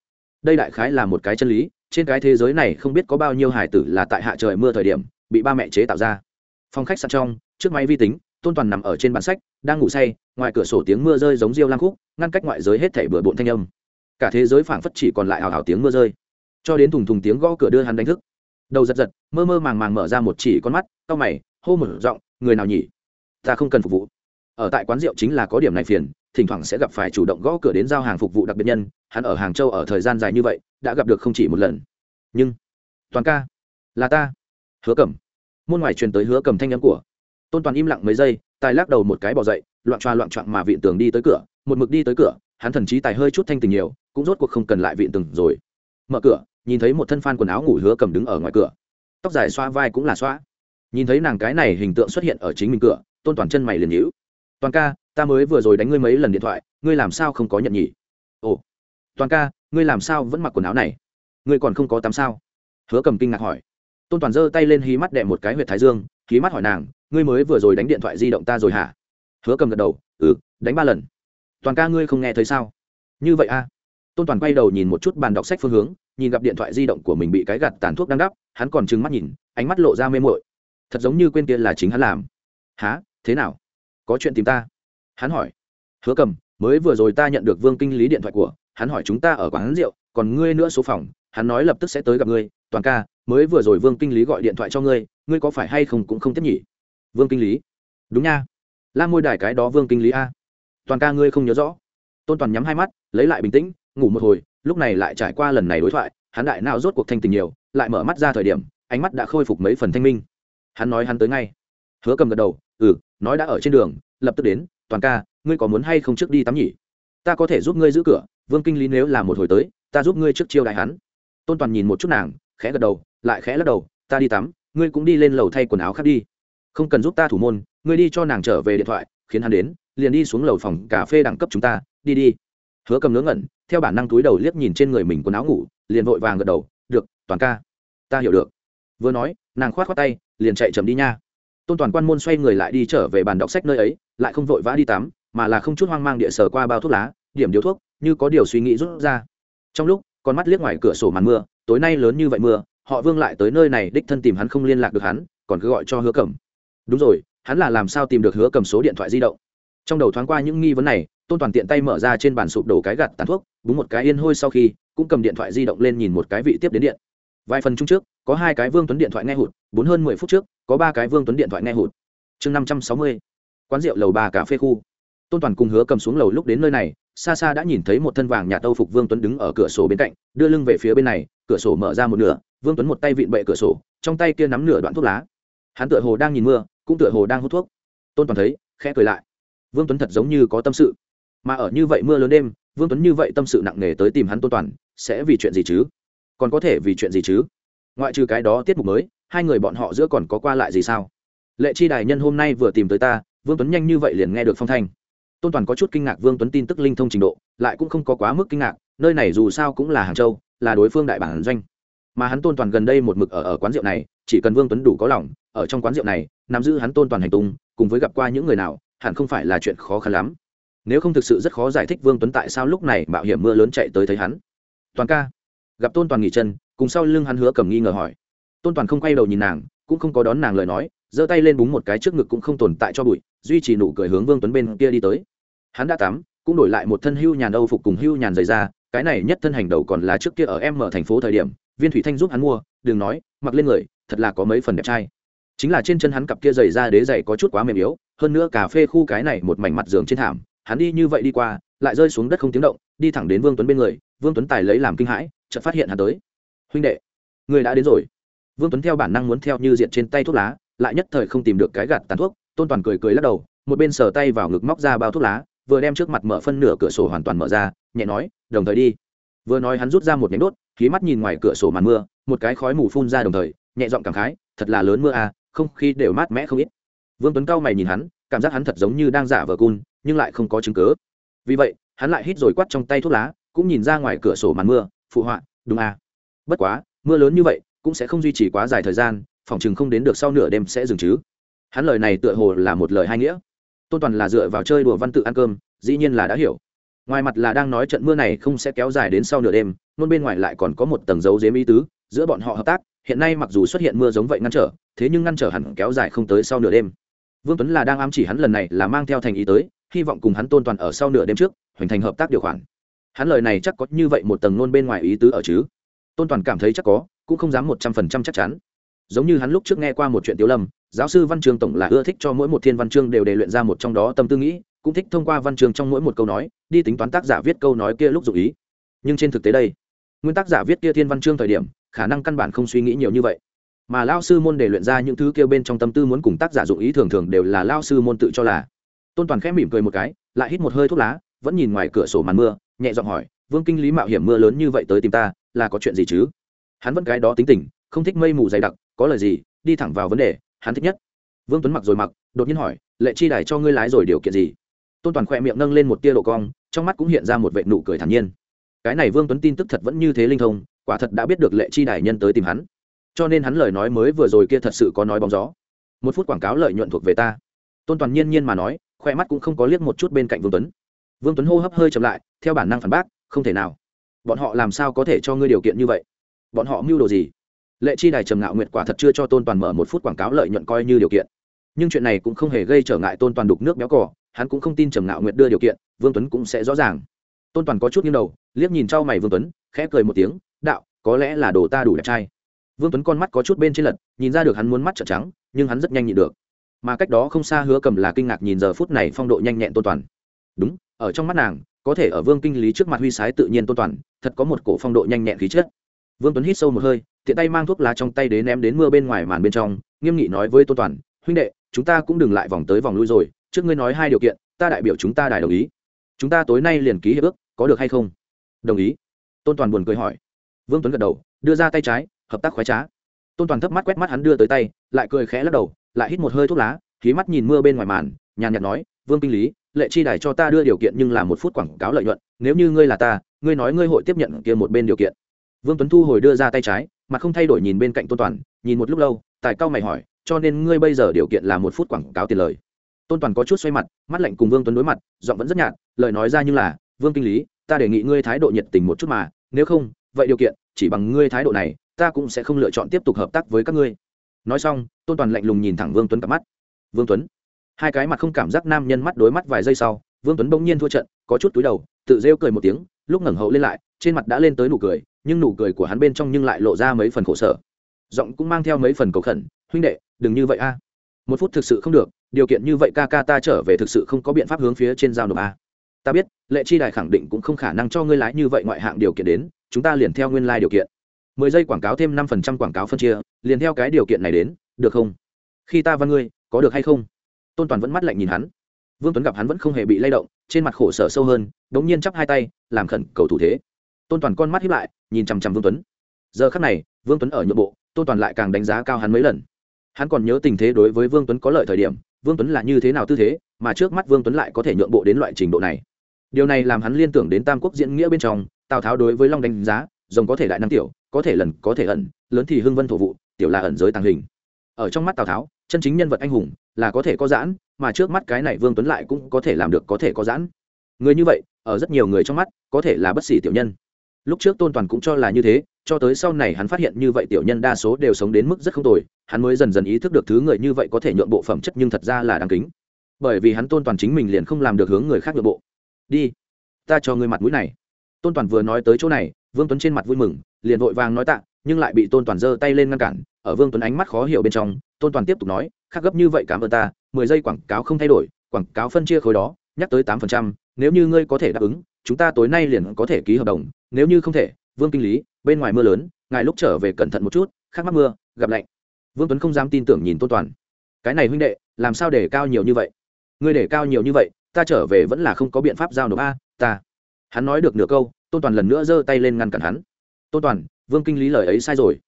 Đây đại khái là một cái chân lý, trên cái thế giới này không biết có bao nhiêu hải tử là tại hạ trời mưa thời điểm, bị ba mẹ chế tạo ra. Phòng khách sạn trong, trước máy vi tính, tôn toàn nằm ở trên bàn sách, đang ngủ say ngoài cửa sổ tiếng mưa rơi giống riêu lang khúc, ngăn cách ngoại giới hết thảy bừa bộn thanh âm. Cả thế giới phảng phất chỉ còn lại hào hào tiếng mưa rơi. Cho đến thùng thùng tiếng gõ cửa đưa hắn đánh thức. Đầu giật giật, mơ mơ màng màng mở ra một chỉ con mắt, cau mày, hô một giọng, người nào nhỉ? Ta không cần phục vụ. Ở tại quán rượu chính là có điểm này phiền, thỉnh thoảng sẽ gặp phải chủ động gõ cửa đến giao hàng phục vụ đặc biệt nhân, hắn ở hàng châu ở thời gian dài như vậy, đã gặp được không chỉ một lần. Nhưng, toàn ca, là ta. Hứa cầm môn ngoài truyền tới hứa cầm thanh nhắn của. Tôn toàn im lặng mấy giây, tài lắc đầu một cái bỏ dậy loạn choa loạn choạng mà vịn tường đi tới cửa, một mực đi tới cửa, hắn thần chí tài hơi chút thanh tình nhiều, cũng rốt cuộc không cần lại vịn tường rồi. Mở cửa, nhìn thấy một thân phan quần áo ngủ hứa cầm đứng ở ngoài cửa. Tóc dài xoa vai cũng là xoa. Nhìn thấy nàng cái này hình tượng xuất hiện ở chính mình cửa, tôn toàn chân mày liền nhíu. Toàn ca, ta mới vừa rồi đánh ngươi mấy lần điện thoại, ngươi làm sao không có nhận nhỉ? Ồ, toàn ca, ngươi làm sao vẫn mặc quần áo này? Ngươi còn không có tắm sao? Hứa cầm kinh ngạc hỏi. Tôn toàn giơ tay lên hí mắt đệm một cái huyệt thái dương, hí mắt hỏi nàng, ngươi mới vừa rồi đánh điện thoại di động ta rồi hả? Hứa cầm gật đầu ừ đánh ba lần. Toàn ca ngươi không nghe thấy sao? Như vậy a tôn toàn quay đầu nhìn một chút bàn đọc sách phương hướng, nhìn gặp điện thoại di động của mình bị cái gạt tàn thuốc đang đắp, hắn còn trừng mắt nhìn, ánh mắt lộ ra mê mội thật giống như quên kia là chính hắn làm. Há thế nào? Có chuyện tìm ta? Hắn hỏi. Hứa cầm, mới vừa rồi ta nhận được vương kinh lý điện thoại của, hắn hỏi chúng ta ở quán rượu, còn ngươi nữa số phòng, hắn nói lập tức sẽ tới gặp ngươi. Toàn ca, mới vừa rồi vương kinh lý gọi điện thoại cho ngươi ngươi có phải hay không cũng không tiếp nhỉ? Vương kinh lý. Đúng nha la môi đài cái đó vương kinh lý a. Toàn ca ngươi không nhớ rõ. Tôn toàn nhắm hai mắt, lấy lại bình tĩnh, ngủ một hồi, lúc này lại trải qua lần này đối thoại, hắn đại nào rốt cuộc thanh tình nhiều, lại mở mắt ra thời điểm, ánh mắt đã khôi phục mấy phần thanh minh. Hắn nói hắn tới ngay. Hứa cầm gật đầu ừ nói đã ở trên đường, lập tức đến, toàn ca, ngươi có muốn hay không trước đi tắm nhỉ? Ta có thể giúp ngươi giữ cửa, vương kinh lý nếu là một hồi tới, ta giúp ngươi trước chiêu đại hắn. Tôn toàn nhìn một chút nàng, khẽ gật đầu, lại khẽ lắc đầu, ta đi tắm, ngươi cũng đi lên lầu thay quần áo khác đi. Không cần giúp ta thủ môn ngươi đi cho nàng trở về điện thoại, khiến hắn đến, liền đi xuống lầu phòng cà phê đẳng cấp chúng ta, đi đi. Hứa cầm ngớ ngẩn, theo bản năng túi đầu liếc nhìn trên người mình quần áo ngủ, liền vội vàng gật đầu, được, toàn ca, ta hiểu được. Vừa nói, nàng khoát khoát tay, liền chạy chậm đi nha. Tôn toàn quan môn xoay người lại đi trở về bàn đọc sách nơi ấy, lại không vội vã đi tắm, mà là không chút hoang mang địa sở qua bao thuốc lá, điểm điếu thuốc, như có điều suy nghĩ rút ra. Trong lúc, con mắt liếc ngoài cửa sổ màn mưa, tối nay lớn như vậy mưa, họ vương lại tới nơi này đích thân tìm hắn không liên lạc được hắn, còn cứ gọi cho hứa cầm. Đúng rồi hắn là làm sao tìm được hứa cầm số điện thoại di động? Trong đầu thoáng qua những nghi vấn này, tôn toàn tiện tay mở ra trên bàn sụp đổ cái gạt tàn thuốc, búng một cái yên hôi sau khi, cũng cầm điện thoại di động lên nhìn một cái vị tiếp đến điện. Vài phần chung trước, có hai cái vương tuấn điện thoại nghe hụt, bốn hơn mười phút trước, có ba cái vương tuấn điện thoại nghe hụt. Chương năm trăm sáu mươi, quán rượu lầu ba cà phê khu. Tôn toàn cùng hứa cầm xuống lầu lúc đến nơi này, xa xa đã nhìn thấy một thân vàng nhà tâu phục vương tuấn đứng ở cửa sổ bên cạnh, đưa lưng về phía bên này, cửa sổ mở ra một nửa, vương tuấn một tay vịn bệ cửa sổ, trong tay kia nắm nửa đoạn thuốc lá. Hắn tựa hồ đang nhìn mưa cũng tựa hồ đang hút thuốc. Tôn toàn thấy, khẽ cười lại. Vương tuấn thật giống như có tâm sự. Mà ở như vậy mưa lớn đêm, vương tuấn như vậy tâm sự nặng nề tới tìm hắn tôn toàn, sẽ vì chuyện gì chứ? Còn có thể vì chuyện gì chứ? Ngoại trừ cái đó tiết mục mới, hai người bọn họ giữa còn có qua lại gì sao? Lệ chi đài nhân hôm nay vừa tìm tới ta, vương tuấn nhanh như vậy liền nghe được phong thanh. Tôn toàn có chút kinh ngạc vương tuấn tin tức linh thông trình độ, lại cũng không có quá mức kinh ngạc, nơi này dù sao cũng là hàng châu, là đối phương đại bản doanh. Mà hắn tôn toàn gần đây một mực ở ở quán rượu này, chỉ cần vương tuấn đủ có lòng ở trong quán rượu này, nắm giữ hắn tôn toàn hành tung, cùng với gặp qua những người nào, hẳn không phải là chuyện khó khăn lắm. Nếu không thực sự rất khó giải thích vương tuấn tại sao lúc này mạo hiểm mưa lớn chạy tới thấy hắn. Toàn ca, gặp tôn toàn nghỉ chân, cùng sau lưng hắn hứa cầm nghi ngờ hỏi. Tôn toàn không quay đầu nhìn nàng, cũng không có đón nàng lời nói, giơ tay lên búng một cái trước ngực cũng không tồn tại cho bụi, duy trì nụ cười hướng vương tuấn bên kia đi tới. Hắn đã tắm, cũng đổi lại một thân hưu nhàn âu phục cùng hưu nhàn dày ra cái này nhất thân hành đầu còn là trước kia ở em ở thành phố thời điểm, viên thủy thanh giúp hắn mua, đừng nói, mặc lên người, thật là có mấy phần đẹp trai chính là trên chân hắn cặp kia giày ra đế giày có chút quá mềm yếu, hơn nữa cà phê khu cái này một mảnh mặt giường trên thảm, hắn đi như vậy đi qua, lại rơi xuống đất không tiếng động, đi thẳng đến vương tuấn bên người, vương tuấn tài lấy làm kinh hãi, chợt phát hiện hắn tới. Huynh đệ, người đã đến rồi. Vương tuấn theo bản năng muốn theo như diện trên tay thuốc lá, lại nhất thời không tìm được cái gạt tàn thuốc, tôn toàn cười cười lắc đầu, một bên sờ tay vào ngực móc ra bao thuốc lá, vừa đem trước mặt mở phân nửa cửa sổ hoàn toàn mở ra, nhẹ nói, đồng thời đi. Vừa nói hắn rút ra một nhánh đốt, khí mắt nhìn ngoài cửa sổ màn mưa, một cái khói mù phun ra đồng thời, nhẹ giọng cảm khái, thật là lớn mưa à không khí đều mát mẻ không ít. Vương tuấn cao mày nhìn hắn, cảm giác hắn thật giống như đang giả vờ cun, nhưng lại không có chứng cớ vì vậy, hắn lại hít rồi quắt trong tay thuốc lá, cũng nhìn ra ngoài cửa sổ màn mưa, phụ họa, đúng à. Bất quá, mưa lớn như vậy, cũng sẽ không duy trì quá dài thời gian, phòng chừng không đến được sau nửa đêm sẽ dừng chứ. Hắn lời này tựa hồ là một lời hai nghĩa. Tôn toàn là dựa vào chơi đùa văn tự ăn cơm, dĩ nhiên là đã hiểu. Ngoài mặt là đang nói trận mưa này không sẽ kéo dài đến sau nửa đêm luôn bên ngoài lại còn có một tầng dấu dếm ý tứ, giữa bọn họ hợp tác hiện nay mặc dù xuất hiện mưa giống vậy ngăn trở, thế nhưng ngăn trở hẳn kéo dài không tới sau nửa đêm. Vương tuấn là đang ám chỉ hắn lần này là mang theo thành ý tới, hy vọng cùng hắn tôn toàn ở sau nửa đêm trước hoành thành hợp tác điều khoản. Hắn lời này chắc có như vậy một tầng nôn bên ngoài ý tứ ở chứ? Tôn toàn cảm thấy chắc có, cũng không dám một trăm phần trăm chắc chắn. Giống như hắn lúc trước nghe qua một chuyện tiểu lâm, giáo sư văn trường tổng là ưa thích cho mỗi một thiên văn chương đều đề luyện ra một trong đó tâm tư nghĩ, cũng thích thông qua văn chương trong mỗi một câu nói, đi tính toán tác giả viết câu nói kia lúc dụ ý. Nhưng trên thực tế đây, nguyên tác giả viết kia thiên văn chương thời điểm khả năng căn bản không suy nghĩ nhiều như vậy. Mà lao sư môn để luyện ra những thứ kêu bên trong tâm tư muốn cùng tác giả dụng ý thường thường đều là lao sư môn tự cho là. Tôn toàn khẽ mỉm cười một cái, lại hít một hơi thuốc lá, vẫn nhìn ngoài cửa sổ màn mưa, nhẹ giọng hỏi, vương kinh lý mạo hiểm mưa lớn như vậy tới tìm ta, là có chuyện gì chứ? Hắn vẫn cái đó tính tình, không thích mây mù dày đặc, có lời gì, đi thẳng vào vấn đề, hắn thích nhất. Vương tuấn mặc rồi mặc, đột nhiên hỏi, lệ chi đài cho ngươi lái rồi điều kiện gì? Tôn toàn khoe miệng nâng lên một tia độ cong, trong mắt cũng hiện ra một vệ nụ cười thản nhiên. Cái này vương tuấn tin tức thật vẫn như thế linh thông quả thật đã biết được lệ chi đài nhân tới tìm hắn. Cho nên hắn lời nói mới vừa rồi kia thật sự có nói bóng gió. Một phút quảng cáo lợi nhuận thuộc về ta. Tôn toàn nhiên nhiên mà nói, khoe mắt cũng không có liếc một chút bên cạnh vương tuấn. Vương tuấn hô hấp hơi chậm lại, theo bản năng phản bác, không thể nào. Bọn họ làm sao có thể cho ngươi điều kiện như vậy? Bọn họ mưu đồ gì? Lệ chi đài trầm ngạo nguyện quả thật chưa cho tôn toàn mở một phút quảng cáo lợi nhuận coi như điều kiện. Nhưng chuyện này cũng không hề gây trở ngại tôn toàn đục nước béo cỏ hắn cũng không tin trầm ngạo nguyện đưa điều kiện, vương tuấn cũng sẽ rõ ràng. Tôn toàn có chút nghiêng đầu, liếc nhìn trao mày vương tuấn, khẽ cười một tiếng đạo, có lẽ là đồ ta đủ đẹp trai. Vương tuấn con mắt có chút bên trên lật, nhìn ra được hắn muốn mắt trợn trắng, nhưng hắn rất nhanh nhịn được. Mà cách đó không xa hứa cầm là kinh ngạc nhìn giờ phút này phong độ nhanh nhẹn tôn toàn. Đúng, ở trong mắt nàng, có thể ở vương kinh lý trước mặt huy sái tự nhiên tôn toàn, thật có một cổ phong độ nhanh nhẹn khí chất. Vương tuấn hít sâu một hơi, tiện tay mang thuốc lá trong tay đến ném đến mưa bên ngoài màn bên trong, nghiêm nghị nói với tôn toàn, huynh đệ, chúng ta cũng đừng lại vòng tới vòng lui rồi, trước ngươi nói hai điều kiện, ta đại biểu chúng ta đài đồng ý. Chúng ta tối nay liền ký hiệp ước, có được hay không? Đồng ý. Tôn toàn buồn cười hỏi vương tuấn gật đầu, đưa ra tay trái, hợp tác khoái trá. Tôn toàn thấp mắt quét mắt hắn đưa tới tay, lại cười khẽ lắc đầu, lại hít một hơi thuốc lá khí mắt nhìn mưa bên ngoài màn, nhàn nhạt nói, vương kinh lý, lệ chi đài cho ta đưa điều kiện nhưng là một phút quảng cáo lợi nhuận, nếu như ngươi là ta, ngươi nói ngươi hội tiếp nhận kia một bên điều kiện. Vương tuấn thu hồi đưa ra tay trái, mà không thay đổi nhìn bên cạnh tôn toàn, nhìn một lúc lâu tại cao mày hỏi, cho nên ngươi bây giờ điều kiện là một phút quảng cáo tiền lời? Tôn toàn có chút xoay mặt, mắt lạnh cùng vương tuấn đối mặt, giọng vẫn rất nhạt, lời nói ra như là, vương kinh lý, ta đề nghị ngươi thái độ nhiệt tình một chút mà, nếu không, vậy điều kiện chỉ bằng ngươi thái độ này, ta cũng sẽ không lựa chọn tiếp tục hợp tác với các ngươi. Nói xong, tôn toàn lạnh lùng nhìn thẳng vương tuấn cặp mắt. Vương tuấn? Hai cái mặt không cảm giác nam nhân mắt đối mắt vài giây sau, vương tuấn bỗng nhiên thua trận, có chút túi đầu, tự rêu cười một tiếng, lúc ngẩng hậu lên lại, trên mặt đã lên tới nụ cười, nhưng nụ cười của hắn bên trong nhưng lại lộ ra mấy phần khổ sở. Giọng cũng mang theo mấy phần cầu khẩn, huynh đệ, đừng như vậy a. Một phút thực sự không được, điều kiện như vậy ca ca ta trở về thực sự không có biện pháp hướng phía trên giao nộp a. Ta biết, lệ chi đài khẳng định cũng không khả năng cho ngươi lái như vậy ngoại hạng điều kiện đến chúng ta liền theo nguyên lai、like、điều kiện. Mười giây quảng cáo thêm năm phần trăm quảng cáo phân chia, liền theo cái điều kiện này đến, được không? Khi ta văn ngươi, có được hay không? Tôn toàn vẫn mắt lạnh nhìn hắn. Vương tuấn gặp hắn vẫn không hề bị lay động, trên mặt khổ sở sâu hơn đ ố n g nhiên chắp hai tay, làm khẩn cầu thủ thế. Tôn toàn con mắt hiếp lại, nhìn chằm chằm vương tuấn. Giờ khắc này, vương tuấn ở nhượng bộ, tôn toàn lại càng đánh giá cao hắn mấy lần. Hắn còn nhớ tình thế đối với vương tuấn có lợi thời điểm, vương tuấn là như thế nào tư thế, mà trước mắt vương tuấn lại có thể nhượng bộ đến loại trình độ này. Điều này làm hắn liên tưởng đến tam quốc diễn nghĩa bên trong tào tháo đối với long đánh giá rồng có thể đại năng tiểu có thể lần có thể ẩn lớn thì hưng vân thổ vụ tiểu là ẩn giới tàng hình ở trong mắt tào tháo chân chính nhân vật anh hùng là có thể có giãn mà trước mắt cái này vương tuấn lại cũng có thể làm được có thể có giãn người như vậy ở rất nhiều người trong mắt có thể là bất xỉ tiểu nhân lúc trước tôn toàn cũng cho là như thế cho tới sau này hắn phát hiện như vậy tiểu nhân đa số đều sống đến mức rất không tồi hắn mới dần dần ý thức được thứ người như vậy có thể nhượng bộ phẩm chất nhưng thật ra là đáng kính bởi vì hắn tôn toàn chính mình liền không làm được hướng người khác nhượng bộ đi ta cho ngươi mặt mũi này tôn toàn vừa nói tới chỗ này, vương tuấn trên mặt vui mừng, liền vội vàng nói tạ, nhưng lại bị tôn toàn giơ tay lên ngăn cản. Ở vương tuấn ánh mắt khó hiểu bên trong, tôn toàn tiếp tục nói khác gấp như vậy cảm ơn ta, mười giây quảng cáo không thay đổi, quảng cáo phân chia khối đó, nhắc tới tám phần trăm, nếu như ngươi có thể đáp ứng, chúng ta tối nay liền có thể ký hợp đồng, nếu như không thể, vương kinh lý, bên ngoài mưa lớn, ngài lúc trở về cẩn thận một chút khác mắc mưa, gặp lạnh. Vương tuấn không dám tin tưởng nhìn tôn toàn. Cái này huynh đệ, làm sao để cao nhiều như vậy? Ngươi để cao nhiều như vậy, ta trở về vẫn là không có biện pháp giao nộp a, ta hắn nói được nửa câu, tôn toàn lần nữa giơ tay lên ngăn cản hắn. Tôn toàn, vương kinh lý lời ấy sai rồi.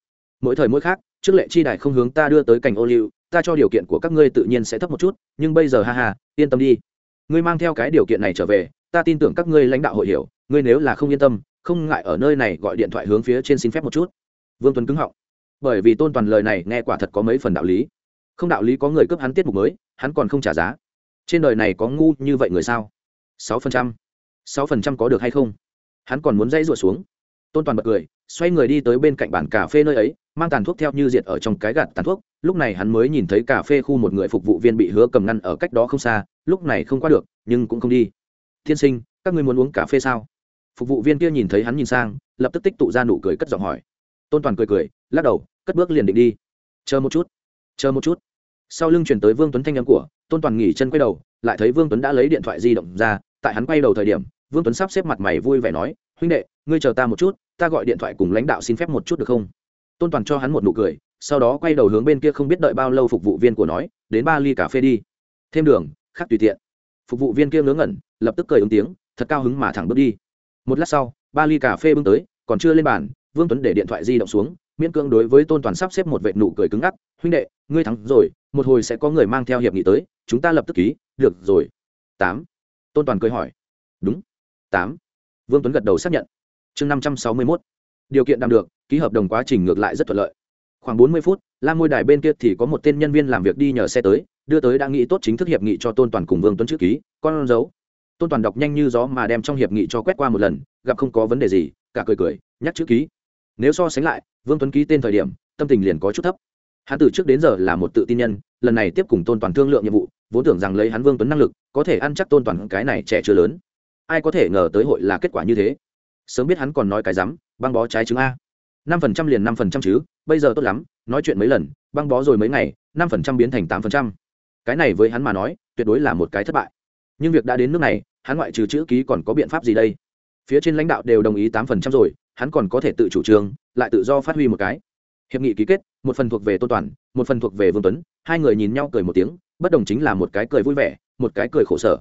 Mỗi thời mỗi khác, trước lệ chi đại không hướng ta đưa tới cảnh ô liu, ta cho điều kiện của các ngươi tự nhiên sẽ thấp một chút, nhưng bây giờ ha ha, yên tâm đi. Ngươi mang theo cái điều kiện này trở về, ta tin tưởng các ngươi lãnh đạo hội hiểu, ngươi nếu là không yên tâm, không ngại ở nơi này gọi điện thoại hướng phía trên xin phép một chút. Vương tuấn cứng họng. Bởi vì tôn toàn lời này nghe quả thật có mấy phần đạo lý. Không đạo lý có người cướp hắn tiết mục mới, hắn còn không trả giá. Trên đời này có ngu như vậy người sao? Sáu phần trăm sáu phần trăm có được hay không? Hắn còn muốn dãy rụa xuống. Tôn toàn bật cười, xoay người đi tới bên cạnh bàn cà phê nơi ấy, mang tàn thuốc theo như diệt ở trong cái gạt tàn thuốc. Lúc này hắn mới nhìn thấy cà phê khu một người phục vụ viên bị hứa cầm ngăn ở cách đó không xa, lúc này không qua được, nhưng cũng không đi. Thiên sinh, các ngươi muốn uống cà phê sao? Phục vụ viên kia nhìn thấy hắn nhìn sang, lập tức tích tụ ra nụ cười cất giọng hỏi. Tôn toàn cười cười, lắc đầu, cất bước liền định đi. Chờ một chút, chờ một chút. Sau lưng chuyển tới vương tuấn thanh âm của, tôn toàn nghỉ chân quay đầu, lại thấy vương tuấn đã lấy điện thoại di động ra tại hắn quay đầu thời điểm, vương tuấn sắp xếp mặt mày vui vẻ nói, huynh đệ, ngươi chờ ta một chút, ta gọi điện thoại cùng lãnh đạo xin phép một chút được không? Tôn toàn cho hắn một nụ cười, sau đó quay đầu hướng bên kia không biết đợi bao lâu phục vụ viên của nói, đến ba ly cà phê đi. Thêm đường, khác tùy tiện. Phục vụ viên kia ngớ ngẩn, lập tức cười ứng tiếng, thật cao hứng mà thẳng bước đi. Một lát sau, ba ly cà phê bưng tới, còn chưa lên bàn, vương tuấn để điện thoại di động xuống, miễn cưỡng đối với tôn toàn sắp xếp một vệ nụ cười cứng ngắc, huynh đệ, ngươi thắng rồi, một hồi sẽ có người mang theo hiệp nghị tới, chúng ta lập tức ký, được rồi. Tám tôn toàn cười hỏi. Đúng. Tám. Vương tuấn gật đầu xác nhận. Chương năm trăm sáu mươi mốt. Điều kiện đạt được, ký hợp đồng quá trình ngược lại rất thuận lợi. Khoảng bốn mươi phút lam ngôi đài bên kia thì có một tên nhân viên làm việc đi nhờ xe tới, đưa tới đã nghĩ tốt chính thức hiệp nghị cho tôn toàn cùng vương tuấn chữ ký, con dấu. Tôn toàn đọc nhanh như gió mà đem trong hiệp nghị cho quét qua một lần, gặp không có vấn đề gì, cả cười cười, nhắc chữ ký. Nếu so sánh lại, vương tuấn ký tên thời điểm, tâm tình liền có chút thấp. Hắn từ trước đến giờ là một tự tin nhân lần này tiếp cùng tôn toàn thương lượng nhiệm vụ, vốn tưởng rằng lấy hắn vương tuấn năng lực, có thể ăn chắc tôn toàn cái này trẻ chưa lớn. Ai có thể ngờ tới hội là kết quả như thế? Sớm biết hắn còn nói cái rắm băng bó trái trứng a. năm phần trăm liền năm phần trăm chứ, bây giờ tốt lắm, nói chuyện mấy lần, băng bó rồi mấy ngày, năm phần trăm biến thành tám phần trăm. Cái này với hắn mà nói, tuyệt đối là một cái thất bại. Nhưng việc đã đến nước này, hắn ngoại trừ chữ ký còn có biện pháp gì đây? Phía trên lãnh đạo đều đồng ý tám phần trăm rồi, hắn còn có thể tự chủ trương, lại tự do phát huy một cái hiệp nghị ký kết, một phần thuộc về tôn toàn, một phần thuộc về vương tuấn, hai người nhìn nhau cười một tiếng, bất đồng chính là một cái cười vui vẻ, một cái cười khổ sở.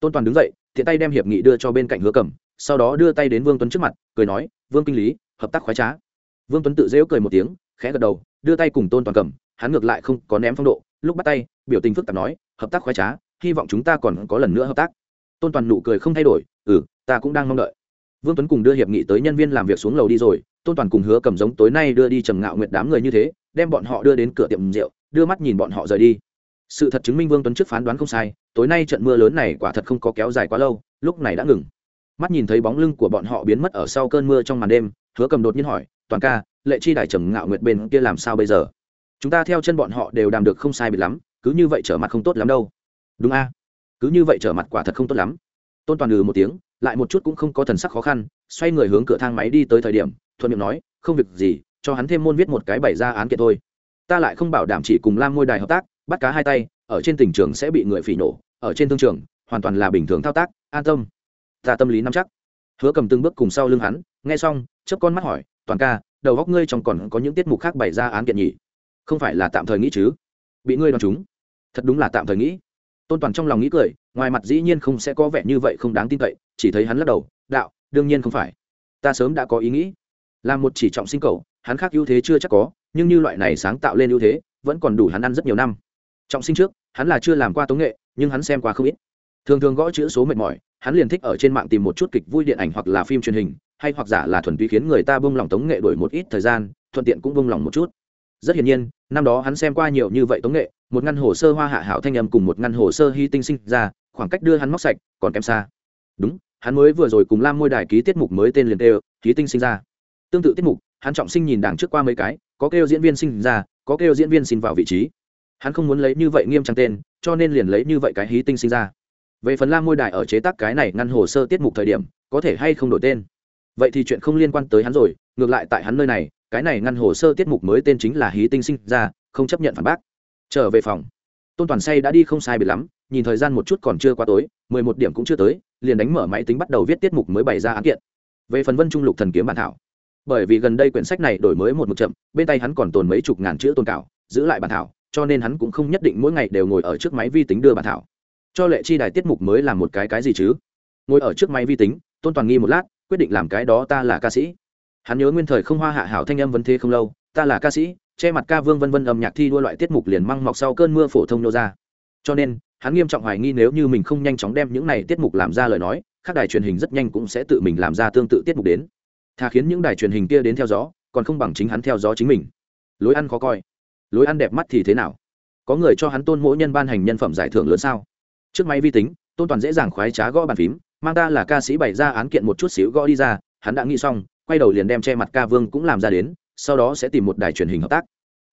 Tôn toàn đứng dậy thiện tay đem hiệp nghị đưa cho bên cạnh hứa cầm sau đó đưa tay đến vương tuấn trước mặt, cười nói, vương kinh lý, hợp tác khoái trá. Vương tuấn tự dễu cười một tiếng, khẽ gật đầu, đưa tay cùng tôn toàn cầm, hắn ngược lại không có ném phong độ, lúc bắt tay, biểu tình phức tạp nói, hợp tác khoái trá, hy vọng chúng ta còn có lần nữa hợp tác. Tôn toàn nụ cười không thay đổi ừ ta cũng đang mong đợi. Vương tuấn cùng đưa hiệp nghị tới nhân viên làm việc xuống lầu đi rồi tôn toàn cùng hứa cầm giống tối nay đưa đi trầm ngạo Nguyệt đám người như thế, đem bọn họ đưa đến cửa tiệm rượu, đưa mắt nhìn bọn họ rời đi. Sự thật chứng minh vương tuấn trước phán đoán không sai, tối nay trận mưa lớn này quả thật không có kéo dài quá lâu, lúc này đã ngừng. Mắt nhìn thấy bóng lưng của bọn họ biến mất ở sau cơn mưa trong màn đêm, hứa cầm đột nhiên hỏi, toàn ca, lệ chi đài trầm ngạo nguyệt bên kia làm sao bây giờ? Chúng ta theo chân bọn họ đều đàm được không sai biệt lắm, cứ như vậy trở mặt không tốt lắm đâu. Đúng a, cứ như vậy trở mặt quả thật không tốt lắm. Tôn toàn ừ một tiếng, lại một chút cũng không có thần sắc khó khăn, xoay người hướng cửa thang máy đi tới thời điểm thuận miệng nói, không việc gì, cho hắn thêm môn viết một cái bày ra án kiện thôi. Ta lại không bảo đảm chỉ cùng lam Ngôi đài hợp tác, bắt cá hai tay, ở trên tỉnh trường sẽ bị người phỉ nổ, ở trên thương trường, hoàn toàn là bình thường thao tác, an tâm. Ta tâm lý nắm chắc. Hứa cầm từng bước cùng sau lưng hắn, nghe xong, chớp con mắt hỏi, toàn ca, đầu góc ngươi trong còn có những tiết mục khác bày ra án kiện nhỉ? Không phải là tạm thời nghĩ chứ? Bị ngươi đoán chúng. Thật đúng là tạm thời nghĩ. Tôn toàn trong lòng nghĩ cười, ngoài mặt dĩ nhiên không sẽ có vẻ như vậy không đáng tin cậy, chỉ thấy hắn lắc đầu, đạo, đương nhiên không phải. Ta sớm đã có ý nghĩ là một chỉ trọng sinh cầu, hắn khác ưu thế chưa chắc có, nhưng như loại này sáng tạo lên ưu thế, vẫn còn đủ hắn ăn rất nhiều năm. Trọng sinh trước, hắn là chưa làm qua tống nghệ, nhưng hắn xem qua không ít. Thường thường gõ chữ số mệt mỏi, hắn liền thích ở trên mạng tìm một chút kịch vui điện ảnh hoặc là phim truyền hình, hay hoặc giả là thuần túy khiến người ta bông lòng tống nghệ đổi một ít thời gian, thuận tiện cũng bông lòng một chút. Rất hiển nhiên, năm đó hắn xem qua nhiều như vậy tống nghệ, một ngăn hồ sơ hoa hạ hảo thanh âm cùng một ngăn hồ sơ hy tinh sinh ra, khoảng cách đưa hắn móc sạch còn kém xa. Đúng, hắn mới vừa rồi cùng lam môi đài ký tiết mục mới tên liền tê ký tinh sinh ra tương tự tiết mục, hắn trọng sinh nhìn đảng trước qua mấy cái, có kêu diễn viên sinh ra, có kêu diễn viên xin vào vị trí. Hắn không muốn lấy như vậy nghiêm trang tên, cho nên liền lấy như vậy cái hí tinh sinh ra. Về phần lam môi đài ở chế tác cái này ngăn hồ sơ tiết mục thời điểm, có thể hay không đổi tên. Vậy thì chuyện không liên quan tới hắn rồi, ngược lại tại hắn nơi này, cái này ngăn hồ sơ tiết mục mới tên chính là hí tinh sinh ra, không chấp nhận phản bác. Trở về phòng. Tôn toàn say đã đi không sai biệt lắm, nhìn thời gian một chút còn chưa qua tối, mười một điểm cũng chưa tới, liền đánh mở máy tính bắt đầu viết tiết mục mới bày ra án kiện. Về phần vân trung lục thần kiếm bản thảo bởi vì gần đây quyển sách này đổi mới một mực chậm, bên tay hắn còn tồn mấy chục ngàn chữ tôn cảo, giữ lại bản thảo, cho nên hắn cũng không nhất định mỗi ngày đều ngồi ở trước máy vi tính đưa bản thảo. Cho lệ chi đài tiết mục mới làm một cái cái gì chứ? Ngồi ở trước máy vi tính, tôn toàn nghi một lát, quyết định làm cái đó ta là ca sĩ. Hắn nhớ nguyên thời không hoa hạ hảo thanh âm vấn thế không lâu, ta là ca sĩ, che mặt ca vương vân vân âm nhạc thi đua loại tiết mục liền măng mọc sau cơn mưa phổ thông nô ra. Cho nên, hắn nghiêm trọng hoài nghi nếu như mình không nhanh chóng đem những này tiết mục làm ra lời nói các đài truyền hình rất nhanh cũng sẽ tự mình làm ra tương tự tiết mục đến thà khiến những đài truyền hình kia đến theo gió, còn không bằng chính hắn theo gió chính mình. Lối ăn khó coi. Lối ăn đẹp mắt thì thế nào? Có người cho hắn tôn mỗi nhân ban hành nhân phẩm giải thưởng lớn sao? Trước máy vi tính, tôn toàn dễ dàng khoái trá gõ bàn phím, mang ta là ca sĩ bày ra án kiện một chút xíu gõ đi ra, hắn đã nghĩ xong, quay đầu liền đem che mặt ca vương cũng làm ra đến, sau đó sẽ tìm một đài truyền hình hợp tác.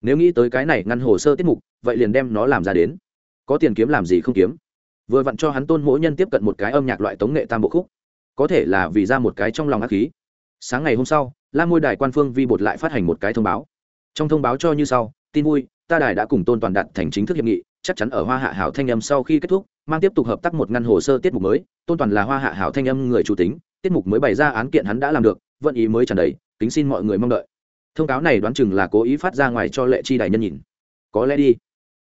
Nếu nghĩ tới cái này ngăn hồ sơ tiết mục, vậy liền đem nó làm ra đến. Có tiền kiếm làm gì không kiếm? Vừa vặn cho hắn tôn mỗi nhân tiếp cận một cái âm nhạc loại tống nghệ tam bộ khúc. Có thể là vì ra một cái trong lòng ác khí sáng ngày hôm sau, la ngôi đài quan phương vi bột lại phát hành một cái thông báo. Trong thông báo cho như sau, tin vui, ta đài đã cùng tôn toàn đạt thành chính thức hiệp nghị, chắc chắn ở hoa hạ hảo thanh âm sau khi kết thúc, mang tiếp tục hợp tác một ngăn hồ sơ tiết mục mới. Tôn toàn là hoa hạ hảo thanh âm người chủ tính, tiết mục mới bày ra án kiện hắn đã làm được, vận ý mới tràn đầy, kính xin mọi người mong đợi. Thông cáo này đoán chừng là cố ý phát ra ngoài cho lệ chi đài nhân nhìn. Có lẽ đi.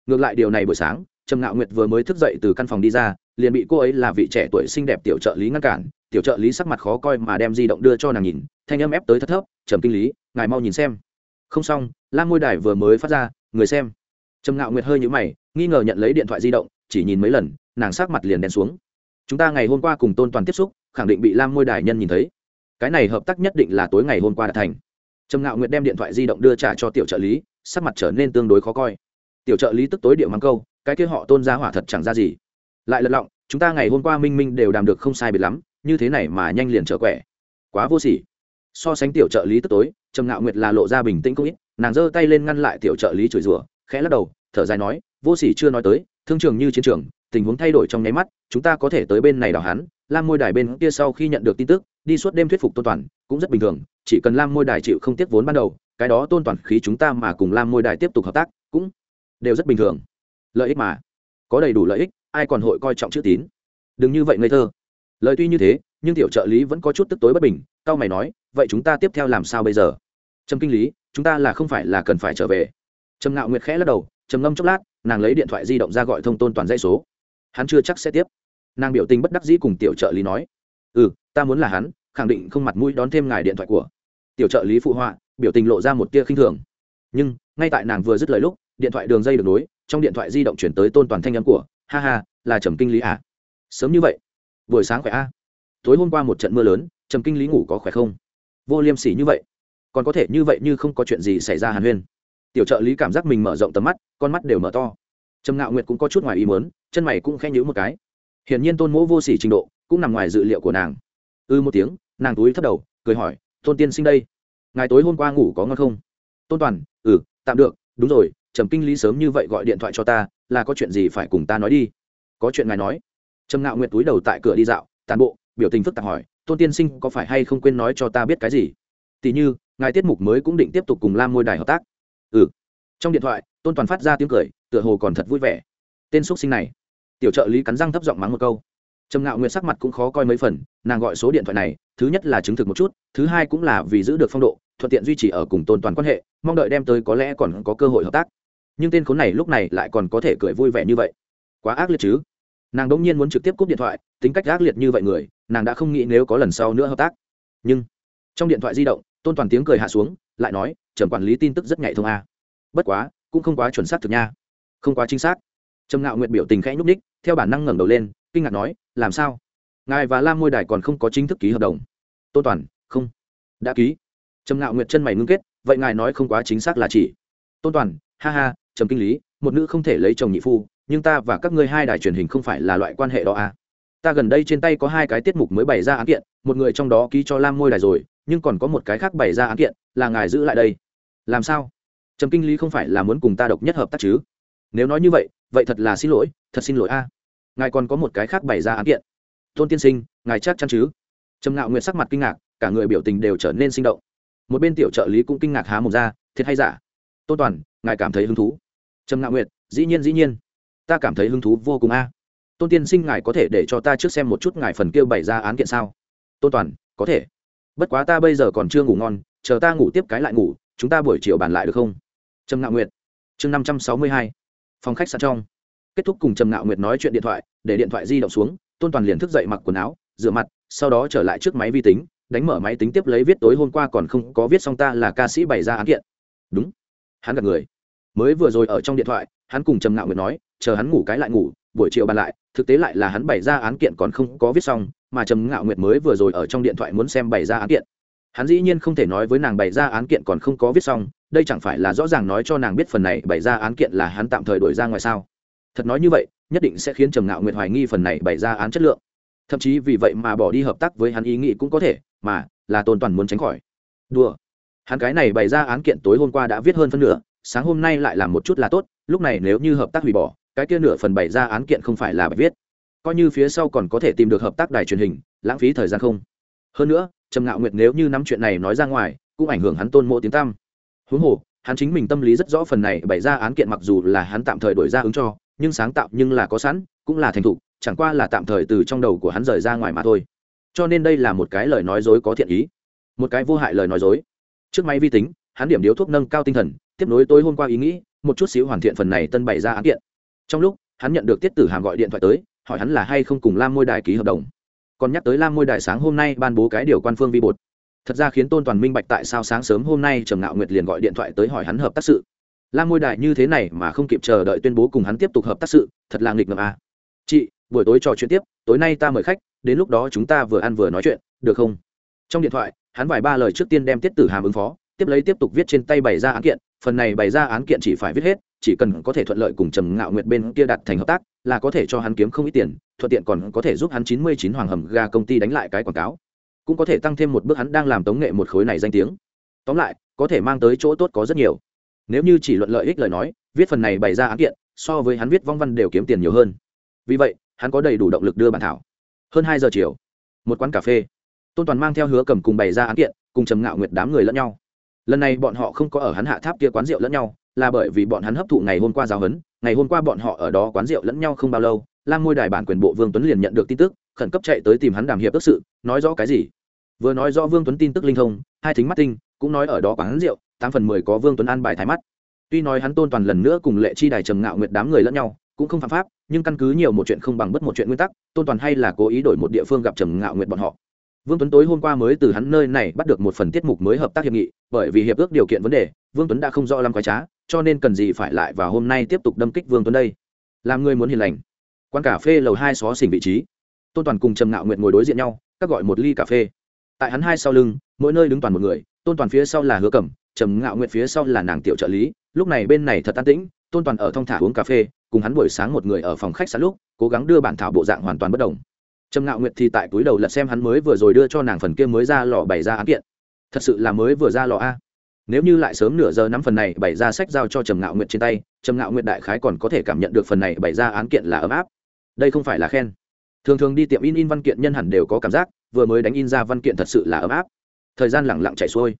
Ngược lại điều này buổi sáng, trầm ngạo nguyệt vừa mới thức dậy từ căn phòng đi ra, liền bị cô ấy là vị trẻ tuổi xinh đẹp tiểu trợ lý ngăn cản tiểu trợ lý sắc mặt khó coi mà đem di động đưa cho nàng nhìn, thanh âm ép tới thất thấp, trầm kinh lý, ngài mau nhìn xem. Không xong lam ngôi đài vừa mới phát ra, người xem. Trầm ngạo nguyệt hơi nhũ mày, nghi ngờ nhận lấy điện thoại di động, chỉ nhìn mấy lần, nàng sắc mặt liền đen xuống. Chúng ta ngày hôm qua cùng tôn toàn tiếp xúc, khẳng định bị lam ngôi đài nhân nhìn thấy. Cái này hợp tác nhất định là tối ngày hôm qua đã thành. Trầm ngạo nguyệt đem điện thoại di động đưa trả cho tiểu trợ lý, sắc mặt trở nên tương đối khó coi. Tiểu trợ lý tức tối điệu mắng câu, cái kia họ tôn giá hỏa thật chẳng ra gì. Lại lật lọng, chúng ta ngày hôm qua minh minh đều đàm được không sai biệt lắm như thế này mà nhanh liền trở quẻ. Quá vô sỉ. So sánh tiểu trợ lý tức tối, trầm ngạo nguyệt là lộ ra bình tĩnh không ít, nàng giơ tay lên ngăn lại tiểu trợ lý chửi rủa, khẽ lắc đầu, thở dài nói, vô sỉ chưa nói tới, thương trường như chiến trường, tình huống thay đổi trong nháy mắt, chúng ta có thể tới bên này đào hắn lam môi đài bên kia sau khi nhận được tin tức, đi suốt đêm thuyết phục tôn toàn, cũng rất bình thường, chỉ cần lam môi đài chịu không tiếc vốn ban đầu, cái đó tôn toàn khí chúng ta mà cùng lam môi đài tiếp tục hợp tác, cũng đều rất bình thường. Lợi ích mà. Có đầy đủ lợi ích, ai còn hội coi trọng chữ tín? Đừng như vậy ngây thơ lời tuy như thế, nhưng tiểu trợ lý vẫn có chút tức tối bất bình cao mày nói, vậy chúng ta tiếp theo làm sao bây giờ? Trầm kinh lý, chúng ta là không phải là cần phải trở về. Trầm ngạo nguyệt khẽ lắc đầu, trầm ngâm chốc lát, nàng lấy điện thoại di động ra gọi thông tôn toàn dây số. Hắn chưa chắc sẽ tiếp. Nàng biểu tình bất đắc dĩ cùng tiểu trợ lý nói ừ ta muốn là hắn, khẳng định không mặt mũi đón thêm ngài điện thoại của. Tiểu trợ lý phụ họa, biểu tình lộ ra một tia khinh thường. Nhưng, ngay tại nàng vừa dứt lời lúc, điện thoại đường dây được nối, trong điện thoại di động chuyển tới tôn toàn thanh âm của, ha ha, là trầm kinh lý à? Sớm như vậy buổi sáng khỏe a. À? tối hôm qua một trận mưa lớn, trầm kinh lý ngủ có khỏe không? Vô liêm sỉ như vậy. Còn có thể như vậy như không có chuyện gì xảy ra hàn huyên. Tiểu trợ lý cảm giác mình mở rộng tầm mắt, con mắt đều mở to. Trầm ngạo nguyệt cũng có chút ngoài ý mớn chân mày cũng khen nhữ một cái. Hiển nhiên tôn mỗ vô sỉ trình độ, cũng nằm ngoài dự liệu của nàng. Ư ừ một tiếng, nàng túi thấp đầu, cười hỏi, tôn tiên sinh đây ngày tối hôm qua ngủ có ngon không? Tôn toàn ừ tạm được, đúng rồi, trầm kinh lý sớm như vậy gọi điện thoại cho ta, là có chuyện gì phải cùng ta nói đi. Có chuyện ngài nói trầm ngạo nguyệt túi đầu tại cửa đi dạo, tàn bộ, biểu tình phức tạp hỏi, tôn tiên sinh có phải hay không quên nói cho ta biết cái gì? Tỉ như, ngài tiết mục mới cũng định tiếp tục cùng lam môi đài hợp tác. Ừ. Trong điện thoại, tôn toàn phát ra tiếng cười, tựa hồ còn thật vui vẻ. Tên x sinh này. Tiểu trợ lý cắn răng thấp giọng mắng một câu. Trầm ngạo nguyệt sắc mặt cũng khó coi mấy phần, nàng gọi số điện thoại này, thứ nhất là chứng thực một chút, thứ hai cũng là vì giữ được phong độ, thuận tiện duy trì ở cùng tôn toàn quan hệ, mong đợi đem tới có lẽ còn có cơ hội hợp tác. Nhưng tên khốn này lúc này lại còn có thể cười vui vẻ như vậy. Quá ác liệt chứ? Nàng đỗng nhiên muốn trực tiếp cúp điện thoại, tính cách ác liệt như vậy người, nàng đã không nghĩ nếu có lần sau nữa hợp tác. Nhưng, trong điện thoại di động, tôn toàn tiếng cười hạ xuống, lại nói, trầm quản lý tin tức rất nhạy thông a. Bất quá, cũng không quá chuẩn xác thực nha. Không quá chính xác. Trầm ngạo nguyện biểu tình khẽ nhúc ních theo bản năng ngẩng đầu lên, kinh ngạc nói, làm sao? Ngài và lam môi đài còn không có chính thức ký hợp đồng? Tôn toàn, không. Đã ký. Trầm ngạo nguyện chân mày ngưng kết, vậy ngài nói không quá chính xác là chỉ. Tôn toàn, ha ha, trầm kinh lý, một nữ không thể lấy chồng nhị phu nhưng ta và các ngươi hai đài truyền hình không phải là loại quan hệ đó à. Ta gần đây trên tay có hai cái tiết mục mới bày ra án kiện, một người trong đó ký cho lam ngôi đài rồi, nhưng còn có một cái khác bày ra án kiện, là ngài giữ lại đây. Làm sao? Trầm kinh lý không phải là muốn cùng ta độc nhất hợp tác chứ? Nếu nói như vậy vậy thật là xin lỗi, thật xin lỗi a. Ngài còn có một cái khác bày ra án kiện. Tôn tiên sinh, ngài chắc chắn chứ? Trầm ngạo nguyệt sắc mặt kinh ngạc, cả người biểu tình đều trở nên sinh động. Một bên tiểu trợ lý cũng kinh ngạc há mồm ra, thiệt hay giả? Tôn toàn, ngài cảm thấy hứng thú? Trầm ngạo nguyệt, dĩ nhiên dĩ nhiên ta cảm thấy hứng thú vô cùng a. Tôn tiên sinh ngài có thể để cho ta trước xem một chút ngài phần kêu bày ra án kiện sao? Tôn toàn, có thể. Bất quá ta bây giờ còn chưa ngủ ngon, chờ ta ngủ tiếp cái lại ngủ, chúng ta buổi chiều bàn lại được không? Trầm ngạo nguyệt, chương năm trăm sáu mươi hai, phòng khách sạn trong. Kết thúc cùng trầm ngạo nguyệt nói chuyện điện thoại, để điện thoại di động xuống, tôn toàn liền thức dậy mặc quần áo, rửa mặt, sau đó trở lại trước máy vi tính, đánh mở máy tính tiếp lấy viết tối hôm qua còn không có viết xong ta là ca sĩ bày ra án kiện. Đúng. Hắn gặp người. Mới vừa rồi ở trong điện thoại hắn cùng trầm ngạo nguyệt nói, chờ hắn ngủ cái lại ngủ, buổi chiều bàn lại, thực tế lại là hắn bày ra án kiện còn không có viết xong, mà trầm ngạo nguyệt mới vừa rồi ở trong điện thoại muốn xem bày ra án kiện. Hắn dĩ nhiên không thể nói với nàng bày ra án kiện còn không có viết xong, đây chẳng phải là rõ ràng nói cho nàng biết phần này bày ra án kiện là hắn tạm thời đổi ra ngoài sao? Thật nói như vậy, nhất định sẽ khiến trầm ngạo nguyệt hoài nghi phần này bày ra án chất lượng. Thậm chí vì vậy mà bỏ đi hợp tác với hắn ý nghĩ cũng có thể, mà là tôn toàn muốn tránh khỏi. Đùa. Hắn cái này bày ra án kiện tối hôm qua đã viết hơn phân nửa, sáng hôm nay lại làm một chút là tốt lúc này nếu như hợp tác hủy bỏ, cái kia nửa phần bày ra án kiện không phải là bài viết. Coi như phía sau còn có thể tìm được hợp tác đài truyền hình, lãng phí thời gian không? Hơn nữa, trầm ngạo nguyệt nếu như nắm chuyện này nói ra ngoài, cũng ảnh hưởng hắn tôn mộ tiếng tam huống hồ, hắn chính mình tâm lý rất rõ phần này bày ra án kiện mặc dù là hắn tạm thời đổi ra ứng cho, nhưng sáng tạo nhưng là có sẵn, cũng là thành thục, chẳng qua là tạm thời từ trong đầu của hắn rời ra ngoài mà thôi. Cho nên đây là một cái lời nói dối có thiện ý. Một cái vô hại lời nói dối. Trước máy vi tính, hắn điểm điếu thuốc nâng cao tinh thần, tiếp nối tối hôm qua ý nghĩ một chút xíu hoàn thiện phần này tân bày ra án kiện. Trong lúc, hắn nhận được tiết tử hàm gọi điện thoại tới, hỏi hắn là hay không cùng lam môi đài ký hợp đồng. Còn nhắc tới lam môi đài sáng hôm nay ban bố cái điều quan phương vi bột. Thật ra khiến tôn toàn minh bạch tại sao sáng sớm hôm nay trầm ngạo nguyệt liền gọi điện thoại tới hỏi hắn hợp tác sự. Lam môi đài như thế này mà không kịp chờ đợi tuyên bố cùng hắn tiếp tục hợp tác sự, thật là nghịch ngợm à. chị, buổi tối trò chuyện tiếp, tối nay ta mời khách, đến lúc đó chúng ta vừa ăn vừa nói chuyện, được không? Trong điện thoại, hắn vài ba lời trước tiên đem tiết tử hàm ứng phó, tiếp lấy tiếp tục viết trên tay bày ra án kiện phần này bày ra án kiện chỉ phải viết hết, chỉ cần có thể thuận lợi cùng trầm ngạo nguyệt bên kia đặt thành hợp tác, là có thể cho hắn kiếm không ít tiền, thuận tiện còn có thể giúp hắn chín mươi chín hoàng hầm ga công ty đánh lại cái quảng cáo. Cũng có thể tăng thêm một bước hắn đang làm tống nghệ một khối này danh tiếng. Tóm lại, có thể mang tới chỗ tốt có rất nhiều. Nếu như chỉ luận lợi ích lời nói, viết phần này bày ra án kiện, so với hắn viết vong văn đều kiếm tiền nhiều hơn. Vì vậy, hắn có đầy đủ động lực đưa bản thảo. Hơn hai giờ chiều, một quán cà phê. Tôn toàn mang theo hứa cầm cùng bày ra án kiện, cùng trầm ngạo nguyệt đám người lẫn nhau lần này bọn họ không có ở hắn hạ tháp kia quán rượu lẫn nhau, là bởi vì bọn hắn hấp thụ ngày hôm qua giáo huấn, ngày hôm qua bọn họ ở đó quán rượu lẫn nhau không bao lâu, lam môi đài bản quyền bộ vương tuấn liền nhận được tin tức, khẩn cấp chạy tới tìm hắn đàm hiệp ước sự, nói rõ cái gì? Vừa nói rõ vương tuấn tin tức linh thông, hai thính mắt tinh, cũng nói ở đó quán rượu, tám phần mười có vương tuấn an bài thái mắt. Tuy nói hắn tôn toàn lần nữa cùng lệ chi đài trầm ngạo nguyệt đám người lẫn nhau, cũng không phạm pháp, nhưng căn cứ nhiều một chuyện không bằng bất một chuyện nguyên tắc, tôn toàn hay là cố ý đổi một địa phương gặp trầm ngạo nguyệt bọn họ vương tuấn tối hôm qua mới từ hắn nơi này bắt được một phần tiết mục mới hợp tác hiệp nghị, bởi vì hiệp ước điều kiện vấn đề, vương tuấn đã không rõ làm quái trá, cho nên cần gì phải lại vào hôm nay tiếp tục đâm kích vương tuấn đây? Làm người muốn hiền lành. Quán cà phê lầu hai xó xỉnh vị trí. Tôn toàn cùng trầm ngạo nguyệt ngồi đối diện nhau, các gọi một ly cà phê. Tại hắn hai sau lưng, mỗi nơi đứng toàn một người, tôn toàn phía sau là hứa cẩm, trầm ngạo nguyệt phía sau là nàng tiểu trợ lý, lúc này bên này thật an tĩnh, tôn toàn ở thong thả uống cà phê, cùng hắn buổi sáng một người ở phòng khách sạn lúc, cố gắng đưa bản thảo bộ dạng hoàn toàn bất đồng trầm ngạo nguyệt thì tại túi đầu lật xem hắn mới vừa rồi đưa cho nàng phần kia mới ra lò bày ra án kiện. Thật sự là mới vừa ra lò a. Nếu như lại sớm nửa giờ nắm phần này bày ra sách giao cho trầm ngạo nguyệt trên tay, trầm ngạo nguyệt đại khái còn có thể cảm nhận được phần này bày ra án kiện là ấm áp. Đây không phải là khen. Thường thường đi tiệm in in văn kiện nhân hẳn đều có cảm giác, vừa mới đánh in ra văn kiện thật sự là ấm áp. Thời gian lẳng lặng chảy xuôi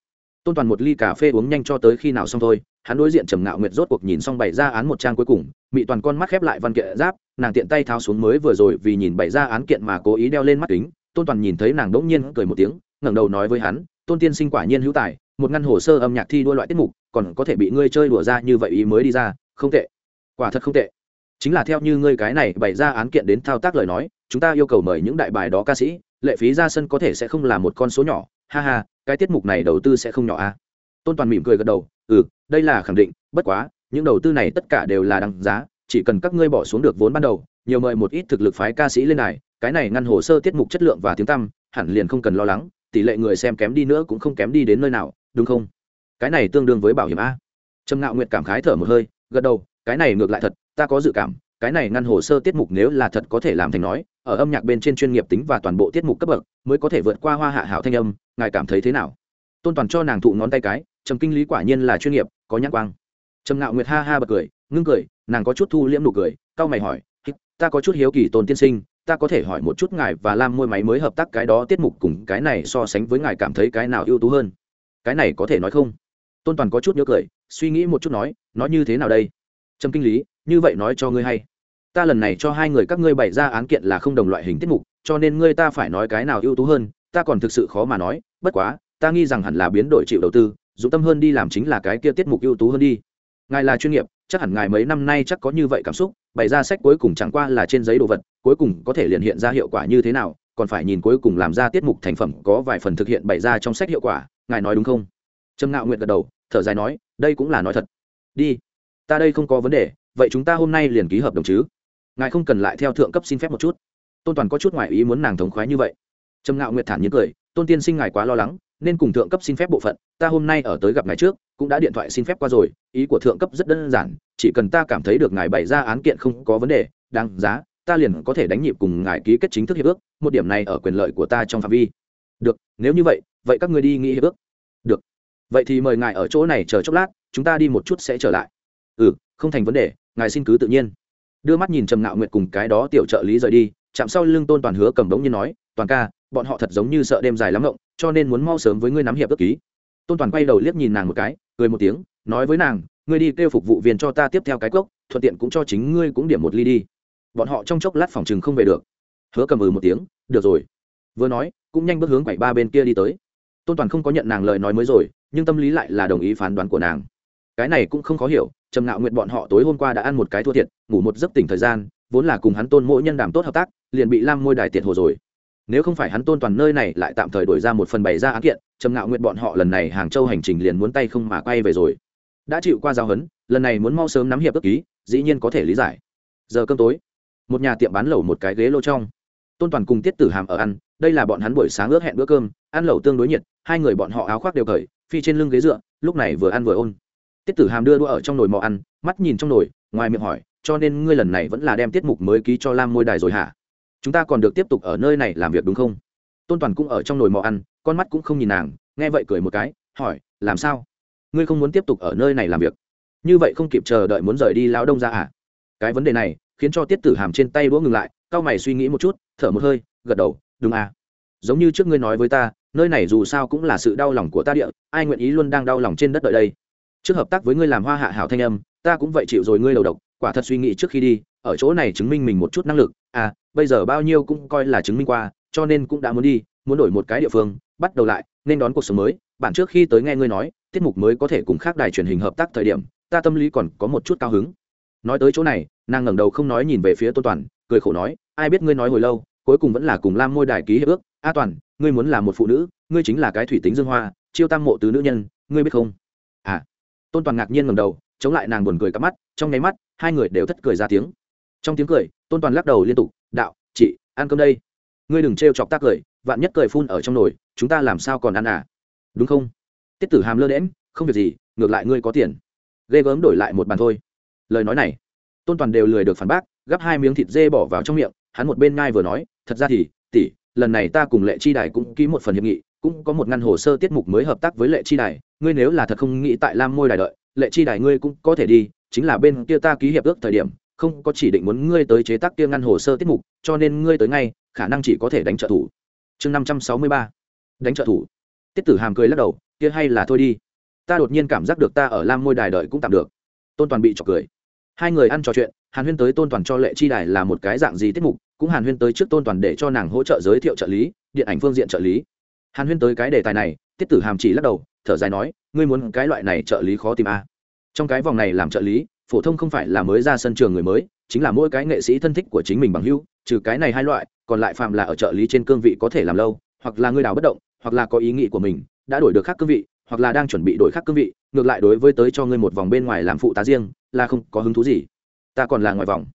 tôn toàn một ly cà phê uống nhanh cho tới khi nào xong thôi, hắn đối diện trầm ngạo nguyệt rốt cuộc nhìn xong bày ra án một trang cuối cùng, mị toàn con mắt khép lại văn kiện giáp, nàng tiện tay tháo xuống mới vừa rồi vì nhìn bày ra án kiện mà cố ý đeo lên mắt kính, tôn toàn nhìn thấy nàng đỗng nhiên cười một tiếng, ngẩng đầu nói với hắn, tôn tiên sinh quả nhiên hữu tài, một ngăn hồ sơ âm nhạc thi đua loại tiết mục, còn có thể bị ngươi chơi đùa ra như vậy ý mới đi ra, không tệ. Quả thật không tệ. Chính là theo như ngươi cái này bày ra án kiện đến thao tác lời nói, chúng ta yêu cầu mời những đại bài đó ca sĩ, lệ phí ra sân có thể sẽ không là một con số nhỏ, ha ha cái tiết mục này đầu tư sẽ không nhỏ a à? tôn toàn mỉm cười gật đầu ừ đây là khẳng định, bất quá, những đầu tư này tất cả đều là đăng giá, chỉ cần các ngươi bỏ xuống được vốn ban đầu, nhiều mời một ít thực lực phái ca sĩ lên này cái này ngăn hồ sơ tiết mục chất lượng và tiếng tăm, hẳn liền không cần lo lắng, tỷ lệ người xem kém đi nữa cũng không kém đi đến nơi nào, đúng không cái này tương đương với bảo hiểm a trầm ngạo nguyệt cảm khái thở một hơi, gật đầu, cái này ngược lại thật, ta có dự cảm, cái này ngăn hồ sơ tiết mục nếu là thật có thể làm thành nói, ở âm nhạc bên trên chuyên nghiệp tính và toàn bộ tiết mục cấp bậc, mới có thể vượt qua hoa hạ hảo thanh âm ngài cảm thấy thế nào? Tôn toàn cho nàng thụ ngón tay cái, trầm kinh lý quả nhiên là chuyên nghiệp, có nhãn quang. Trầm ngạo nguyệt ha ha bật cười, ngưng cười, nàng có chút thu liễm nụ cười, cau mày hỏi ta có chút hiếu kỳ tôn tiên sinh, ta có thể hỏi một chút ngài và lam môi máy mới hợp tác cái đó tiết mục cùng cái này so sánh với ngài cảm thấy cái nào ưu tú hơn? Cái này có thể nói không? Tôn toàn có chút nhớ cười, suy nghĩ một chút nói nói như thế nào đây? Trầm kinh lý, như vậy nói cho ngươi hay. Ta lần này cho hai người các ngươi bày ra án kiện là không đồng loại hình tiết mục, cho nên ngươi ta phải nói cái nào ưu tú hơn, ta còn thực sự khó mà nói bất quá, ta nghi rằng hẳn là biến đổi chịu đầu tư, dụng tâm hơn đi làm chính là cái kia tiết mục ưu tú hơn đi. Ngài là chuyên nghiệp, chắc hẳn ngài mấy năm nay chắc có như vậy cảm xúc, bày ra sách cuối cùng chẳng qua là trên giấy đồ vật, cuối cùng có thể liền hiện ra hiệu quả như thế nào, còn phải nhìn cuối cùng làm ra tiết mục thành phẩm có vài phần thực hiện bày ra trong sách hiệu quả, ngài nói đúng không? Trâm ngạo nguyện gật đầu, thở dài nói, đây cũng là nói thật. Đi, ta đây không có vấn đề, vậy chúng ta hôm nay liền ký hợp đồng chứ? Ngài không cần lại theo thượng cấp xin phép một chút. Tôn toàn có chút ngoại ý muốn nàng thống khoái như vậy. Trâm ngạo nguyệt thản nhiên cười tôn tiên sinh ngài quá lo lắng, nên cùng thượng cấp xin phép bộ phận, ta hôm nay ở tới gặp ngài trước, cũng đã điện thoại xin phép qua rồi, ý của thượng cấp rất đơn giản, chỉ cần ta cảm thấy được ngài bày ra án kiện không có vấn đề, đáng giá, ta liền có thể đánh nhịp cùng ngài ký kết chính thức hiệp ước, một điểm này ở quyền lợi của ta trong phạm vi. Được, nếu như vậy vậy các người đi nghĩ hiệp ước. Được. Vậy thì mời ngài ở chỗ này chờ chốc lát, chúng ta đi một chút sẽ trở lại. Ừ không thành vấn đề, ngài xin cứ tự nhiên. Đưa mắt nhìn trầm ngạo nguyệt cùng cái đó tiểu trợ lý rời đi, chạm sau lưng tôn toàn hứa cầm đống như nói, toàn ca bọn họ thật giống như sợ đêm dài lắm rộng cho nên muốn mau sớm với ngươi nắm hiệp ước ký. Tôn toàn quay đầu liếc nhìn nàng một cái, cười một tiếng, nói với nàng, ngươi đi kêu phục vụ viên cho ta tiếp theo cái cốc, thuận tiện cũng cho chính ngươi cũng điểm một ly đi. Bọn họ trong chốc lát phòng chừng không về được. Hứa cầm ừ một tiếng, được rồi. Vừa nói, cũng nhanh bước hướng quẩy ba bên kia đi tới. Tôn toàn không có nhận nàng lời nói mới rồi, nhưng tâm lý lại là đồng ý phán đoán của nàng. Cái này cũng không khó hiểu, trầm ngạo nguyện bọn họ tối hôm qua đã ăn một cái thua thiệt, ngủ một giấc tỉnh thời gian, vốn là cùng hắn tôn mỗi nhân đảm tốt hợp tác, liền bị lam môi đài tiệt hồ rồi nếu không phải hắn tôn toàn nơi này lại tạm thời đổi ra một phần bày ra án kiện, trầm ngạo nguyện bọn họ lần này hàng châu hành trình liền muốn tay không mà quay về rồi. Đã chịu qua giao hấn, lần này muốn mau sớm nắm hiệp ước ký, dĩ nhiên có thể lý giải. Giờ cơm tối, một nhà tiệm bán lẩu một cái ghế lô trong. Tôn toàn cùng tiết tử hàm ở ăn, đây là bọn hắn buổi sáng ước hẹn bữa cơm, ăn lẩu tương đối nhiệt, hai người bọn họ áo khoác đều cởi, phi trên lưng ghế dựa, lúc này vừa ăn vừa ôn. Tiết tử hàm đưa đũa ở trong nồi mò ăn, mắt nhìn trong nồi, ngoài miệng hỏi, cho nên ngươi lần này vẫn là đem tiết mục mới ký cho lam môi đài rồi hả? Chúng ta còn được tiếp tục ở nơi này làm việc đúng không? Tôn toàn cũng ở trong nồi mò ăn, con mắt cũng không nhìn nàng, nghe vậy cười một cái, hỏi, làm sao? Ngươi không muốn tiếp tục ở nơi này làm việc? Như vậy không kịp chờ đợi muốn rời đi lao đông ra à? Cái vấn đề này khiến cho tiết tử hàm trên tay đũa ngừng lại c mày suy nghĩ một chút, thở một hơi, gật đầu, đúng à. Giống như trước ngươi nói với ta, nơi này dù sao cũng là sự đau lòng của ta địa, ai nguyện ý luôn đang đau lòng trên đất đợi đây? Trước hợp tác với ngươi làm hoa hạ hảo thanh âm, ta cũng vậy chịu rồi ngươi đầu độc, quả thật suy nghĩ trước khi đi, ở chỗ này chứng minh mình một chút năng lực à bây giờ bao nhiêu cũng coi là chứng minh qua, cho nên cũng đã muốn đi, muốn đổi một cái địa phương, bắt đầu lại, nên đón cuộc sống mới. Bản trước khi tới nghe ngươi nói, tiết mục mới có thể cùng khác đài truyền hình hợp tác thời điểm, ta tâm lý còn có một chút cao hứng. Nói tới chỗ này, nàng ngẩng đầu không nói nhìn về phía tô toàn, cười khổ nói, ai biết ngươi nói hồi lâu, cuối cùng vẫn là cùng lam môi đài ký hiệp ước. A toàn, ngươi muốn là một phụ nữ, ngươi chính là cái thủy tính dương hoa, chiêu tam mộ từ nữ nhân, ngươi biết không? À. Tôn toàn ngạc nhiên ngầm đầu, chống lại nàng buồn cười cắp mắt, trong nháy mắt, hai người đều thất cười ra tiếng. Trong tiếng cười tôn toàn lắc đầu liên tục, đạo, chị, ăn cơm đây. Ngươi đừng trêu chọc tác cười vạn nhất cười phun ở trong nồi, chúng ta làm sao còn ăn à? Đúng không? Tiết tử hàm lơ đễm không việc gì, ngược lại ngươi có tiền. Ghê gớm đổi lại một bàn thôi. Lời nói này, tôn toàn đều lười được phản bác, gắp hai miếng thịt dê bỏ vào trong miệng, hắn một bên ngai vừa nói, thật ra thì, tỷ, lần này ta cùng lệ chi đài cũng ký một phần hiệp nghị, cũng có một ngăn hồ sơ tiết mục mới hợp tác với lệ chi đài, ngươi nếu là thật không nghĩ tại lam môi đài đợi, lệ chi đài ngươi cũng có thể đi, chính là bên kia ta ký hiệp ước thời điểm không có chỉ định muốn ngươi tới chế tác kia ngăn hồ sơ tiết mục, cho nên ngươi tới ngay, khả năng chỉ có thể đánh trợ thủ. Chương năm trăm sáu mươi ba. Đánh trợ thủ. Tiết tử hàm cười lắc đầu, kia hay là thôi đi. Ta đột nhiên cảm giác được ta ở lam môi đài đợi cũng tạm được. Tôn toàn bị trọc cười. Hai người ăn trò chuyện, hàn huyên tới tôn toàn cho lệ chi đài là một cái dạng gì tiết mục, cũng hàn huyên tới trước tôn toàn để cho nàng hỗ trợ giới thiệu trợ lý, điện ảnh phương diện trợ lý. Hàn huyên tới cái đề tài này, tiết tử hàm chỉ lắc đầu, thở dài nói, ngươi muốn cái loại này trợ lý khó tìm a. À. trong cái vòng này làm trợ lý phổ thông không phải là mới ra sân trường người mới, chính là mỗi cái nghệ sĩ thân thích của chính mình bằng hưu trừ cái này hai loại, còn lại phạm là ở trợ lý trên cương vị có thể làm lâu, hoặc là người đào bất động, hoặc là có ý nghĩ của mình, đã đổi được khác cương vị, hoặc là đang chuẩn bị đổi khác cương vị, ngược lại đối với tới cho ngươi một vòng bên ngoài làm phụ tá riêng, là không có hứng thú gì. Ta còn là ngoài vòng.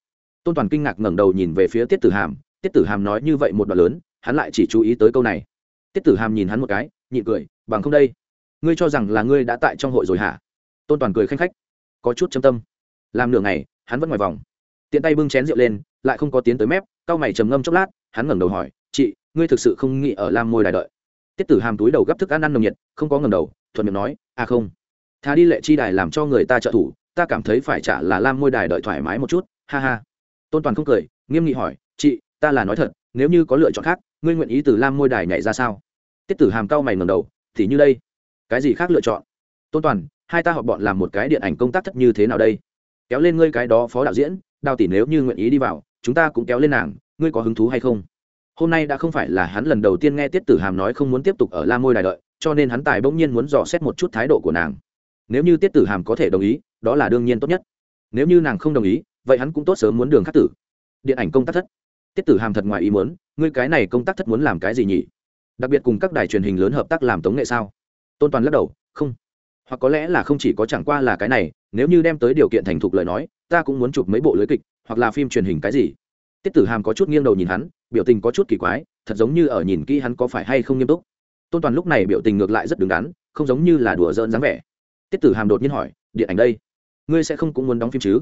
Tôn toàn kinh ngạc ngẩng đầu nhìn về phía tiết tử hàm, tiết tử hàm nói như vậy một đoạn lớn, hắn lại chỉ chú ý tới câu này. Tiết tử hàm nhìn hắn một cái, nhịn cười, bằng không đây, ngươi cho rằng là ngươi đã tại trong hội rồi hả? Tôn toàn cười khanh khách, có chút châm tâm làm nửa ngày, hắn vẫn ngoài vòng. Tiện tay bưng chén rượu lên, lại không có tiến tới mép, cau mày trầm ngâm chốc lát, hắn ngẩng đầu hỏi, chị, ngươi thực sự không nghĩ ở lam môi đài đợi? Tiết tử hàm túi đầu gấp thức ăn ăn nồng nhiệt, không có ngẩng đầu, thuận miệng nói à không. Thà đi lệ chi đài làm cho người ta trợ thủ, ta cảm thấy phải trả là lam môi đài đợi thoải mái một chút. Ha ha. Tôn toàn không cười, nghiêm nghị hỏi, chị, ta là nói thật, nếu như có lựa chọn khác, ngươi nguyện ý từ lam môi đài nhảy ra sao? Tiết tử hàm cau mày ngẩng đầu, thì như đây. Cái gì khác lựa chọn? Tôn toàn, hai ta họ bọn làm một cái điện ảnh công tác thất như thế nào đây? Kéo lên ngươi cái đó phó đạo diễn, đào tỷ nếu như nguyện ý đi vào, chúng ta cũng kéo lên nàng, ngươi có hứng thú hay không? Hôm nay đã không phải là hắn lần đầu tiên nghe tiết tử hàm nói không muốn tiếp tục ở la môi đài đợi, cho nên hắn tài bỗng nhiên muốn dò xét một chút thái độ của nàng. Nếu như tiết tử hàm có thể đồng ý, đó là đương nhiên tốt nhất. Nếu như nàng không đồng ý, vậy hắn cũng tốt sớm muốn đường khắc tử. Điện ảnh công tác thất. Tiết tử hàm thật ngoài ý muốn, ngươi cái này công tác thất muốn làm cái gì nhỉ? Đặc biệt cùng các đài truyền hình lớn hợp tác làm tống nghệ sao? Tôn toàn lắc đầu, không. Hoặc có lẽ là không chỉ có chẳng qua là cái này nếu như đem tới điều kiện thành thục lời nói, ta cũng muốn chụp mấy bộ lưới kịch, hoặc là phim truyền hình cái gì. Tiết tử hàm có chút nghiêng đầu nhìn hắn, biểu tình có chút kỳ quái, thật giống như ở nhìn kỹ hắn có phải hay không nghiêm túc. Tôn toàn lúc này biểu tình ngược lại rất đứng đắn, không giống như là đùa giỡn dáng vẻ. Tiết tử hàm đột nhiên hỏi, điện ảnh đây, ngươi sẽ không cũng muốn đóng phim chứ?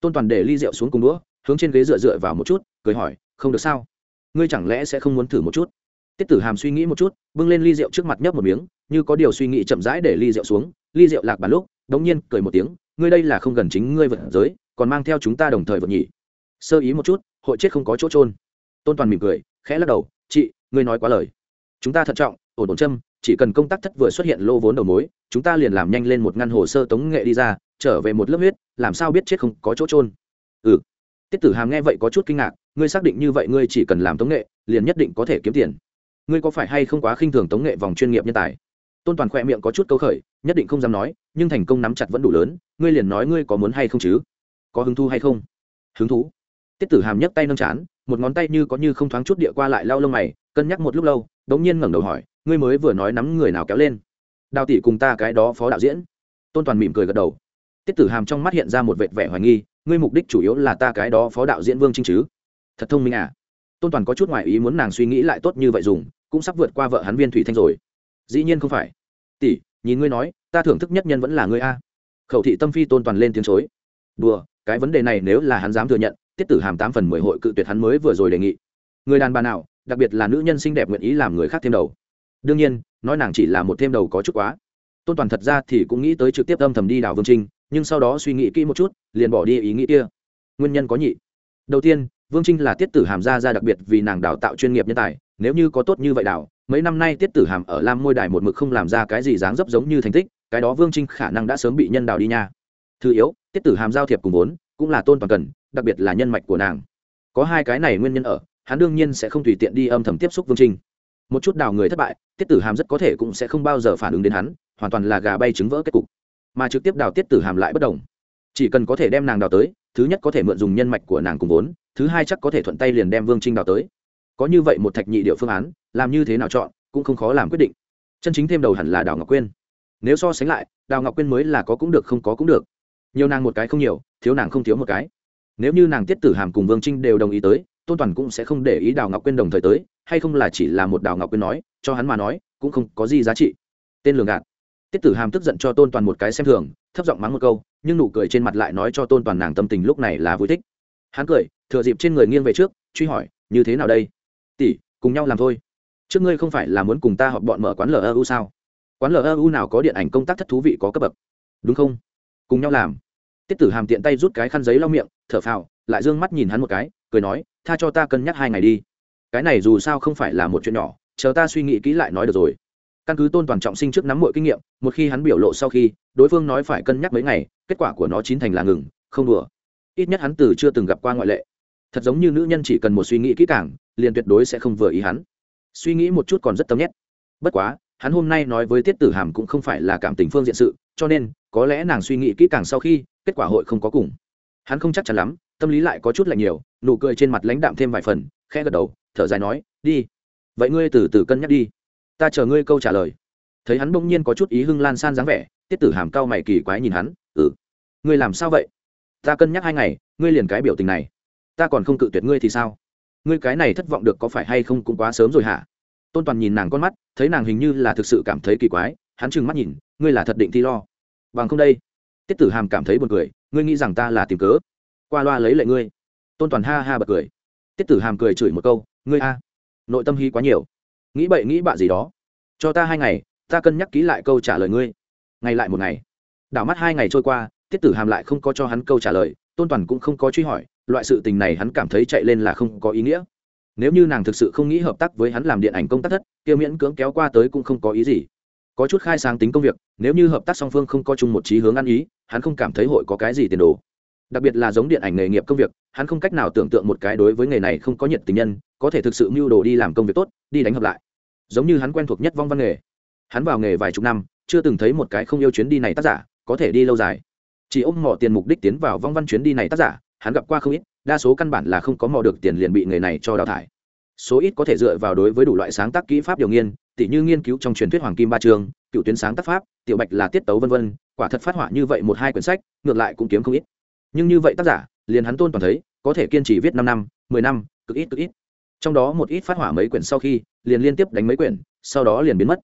Tôn toàn để ly rượu xuống cùng đũa, hướng trên ghế dựa dựa vào một chút, cười hỏi, không được sao? Ngươi chẳng lẽ sẽ không muốn thử một chút? Tiết tử hàm suy nghĩ một chút, bưng lên ly rượu trước mặt nhấp một miếng, như có điều suy nghĩ chậm rãi để ly rượu xuống. Ly rượu lạc bàn lúc, đống nhiên cười một tiếng ngươi đây là không gần chính ngươi vượt giới, còn mang theo chúng ta đồng thời vượt nhỉ sơ ý một chút, hội chết không có chỗ trôn tôn toàn mỉm cười, khẽ lắc đầu, chị, ngươi nói quá lời. Chúng ta thận trọng, ổn ổn châm, chỉ cần công tác thất vừa xuất hiện lô vốn đầu mối, chúng ta liền làm nhanh lên một ngăn hồ sơ tống nghệ đi ra, trở về một lớp huyết, làm sao biết chết không có chỗ trôn ừ. Tiết tử hàm nghe vậy có chút kinh ngạc, ngươi xác định như vậy ngươi chỉ cần làm tống nghệ, liền nhất định có thể kiếm tiền. Ngươi có phải hay không quá khinh thường tống nghệ vòng chuyên nghiệp nhân tài? Tôn toàn khoe miệng có chút câu khởi, nhất định không dám nói, nhưng thành công nắm chặt vẫn đủ lớn, ngươi liền nói ngươi có muốn hay không chứ? Có hứng thú hay không? Hứng thú. Tiết tử hàm nhấc tay nâng chán, một ngón tay như có như không thoáng chút địa qua lại lau lông mày, cân nhắc một lúc lâu đ ố n g nhiên ngẩng đầu hỏi, ngươi mới vừa nói nắm người nào kéo lên? Đào tỷ cùng ta cái đó phó đạo diễn. Tôn toàn mỉm cười gật đầu. Tiết tử hàm trong mắt hiện ra một vệt vẻ hoài nghi, ngươi mục đích chủ yếu là ta cái đó phó đạo diễn vương trinh chứ? Thật thông minh à? Tôn toàn có chút ngoại ý muốn nàng suy nghĩ lại tốt như vậy dùng, cũng sắp vượt qua vợ hắn viên thủy thanh rồi dĩ nhiên không phải. Tỷ, nhìn ngươi nói, ta thưởng thức nhất nhân vẫn là ngươi a. Khẩu thị tâm phi tôn toàn lên tiếng chối. Đùa, cái vấn đề này nếu là hắn dám thừa nhận, tiết tử hàm tám phần mười hội cự tuyệt hắn mới vừa rồi đề nghị. Người đàn bà nào, đặc biệt là nữ nhân xinh đẹp nguyện ý làm người khác thêm đầu. Đương nhiên, nói nàng chỉ là một thêm đầu có chút quá. Tôn toàn thật ra thì cũng nghĩ tới trực tiếp âm thầm đi đào vương trinh, nhưng sau đó suy nghĩ kỹ một chút, liền bỏ đi ý nghĩ kia. Nguyên nhân có nhị. Đầu tiên, vương trinh là tiết tử hàm gia ra đặc biệt vì nàng đào tạo chuyên nghiệp nhân tài nếu như có tốt như vậy đào mấy năm nay tiết tử hàm ở lam môi đài một mực không làm ra cái gì dáng dấp giống như thành tích, cái đó vương trinh khả năng đã sớm bị nhân đào đi nha. Thứ yếu, tiết tử hàm giao thiệp cùng vốn, cũng là tôn toàn cần, đặc biệt là nhân mạch của nàng. Có hai cái này nguyên nhân ở, hắn đương nhiên sẽ không tùy tiện đi âm thầm tiếp xúc vương trinh. Một chút đào người thất bại, tiết tử hàm rất có thể cũng sẽ không bao giờ phản ứng đến hắn, hoàn toàn là gà bay trứng vỡ kết cục. Mà trực tiếp đào tiết tử hàm lại bất đồng. Chỉ cần có thể đem nàng đào tới, thứ nhất có thể mượn dùng nhân mạch của nàng cùng vốn, thứ hai chắc có thể thuận tay liền đem vương trinh đào tới có như vậy một thạch nhị điệu phương án, làm như thế nào chọn, cũng không khó làm quyết định. Chân chính thêm đầu hẳn là đào ngọc quyên. Nếu so sánh lại, đào ngọc quyên mới là có cũng được, không có cũng được. Nhiều nàng một cái không nhiều, thiếu nàng không thiếu một cái. Nếu như nàng tiết tử hàm cùng vương trinh đều đồng ý tới, tôn toàn cũng sẽ không để ý đào ngọc quyên đồng thời tới, hay không là chỉ là một đào ngọc quyên nói, cho hắn mà nói, cũng không có gì giá trị. Tên lường gạt. Tiết tử hàm tức giận cho tôn toàn một cái xem thường, thấp giọng mắng một câu, nhưng nụ cười trên mặt lại nói cho tôn toàn nàng tâm tình lúc này là vui thích. Hắn cười, thừa dịp trên người nghiêng về trước, truy hỏi, như thế nào đây? Tỷ, cùng nhau làm thôi. Trước ngươi không phải là muốn cùng ta họp bọn mở quán lu sao? Quán lu nào có điện ảnh công tác thất thú vị có cấp bậc? Đúng không? Cùng nhau làm. Tiết tử hàm tiện tay rút cái khăn giấy lau miệng, thở phào, lại d ư ơ n g mắt nhìn hắn một cái, cười nói, tha cho ta cân nhắc hai ngày đi. Cái này dù sao không phải là một chuyện nhỏ, chờ ta suy nghĩ kỹ lại nói được rồi. Căn cứ tôn toàn trọng sinh trước nắm mọi kinh nghiệm, một khi hắn biểu lộ sau khi, đối phương nói phải cân nhắc mấy ngày, kết quả của nó chín thành là ngừng, không đùa. Ít nhất hắn từ chưa từng gặp qua ngoại lệ. Thật giống như nữ nhân chỉ cần một suy nghĩ kỹ càng liền tuyệt đối sẽ không vừa ý hắn. Suy nghĩ một chút còn rất tâm nhét. Bất quá, hắn hôm nay nói với tiết tử hàm cũng không phải là cảm tình phương diện sự, cho nên, có lẽ nàng suy nghĩ kỹ càng sau khi, kết quả hội không có cùng. Hắn không chắc chắn lắm, tâm lý lại có chút lạnh nhiều, nụ cười trên mặt lãnh đạm thêm vài phần, khẽ gật đầu, thở dài nói, đi. Vậy ngươi từ từ cân nhắc đi. Ta chờ ngươi câu trả lời. Thấy hắn bỗng nhiên có chút ý hưng lan san dáng vẻ, tiết tử hàm cao mày kỳ quái nhìn hắn ừ. Ngươi làm sao vậy? Ta cân nhắc hai ngày, ngươi liền cái biểu tình này. Ta còn không cự tuyệt ngươi thì sao? Ngươi cái này thất vọng được có phải hay không cũng quá sớm rồi hả? Tôn toàn nhìn nàng con mắt, thấy nàng hình như là thực sự cảm thấy kỳ quái, hắn trừng mắt nhìn, ngươi là thật định thi lo. Bằng không đây. Tiết tử hàm cảm thấy buồn cười, ngươi nghĩ rằng ta là tìm cớ. Qua loa lấy lệ ngươi. Tôn toàn ha ha bật cười. Tiết tử hàm cười chửi một câu, ngươi a, nội tâm hy quá nhiều. Nghĩ bậy nghĩ bạ gì đó. Cho ta hai ngày, ta cân nhắc kỹ lại câu trả lời ngươi. Ngày lại một ngày. Đảo mắt hai ngày trôi qua, tiết tử hàm lại không có cho hắn câu trả lời, tôn toàn cũng không có truy hỏi loại sự tình này hắn cảm thấy chạy lên là không có ý nghĩa. Nếu như nàng thực sự không nghĩ hợp tác với hắn làm điện ảnh công tác thất, kia miễn cưỡng kéo qua tới cũng không có ý gì. Có chút khai sáng tính công việc, nếu như hợp tác song phương không có chung một trí hướng ăn ý, hắn không cảm thấy hội có cái gì tiền đồ. Đặc biệt là giống điện ảnh nghề nghiệp công việc, hắn không cách nào tưởng tượng một cái đối với nghề này không có nhiệt tình nhân, có thể thực sự mưu đồ đi làm công việc tốt, đi đánh hợp lại. Giống như hắn quen thuộc nhất vong văn nghề. Hắn vào nghề vài chục năm, chưa từng thấy một cái không yêu chuyến đi này tác giả có thể đi lâu dài. Chỉ ôm mỏ tiền mục đích tiến vào vong văn chuyến đi này tác giả hắn gặp qua không ít, đa số căn bản là không có mò được tiền liền bị nghề này cho đào thải. Số ít có thể dựa vào đối với đủ loại sáng tác kỹ pháp điều nghiên, tỉ như nghiên cứu trong truyền thuyết hoàng kim ba trường, cựu tuyến sáng tác pháp, tiểu bạch là tiết tấu vân vân, quả thật phát họa như vậy một hai quyển sách, ngược lại cũng kiếm không ít. Nhưng như vậy tác giả, liền hắn tôn toàn thấy, có thể kiên trì viết năm năm, mười năm, cực ít cực ít. Trong đó một ít phát họa mấy quyển sau khi, liền liên tiếp đánh mấy quyển, sau đó liền biến mất.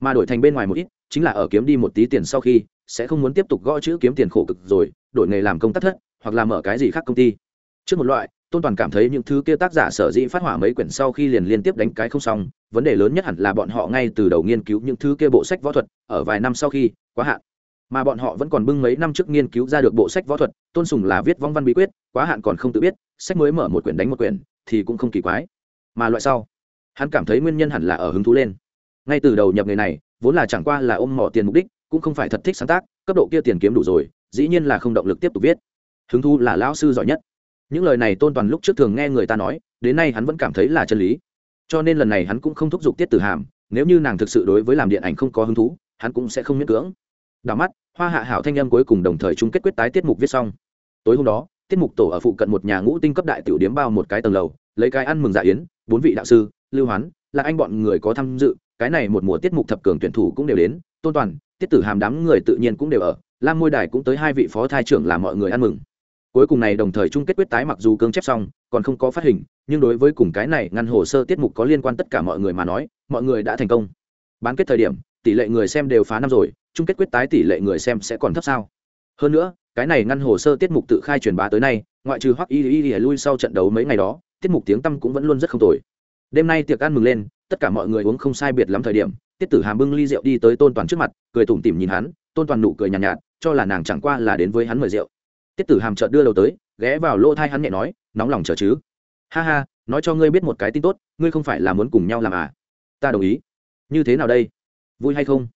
Mà đổi thành bên ngoài một ít, chính là ở kiếm đi một tí tiền sau khi, sẽ không muốn tiếp tục gõ chữ kiếm tiền khổ cực rồi, đổi nghề làm công tác thất hoặc là mở cái gì khác công ty. Trước một loại, tôn toàn cảm thấy những thứ kia tác giả sở dĩ phát hỏa mấy quyển sau khi liền liên tiếp đánh cái không xong, vấn đề lớn nhất hẳn là bọn họ ngay từ đầu nghiên cứu những thứ kia bộ sách võ thuật, ở vài năm sau khi, quá hạn. Mà bọn họ vẫn còn bưng mấy năm trước nghiên cứu ra được bộ sách võ thuật, tôn sùng là viết vong văn bí quyết, quá hạn còn không tự biết, sách mới mở một quyển đánh một quyển, thì cũng không kỳ quái. Mà loại sau, hắn cảm thấy nguyên nhân hẳn là ở hứng thú lên. Ngay từ đầu nhập nghề này, vốn là chẳng qua là ôm mỏ tiền mục đích, cũng không phải thật thích sáng tác, cấp độ kia tiền kiếm đủ rồi, dĩ nhiên là không động lực tiếp tục viết hứng thú là lão sư giỏi nhất. Những lời này tôn toàn lúc trước thường nghe người ta nói, đến nay hắn vẫn cảm thấy là chân lý. Cho nên lần này hắn cũng không thúc giục tiết tử hàm, nếu như nàng thực sự đối với làm điện ảnh không có hứng thú, hắn cũng sẽ không miễn cưỡng. Đảo mắt, hoa hạ hảo thanh em cuối cùng đồng thời chung kết quyết tái tiết mục viết xong. Tối hôm đó, tiết mục tổ ở phụ cận một nhà ngũ tinh cấp đại tiểu điếm bao một cái tầng lầu, lấy cái ăn mừng dạ yến, bốn vị đạo sư, lưu hoán, là anh bọn người có tham dự, cái này một mùa tiết mục thập cường tuyển thủ cũng đều đến, tôn toàn, tiết tử hàm đám người tự nhiên cũng đều ở, lam môi đài cũng tới hai vị phó thai trưởng làm mọi người ăn mừng cuối cùng này đồng thời chung kết quyết tái mặc dù cương chép xong còn không có phát hình nhưng đối với cùng cái này ngăn hồ sơ tiết mục có liên quan tất cả mọi người mà nói mọi người đã thành công. Bán kết thời điểm tỷ lệ người xem đều phá năm rồi chung kết quyết tái tỷ lệ người xem sẽ còn thấp sao? Hơn nữa cái này ngăn hồ sơ tiết mục tự khai truyền bá tới nay ngoại trừ hoắc y y y lui sau trận đấu mấy ngày đó tiết mục tiếng tăm cũng vẫn luôn rất không tồi. Đêm nay tiệc ăn mừng lên tất cả mọi người uống không sai biệt lắm thời điểm tiết tử hàm bưng ly rượu đi tới tôn toàn trước mặt cười tủm tỉm nhìn hắn tôn toàn nụ cười nhàn nhạt, nhạt cho là nàng chẳng qua là đến với hắn mời rượu tiết tử hàm trợt đưa đầu tới, ghé vào lỗ thai hắn nhẹ nói, nóng lòng chờ chứ. Ha ha, nói cho ngươi biết một cái tin tốt, ngươi không phải là muốn cùng nhau làm à? Ta đồng ý. Như thế nào đây? Vui hay không?